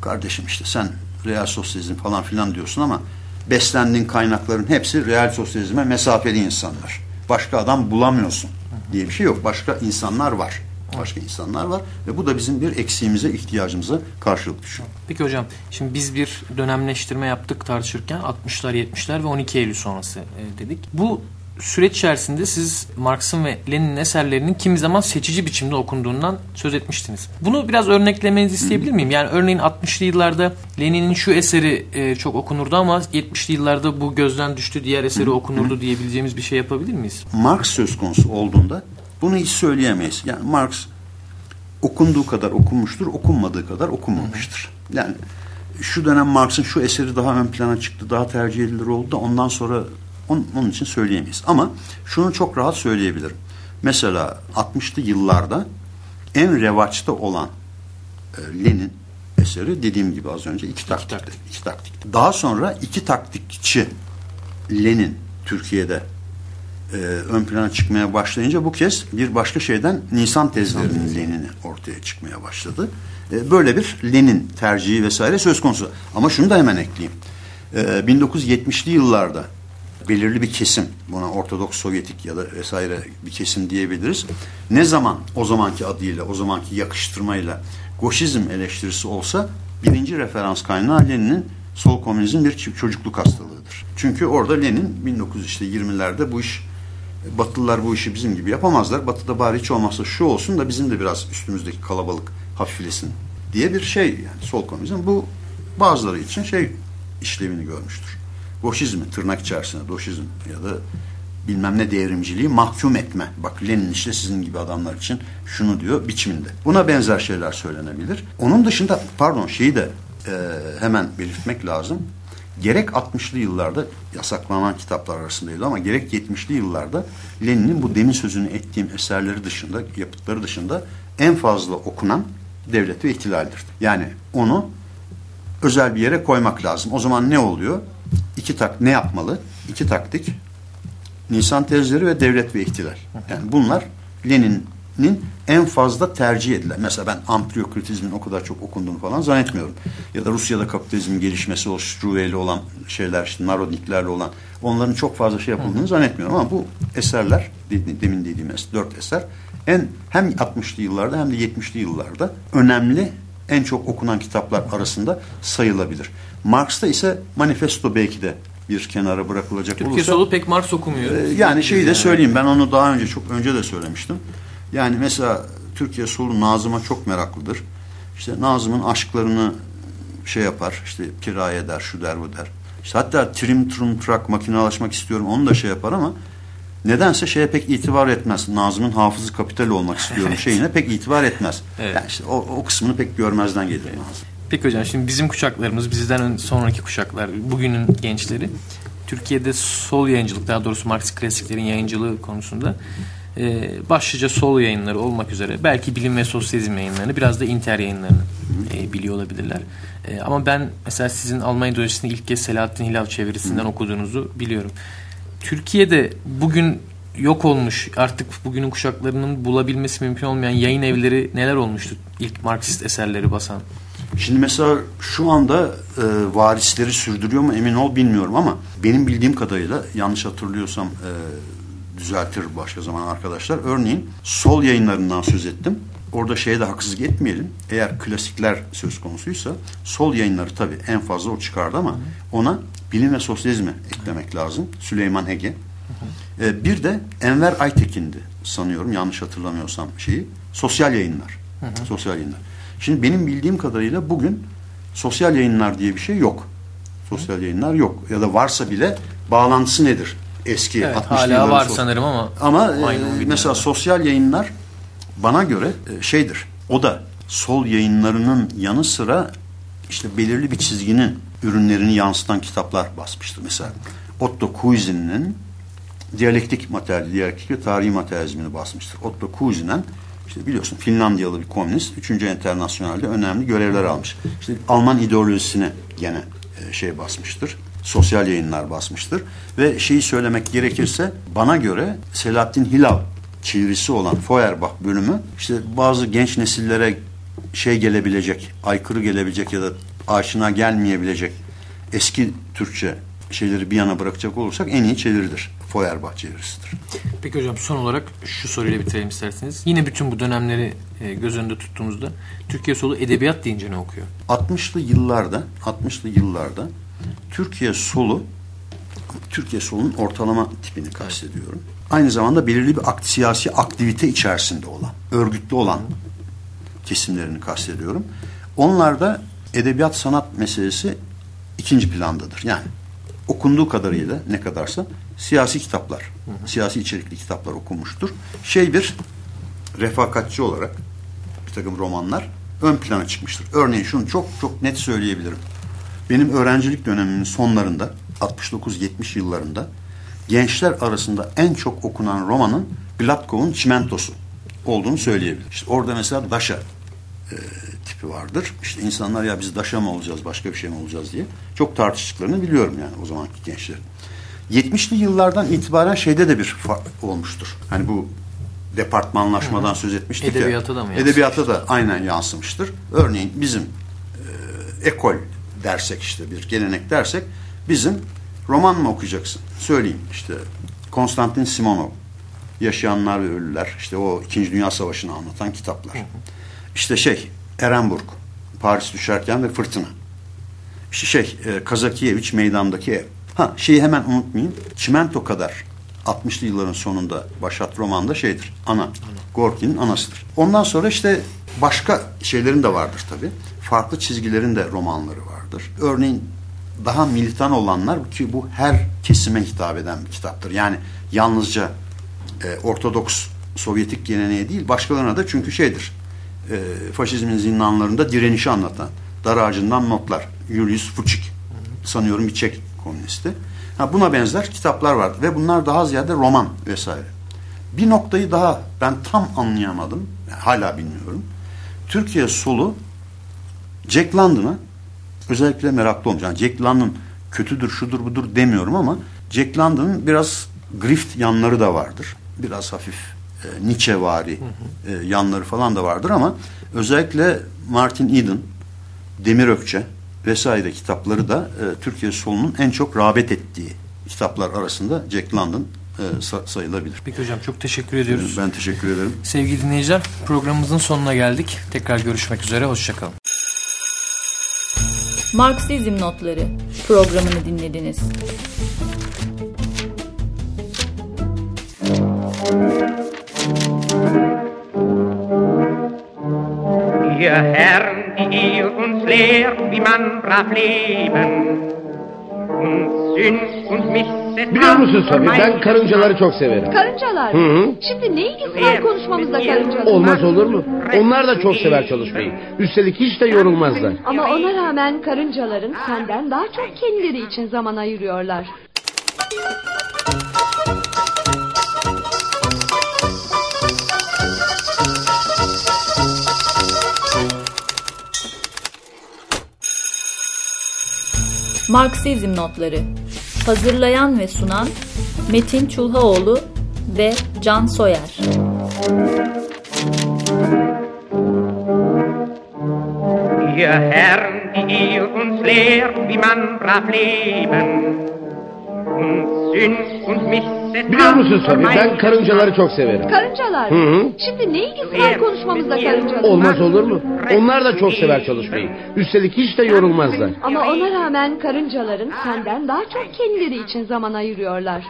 Kardeşim işte sen real sosyalizm falan filan diyorsun ama beslendiğin kaynakların hepsi real sosyalizme mesafeli insanlar. Başka adam bulamıyorsun diye bir şey yok. Başka insanlar var. Başka insanlar var ve bu da bizim bir eksiğimize, ihtiyacımıza karşılık düşüyor. Peki hocam şimdi biz bir dönemleştirme yaptık tartışırken 60'lar 70'ler ve 12 Eylül sonrası e, dedik. Bu süreç içerisinde siz Marx'ın ve Lenin'in eserlerinin kimi zaman seçici biçimde okunduğundan söz etmiştiniz. Bunu biraz örneklemenizi isteyebilir miyim? Yani örneğin 60'lı yıllarda Lenin'in şu eseri e, çok okunurdu ama 70'li yıllarda bu gözden düştü diğer eseri okunurdu diyebileceğimiz bir şey yapabilir miyiz? Marx söz konusu olduğunda bunu hiç söyleyemeyiz. Yani Marx okunduğu kadar okunmuştur, okunmadığı kadar okunmamıştır. Yani şu dönem Marx'ın şu eseri daha ön plana çıktı, daha tercih edilir oldu da ondan sonra onun, onun için söyleyemeyiz. Ama şunu çok rahat söyleyebilirim. Mesela 60'lı yıllarda en revaçta olan e, Lenin eseri dediğim gibi az önce iki taktik. İki taktik. Daha sonra iki taktikçi Lenin Türkiye'de e, ön plana çıkmaya başlayınca bu kez bir başka şeyden Nisan tezlerinin Lenin'i ortaya çıkmaya başladı. E, böyle bir Lenin tercihi vesaire söz konusu. Ama şunu da hemen ekleyeyim. E, 1970'li yıllarda belirli bir kesim, buna Ortodoks Sovyetik ya da vesaire bir kesim diyebiliriz. Ne zaman o zamanki adıyla, o zamanki yakıştırmayla Goşizm eleştirisi olsa birinci referans kaynağı Lenin'in sol komünizm bir çocukluk hastalığıdır. Çünkü orada Lenin 1920'lerde bu iş Batılılar bu işi bizim gibi yapamazlar. Batı'da bari hiç olmazsa şu olsun da bizim de biraz üstümüzdeki kalabalık hafiflesin diye bir şey yani sol komünizm. Bu bazıları için şey işlevini görmüştür. Boşizmi tırnak içerisinde doşizm ya da bilmem ne devrimciliği mahkum etme. Bak Lenin işte sizin gibi adamlar için şunu diyor biçiminde. Buna benzer şeyler söylenebilir. Onun dışında pardon şeyi de e, hemen belirtmek lazım. Gerek 60'lı yıllarda yasaklanan kitaplar arasındaydı ama gerek 70'li yıllarda Lenin'in bu demin sözünü ettiğim eserleri dışında, yapıtları dışında en fazla okunan devlet ve ihtilaldir. Yani onu özel bir yere koymak lazım. O zaman ne oluyor? İki tak ne yapmalı? İki taktik. Nisan tezleri ve devlet ve ihtilal. Yani bunlar Lenin'in en fazla tercih edilen. Mesela ben ampliokritizmin o kadar çok okunduğunu falan zannetmiyorum. Ya da Rusya'da kapitalizmin gelişmesi o Struve'li olan şeyler, işte Narodniklerle olan onların çok fazla şey yapıldığını zannetmiyorum ama bu eserler demin dediğim dört eser en hem 60'lı yıllarda hem de 70'li yıllarda önemli en çok okunan kitaplar arasında sayılabilir. Marx'ta ise manifesto belki de bir kenara bırakılacak Türkiye olursa. solu pek Marx okumuyor. E, yani şeyi de söyleyeyim ben onu daha önce çok önce de söylemiştim. Yani mesela Türkiye solu Nazım'a çok meraklıdır. İşte Nazım'ın aşklarını şey yapar işte kiraya eder şu der bu der. İşte hatta trim trum trak makinalaşmak istiyorum onu da şey yapar ama nedense şeye pek itibar etmez. Nazım'ın hafızı kapital olmak istiyorum şeyine pek itibar etmez. Evet. Yani işte o, o kısmını pek görmezden gelir Nazım. Peki hocam şimdi bizim kuşaklarımız, bizden sonraki kuşaklar, bugünün gençleri Türkiye'de sol yayıncılık, daha doğrusu Marksist klasiklerin yayıncılığı konusunda e, başlıca sol yayınları olmak üzere belki bilim ve sosyalizm yayınlarını, biraz da inter yayınlarını e, biliyor olabilirler. E, ama ben mesela sizin Almanya ideolojisini ilk kez Selahattin Hilal çevirisinden okuduğunuzu biliyorum. Türkiye'de bugün yok olmuş artık bugünün kuşaklarının bulabilmesi mümkün olmayan yayın evleri neler olmuştu ilk Marksist eserleri basan? Şimdi mesela şu anda e, varisleri sürdürüyor mu emin ol bilmiyorum ama benim bildiğim kadarıyla yanlış hatırlıyorsam e, düzeltir başka zaman arkadaşlar. Örneğin sol yayınlarından söz ettim. Orada şeye de haksızlık etmeyelim. Eğer klasikler söz konusuysa sol yayınları tabii en fazla o çıkardı ama ona bilim ve sosyalizmi eklemek lazım. Süleyman Ege. E, bir de Enver Aytekin'di sanıyorum yanlış hatırlamıyorsam şeyi. Sosyal yayınlar. Sosyal yayınlar. Şimdi benim bildiğim kadarıyla bugün sosyal yayınlar diye bir şey yok. Sosyal yayınlar yok. Ya da varsa bile bağlantısı nedir? Eski Evet, 60'lı hala var sos- sanırım ama Ama e, mesela sosyal yayınlar bana göre e, şeydir. O da sol yayınlarının yanı sıra işte belirli bir çizginin ürünlerini yansıtan kitaplar basmıştır. Mesela Otto Kuizin'in diyalektik materyal, diyalektik ve tarihi materyalizmini basmıştır. Otto Kuizinen işte biliyorsun Finlandiyalı bir komünist 3. Enternasyonel'de önemli görevler almış. İşte Alman ideolojisine gene e, şey basmıştır. Sosyal yayınlar basmıştır. Ve şeyi söylemek gerekirse bana göre Selahattin Hilal çevirisi olan Feuerbach bölümü işte bazı genç nesillere şey gelebilecek, aykırı gelebilecek ya da aşina gelmeyebilecek eski Türkçe şeyleri bir yana bırakacak olursak en iyi çeviridir. Feuerbach çevirisidir. Peki hocam son olarak şu soruyla bitirelim isterseniz. Yine bütün bu dönemleri e, göz önünde tuttuğumuzda Türkiye solu edebiyat deyince ne okuyor? 60'lı yıllarda 60'lı yıllarda Türkiye solu Türkiye solunun ortalama tipini kastediyorum. Aynı zamanda belirli bir akt, siyasi aktivite içerisinde olan, örgütlü olan kesimlerini kastediyorum. Onlarda edebiyat sanat meselesi ikinci plandadır. Yani okunduğu kadarıyla ne kadarsa siyasi kitaplar, siyasi içerikli kitaplar okunmuştur. Şey bir refakatçi olarak bir takım romanlar ön plana çıkmıştır. Örneğin şunu çok çok net söyleyebilirim. Benim öğrencilik dönemimin sonlarında 69-70 yıllarında gençler arasında en çok okunan romanın Glatkov'un Çimentosu olduğunu söyleyebilirim. İşte orada mesela Daşa e, tipi vardır. İşte insanlar ya biz daşa mı olacağız, başka bir şey mi olacağız diye çok tartıştıklarını biliyorum yani o zamanki gençlerin. 70'li yıllardan itibaren şeyde de bir fark olmuştur. Hani bu departmanlaşmadan Hı hı. söz etmiştik Edebiyata ya. da mı Edebiyata da aynen yansımıştır. Örneğin bizim e, ekol dersek işte bir gelenek dersek bizim roman mı okuyacaksın? Söyleyeyim işte Konstantin Simonov Yaşayanlar ve Ölüler işte o 2. Dünya Savaşı'nı anlatan kitaplar. İşte şey Erenburg Paris düşerken ve fırtına. İşte şey e, Kazakiyeviç meydandaki ev. Ha şeyi hemen unutmayın. Çimento kadar 60'lı yılların sonunda başat romanda şeydir. Ana. Gorki'nin anasıdır. Ondan sonra işte başka şeylerin de vardır tabii. Farklı çizgilerin de romanları vardır. Örneğin daha militan olanlar ki bu her kesime hitap eden bir kitaptır. Yani yalnızca e, Ortodoks Sovyetik geleneğe değil başkalarına da çünkü şeydir. E, faşizmin zindanlarında direnişi anlatan dar ağacından notlar. Julius Fučík sanıyorum bir Çek komünisti. Ha, buna benzer kitaplar vardı ve bunlar daha ziyade roman vesaire. Bir noktayı daha ben tam anlayamadım. Yani hala bilmiyorum. Türkiye solu Jack London'a özellikle meraklı olmuş. Yani Jack London kötüdür, şudur budur demiyorum ama Jack London'ın biraz grift yanları da vardır. Biraz hafif e, Nietzschevari e, yanları falan da vardır ama özellikle Martin Eden, Demir Ökçe vesaire kitapları da e, Türkiye solunun en çok rağbet ettiği kitaplar arasında Jack London e, sa- sayılabilir. Peki hocam çok teşekkür ediyoruz. Ben teşekkür ederim. Sevgili dinleyiciler programımızın sonuna geldik. Tekrar görüşmek üzere. Hoşçakalın. Marksizm Notları programını dinlediniz. Ihr Herren, lehrt, wie man brav leben und Sünd und Missetat Biliyor musun Sabi ben karıncaları çok severim. Karıncalar. Hı hı. Şimdi ne ilgisi var konuşmamızda karıncalar? Olmaz olur mu? Onlar da çok sever çalışmayı. Üstelik hiç de yorulmazlar. Ama ona rağmen karıncaların senden daha çok kendileri için zaman ayırıyorlar. Marksizm Notları Hazırlayan ve sunan Metin Çulhaoğlu ve Can Soyer. Ihr Herren, die ihr uns lehrt, wie man brav leben und Sünd und Missetat Biliyor musun Sabi ben karıncaları çok severim. Karıncalar. Hı hı. Şimdi ne ilgisi var konuşmamızda karıncalar? Olmaz olur mu? Onlar da çok sever çalışmayı. Üstelik hiç de yorulmazlar. Ama ona rağmen karıncaların senden daha çok kendileri için zaman ayırıyorlar.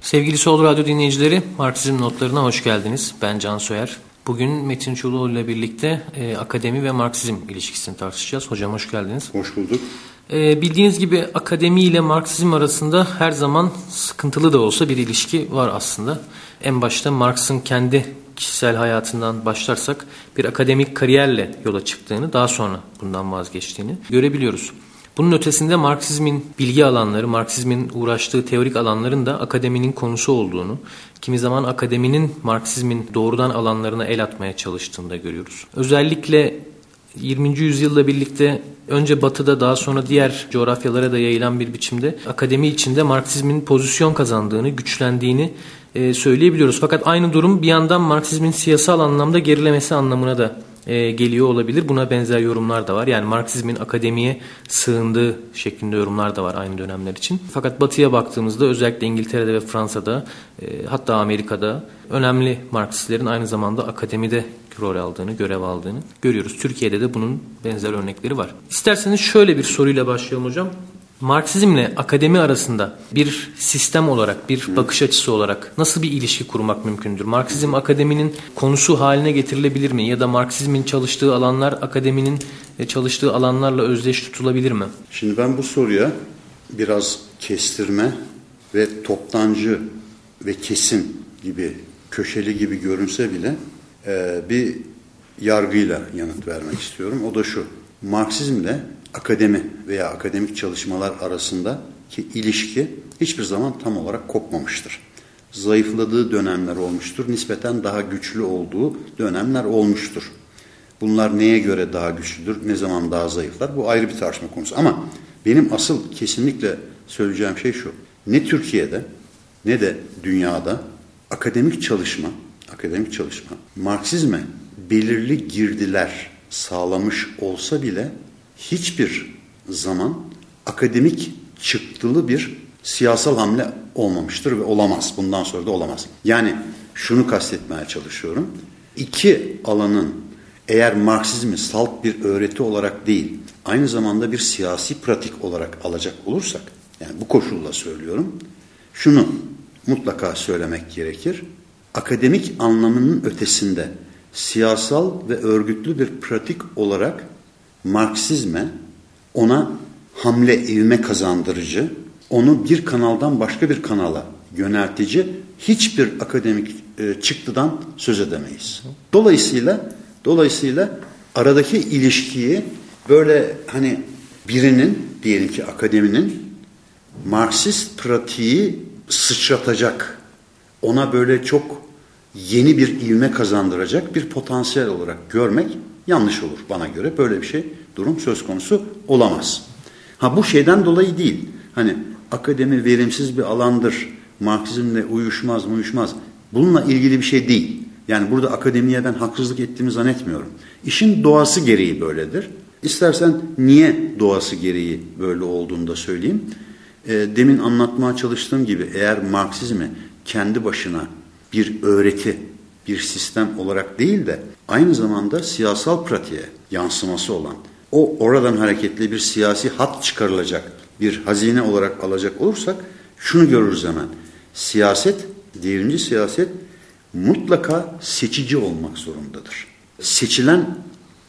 Sevgili Sol Radyo dinleyicileri, Marksizm notlarına hoş geldiniz. Ben Can Soyer. Bugün Metin Çuluoğlu ile birlikte e, akademi ve Marksizm ilişkisini tartışacağız. Hocam hoş geldiniz. Hoş bulduk. E, bildiğiniz gibi akademi ile Marksizm arasında her zaman sıkıntılı da olsa bir ilişki var aslında. En başta Marx'ın kendi kişisel hayatından başlarsak bir akademik kariyerle yola çıktığını, daha sonra bundan vazgeçtiğini görebiliyoruz. Bunun ötesinde Marksizmin bilgi alanları, Marksizmin uğraştığı teorik alanların da akademinin konusu olduğunu, kimi zaman akademinin Marksizmin doğrudan alanlarına el atmaya çalıştığını da görüyoruz. Özellikle 20. yüzyılla birlikte önce batıda daha sonra diğer coğrafyalara da yayılan bir biçimde akademi içinde Marksizmin pozisyon kazandığını, güçlendiğini e, söyleyebiliyoruz. Fakat aynı durum bir yandan Marksizmin siyasal anlamda gerilemesi anlamına da e, geliyor olabilir. Buna benzer yorumlar da var. Yani Marksizmin akademiye sığındığı şeklinde yorumlar da var aynı dönemler için. Fakat batıya baktığımızda özellikle İngiltere'de ve Fransa'da e, hatta Amerika'da önemli Marksistlerin aynı zamanda akademide rol aldığını, görev aldığını görüyoruz. Türkiye'de de bunun benzer örnekleri var. İsterseniz şöyle bir soruyla başlayalım hocam. Marksizmle akademi arasında bir sistem olarak, bir bakış açısı olarak nasıl bir ilişki kurmak mümkündür? Marksizm akademinin konusu haline getirilebilir mi? Ya da Marksizmin çalıştığı alanlar akademinin çalıştığı alanlarla özdeş tutulabilir mi? Şimdi ben bu soruya biraz kestirme ve toptancı ve kesim gibi köşeli gibi görünse bile e, bir yargıyla yanıt vermek istiyorum. O da şu. Marksizmle akademi veya akademik çalışmalar arasındaki ilişki hiçbir zaman tam olarak kopmamıştır. Zayıfladığı dönemler olmuştur, nispeten daha güçlü olduğu dönemler olmuştur. Bunlar neye göre daha güçlüdür, ne zaman daha zayıflar bu ayrı bir tartışma konusu. Ama benim asıl kesinlikle söyleyeceğim şey şu. Ne Türkiye'de ne de dünyada akademik çalışma, akademik çalışma Marksizme belirli girdiler sağlamış olsa bile hiçbir zaman akademik çıktılı bir siyasal hamle olmamıştır ve olamaz. Bundan sonra da olamaz. Yani şunu kastetmeye çalışıyorum. İki alanın eğer Marksizmi salt bir öğreti olarak değil, aynı zamanda bir siyasi pratik olarak alacak olursak, yani bu koşulla söylüyorum, şunu mutlaka söylemek gerekir. Akademik anlamının ötesinde siyasal ve örgütlü bir pratik olarak Marksizme ona hamle ivme kazandırıcı, onu bir kanaldan başka bir kanala yöneltici hiçbir akademik e, çıktıdan söz edemeyiz. Dolayısıyla dolayısıyla aradaki ilişkiyi böyle hani birinin diyelim ki akademinin Marksist pratiği sıçratacak, ona böyle çok yeni bir ilme kazandıracak bir potansiyel olarak görmek yanlış olur bana göre. Böyle bir şey durum söz konusu olamaz. Ha bu şeyden dolayı değil. Hani akademi verimsiz bir alandır. Marksizmle uyuşmaz mı uyuşmaz. Bununla ilgili bir şey değil. Yani burada akademiye ben haksızlık ettiğimi zannetmiyorum. İşin doğası gereği böyledir. İstersen niye doğası gereği böyle olduğunu da söyleyeyim. E, demin anlatmaya çalıştığım gibi eğer Marksizmi kendi başına bir öğreti, bir sistem olarak değil de aynı zamanda siyasal pratiğe yansıması olan, o oradan hareketli bir siyasi hat çıkarılacak bir hazine olarak alacak olursak şunu görürüz hemen. Siyaset, devrimci siyaset mutlaka seçici olmak zorundadır. Seçilen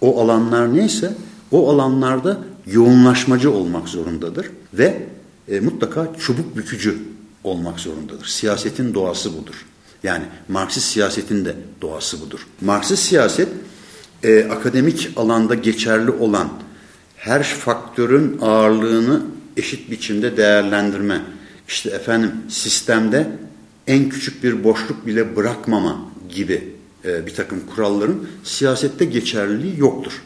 o alanlar neyse o alanlarda yoğunlaşmacı olmak zorundadır ve e, mutlaka çubuk bükücü olmak zorundadır. Siyasetin doğası budur. Yani Marksist siyasetin de doğası budur. Marksist siyaset e, akademik alanda geçerli olan her faktörün ağırlığını eşit biçimde değerlendirme, işte efendim sistemde en küçük bir boşluk bile bırakmama gibi e, bir takım kuralların siyasette geçerliliği yoktur.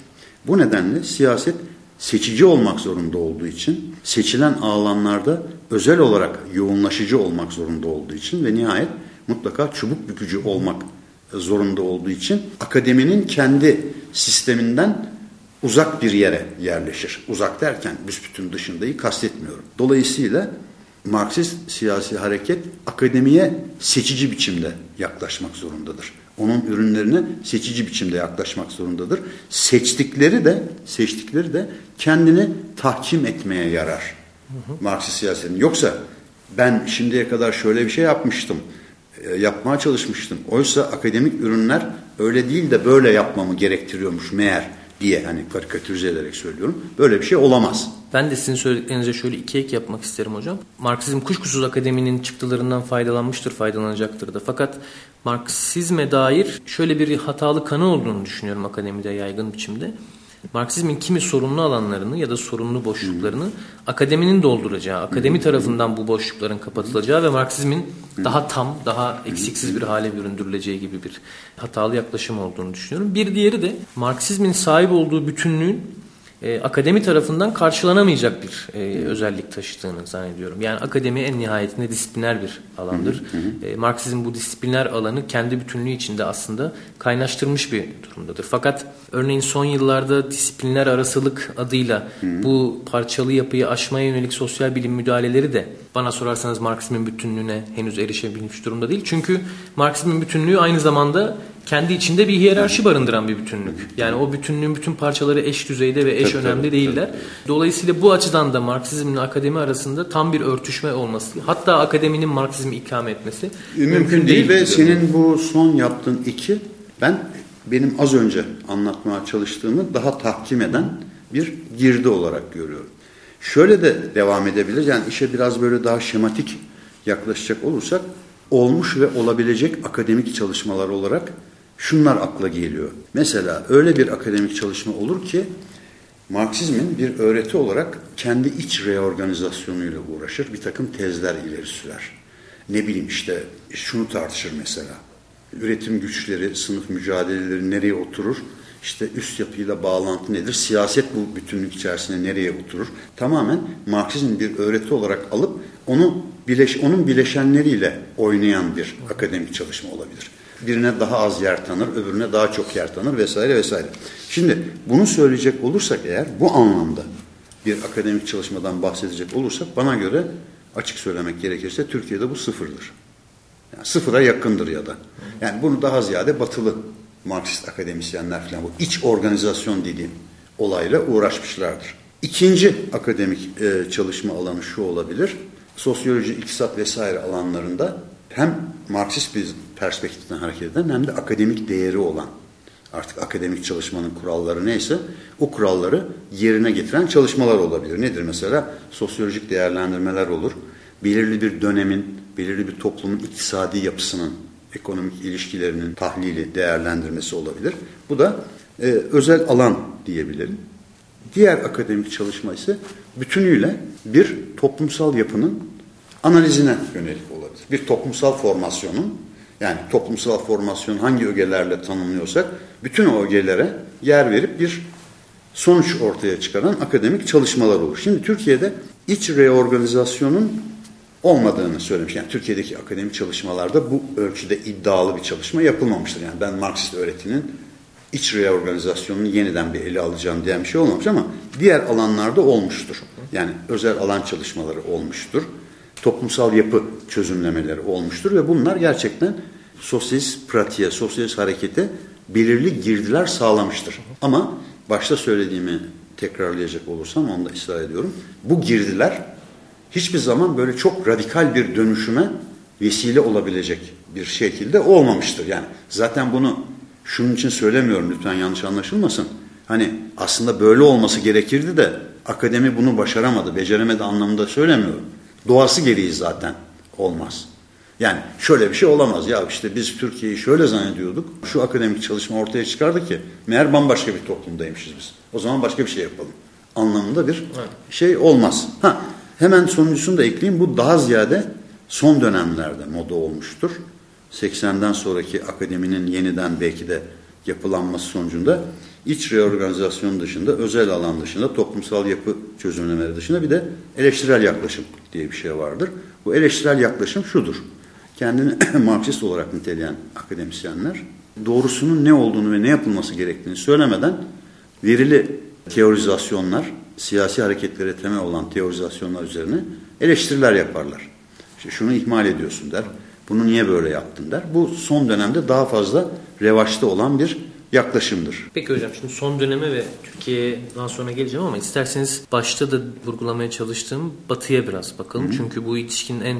Bu nedenle siyaset seçici olmak zorunda olduğu için, seçilen alanlarda özel olarak yoğunlaşıcı olmak zorunda olduğu için ve nihayet mutlaka çubuk bükücü olmak zorunda olduğu için akademinin kendi sisteminden uzak bir yere yerleşir. Uzak derken büsbütün dışındayı kastetmiyorum. Dolayısıyla Marksist siyasi hareket akademiye seçici biçimde yaklaşmak zorundadır. Onun ürünlerine seçici biçimde yaklaşmak zorundadır. Seçtikleri de seçtikleri de kendini tahkim etmeye yarar. Hı hı. Marksist siyasetin. Yoksa ben şimdiye kadar şöyle bir şey yapmıştım. E, yapmaya çalışmıştım. Oysa akademik ürünler öyle değil de böyle yapmamı gerektiriyormuş meğer diye hani karikatürize ederek söylüyorum. Böyle bir şey olamaz. Ben de sizin söylediklerinize şöyle iki ek yapmak isterim hocam. Marksizm kuşkusuz akademinin çıktılarından faydalanmıştır, faydalanacaktır da. Fakat Marksizme dair şöyle bir hatalı kanı olduğunu düşünüyorum akademide yaygın biçimde. Marksizmin kimi sorunlu alanlarını ya da sorunlu boşluklarını akademinin dolduracağı, akademi tarafından bu boşlukların kapatılacağı ve Marksizmin daha tam, daha eksiksiz bir hale büründürüleceği gibi bir hatalı yaklaşım olduğunu düşünüyorum. Bir diğeri de Marksizmin sahip olduğu bütünlüğün e, akademi tarafından karşılanamayacak bir e, özellik taşıdığını zannediyorum. Yani akademi en nihayetinde disipliner bir alandır. Hı hı. E, Marksizm bu disipliner alanı kendi bütünlüğü içinde aslında kaynaştırmış bir durumdadır. Fakat örneğin son yıllarda disipliner arasılık adıyla hı. bu parçalı yapıyı aşmaya yönelik sosyal bilim müdahaleleri de bana sorarsanız Marksizmin bütünlüğüne henüz erişebilmiş durumda değil. Çünkü Marksizmin bütünlüğü aynı zamanda kendi içinde bir hiyerarşi barındıran bir bütünlük. Yani o bütünlüğün bütün parçaları eş düzeyde ve eş tabii, önemli tabii, değiller. Tabii. Dolayısıyla bu açıdan da Marksizmle akademi arasında tam bir örtüşme olması, hatta akademinin Marksizmi ikame etmesi mümkün, mümkün değil. Ve senin bu son yaptığın iki, ben benim az önce anlatmaya çalıştığımı daha tahkim eden bir girdi olarak görüyorum. Şöyle de devam edebilir. Yani işe biraz böyle daha şematik yaklaşacak olursak olmuş ve olabilecek akademik çalışmalar olarak şunlar akla geliyor. Mesela öyle bir akademik çalışma olur ki Marksizmin bir öğreti olarak kendi iç reorganizasyonuyla uğraşır, bir takım tezler ileri sürer. Ne bileyim işte şunu tartışır mesela. Üretim güçleri, sınıf mücadeleleri nereye oturur? İşte üst yapıyla bağlantı nedir? Siyaset bu bütünlük içerisinde nereye oturur? Tamamen Marksizm bir öğreti olarak alıp onu bileş, onun bileşenleriyle oynayan bir akademik çalışma olabilir. Birine daha az yer tanır, öbürüne daha çok yer tanır vesaire vesaire. Şimdi bunu söyleyecek olursak eğer bu anlamda bir akademik çalışmadan bahsedecek olursak bana göre açık söylemek gerekirse Türkiye'de bu sıfırdır. Yani sıfıra yakındır ya da. Yani bunu daha ziyade batılı Marksist akademisyenler falan bu iç organizasyon dediğim olayla uğraşmışlardır. İkinci akademik e, çalışma alanı şu olabilir. Sosyoloji, iktisat vesaire alanlarında hem Marksist bir perspektiften hareket eden hem de akademik değeri olan artık akademik çalışmanın kuralları neyse o kuralları yerine getiren çalışmalar olabilir. Nedir mesela? Sosyolojik değerlendirmeler olur. Belirli bir dönemin, belirli bir toplumun iktisadi yapısının, ekonomik ilişkilerinin tahlili, değerlendirmesi olabilir. Bu da e, özel alan diyebilirim. Diğer akademik çalışma ise bütünüyle bir toplumsal yapının analizine yönelik olabilir. Bir toplumsal formasyonun yani toplumsal formasyon hangi ögelerle tanımlıyorsak bütün o ögelere yer verip bir sonuç ortaya çıkaran akademik çalışmalar olur. Şimdi Türkiye'de iç reorganizasyonun olmadığını söylemiş. Yani Türkiye'deki akademik çalışmalarda bu ölçüde iddialı bir çalışma yapılmamıştır. Yani ben Marksist öğretinin iç reorganizasyonunu yeniden bir ele alacağım diyen bir şey olmamış ama diğer alanlarda olmuştur. Yani özel alan çalışmaları olmuştur. Toplumsal yapı çözümlemeleri olmuştur ve bunlar gerçekten sosyalist pratiğe, sosyalist harekete belirli girdiler sağlamıştır. Ama başta söylediğimi tekrarlayacak olursam onu da ısrar ediyorum. Bu girdiler hiçbir zaman böyle çok radikal bir dönüşüme vesile olabilecek bir şekilde olmamıştır. Yani zaten bunu şunun için söylemiyorum lütfen yanlış anlaşılmasın. Hani aslında böyle olması gerekirdi de akademi bunu başaramadı, beceremedi anlamında söylemiyorum. Doğası gereği zaten olmaz. Yani şöyle bir şey olamaz. Ya işte biz Türkiye'yi şöyle zannediyorduk. Şu akademik çalışma ortaya çıkardı ki meğer bambaşka bir toplumdaymışız biz. O zaman başka bir şey yapalım. Anlamında bir evet. şey olmaz. Ha, hemen sonuncusunu da ekleyeyim. Bu daha ziyade son dönemlerde moda olmuştur. 80'den sonraki akademinin yeniden belki de yapılanması sonucunda iç reorganizasyon dışında, özel alan dışında, toplumsal yapı çözümlemeleri dışında bir de eleştirel yaklaşım diye bir şey vardır. Bu eleştirel yaklaşım şudur. Kendini Marksist olarak niteleyen akademisyenler doğrusunun ne olduğunu ve ne yapılması gerektiğini söylemeden verili teorizasyonlar, siyasi hareketlere temel olan teorizasyonlar üzerine eleştiriler yaparlar. İşte şunu ihmal ediyorsun der, bunu niye böyle yaptın der. Bu son dönemde daha fazla revaçta olan bir yaklaşımdır. Peki hocam şimdi son döneme ve Türkiye'den sonra geleceğim ama isterseniz başta da vurgulamaya çalıştığım batıya biraz bakalım. Hı. Çünkü bu ilişkinin en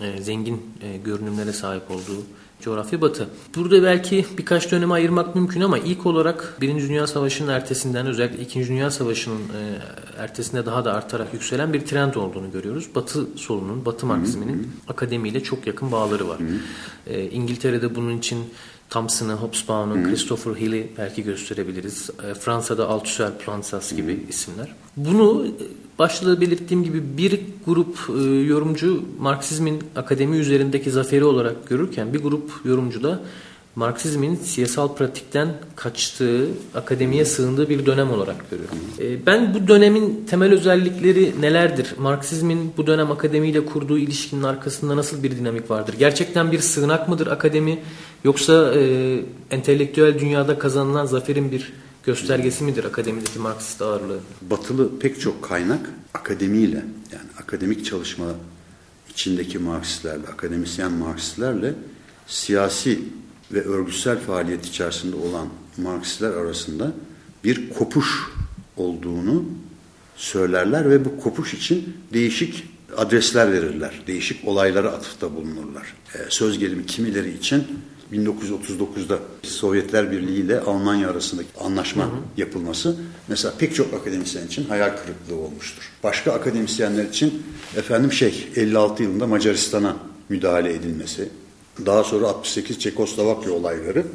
e, zengin e, görünümlere sahip olduğu coğrafya batı. Burada belki birkaç döneme ayırmak mümkün ama ilk olarak Birinci Dünya Savaşı'nın ertesinden özellikle İkinci Dünya Savaşı'nın e, ertesinde daha da artarak yükselen bir trend olduğunu görüyoruz. Batı solunun, Batı Marksizminin akademiyle çok yakın bağları var. E, İngiltere'de bunun için Thompson'ı, Hobsbawm'ı, Christopher Hill'i belki gösterebiliriz. E, Fransa'da Althusser, Plansas gibi hmm. isimler. Bunu e, başta belirttiğim gibi bir grup e, yorumcu Marksizmin akademi üzerindeki zaferi olarak görürken bir grup yorumcu da Marksizmin siyasal pratikten kaçtığı, akademiye sığındığı bir dönem olarak görüyorum. E, ben bu dönemin temel özellikleri nelerdir? Marksizmin bu dönem akademiyle kurduğu ilişkinin arkasında nasıl bir dinamik vardır? Gerçekten bir sığınak mıdır akademi yoksa e, entelektüel dünyada kazanılan zaferin bir göstergesi midir akademideki Marksist ağırlığı? Batılı pek çok kaynak akademiyle yani akademik çalışma içindeki Marksistlerle, akademisyen Marksistlerle siyasi ve örgütsel faaliyet içerisinde olan Marksistler arasında bir kopuş olduğunu söylerler ve bu kopuş için değişik adresler verirler. Değişik olaylara atıfta bulunurlar. Ee, söz gelimi kimileri için 1939'da Sovyetler Birliği ile Almanya arasındaki anlaşma hı hı. yapılması mesela pek çok akademisyen için hayal kırıklığı olmuştur. Başka akademisyenler için efendim şey 56 yılında Macaristan'a müdahale edilmesi, daha sonra 68 Çekoslovakya olayları.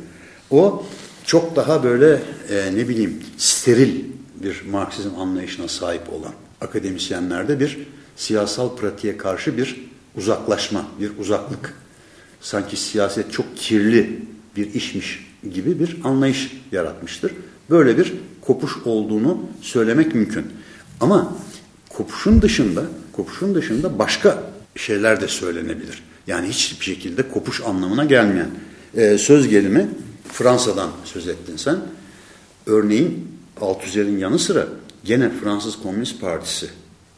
O çok daha böyle e, ne bileyim steril bir Marksizm anlayışına sahip olan akademisyenlerde bir siyasal pratiğe karşı bir uzaklaşma, bir uzaklık. Sanki siyaset çok kirli bir işmiş gibi bir anlayış yaratmıştır. Böyle bir kopuş olduğunu söylemek mümkün. Ama kopuşun dışında, kopuşun dışında başka şeyler de söylenebilir. Yani hiçbir şekilde kopuş anlamına gelmeyen. Ee, söz gelimi Fransa'dan söz ettin sen. Örneğin Althusser'in yanı sıra gene Fransız Komünist Partisi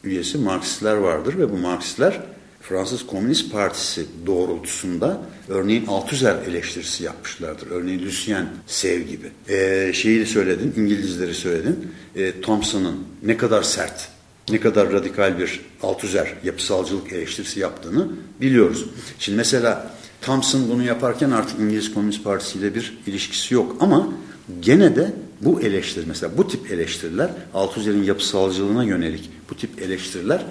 üyesi Marksistler vardır ve bu Marksistler Fransız Komünist Partisi doğrultusunda örneğin Althusser eleştirisi yapmışlardır. Örneğin Lucien Sev gibi. Ee, şeyi söyledin, İngilizleri söyledin. Ee, Thompson'ın ne kadar sert, ne kadar radikal bir Althusser yapısalcılık eleştirisi yaptığını biliyoruz. Şimdi mesela Thompson bunu yaparken artık İngiliz Komünist Partisi ile bir ilişkisi yok ama gene de bu eleştiri mesela bu tip eleştiriler Althusser'in yapısalcılığına yönelik bu tip eleştiriler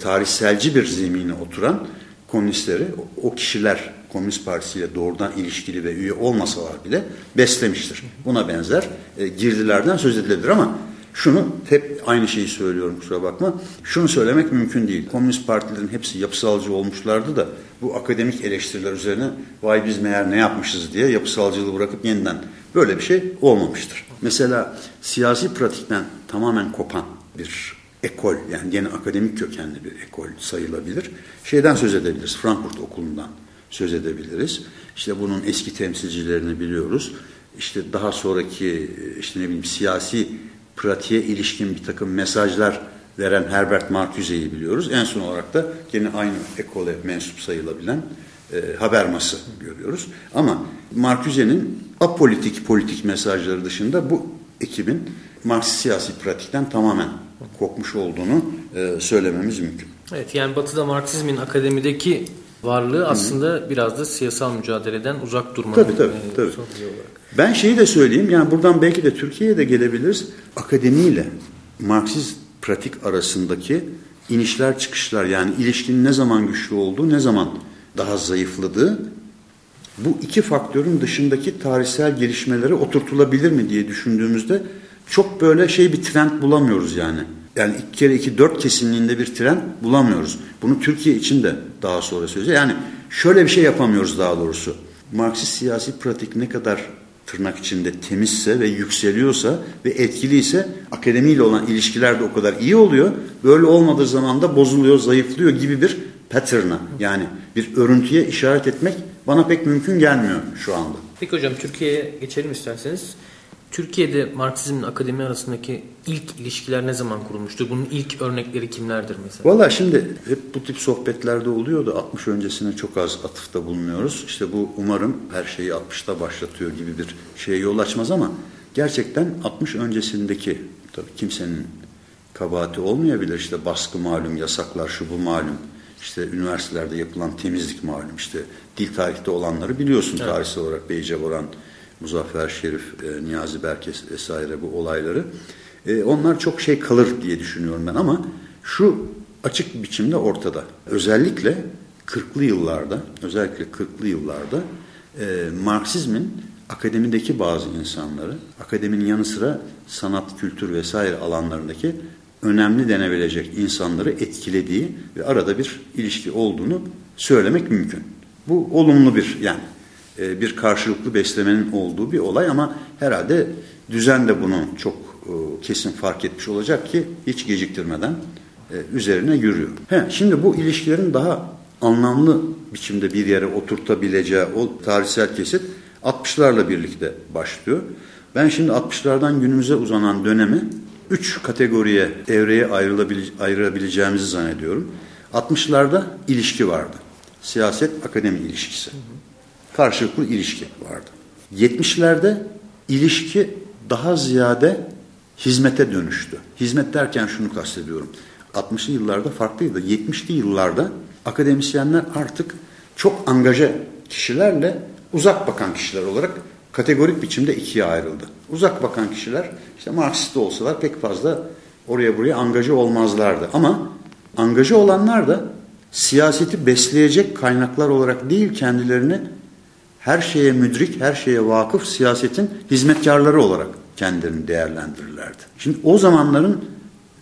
tarihselci bir zemine oturan komünistleri o kişiler Komünist Partisi ile doğrudan ilişkili ve üye olmasalar bile beslemiştir. Buna benzer e, girdilerden söz edilebilir ama şunu hep aynı şeyi söylüyorum kusura bakma. Şunu söylemek mümkün değil. Komünist partilerin hepsi yapısalcı olmuşlardı da bu akademik eleştiriler üzerine vay biz meğer ne yapmışız diye yapısalcılığı bırakıp yeniden böyle bir şey olmamıştır. Mesela siyasi pratikten tamamen kopan bir ekol yani yeni akademik kökenli bir ekol sayılabilir. Şeyden söz edebiliriz. Frankfurt Okulu'ndan söz edebiliriz. İşte bunun eski temsilcilerini biliyoruz. İşte daha sonraki işte ne bileyim siyasi pratiğe ilişkin bir takım mesajlar veren Herbert Marcuse'yi biliyoruz. En son olarak da yine aynı ekole mensup sayılabilen e, Habermas'ı görüyoruz. Ama Marcuse'nin apolitik politik mesajları dışında bu ekibin Marksist siyasi pratikten tamamen kopmuş olduğunu e, söylememiz mümkün. Evet yani Batı'da Marksizmin akademideki varlığı aslında biraz da siyasal mücadeleden uzak durmanın tabii, tabii, e, tabii. sonucu olarak. Ben şeyi de söyleyeyim yani buradan belki de Türkiye'ye de gelebiliriz. Akademiyle Marksist pratik arasındaki inişler çıkışlar yani ilişkinin ne zaman güçlü olduğu ne zaman daha zayıfladığı bu iki faktörün dışındaki tarihsel gelişmelere oturtulabilir mi diye düşündüğümüzde çok böyle şey bir trend bulamıyoruz yani. Yani iki kere iki dört kesinliğinde bir trend bulamıyoruz. Bunu Türkiye için de daha sonra söyleyeceğiz. Yani şöyle bir şey yapamıyoruz daha doğrusu. Marksist siyasi pratik ne kadar tırnak içinde temizse ve yükseliyorsa ve etkiliyse akademiyle olan ilişkiler de o kadar iyi oluyor. Böyle olmadığı zaman da bozuluyor, zayıflıyor gibi bir pattern'a yani bir örüntüye işaret etmek bana pek mümkün gelmiyor şu anda. Peki hocam Türkiye'ye geçelim isterseniz. Türkiye'de Marksizmle akademi arasındaki ilk ilişkiler ne zaman kurulmuştur? Bunun ilk örnekleri kimlerdir mesela? Valla şimdi hep bu tip sohbetlerde oluyor da 60 öncesine çok az atıfta bulunuyoruz. İşte bu umarım her şeyi 60'ta başlatıyor gibi bir şeye yol açmaz ama gerçekten 60 öncesindeki tabii kimsenin kabahati olmayabilir. İşte baskı malum, yasaklar şu bu malum. İşte üniversitelerde yapılan temizlik malum. İşte dil tarihte olanları biliyorsun evet. tarihsel olarak Beyce Boran, Muzaffer Şerif, e, Niyazi Berkes vesaire bu olayları. E, onlar çok şey kalır diye düşünüyorum ben ama şu açık biçimde ortada. Özellikle 40'lı yıllarda, özellikle 40'lı yıllarda e, Marksizmin akademideki bazı insanları, akademinin yanı sıra sanat, kültür vesaire alanlarındaki önemli denebilecek insanları etkilediği ve arada bir ilişki olduğunu söylemek mümkün. Bu olumlu bir yani e, bir karşılıklı beslemenin olduğu bir olay ama herhalde düzen de bunu çok e, kesin fark etmiş olacak ki hiç geciktirmeden e, üzerine yürüyor. He, şimdi bu ilişkilerin daha anlamlı biçimde bir yere oturtabileceği o tarihsel kesit 60'larla birlikte başlıyor. Ben şimdi 60'lardan günümüze uzanan dönemi üç kategoriye, evreye ayırabileceğimizi zannediyorum. 60'larda ilişki vardı. Siyaset, akademi ilişkisi. Karşılıklı ilişki vardı. 70'lerde ilişki daha ziyade hizmete dönüştü. Hizmet derken şunu kastediyorum. 60'lı yıllarda farklıydı. 70'li yıllarda akademisyenler artık çok angaje kişilerle uzak bakan kişiler olarak kategorik biçimde ikiye ayrıldı. Uzak bakan kişiler işte Marksist olsalar pek fazla oraya buraya angaje olmazlardı. Ama angaje olanlar da siyaseti besleyecek kaynaklar olarak değil kendilerini her şeye müdrik, her şeye vakıf siyasetin hizmetkarları olarak kendilerini değerlendirirlerdi. Şimdi o zamanların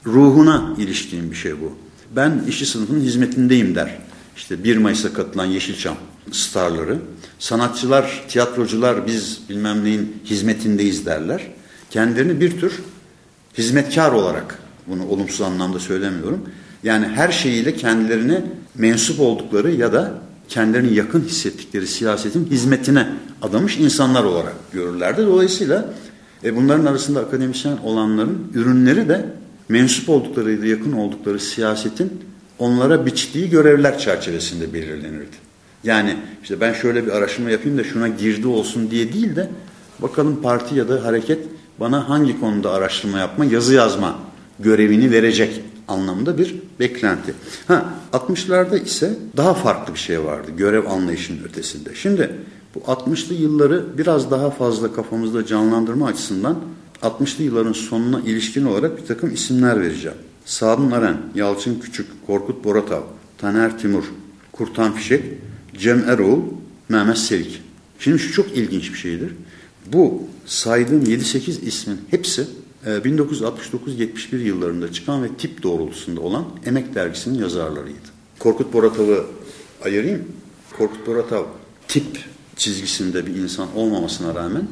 ruhuna ilişkin bir şey bu. Ben işçi sınıfının hizmetindeyim der. İşte 1 Mayıs'a katılan Yeşilçam starları. Sanatçılar, tiyatrocular biz bilmem neyin hizmetindeyiz derler. Kendilerini bir tür hizmetkar olarak, bunu olumsuz anlamda söylemiyorum. Yani her şeyiyle kendilerine mensup oldukları ya da kendilerini yakın hissettikleri siyasetin hizmetine adamış insanlar olarak görürlerdi. Dolayısıyla e, bunların arasında akademisyen olanların ürünleri de mensup oldukları ya da yakın oldukları siyasetin onlara biçtiği görevler çerçevesinde belirlenirdi. Yani işte ben şöyle bir araştırma yapayım da şuna girdi olsun diye değil de bakalım parti ya da hareket bana hangi konuda araştırma yapma, yazı yazma görevini verecek anlamda bir beklenti. Ha 60'larda ise daha farklı bir şey vardı görev anlayışının ötesinde. Şimdi bu 60'lı yılları biraz daha fazla kafamızda canlandırma açısından 60'lı yılların sonuna ilişkin olarak bir takım isimler vereceğim. Sadun Aren, Yalçın Küçük, Korkut Boratav, Taner Timur, Kurtan Fişek, Cem Eroğlu, Mehmet Selik. Şimdi şu çok ilginç bir şeydir. Bu saydığım 7-8 ismin hepsi 1969-71 yıllarında çıkan ve tip doğrultusunda olan Emek Dergisi'nin yazarlarıydı. Korkut Boratav'ı ayırayım. Korkut Boratav tip çizgisinde bir insan olmamasına rağmen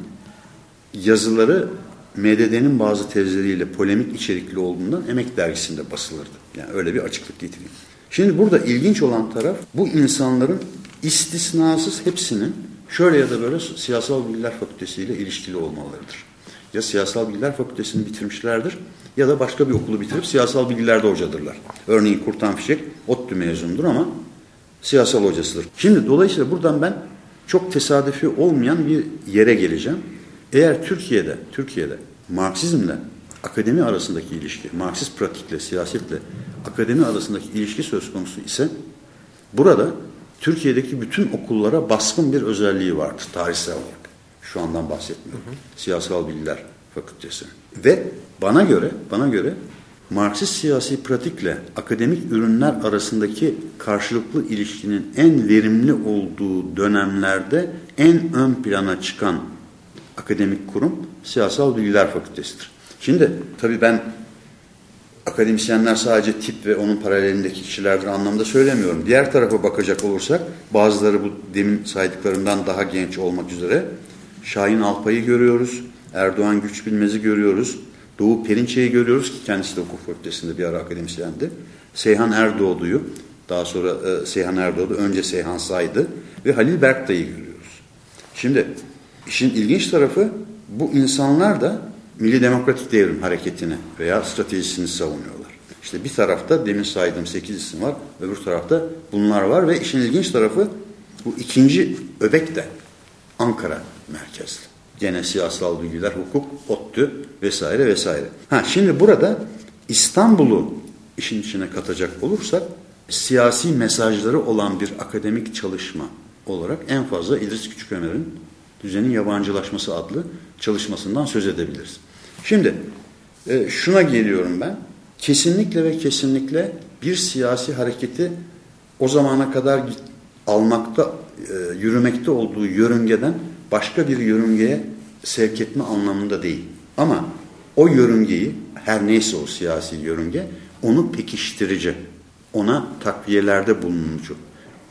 yazıları MDD'nin bazı tezleriyle polemik içerikli olduğundan Emek Dergisi'nde basılırdı. Yani öyle bir açıklık getireyim. Şimdi burada ilginç olan taraf bu insanların istisnasız hepsinin şöyle ya da böyle siyasal bilgiler fakültesiyle ilişkili olmalarıdır. Ya siyasal bilgiler fakültesini bitirmişlerdir ya da başka bir okulu bitirip siyasal bilgilerde hocadırlar. Örneğin Kurtan Fişek ODTÜ mezundur ama siyasal hocasıdır. Şimdi dolayısıyla buradan ben çok tesadüfi olmayan bir yere geleceğim. Eğer Türkiye'de, Türkiye'de Marksizmle akademi arasındaki ilişki, Marksist pratikle, siyasetle akademi arasındaki ilişki söz konusu ise burada Türkiye'deki bütün okullara baskın bir özelliği vardır tarihsel olarak. Şu andan bahsetmiyorum. Hı hı. Siyasal Bilgiler Fakültesi. Ve bana göre, bana göre Marksist siyasi pratikle akademik ürünler arasındaki karşılıklı ilişkinin en verimli olduğu dönemlerde en ön plana çıkan akademik kurum Siyasal Bilgiler Fakültesidir. Şimdi tabii ben akademisyenler sadece tip ve onun paralelindeki kişilerdir anlamda söylemiyorum. Diğer tarafa bakacak olursak bazıları bu demin saydıklarımdan daha genç olmak üzere Şahin Alpay'ı görüyoruz, Erdoğan Güçbilmez'i görüyoruz, Doğu Perinçe'yi görüyoruz ki kendisi de hukuk fakültesinde bir ara akademisyendi. Seyhan Erdoğdu'yu, daha sonra e, Seyhan Erdoğdu, önce Seyhan Saydı ve Halil Berktay'ı görüyoruz. Şimdi işin ilginç tarafı bu insanlar da Milli Demokratik Devrim Hareketi'ni veya stratejisini savunuyorlar. İşte bir tarafta demin saydığım 8 isim var, öbür tarafta bunlar var ve işin ilginç tarafı bu ikinci öbek de Ankara merkezli. Gene siyasal bilgiler, hukuk, ODTÜ vesaire vesaire. Ha şimdi burada İstanbul'u işin içine katacak olursak siyasi mesajları olan bir akademik çalışma olarak en fazla İdris Küçükömer'in Düzenin Yabancılaşması adlı çalışmasından söz edebiliriz. Şimdi e, şuna geliyorum ben. Kesinlikle ve kesinlikle bir siyasi hareketi o zamana kadar almakta, e, yürümekte olduğu yörüngeden başka bir yörüngeye sevk etme anlamında değil. Ama o yörüngeyi, her neyse o siyasi yörünge, onu pekiştirici, ona takviyelerde bulunucu,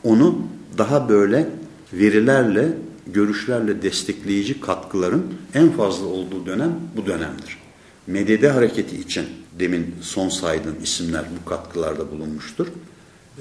onu daha böyle verilerle görüşlerle destekleyici katkıların en fazla olduğu dönem bu dönemdir. MDD hareketi için demin son saydığım isimler bu katkılarda bulunmuştur.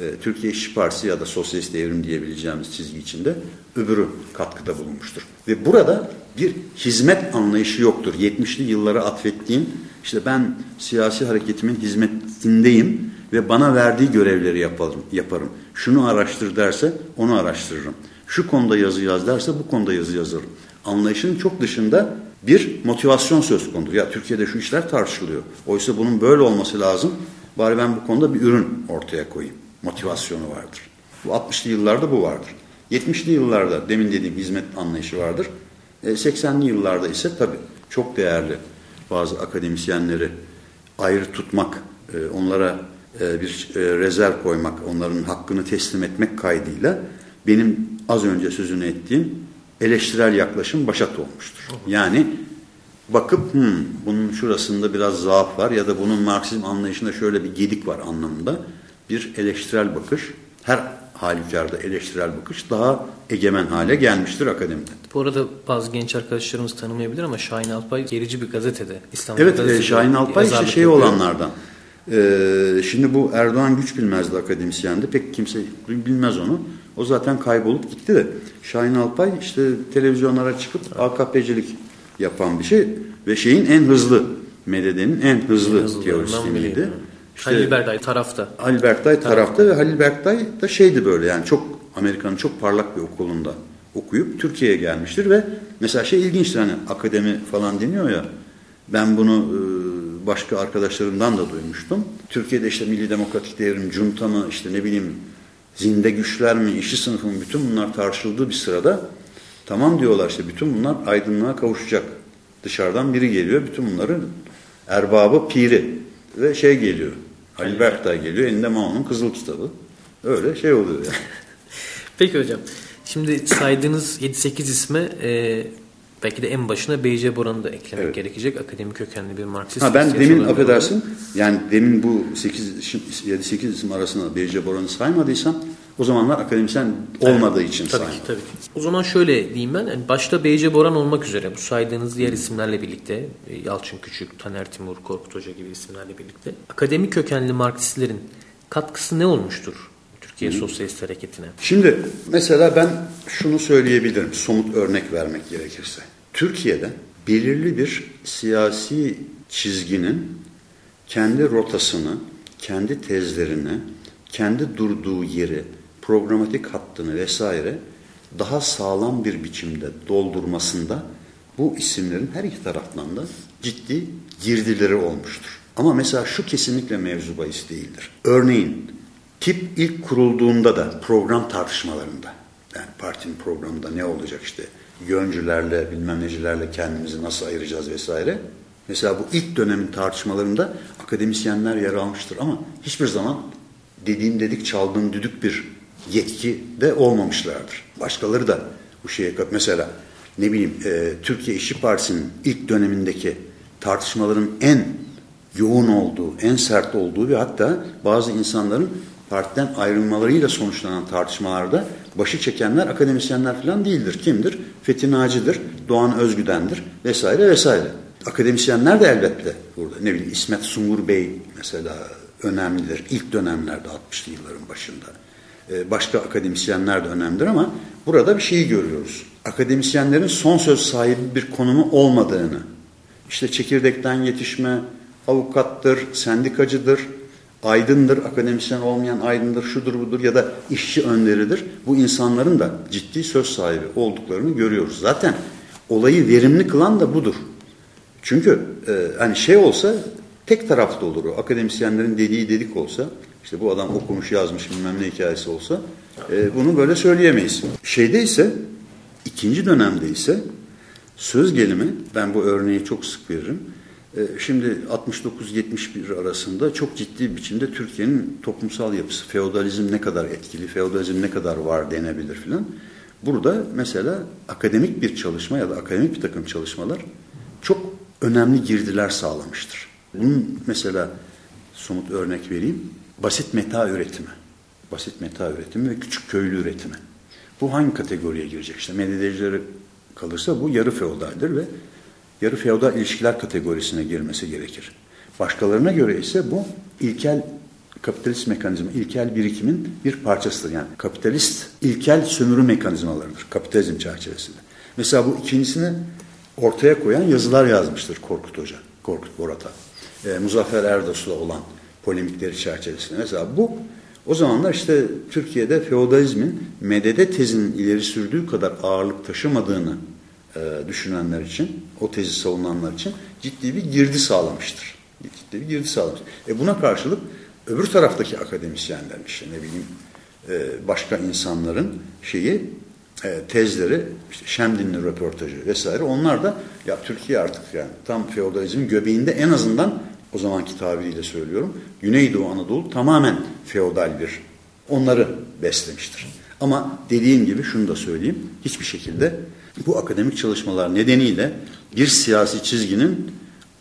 Ee, Türkiye İşçi Partisi ya da Sosyalist Devrim diyebileceğimiz çizgi içinde öbürü katkıda bulunmuştur. Ve burada bir hizmet anlayışı yoktur. 70'li yıllara atfettiğim işte ben siyasi hareketimin hizmetindeyim ve bana verdiği görevleri yaparım. yaparım. Şunu araştır derse onu araştırırım şu konuda yazı yaz derse bu konuda yazı yazarım. Anlayışın çok dışında bir motivasyon söz konusu. Ya Türkiye'de şu işler tartışılıyor. Oysa bunun böyle olması lazım. Bari ben bu konuda bir ürün ortaya koyayım. Motivasyonu vardır. Bu 60'lı yıllarda bu vardır. 70'li yıllarda demin dediğim hizmet anlayışı vardır. E, 80'li yıllarda ise tabii çok değerli bazı akademisyenleri ayrı tutmak, e, onlara e, bir e, rezerv koymak, onların hakkını teslim etmek kaydıyla benim az önce sözünü ettiğim eleştirel yaklaşım başat olmuştur. Yani bakıp hmm, bunun şurasında biraz zaaf var ya da bunun Marksizm anlayışında şöyle bir gedik var anlamında bir eleştirel bakış. Her halükarda eleştirel bakış daha egemen hale gelmiştir akademide. Bu arada bazı genç arkadaşlarımız tanımayabilir ama Şahin Alpay gerici bir gazetede. İstanbul Evet e, gazetede Şahin Alpay işte şey yapıyor. olanlardan. Ee, şimdi bu Erdoğan Güç Bilmez'di akademisyendi. Pek kimse bilmez onu. O zaten kaybolup gitti de. Şahin Alpay işte televizyonlara çıkıp AKP'cilik yapan bir şey. Ve şeyin en hızlı, MDD'nin en hızlı, En hızlılarından teorisyeniydi. Biriydi. Halil Berday tarafta. Halil Berktay tarafta ve Halil Berktay da şeydi böyle yani çok Amerika'nın çok parlak bir okulunda okuyup Türkiye'ye gelmiştir ve mesela şey ilginçtir hani akademi falan deniyor ya ben bunu e, başka arkadaşlarımdan da duymuştum. Türkiye'de işte Milli Demokratik Devrim, Cunta mı işte ne bileyim zinde güçler mi, işçi sınıfı mı bütün bunlar tartışıldığı bir sırada tamam diyorlar işte bütün bunlar aydınlığa kavuşacak. Dışarıdan biri geliyor bütün bunların erbabı piri ve şey geliyor. Halil Berktay geliyor elinde Mao'nun kızıl kitabı. Öyle şey oluyor yani. Peki hocam. Şimdi saydığınız 7-8 isme e, belki de en başına B.C. Boran'ı da eklemek gerekecek. Akademik kökenli bir Marksist. Ha ben demin affedersin yani demin bu 8 7-8 isim arasında B.C. Boran'ı saymadıysam o zamanlar akademisyen olmadığı için Tabii saymadım. ki tabii ki. O zaman şöyle diyeyim ben. Yani başta B.C. Boran olmak üzere bu saydığınız diğer isimlerle birlikte e, Yalçın Küçük, Taner Timur, Korkut Hoca gibi isimlerle birlikte akademik kökenli Marksistlerin katkısı ne olmuştur Türkiye Sosyalist Hareketi'ne? Şimdi mesela ben şunu söyleyebilirim somut örnek vermek gerekirse. Türkiye'de belirli bir siyasi çizginin kendi rotasını, kendi tezlerini, kendi durduğu yeri, programatik hattını vesaire daha sağlam bir biçimde doldurmasında bu isimlerin her iki taraftan da ciddi girdileri olmuştur. Ama mesela şu kesinlikle mevzu bahis değildir. Örneğin tip ilk kurulduğunda da program tartışmalarında yani partinin programında ne olacak işte yöncülerle bilmem necilerle kendimizi nasıl ayıracağız vesaire. Mesela bu ilk dönemin tartışmalarında akademisyenler yer almıştır ama hiçbir zaman dediğim dedik çaldığım düdük bir yetki de olmamışlardır. Başkaları da bu şeye mesela ne bileyim e, Türkiye İşçi Partisi'nin ilk dönemindeki tartışmaların en yoğun olduğu, en sert olduğu ve hatta bazı insanların partiden ayrılmalarıyla sonuçlanan tartışmalarda başı çekenler akademisyenler falan değildir. Kimdir? Fethi Naci'dir, Doğan Özgüden'dir vesaire vesaire. Akademisyenler de elbette burada. Ne bileyim İsmet Sungur Bey mesela önemlidir. İlk dönemlerde 60'lı yılların başında. Ee, başka akademisyenler de önemlidir ama burada bir şeyi görüyoruz. Akademisyenlerin son söz sahibi bir konumu olmadığını, işte çekirdekten yetişme, avukattır, sendikacıdır, aydındır, akademisyen olmayan aydındır, şudur budur ya da işçi önderidir. Bu insanların da ciddi söz sahibi olduklarını görüyoruz. Zaten olayı verimli kılan da budur. Çünkü e, hani şey olsa tek taraflı olur o. Akademisyenlerin dediği dedik olsa, işte bu adam okumuş yazmış bilmem ne hikayesi olsa e, bunu böyle söyleyemeyiz. Şeyde ise ikinci dönemde ise söz gelimi ben bu örneği çok sık veririm. E, Şimdi 69-71 arasında çok ciddi biçimde Türkiye'nin toplumsal yapısı, feodalizm ne kadar etkili, feodalizm ne kadar var denebilir filan. Burada mesela akademik bir çalışma ya da akademik bir takım çalışmalar çok önemli girdiler sağlamıştır. Bunun mesela somut örnek vereyim. Basit meta üretimi. Basit meta üretimi ve küçük köylü üretimi. Bu hangi kategoriye girecek? İşte medyacıları kalırsa bu yarı feodaldir ve yarı feodal ilişkiler kategorisine girmesi gerekir. Başkalarına göre ise bu ilkel kapitalist mekanizma, ilkel birikimin bir parçasıdır. Yani kapitalist ilkel sömürü mekanizmalarıdır kapitalizm çerçevesinde. Mesela bu ikincisini ortaya koyan yazılar yazmıştır Korkut Hoca, Korkut Borat'a. E, Muzaffer Erdoğan'la olan polemikleri çerçevesinde. Mesela bu o zamanlar işte Türkiye'de feodalizmin MDD tezinin ileri sürdüğü kadar ağırlık taşımadığını e, düşünenler için, o tezi savunanlar için ciddi bir girdi sağlamıştır. Ciddi bir girdi sağlamıştır. E buna karşılık öbür taraftaki akademisyenler işte ne bileyim e, başka insanların şeyi e, tezleri, işte Şemdinli röportajı vesaire onlar da ya Türkiye artık yani tam feodalizmin göbeğinde en azından o zamanki tabiriyle söylüyorum Güneydoğu Anadolu tamamen feodal bir onları beslemiştir. Ama dediğim gibi şunu da söyleyeyim hiçbir şekilde bu akademik çalışmalar nedeniyle bir siyasi çizginin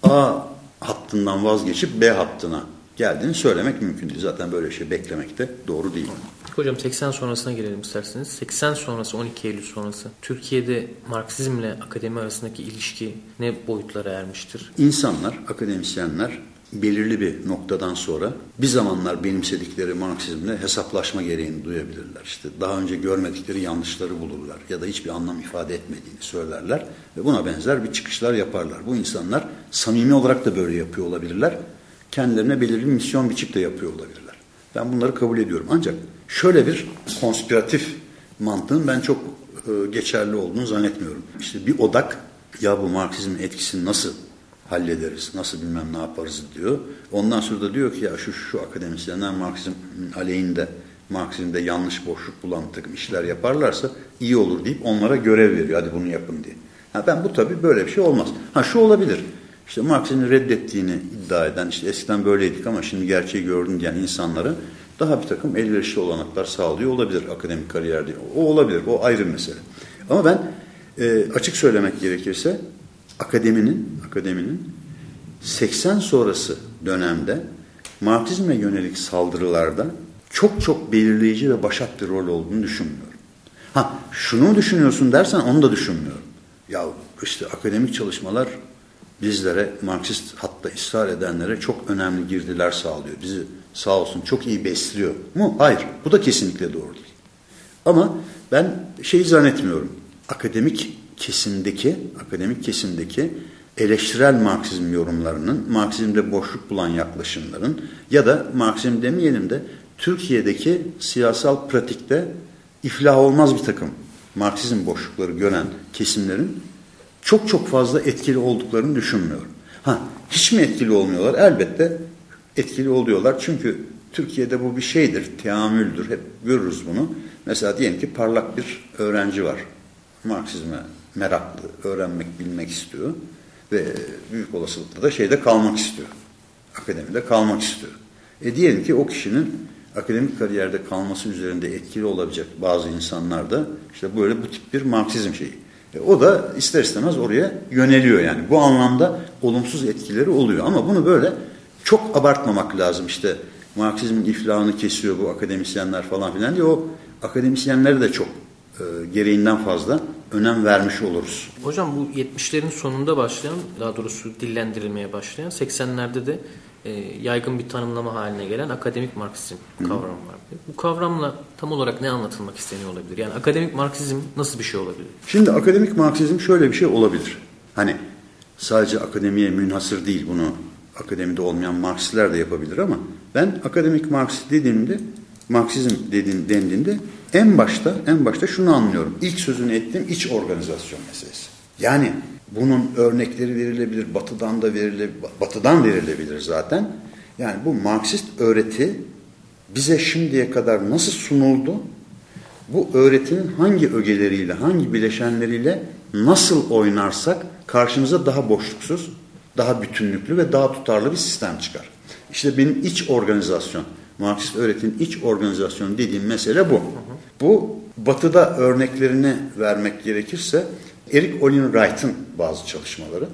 A hattından vazgeçip B hattına geldiğini söylemek mümkün değil. Zaten böyle bir şey beklemek de doğru değil. Hocam 80 sonrasına gelelim isterseniz. 80 sonrası 12 Eylül sonrası Türkiye'de Marksizmle akademi arasındaki ilişki ne boyutlara ermiştir? İnsanlar, akademisyenler belirli bir noktadan sonra bir zamanlar benimsedikleri Marksizmle hesaplaşma gereğini duyabilirler. İşte daha önce görmedikleri yanlışları bulurlar ya da hiçbir anlam ifade etmediğini söylerler ve buna benzer bir çıkışlar yaparlar. Bu insanlar samimi olarak da böyle yapıyor olabilirler. Kendilerine belirli misyon biçip de yapıyor olabilirler. Ben bunları kabul ediyorum. Ancak şöyle bir konspiratif mantığın ben çok e, geçerli olduğunu zannetmiyorum. İşte bir odak ya bu Marksizmin etkisini nasıl hallederiz, nasıl bilmem ne yaparız diyor. Ondan sonra da diyor ki ya şu şu akademisyenler Marksizm aleyhinde, Marksizmde yanlış boşluk bulan takım işler yaparlarsa iyi olur deyip onlara görev veriyor. Hadi bunu yapın diye. Ha ben bu tabii böyle bir şey olmaz. Ha şu olabilir. İşte Marksizmi reddettiğini iddia eden, işte eskiden böyleydik ama şimdi gerçeği gördüm diyen insanları daha bir takım elverişli olanaklar sağlıyor olabilir akademik kariyerde. O olabilir, o ayrı bir mesele. Ama ben e, açık söylemek gerekirse akademinin akademinin 80 sonrası dönemde Marksizme yönelik saldırılarda çok çok belirleyici ve başat bir rol olduğunu düşünmüyorum. Ha şunu düşünüyorsun dersen onu da düşünmüyorum. Ya işte akademik çalışmalar bizlere Marksist hatta ısrar edenlere çok önemli girdiler sağlıyor. Bizi sağ olsun çok iyi besliyor mu? Hayır. Bu da kesinlikle doğru değil. Ama ben şeyi zannetmiyorum. Akademik kesimdeki, akademik kesimdeki eleştirel Marksizm yorumlarının, Marksizmde boşluk bulan yaklaşımların ya da Marksizm demeyelim de Türkiye'deki siyasal pratikte iflah olmaz bir takım Marksizm boşlukları gören kesimlerin çok çok fazla etkili olduklarını düşünmüyorum. Ha, hiç mi etkili olmuyorlar? Elbette etkili oluyorlar. Çünkü Türkiye'de bu bir şeydir, teamüldür. Hep görürüz bunu. Mesela diyelim ki parlak bir öğrenci var. Marksizme meraklı, öğrenmek, bilmek istiyor. Ve büyük olasılıkla da şeyde kalmak istiyor. Akademide kalmak istiyor. E diyelim ki o kişinin akademik kariyerde kalması üzerinde etkili olabilecek bazı insanlar da işte böyle bu tip bir Marksizm şeyi. E o da ister istemez oraya yöneliyor yani. Bu anlamda olumsuz etkileri oluyor. Ama bunu böyle çok abartmamak lazım. İşte Marksizmin iflahını kesiyor bu akademisyenler falan filan diye o akademisyenleri de çok e, gereğinden fazla önem vermiş oluruz. Hocam bu 70'lerin sonunda başlayan, daha doğrusu dillendirilmeye başlayan, 80'lerde de e, yaygın bir tanımlama haline gelen akademik Marksizm kavramı var. Bu kavramla tam olarak ne anlatılmak isteniyor olabilir? Yani akademik Marksizm nasıl bir şey olabilir? Şimdi akademik Marksizm şöyle bir şey olabilir. Hani sadece akademiye münhasır değil bunu akademide olmayan Marksistler de yapabilir ama ben akademik Marksist dediğimde Marksizm dediğin, dendiğinde en başta en başta şunu anlıyorum. İlk sözünü ettiğim iç organizasyon meselesi. Yani bunun örnekleri verilebilir, batıdan da verilebilir, batıdan verilebilir zaten. Yani bu Marksist öğreti bize şimdiye kadar nasıl sunuldu? Bu öğretinin hangi ögeleriyle, hangi bileşenleriyle nasıl oynarsak karşımıza daha boşluksuz, daha bütünlüklü ve daha tutarlı bir sistem çıkar. İşte benim iç organizasyon, Marksist öğretinin iç organizasyonu dediğim mesele bu. Bu batıda örneklerini vermek gerekirse Eric Olin Wright'ın bazı çalışmaları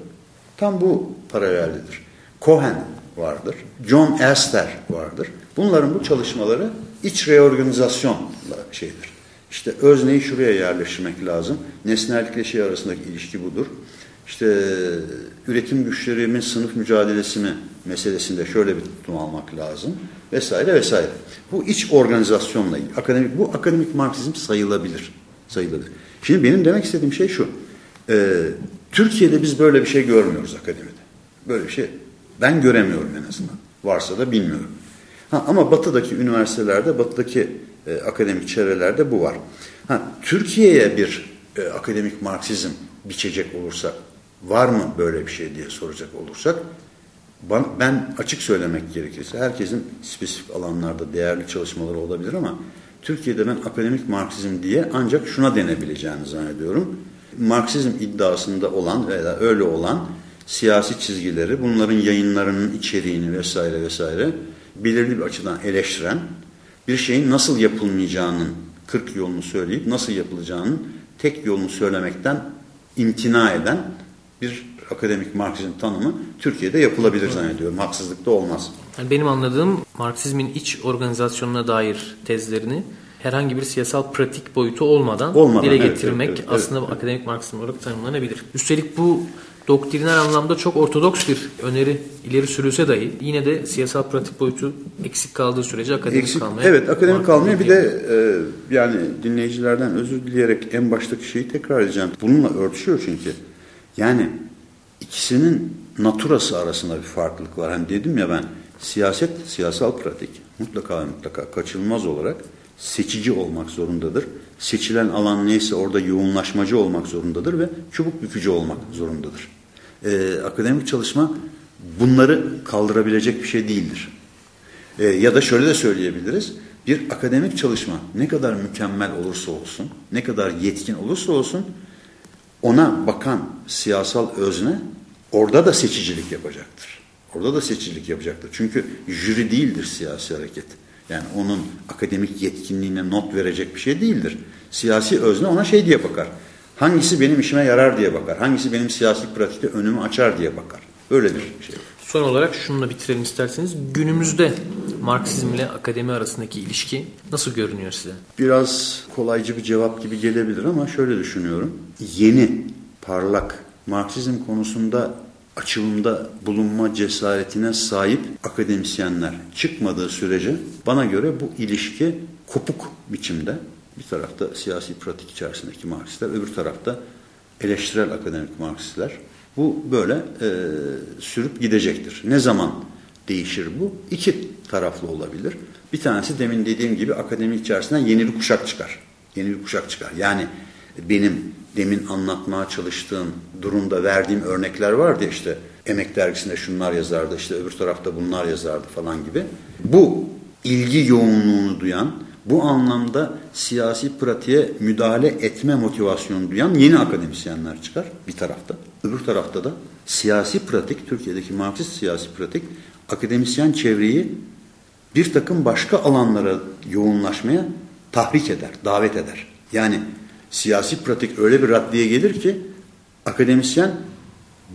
tam bu paraleldedir. Cohen vardır, John Elster vardır. Bunların bu çalışmaları iç reorganizasyonla şeydir. İşte özneyi şuraya yerleştirmek lazım. Nesnellikle şey arasındaki ilişki budur. İşte üretim güçlerimin sınıf mücadelesi mi meselesinde şöyle bir tutum almak lazım vesaire vesaire. Bu iç organizasyonla. Akademik, bu akademik Marksizm sayılabilir. sayılabilir. Şimdi benim demek istediğim şey şu. E, Türkiye'de biz böyle bir şey görmüyoruz akademide. Böyle bir şey ben göremiyorum en azından. Varsa da bilmiyorum. Ha, ama batıdaki üniversitelerde, batıdaki e, akademik çevrelerde bu var. Ha, Türkiye'ye bir e, akademik Marksizm biçecek olursak, var mı böyle bir şey diye soracak olursak, ben açık söylemek gerekirse herkesin spesifik alanlarda değerli çalışmaları olabilir ama Türkiye'de ben akademik Marksizm diye ancak şuna denebileceğini zannediyorum. Marksizm iddiasında olan veya öyle olan siyasi çizgileri, bunların yayınlarının içeriğini vesaire vesaire belirli bir açıdan eleştiren, bir şeyin nasıl yapılmayacağının 40 yolunu söyleyip nasıl yapılacağının tek yolunu söylemekten imtina eden bir akademik Marksizm tanımı Türkiye'de yapılabilir zannediyorum. Haksızlık da olmaz. Yani benim anladığım Marksizmin iç organizasyonuna dair tezlerini herhangi bir siyasal pratik boyutu olmadan, Olmadan, dile evet, getirmek evet, evet, aslında akademik Marksizm olarak tanımlanabilir. Üstelik bu doktriner anlamda çok ortodoks bir öneri ileri sürülse dahi yine de siyasal pratik boyutu eksik kaldığı sürece akademik Eksik, kalmaya. evet akademik kalmaya bir de e, yani dinleyicilerden özür dileyerek en baştaki şeyi tekrar edeceğim. Bununla örtüşüyor çünkü. Yani ikisinin naturası arasında bir farklılık var. Hani dedim ya ben siyaset, siyasal pratik mutlaka mutlaka kaçınılmaz olarak seçici olmak zorundadır. Seçilen alan neyse orada yoğunlaşmacı olmak zorundadır ve çubuk bükücü olmak zorundadır. Ee, akademik çalışma bunları kaldırabilecek bir şey değildir. Ee, ya da şöyle de söyleyebiliriz. Bir akademik çalışma ne kadar mükemmel olursa olsun, ne kadar yetkin olursa olsun ona bakan siyasal özne orada da seçicilik yapacaktır. Orada da seçicilik yapacaktır. Çünkü jüri değildir siyasi hareket. Yani onun akademik yetkinliğine not verecek bir şey değildir. Siyasi özne ona şey diye bakar. Hangisi benim işime yarar diye bakar. Hangisi benim siyasi pratikte önümü açar diye bakar. Böyle bir şey. Son olarak şununla bitirelim isterseniz. Günümüzde Marksizm ile akademi arasındaki ilişki nasıl görünüyor size? Biraz kolaycı bir cevap gibi gelebilir ama şöyle düşünüyorum. Yeni, parlak, Marksizm konusunda açılımda bulunma cesaretine sahip akademisyenler çıkmadığı sürece bana göre bu ilişki kopuk biçimde bir tarafta siyasi pratik içerisindeki Marksistler, öbür tarafta eleştirel akademik Marksistler. Bu böyle e, sürüp gidecektir. Ne zaman değişir bu? İki taraflı olabilir. Bir tanesi demin dediğim gibi akademi içerisinden yeni bir kuşak çıkar. Yeni bir kuşak çıkar. Yani benim demin anlatmaya çalıştığım durumda verdiğim örnekler vardı işte Emek dergisinde şunlar yazardı işte öbür tarafta bunlar yazardı falan gibi. Bu ilgi yoğunluğunu duyan, bu anlamda siyasi pratiğe müdahale etme motivasyonu duyan yeni akademisyenler çıkar bir tarafta. Öbür tarafta da siyasi pratik, Türkiye'deki Marksist siyasi pratik akademisyen çevreyi bir takım başka alanlara yoğunlaşmaya tahrik eder, davet eder. Yani siyasi pratik öyle bir raddeye gelir ki akademisyen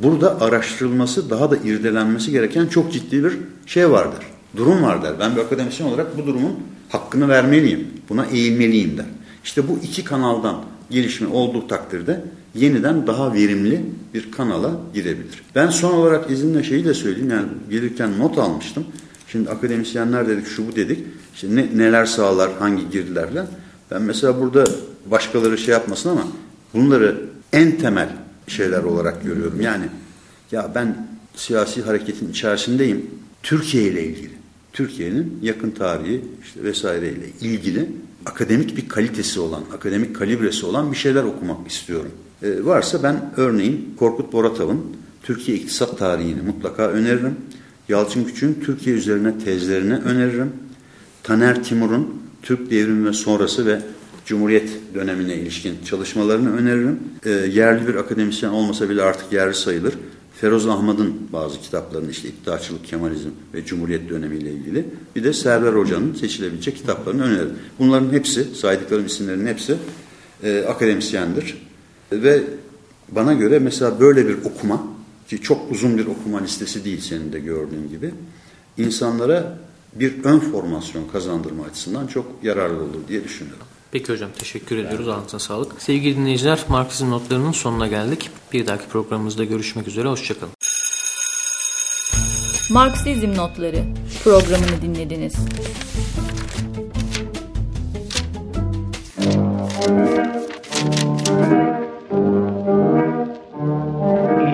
burada araştırılması, daha da irdelenmesi gereken çok ciddi bir şey vardır. Durum var der. Ben bir akademisyen olarak bu durumun hakkını vermeliyim. Buna eğilmeliyim der. İşte bu iki kanaldan gelişme olduğu takdirde yeniden daha verimli bir kanala girebilir. Ben son olarak izinle şeyi de söyleyeyim. Yani gelirken not almıştım. Şimdi akademisyenler dedik, şu bu dedik. İşte ne, neler sağlar, hangi girdilerle. Ben mesela burada başkaları şey yapmasın ama bunları en temel şeyler olarak görüyorum. Yani ya ben siyasi hareketin içerisindeyim. Türkiye ile ilgili. Türkiye'nin yakın tarihi işte vesaireyle ilgili akademik bir kalitesi olan, akademik kalibresi olan bir şeyler okumak istiyorum. Ee, varsa ben örneğin Korkut Boratav'ın Türkiye İktisat Tarihini mutlaka öneririm. Yalçın Küçük'ün Türkiye üzerine tezlerini öneririm. Taner Timur'un Türk devrimi ve sonrası ve Cumhuriyet dönemine ilişkin çalışmalarını öneririm. E, yerli bir akademisyen olmasa bile artık yerli sayılır. Feroz Ahmad'ın bazı kitaplarını işte İktidarçılık, Kemalizm ve Cumhuriyet dönemiyle ilgili. Bir de Server Hoca'nın seçilebilecek kitaplarını öneririm. Bunların hepsi, saydıklarım isimlerin hepsi e, akademisyendir. Ve bana göre mesela böyle bir okuma, ki çok uzun bir okuma listesi değil senin de gördüğün gibi, insanlara bir ön formasyon kazandırma açısından çok yararlı olur diye düşünüyorum. Peki hocam teşekkür ediyoruz. Ağzınıza sağlık. Sevgili dinleyiciler Marksizm notlarının sonuna geldik. Bir dahaki programımızda görüşmek üzere. Hoşçakalın. Marksizm notları programını dinlediniz.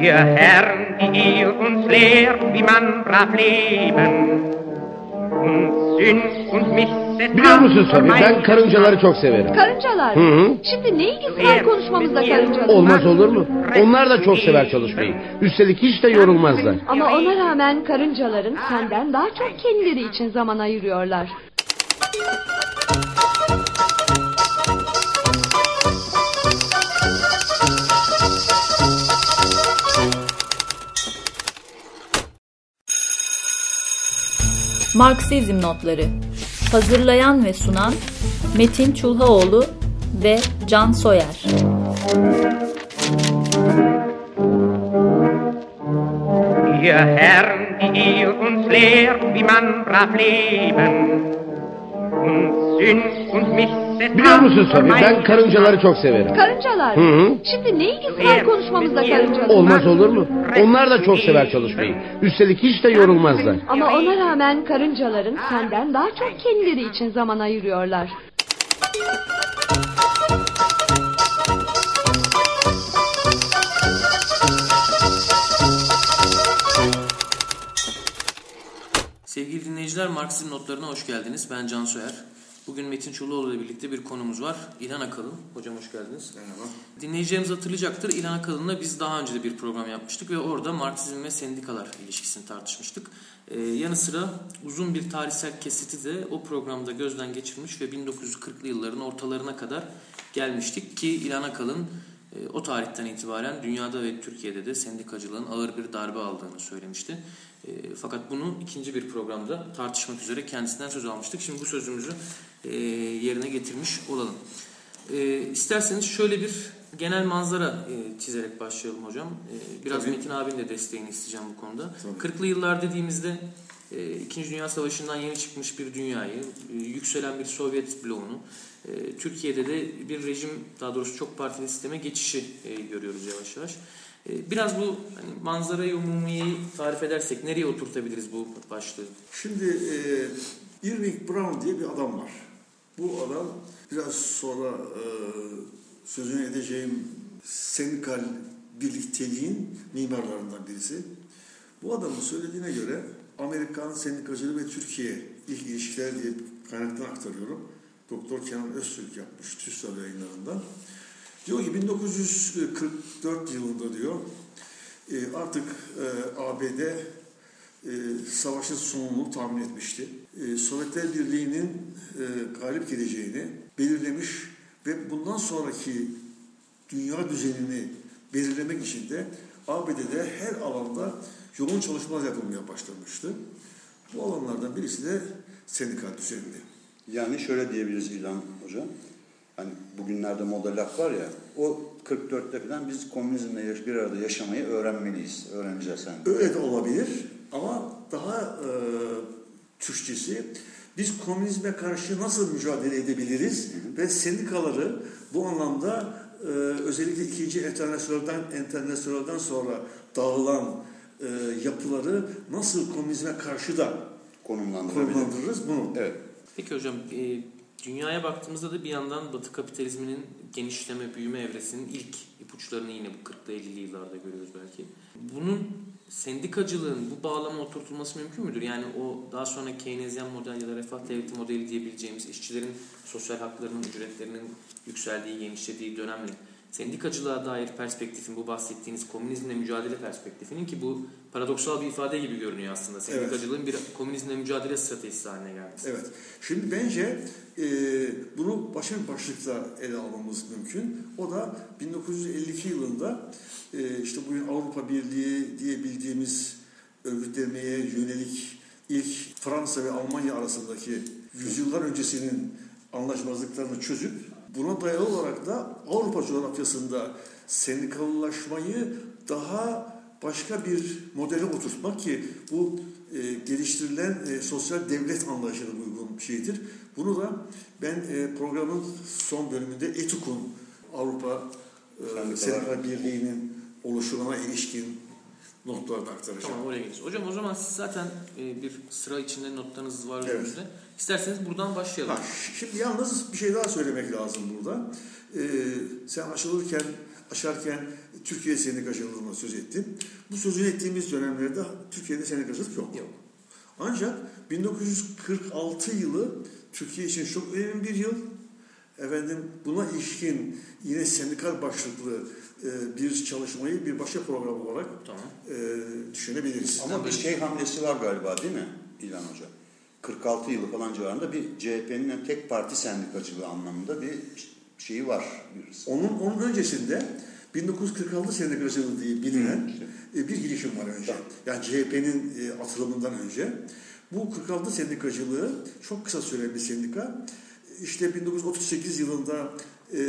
Ihr Herren, die ihr uns lehrt, wie man brav leben Biliyor musun Sabi ben karıncaları çok severim. Karıncalar Hı hı. Şimdi ne ilgisi var konuşmamızda karıncalar? Olmaz olur mu? Onlar da çok sever çalışmayı. Üstelik hiç de yorulmazlar. Ama ona rağmen karıncaların senden daha çok kendileri için zaman ayırıyorlar. Marksizm notları. Hazırlayan ve sunan Metin Çulhaoğlu ve Can Soyer. ihr Herren, die ihr uns lehrt, wie man brav leben Biliyor musun Sabi ben karıncaları çok severim. Karıncalar Hı hı. Şimdi ne ilgisi var konuşmamızda karıncalar? Olmaz olur mu? Onlar da çok sever çalışmayı. Üstelik hiç de yorulmazlar. Ama ona rağmen karıncaların senden daha çok kendileri için zaman ayırıyorlar. Sevgili dinleyiciler Marksizm notlarına hoş geldiniz. Ben Can Soyer. Bugün Metin Çuluoğlu ile birlikte bir konumuz var. İlhan Akalın. Hocam hoş geldiniz. Merhaba. Dinleyicilerimiz hatırlayacaktır. İlhan Akalın'la biz daha önce de bir program yapmıştık ve orada Marksizm ve sendikalar ilişkisini tartışmıştık. Ee, yanı sıra uzun bir tarihsel kesiti de o programda gözden geçirmiş ve 1940'lı yılların ortalarına kadar gelmiştik ki İlhan Akalın e, o tarihten itibaren dünyada ve Türkiye'de de sendikacılığın ağır bir darbe aldığını söylemişti. E, fakat bunu ikinci bir programda tartışmak üzere kendisinden söz almıştık. Şimdi bu sözümüzü e, yerine getirmiş olalım. E, isterseniz şöyle bir genel manzara e, çizerek başlayalım hocam. E, biraz Tabii. Metin abinin de desteğini isteyeceğim bu konuda. Tabii. 40'lı yıllar dediğimizde e, İkinci Dünya Savaşı'ndan yeni çıkmış bir dünyayı, e, yükselen bir Sovyet bloğunu, e, Türkiye'de de bir rejim, daha doğrusu çok partili sisteme geçişi e, görüyoruz yavaş yavaş. E, biraz bu hani manzarayı umumiyeyi tarif edersek nereye oturtabiliriz bu başlığı? Şimdi e, Irving Brown diye bir adam var. Bu adam biraz sonra e, sözünü edeceğim sendikal birlikteliğin mimarlarından birisi. Bu adamın söylediğine göre Amerikan sendikacılığı ve Türkiye ilk ilişkiler diye kaynaktan aktarıyorum. Doktor Kenan Öztürk yapmış TÜSAV yayınlarından. Diyor ki 1944 yılında diyor e, artık e, ABD e, savaşın sonunu tahmin etmişti. Sovyetler Birliği'nin galip geleceğini belirlemiş ve bundan sonraki dünya düzenini belirlemek için de ABD'de her alanda yoğun çalışmalar yapılmaya başlamıştı. Bu alanlardan birisi de sendikal düzenli. Yani şöyle diyebiliriz İlhan Hocam. Hani bugünlerde moda laf var ya, o 44'te falan biz komünizmle bir arada yaşamayı öğrenmeliyiz, öğreneceğiz sen. Öyle de olabilir ama daha e, Türkçesi biz komünizme karşı nasıl mücadele edebiliriz ve sendikaları bu anlamda e, özellikle ikinci internasyonelden, internasyonelden sonra dağılan e, yapıları nasıl komünizme karşı da konumlandırabiliriz. konumlandırırız bunu. Evet. Peki hocam, e, dünyaya baktığımızda da bir yandan Batı kapitalizminin genişleme, büyüme evresinin ilk ipuçlarını yine bu 40'lı 50'li yıllarda görüyoruz belki. Bunun sendikacılığın bu bağlama oturtulması mümkün müdür? Yani o daha sonra Keynesyen model ya da refah devleti modeli diyebileceğimiz işçilerin sosyal haklarının, ücretlerinin yükseldiği, genişlediği dönemle sendikacılığa dair perspektifin, bu bahsettiğiniz komünizmle mücadele perspektifinin ki bu paradoksal bir ifade gibi görünüyor aslında. Sendikacılığın bir komünizmle mücadele stratejisi haline gelmesi. Evet. Şimdi bence e, bunu başka bir başlıkla ele almamız mümkün. O da 1952 yılında e, işte bugün Avrupa Birliği diye bildiğimiz örgütlemeye yönelik ilk Fransa ve Almanya arasındaki yüzyıllar öncesinin anlaşmazlıklarını çözüp buna dayalı olarak da Avrupa coğrafyasında sendikalılaşmayı daha başka bir modele oturtmak ki bu e, geliştirilen e, sosyal devlet anlayışına uygun bir şeydir. Bunu da ben e, programın son bölümünde ETUK'un Avrupa e, Sendikal Birliği'nin oluşumuna ilişkin notlarda aktaracağım. Tamam oraya geleceğiz. Hocam o zaman siz zaten e, bir sıra içinde notlarınız var Evet. önünüzde. İsterseniz buradan başlayalım. Ha, şimdi yalnız bir şey daha söylemek lazım burada. Ee, sen açılırken, açarken Türkiye sendikacılığına söz ettin. Bu sözünü ettiğimiz dönemlerde Türkiye'de sendikacılık yok. Yok. Ancak 1946 yılı Türkiye için çok önemli bir yıl. Efendim buna ilişkin yine sendikal başlıklı e, bir çalışmayı bir başka program olarak e, düşünebiliriz. Ama bir şey hamlesi var galiba değil mi İlhan Hoca? 46 yılı falan civarında bir CHP'nin tek parti sendikacılığı anlamında bir şeyi var. Bir Onun, onun öncesinde 1946 sendikacılığı diye bilinen e, bir girişim var önce. Yani CHP'nin e, atılımından önce. Bu 46 sendikacılığı çok kısa süren bir sendika. İşte 1938 yılında e,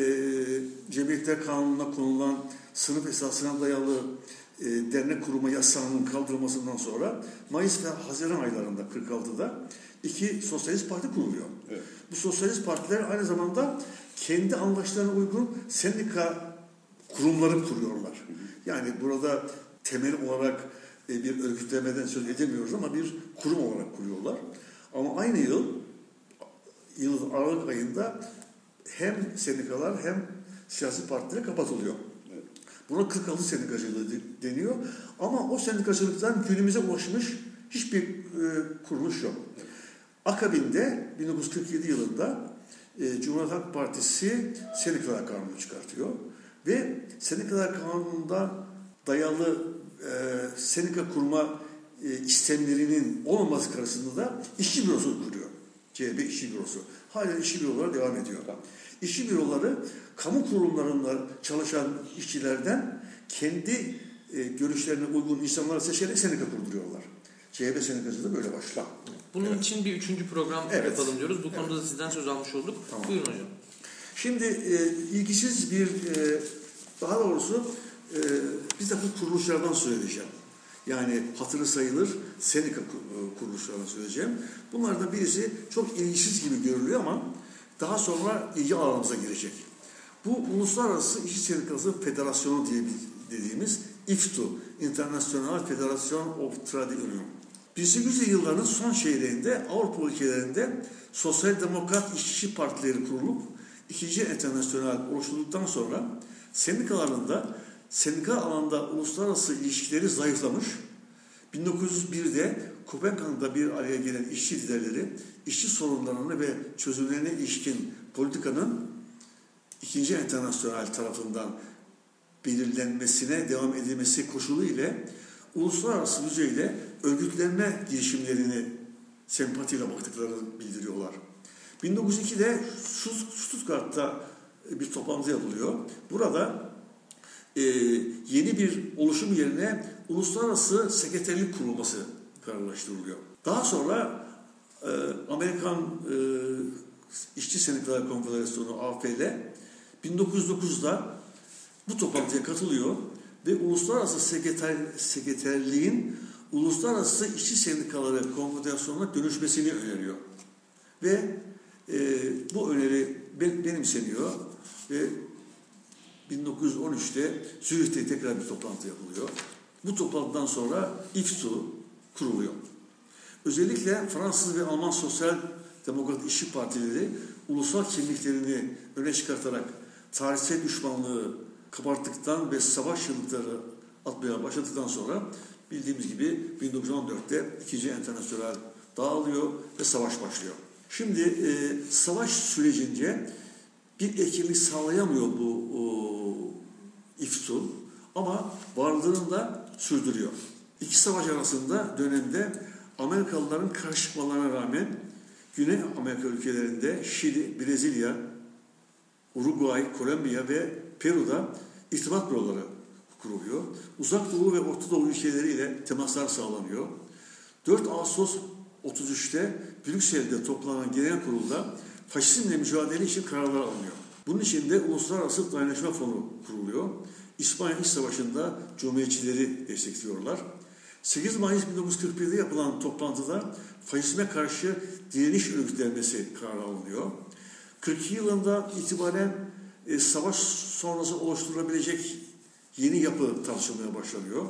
Cemiyetler Kanunu'na konulan sınıf esasına dayalı e, dernek kurma yasağının kaldırılmasından sonra Mayıs ve Haziran aylarında 46'da iki sosyalist parti kuruluyor. Bu sosyalist partiler aynı zamanda kendi anlaşlarına uygun sendika kurumları kuruyorlar. Yani burada temel olarak e, bir örgütlemeden söz edemiyoruz ama bir kurum olarak kuruyorlar. Ama aynı yıl yıl Aralık ayında hem sendikalar hem siyasi partiler kapatılıyor. Buna 46 sendikacılığı de- deniyor. Ama o sendikacılıktan günümüze ulaşmış hiçbir e, kuruluş yok. Akabinde 1947 yılında e, Cumhuriyet Halk Partisi Sendikalar Kanunu çıkartıyor. Ve Sendikalar Kanunu'nda dayalı e, sendika kurma e, istemlerinin olmaması karşısında da işçi bürosu kuruyor. CHP işçi bürosu. Hala işçi büroları devam ediyor. İşçi büroları kamu kurumlarında çalışan işçilerden kendi e, görüşlerine uygun insanları seçerek sendika kurduruyorlar. CHP sendikacılığı böyle başlar. Bunun için bir üçüncü program Evet. yapalım diyoruz. Bu konuda da sizden söz almış olduk. Buyurun hocam. Şimdi e, ilgisiz bir, e, daha doğrusu e, bir takım kuruluşlardan söyleyeceğim. Yani hatırı sayılır sendika e, kuruluşlardan söyleyeceğim. Bunlardan birisi çok ilgisiz gibi görülüyor ama daha sonra ilgi alanımıza girecek. Bu Uluslararası İşçi Sendikası Federasyonu diye bir- dediğimiz IFTU, International Federation of Trade Union. 1800'lü yılların son çeyreğinde Avrupa ülkelerinde sosyal demokrat işçi partileri kurulup ikinci internasyonel oluşturulduktan sonra sendikalarında sendika alanda uluslararası ilişkileri zayıflamış. 1901'de Kopenhag'da bir araya gelen işçi liderleri işçi sorunlarını ve çözümlerine ilişkin politikanın ikinci internasyonel tarafından belirlenmesine devam edilmesi koşulu ile uluslararası düzeyde örgütlenme girişimlerini sempatiyle baktıklarını bildiriyorlar. 1902'de Stutt- Stuttgart'ta bir toplantı yapılıyor. Burada e, yeni bir oluşum yerine uluslararası sekreterlik kurulması kararlaştırılıyor. Daha sonra e, Amerikan e, İşçi Sendikalar Konfederasyonu AFL 1909'da bu toplantıya katılıyor ve uluslararası sekreter, sekreterliğin uluslararası işçi sendikaları konfederasyonuna dönüşmesini öneriyor. Ve e, bu öneri ben- benimseniyor ve 1913'te Zürih'te tekrar bir toplantı yapılıyor. Bu toplantıdan sonra İFSU kuruluyor. Özellikle Fransız ve Alman Sosyal Demokrat İşçi Partileri ulusal kimliklerini öne çıkartarak tarihsel düşmanlığı kabarttıktan ve savaş yıllıkları atmaya başladıktan sonra bildiğimiz gibi 1914'te ikinci internasyonel dağılıyor ve savaş başlıyor. Şimdi e, savaş sürecince bir etkinlik sağlayamıyor bu o, İFSU ama varlığını da sürdürüyor. İki savaş arasında dönemde Amerikalıların karışmalarına rağmen Güney Amerika ülkelerinde Şili, Brezilya, Uruguay, Kolombiya ve Peru'da irtibat büroları kuruluyor. Uzak Doğu ve Orta Doğu ülkeleriyle temaslar sağlanıyor. 4 Ağustos 33'te Brüksel'de toplanan genel kurulda faşizmle mücadele için kararlar alınıyor. Bunun için de Uluslararası Dayanışma Fonu kuruluyor. İspanya İç Savaşı'nda Cumhuriyetçileri destekliyorlar. 8 Mayıs 1941'de yapılan toplantıda faşizme karşı direniş örgütlenmesi kararı alınıyor. 42 yılında itibaren e, savaş sonrası oluşturulabilecek yeni yapı tartışılmaya başlanıyor.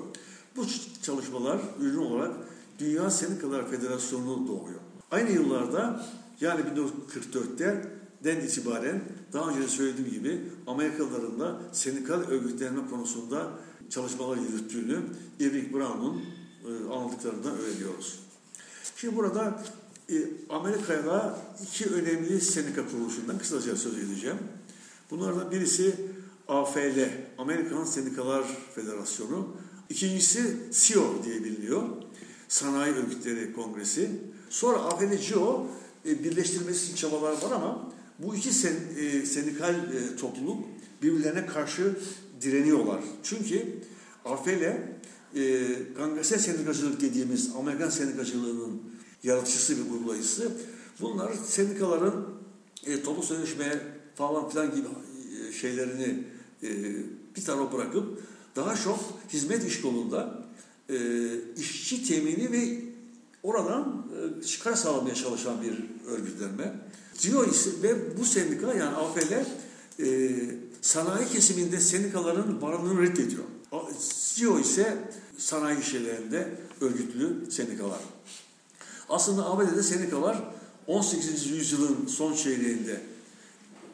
Bu çalışmalar ürün olarak Dünya Sendikalar Federasyonu doğuyor. Aynı yıllarda yani 1944'te den itibaren daha önce de söylediğim gibi Amerikalıların da sendikal örgütlenme konusunda çalışmalar yürüttüğünü Irving Brown'un e, anlattıklarından öğreniyoruz. Şimdi burada Amerika'da iki önemli sendika kuruluşundan kısaca söz edeceğim. Bunlardan birisi AFL, Amerikan Sendikalar Federasyonu. İkincisi SIO diye biliniyor. Sanayi Örgütleri Kongresi. Sonra AFL-CIO e, birleştirilmesi için çabalar var ama bu iki sen, e, sendikal e, topluluk birbirlerine karşı direniyorlar. Çünkü AFL e, Kongresel Sendikacılık dediğimiz Amerikan Sendikacılığının yaratıcısı ve uygulayıcısı. Bunlar sendikaların e, toplu sözleşme falan filan gibi e, şeylerini e, bir tarafa bırakıp daha çok hizmet iş kolunda e, işçi temini ve oradan e, çıkar sağlamaya çalışan bir örgütlenme. CEO ise ve bu sendika yani AFL e, sanayi kesiminde sendikaların varlığını reddediyor. CEO ise sanayi işçilerinde örgütlü sendikalar. Aslında ABD'de sendikalar 18. yüzyılın son çeyreğinde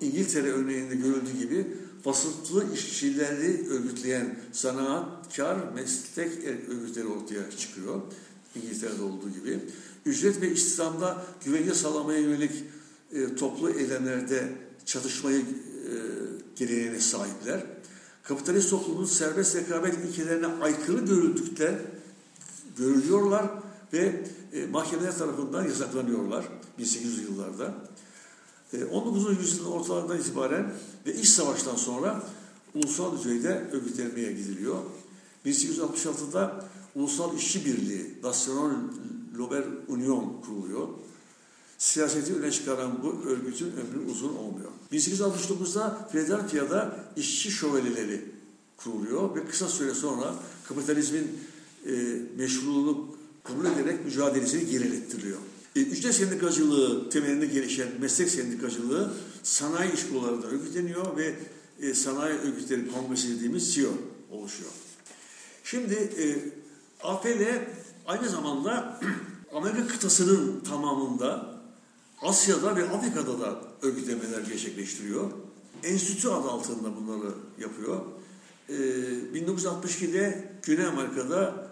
İngiltere örneğinde görüldüğü gibi vasıflı işçileri örgütleyen zanaatkar meslek örgütleri ortaya çıkıyor. İngiltere'de olduğu gibi. Ücret ve istihdamda güvence sağlamaya yönelik e, toplu eylemlerde çatışmayı e, geleneğine sahipler. Kapitalist toplumun serbest rekabet ilkelerine aykırı görüldükler, görülüyorlar ve e, mahkemeler tarafından yasaklanıyorlar 1800 yıllarda. 19. yüzyılın ortalarından itibaren ve iç savaştan sonra ulusal düzeyde örgütlenmeye gidiliyor. 1866'da Ulusal İşçi Birliği, National Lober Union kuruluyor. Siyaseti öne çıkaran bu örgütün ömrü uzun olmuyor. 1869'da Philadelphia'da işçi şövalyeleri kuruluyor ve kısa süre sonra kapitalizmin e, meşruluğunu kabul ederek mücadelesini gerilettiriyor. E, ücret sendikacılığı temelinde gelişen meslek sendikacılığı sanayi iş kollarında örgütleniyor ve e, sanayi örgütleri kongresi dediğimiz CEO oluşuyor. Şimdi e, AFL aynı zamanda Amerika kıtasının tamamında Asya'da ve Afrika'da da örgütlemeler gerçekleştiriyor. Enstitü adı altında bunları yapıyor. Ee, 1962'de Güney Amerika'da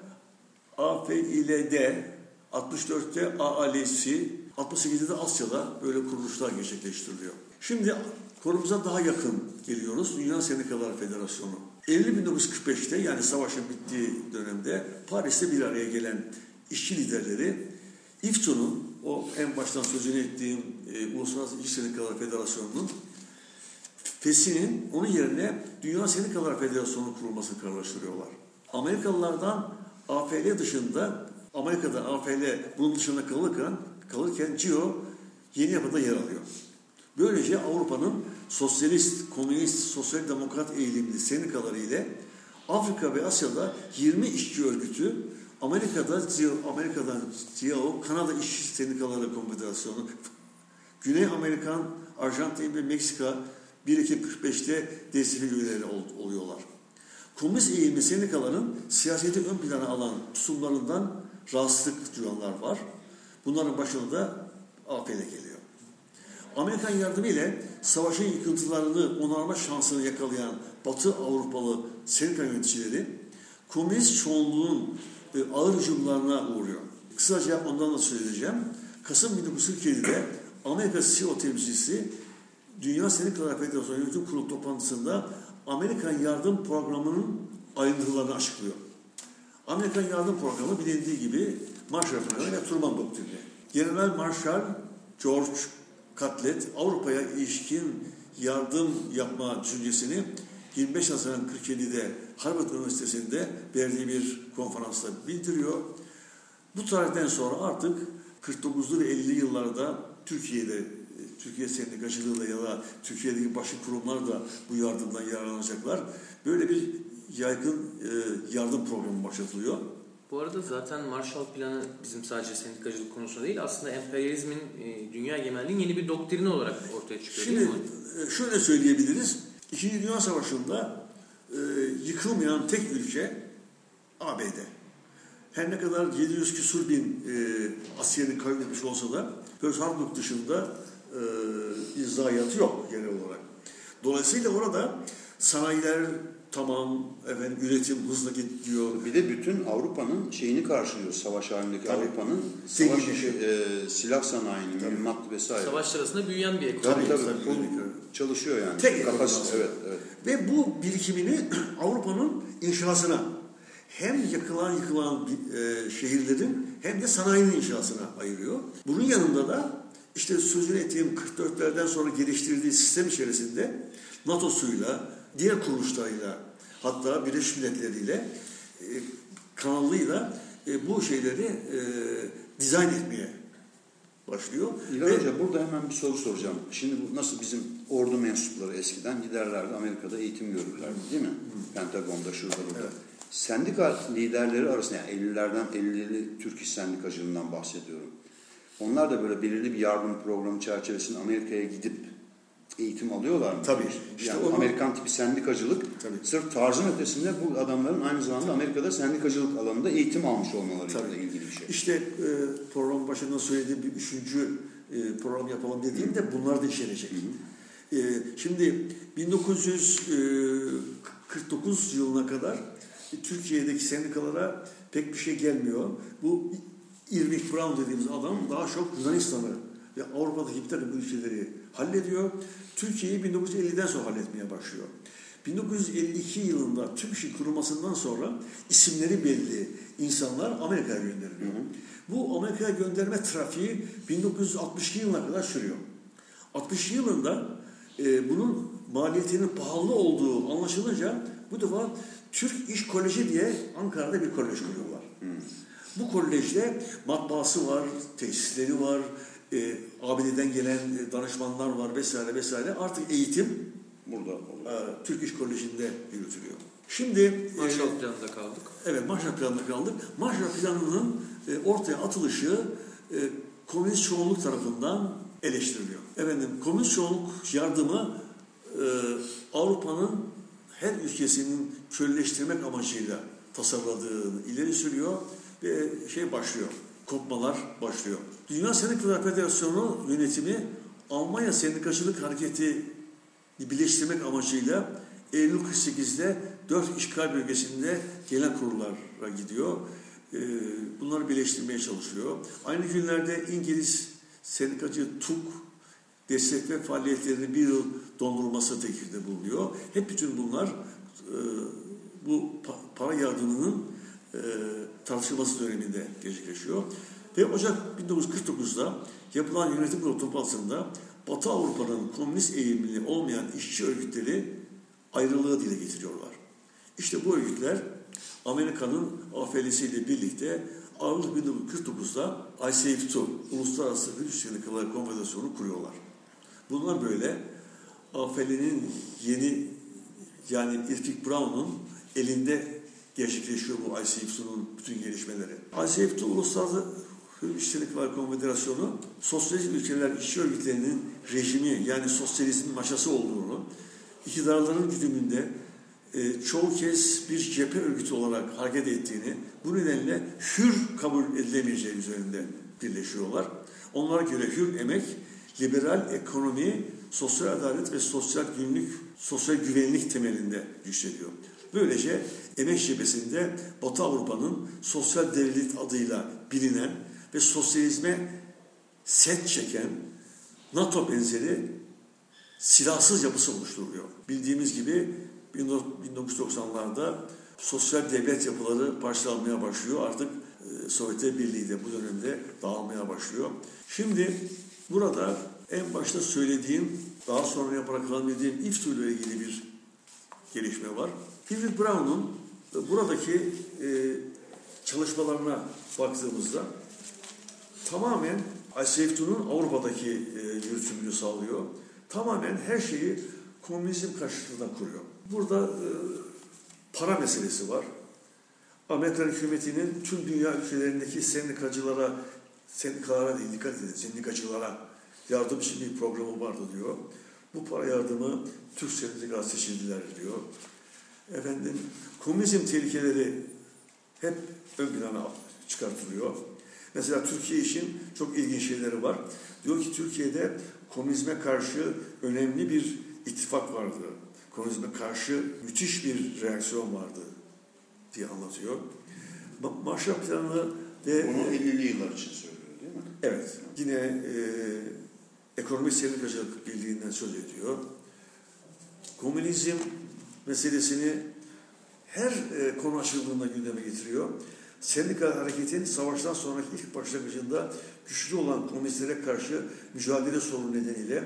AFİL'de 64'te AAL'si, 68'de de Asya'da böyle kuruluşlar gerçekleştiriliyor. Şimdi konumuza daha yakın geliyoruz. Dünya Sendikalar Federasyonu. Eylül 1945'te yani savaşın bittiği dönemde Paris'te bir araya gelen işçi liderleri İFTU'nun o en baştan sözünü ettiğim e, Uluslararası İş Sendikalar Federasyonu'nun FES'inin onun yerine Dünya Sendikalar Federasyonu kurulması kararlaştırıyorlar. Amerikalılardan AFL dışında Amerika'da AFL bunun dışında kalırken, kalırken CIO yeni yapıda yer alıyor. Böylece Avrupa'nın sosyalist, komünist, sosyal demokrat eğilimli sendikaları ile Afrika ve Asya'da 20 işçi örgütü, Amerika'da Amerika'dan CIO, Kanada İşçi Sendikaları Konfederasyonu, Güney Amerikan, Arjantin ve Meksika 1 Ekim 45'te DSF üyeleri oluyorlar. Komünist eğilimli sendikaların siyaseti ön plana alan tutumlarından rahatsızlık duyanlar var. Bunların başında da AP'de geliyor. Amerikan yardımı ile savaşın yıkıntılarını onarma şansını yakalayan Batı Avrupalı sendika yöneticileri komünist çoğunluğun e, ağır hücumlarına uğruyor. Kısaca ondan da söyleyeceğim. Kasım 1947'de Amerika CEO temsilcisi Dünya Sendikalar Federasyonu Yönetim Kurulu toplantısında Amerikan yardım programının ayrıntılarını açıklıyor. Amerikan yardım programı bilindiği gibi Marshall Planı ve Truman Doktrini. General Marshall George Cutlet Avrupa'ya ilişkin yardım yapma düşüncesini 25 Haziran 47'de Harvard Üniversitesi'nde verdiği bir konferansta bildiriyor. Bu tarihten sonra artık 49'lu ve 50'li yıllarda Türkiye'de Türkiye Sendikacılığı da ya da Türkiye'deki başka kurumlar da bu yardımdan yararlanacaklar. Böyle bir yaygın e, yardım programı başlatılıyor. Bu arada zaten Marshall Planı bizim sadece sendikacılık konusunda değil aslında emperyalizmin e, dünya egemenliğinin yeni bir doktrini olarak ortaya çıkıyor Şimdi e, şöyle söyleyebiliriz. İkinci Dünya Savaşı'nda e, yıkılmayan tek ülke ABD. Her ne kadar 700 küsur bin e, askeri kaybetmiş olsa da Pearl Harbor dışında e, bir zayiatı yok genel olarak. Dolayısıyla orada sanayiler tamam, efendim üretim hızla gidiyor. Bir de bütün Avrupa'nın şeyini karşılıyor savaş halindeki. Avrupa'nın savaş işi. e, silah sanayinin, mühimmat vesaire. Savaş sırasında büyüyen bir ekonomi. Tabii tabii. Tabii, tabii. çalışıyor yani. Tek ekonomi. evet, evet. Ve bu birikimini Avrupa'nın inşasına hem yakılan yıkılan e, şehirlerin hem de sanayinin inşasına ayırıyor. Bunun yanında da işte sözünü ettiğim 44'lerden sonra geliştirdiği sistem içerisinde NATO'suyla, diğer kuruluşlarıyla hatta Birleşmiş Milletler'iyle e, kanalıyla e, bu şeyleri e, dizayn etmeye başlıyor. İlhan Ve- Hoca burada hemen bir soru soracağım. Şimdi bu nasıl bizim ordu mensupları eskiden giderlerdi Amerika'da eğitim görürlerdi değil mi? Pentagon'da şurada burada. Sendika liderleri arasında yani 50'lerden 50'li Türk İş Sendikacılığından bahsediyorum. Onlar da böyle belirli bir yardım programı çerçevesinde Amerika'ya gidip eğitim alıyorlar mı? Tabii. İşte yani onu- Amerikan tipi sendikacılık sırf tarzın ötesinde bu adamların aynı zamanda Amerika'da sendikacılık alanında eğitim almış olmalarıyla da ilgili bir şey. İşte e, program başında söylediğim bir üçüncü e, program yapalım dediğimde bunlar da içerecek. E, şimdi 1949 yılına kadar e, Türkiye'deki sendikalara pek bir şey gelmiyor. Bu Irving Brown dediğimiz adam daha çok Yunanistan'ı ve Avrupa'daki bir takım ülkeleri hallediyor. Türkiye'yi 1950'den sonra halletmeye başlıyor. 1952 yılında Türk İş'in kurulmasından sonra isimleri belli insanlar Amerika'ya gönderiliyor. Bu Amerika'ya gönderme trafiği 1962 yılına kadar sürüyor. 60 yılında e, bunun maliyetinin pahalı olduğu anlaşılınca bu defa Türk İş Koleji diye Ankara'da bir kolej kuruyorlar. Bu kolejde matbaası var, tesisleri var, e, ABD'den gelen e, danışmanlar var vesaire vesaire. Artık eğitim burada e, Türk İş Koleji'nde yürütülüyor. Şimdi Marshall e, planında kaldık. Evet Marshall Planı'nda kaldık. Marshall Planı'nın e, ortaya atılışı e, komünist çoğunluk tarafından eleştiriliyor. Efendim komünist çoğunluk yardımı e, Avrupa'nın her ülkesinin köleleştirmek amacıyla tasarladığını ileri sürüyor şey başlıyor. Kopmalar başlıyor. Dünya Sendikalar Federasyonu yönetimi Almanya Sendikacılık Hareketi birleştirmek amacıyla Eylül 48'de dört işgal bölgesinde gelen kurullara gidiyor. Ee, Bunları birleştirmeye çalışıyor. Aynı günlerde İngiliz sendikacı TUK destek ve faaliyetlerini bir yıl dondurulması teklifinde bulunuyor. Hep bütün bunlar e, bu pa- para yardımının e, tartışılması döneminde gerçekleşiyor. Ve Ocak 1949'da yapılan yönetim kurulu toplantısında Batı Avrupa'nın komünist eğilimli olmayan işçi örgütleri ayrılığı dile getiriyorlar. İşte bu örgütler Amerika'nın AFL'siyle birlikte Aralık 1949'da ICF2 Uluslararası Güç Sendikaları Konfederasyonu kuruyorlar. Bunlar böyle AFL'nin yeni yani Irving Brown'un elinde gerçekleşiyor bu ICF2'nun bütün gelişmeleri. ICF2 Uluslararası Hür Sendikalar Konfederasyonu sosyalist ülkeler işçi örgütlerinin rejimi yani sosyalizmin maşası olduğunu, iktidarların güdümünde e, çoğu kez bir cephe örgütü olarak hareket ettiğini, bu nedenle hür kabul edilemeyeceği üzerinde birleşiyorlar. Onlara göre hür emek, liberal ekonomi, sosyal adalet ve sosyal günlük, sosyal güvenlik temelinde yükseliyor. Böylece emek cephesinde Batı Avrupa'nın sosyal devlet adıyla bilinen ve sosyalizme set çeken NATO benzeri silahsız yapısı oluşturuluyor. Bildiğimiz gibi 1990'larda sosyal devlet yapıları parçalanmaya başlıyor. Artık e, Sovyet Birliği de bu dönemde dağılmaya başlıyor. Şimdi burada en başta söylediğim, daha sonra bırakılan dediğim İFTU ile ilgili bir gelişme var. David Brown'un e, buradaki e, çalışmalarına baktığımızda tamamen ICF2'nun Avrupa'daki e, yürütümünü sağlıyor. Tamamen her şeyi komünizm karşıtında kuruyor. Burada e, para meselesi var. Amerikan hükümetinin tüm dünya ülkelerindeki sendikacılara, sendikalara değil dikkat edin, sendikacılara yardım için bir programı vardı diyor. Bu para yardımı Türk sendikalar seçildiler diyor. Efendim, komünizm tehlikeleri hep ön plana çıkartılıyor. Mesela Türkiye için çok ilginç şeyleri var. Diyor ki Türkiye'de komünizme karşı önemli bir ittifak vardı. Komünizme karşı müthiş bir reaksiyon vardı diye anlatıyor. Ma- Marshall Planı ve... Bunu 50'li yıllar için söylüyor değil mi? Evet. Yine e, Ekonomik Sendikacılık Birliği'nden söz ediyor. Komünizm meselesini her e, konu açıldığında gündeme getiriyor. Sendikal hareketin savaştan sonraki ilk başlangıcında güçlü olan komünistlere karşı mücadele sorunu nedeniyle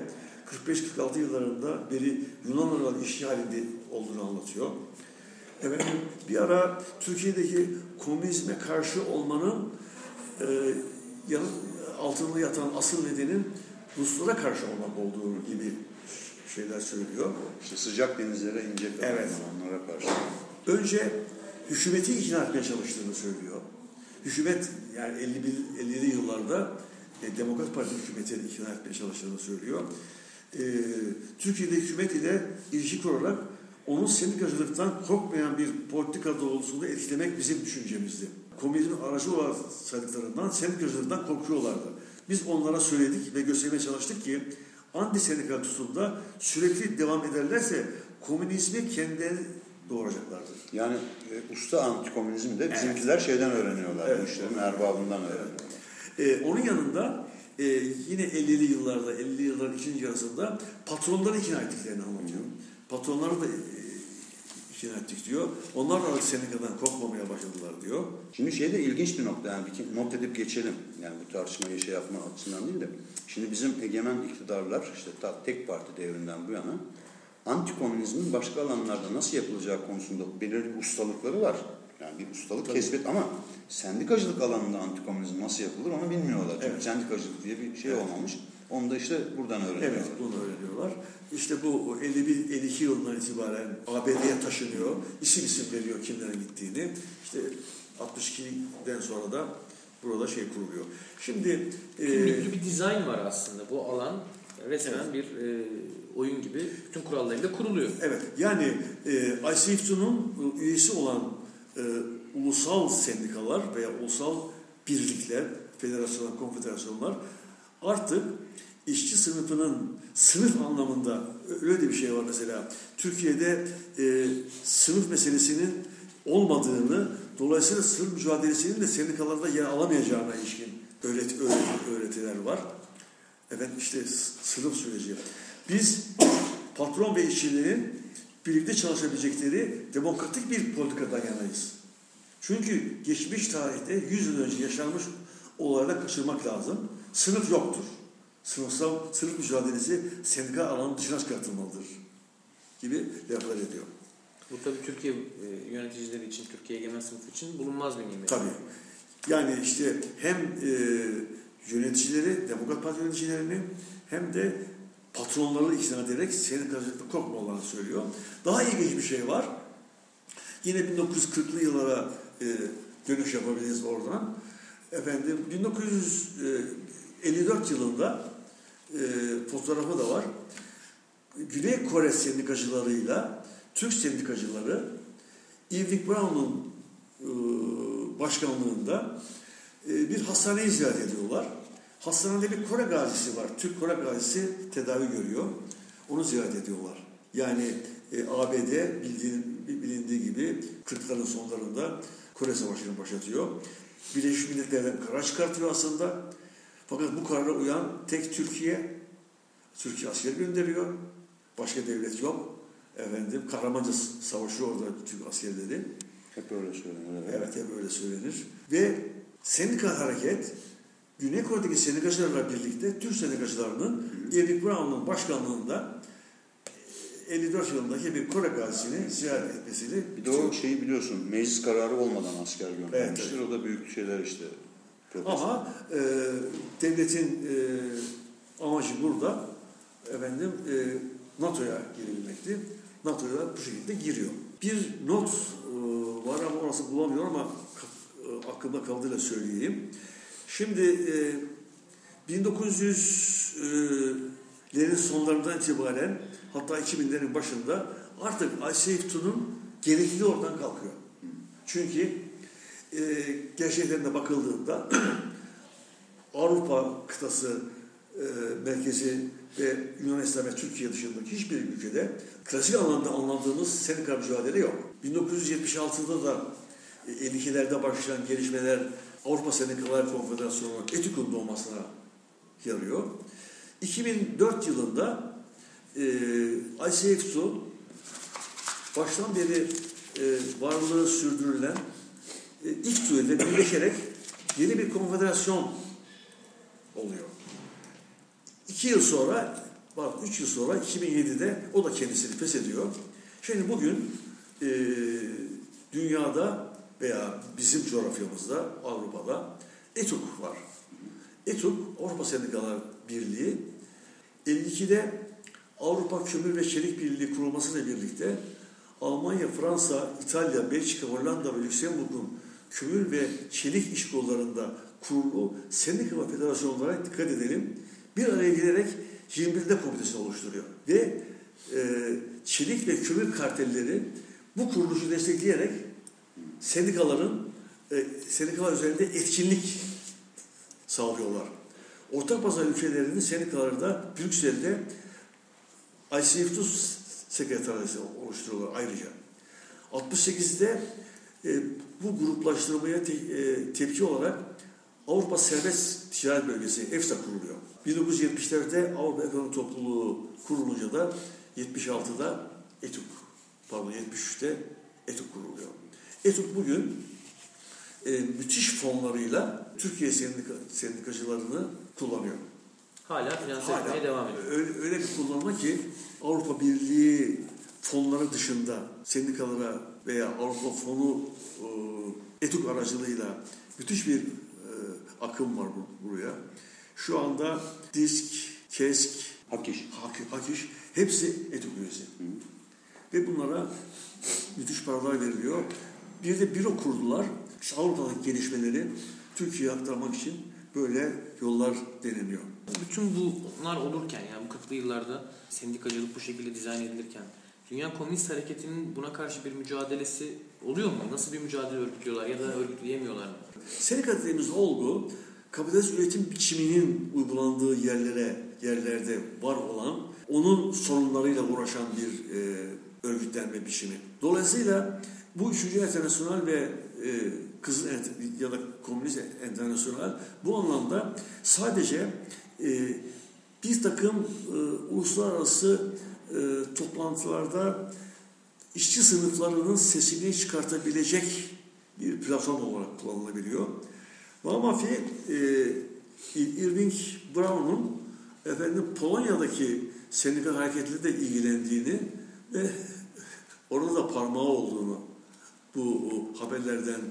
45-46 yıllarında beri Yunan işgalinde olduğunu anlatıyor. Efendim, bir ara Türkiye'deki komünizme karşı olmanın e, altında yatan asıl nedenin Ruslara karşı olmak olduğu gibi şeyler söylüyor. İşte sıcak denizlere ince kalan Evet. onlara karşı. Önce hükümeti ikna etmeye çalıştığını söylüyor. Hükümet yani 51 50'li yıllarda e, Demokrat Parti hükümetini ikna etmeye çalıştığını söylüyor. E, Türkiye'de hükümet ile ilişki kurarak onun sendikacılıktan korkmayan bir politika doğrultusunda etkilemek bizim düşüncemizdi. Komünizmin aracı olarak saydıklarından sendikacılıktan korkuyorlardı. Biz onlara söyledik ve göstermeye çalıştık ki anti sendikal tutumda sürekli devam ederlerse komünizmi kendileri doğuracaklardır. Yani e, usta antikomünizm de bizimkiler şeyden öğreniyorlar. Bu işlerin erbabından öğreniyorlar. Ee, onun yanında e, yine 50'li yıllarda, 50'li yılların ikinci yarısında patronları ikna ettiklerini anlatıyor. Patronları da e, ikna ettik diyor. Onlar da artık sendikadan korkmamaya başladılar diyor. Şimdi şey de ilginç bir nokta yani bir not edip geçelim. Yani bu tartışmayı şey yapma açısından değil de. Şimdi bizim egemen iktidarlar işte ta- tek parti devrinden bu yana antikomünizmin başka alanlarda nasıl yapılacağı konusunda belirli ustalıkları var. Yani bir ustalık Tabii. kesbet ama sendikacılık alanında antikomünizm nasıl yapılır onu bilmiyorlar. Çünkü Evet. sendikacılık diye bir şey Evet. olmamış. Onu da işte buradan öğreniyorlar. Evet, bunu öğreniyorlar. İşte bu 51-52 yılından itibaren ABD'ye taşınıyor. İsim isim veriyor kimlerin gittiğini. İşte 62'den sonra da burada şey kuruluyor. Şimdi e, Kimlikli bir dizayn var aslında. Bu alan resmen bir e, oyun gibi bütün kurallarıyla kuruluyor. Evet, yani e, ICF2'nun üyesi olan e, ulusal sendikalar veya ulusal birlikler, federasyonlar, konfederasyonlar artık işçi sınıfının sınıf anlamında öyle de bir şey var mesela. Türkiye'de e, sınıf meselesinin olmadığını, dolayısıyla sınıf mücadelesinin de sendikalarda yer alamayacağına ilişkin öğret, öğret, öğretiler var. Efendim işte sınıf süreci. Biz patron ve işçilerin birlikte çalışabilecekleri demokratik bir politikadan yanayız. Çünkü geçmiş tarihte 100 yıl önce yaşanmış olayla kaçırmak lazım. Sınıf yoktur. Sınıfsal, sınıf mücadelesi sendika alanının dışına çıkartılmalıdır gibi laflar ediyor. Bu tabii Türkiye e, yöneticileri için, Türkiye egemen sınıfı için bulunmaz bir nimet. Tabii. Yani işte hem e, yöneticileri, Demokrat Parti yöneticilerini hem de patronları ikna ederek sendikacılıkta korkmalarını söylüyor. Daha ilginç bir şey var. Yine 1940'lı yıllara e, dönüş yapabiliriz oradan. Efendim 1954 yılında e, fotoğrafı da var. Güney Kore sendikacılarıyla Türk sendikacıları Irving Brown'un e, başkanlığında e, bir hastaneyi ziyaret ediyorlar. Hastanede bir Kore gazisi var. Türk Kore gazisi tedavi görüyor. Onu ziyaret ediyorlar. Yani e, ABD bildiğin, bilindiği gibi 40'ların sonlarında Kore Savaşı'nı başlatıyor. Birleşmiş Milletler'den karar çıkartıyor aslında. Fakat bu karara uyan tek Türkiye, Türkiye asker gönderiyor. Başka devlet yok. Efendim kahramanca savaşıyor orada Türk askerleri. Hep öyle söylenir. Evet hep öyle söylenir. Ve sendikal hareket Güney Kore'deki sendikacılarla birlikte Türk sendikacılarının Irving Brown'un başkanlığında e, 54 yılındaki bir Kore gazisini ziyaret etmesiyle Bir de o şeyi biliyorsun meclis kararı olmadan asker göndermiştir. Evet, O da büyük şeyler işte. Ama e, devletin e, amacı burada efendim e, NATO'ya girebilmekti. NATO'ya bu şekilde giriyor. Bir not e, var ama orası bulamıyorum ama e, aklımda kaldığıyla söyleyeyim. Şimdi e, 1900'lerin sonlarından itibaren hatta 2000'lerin başında artık ICF2'nun gerekliliği oradan kalkıyor. Çünkü e, gerçeklerine bakıldığında Avrupa kıtası e, merkezi ve Yunanistan ve Türkiye dışındaki hiçbir ülkede klasik anlamda anladığımız sendika mücadele yok. 1976'da da e, 52'lerde başlayan gelişmeler Avrupa Sendikalar Konfederasyonu ETÜK'un doğmasına yarıyor. 2004 yılında e, ICF-SU baştan beri e, varlığı sürdürülen e, ile birleşerek yeni bir konfederasyon oluyor. İki yıl sonra, bak üç yıl sonra 2007'de o da kendisini feshediyor. Şimdi bugün e, dünyada veya bizim coğrafyamızda, Avrupa'da ETUK var. ETUK, Avrupa Sendikalar Birliği, 52'de Avrupa Kömür ve Çelik Birliği kurulmasıyla birlikte Almanya, Fransa, İtalya, Belçika, Hollanda ve Lüksemburg'un kömür ve çelik iş kollarında kurulu sendika ve federasyonlara dikkat edelim. Bir araya gelerek 21'de komitesini oluşturuyor. Ve e, çelik ve kömür kartelleri bu kuruluşu destekleyerek sendikaların e, sendikalar üzerinde etkinlik sağlıyorlar. Ortak pazar ülkelerinin sendikaları da Brüksel'de ICF2 sekreteriyası oluşturuyorlar ayrıca. 68'de e, bu gruplaştırmaya te, e, tepki olarak Avrupa Serbest Ticaret Bölgesi EFTA kuruluyor. 1974'te Avrupa Ekonomi Topluluğu kurulunca da 76'da ETUK, pardon 73'te ETUK kuruluyor. ETUK bugün e, müthiş fonlarıyla Türkiye sendika, sendikacılarını kullanıyor. Hala finanse Hala etmeye devam ediyor. Öyle, öyle bir kullanma ki Avrupa Birliği fonları dışında sendikalara veya Avrupa fonu e, ETUK aracılığıyla müthiş bir e, akım var bu, buraya. Şu anda DISK, KESK, Hakiş, Hakiş hepsi ETUK üyesi. Ve bunlara müthiş paralar veriliyor. Bir de büro kurdular. İşte Avrupa'daki gelişmeleri Türkiye'ye aktarmak için böyle yollar deneniyor. Bütün bunlar olurken yani bu 40'lı yıllarda sendikacılık bu şekilde dizayn edilirken Dünya Komünist Hareketi'nin buna karşı bir mücadelesi oluyor mu? Nasıl bir mücadele örgütlüyorlar ya da örgütleyemiyorlar mı? Sendika dediğimiz olgu kapitalist üretim biçiminin uygulandığı yerlere yerlerde var olan onun sorunlarıyla uğraşan bir e, örgütlenme biçimi. Dolayısıyla bu üçüncü internasyonel ve e, Kızıl ya da Komünist Internasyonel bu anlamda sadece e, bir takım e, uluslararası e, toplantılarda işçi sınıflarının sesini çıkartabilecek bir platform olarak kullanılabiliyor. Mamafi e, Irving Brown'un efendim Polonya'daki sendikal hareketle de ilgilendiğini ve orada da parmağı olduğunu bu haberlerden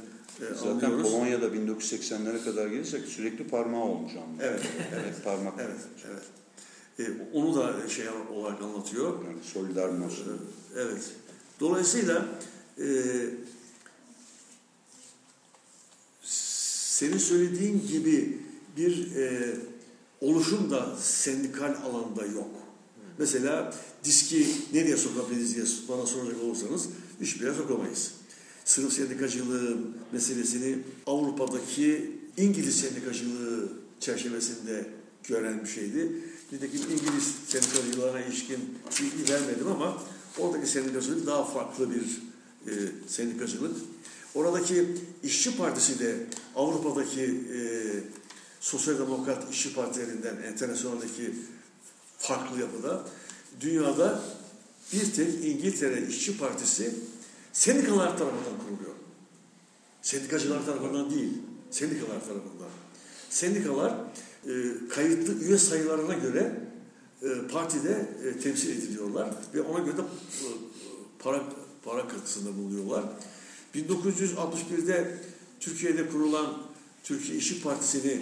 e, Zaten anlıyoruz. Polonya'da 1980'lere kadar gelirsek sürekli parmağı olmuş anlıyor. Evet, evet, parmak. Evet, evet. E, onu da şey olarak anlatıyor. Yani Solidarność. Evet. Dolayısıyla e, senin söylediğin gibi bir e, oluşum da sendikal alanda yok. Mesela diski nereye sokabiliriz diye bana soracak olursanız hiçbir yere sokamayız. Sınıf sendikacılığı meselesini Avrupa'daki İngiliz sendikacılığı çerçevesinde gören bir şeydi. Nitekim İngiliz sendikacılarına ilişkin bilgi vermedim ama oradaki sendikacılık daha farklı bir e, sendikacılık. Oradaki İşçi Partisi de Avrupa'daki e, Sosyal Demokrat İşçi Partilerinden internasyonaldeki farklı yapıda. Dünyada bir tek İngiltere İşçi Partisi sendikalar tarafından kuruluyor. Sendikacılar tarafından değil, sendikalar tarafından. Sendikalar e, kayıtlı üye sayılarına göre e, partide e, temsil ediliyorlar ve ona göre de e, para para katkısında bulunuyorlar. 1961'de Türkiye'de kurulan Türkiye İşçi Partisi'ni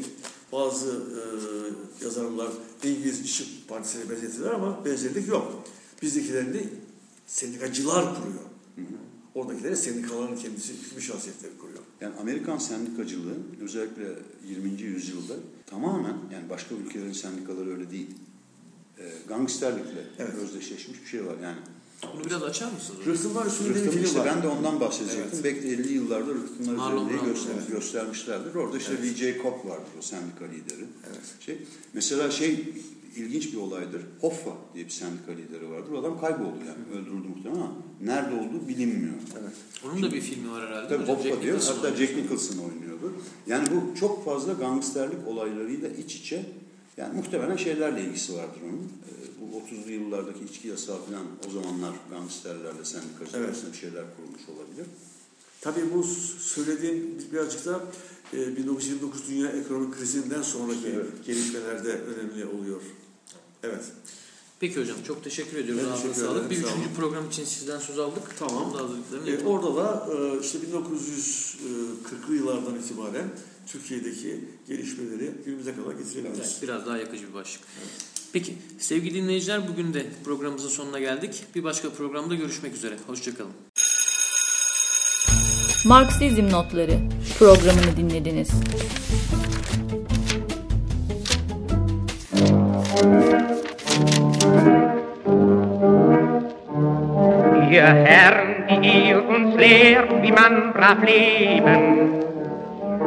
bazı e, yazarlar İngiliz İşçi Partisi'ne benzettiler ama benzerlik yok. Bizdekilerini sendikacılar kuruyor. Oradakileri sendikaların kendisi hükmü şahsiyetleri kuruyor. Yani Amerikan sendikacılığı özellikle 20. yüzyılda tamamen yani başka ülkelerin sendikaları öyle değil. E, gangsterlikle özdeşleşmiş bir şey var yani. Bunu biraz açar mısınız? Rıhtımlar üstünde bir Rıhtım film işte var. ben de ondan bahsedecektim. Belki de 50 yıllarda rıhtımlar üzerinde göster evet. göstermişlerdir. Orada işte Evet. V.J. Koch vardır o sendika lideri. Şey, mesela şey ilginç bir olaydır. Hoffa diye bir sendika lideri vardır. O adam kayboldu yani. Öldürüldü muhtemelen ama nerede olduğu bilinmiyor. Onun da bir filmi var herhalde. Tabii Hoffa Jack diyor. Hatta. Jack Nicholson oynuyordu. Yani bu çok fazla gangsterlik olaylarıyla iç içe yani muhtemelen şeylerle ilgisi vardır onun. Ee, bu 30'lu yıllardaki içki yasağı falan o zamanlar gangsterlerle sendikacılar Evet. arasında bir şeyler kurulmuş olabilir. Tabii bu söylediğim birazcık da e, 1929 Dünya Ekonomik Krizi'nden sonraki gelişmelerde önemli oluyor. Evet. Peki hocam çok teşekkür ediyoruz. Ben teşekkür sağlık. ederim, Bir sağ üçüncü program için sizden söz aldık. Tamam. Hazırlıklarını E, orada da e, işte 1940'lı yıllardan itibaren Türkiye'deki gelişmeleri günümüze kadar getirebiliriz. Evet, biraz daha yakıcı bir başlık. Peki sevgili dinleyiciler bugün de programımızın sonuna geldik. Bir başka programda görüşmek üzere. Hoşçakalın. Marksizm Notları programını dinlediniz. Ihr Herren, die ihr uns lehrt, wie man brav leben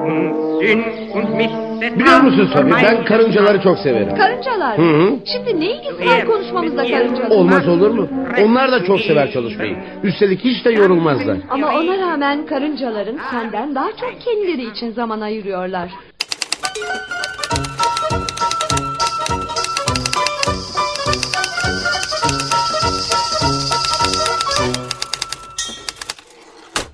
und Sünd und Missetat Biliyor musun Sabi ben karıncaları çok severim. Karıncalar Hı mı? hı. Şimdi ne ilgisi var konuşmamızda karıncalar? Olmaz olur mu? Onlar da çok sever çalışmayı. Üstelik hiç de yorulmazlar. Ama ona rağmen karıncaların senden daha çok kendileri için zaman ayırıyorlar.